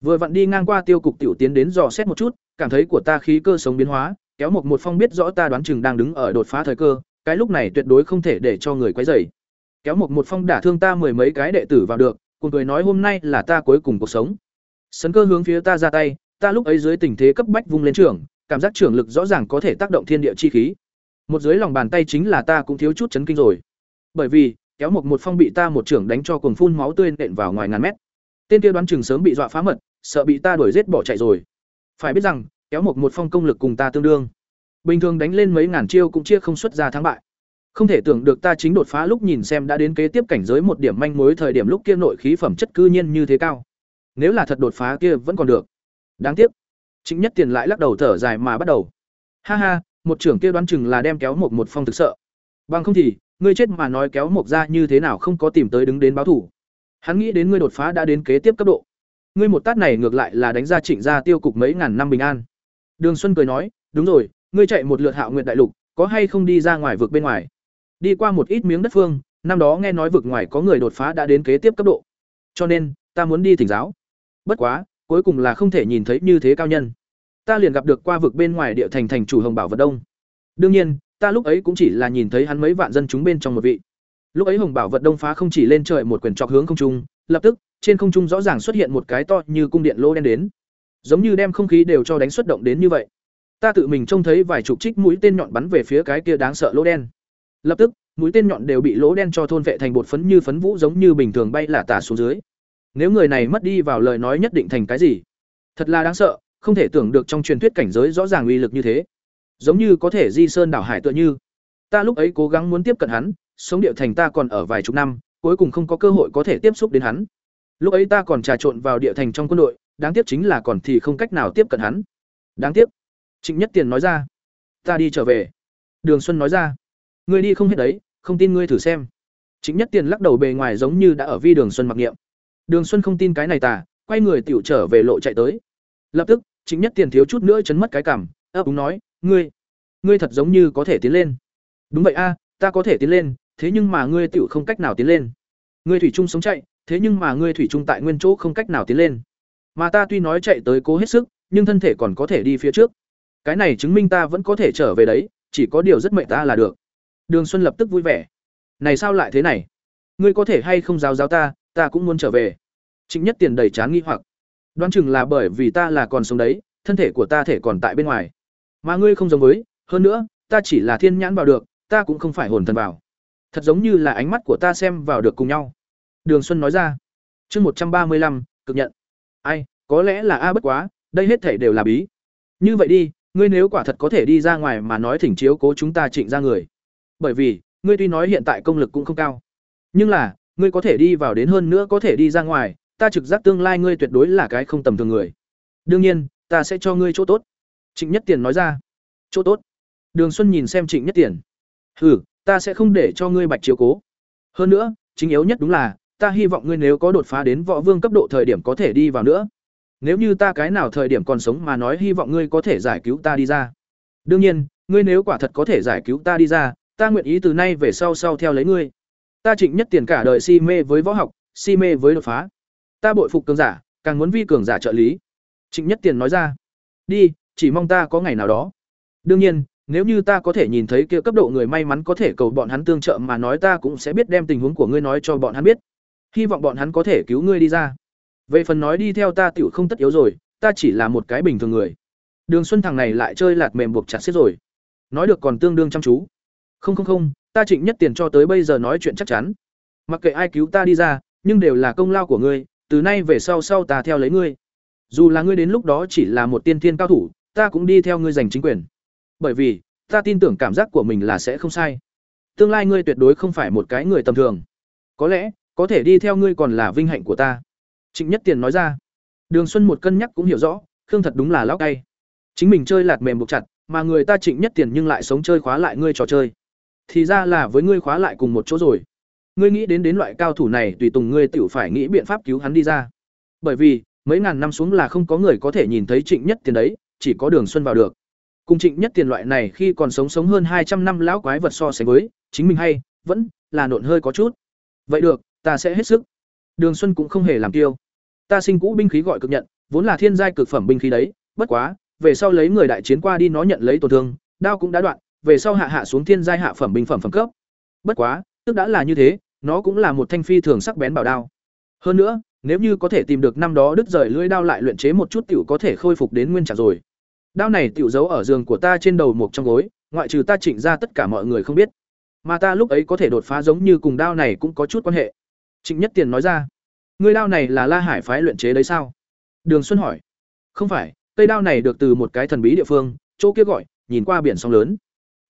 S1: Vừa vặn đi ngang qua tiêu cục tiểu tiến đến dò xét một chút, cảm thấy của ta khí cơ sống biến hóa, kéo một một phong biết rõ ta đoán chừng đang đứng ở đột phá thời cơ, cái lúc này tuyệt đối không thể để cho người quấy rầy. Kéo một một phong đả thương ta mười mấy cái đệ tử vào được, cùng cười nói hôm nay là ta cuối cùng cuộc sống. Sấn cơ hướng phía ta ra tay, ta lúc ấy dưới tình thế cấp bách vung lên trưởng, cảm giác trưởng lực rõ ràng có thể tác động thiên địa chi khí. Một dưới lòng bàn tay chính là ta cũng thiếu chút chấn kinh rồi. Bởi vì, kéo một một phong bị ta một trưởng đánh cho cuồng phun máu tươi nện vào ngoài ngàn mét. Tên kia đoán chừng sớm bị dọa phá mật, sợ bị ta đuổi giết bỏ chạy rồi. Phải biết rằng, kéo một một phong công lực cùng ta tương đương. Bình thường đánh lên mấy ngàn chiêu cũng chia không xuất ra thắng bại. Không thể tưởng được ta chính đột phá lúc nhìn xem đã đến kế tiếp cảnh giới một điểm manh mối thời điểm lúc kia nội khí phẩm chất cư nhiên như thế cao. Nếu là thật đột phá kia vẫn còn được. Đáng tiếc. Trịnh nhất tiền lại lắc đầu thở dài mà bắt đầu. Ha ha, một trưởng kia đoán chừng là đem kéo một một phong thực sợ. Bằng không thì, ngươi chết mà nói kéo một ra như thế nào không có tìm tới đứng đến báo thủ. Hắn nghĩ đến ngươi đột phá đã đến kế tiếp cấp độ. Ngươi một tát này ngược lại là đánh ra Trịnh gia tiêu cục mấy ngàn năm bình an. Đường Xuân cười nói, đúng rồi, ngươi chạy một lượt Hạo Nguyệt đại lục, có hay không đi ra ngoài vực bên ngoài? Đi qua một ít miếng đất phương, năm đó nghe nói vực ngoài có người đột phá đã đến kế tiếp cấp độ. Cho nên, ta muốn đi thỉnh giáo. Bất quá, cuối cùng là không thể nhìn thấy như thế cao nhân. Ta liền gặp được qua vực bên ngoài địa thành thành chủ Hồng Bảo Vật Đông. Đương nhiên, ta lúc ấy cũng chỉ là nhìn thấy hắn mấy vạn dân chúng bên trong một vị. Lúc ấy Hồng Bảo Vật Đông phá không chỉ lên trời một quyền chọc hướng không trung, lập tức, trên không trung rõ ràng xuất hiện một cái to như cung điện lô đen đến. Giống như đem không khí đều cho đánh xuất động đến như vậy. Ta tự mình trông thấy vài chục trích mũi tên nhọn bắn về phía cái kia đáng sợ lỗ đen. Lập tức, mũi tên nhọn đều bị lỗ đen cho thôn vệ thành bột phấn như phấn vũ giống như bình thường bay lả tả xuống dưới. Nếu người này mất đi vào lời nói nhất định thành cái gì? Thật là đáng sợ, không thể tưởng được trong truyền thuyết cảnh giới rõ ràng uy lực như thế. Giống như có thể di sơn đảo hải tựa như. Ta lúc ấy cố gắng muốn tiếp cận hắn, sống điệu thành ta còn ở vài chục năm, cuối cùng không có cơ hội có thể tiếp xúc đến hắn. Lúc ấy ta còn trà trộn vào địa thành trong quân đội, đáng tiếc chính là còn thì không cách nào tiếp cận hắn. Đáng tiếc. Trịnh Nhất Tiền nói ra. Ta đi trở về. Đường Xuân nói ra. Ngươi đi không hết đấy, không tin ngươi thử xem. Trịnh Nhất Tiền lắc đầu bề ngoài giống như đã ở vi Đường Xuân mặc niệm. Đường Xuân không tin cái này tả quay người tiểu trở về lộ chạy tới. Lập tức, Trịnh Nhất Tiền thiếu chút nữa chấn mất cái cằm, ấp úng nói, "Ngươi, ngươi thật giống như có thể tiến lên." "Đúng vậy a, ta có thể tiến lên, thế nhưng mà ngươi tiểu không cách nào tiến lên. Ngươi thủy chung sống chạy, thế nhưng mà ngươi thủy chung tại nguyên chỗ không cách nào tiến lên. Mà ta tuy nói chạy tới cố hết sức, nhưng thân thể còn có thể đi phía trước. Cái này chứng minh ta vẫn có thể trở về đấy, chỉ có điều rất mệnh ta là được." Đường Xuân lập tức vui vẻ. "Này sao lại thế này? Ngươi có thể hay không giáo giáo ta, ta cũng muốn trở về." Trịnh Nhất Tiền đầy chán nghi hoặc. Đoán chừng là bởi vì ta là còn sống đấy, thân thể của ta thể còn tại bên ngoài. Mà ngươi không giống với, hơn nữa, ta chỉ là thiên nhãn vào được, ta cũng không phải hồn thần vào. Thật giống như là ánh mắt của ta xem vào được cùng nhau. Đường Xuân nói ra. Chương một trăm ba mươi lăm, cực nhận. Ai, có lẽ là a bất quá, đây hết thể đều là bí. Như vậy đi, ngươi nếu quả thật có thể đi ra ngoài mà nói thỉnh chiếu cố chúng ta trịnh ra người. Bởi vì, ngươi tuy nói hiện tại công lực cũng không cao, nhưng là ngươi có thể đi vào đến hơn nữa có thể đi ra ngoài ta trực giác tương lai ngươi tuyệt đối là cái không tầm thường người. Đương nhiên, ta sẽ cho ngươi chỗ tốt. Trịnh nhất tiền nói ra. Chỗ tốt. Đường xuân nhìn xem trịnh nhất tiền. Ừ ta sẽ không để cho ngươi bạch chiếu cố. Hơn nữa, chính yếu nhất đúng là, ta hy vọng ngươi nếu có đột phá đến võ vương cấp độ thời điểm có thể đi vào nữa. Nếu như ta cái nào thời điểm còn sống mà nói hy vọng ngươi có thể giải cứu ta đi ra. Đương nhiên, ngươi nếu quả thật có thể giải cứu ta đi ra, ta nguyện ý từ nay về sau sau theo lấy ngươi. Ta trịnh nhất tiền cả đời si mê với võ học, si mê với đột phá ta bội phục cường giả, càng muốn vi cường giả trợ lý. Trịnh nhất tiền nói ra. Đi, chỉ mong ta có ngày nào đó. Đương nhiên, nếu như ta có thể nhìn thấy kia cấp độ người may mắn có thể cầu bọn hắn tương trợ mà nói ta cũng sẽ biết đem tình huống của ngươi nói cho bọn hắn biết. Hy vọng bọn hắn có thể cứu ngươi đi ra. Về phần nói đi theo ta tiểu không tất yếu rồi, ta chỉ là một cái bình thường người. Đường xuân thằng này lại chơi lạt mềm buộc chặt xếp rồi. Nói được còn tương đương chăm chú. Không không không, ta trịnh nhất tiền cho tới bây giờ nói chuyện chắc chắn. Mặc kệ ai cứu ta đi ra, nhưng đều là công lao của ngươi từ nay về sau sau ta theo lấy ngươi. Dù là ngươi đến lúc đó chỉ là một tiên thiên cao thủ, ta cũng đi theo ngươi giành chính quyền. Bởi vì, ta tin tưởng cảm giác của mình là sẽ không sai. Tương lai ngươi tuyệt đối không phải một cái người tầm thường. Có lẽ, có thể đi theo ngươi còn là vinh hạnh của ta. Trịnh nhất tiền nói ra. Đường xuân một cân nhắc cũng hiểu rõ, khương thật đúng là lão tay chính mình chơi lạt mềm buộc chặt, mà người ta trịnh nhất tiền nhưng lại sống chơi khóa lại ngươi trò chơi. Thì ra là với ngươi khóa lại cùng một chỗ rồi ngươi nghĩ đến đến loại cao thủ này tùy tùng ngươi tiểu phải nghĩ biện pháp cứu hắn đi ra. Bởi vì, mấy ngàn năm xuống là không có người có thể nhìn thấy trịnh nhất tiền đấy, chỉ có đường xuân vào được. Cùng trịnh nhất tiền loại này khi còn sống sống hơn hai trăm năm lão quái vật so sánh với, chính mình hay, vẫn là nộn hơi có chút. Vậy được, ta sẽ hết sức. Đường xuân cũng không hề làm tiêu ta sinh cũ binh khí gọi cực nhận, vốn là thiên giai cực phẩm binh khí đấy, bất quá, về sau lấy người đại chiến qua đi nó nhận lấy tổn thương, đao cũng đã đoạn, về sau hạ hạ xuống thiên giai hạ phẩm binh phẩm phẩm cấp. Bất quá, tức đã là như thế nó cũng là một thanh phi thường sắc bén bảo đao. Hơn nữa, nếu như có thể tìm được năm đó đứt rời lưỡi đao lại luyện chế một chút tiểu có thể khôi phục đến nguyên trạng rồi. Đao này tiểu giấu ở giường của ta trên đầu một trong gối, ngoại trừ ta chỉnh ra tất cả mọi người không biết. Mà ta lúc ấy có thể đột phá giống như cùng đao này cũng có chút quan hệ. Trịnh nhất tiền nói ra, ngươi đao này là la hải phái luyện chế đấy sao? Đường xuân hỏi. Không phải, cây đao này được từ một cái thần bí địa phương, chỗ kia gọi, nhìn qua biển sóng lớn.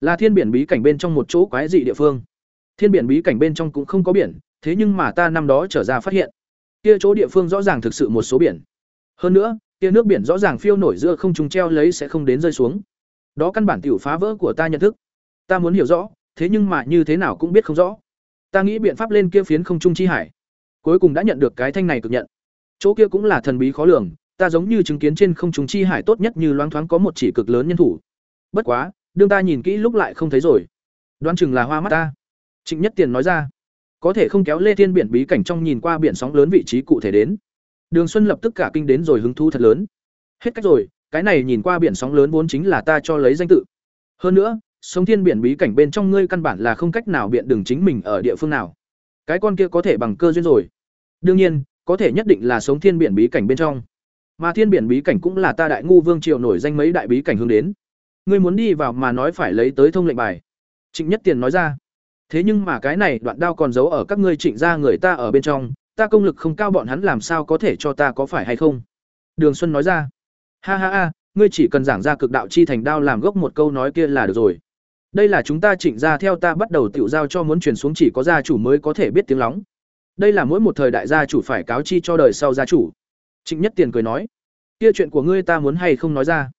S1: Là thiên biển bí cảnh bên trong một chỗ quái dị địa phương thiên biển bí cảnh bên trong cũng không có biển, thế nhưng mà ta năm đó trở ra phát hiện. Kia chỗ địa phương rõ ràng thực sự một số biển. Hơn nữa, kia nước biển rõ ràng phiêu nổi giữa không trung treo lấy sẽ không đến rơi xuống. Đó căn bản tiểu phá vỡ của ta nhận thức. Ta muốn hiểu rõ, thế nhưng mà như thế nào cũng biết không rõ. Ta nghĩ biện pháp lên kia phiến không trung chi hải. Cuối cùng đã nhận được cái thanh này cực nhận. Chỗ kia cũng là thần bí khó lường, ta giống như chứng kiến trên không trung chi hải tốt nhất như loáng thoáng có một chỉ cực lớn nhân thủ. Bất quá, đương ta nhìn kỹ lúc lại không thấy rồi. Đoán chừng là hoa mắt ta trịnh nhất tiền nói ra. Có thể không kéo lê thiên biển bí cảnh trong nhìn qua biển sóng lớn vị trí cụ thể đến. Đường xuân lập tức cả kinh đến rồi hứng thú thật lớn. Hết cách rồi, cái này nhìn qua biển sóng lớn vốn chính là ta cho lấy danh tự. Hơn nữa, sống thiên biển bí cảnh bên trong ngươi căn bản là không cách nào biện đường chính mình ở địa phương nào. Cái con kia có thể bằng cơ duyên rồi. Đương nhiên, có thể nhất định là sống thiên biển bí cảnh bên trong. Mà thiên biển bí cảnh cũng là ta đại ngu vương triều nổi danh mấy đại bí cảnh hướng đến. Ngươi muốn đi vào mà nói phải lấy tới thông lệnh bài. Trịnh nhất tiền nói ra thế nhưng mà cái này đoạn đao còn giấu ở các ngươi trịnh gia người ta ở bên trong, ta công lực không cao bọn hắn làm sao có thể cho ta có phải hay không? Đường xuân nói ra. Ha ha ha, ngươi chỉ cần giảng ra cực đạo chi thành đao làm gốc một câu nói kia là được rồi. Đây là chúng ta trịnh gia theo ta bắt đầu tiểu giao cho muốn truyền xuống chỉ có gia chủ mới có thể biết tiếng lóng. Đây là mỗi một thời đại gia chủ phải cáo chi cho đời sau gia chủ. Trịnh nhất tiền cười nói. Kia chuyện của ngươi ta muốn hay không nói ra?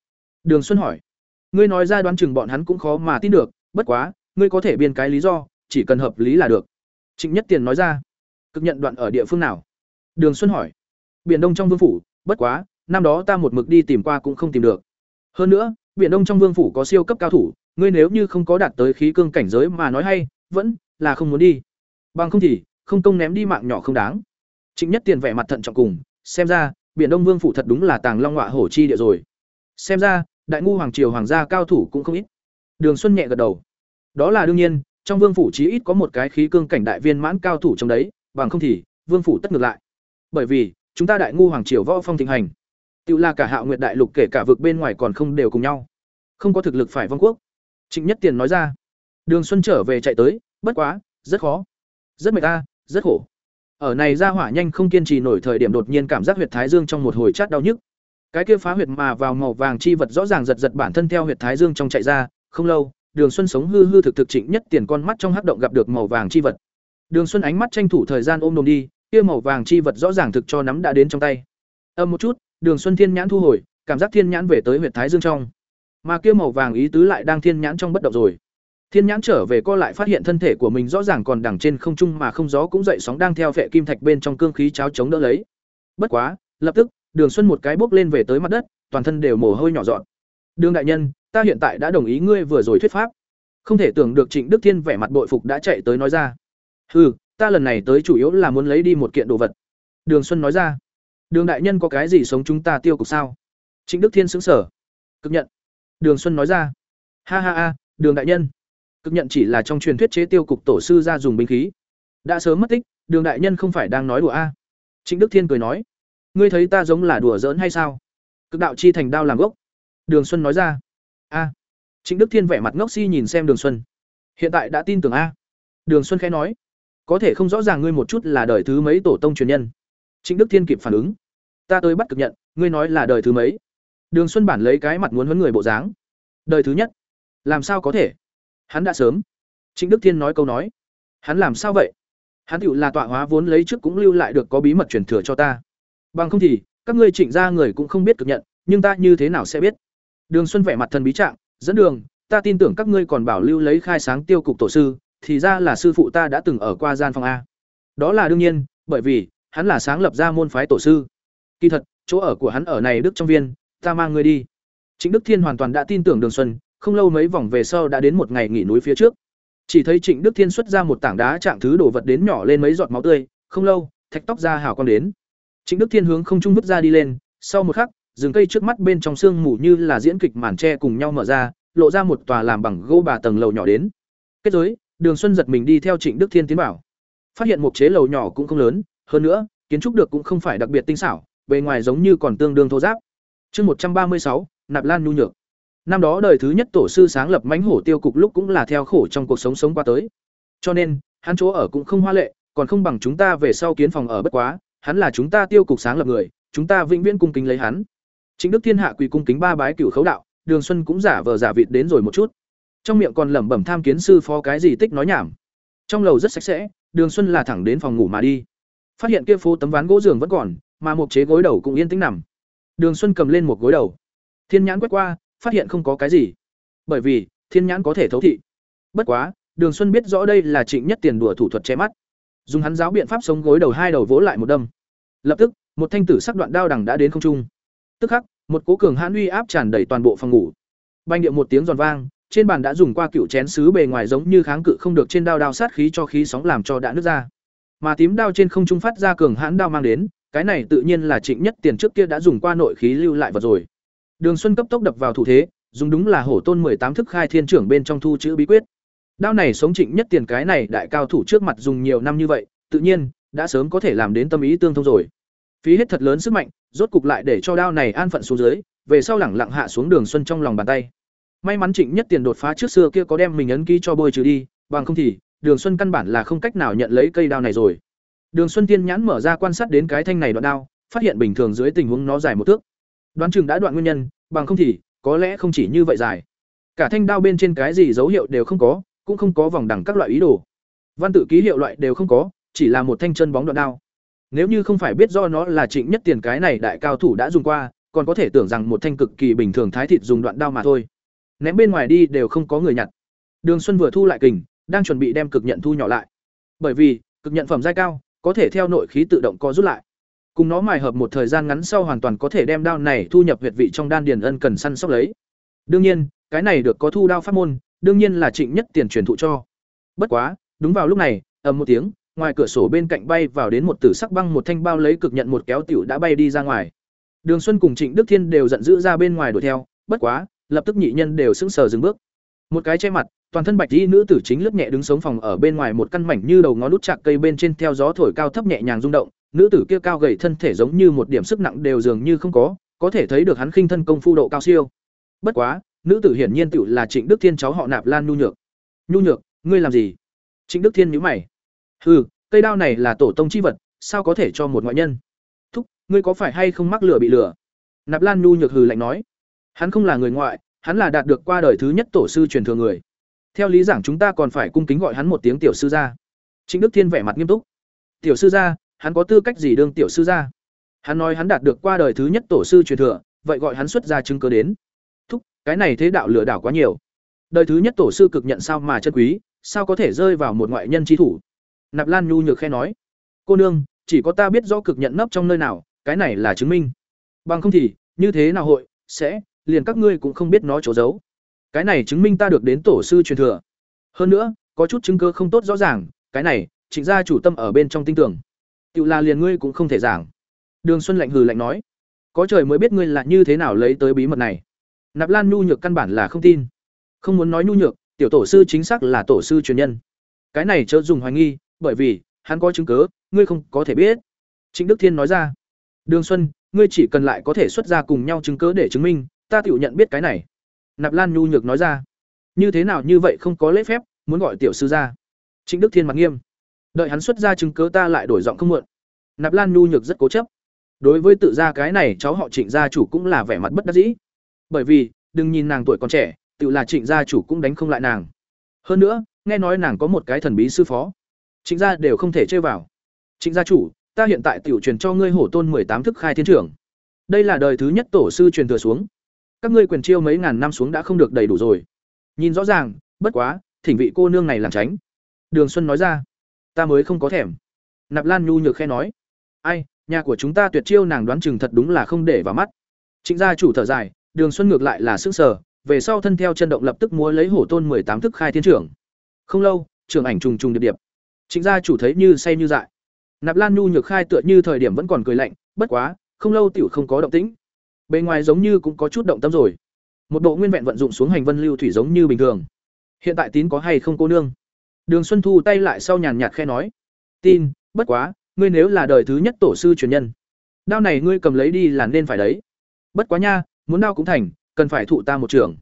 S1: Đường xuân hỏi. Ngươi nói ra đoán chừng bọn hắn cũng khó mà tin được, bất quá, ngươi có thể biên cái lý do chỉ cần hợp lý là được. Trịnh nhất tiền nói ra, cực nhận đoạn ở địa phương nào? Đường xuân hỏi, biển đông trong vương phủ, bất quá, năm đó ta một mực đi tìm qua cũng không tìm được. Hơn nữa, biển đông trong vương phủ có siêu cấp cao thủ, ngươi nếu như không có đạt tới khí cương cảnh giới mà nói hay, vẫn là không muốn đi. Bằng không thì, không công ném đi mạng nhỏ không đáng. Trịnh nhất tiền vẻ mặt thận trọng cùng, xem ra, biển đông vương phủ thật đúng là tàng long họa hổ chi địa rồi. Xem ra, đại ngu hoàng triều hoàng gia cao thủ cũng không ít. Đường xuân nhẹ gật đầu, đó là đương nhiên trong vương phủ chí ít có một cái khí cương cảnh đại viên mãn cao thủ trong đấy, bằng không thì, vương phủ tất ngược lại. Bởi vì, chúng ta đại ngu hoàng triều võ phong thịnh hành. Tự là cả hạo nguyệt đại lục kể cả vực bên ngoài còn không đều cùng nhau. Không có thực lực phải vong quốc. Trịnh nhất tiền nói ra. Đường xuân trở về chạy tới, bất quá, rất khó. Rất mệt ta, rất khổ. Ở này ra hỏa nhanh không kiên trì nổi thời điểm đột nhiên cảm giác huyệt thái dương trong một hồi chát đau nhức. Cái kia phá huyệt mà vào màu vàng chi vật rõ ràng giật giật bản thân theo huyệt thái dương trong chạy ra, không lâu đường xuân sống hư hư thực thực trịnh nhất tiền con mắt trong hắc động gặp được màu vàng chi vật Đường Xuân ánh mắt tranh thủ thời gian ôm đồm đi, kia màu vàng chi vật rõ ràng thực cho nắm đã đến trong tay. Âm một chút, Đường Xuân Thiên nhãn thu hồi, cảm giác thiên nhãn về tới huyệt thái dương trong. Mà kia màu vàng ý tứ lại đang thiên nhãn trong bất động rồi. Thiên nhãn trở về co lại phát hiện thân thể của mình rõ ràng còn đằng trên không trung mà không gió cũng dậy sóng đang theo phệ kim thạch bên trong cương khí cháo chống đỡ lấy. Bất quá, lập tức, Đường Xuân một cái bước lên về tới mặt đất, toàn thân đều mồ hôi nhỏ giọt. "Đường đại nhân, ta hiện tại đã đồng ý ngươi vừa rồi thuyết pháp." Không thể tưởng được Trịnh Đức Thiên vẻ mặt bội phục đã chạy tới nói ra. "Hừ, ta lần này tới chủ yếu là muốn lấy đi một kiện đồ vật." Đường Xuân nói ra. "Đường đại nhân có cái gì sống chúng ta tiêu cục sao?" Trịnh Đức Thiên xứng sở "Cực nhận." Đường Xuân nói ra. "Ha ha ha, Đường đại nhân." Cực nhận chỉ là trong truyền thuyết chế tiêu cục tổ sư ra dùng binh khí. Đã sớm mất tích, Đường đại nhân không phải đang nói đùa a? Trịnh Đức Thiên cười nói, ngươi thấy ta giống là đùa giỡn hay sao? Cực đạo chi thành đao làm gốc. Đường Xuân nói ra. A. Trịnh Đức Thiên vẻ mặt ngốc si nhìn xem Đường Xuân. Hiện tại đã tin tưởng a. Đường Xuân khẽ nói, có thể không rõ ràng ngươi một chút là đời thứ mấy tổ tông truyền nhân. Trịnh Đức Thiên kịp phản ứng. Ta tới bắt cực nhận, ngươi nói là đời thứ mấy? Đường Xuân bản lấy cái mặt muốn huấn người bộ dáng. Đời thứ nhất. Làm sao có thể? Hắn đã sớm. Trịnh Đức Thiên nói câu nói. Hắn làm sao vậy? Hắn tựu là tọa hóa vốn lấy trước cũng lưu lại được có bí mật truyền thừa cho ta. Bằng không thì, các ngươi Trịnh gia người cũng không biết cực nhận, nhưng ta như thế nào sẽ biết? Đường Xuân vẻ mặt thần bí trạng, dẫn đường, ta tin tưởng các ngươi còn bảo lưu lấy khai sáng tiêu cục tổ sư, thì ra là sư phụ ta đã từng ở qua gian phòng a. Đó là đương nhiên, bởi vì hắn là sáng lập ra môn phái tổ sư. Kỳ thật, chỗ ở của hắn ở này Đức trong viên, ta mang ngươi đi. Trịnh Đức Thiên hoàn toàn đã tin tưởng Đường Xuân, không lâu mấy vòng về sau đã đến một ngày nghỉ núi phía trước. Chỉ thấy Trịnh Đức Thiên xuất ra một tảng đá trạng thứ đổ vật đến nhỏ lên mấy giọt máu tươi, không lâu, thạch tóc ra hào quang đến. Trịnh Đức Thiên hướng không trung vứt ra đi lên, sau một khắc, rừng cây trước mắt bên trong sương mù như là diễn kịch màn tre cùng nhau mở ra, lộ ra một tòa làm bằng gỗ bà tầng lầu nhỏ đến. Kết giới, Đường Xuân giật mình đi theo Trịnh Đức Thiên tiến vào. Phát hiện một chế lầu nhỏ cũng không lớn, hơn nữa, kiến trúc được cũng không phải đặc biệt tinh xảo, bề ngoài giống như còn tương đương thô ráp. Chương một trăm ba mươi sáu, Nạp Lan nhu nhược. Năm đó đời thứ nhất tổ sư sáng lập mãnh hổ tiêu cục lúc cũng là theo khổ trong cuộc sống sống qua tới. Cho nên, hắn chỗ ở cũng không hoa lệ, còn không bằng chúng ta về sau kiến phòng ở bất quá, hắn là chúng ta tiêu cục sáng lập người, chúng ta vĩnh viễn cung kính lấy hắn. Chính Đức Thiên Hạ quỳ cung kính ba bái cửu khấu đạo, Đường Xuân cũng giả vờ giả vịt đến rồi một chút. Trong miệng còn lẩm bẩm tham kiến sư phó cái gì tích nói nhảm. Trong lầu rất sạch sẽ, Đường Xuân là thẳng đến phòng ngủ mà đi. Phát hiện kia phố tấm ván gỗ giường vẫn còn, mà một chế gối đầu cũng yên tĩnh nằm. Đường Xuân cầm lên một gối đầu. Thiên nhãn quét qua, phát hiện không có cái gì. Bởi vì, thiên nhãn có thể thấu thị. Bất quá, Đường Xuân biết rõ đây là Trịnh Nhất Tiền đùa thủ thuật che mắt. Dùng hắn giáo biện pháp sống gối đầu hai đầu vỗ lại một đâm. Lập tức, một thanh tử sắc đoạn đao đằng đã đến không trung. Tức khắc, một cố cường hãn uy áp tràn đầy toàn bộ phòng ngủ. Banh điệu một tiếng giòn vang, trên bàn đã dùng qua cựu chén sứ bề ngoài giống như kháng cự không được trên đao đao sát khí cho khí sóng làm cho đã nứt ra. Mà tím đao trên không trung phát ra cường hãn đao mang đến, cái này tự nhiên là Trịnh Nhất Tiền trước kia đã dùng qua nội khí lưu lại vật rồi. Đường Xuân cấp tốc đập vào thủ thế, dùng đúng là hổ tôn tám thức khai thiên trưởng bên trong thu chữ bí quyết. Đao này sống Trịnh Nhất Tiền cái này đại cao thủ trước mặt dùng nhiều năm như vậy, tự nhiên đã sớm có thể làm đến tâm ý tương thông rồi. Phí hết thật lớn sức mạnh, rốt cục lại để cho đao này an phận xuống dưới, về sau lẳng lặng hạ xuống Đường Xuân trong lòng bàn tay. May mắn Trịnh Nhất Tiền đột phá trước xưa kia có đem mình ấn ký cho bôi trừ đi, bằng không thì Đường Xuân căn bản là không cách nào nhận lấy cây đao này rồi. Đường Xuân tiên nhãn mở ra quan sát đến cái thanh này đoạn đao, phát hiện bình thường dưới tình huống nó dài một thước. Đoán chừng đã đoạn nguyên nhân, bằng không thì có lẽ không chỉ như vậy dài. Cả thanh đao bên trên cái gì dấu hiệu đều không có, cũng không có vòng đẳng các loại ý đồ. Văn tự ký hiệu loại đều không có, chỉ là một thanh chân bóng đoạn đao. Nếu như không phải biết do nó là Trịnh Nhất Tiền cái này đại cao thủ đã dùng qua, còn có thể tưởng rằng một thanh cực kỳ bình thường thái thịt dùng đoạn đao mà thôi. Ném bên ngoài đi đều không có người nhặt. Đường Xuân vừa thu lại kình, đang chuẩn bị đem cực nhận thu nhỏ lại. Bởi vì, cực nhận phẩm giai cao, có thể theo nội khí tự động co rút lại. Cùng nó mài hợp một thời gian ngắn sau hoàn toàn có thể đem đao này thu nhập huyệt vị trong đan điền ân cần săn sóc lấy. Đương nhiên, cái này được có thu đao pháp môn, đương nhiên là Trịnh Nhất Tiền truyền thụ cho. Bất quá, đúng vào lúc này, ầm một tiếng, ngoài cửa sổ bên cạnh bay vào đến một tử sắc băng một thanh bao lấy cực nhận một kéo tiểu đã bay đi ra ngoài. Đường Xuân cùng Trịnh Đức Thiên đều giận dữ ra bên ngoài đuổi theo, bất quá, lập tức nhị nhân đều sững sờ dừng bước. Một cái che mặt, toàn thân bạch y nữ tử chính lướt nhẹ đứng sống phòng ở bên ngoài một căn mảnh như đầu ngón nút chạc cây bên trên theo gió thổi cao thấp nhẹ nhàng rung động, nữ tử kia cao gầy thân thể giống như một điểm sức nặng đều dường như không có, có thể thấy được hắn khinh thân công phu độ cao siêu. Bất quá, nữ tử hiển nhiên tiểu là Trịnh Đức Thiên cháu họ Nạp Lan nhu nhược. Nhu nhược, ngươi làm gì? Trịnh Đức Thiên nhíu mày. Hừ, cây đao này là tổ tông chi vật, sao có thể cho một ngoại nhân? Thúc, ngươi có phải hay không mắc lửa bị lửa? Nạp Lan nhu nhược hừ lạnh nói. Hắn không là người ngoại, hắn là đạt được qua đời thứ nhất tổ sư truyền thừa người. Theo lý giảng chúng ta còn phải cung kính gọi hắn một tiếng tiểu sư gia. Trịnh Đức Thiên vẻ mặt nghiêm túc. Tiểu sư gia, hắn có tư cách gì đương tiểu sư gia? Hắn nói hắn đạt được qua đời thứ nhất tổ sư truyền thừa, vậy gọi hắn xuất ra chứng cứ đến. Thúc, cái này thế đạo lừa đảo quá nhiều. Đời thứ nhất tổ sư cực nhận sao mà chân quý, sao có thể rơi vào một ngoại nhân chi thủ? Nạp Lan nhu nhược khe nói, cô nương, chỉ có ta biết rõ cực nhận nấp trong nơi nào, cái này là chứng minh. Bằng không thì, như thế nào hội sẽ liền các ngươi cũng không biết nó chỗ giấu. Cái này chứng minh ta được đến tổ sư truyền thừa. Hơn nữa, có chút chứng cứ không tốt rõ ràng, cái này, Trịnh gia chủ tâm ở bên trong tinh tưởng. Tiểu là liền ngươi cũng không thể giảng. Đường Xuân lạnh hừ lạnh nói, có trời mới biết ngươi là như thế nào lấy tới bí mật này. Nạp Lan nhu nhược căn bản là không tin. Không muốn nói nhu nhược, tiểu tổ sư chính xác là tổ sư truyền nhân. Cái này chớ dùng hoài nghi, bởi vì hắn có chứng cứ, ngươi không có thể biết. Trịnh Đức Thiên nói ra. Đường Xuân, ngươi chỉ cần lại có thể xuất ra cùng nhau chứng cứ để chứng minh, ta tự nhận biết cái này. Nạp Lan nhu nhược nói ra. Như thế nào như vậy không có lễ phép, muốn gọi tiểu sư ra. Trịnh Đức Thiên mặt nghiêm. Đợi hắn xuất ra chứng cứ ta lại đổi giọng không muộn. Nạp Lan nhu nhược rất cố chấp. Đối với tự gia cái này cháu họ Trịnh gia chủ cũng là vẻ mặt bất đắc dĩ. Bởi vì, đừng nhìn nàng tuổi còn trẻ, tự là Trịnh gia chủ cũng đánh không lại nàng. Hơn nữa, nghe nói nàng có một cái thần bí sư phó. Trịnh gia đều không thể chơi vào. Trịnh gia chủ, ta hiện tại tiểu truyền cho ngươi hổ tôn tám thức khai thiên trưởng. Đây là đời thứ nhất tổ sư truyền thừa xuống. Các ngươi quyền chiêu mấy ngàn năm xuống đã không được đầy đủ rồi. Nhìn rõ ràng, bất quá, thỉnh vị cô nương này làm tránh. Đường Xuân nói ra, ta mới không có thèm. Nạp Lan nhu nhược khe nói, ai, nhà của chúng ta tuyệt chiêu nàng đoán chừng thật đúng là không để vào mắt. Trịnh gia chủ thở dài, Đường Xuân ngược lại là sức sờ. về sau thân theo chân động lập tức múa lấy hổ tôn tám thức khai thiên trưởng. Không lâu, trưởng ảnh trùng trùng điệp điệp. Trịnh gia chủ thấy như say như dại. Nạp Lan nhu nhược khai tựa như thời điểm vẫn còn cười lạnh, bất quá, không lâu tiểu không có động tĩnh. Bên ngoài giống như cũng có chút động tâm rồi. Một bộ nguyên vẹn vận dụng xuống hành vân lưu thủy giống như bình thường. Hiện tại tín có hay không cô nương? Đường Xuân Thu tay lại sau nhàn nhạt khẽ nói, "Tin, bất quá, ngươi nếu là đời thứ nhất tổ sư truyền nhân, đao này ngươi cầm lấy đi là nên phải đấy. Bất quá nha, muốn đao cũng thành, cần phải thụ ta một trưởng.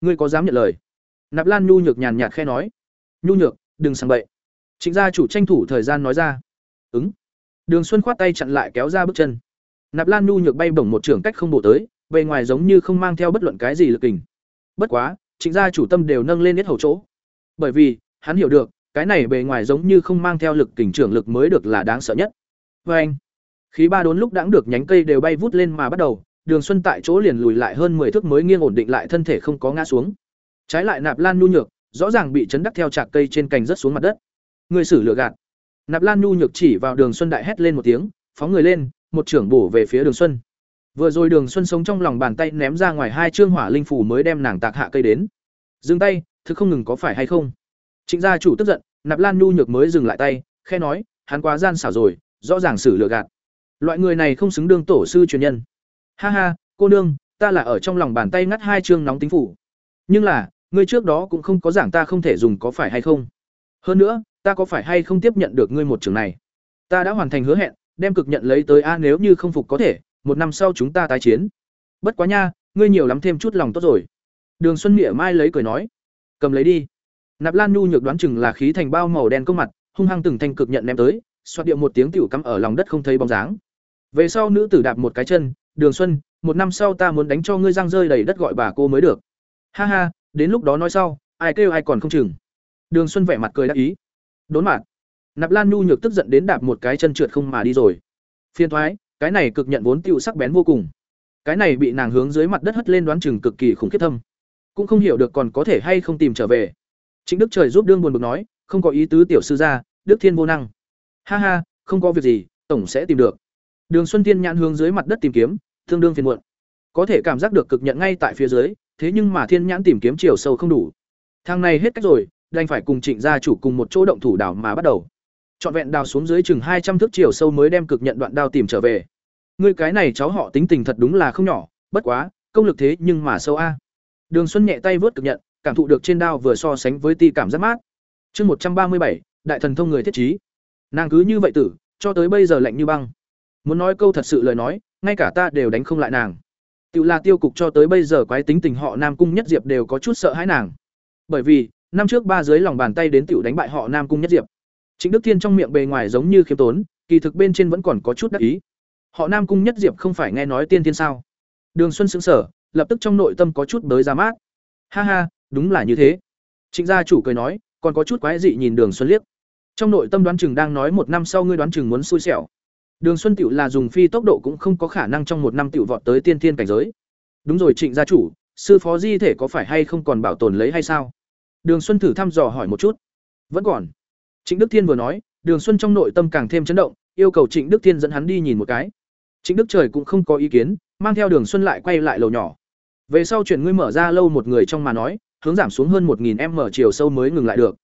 S1: Ngươi có dám nhận lời?" Nạp Lan nhu nhược nhàn nhạt khẽ nói, "Nhu nhược, đừng sang bậy." Trịnh gia chủ tranh thủ thời gian nói ra. "Ứng." Đường Xuân khoát tay chặn lại kéo ra bước chân. Nạp Lan nhu nhược bay bổng một trường cách không bổ tới, bề ngoài giống như không mang theo bất luận cái gì lực kình. Bất quá, Trịnh gia chủ tâm đều nâng lên hết hầu chỗ. Bởi vì, hắn hiểu được, cái này bề ngoài giống như không mang theo lực kình trưởng lực mới được là đáng sợ nhất. Và anh, khí ba đốn lúc đãng được nhánh cây đều bay vút lên mà bắt đầu, Đường Xuân tại chỗ liền lùi lại hơn 10 thước mới nghiêng ổn định lại thân thể không có ngã xuống. Trái lại Nạp Lan nhu nhược, rõ ràng bị chấn đắc theo chạc cây trên cành rất xuống mặt đất. Người xử lựa gạt. Nạp Lan nhu nhược chỉ vào Đường Xuân đại hét lên một tiếng, phóng người lên, một trưởng bổ về phía Đường Xuân. Vừa rồi Đường Xuân sống trong lòng bàn tay ném ra ngoài hai trương hỏa linh phủ mới đem nàng tạc hạ cây đến. Dừng tay, thực không ngừng có phải hay không? Trịnh gia chủ tức giận, Nạp Lan nhu nhược mới dừng lại tay, khe nói, hắn quá gian xảo rồi, rõ ràng xử lừa gạt. Loại người này không xứng đương tổ sư truyền nhân. Ha ha, cô nương, ta là ở trong lòng bàn tay ngắt hai chương nóng tính phủ. Nhưng là, ngươi trước đó cũng không có giảng ta không thể dùng có phải hay không? Hơn nữa, ta có phải hay không tiếp nhận được ngươi một trường này? Ta đã hoàn thành hứa hẹn, đem cực nhận lấy tới a nếu như không phục có thể, một năm sau chúng ta tái chiến. Bất quá nha, ngươi nhiều lắm thêm chút lòng tốt rồi. Đường Xuân Nghĩa mai lấy cười nói, cầm lấy đi. Nạp Lan Nhu nhược đoán chừng là khí thành bao màu đen công mặt, hung hăng từng thanh cực nhận ném tới, xoát điệu một tiếng tiểu cắm ở lòng đất không thấy bóng dáng. Về sau nữ tử đạp một cái chân, "Đường Xuân, một năm sau ta muốn đánh cho ngươi giang rơi đầy đất gọi bà cô mới được." Ha ha, đến lúc đó nói sau, ai kêu ai còn không chừng. Đường Xuân vẻ mặt cười đắc ý. Đốn mặt. Nạp Lan Nhu nhược tức giận đến đạp một cái chân trượt không mà đi rồi. Phiên thoái, cái này cực nhận vốn tiêu sắc bén vô cùng. Cái này bị nàng hướng dưới mặt đất hất lên đoán chừng cực kỳ khủng khiếp thâm. Cũng không hiểu được còn có thể hay không tìm trở về. chính Đức Trời giúp đương buồn bực nói, không có ý tứ tiểu sư gia, Đức Thiên vô năng. Ha ha, không có việc gì, tổng sẽ tìm được. Đường Xuân Tiên nhãn hướng dưới mặt đất tìm kiếm, tương đương phiền muộn. Có thể cảm giác được cực nhận ngay tại phía dưới, thế nhưng mà Thiên nhãn tìm kiếm chiều sâu không đủ. Thang này hết cách rồi, đành phải cùng Trịnh gia chủ cùng một chỗ động thủ đảo mà bắt đầu. Trọn vẹn đào xuống dưới chừng hai trăm thước chiều sâu mới đem cực nhận đoạn đao tìm trở về. Ngươi cái này cháu họ tính tình thật đúng là không nhỏ, bất quá, công lực thế nhưng mà sâu a. Đường Xuân nhẹ tay vớt cực nhận, cảm thụ được trên đao vừa so sánh với ti cảm giác mát. Chương một trăm ba mươi bảy, đại thần thông người thiết trí. Nàng cứ như vậy tử, cho tới bây giờ lạnh như băng. Muốn nói câu thật sự lời nói, ngay cả ta đều đánh không lại nàng. Tiểu là tiêu cục cho tới bây giờ quái tính tình họ Nam cung nhất diệp đều có chút sợ hãi nàng. Bởi vì, năm trước ba dưới lòng bàn tay đến tiểu đánh bại họ Nam cung nhất diệp. Trịnh Đức Thiên trong miệng bề ngoài giống như khiêm tốn, kỳ thực bên trên vẫn còn có chút đắc ý. Họ Nam cung nhất diệp không phải nghe nói tiên thiên sao? Đường Xuân sững sờ, lập tức trong nội tâm có chút bới ra mát. Ha ha, đúng là như thế. Trịnh gia chủ cười nói, còn có chút quái dị nhìn Đường Xuân liếc. trong nội tâm đoán chừng đang nói một năm sau ngươi đoán chừng muốn xui xẻo đường xuân tiểu là dùng phi tốc độ cũng không có khả năng trong một năm tiểu vọt tới tiên thiên cảnh giới đúng rồi trịnh gia chủ sư phó di thể có phải hay không còn bảo tồn lấy hay sao đường xuân thử thăm dò hỏi một chút. Vẫn còn. Trịnh đức thiên vừa nói, đường xuân trong nội tâm càng thêm chấn động, yêu cầu trịnh đức thiên dẫn hắn đi nhìn một cái. Trịnh đức trời cũng không có ý kiến, mang theo đường xuân lại quay lại lầu nhỏ. Về sau chuyển ngươi mở ra lâu một người trong mà nói, hướng giảm xuống hơn một m chiều sâu mới ngừng lại được.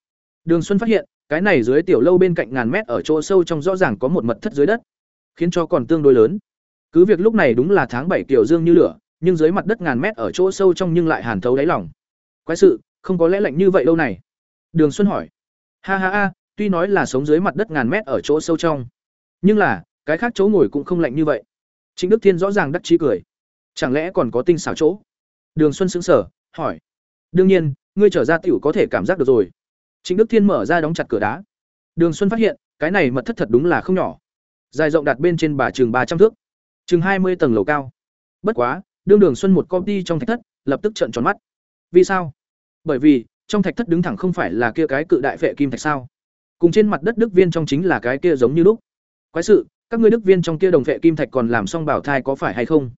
S1: Đường xuân phát hiện, cái này dưới tiểu lâu bên cạnh ngàn mét ở chỗ sâu trong rõ ràng có một mật thất dưới đất, khiến cho còn tương đối lớn. Cứ việc lúc này đúng là tháng bảy kiểu dương như lửa, nhưng dưới mặt đất ngàn mét ở chỗ sâu trong nhưng lại hàn thấu đáy lòng. Quái sự không có lẽ lạnh như vậy lâu này. Đường xuân hỏi. Ha ha ha, tuy nói là sống dưới mặt đất ngàn mét ở chỗ sâu trong, nhưng là, cái khác chỗ ngồi cũng không lạnh như vậy. Trịnh đức thiên rõ ràng đắc chí cười. Chẳng lẽ còn có tinh xảo chỗ? Đường xuân xứng sở hỏi. Đương nhiên, ngươi trở ra tiểu có thể cảm giác được rồi. Trịnh đức thiên mở ra đóng chặt cửa đá. Đường xuân phát hiện, cái này mật thất thật đúng là không nhỏ. Dài rộng đặt bên trên bà chừng ba trăm thước, chừng hai mươi tầng lầu cao. Bất quá, đương đường xuân một công ty trong thạch thất, lập tức trợn tròn mắt. Vì sao? Bởi vì, trong thạch thất đứng thẳng không phải là kia cái cự đại vệ kim thạch sao? Cùng trên mặt đất đức viên trong chính là cái kia giống như lúc. Quái sự, các ngươi đức viên trong kia đồng vệ kim thạch còn làm xong bảo thai có phải hay không?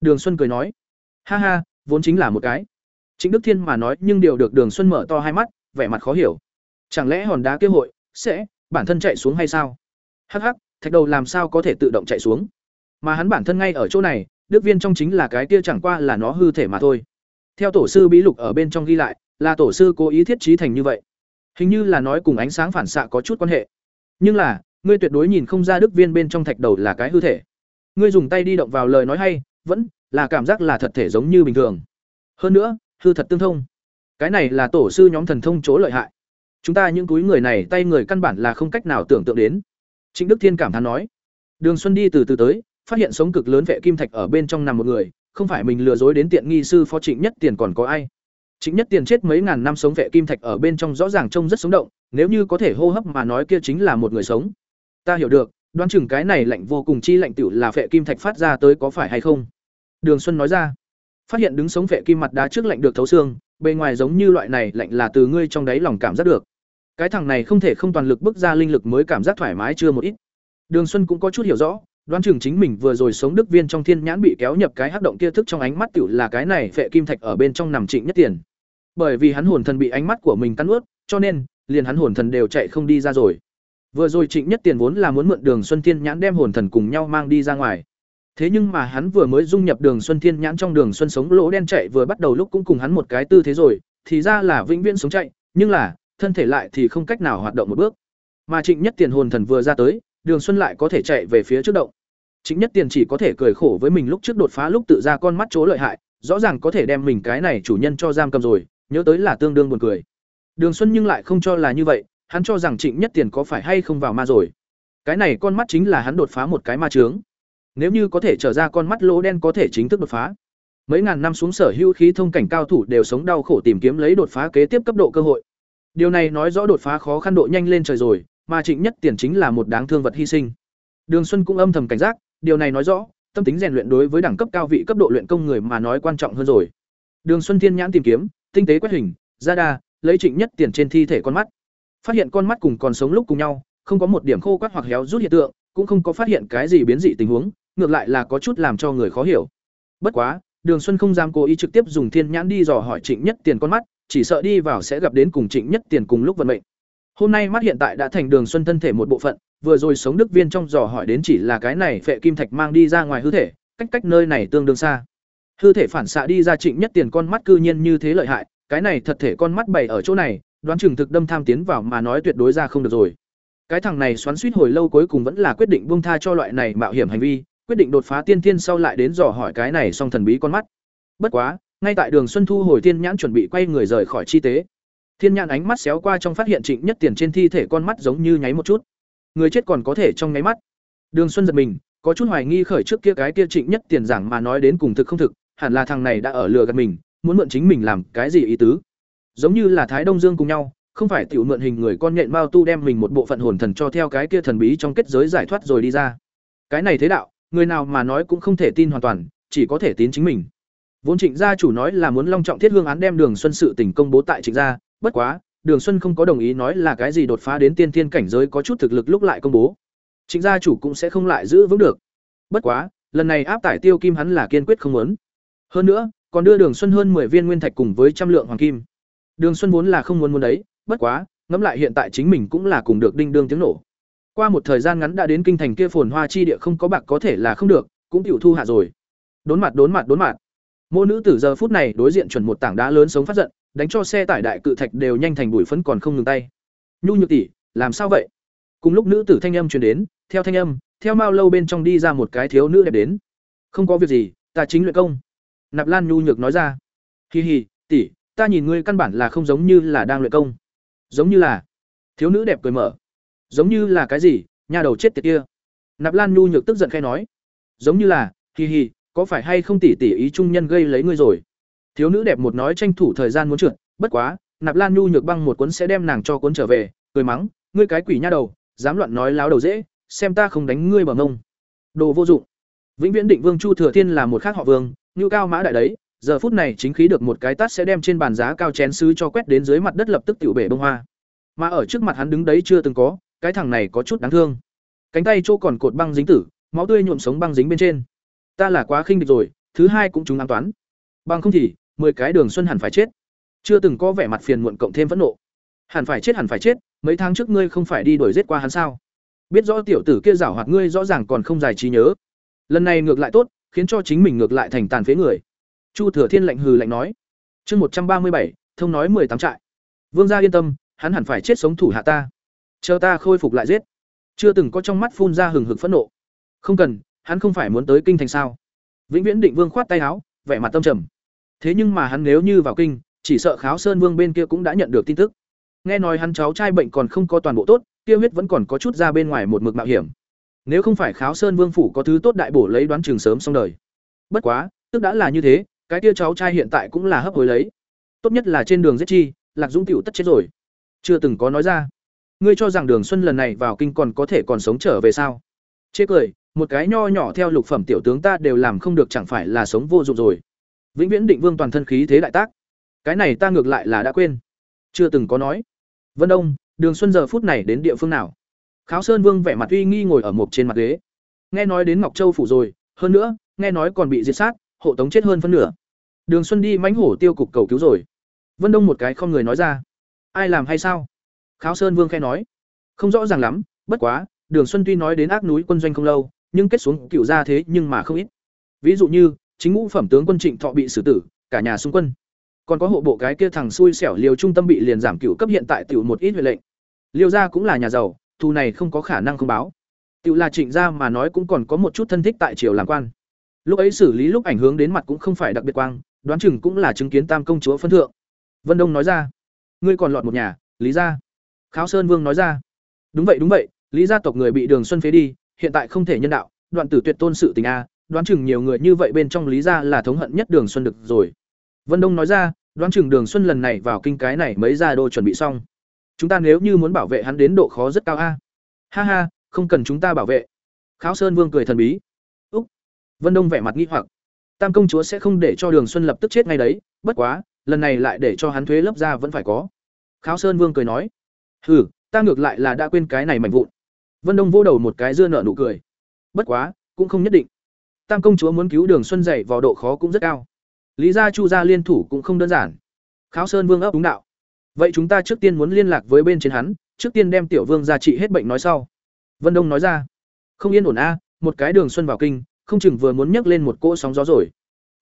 S1: Đường xuân cười nói. Ha ha, vốn chính là một cái. Chính đức thiên mà nói nhưng điều được đường xuân mở to hai mắt, vẻ mặt khó hiểu. Chẳng lẽ hòn đá kia hội sẽ bản thân chạy xuống hay sao? Hắc hắc, thạch đầu làm sao có thể tự động chạy xuống? Mà hắn bản thân ngay ở chỗ này, đức viên trong chính là cái kia chẳng qua là nó hư thể mà thôi. Theo tổ sư bí lục ở bên trong ghi lại là tổ sư cố ý thiết trí thành như vậy. Hình như là nói cùng ánh sáng phản xạ có chút quan hệ. Nhưng là, ngươi tuyệt đối nhìn không ra đức viên bên trong thạch đầu là cái hư thể. Ngươi dùng tay đi động vào lời nói hay, vẫn là cảm giác là thật thể giống như bình thường. Hơn nữa, hư thật tương thông. Cái này là tổ sư nhóm thần thông chỗ lợi hại. Chúng ta những túi người này tay người căn bản là không cách nào tưởng tượng đến. Trịnh đức thiên cảm thán nói. Đường xuân đi từ từ tới, phát hiện sống cực lớn vệ kim thạch ở bên trong nằm một người, không phải mình lừa dối đến tiện nghi sư phó trịnh nhất tiền còn có ai trịnh nhất tiền chết mấy ngàn năm sống vệ kim thạch ở bên trong rõ ràng trông rất sống động, nếu như có thể hô hấp mà nói kia chính là một người sống. Ta hiểu được, đoán chừng cái này lạnh vô cùng chi lạnh tiểu là vệ kim thạch phát ra tới có phải hay không? Đường xuân nói ra. Phát hiện đứng sống vệ kim mặt đá trước lạnh được thấu xương, bề ngoài giống như loại này lạnh là từ ngươi trong đáy lòng cảm giác được. Cái thằng này không thể không toàn lực bước ra linh lực mới cảm giác thoải mái chưa một ít. Đường xuân cũng có chút hiểu rõ, đoán chừng chính mình vừa rồi sống đức viên trong thiên nhãn bị kéo nhập cái hắc động kia thức trong ánh mắt tiểu là cái này phệ kim thạch ở bên trong nằm trịnh nhất tiền bởi vì hắn hồn thần bị ánh mắt của mình cắn ướt cho nên, liền hắn hồn thần đều chạy không đi ra rồi. Vừa rồi trịnh nhất tiền vốn là muốn mượn đường xuân thiên nhãn đem hồn thần cùng nhau mang đi ra ngoài. Thế nhưng mà hắn vừa mới dung nhập đường xuân thiên nhãn trong đường xuân sống, lỗ đen chạy vừa bắt đầu lúc cũng cùng hắn một cái tư thế rồi, thì ra là vĩnh viễn sống chạy, nhưng là, thân thể lại thì không cách nào hoạt động một bước. Mà trịnh nhất tiền hồn thần vừa ra tới, đường xuân lại có thể chạy về phía trước động. Trịnh nhất tiền chỉ có thể cười khổ với mình lúc trước đột phá lúc tự ra con mắt chỗ lợi hại, rõ ràng có thể đem mình cái này chủ nhân cho giam cầm rồi nhớ tới là tương đương buồn cười. Đường xuân nhưng lại không cho là như vậy, hắn cho rằng trịnh nhất tiền có phải hay không vào ma rồi. Cái này con mắt chính là hắn đột phá một cái ma trướng nếu như có thể trở ra con mắt lỗ đen có thể chính thức đột phá. Mấy ngàn năm xuống sở hữu khí thông cảnh cao thủ đều sống đau khổ tìm kiếm lấy đột phá kế tiếp cấp độ cơ hội. Điều này nói rõ đột phá khó khăn độ nhanh lên trời rồi, mà trịnh nhất tiền chính là một đáng thương vật hy sinh. Đường xuân cũng âm thầm cảnh giác, điều này nói rõ, tâm tính rèn luyện đối với đẳng cấp cao vị cấp độ luyện công người mà nói quan trọng hơn rồi. Đường xuân thiên nhãn tìm kiếm tinh tế quét hình, ra đa, lấy trịnh nhất tiền trên thi thể con mắt. Phát hiện con mắt cùng còn sống lúc cùng nhau, không có một điểm khô quắt hoặc héo rút hiện tượng, cũng không có phát hiện cái gì biến dị tình huống, ngược lại là có chút làm cho người khó hiểu. Bất quá, đường xuân không dám cố ý trực tiếp dùng thiên nhãn đi dò hỏi trịnh nhất tiền con mắt, chỉ sợ đi vào sẽ gặp đến cùng trịnh nhất tiền cùng lúc vận mệnh. Hôm nay mắt hiện tại đã thành đường xuân thân thể một bộ phận, vừa rồi sống đức viên trong dò hỏi đến chỉ là cái này phệ kim thạch mang đi ra ngoài hư thể, cách cách nơi này tương đương xa hư thể phản xạ đi ra trịnh nhất tiền con mắt cư nhiên như thế lợi hại, cái này thật thể con mắt bày ở chỗ này, đoán chừng thực đâm tham tiến vào mà nói tuyệt đối ra không được rồi. Cái thằng này xoắn suýt hồi lâu cuối cùng vẫn là quyết định buông tha cho loại này mạo hiểm hành vi, quyết định đột phá tiên tiên sau lại đến dò hỏi cái này song thần bí con mắt. Bất quá, ngay tại đường xuân thu hồi tiên nhãn chuẩn bị quay người rời khỏi chi tế, thiên nhãn ánh mắt xéo qua trong phát hiện trịnh nhất tiền trên thi thể con mắt giống như nháy một chút. Người chết còn có thể trong nháy mắt. Đường xuân giật mình, có chút hoài nghi khởi trước kia cái kia trịnh nhất tiền giảng mà nói đến cùng thực không thực hẳn là thằng này đã ở lừa gạt mình muốn mượn chính mình làm cái gì ý tứ giống như là thái đông dương cùng nhau không phải tiểu mượn hình người con nhện bao tu đem mình một bộ phận hồn thần cho theo cái kia thần bí trong kết giới giải thoát rồi đi ra cái này thế đạo người nào mà nói cũng không thể tin hoàn toàn chỉ có thể tín chính mình vốn trịnh gia chủ nói là muốn long trọng thiết hương án đem đường xuân sự tình công bố tại trịnh gia bất quá Đường Xuân không có đồng ý nói là cái gì đột phá đến tiên tiên cảnh giới có chút thực lực lúc lại công bố. Trịnh gia chủ cũng sẽ không lại giữ vững được. Bất quá, lần này áp tải Tiêu Kim hắn là kiên quyết không muốn. Hơn nữa, còn đưa Đường Xuân hơn 10 viên nguyên thạch cùng với trăm lượng hoàng kim. Đường Xuân vốn là không muốn muốn đấy, bất quá, ngẫm lại hiện tại chính mình cũng là cùng được đinh đương tiếng nổ. Qua một thời gian ngắn đã đến kinh thành kia phồn hoa chi địa không có bạc có thể là không được, cũng tiểu thu hạ rồi. Đốn mặt đốn mặt đốn mặt. Mô nữ tử giờ phút này đối diện chuẩn một tảng đá lớn sống phát giận, đánh cho xe tải đại cự thạch đều nhanh thành bụi phấn còn không ngừng tay. Nhu Nhược tỷ, làm sao vậy? Cùng lúc nữ tử thanh âm truyền đến, theo thanh âm, theo mao lâu bên trong đi ra một cái thiếu nữ đẹp đến. Không có việc gì, ta chính luyện công. Nạp Lan Nhu Nhược nói ra. Hi hi, tỷ, ta nhìn ngươi căn bản là không giống như là đang luyện công. Giống như là. Thiếu nữ đẹp cười mở. Giống như là cái gì? Nhà đầu chết tiệt kia. Nạp Lan Nhu Nhược tức giận khai nói. Giống như là, hi hi, có phải hay không tỷ tỷ ý trung nhân gây lấy ngươi rồi? Thiếu nữ đẹp một nói tranh thủ thời gian muốn trượt, bất quá, Nạp Lan Nhu Nhược băng một cuốn sẽ đem nàng cho cuốn trở về, cười mắng, ngươi cái quỷ nha đầu, dám loạn nói láo đầu dễ, xem ta không đánh ngươi bằng ngông. Đồ vô dụng. Vĩnh Viễn Định Vương Chu Thừa Thiên là một khác họ Vương, như cao mã đại đấy, giờ phút này chính khí được một cái tát sẽ đem trên bàn giá cao chén sứ cho quét đến dưới mặt đất lập tức tiểu bể bông hoa. Mà ở trước mặt hắn đứng đấy chưa từng có, cái thằng này có chút đáng thương. Cánh tay chỗ còn cột băng dính tử, máu tươi nhuộm sống băng dính bên trên. Ta là quá khinh địch rồi, thứ hai cũng chúng an toán. Bằng không thì, mười cái đường xuân hẳn phải chết. Chưa từng có vẻ mặt phiền muộn cộng thêm phẫn nộ. Hẳn phải chết hẳn phải chết, mấy tháng trước ngươi không phải đi đuổi giết qua hắn sao? Biết rõ tiểu tử kia giảo hoạt ngươi rõ ràng còn không giải trí nhớ. Lần này ngược lại tốt, khiến cho chính mình ngược lại thành tàn phế người. Chu Thừa Thiên lạnh hừ lạnh nói. Chương một trăm ba mươi bảy, thông nói mười tám trại. Vương gia yên tâm, hắn hẳn phải chết sống thủ hạ ta. Chờ ta khôi phục lại giết. Chưa từng có trong mắt phun ra hừng hực phẫn nộ. Không cần, hắn không phải muốn tới kinh thành sao? Vĩnh Viễn Định Vương khoát tay áo, vẻ mặt tâm trầm. Thế nhưng mà hắn nếu như vào kinh, chỉ sợ Kháo Sơn Vương bên kia cũng đã nhận được tin tức. Nghe nói hắn cháu trai bệnh còn không có toàn bộ tốt, kia huyết vẫn còn có chút ra bên ngoài một mực mạo hiểm. Nếu không phải Kháo Sơn Vương phủ có thứ tốt đại bổ lấy đoán trường sớm xong đời. Bất quá, tức đã là như thế, cái tia cháu trai hiện tại cũng là hấp hối lấy. Tốt nhất là trên đường giết chi, Lạc Dũng tiểu tất chết rồi. Chưa từng có nói ra. Ngươi cho rằng Đường Xuân lần này vào kinh còn có thể còn sống trở về sao? Chê cười, một cái nho nhỏ theo lục phẩm tiểu tướng ta đều làm không được chẳng phải là sống vô dụng rồi. Vĩnh Viễn Định Vương toàn thân khí thế đại tác. Cái này ta ngược lại là đã quên, chưa từng có nói. Vân Đông, Đường Xuân giờ phút này đến địa phương nào? Kháo Sơn Vương vẻ mặt uy nghi ngồi ở một trên mặt ghế. Nghe nói đến Ngọc Châu phủ rồi, hơn nữa, nghe nói còn bị diệt sát, hộ tống chết hơn phân nửa. Đường Xuân đi mãnh hổ tiêu cục cầu cứu rồi. Vân Đông một cái không người nói ra. Ai làm hay sao? Kháo Sơn Vương khẽ nói. Không rõ ràng lắm, bất quá, Đường Xuân tuy nói đến ác núi quân doanh không lâu, nhưng kết xuống cựu gia thế nhưng mà không ít. Ví dụ như, chính ngũ phẩm tướng quân Trịnh Thọ bị xử tử, cả nhà xung quân. Còn có hộ bộ cái kia thằng xui xẻo Liêu trung tâm bị liền giảm cựu cấp hiện tại tiểu một ít huệ lệnh. Liêu gia cũng là nhà giàu, thù này không có khả năng không báo. Tiểu là Trịnh gia mà nói cũng còn có một chút thân thích tại triều làm quan. Lúc ấy xử lý lúc ảnh hưởng đến mặt cũng không phải đặc biệt quang, đoán chừng cũng là chứng kiến tam công chúa phân thượng. Vân Đông nói ra, ngươi còn lọt một nhà, Lý gia. Kháo Sơn Vương nói ra, đúng vậy đúng vậy, Lý gia tộc người bị Đường Xuân phế đi, hiện tại không thể nhân đạo, đoạn tử tuyệt tôn sự tình a, đoán chừng nhiều người như vậy bên trong Lý gia là thống hận nhất Đường Xuân được rồi. Vân Đông nói ra, đoán chừng Đường Xuân lần này vào kinh cái này mấy gia đô chuẩn bị xong. Chúng ta nếu như muốn bảo vệ hắn đến độ khó rất cao a. Ha ha, không cần chúng ta bảo vệ. Kháo Sơn Vương cười thần bí. Úc. Vân Đông vẻ mặt nghi hoặc. Tam công chúa sẽ không để cho Đường Xuân lập tức chết ngay đấy, bất quá, lần này lại để cho hắn thuế lớp ra vẫn phải có. Kháo Sơn Vương cười nói. Hừ, ta ngược lại là đã quên cái này mảnh vụn. Vân Đông vỗ đầu một cái dưa nợ nụ cười. Bất quá, cũng không nhất định. Tam công chúa muốn cứu Đường Xuân dậy vào độ khó cũng rất cao. Lý gia Chu gia liên thủ cũng không đơn giản. Kháo Sơn Vương ấp đúng đạo. Vậy chúng ta trước tiên muốn liên lạc với bên trên hắn, trước tiên đem tiểu vương ra trị hết bệnh nói sau. Vân Đông nói ra. Không yên ổn a, một cái Đường Xuân vào kinh, không chừng vừa muốn nhấc lên một cỗ sóng gió rồi.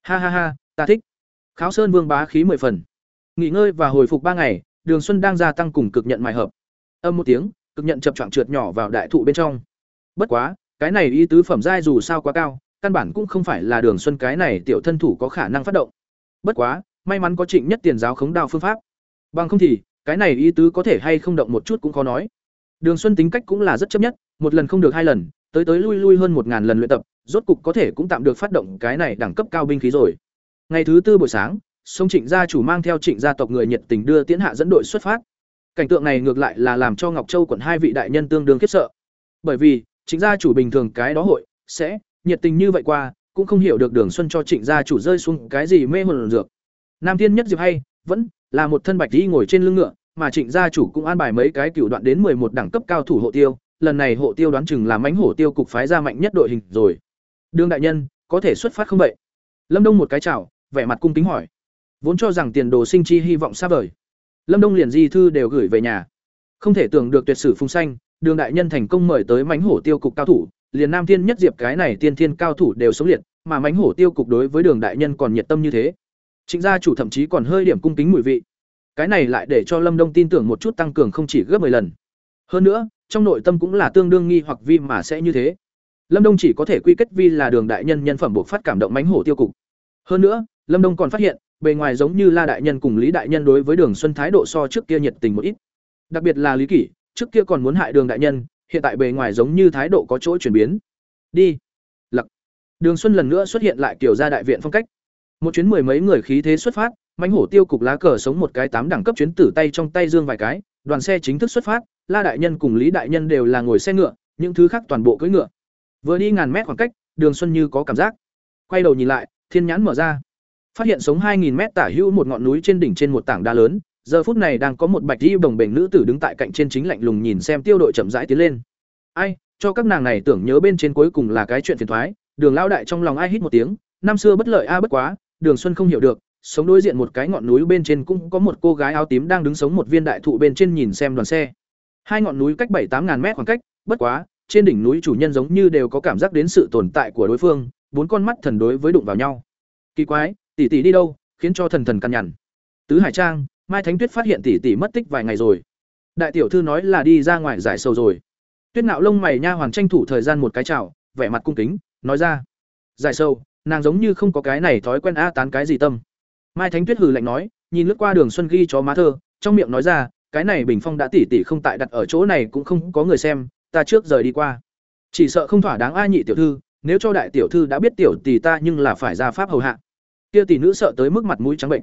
S1: Ha ha ha, ta thích. Kháo Sơn Vương bá khí mười phần. Nghỉ ngơi và hồi phục ba ngày, Đường Xuân đang gia tăng cùng cực nhận mài hợp. Âm một tiếng, cực nhận chập choạng trượt nhỏ vào đại thụ bên trong. Bất quá, cái này y tứ phẩm giai dù sao quá cao, căn bản cũng không phải là Đường Xuân cái này tiểu thân thủ có khả năng phát động. Bất quá, may mắn có Trịnh Nhất tiền giáo khống đao phương pháp. Bằng không thì, cái này y tứ có thể hay không động một chút cũng khó nói. Đường Xuân tính cách cũng là rất chấp nhất, một lần không được hai lần, tới tới lui lui hơn một ngàn lần luyện tập, rốt cục có thể cũng tạm được phát động cái này đẳng cấp cao binh khí rồi. Ngày thứ tư buổi sáng, sông Trịnh gia chủ mang theo Trịnh gia tộc người nhiệt tình đưa tiễn hạ dẫn đội xuất phát. Cảnh tượng này ngược lại là làm cho Ngọc Châu quận hai vị đại nhân tương đương khiếp sợ. Bởi vì, Trịnh gia chủ bình thường cái đó hội sẽ nhiệt tình như vậy qua, cũng không hiểu được Đường Xuân cho Trịnh gia chủ rơi xuống cái gì mê hồn dược. Nam Thiên nhất diệp hay, vẫn là một thân bạch y ngồi trên lưng ngựa, mà Trịnh gia chủ cũng an bài mấy cái cựu đoạn đến một đẳng cấp cao thủ hộ tiêu, lần này hộ tiêu đoán chừng là mãnh hổ tiêu cục phái ra mạnh nhất đội hình rồi. Đường đại nhân, có thể xuất phát không vậy? Lâm Đông một cái chào, vẻ mặt cung kính hỏi. Vốn cho rằng tiền đồ sinh chi hy vọng xa vời. Lâm Đông liền di thư đều gửi về nhà. Không thể tưởng được tuyệt sử phong xanh, Đường đại nhân thành công mời tới mãnh hổ tiêu cục cao thủ, liền Nam Thiên nhất diệp cái này tiên thiên cao thủ đều sống liệt, mà mãnh hổ tiêu cục đối với Đường đại nhân còn nhiệt tâm như thế. Trịnh gia chủ thậm chí còn hơi điểm cung kính mùi vị. Cái này lại để cho Lâm Đông tin tưởng một chút tăng cường không chỉ gấp 10 lần. Hơn nữa, trong nội tâm cũng là tương đương nghi hoặc vi mà sẽ như thế. Lâm Đông chỉ có thể quy kết vi là Đường đại nhân nhân phẩm buộc phát cảm động mãnh hổ tiêu cục. Hơn nữa, Lâm Đông còn phát hiện, bề ngoài giống như La đại nhân cùng Lý đại nhân đối với Đường Xuân thái độ so trước kia nhiệt tình một ít. Đặc biệt là Lý Kỷ, trước kia còn muốn hại Đường đại nhân, hiện tại bề ngoài giống như thái độ có chỗ chuyển biến. Đi. Lặc. Đường Xuân lần nữa xuất hiện lại kiểu gia đại viện phong cách. Một chuyến mười mấy người khí thế xuất phát, mãnh hổ tiêu cục lá cờ sống một cái tám đẳng cấp chuyến tử tay trong tay dương vài cái, đoàn xe chính thức xuất phát, La đại nhân cùng Lý đại nhân đều là ngồi xe ngựa, những thứ khác toàn bộ cưỡi ngựa. Vừa đi ngàn mét khoảng cách, Đường Xuân như có cảm giác. Quay đầu nhìn lại, thiên nhãn mở ra. Phát hiện sống 2000 mét tả hữu một ngọn núi trên đỉnh trên một tảng đá lớn, giờ phút này đang có một bạch y bồng bềnh nữ tử đứng tại cạnh trên chính lạnh lùng nhìn xem tiêu đội chậm rãi tiến lên. Ai, cho các nàng này tưởng nhớ bên trên cuối cùng là cái chuyện phiền thoái Đường lão đại trong lòng ai hít một tiếng, năm xưa bất lợi a à bất quá, Đường Xuân không hiểu được, sống đối diện một cái ngọn núi bên trên cũng có một cô gái áo tím đang đứng sống một viên đại thụ bên trên nhìn xem đoàn xe. Hai ngọn núi cách bảy tám ngàn mét khoảng cách, bất quá, trên đỉnh núi chủ nhân giống như đều có cảm giác đến sự tồn tại của đối phương, bốn con mắt thần đối với đụng vào nhau. Kỳ quái, tỷ tỷ đi đâu, khiến cho thần thần căn nhằn. Tứ Hải Trang, Mai Thánh Tuyết phát hiện tỷ tỷ mất tích vài ngày rồi. Đại tiểu thư nói là đi ra ngoài giải sầu rồi. Tuyết Nạo lông mày nha hoàn tranh thủ thời gian một cái chào, vẻ mặt cung kính, nói ra: "Giải sầu, nàng giống như không có cái này thói quen a tán cái gì tâm." Mai Thánh Tuyết hừ lạnh nói, nhìn lướt qua Đường Xuân ghi chó má thơ, trong miệng nói ra, cái này Bình Phong đã tỉ tỉ không tại đặt ở chỗ này cũng không có người xem, ta trước rời đi qua. Chỉ sợ không thỏa đáng a nhị tiểu thư, nếu cho đại tiểu thư đã biết tiểu tỷ ta nhưng là phải ra pháp hầu hạ. Kia tỷ nữ sợ tới mức mặt mũi trắng bệnh.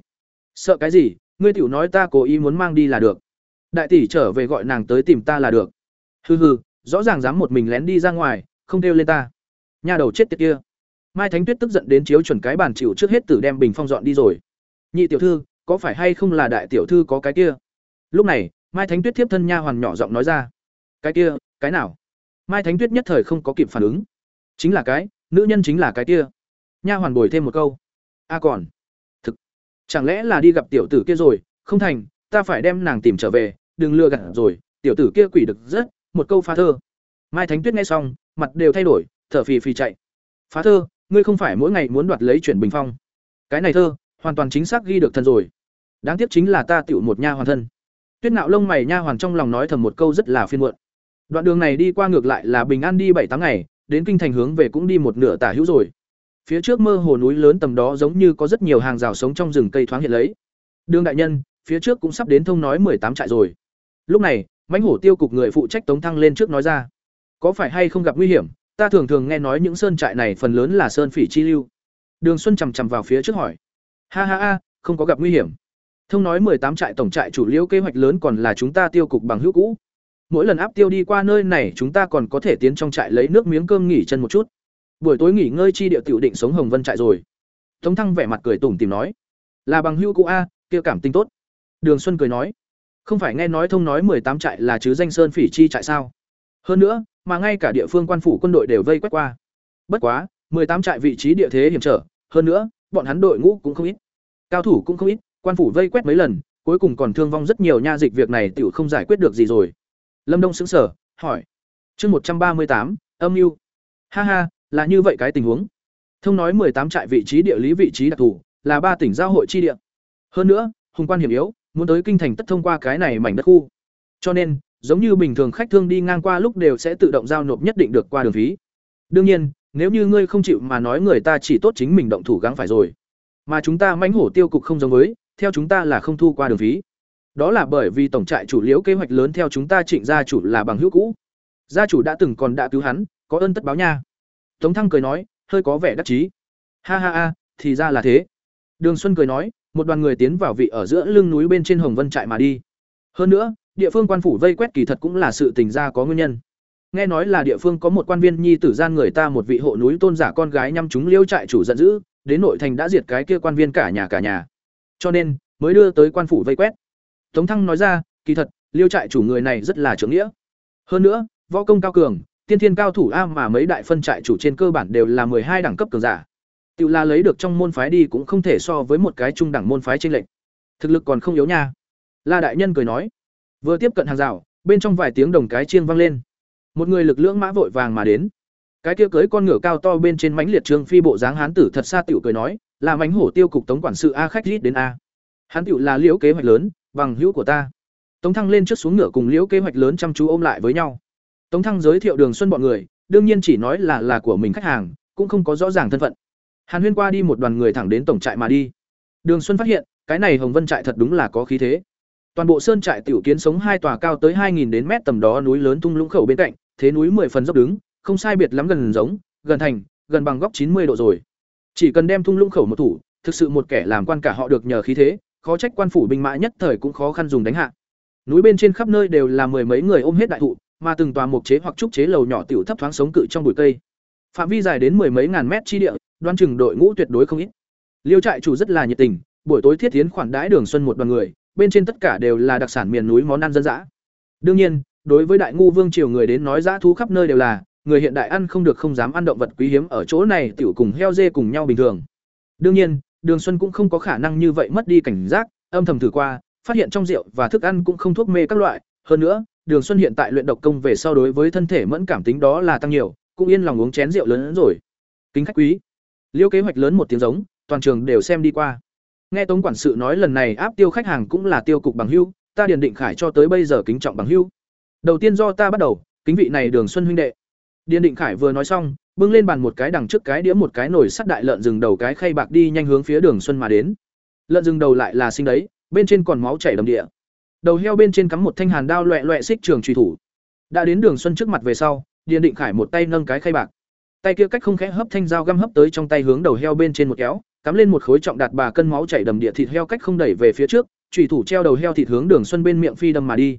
S1: Sợ cái gì, ngươi tiểu nói ta cố ý muốn mang đi là được. Đại tỷ trở về gọi nàng tới tìm ta là được. Hừ hừ, rõ ràng dám một mình lén đi ra ngoài, không kêu lên ta. Nhà đầu chết tiệt kia. Mai Thánh Tuyết tức giận đến chiếu chuẩn cái bàn chịu trước hết tử đem bình phong dọn đi rồi. Nhị tiểu thư, có phải hay không là đại tiểu thư có cái kia? Lúc này, mai thánh tuyết tiếp thân nha hoàn nhỏ giọng nói ra. Cái kia, cái nào? Mai thánh tuyết nhất thời không có kịp phản ứng. Chính là cái, nữ nhân chính là cái kia. Nha hoàn bồi thêm một câu. A còn. Thực. Chẳng lẽ là đi gặp tiểu tử kia rồi? Không thành, ta phải đem nàng tìm trở về, đừng lừa gạt rồi. Tiểu tử kia quỷ được rất, một câu phá thơ. Mai thánh tuyết nghe xong, mặt đều thay đổi, thở phì phì chạy. Phá thơ ngươi không phải mỗi ngày muốn đoạt lấy chuyển bình phong. Cái này thơ, hoàn toàn chính xác ghi được thân rồi. Đáng tiếc chính là ta tựu một nha hoàn thân. Tuyết nạo lông mày nha hoàn trong lòng nói thầm một câu rất là phiên muộn. Đoạn đường này đi qua ngược lại là bình an đi bảy tám ngày, đến kinh thành hướng về cũng đi một nửa tả hữu rồi. Phía trước mơ hồ núi lớn tầm đó giống như có rất nhiều hàng rào sống trong rừng cây thoáng hiện lấy. Đường đại nhân, phía trước cũng sắp đến thông nói tám trại rồi. Lúc này, mãnh hổ tiêu cục người phụ trách tống thăng lên trước nói ra. Có phải hay không gặp nguy hiểm? Ta thường thường nghe nói những sơn trại này phần lớn là sơn phỉ chi lưu đường xuân chằm chằm vào phía trước hỏi Ha ha ha, không có gặp nguy hiểm. Thông nói mười tám trại tổng trại chủ liễu kế hoạch lớn còn là chúng ta tiêu cục bằng hữu cũ. Mỗi lần áp tiêu đi qua nơi này chúng ta còn có thể tiến trong trại lấy nước miếng cơm nghỉ chân một chút. Buổi tối nghỉ ngơi chi địa tiểu định sống Hồng Vân trại rồi. Tống Thăng vẻ mặt cười tủm tìm nói, là bằng hữu cũ a, kia cảm tình tốt. Đường Xuân cười nói, không phải nghe nói thông nói mười tám trại là chứ danh sơn phỉ chi trại sao? Hơn nữa, mà ngay cả địa phương quan phủ quân đội đều vây quét qua. Bất quá, tám trại vị trí địa thế hiểm trở, hơn nữa, bọn hắn đội ngũ cũng không ít. Cao thủ cũng không ít quan phủ vây quét mấy lần cuối cùng còn thương vong rất nhiều nha dịch việc này tiểu không giải quyết được gì rồi. Lâm đông sững sờ hỏi. Chương một trăm ba mươi tám âm mưu. Ha ha là như vậy cái tình huống. Thông nói tám trại vị trí địa lý vị trí đặc thù là ba tỉnh giao hội chi địa. Hơn nữa hùng quan hiểm yếu muốn tới kinh thành tất thông qua cái này mảnh đất khu. Cho nên giống như bình thường khách thương đi ngang qua lúc đều sẽ tự động giao nộp nhất định được qua đường phí. Đương nhiên, nếu như ngươi không chịu mà nói người ta chỉ tốt chính mình động thủ gắng phải rồi, mà chúng ta mãnh hổ tiêu cục không giống với, theo chúng ta là không thu qua đường phí. Đó là bởi vì tổng trại chủ liễu kế hoạch lớn theo chúng ta trịnh gia chủ là bằng hữu cũ. Gia chủ đã từng còn đã cứu hắn, có ơn tất báo nha. Tống thăng cười nói, hơi có vẻ đắc chí. Ha ha ha, thì ra là thế. Đường xuân cười nói, một đoàn người tiến vào vị ở giữa lưng núi bên trên hồng vân trại mà đi. Hơn nữa địa phương quan phủ vây quét kỳ thật cũng là sự tình ra có nguyên nhân. Nghe nói là địa phương có một quan viên nhi tử gian người ta một vị hộ núi tôn giả con gái nhăm chúng liêu trại chủ giận dữ, đến nội thành đã diệt cái kia quan viên cả nhà cả nhà. Cho nên, mới đưa tới quan phủ vây quét. Tống thăng nói ra, kỳ thật, liêu trại chủ người này rất là trưởng nghĩa. Hơn nữa, võ công cao cường, tiên thiên cao thủ a mà mấy đại phân trại chủ trên cơ bản đều là hai đẳng cấp cường giả. Tự là lấy được trong môn phái đi cũng không thể so với một cái trung đẳng môn phái trên lệnh thực lực còn không yếu nha. La đại nhân cười nói vừa tiếp cận hàng rào, bên trong vài tiếng đồng cái chiên vang lên. Một người lực lưỡng mã vội vàng mà đến. Cái kia cưới con ngựa cao to bên trên mãnh liệt trương phi bộ dáng hán tử thật xa tiểu cười nói, là mánh hổ tiêu cục tống quản sự a khách rít đến a. Hán tiểu là liễu kế hoạch lớn, bằng hữu của ta. Tống thăng lên trước xuống ngựa cùng liễu kế hoạch lớn chăm chú ôm lại với nhau. Tống thăng giới thiệu đường xuân bọn người, đương nhiên chỉ nói là là của mình khách hàng, cũng không có rõ ràng thân phận. Hàn huyên qua đi một đoàn người thẳng đến tổng trại mà đi. Đường xuân phát hiện, cái này hồng vân trại thật đúng là có khí thế toàn bộ sơn trại tiểu kiến sống hai tòa cao tới hai nghìn đến mét tầm đó núi lớn tung lũng khẩu bên cạnh, thế núi mười phần dốc đứng, không sai biệt lắm gần giống, gần thành, gần bằng góc chín mươi độ rồi. Chỉ cần đem thung lũng khẩu một thủ, thực sự một kẻ làm quan cả họ được nhờ khí thế, khó trách quan phủ binh mã nhất thời cũng khó khăn dùng đánh hạ. Núi bên trên khắp nơi đều là mười mấy người ôm hết đại thụ, mà từng tòa mục chế hoặc trúc chế lầu nhỏ tiểu thấp thoáng sống cự trong bụi cây. Phạm vi dài đến mười mấy ngàn mét chi địa, đoan chừng đội ngũ tuyệt đối không ít. Liêu trại chủ rất là nhiệt tình, buổi tối thiết tiến khoản đãi đường xuân một đoàn người bên trên tất cả đều là đặc sản miền núi món ăn dân dã. Đương nhiên, đối với đại ngu vương triều người đến nói dã thú khắp nơi đều là, người hiện đại ăn không được không dám ăn động vật quý hiếm ở chỗ này tiểu cùng heo dê cùng nhau bình thường. Đương nhiên, đường xuân cũng không có khả năng như vậy mất đi cảnh giác, âm thầm thử qua, phát hiện trong rượu và thức ăn cũng không thuốc mê các loại. Hơn nữa, đường xuân hiện tại luyện độc công về so đối với thân thể mẫn cảm tính đó là tăng nhiều, cũng yên lòng uống chén rượu lớn hơn rồi. Kính khách quý, liêu kế hoạch lớn một tiếng giống, toàn trường đều xem đi qua nghe tống quản sự nói lần này áp tiêu khách hàng cũng là tiêu cục bằng hưu, ta điền định khải cho tới bây giờ kính trọng bằng hưu. Đầu tiên do ta bắt đầu, kính vị này đường xuân huynh đệ. Điền định khải vừa nói xong, bưng lên bàn một cái đằng trước cái đĩa một cái nồi sắt đại lợn rừng đầu cái khay bạc đi nhanh hướng phía đường xuân mà đến. Lợn rừng đầu lại là sinh đấy, bên trên còn máu chảy đầm địa. Đầu heo bên trên cắm một thanh hàn đao loẹ loẹ xích trường truy thủ. Đã đến đường xuân trước mặt về sau, điền định khải một tay nâng cái khay bạc. Tay kia cách không khẽ hấp thanh dao găm hấp tới trong tay hướng đầu heo bên trên một kéo cắm lên một khối trọng đạt bà cân máu chảy đầm địa thịt heo cách không đẩy về phía trước trùy thủ treo đầu heo thịt hướng đường xuân bên miệng phi đâm mà đi.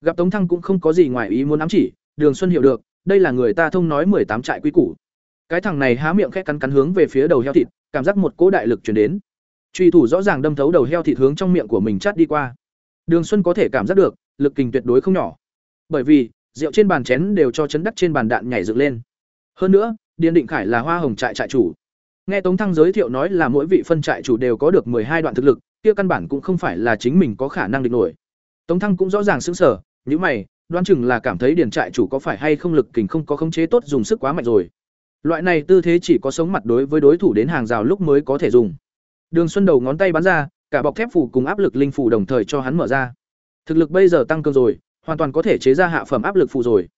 S1: Gặp tống thăng cũng không có gì ngoài ý muốn ám chỉ, đường xuân hiểu được, đây là người ta thông nói mười tám trại quy củ. Cái thằng này há miệng khẽ cắn cắn hướng về phía đầu heo thịt, cảm giác một cỗ đại lực chuyển đến. Truy thủ rõ ràng đâm thấu đầu heo thịt hướng trong miệng của mình chát đi qua. Đường xuân có thể cảm giác được, lực kình tuyệt đối không nhỏ. Bởi vì, rượu trên bàn chén đều cho chấn đắc trên bàn đạn nhảy dựng lên. Hơn nữa, điền định khải là hoa hồng trại trại chủ nghe tống thăng giới thiệu nói là mỗi vị phân trại chủ đều có được hai đoạn thực lực, kia căn bản cũng không phải là chính mình có khả năng địch nổi. Tống thăng cũng rõ ràng sững sở nhíu mày, đoán chừng là cảm thấy điền trại chủ có phải hay không lực kình không có khống chế tốt dùng sức quá mạnh rồi. Loại này tư thế chỉ có sống mặt đối với đối thủ đến hàng rào lúc mới có thể dùng. Đường xuân đầu ngón tay bắn ra, cả bọc thép phủ cùng áp lực linh phủ đồng thời cho hắn mở ra. Thực lực bây giờ tăng cường rồi, hoàn toàn có thể chế ra hạ phẩm áp lực phù rồi.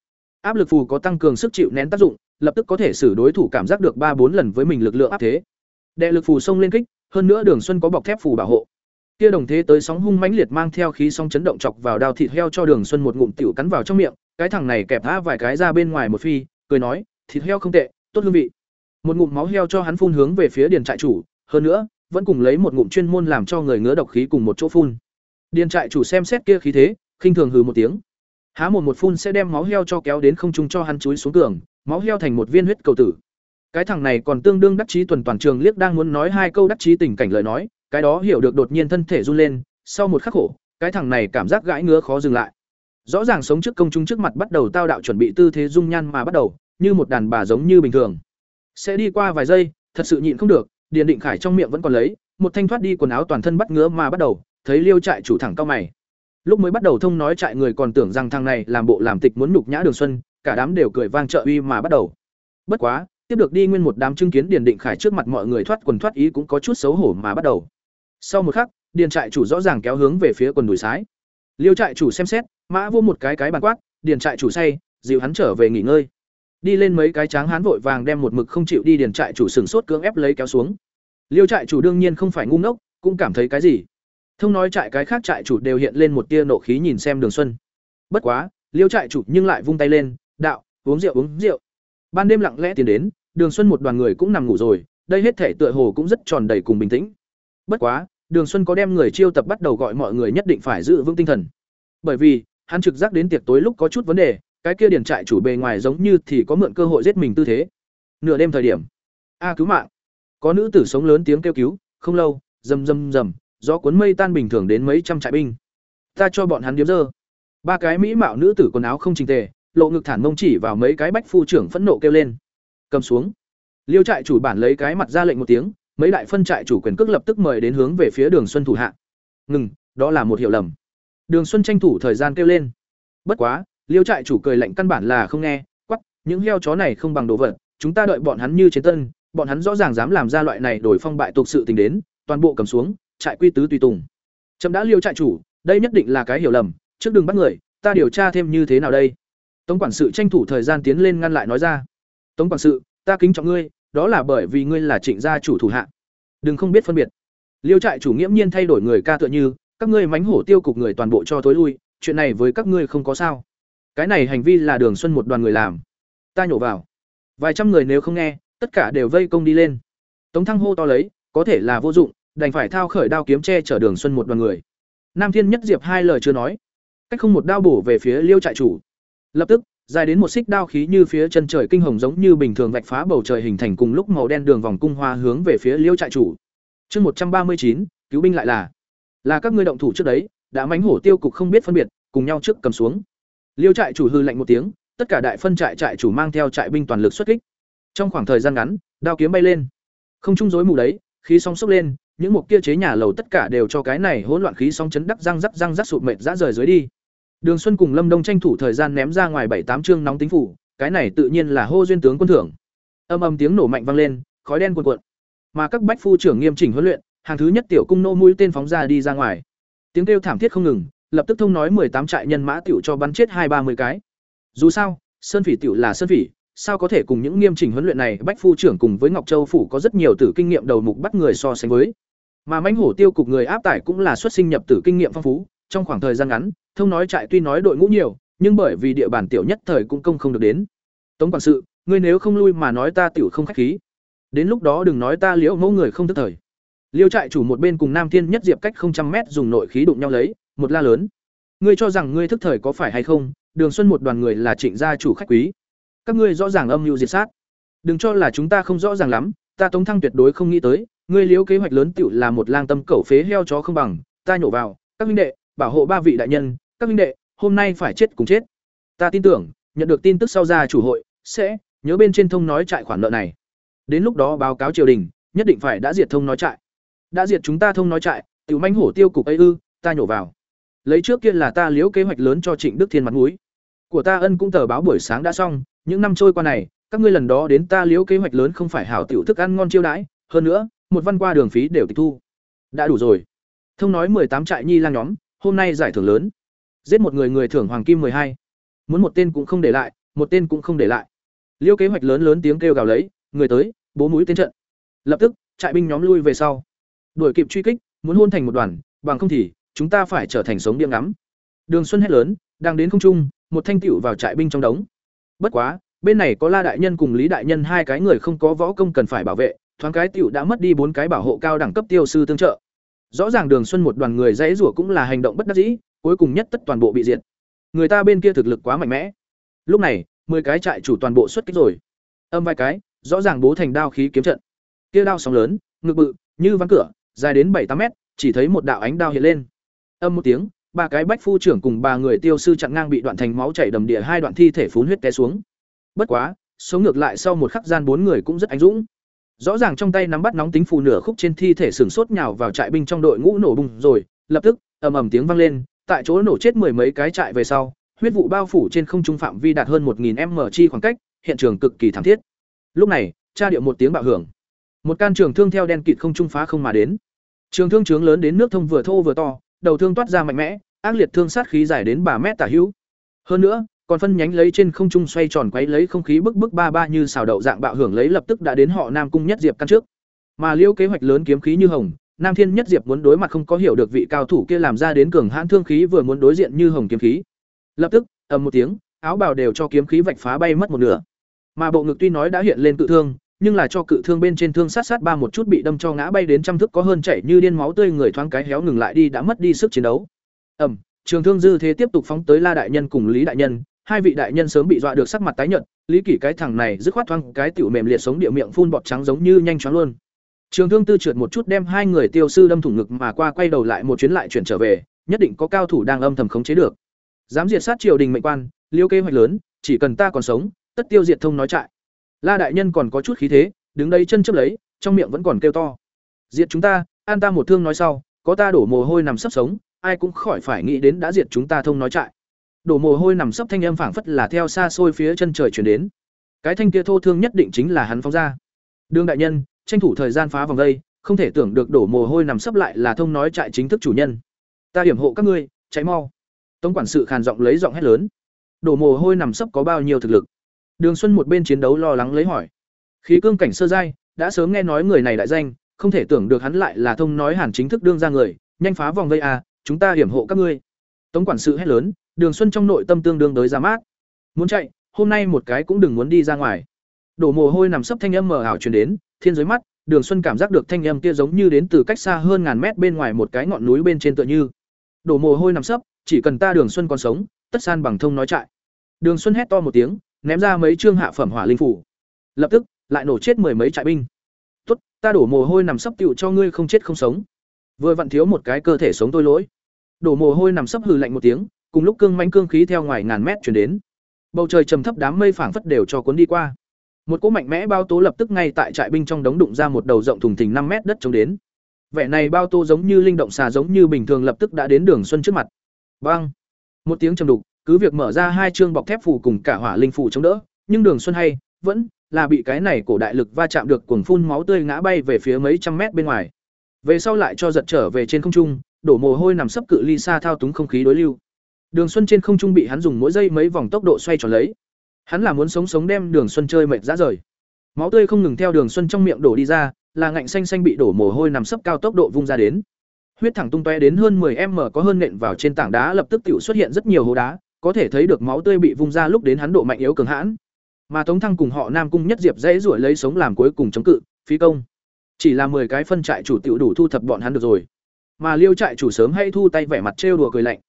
S1: Áp lực phù có tăng cường sức chịu nén tác dụng lập tức có thể xử đối thủ cảm giác được ba bốn lần với mình lực lượng áp thế. Đệ lực phù sông lên kích, hơn nữa đường xuân có bọc thép phù bảo hộ. Kia đồng thế tới sóng hung mãnh liệt mang theo khí sóng chấn động chọc vào đao thịt heo cho đường xuân một ngụm tiểu cắn vào trong miệng, cái thằng này kẹp tha vài cái ra bên ngoài một phi, cười nói, thịt heo không tệ, tốt hương vị. Một ngụm máu heo cho hắn phun hướng về phía điền trại chủ, hơn nữa, vẫn cùng lấy một ngụm chuyên môn làm cho người ngứa độc khí cùng một chỗ phun. Điền trại chủ xem xét kia khí thế, khinh thường hừ một tiếng. Há một một phun sẽ đem máu heo cho kéo đến không trung cho hắn chúi xuống cường máu heo thành một viên huyết cầu tử. Cái thằng này còn tương đương đắc chí tuần toàn trường liếc đang muốn nói hai câu đắc chí tình cảnh lời nói, cái đó hiểu được đột nhiên thân thể run lên, sau một khắc khổ, cái thằng này cảm giác gãi ngứa khó dừng lại. Rõ ràng sống trước công chúng trước mặt bắt đầu tao đạo chuẩn bị tư thế dung nhan mà bắt đầu, như một đàn bà giống như bình thường. Sẽ đi qua vài giây, thật sự nhịn không được, điền định khải trong miệng vẫn còn lấy, một thanh thoát đi quần áo toàn thân bắt ngứa mà bắt đầu, thấy liêu trại chủ thẳng cao mày. Lúc mới bắt đầu thông nói trại người còn tưởng rằng thằng này làm bộ làm tịch muốn nhục nhã đường xuân cả đám đều cười vang trợ uy mà bắt đầu. Bất quá, tiếp được đi nguyên một đám chứng kiến điền định khải trước mặt mọi người thoát quần thoát ý cũng có chút xấu hổ mà bắt đầu. Sau một khắc, điền trại chủ rõ ràng kéo hướng về phía quần đùi sái. Liêu trại chủ xem xét, mã vô một cái cái bàn quát, điền trại chủ say dịu hắn trở về nghỉ ngơi. Đi lên mấy cái tráng hán vội vàng đem một mực không chịu đi điền trại chủ sừng sốt cưỡng ép lấy kéo xuống. Liêu trại chủ đương nhiên không phải ngu ngốc, cũng cảm thấy cái gì. Thông nói trại cái khác trại chủ đều hiện lên một tia nộ khí nhìn xem đường xuân. Bất quá, liêu trại chủ nhưng lại vung tay lên đạo, uống rượu uống rượu. Ban đêm lặng lẽ tiến đến, đường xuân một đoàn người cũng nằm ngủ rồi, đây hết thể tựa hồ cũng rất tròn đầy cùng bình tĩnh. Bất quá, đường xuân có đem người chiêu tập bắt đầu gọi mọi người nhất định phải giữ vững tinh thần. Bởi vì, hắn trực giác đến tiệc tối lúc có chút vấn đề, cái kia điển trại chủ bề ngoài giống như thì có mượn cơ hội giết mình tư thế. Nửa đêm thời điểm, a, cứu mạng. Có nữ tử sống lớn tiếng kêu cứu, không lâu, rầm rầm rầm, gió cuốn mây tan bình thường đến mấy trăm trại binh. Ta cho bọn hắn điếm dơ. Ba cái mỹ mạo nữ tử quần áo không trình tề lộ ngực thản mông chỉ vào mấy cái bách phu trưởng phẫn nộ kêu lên. Cầm xuống. Liêu trại chủ bản lấy cái mặt ra lệnh một tiếng, mấy đại phân trại chủ quyền cước lập tức mời đến hướng về phía đường xuân thủ hạ. Ngừng, đó là một hiểu lầm. Đường xuân tranh thủ thời gian kêu lên. Bất quá, liêu trại chủ cười lạnh căn bản là không nghe quắp những heo chó này không bằng đồ vật, chúng ta đợi bọn hắn như chế tân, bọn hắn rõ ràng dám làm ra loại này đổi phong bại tục sự tình đến, toàn bộ cầm xuống, trại quy tứ tùy tùng. Trâm đã liêu trại chủ, đây nhất định là cái hiểu lầm, trước đừng bắt người, ta điều tra thêm như thế nào đây? Tống quản sự tranh thủ thời gian tiến lên ngăn lại nói ra. Tống quản sự, ta kính trọng ngươi, đó là bởi vì ngươi là trịnh gia chủ thủ hạ. Đừng không biết phân biệt. Liêu trại chủ nghiễm nhiên thay đổi người ca tựa như, các ngươi mánh hổ tiêu cục người toàn bộ cho tối lui, chuyện này với các ngươi không có sao. Cái này hành vi là đường xuân một đoàn người làm. Ta nhổ vào. Vài trăm người nếu không nghe, tất cả đều vây công đi lên. Tống thăng hô to lấy, có thể là vô dụng, đành phải thao khởi đao kiếm che chở đường xuân một đoàn người. Nam thiên nhất diệp hai lời chưa nói. Cách không một đao bổ về phía liêu trại chủ lập tức, dài đến một xích đao khí như phía chân trời kinh hồng giống như bình thường vạch phá bầu trời hình thành cùng lúc màu đen đường vòng cung hoa hướng về phía liêu trại chủ. Chương một trăm ba mươi chín, cứu binh lại là. Là các ngươi động thủ trước đấy, đã mánh hổ tiêu cục không biết phân biệt, cùng nhau trước cầm xuống. Liêu trại chủ hư lạnh một tiếng, tất cả đại phân trại trại chủ mang theo trại binh toàn lực xuất kích. Trong khoảng thời gian ngắn, đao kiếm bay lên. Không trung rối mù đấy, khí sóng sốc lên, những mục kia chế nhà lầu tất cả đều cho cái này hỗn loạn khí sóng chấn đắc răng rắc răng rắc sụp mệt rã rời dưới đi đường xuân cùng lâm đông tranh thủ thời gian ném ra ngoài bảy tám chương nóng tính phủ, cái này tự nhiên là hô duyên tướng quân thưởng. Âm âm tiếng nổ mạnh vang lên, khói đen cuồn cuộn. Mà các bách phu trưởng nghiêm chỉnh huấn luyện, hàng thứ nhất tiểu cung nô mũi tên phóng ra đi ra ngoài. Tiếng kêu thảm thiết không ngừng, lập tức thông nói tám trại nhân mã tiểu cho bắn chết hai ba mươi cái. Dù sao, sơn phỉ tiểu là sơn phỉ, sao có thể cùng những nghiêm chỉnh huấn luyện này bách phu trưởng cùng với ngọc châu phủ có rất nhiều tử kinh nghiệm đầu mục bắt người so sánh với. Mà mãnh hổ tiêu cục người áp tải cũng là xuất sinh nhập tử kinh nghiệm phong phú trong khoảng thời gian ngắn, thông nói trại tuy nói đội ngũ nhiều, nhưng bởi vì địa bàn tiểu nhất thời cũng công không được đến. Tống quản sự, ngươi nếu không lui mà nói ta tiểu không khách khí. Đến lúc đó đừng nói ta liễu mẫu người không tức thời. Liêu trại chủ một bên cùng nam thiên nhất diệp cách không trăm mét dùng nội khí đụng nhau lấy, một la lớn. Ngươi cho rằng ngươi thức thời có phải hay không? Đường xuân một đoàn người là trịnh gia chủ khách quý. Các ngươi rõ ràng âm mưu diệt sát. Đừng cho là chúng ta không rõ ràng lắm, ta tống thăng tuyệt đối không nghĩ tới. Ngươi liếu kế hoạch lớn tiểu là một lang tâm cẩu phế heo chó không bằng, ta nhổ vào. Các huynh đệ bảo hộ ba vị đại nhân, các huynh đệ, hôm nay phải chết cùng chết. Ta tin tưởng, nhận được tin tức sau ra chủ hội, sẽ nhớ bên trên thông nói trại khoản nợ này. Đến lúc đó báo cáo triều đình, nhất định phải đã diệt thông nói trại. Đã diệt chúng ta thông nói trại, tiểu manh hổ tiêu cục ấy ư, ta nhổ vào. Lấy trước kia là ta liễu kế hoạch lớn cho trịnh đức thiên mặt mũi. Của ta ân cũng tờ báo buổi sáng đã xong, những năm trôi qua này, các ngươi lần đó đến ta liễu kế hoạch lớn không phải hảo tiểu thức ăn ngon chiêu đãi, hơn nữa, một văn qua đường phí đều tịch thu. Đã đủ rồi. Thông nói tám trại nhi lang nhóm hôm nay giải thưởng lớn. Giết một người người thưởng hoàng kim hai. Muốn một tên cũng không để lại, một tên cũng không để lại. Liêu kế hoạch lớn lớn tiếng kêu gào lấy, người tới, bố mũi tên trận. Lập tức, trại binh nhóm lui về sau. Đuổi kịp truy kích, muốn hôn thành một đoàn, bằng không thì, chúng ta phải trở thành sống điên ngắm. Đường xuân hét lớn, đang đến không trung, một thanh tiểu vào trại binh trong đống. Bất quá, bên này có la đại nhân cùng lý đại nhân hai cái người không có võ công cần phải bảo vệ, thoáng cái tiểu đã mất đi bốn cái bảo hộ cao đẳng cấp tiêu sư tương trợ rõ ràng đường xuân một đoàn người dãy rủa cũng là hành động bất đắc dĩ, cuối cùng nhất tất toàn bộ bị diệt. Người ta bên kia thực lực quá mạnh mẽ. Lúc này, mười cái trại chủ toàn bộ xuất kích rồi. Âm vài cái, rõ ràng bố thành đao khí kiếm trận. Kia đao sóng lớn, ngực bự, như ván cửa, dài đến bảy tám mét, chỉ thấy một đạo ánh đao hiện lên. Âm một tiếng, ba cái bách phu trưởng cùng ba người tiêu sư chặn ngang bị đoạn thành máu chảy đầm địa hai đoạn thi thể phun huyết té xuống. Bất quá, sống ngược lại sau một khắc gian bốn người cũng rất anh dũng rõ ràng trong tay nắm bắt nóng tính phù nửa khúc trên thi thể sừng sốt nhào vào trại binh trong đội ngũ nổ bùng rồi, lập tức, ầm ầm tiếng vang lên, tại chỗ nổ chết mười mấy cái trại về sau, huyết vụ bao phủ trên không trung phạm vi đạt hơn một nghìn m chi khoảng cách, hiện trường cực kỳ thảm thiết. Lúc này, tra điệu một tiếng bạo hưởng. Một can trường thương theo đen kịt không trung phá không mà đến. Trường thương trướng lớn đến nước thông vừa thô vừa to, đầu thương toát ra mạnh mẽ, ác liệt thương sát khí dài đến ba mét tả hữu. Hơn nữa còn phân nhánh lấy trên không trung xoay tròn quấy lấy không khí bức bức ba ba như xào đậu dạng bạo hưởng lấy lập tức đã đến họ nam cung nhất diệp căn trước. Mà liêu kế hoạch lớn kiếm khí như hồng, nam thiên nhất diệp muốn đối mặt không có hiểu được vị cao thủ kia làm ra đến cường hãn thương khí vừa muốn đối diện như hồng kiếm khí. Lập tức, ầm một tiếng, áo bào đều cho kiếm khí vạch phá bay mất một nửa. Mà bộ ngực tuy nói đã hiện lên tự thương, nhưng là cho cự thương bên trên thương sát sát ba một chút bị đâm cho ngã bay đến trăm thước có hơn chảy như điên máu tươi người thoáng cái héo ngừng lại đi đã mất đi sức chiến đấu. Ầm, trường thương dư thế tiếp tục phóng tới la đại nhân cùng lý đại nhân hai vị đại nhân sớm bị dọa được sắc mặt tái nhợt lý kỷ cái thằng này dứt khoát thoang cái tiểu mềm liệt sống địa miệng phun bọt trắng giống như nhanh chóng luôn trường thương tư trượt một chút đem hai người tiêu sư đâm thủng ngực mà qua quay đầu lại một chuyến lại chuyển trở về nhất định có cao thủ đang âm thầm khống chế được. Dám diệt sát triều đình mệnh quan, liêu kế hoạch lớn, chỉ cần ta còn sống, tất tiêu diệt thông nói trại. La đại nhân còn có chút khí thế, đứng đây chân chớp lấy, trong miệng vẫn còn kêu to. Diệt chúng ta, an ta một thương nói sau, có ta đổ mồ hôi nằm sắp sống, ai cũng khỏi phải nghĩ đến đã diệt chúng ta thông nói trại. Đổ mồ hôi nằm sấp thanh âm phảng phất là theo xa xôi phía chân trời truyền đến. Cái thanh kia thô thương nhất định chính là hắn phóng ra. Đường đại nhân, tranh thủ thời gian phá vòng đây, không thể tưởng được đổ mồ hôi nằm sấp lại là thông nói trại chính thức chủ nhân. Ta hiểm hộ các ngươi, cháy mau. Tống quản sự khàn giọng lấy giọng hét lớn. Đổ mồ hôi nằm sấp có bao nhiêu thực lực? Đường Xuân một bên chiến đấu lo lắng lấy hỏi. Khí cương cảnh sơ giai, đã sớm nghe nói người này đại danh, không thể tưởng được hắn lại là thông nói hàn chính thức đương ra người, nhanh phá vòng vây à, chúng ta hiểm hộ các ngươi. Tống quản sự hét lớn, Đường Xuân trong nội tâm tương đương đối ra mát. Muốn chạy, hôm nay một cái cũng đừng muốn đi ra ngoài. Đổ mồ hôi nằm sấp thanh âm mờ ảo truyền đến, thiên giới mắt, Đường Xuân cảm giác được thanh âm kia giống như đến từ cách xa hơn ngàn mét bên ngoài một cái ngọn núi bên trên tựa như. Đổ mồ hôi nằm sấp, chỉ cần ta Đường Xuân còn sống, tất san bằng thông nói chạy. Đường Xuân hét to một tiếng, ném ra mấy trương hạ phẩm hỏa linh phủ. Lập tức, lại nổ chết mười mấy trại binh. "Tốt, ta đổ mồ hôi nằm sấp tựu cho ngươi không chết không sống." Vừa vặn thiếu một cái cơ thể sống tôi lỗi. Đổ mồ hôi nằm sấp hừ lạnh một tiếng, cùng lúc cương manh cương khí theo ngoài ngàn mét truyền đến. Bầu trời trầm thấp đám mây phảng phất đều cho cuốn đi qua. Một cỗ mạnh mẽ bao tố lập tức ngay tại trại binh trong đống đụng ra một đầu rộng thùng thình năm mét đất chống đến. Vẻ này bao tố giống như linh động xà giống như bình thường lập tức đã đến Đường Xuân trước mặt. băng Một tiếng trầm đục, cứ việc mở ra hai chương bọc thép phủ cùng cả hỏa linh phủ chống đỡ, nhưng Đường Xuân hay vẫn là bị cái này cổ đại lực va chạm được cuồng phun máu tươi ngã bay về phía mấy trăm mét bên ngoài. Về sau lại cho giật trở về trên không trung, đổ mồ hôi nằm sấp cự ly xa thao túng không khí đối lưu. Đường Xuân trên không trung bị hắn dùng mỗi giây mấy vòng tốc độ xoay tròn lấy. Hắn là muốn sống sống đem Đường Xuân chơi mệt rã rời. Máu tươi không ngừng theo Đường Xuân trong miệng đổ đi ra, là ngạnh xanh xanh bị đổ mồ hôi nằm sấp cao tốc độ vung ra đến. Huyết thẳng tung tóe đến hơn 10m có hơn nện vào trên tảng đá lập tức tiểu xuất hiện rất nhiều hố đá, có thể thấy được máu tươi bị vung ra lúc đến hắn độ mạnh yếu cường hãn. Mà Tống Thăng cùng họ Nam cung nhất diệp dễ rủi lấy sống làm cuối cùng chống cự, phí công. Chỉ là 10 cái phân trại chủ tiểu đủ thu thập bọn hắn được rồi. Mà Liêu trại chủ sớm hay thu tay vẻ mặt trêu đùa cười lạnh.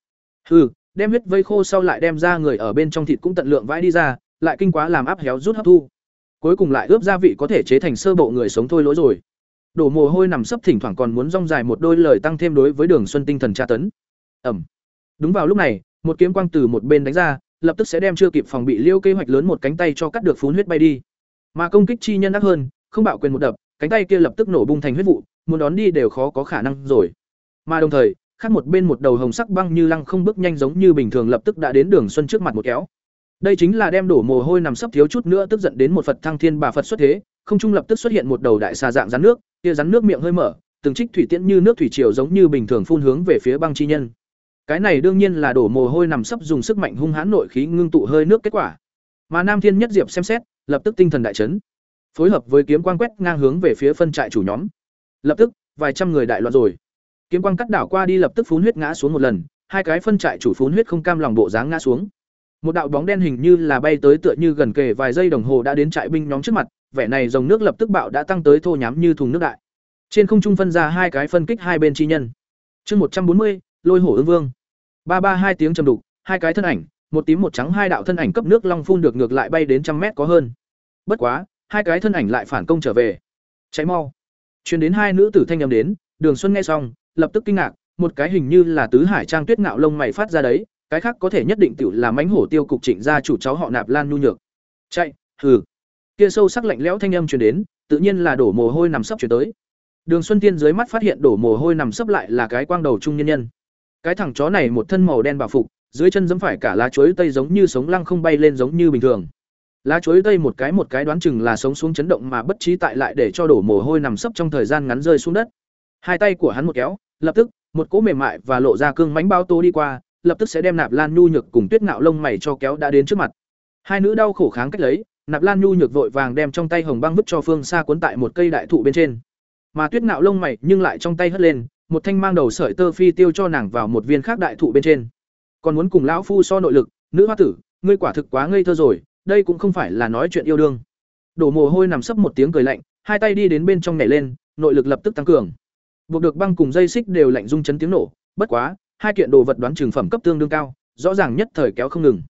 S1: Hừ, đem huyết vây khô sau lại đem ra người ở bên trong thịt cũng tận lượng vãi đi ra, lại kinh quá làm áp héo rút hấp thu. Cuối cùng lại ướp gia vị có thể chế thành sơ bộ người sống thôi lỗi rồi. Đổ mồ hôi nằm sấp thỉnh thoảng còn muốn rong dài một đôi lời tăng thêm đối với Đường Xuân tinh thần tra tấn. Ẩm. Đúng vào lúc này, một kiếm quang từ một bên đánh ra, lập tức sẽ đem chưa kịp phòng bị Liêu kế hoạch lớn một cánh tay cho cắt được phun huyết bay đi. Mà công kích chi nhân ác hơn, không bạo quyền một đập, cánh tay kia lập tức nổ bung thành huyết vụ, muốn đón đi đều khó có khả năng rồi. Mà đồng thời, khác một bên một đầu hồng sắc băng như lăng không bước nhanh giống như bình thường lập tức đã đến Đường Xuân trước mặt một kéo. Đây chính là đem đổ mồ hôi nằm sấp thiếu chút nữa tức giận đến một Phật thăng thiên bà Phật xuất thế, không trung lập tức xuất hiện một đầu đại xà dạng rắn nước, kia rắn nước miệng hơi mở, từng trích thủy tiễn như nước thủy triều giống như bình thường phun hướng về phía băng chi nhân. Cái này đương nhiên là đổ mồ hôi nằm sấp dùng sức mạnh hung hãn nội khí ngưng tụ hơi nước kết quả. Mà Nam Thiên Nhất Diệp xem xét, lập tức tinh thần đại chấn. Phối hợp với kiếm quang quét ngang hướng về phía phân trại chủ nhóm. Lập tức, vài trăm người đại loạn rồi. Kiếm quang cắt đảo qua đi lập tức phun huyết ngã xuống một lần, hai cái phân trại chủ phun huyết không cam lòng bộ dáng ngã xuống. Một đạo bóng đen hình như là bay tới tựa như gần kề vài giây đồng hồ đã đến trại binh nhóm trước mặt, vẻ này dòng nước lập tức bạo đã tăng tới thô nhám như thùng nước đại. Trên không trung phân ra hai cái phân kích hai bên chi nhân. Chương một trăm bốn mươi, Lôi Hổ ương Vương. Ba ba hai tiếng trầm đục, hai cái thân ảnh, một tím một trắng hai đạo thân ảnh cấp nước long phun được ngược lại bay đến trăm mét có hơn. Bất quá, hai cái thân ảnh lại phản công trở về. Cháy mau. Truyền đến hai nữ tử thanh âm đến, Đường Xuân nghe xong, lập tức kinh ngạc, một cái hình như là tứ hải trang tuyết ngạo lông mày phát ra đấy, cái khác có thể nhất định tiểu là mãnh hổ tiêu cục chỉnh gia chủ cháu họ nạp lan nhu nhược. Chạy hừ. Kia sâu sắc lạnh lẽo thanh âm truyền đến tự nhiên là đổ mồ hôi nằm sấp truyền tới. Đường xuân tiên dưới mắt phát hiện đổ mồ hôi nằm sấp lại là cái quang đầu trung nhân nhân. Cái thằng chó này một thân màu đen bảo phục dưới chân giẫm phải cả lá chuối tây giống như sống lăng không bay lên giống như bình thường. Lá chuối tây một cái một cái đoán chừng là sống xuống chấn động mà bất trí tại lại để cho đổ mồ hôi nằm sấp trong thời gian ngắn rơi xuống đất. Hai tay của hắn một kéo lập tức, một cỗ mềm mại và lộ ra cương mánh bao tô đi qua, lập tức sẽ đem nạp lan nhu nhược cùng tuyết ngạo lông mày cho kéo đã đến trước mặt. Hai nữ đau khổ kháng cách lấy, nạp lan nhu nhược vội vàng đem trong tay hồng băng vứt cho phương xa cuốn tại một cây đại thụ bên trên. Mà tuyết ngạo lông mày nhưng lại trong tay hất lên, một thanh mang đầu sợi tơ phi tiêu cho nàng vào một viên khác đại thụ bên trên. Còn muốn cùng lão phu so nội lực, nữ hoa tử, ngươi quả thực quá ngây thơ rồi, đây cũng không phải là nói chuyện yêu đương. Đổ mồ hôi nằm sấp một tiếng cười lạnh, hai tay đi đến bên trong nhảy lên, nội lực lập tức tăng cường buộc được băng cùng dây xích đều lạnh rung chấn tiếng nổ bất quá hai kiện đồ vật đoán trường phẩm cấp tương đương cao, rõ ràng nhất thời kéo không ngừng.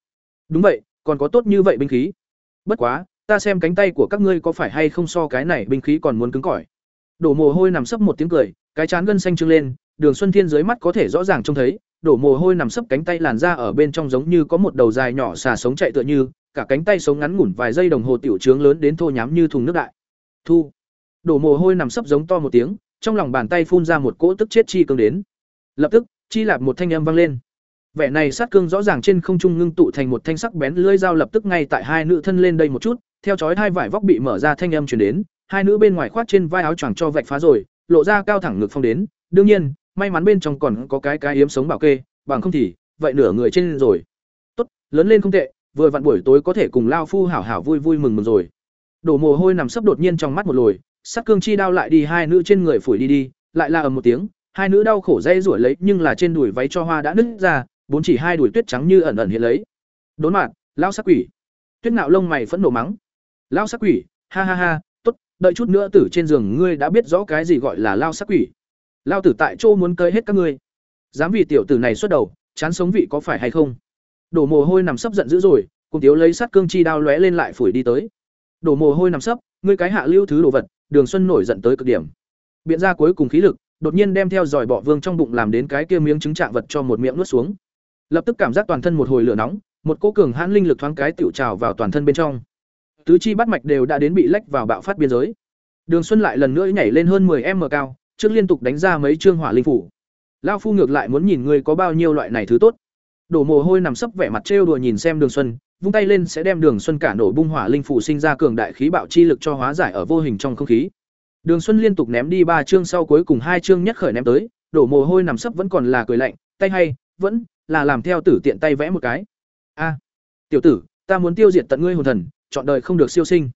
S1: Đúng vậy, còn có tốt như vậy binh khí. Bất quá, ta xem cánh tay của các ngươi có phải hay không so cái này binh khí còn muốn cứng cỏi. Đổ mồ hôi nằm sấp một tiếng cười, cái chán gân xanh trưng lên, Đường Xuân Thiên dưới mắt có thể rõ ràng trông thấy, đổ mồ hôi nằm sấp cánh tay làn ra ở bên trong giống như có một đầu dài nhỏ xà sống chạy tựa như, cả cánh tay sống ngắn ngủn vài giây đồng hồ tiểu trướng lớn đến thô nhám như thùng nước đại. Thu. Đổ mồ hôi nằm sấp giống to một tiếng, trong lòng bàn tay phun ra một cỗ tức chết chi cương đến. Lập tức, chi lạp một thanh âm vang lên. Vẻ này sát cương rõ ràng trên không trung ngưng tụ thành một thanh sắc bén lưỡi dao lập tức ngay tại hai nữ thân lên đây một chút, theo chói hai vải vóc bị mở ra thanh âm truyền đến, hai nữ bên ngoài khoác trên vai áo choàng cho vạch phá rồi, lộ ra cao thẳng ngực phong đến, đương nhiên, may mắn bên trong còn có cái cái yếm sống bảo kê, bằng không thì, vậy nửa người trên rồi. Tốt, lớn lên không tệ, vừa vặn buổi tối có thể cùng lao phu hảo hảo vui vui mừng mừng rồi. Đổ mồ hôi nằm sấp đột nhiên trong mắt một lồi, sắc cương chi đao lại đi hai nữ trên người phủi đi đi, lại là ầm một tiếng, hai nữ đau khổ dây rủi lấy nhưng là trên đùi váy cho hoa đã nứt ra, bốn chỉ hai đùi tuyết trắng như ẩn ẩn hiện lấy. Đốn mặt, lao sắc quỷ. Tuyết nạo lông mày phẫn nổ mắng. Lao sắc quỷ, ha ha ha, tốt, đợi chút nữa tử trên giường ngươi đã biết rõ cái gì gọi là lao sắc quỷ. Lao tử tại chỗ muốn cơi hết các ngươi. Dám vì tiểu tử này xuất đầu, chán sống vị có phải hay không? Đổ mồ hôi nằm sấp giận dữ rồi, cùng tiếu lấy sát cương chi đao lóe lên lại phủi đi tới. Đổ mồ hôi nằm sấp, ngươi cái hạ lưu thứ đồ vật, Đường Xuân nổi giận tới cực điểm. Biện ra cuối cùng khí lực, đột nhiên đem theo dòi bọ vương trong bụng làm đến cái kia miếng trứng trạng vật cho một miệng nuốt xuống. Lập tức cảm giác toàn thân một hồi lửa nóng, một cỗ cường hãn linh lực thoáng cái tiểu trào vào toàn thân bên trong. Tứ chi bắt mạch đều đã đến bị lách vào bạo phát biên giới. Đường Xuân lại lần nữa nhảy lên hơn 10m cao, trước liên tục đánh ra mấy trương hỏa linh phủ. Lão phu ngược lại muốn nhìn ngươi có bao nhiêu loại này thứ tốt. Đổ mồ hôi nằm sấp vẻ mặt trêu đùa nhìn xem Đường Xuân, vung tay lên sẽ đem Đường Xuân cả nổ bung hỏa linh phủ sinh ra cường đại khí bạo chi lực cho hóa giải ở vô hình trong không khí. Đường Xuân liên tục ném đi ba chương sau cuối cùng hai chương nhất khởi ném tới, đổ mồ hôi nằm sấp vẫn còn là cười lạnh, tay hay, vẫn là làm theo tử tiện tay vẽ một cái. A, tiểu tử, ta muốn tiêu diệt tận ngươi hồn thần, chọn đời không được siêu sinh.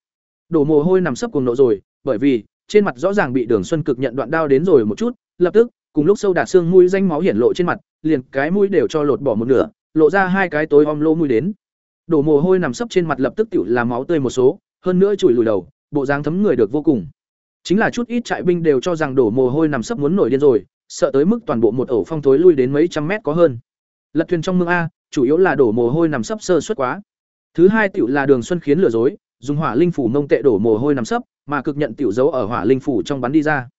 S1: Đổ mồ hôi nằm sấp cuồng nộ rồi, bởi vì trên mặt rõ ràng bị Đường Xuân cực nhận đoạn đao đến rồi một chút, lập tức, cùng lúc sâu đạt xương mũi danh máu hiển lộ trên mặt, liền cái mũi đều cho lột bỏ một nửa, lộ ra hai cái tối om lỗ mũi đến. Đổ mồ hôi nằm sấp trên mặt lập tức tiểu là máu tươi một số, hơn nữa chùi lùi đầu, bộ dáng thấm người được vô cùng. Chính là chút ít trại binh đều cho rằng đổ mồ hôi nằm sấp muốn nổi điên rồi, sợ tới mức toàn bộ một ổ phong thối lui đến mấy trăm mét có hơn. Lật thuyền trong mương a, chủ yếu là đổ mồ hôi nằm sấp sơ suất quá. Thứ hai tiểu là Đường Xuân khiến lừa dối, dùng hỏa linh phủ mông tệ đổ mồ hôi nằm sấp, mà cực nhận tiểu dấu ở hỏa linh phủ trong bắn đi ra.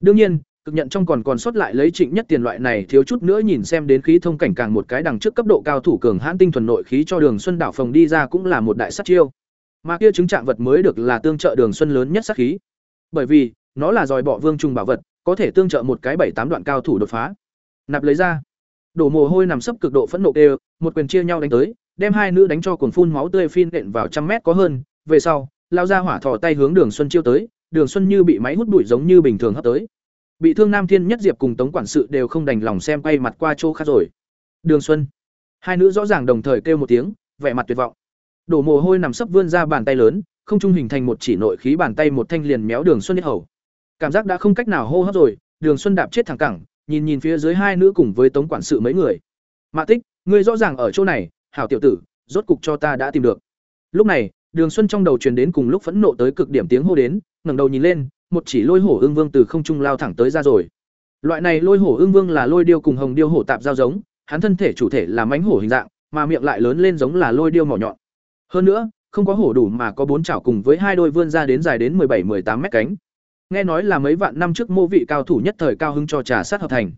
S1: Đương nhiên, cực nhận trong còn còn sót lại lấy trịnh nhất tiền loại này thiếu chút nữa nhìn xem đến khí thông cảnh càng một cái đằng trước cấp độ cao thủ cường hãn tinh thuần nội khí cho Đường Xuân đảo phòng đi ra cũng là một đại sát chiêu. Mà kia chứng trạng vật mới được là tương trợ Đường Xuân lớn nhất sát khí. Bởi vì, nó là dòi bọ vương trùng bảo vật, có thể tương trợ một cái bảy tám đoạn cao thủ đột phá. Nạp lấy ra. Đổ mồ hôi nằm sấp cực độ phẫn nộ đều, một quyền chia nhau đánh tới, đem hai nữ đánh cho cuồng phun máu tươi phin nện vào trăm mét có hơn, về sau, lao ra hỏa thò tay hướng Đường Xuân chiêu tới, Đường Xuân như bị máy hút bụi giống như bình thường hấp tới. Bị thương Nam Thiên Nhất Diệp cùng Tống quản sự đều không đành lòng xem quay mặt qua chỗ khác rồi. Đường Xuân. Hai nữ rõ ràng đồng thời kêu một tiếng, vẻ mặt tuyệt vọng. Đổ mồ hôi nằm sấp vươn ra bàn tay lớn, không trung hình thành một chỉ nội khí bàn tay một thanh liền méo Đường Xuân đi hầu. Cảm giác đã không cách nào hô hấp rồi, Đường Xuân đạp chết thẳng cẳng, nhìn nhìn phía dưới hai nữ cùng với Tống quản sự mấy người. Mã Tích, ngươi rõ ràng ở chỗ này, hảo tiểu tử, rốt cục cho ta đã tìm được. Lúc này, Đường Xuân trong đầu truyền đến cùng lúc phẫn nộ tới cực điểm tiếng hô đến, ngẩng đầu nhìn lên, một chỉ lôi hổ ương vương từ không trung lao thẳng tới ra rồi. Loại này lôi hổ ương vương là lôi điêu cùng hồng điêu hổ tạp giao giống, hắn thân thể chủ thể là mãnh hổ hình dạng, mà miệng lại lớn lên giống là lôi điêu mỏ nhọn. Hơn nữa, không có hổ đủ mà có bốn chảo cùng với hai đôi vươn ra đến dài đến 17-18 mét cánh. Nghe nói là mấy vạn năm trước mô vị cao thủ nhất thời cao hưng cho trà sát hợp thành.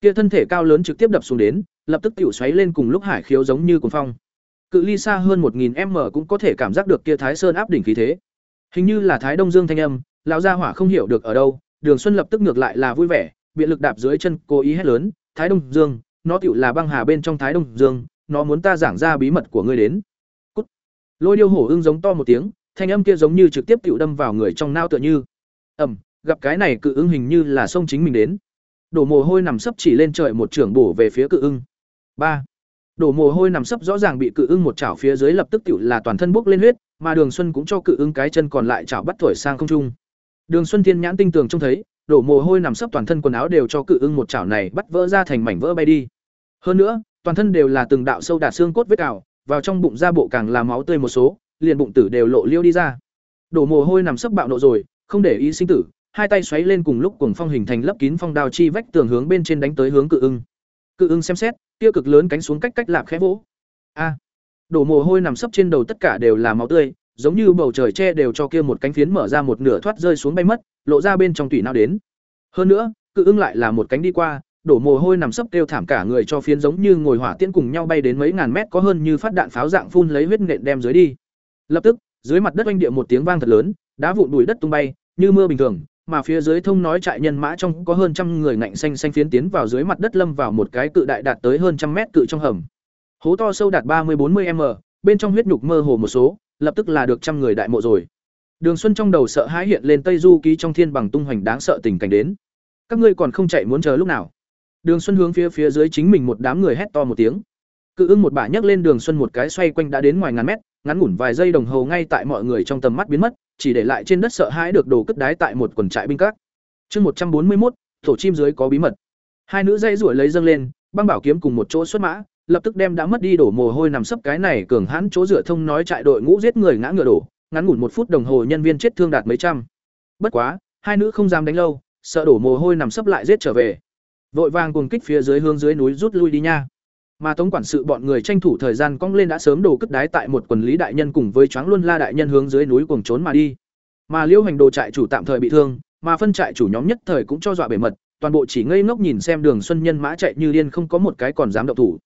S1: Kia thân thể cao lớn trực tiếp đập xuống đến, lập tức tiểu xoáy lên cùng lúc hải khiếu giống như cuồng phong. Cự ly xa hơn 1000m cũng có thể cảm giác được kia Thái Sơn áp đỉnh khí thế. Hình như là Thái Đông Dương thanh âm, lão gia hỏa không hiểu được ở đâu, Đường Xuân lập tức ngược lại là vui vẻ, biện lực đạp dưới chân, cố ý hét lớn, "Thái Đông Dương, nó tựu là băng hà bên trong Thái Đông Dương, nó muốn ta giảng ra bí mật của ngươi đến." Cút. Lôi điêu hổ ưng giống to một tiếng, thanh âm kia giống như trực tiếp tựu đâm vào người trong nao tựa như. Ầm, gặp cái này cự ưng hình như là xông chính mình đến. Đổ mồ hôi nằm sấp chỉ lên trời một trưởng bổ về phía cự ưng. ba Đổ mồ hôi nằm sấp rõ ràng bị cự ưng một chảo phía dưới lập tức tựu là toàn thân bốc lên huyết, mà Đường Xuân cũng cho cự ưng cái chân còn lại chảo bắt thổi sang không trung. Đường Xuân Thiên nhãn tinh tường trông thấy, đổ mồ hôi nằm sấp toàn thân quần áo đều cho cự ưng một chảo này bắt vỡ ra thành mảnh vỡ bay đi. Hơn nữa, toàn thân đều là từng đạo sâu đạt xương cốt vết cào, vào trong bụng ra bộ càng là máu tươi một số, liền bụng tử đều lộ liêu đi ra. Đổ mồ hôi nằm sấp bạo nộ rồi, không để ý sinh tử, hai tay xoáy lên cùng lúc cuồng phong hình thành lấp kín phong đao chi vách tường hướng bên trên đánh tới hướng cự ưng. Cự ưng xem xét, tiêu cực lớn cánh xuống cách cách lạp khẽ vỗ. A. đổ mồ hôi nằm sấp trên đầu tất cả đều là máu tươi, giống như bầu trời che đều cho kia một cánh phiến mở ra một nửa thoát rơi xuống bay mất, lộ ra bên trong tủy nào đến. Hơn nữa, cự ưng lại là một cánh đi qua, đổ mồ hôi nằm sấp kêu thảm cả người cho phiến giống như ngồi hỏa tiễn cùng nhau bay đến mấy ngàn mét có hơn như phát đạn pháo dạng phun lấy huyết nện đem dưới đi. Lập tức, dưới mặt đất oanh địa một tiếng vang thật lớn, đá vụn bụi đất tung bay, như mưa bình thường, mà phía dưới thông nói trại nhân mã trong có hơn trăm người ngạnh xanh xanh phiến tiến vào dưới mặt đất lâm vào một cái cự đại đạt tới hơn trăm mét cự trong hầm. Hố to sâu đạt ba mươi bốn mươi m bên trong huyết nhục mơ hồ một số, lập tức là được trăm người đại mộ rồi. Đường Xuân trong đầu sợ hãi hiện lên Tây Du ký trong thiên bằng tung hoành đáng sợ tình cảnh đến. Các ngươi còn không chạy muốn chờ lúc nào? Đường Xuân hướng phía phía dưới chính mình một đám người hét to một tiếng. Cự ưng một bả nhấc lên Đường Xuân một cái xoay quanh đã đến ngoài ngàn mét, ngắn ngủn vài giây đồng hồ ngay tại mọi người trong tầm mắt biến mất, chỉ để lại trên đất sợ hãi được đồ cất đái tại một quần trại binh các. Chương một trăm bốn mươi một, tổ chim dưới có bí mật. Hai nữ dây rủi lấy dâng lên, băng bảo kiếm cùng một chỗ xuất mã, lập tức đem đã mất đi đổ mồ hôi nằm sấp cái này cường hãn chỗ dựa thông nói trại đội ngũ giết người ngã ngựa đổ, ngắn ngủn một phút đồng hồ nhân viên chết thương đạt mấy trăm. Bất quá, hai nữ không dám đánh lâu, sợ đổ mồ hôi nằm sấp lại giết trở về. Vội vàng cùng kích phía dưới hướng dưới núi rút lui đi nha. Mà tống quản sự bọn người tranh thủ thời gian cong lên đã sớm đổ cất đái tại một quần lý đại nhân cùng với choáng luân la đại nhân hướng dưới núi cuồng trốn mà đi. Mà Liêu Hành Đồ trại chủ tạm thời bị thương, mà phân trại chủ nhóm nhất thời cũng cho dọa bể mật, toàn bộ chỉ ngây ngốc nhìn xem Đường Xuân Nhân mã chạy như điên không có một cái còn dám động thủ.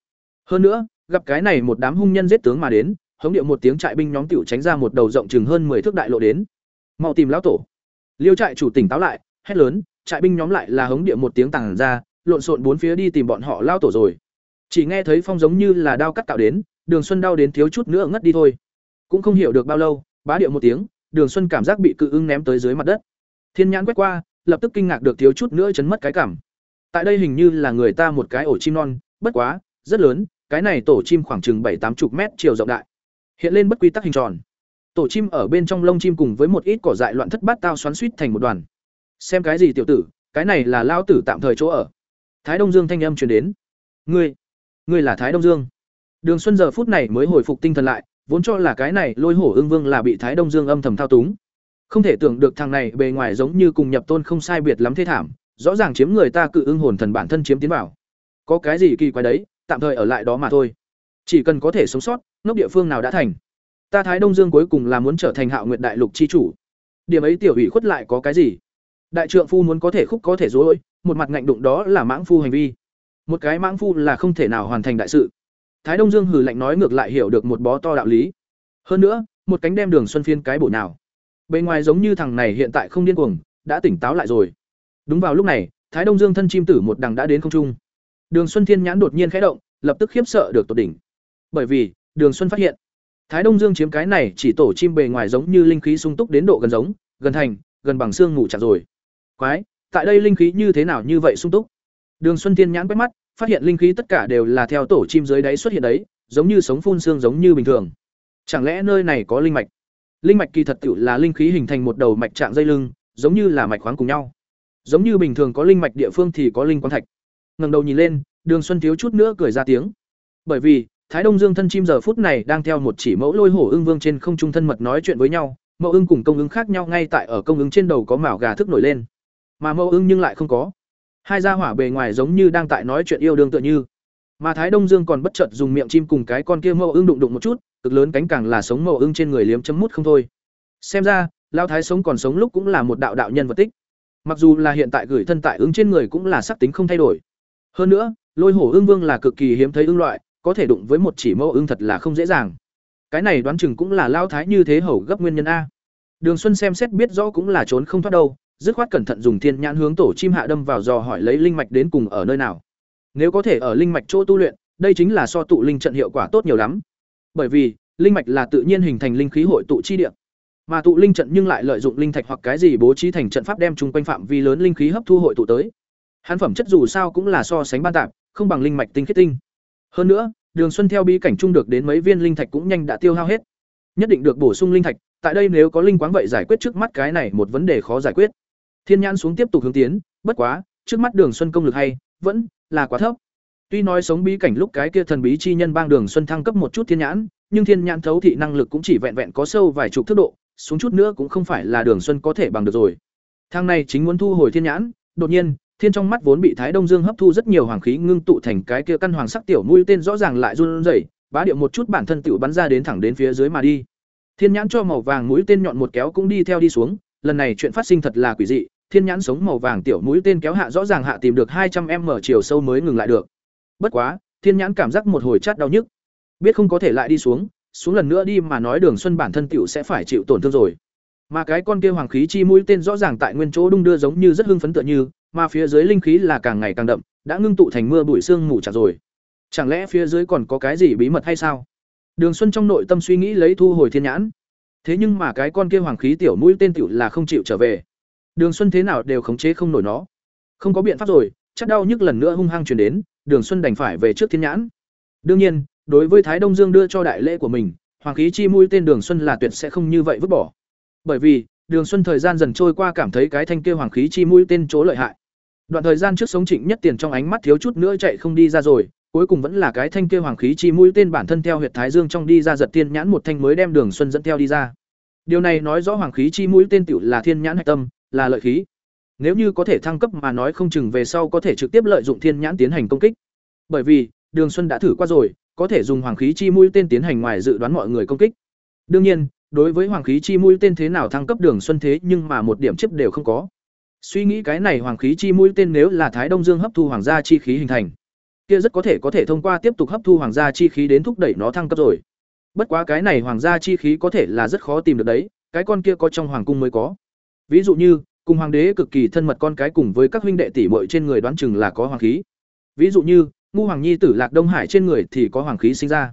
S1: Hơn nữa, gặp cái này một đám hung nhân giết tướng mà đến, hống điệu một tiếng trại binh nhóm tiểu tránh ra một đầu rộng chừng hơn 10 thước đại lộ đến. Mau tìm lão tổ. Liêu trại chủ tỉnh táo lại, hét lớn, trại binh nhóm lại là hống điệu một tiếng tàng ra, lộn xộn bốn phía đi tìm bọn họ lao tổ rồi. Chỉ nghe thấy phong giống như là đao cắt tạo đến, Đường Xuân đau đến thiếu chút nữa ngất đi thôi. Cũng không hiểu được bao lâu, bá điệu một tiếng, Đường Xuân cảm giác bị cự ưng ném tới dưới mặt đất. Thiên nhãn quét qua, lập tức kinh ngạc được thiếu chút nữa chấn mất cái cảm. Tại đây hình như là người ta một cái ổ chim non, bất quá, rất lớn, cái này tổ chim khoảng chừng bảy tám chục mét chiều rộng đại. Hiện lên bất quy tắc hình tròn. Tổ chim ở bên trong lông chim cùng với một ít cỏ dại loạn thất bát tao xoắn xuýt thành một đoàn. Xem cái gì tiểu tử, cái này là lao tử tạm thời chỗ ở. Thái Đông Dương thanh âm truyền đến. Ngươi, ngươi là Thái Đông Dương. Đường Xuân giờ phút này mới hồi phục tinh thần lại, vốn cho là cái này Lôi Hổ Ưng Vương là bị Thái Đông Dương âm thầm thao túng. Không thể tưởng được thằng này bề ngoài giống như cùng nhập tôn không sai biệt lắm thế thảm, rõ ràng chiếm người ta cự ưng hồn thần bản thân chiếm tiến vào. Có cái gì kỳ quái đấy, tạm thời ở lại đó mà thôi. Chỉ cần có thể sống sót, ngốc địa phương nào đã thành. Ta Thái Đông Dương cuối cùng là muốn trở thành Hạo Nguyệt Đại Lục chi chủ. Điểm ấy tiểu ủy khuất lại có cái gì? Đại trượng phu muốn có thể khúc có thể dối, một mặt ngạnh đụng đó là mãng phu hành vi. Một cái mãng phu là không thể nào hoàn thành đại sự. Thái Đông Dương hừ lạnh nói ngược lại hiểu được một bó to đạo lý. Hơn nữa, một cánh đem đường xuân phiên cái bổ nào. Bên ngoài giống như thằng này hiện tại không điên cuồng, đã tỉnh táo lại rồi. Đúng vào lúc này, Thái Đông Dương thân chim tử một đằng đã đến không trung. Đường Xuân Thiên nhãn đột nhiên khẽ động, lập tức khiếp sợ được tột đỉnh. Bởi vì, Đường Xuân phát hiện, Thái Đông Dương chiếm cái này chỉ tổ chim bề ngoài giống như linh khí sung túc đến độ gần giống, gần thành, gần bằng xương ngủ chặt rồi. Quái, tại đây linh khí như thế nào như vậy sung túc? Đường Xuân Thiên nhãn quét mắt, phát hiện linh khí tất cả đều là theo tổ chim dưới đáy xuất hiện đấy, giống như sống phun xương giống như bình thường. Chẳng lẽ nơi này có linh mạch? Linh mạch kỳ thật tiểu là linh khí hình thành một đầu mạch trạng dây lưng, giống như là mạch khoáng cùng nhau. Giống như bình thường có linh mạch địa phương thì có linh quang thạch. Ngẩng đầu nhìn lên, Đường Xuân thiếu chút nữa cười ra tiếng. Bởi vì, Thái Đông Dương thân chim giờ phút này đang theo một chỉ mẫu lôi hổ ưng vương trên không trung thân mật nói chuyện với nhau, mẫu ưng cùng công ưng khác nhau ngay tại ở công ưng trên đầu có mảo gà thức nổi lên, mà mẫu ưng nhưng lại không có. Hai gia hỏa bề ngoài giống như đang tại nói chuyện yêu đương tựa như. Mà Thái Đông Dương còn bất chợt dùng miệng chim cùng cái con kia mẫu ưng đụng đụng một chút, cực lớn cánh càng là sống mẫu ưng trên người liếm chấm mút không thôi. Xem ra, lão thái sống còn sống lúc cũng là một đạo đạo nhân vật tích. Mặc dù là hiện tại gửi thân tại ứng trên người cũng là sắc tính không thay đổi. Hơn nữa, lôi hổ ưng vương là cực kỳ hiếm thấy ưng loại, có thể đụng với một chỉ mẫu ưng thật là không dễ dàng. Cái này đoán chừng cũng là lao thái như thế hầu gấp nguyên nhân a. Đường Xuân xem xét biết rõ cũng là trốn không thoát đâu, dứt khoát cẩn thận dùng thiên nhãn hướng tổ chim hạ đâm vào dò hỏi lấy linh mạch đến cùng ở nơi nào. Nếu có thể ở linh mạch chỗ tu luyện, đây chính là so tụ linh trận hiệu quả tốt nhiều lắm. Bởi vì, linh mạch là tự nhiên hình thành linh khí hội tụ chi địa. Mà tụ linh trận nhưng lại lợi dụng linh thạch hoặc cái gì bố trí thành trận pháp đem chung quanh phạm vi lớn linh khí hấp thu hội tụ tới. Hán phẩm chất dù sao cũng là so sánh ban tạp, không bằng linh mạch tinh khiết tinh. Hơn nữa, Đường Xuân theo bí cảnh trung được đến mấy viên linh thạch cũng nhanh đã tiêu hao hết. Nhất định được bổ sung linh thạch, tại đây nếu có linh quáng vậy giải quyết trước mắt cái này một vấn đề khó giải quyết. Thiên Nhãn xuống tiếp tục hướng tiến, bất quá, trước mắt Đường Xuân công lực hay, vẫn là quá thấp. Tuy nói sống bí cảnh lúc cái kia thần bí chi nhân bang Đường Xuân thăng cấp một chút thiên nhãn, nhưng thiên nhãn thấu thị năng lực cũng chỉ vẹn vẹn có sâu vài chục thước độ, xuống chút nữa cũng không phải là Đường Xuân có thể bằng được rồi. Thang này chính muốn thu hồi thiên nhãn, đột nhiên, thiên trong mắt vốn bị Thái Đông Dương hấp thu rất nhiều hoàng khí ngưng tụ thành cái kia căn hoàng sắc tiểu mũi tên rõ ràng lại run rẩy, bá điệu một chút bản thân tiểu bắn ra đến thẳng đến phía dưới mà đi. Thiên nhãn cho màu vàng mũi tên nhọn một kéo cũng đi theo đi xuống, lần này chuyện phát sinh thật là quỷ dị, thiên nhãn sống màu vàng tiểu mũi tên kéo hạ rõ ràng hạ tìm được hai trăm m chiều sâu mới ngừng lại được. Bất quá, thiên nhãn cảm giác một hồi chát đau nhức. Biết không có thể lại đi xuống, xuống lần nữa đi mà nói Đường Xuân bản thân tiểu sẽ phải chịu tổn thương rồi. Mà cái con kia hoàng khí chi mũi tên rõ ràng tại nguyên chỗ đung đưa giống như rất hưng phấn tựa như, mà phía dưới linh khí là càng ngày càng đậm, đã ngưng tụ thành mưa bụi sương mù chặt rồi. Chẳng lẽ phía dưới còn có cái gì bí mật hay sao? Đường Xuân trong nội tâm suy nghĩ lấy thu hồi thiên nhãn. Thế nhưng mà cái con kia hoàng khí tiểu mũi tên tiểu là không chịu trở về. Đường Xuân thế nào đều khống chế không nổi nó. Không có biện pháp rồi, chắc đau nhức lần nữa hung hăng truyền đến, Đường Xuân đành phải về trước thiên nhãn. Đương nhiên, đối với Thái Đông Dương đưa cho đại lễ của mình, hoàng khí chi mũi tên Đường Xuân là tuyệt sẽ không như vậy vứt bỏ. Bởi vì, Đường Xuân thời gian dần trôi qua cảm thấy cái thanh kia hoàng khí chi mũi tên chỗ lợi hại. Đoạn thời gian trước sống Trịnh Nhất Tiền trong ánh mắt thiếu chút nữa chạy không đi ra rồi, cuối cùng vẫn là cái thanh kia hoàng khí chi mũi tên bản thân theo huyệt thái dương trong đi ra giật tiên nhãn một thanh mới đem Đường Xuân dẫn theo đi ra. Điều này nói rõ hoàng khí chi mũi tên tiểu là thiên nhãn hạch tâm, là lợi khí. Nếu như có thể thăng cấp mà nói không chừng về sau có thể trực tiếp lợi dụng thiên nhãn tiến hành công kích. Bởi vì, Đường Xuân đã thử qua rồi, có thể dùng hoàng khí chi mũi tên tiến hành ngoài dự đoán mọi người công kích. Đương nhiên, đối với hoàng khí chi mũi tên thế nào thăng cấp Đường Xuân thế nhưng mà một điểm chấp đều không có. Suy nghĩ cái này hoàng khí chi mũi tên nếu là Thái Đông Dương hấp thu hoàng gia chi khí hình thành, kia rất có thể có thể thông qua tiếp tục hấp thu hoàng gia chi khí đến thúc đẩy nó thăng cấp rồi. Bất quá cái này hoàng gia chi khí có thể là rất khó tìm được đấy, cái con kia có trong hoàng cung mới có. Ví dụ như, cùng hoàng đế cực kỳ thân mật con cái cùng với các huynh đệ tỷ muội trên người đoán chừng là có hoàng khí. Ví dụ như, ngu hoàng nhi tử Lạc Đông Hải trên người thì có hoàng khí sinh ra.